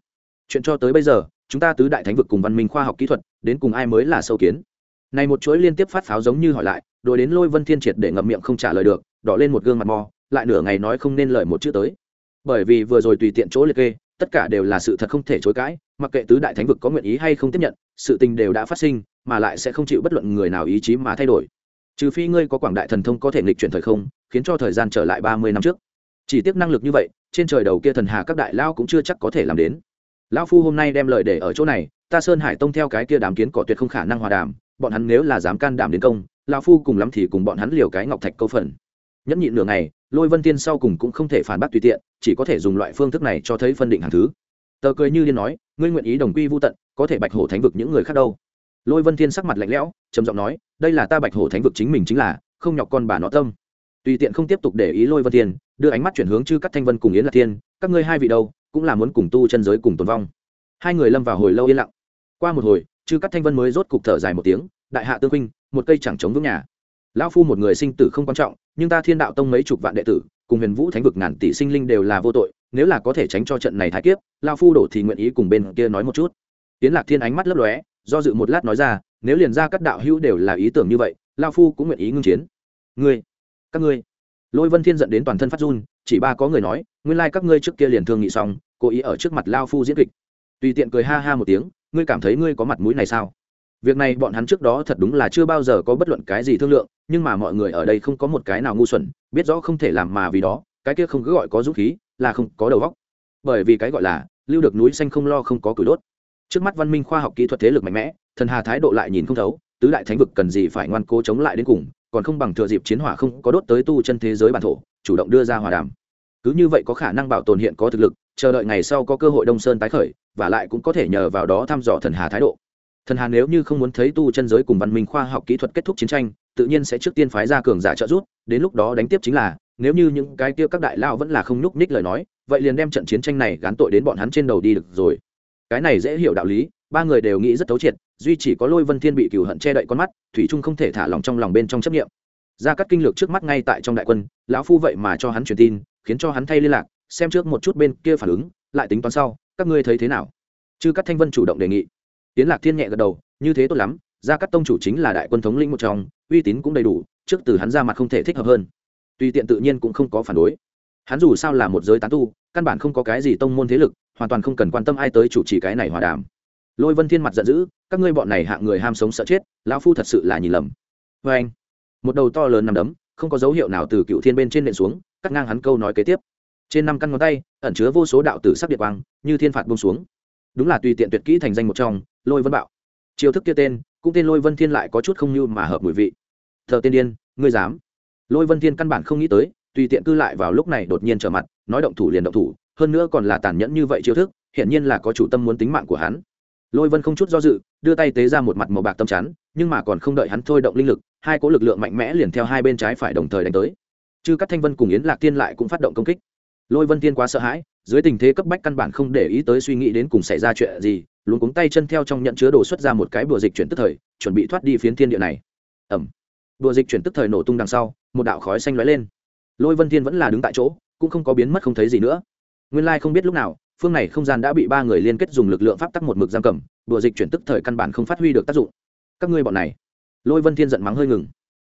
Chuyện cho tới bây giờ, chúng ta tứ đại thánh vực cùng văn minh khoa học kỹ thuật, đến cùng ai mới là sâu kiến? Này một chuỗi liên tiếp phát pháo giống như hỏi lại đội đến lôi vân thiên triệt để ngậm miệng không trả lời được, đỏ lên một gương mặt mò, lại nửa ngày nói không nên lời một chữ tới. Bởi vì vừa rồi tùy tiện chỗ liệt kê tất cả đều là sự thật không thể chối cãi, mặc kệ tứ đại thánh vực có nguyện ý hay không tiếp nhận, sự tình đều đã phát sinh, mà lại sẽ không chịu bất luận người nào ý chí mà thay đổi. Trừ phi ngươi có quảng đại thần thông có thể nghịch chuyển thời không, khiến cho thời gian trở lại ba mươi năm trước. Chỉ tiếc năng lực như vậy, trên trời đầu kia thần hà các đại lao cũng chưa chắc có thể làm đến. Lão phu hôm nay đem lời để ở chỗ này, ta sơn hải tông theo cái kia đàm kiến cỏ tuyệt không khả năng hòa đàm, bọn hắn nếu là dám can đảm đến công, lão phu cùng lắm thì cùng bọn hắn liều cái ngọc thạch câu phần. Nhẫn nhịn nửa ngày lôi vân tiên sau cùng cũng không thể phản bác tùy tiện, chỉ có thể dùng loại phương thức này cho thấy phân định hàng thứ. Tờ cười như liên nói, ngươi nguyện ý đồng quy vô tận, có thể bạch hổ thánh vực những người khác đâu? Lôi vân thiên sắc mặt lạnh lẽo, trầm giọng nói, đây là ta bạch hổ thánh vực chính mình chính là, không nhọc con bà nó tâm. Tùy tiện không tiếp tục để ý lôi vân thiên đưa ánh mắt chuyển hướng chư các thanh vân cùng yến lạc thiên, các ngươi hai vị đâu, cũng là muốn cùng tu chân giới cùng tồn vong. Hai người lâm vào hồi lâu yên lặng. Qua một hồi, chư các thanh vân mới rốt cục thở dài một tiếng, đại hạ tương huynh một cây chẳng chống vững nhà lão phu một người sinh tử không quan trọng, nhưng ta thiên đạo tông mấy chục vạn đệ tử, cùng huyền vũ thánh vực ngàn tỷ sinh linh đều là vô tội, nếu là có thể tránh cho trận này thái kiếp, lão phu đổ thì nguyện ý cùng bên kia nói một chút. Tiến lạc thiên ánh mắt lấp lóe, do dự một lát nói ra, nếu liền ra các đạo hữu đều là ý tưởng như vậy, lão phu cũng nguyện ý ngưng chiến. Ngươi, các ngươi. Lôi vân thiên dẫn đến toàn thân phát run, chỉ ba có người nói, nguyên lai、like、các ngươi trước kia liền thương nghị xong, cố ý ở trước mặt lao phu diễn kịch. Tùy tiện cười ha ha một tiếng, ngươi cảm thấy ngươi có mặt mũi này sao? Việc này bọn hắn trước đó thật đúng là chưa bao giờ có bất luận cái gì thương lượng, nhưng mà mọi người ở đây không có một cái nào ngu xuẩn, biết rõ không thể làm mà vì đó, cái kia không cứ gọi có dũng khí là không có đầu óc. Bởi vì cái gọi là lưu được núi xanh không lo không có cửi đốt. Trước mắt văn minh khoa học kỹ thuật thế lực mạnh mẽ, thần hà thái độ lại nhìn không thấu, tứ đại thánh vực cần gì phải ngoan cố chống lại đến cùng, còn không bằng thừa dịp chiến hỏa không có đốt tới tu chân thế giới bản thổ, chủ động đưa ra hòa đàm. Cứ như vậy có khả năng bảo tồn hiện có thực lực, chờ đợi ngày sau có cơ hội đông sơn tái khởi, và lại cũng có thể nhờ vào đó thăm dò thần hà thái độ thần hà nếu như không muốn thấy tu chân giới cùng văn minh khoa học kỹ thuật kết thúc chiến tranh, tự nhiên sẽ trước tiên phái ra cường giả trợ giúp, đến lúc đó đánh tiếp chính là, nếu như những cái kia các đại lao vẫn là không nhúc nhích lời nói, vậy liền đem trận chiến tranh này gán tội đến bọn hắn trên đầu đi được rồi. Cái này dễ hiểu đạo lý, ba người đều nghĩ rất thấu triệt, duy chỉ có lôi vân thiên bị cừu hận che đậy con mắt, thủy trung không thể thả lòng trong lòng bên trong chấp nghiệm ra các kinh lược trước mắt ngay tại trong đại quân, lão phu vậy mà cho hắn truyền tin, khiến cho hắn thay liên lạc, xem trước một chút bên kia phản ứng, lại tính toán sau, các ngươi thấy thế nào? Chư các thanh vân chủ động đề nghị tiến lạc thiên nhẹ gật đầu, như thế tốt lắm, gia cát tông chủ chính là đại quân thống lĩnh một trong, uy tín cũng đầy đủ, trước từ hắn ra mặt không thể thích hợp hơn. Tuy tiện tự nhiên cũng không có phản đối. Hắn dù sao là một giới tán tu, căn bản không có cái gì tông môn thế lực, hoàn toàn không cần quan tâm ai tới chủ trì cái này hòa đàm. Lôi vân thiên mặt giận dữ, các ngươi bọn này hạng người ham sống sợ chết, lão phu thật sự là nhìn lầm. Vê anh. Một đầu to lớn nằm đấm, không có dấu hiệu nào từ cựu thiên bên trên nện xuống, cắt ngang hắn câu nói kế tiếp. Trên năm căn ngón tay, ẩn chứa vô số đạo tử sắc địa quang, như thiên phạt bông xuống. Đúng là tùy tiện tuyệt kỹ thành danh một trong lôi vân bạo. Chiêu thức kia tên, cũng tên lôi vân thiên lại có chút không như mà hợp mùi vị. Thờ tiên điên, ngươi dám. Lôi vân thiên căn bản không nghĩ tới, tùy tiện cư lại vào lúc này đột nhiên trở mặt, nói động thủ liền động thủ, hơn nữa còn là tàn nhẫn như vậy chiêu thức, hiển nhiên là có chủ tâm muốn tính mạng của hắn. Lôi vân không chút do dự, đưa tay tế ra một mặt màu bạc tâm chắn, nhưng mà còn không đợi hắn thôi động linh lực, hai cỗ lực lượng mạnh mẽ liền theo hai bên trái phải đồng thời đánh tới. Chư các thanh vân cùng yến lạc tiên lại cũng phát động công kích lôi vân tiên quá sợ hãi, dưới tình thế cấp bách căn bản không để ý tới suy nghĩ đến cùng xảy ra chuyện gì luôn cuống tay chân theo trong nhận chứa đồ xuất ra một cái bùa dịch chuyển tức thời, chuẩn bị thoát đi phiến thiên địa này. Ẩm bùa dịch chuyển tức thời nổ tung đằng sau, một đạo khói xanh lóe lên. Lôi vân thiên vẫn là đứng tại chỗ, cũng không có biến mất không thấy gì nữa. Nguyên lai không biết lúc nào, phương này không gian đã bị ba người liên kết dùng lực lượng pháp tắc một mực giam cầm đùa dịch chuyển tức thời căn bản không phát huy được tác dụng. Các ngươi bọn này. Lôi vân thiên giận mắng hơi ngừng.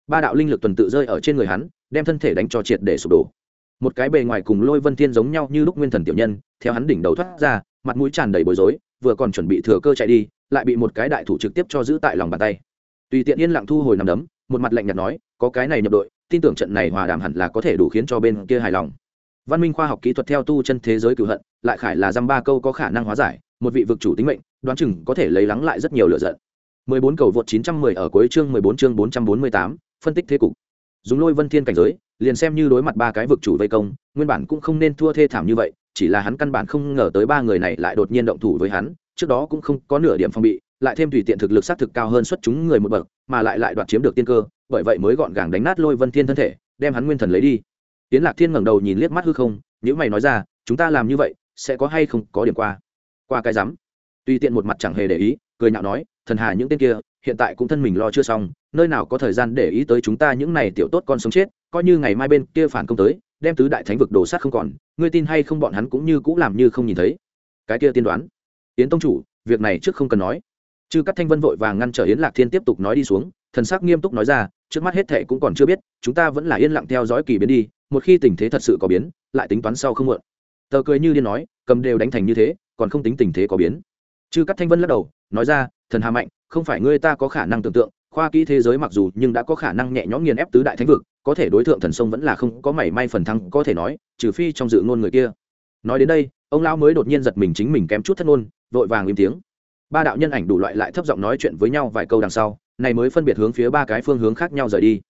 Ba đạo linh lực tuần tự rơi ở trên người hắn, đem thân thể đánh cho triệt để sụp đổ một cái bề ngoài cùng lôi vân thiên giống nhau như lúc nguyên thần tiểu nhân theo hắn đỉnh đầu thoát ra mặt mũi tràn đầy bối rối vừa còn chuẩn bị thừa cơ chạy đi lại bị một cái đại thủ trực tiếp cho giữ tại lòng bàn tay. Tùy tiện yên lặng thu hồi nằm đấm một mặt lạnh nhạt nói có cái này nhập đội tin tưởng trận này hòa đàm hẳn là có thể đủ khiến cho bên kia hài lòng. Văn minh khoa học kỹ thuật theo tu chân thế giới cựu hận lại khải là dăm ba câu có khả năng hóa giải một vị vực chủ tính mệnh đoán chừng có thể lấy lắng lại rất nhiều lựa giận. 14 cầu vượt 910 ở cuối chương 14 chương 448, phân tích thế cục dùng lôi vân thiên cảnh giới, liền xem như đối mặt ba cái vực chủ vây công, nguyên bản cũng không nên thua thê thảm như vậy, chỉ là hắn căn bản không ngờ tới ba người này lại đột nhiên động thủ với hắn, trước đó cũng không có nửa điểm phòng bị, lại thêm tùy tiện thực lực xác thực cao hơn xuất chúng người một bậc, mà lại lại đoạt chiếm được tiên cơ, bởi vậy mới gọn gàng đánh nát lôi vân thiên thân thể, đem hắn nguyên thần lấy đi. Tiến lạc thiên ngẩng đầu nhìn liếc mắt hư không nếu mày nói ra, chúng ta làm như vậy, sẽ có hay không có điểm qua? Qua cái rắm. Tùy tiện một mặt chẳng hề để ý, cười nhạo nói, thần hà những tên kia hiện tại cũng thân mình lo chưa xong, nơi nào có thời gian để ý tới chúng ta những này tiểu tốt con sống chết, coi như ngày mai bên kia phản công tới, đem tứ đại thánh vực đổ sát không còn, ngươi tin hay không bọn hắn cũng như cũng làm như không nhìn thấy. Cái kia tiên đoán. Yến tông chủ, việc này trước không cần nói. Chư các thanh vân vội vàng ngăn trở yến lạc thiên tiếp tục nói đi xuống, thần sắc nghiêm túc nói ra, trước mắt hết thệ cũng còn chưa biết, chúng ta vẫn là yên lặng theo dõi kỳ biến đi, một khi tình thế thật sự có biến, lại tính toán sau không muộn. Tờ cười như điên nói, cầm đều đánh thành như thế, còn không tính tình thế có biến. Chư các thanh vân lắc đầu nói ra, thần hà mạnh, không phải ngươi ta có khả năng tưởng tượng, khoa kỹ thế giới mặc dù nhưng đã có khả năng nhẹ nhõm nghiền ép tứ đại thánh vực, có thể đối tượng thần sông vẫn là không có mảy may phần thắng, có thể nói, trừ phi trong dự ngôn người kia. Nói đến đây, ông lão mới đột nhiên giật mình chính mình kém chút thất ngôn, vội vàng im tiếng. Ba đạo nhân ảnh đủ loại lại thấp giọng nói chuyện với nhau vài câu đằng sau, này mới phân biệt hướng phía ba cái phương hướng khác nhau rời đi.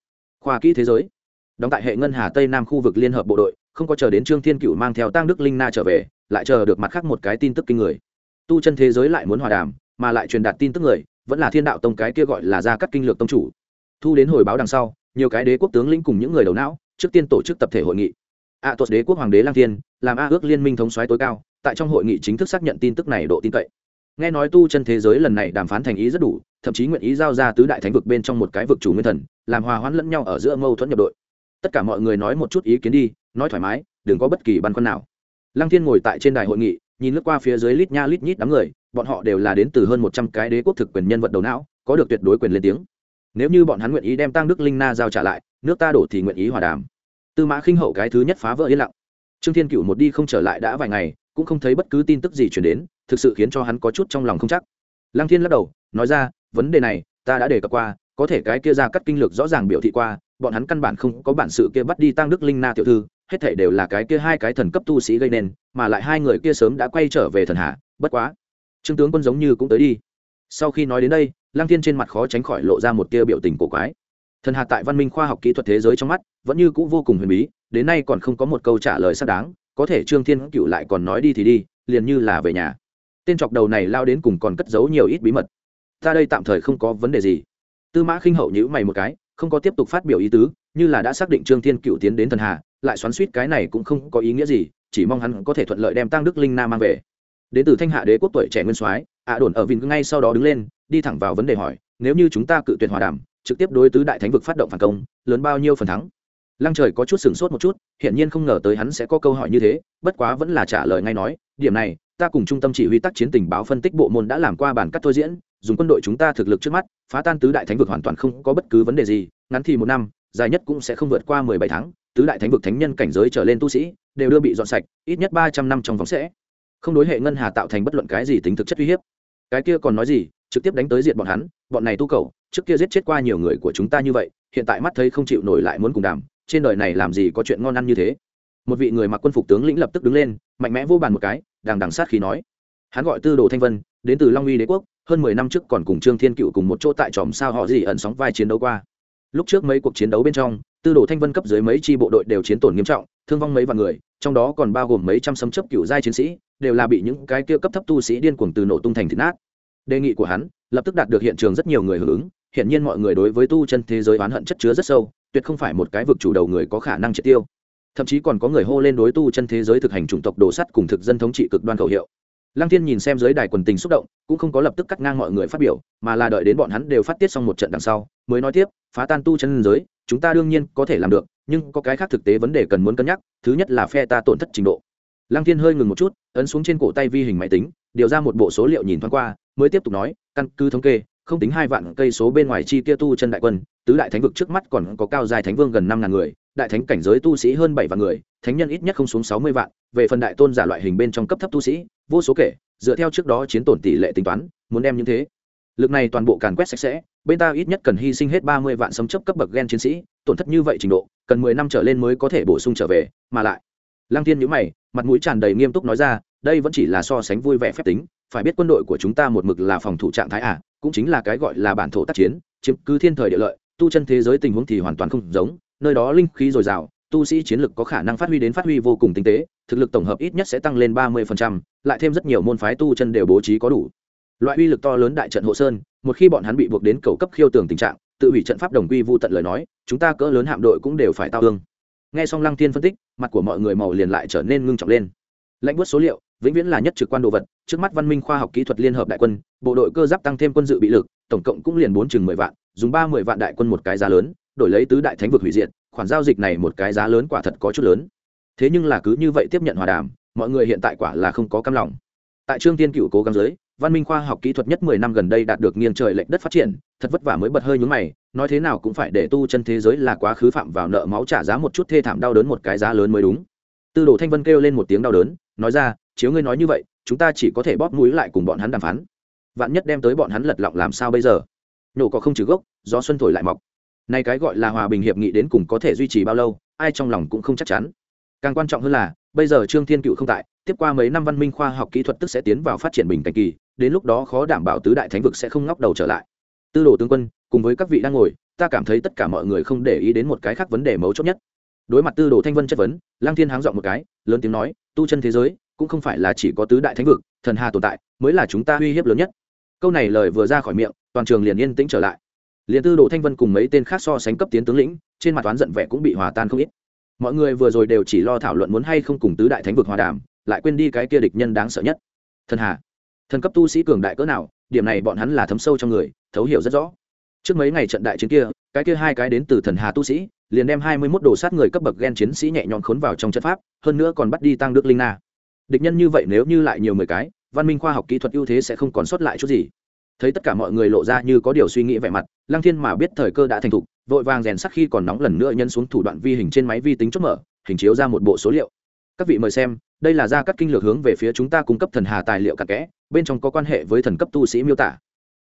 Khoa kỹ thế giới. Đóng tại hệ ngân hà tây nam khu vực liên hợp bộ đội, không có chờ đến trương thiên cựu mang theo tăng đức linh na trở về, lại chờ được mặt khác một cái tin tức kinh người. Tu chân thế giới lại muốn hòa đàm mà lại truyền đạt tin tức người, vẫn là thiên đạo tông cái kia gọi là gia cắt kinh lược tông chủ. Thu đến hồi báo đằng sau, nhiều cái đế quốc tướng lĩnh cùng những người đầu não, trước tiên tổ chức tập thể hội nghị. A tuột đế quốc hoàng đế lang thiên, làm a ước liên minh thống soái tối cao, tại trong hội nghị chính thức xác nhận tin tức này độ tin cậy. Nghe nói tu chân thế giới lần này đàm phán thành ý rất đủ, thậm chí nguyện ý giao ra tứ đại thánh vực bên trong một cái vực chủ nguyên thần, làm hòa hoãn lẫn nhau ở giữa mâu thuẫn nhập đội. Tất cả mọi người nói một chút ý kiến đi, nói thoải mái, đừng có bất kỳ băn khoăn nào. Lăng thiên ngồi tại trên đài hội nghị, nhìn lướt qua phía dưới lít nha lít nhít đám người bọn họ đều là đến từ hơn một trăm cái đế quốc thực quyền nhân vật đầu não, có được tuyệt đối quyền lên tiếng. Nếu như bọn hắn nguyện ý đem tăng đức linh na giao trả lại, nước ta đổ thì nguyện ý hòa đàm. Tư mã khinh hậu cái thứ nhất phá vỡ yên lặng. Trương thiên cựu một đi không trở lại đã vài ngày, cũng không thấy bất cứ tin tức gì chuyển đến, thực sự khiến cho hắn có chút trong lòng không chắc. Lăng thiên lắc đầu, nói ra, vấn đề này, ta đã đề cập qua, có thể cái kia ra cắt kinh lược rõ ràng biểu thị qua, bọn hắn căn bản không có bản sự kia bắt đi tăng đức linh na tiểu thư, hết thể đều là cái kia hai cái thần cấp tu sĩ gây nên, mà lại hai người kia sớm đã quay trở về thần hạ, bất quá trương tướng quân giống như cũng tới đi. Sau khi nói đến đây, lăng thiên trên mặt khó tránh khỏi lộ ra một tia biểu tình cổ quái. Thần hạ tại văn minh khoa học kỹ thuật thế giới trong mắt, vẫn như cũ vô cùng huyền bí, đến nay còn không có một câu trả lời xác đáng, có thể trương thiên cựu lại còn nói đi thì đi, liền như là về nhà. Tên chọc đầu này lao đến cùng còn cất giấu nhiều ít bí mật. Ta đây tạm thời không có vấn đề gì. Tư mã khinh hậu nhữ mày một cái, không có tiếp tục phát biểu ý tứ, như là đã xác định trương thiên cựu tiến đến thần hà, lại xoắn suýt cái này cũng không có ý nghĩa gì, chỉ mong hắn có thể thuận lợi đem tăng đức linh na mang về đến từ thanh hạ đế quốc tuổi trẻ nguyên soái, ạ đồn ở vinh ngay sau đó đứng lên, đi thẳng vào vấn đề hỏi, nếu như chúng ta cự tuyệt hòa đàm, trực tiếp đối tứ đại thánh vực phát động phản công, lớn bao nhiêu phần thắng? Lăng trời có chút sửng sốt một chút, hiển nhiên không ngờ tới hắn sẽ có câu hỏi như thế, bất quá vẫn là trả lời ngay nói, điểm này, ta cùng trung tâm chỉ huy tác chiến tình báo phân tích bộ môn đã làm qua bản cắt thôi diễn, dùng quân đội chúng ta thực lực trước mắt, phá tan tứ đại thánh vực hoàn toàn không có bất cứ vấn đề gì, ngắn thì một năm, dài nhất cũng sẽ không vượt qua mười bảy tháng, tứ đại thánh vực thánh nhân cảnh giới trở lên tu sĩ, đều đưa bị dọn sạch, ít nhất ba trăm năm trong vòng sẽ không đối hệ ngân hà tạo thành bất luận cái gì tính thực chất uy hiếp. Cái kia còn nói gì, trực tiếp đánh tới diện bọn hắn, bọn này tu cầu, trước kia giết chết qua nhiều người của chúng ta như vậy, hiện tại mắt thấy không chịu nổi lại muốn cùng đàm, trên đời này làm gì có chuyện ngon ăn như thế. Một vị người mặc quân phục tướng lĩnh lập tức đứng lên, mạnh mẽ vô bàn một cái, đằng đằng sát khí nói. Hắn gọi tư đồ thanh vân, đến từ long uy đế quốc, hơn mười năm trước còn cùng trương thiên cựu cùng một chỗ tại tròm sao họ gì ẩn sóng vai chiến đấu qua. Lúc trước mấy cuộc chiến đấu bên trong, tư đồ thanh vân cấp dưới mấy tri bộ đội đều chiến tổn nghiêm trọng, thương vong mấy vạn người, trong đó còn bao gồm mấy trăm sấm chấp cựu giai chiến sĩ đều là bị những cái kia cấp thấp tu sĩ điên cuồng từ nổ tung thành thịt nát. Đề nghị của hắn, lập tức đạt được hiện trường rất nhiều người hưởng ứng hiện nhiên mọi người đối với tu chân thế giới oán hận chất chứa rất sâu, tuyệt không phải một cái vực chủ đầu người có khả năng triệt tiêu. Thậm chí còn có người hô lên đối tu chân thế giới thực hành chủng tộc đồ sắt cùng thực dân thống trị cực đoan khẩu hiệu. Lăng thiên nhìn xem giới đài quần tình xúc động, cũng không có lập tức cắt ngang mọi người phát biểu, mà là đợi đến bọn hắn đều phát tiết xong một trận đằng sau, mới nói tiếp, phá tan tu chân giới, chúng ta đương nhiên có thể làm được, nhưng có cái khác thực tế vấn đề cần muốn cân nhắc, thứ nhất là phe ta tổn thất trình độ lăng thiên hơi ngừng một chút, ấn xuống trên cổ tay vi hình máy tính, điều ra một bộ số liệu nhìn thoáng qua, mới tiếp tục nói, căn cứ thống kê, không tính hai vạn cây số bên ngoài chi kia tu chân đại quân, tứ đại thánh vực trước mắt còn có cao dài thánh vương gần năm ngàn người, đại thánh cảnh giới tu sĩ hơn bảy vạn người, thánh nhân ít nhất không xuống sáu mươi vạn, về phần đại tôn giả loại hình bên trong cấp thấp tu sĩ, vô số kể, dựa theo trước đó chiến tổn tỷ lệ tính toán, muốn đem như thế. Lực này toàn bộ càn quét sạch sẽ, bên ta ít nhất cần hy sinh hết ba mươi vạn sấm chấp cấp bậc gen chiến sĩ, tổn thất như vậy trình độ, cần mười năm trở lên mới có thể bổ sung trở về, mà lại lăng Thiên nhữ mày, mặt mũi tràn đầy nghiêm túc nói ra, đây vẫn chỉ là so sánh vui vẻ phép tính, phải biết quân đội của chúng ta một mực là phòng thủ trạng thái à cũng chính là cái gọi là bản thổ tác chiến, chiếm cứ thiên thời địa lợi, tu chân thế giới tình huống thì hoàn toàn không giống, nơi đó linh khí dồi dào, tu sĩ chiến lực có khả năng phát huy đến phát huy vô cùng tinh tế, thực lực tổng hợp ít nhất sẽ tăng lên ba mươi lại thêm rất nhiều môn phái tu chân đều bố trí có đủ. Loại uy lực to lớn đại trận hộ sơn, một khi bọn hắn bị buộc đến cầu cấp khiêu tường tình trạng, tự hủy trận pháp đồng quy vô tận lời nói, chúng ta cỡ lớn hạm đội cũng đều phải tao ương nghe xong lăng Thiên phân tích, mặt của mọi người màu liền lại trở nên ngưng trọng lên. Lãnh bút số liệu, vĩnh viễn là nhất trực quan đồ vật, trước mắt văn minh khoa học kỹ thuật liên hợp đại quân, bộ đội cơ giáp tăng thêm quân dự bị lực, tổng cộng cũng liền bốn chừng mười vạn, dùng ba mươi vạn đại quân một cái giá lớn, đổi lấy tứ đại thánh vực hủy diệt, khoản giao dịch này một cái giá lớn quả thật có chút lớn. Thế nhưng là cứ như vậy tiếp nhận hòa đàm, mọi người hiện tại quả là không có cam lòng. Tại trương tiên cựu cố gắng giới, văn minh khoa học kỹ thuật nhất mười năm gần đây đạt được nghiêng trời lệch đất phát triển, thật vất vả mới bật hơi nhúng mày nói thế nào cũng phải để tu chân thế giới là quá khứ phạm vào nợ máu trả giá một chút thê thảm đau đớn một cái giá lớn mới đúng. Tư đồ thanh vân kêu lên một tiếng đau đớn, nói ra, chiếu ngươi nói như vậy, chúng ta chỉ có thể bóp mũi lại cùng bọn hắn đàm phán. Vạn nhất đem tới bọn hắn lật lọng làm sao bây giờ? Nổ có không trừ gốc, gió xuân thổi lại mọc. Nay cái gọi là hòa bình hiệp nghị đến cùng có thể duy trì bao lâu, ai trong lòng cũng không chắc chắn. Càng quan trọng hơn là, bây giờ trương thiên cựu không tại, tiếp qua mấy năm văn minh khoa học kỹ thuật tức sẽ tiến vào phát triển bình cảnh kỳ, đến lúc đó khó đảm bảo tứ đại thánh vực sẽ không ngóc đầu trở lại. Tư đồ tướng quân cùng với các vị đang ngồi, ta cảm thấy tất cả mọi người không để ý đến một cái khác vấn đề mấu chốt nhất. Đối mặt tư đồ thanh vân chất vấn lang thiên háng dọn một cái, lớn tiếng nói, tu chân thế giới, cũng không phải là chỉ có tứ đại thánh vực, thần hà tồn tại, mới là chúng ta uy hiếp lớn nhất. Câu này lời vừa ra khỏi miệng, toàn trường liền yên tĩnh trở lại. Liền tư đồ thanh vân cùng mấy tên khác so sánh cấp tiến tướng lĩnh, trên mặt toán giận vẻ cũng bị hòa tan không ít. Mọi người vừa rồi đều chỉ lo thảo luận muốn hay không cùng tứ đại thánh vực hòa đàm, lại quên đi cái kia địch nhân đáng sợ nhất. Thần hà. Thần cấp tu sĩ cường đại cỡ nào, điểm này bọn hắn là thấm sâu trong người, thấu hiểu rất rõ trước mấy ngày trận đại chiến kia, cái kia hai cái đến từ thần hà tu sĩ, liền đem hai mươi mốt đồ sát người cấp bậc ghen chiến sĩ nhẹ nhõm khốn vào trong trận pháp, hơn nữa còn bắt đi tăng đức linh na. Địch nhân như vậy nếu như lại nhiều mười cái, văn minh khoa học kỹ thuật ưu thế sẽ không còn sót lại chút gì. Thấy tất cả mọi người lộ ra như có điều suy nghĩ vẻ mặt, lăng thiên mà biết thời cơ đã thành thục, vội vàng rèn sắc khi còn nóng lần nữa nhân xuống thủ đoạn vi hình trên máy vi tính chốt mở, hình chiếu ra một bộ số liệu. Các vị mời xem, đây là ra các kinh lược hướng về phía chúng ta cung cấp thần hà tài liệu cặn kẽ, bên trong có quan hệ với thần cấp tu sĩ miêu tả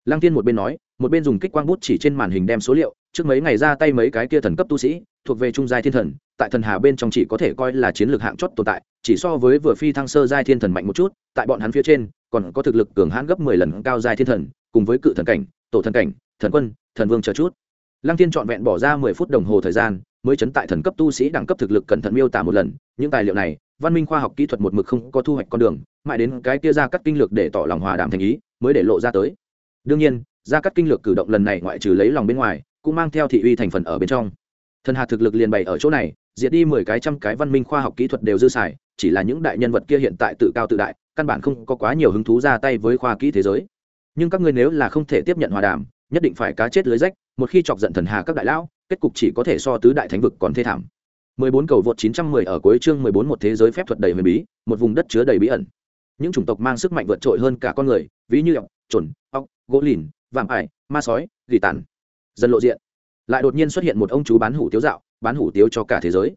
lăng thiên một bên nói, một bên dùng kích quang bút chỉ trên màn hình đem số liệu, trước mấy ngày ra tay mấy cái kia thần cấp tu sĩ, thuộc về trung giai thiên thần, tại thần hà bên trong chỉ có thể coi là chiến lược hạng chót tồn tại, chỉ so với vừa phi thăng sơ giai thiên thần mạnh một chút, tại bọn hắn phía trên, còn có thực lực cường hãn gấp mười lần cao giai thiên thần, cùng với cự thần cảnh, tổ thần cảnh, thần quân, thần vương chờ chút. Lăng thiên trọn vẹn bỏ ra mười phút đồng hồ thời gian, mới chấn tại thần cấp tu sĩ đẳng cấp thực lực cẩn thận miêu tả một lần, những tài liệu này, văn minh khoa học kỹ thuật một mực không có thu hoạch con đường, mãi đến cái kia ra cắt kinh lược để tỏ lòng hòa đàm thành ý, mới để lộ ra tới đương nhiên, gia cắt kinh lược cử động lần này ngoại trừ lấy lòng bên ngoài, cũng mang theo thị uy thành phần ở bên trong. Thần hạt thực lực liền bày ở chỗ này, diệt đi mười cái trăm cái văn minh khoa học kỹ thuật đều dư xài, chỉ là những đại nhân vật kia hiện tại tự cao tự đại, căn bản không có quá nhiều hứng thú ra tay với khoa kỹ thế giới. Nhưng các ngươi nếu là không thể tiếp nhận hòa đàm, nhất định phải cá chết lưới rách, một khi chọc giận thần hà các đại lão, kết cục chỉ có thể so tứ đại thánh vực còn thê thảm. 14 cầu vượt 910 ở cuối chương 14 một thế giới phép thuật đầy huyền bí, một vùng đất chứa đầy bí ẩn. Những chủng tộc mang sức mạnh vượt trội hơn cả con người, ví như ọc trồn, óc, gỗ lìn, vạm ải, ma sói, gỉ tàn. Dân lộ diện. Lại đột nhiên xuất hiện một ông chú bán hủ tiếu dạo, bán hủ tiếu cho cả thế giới.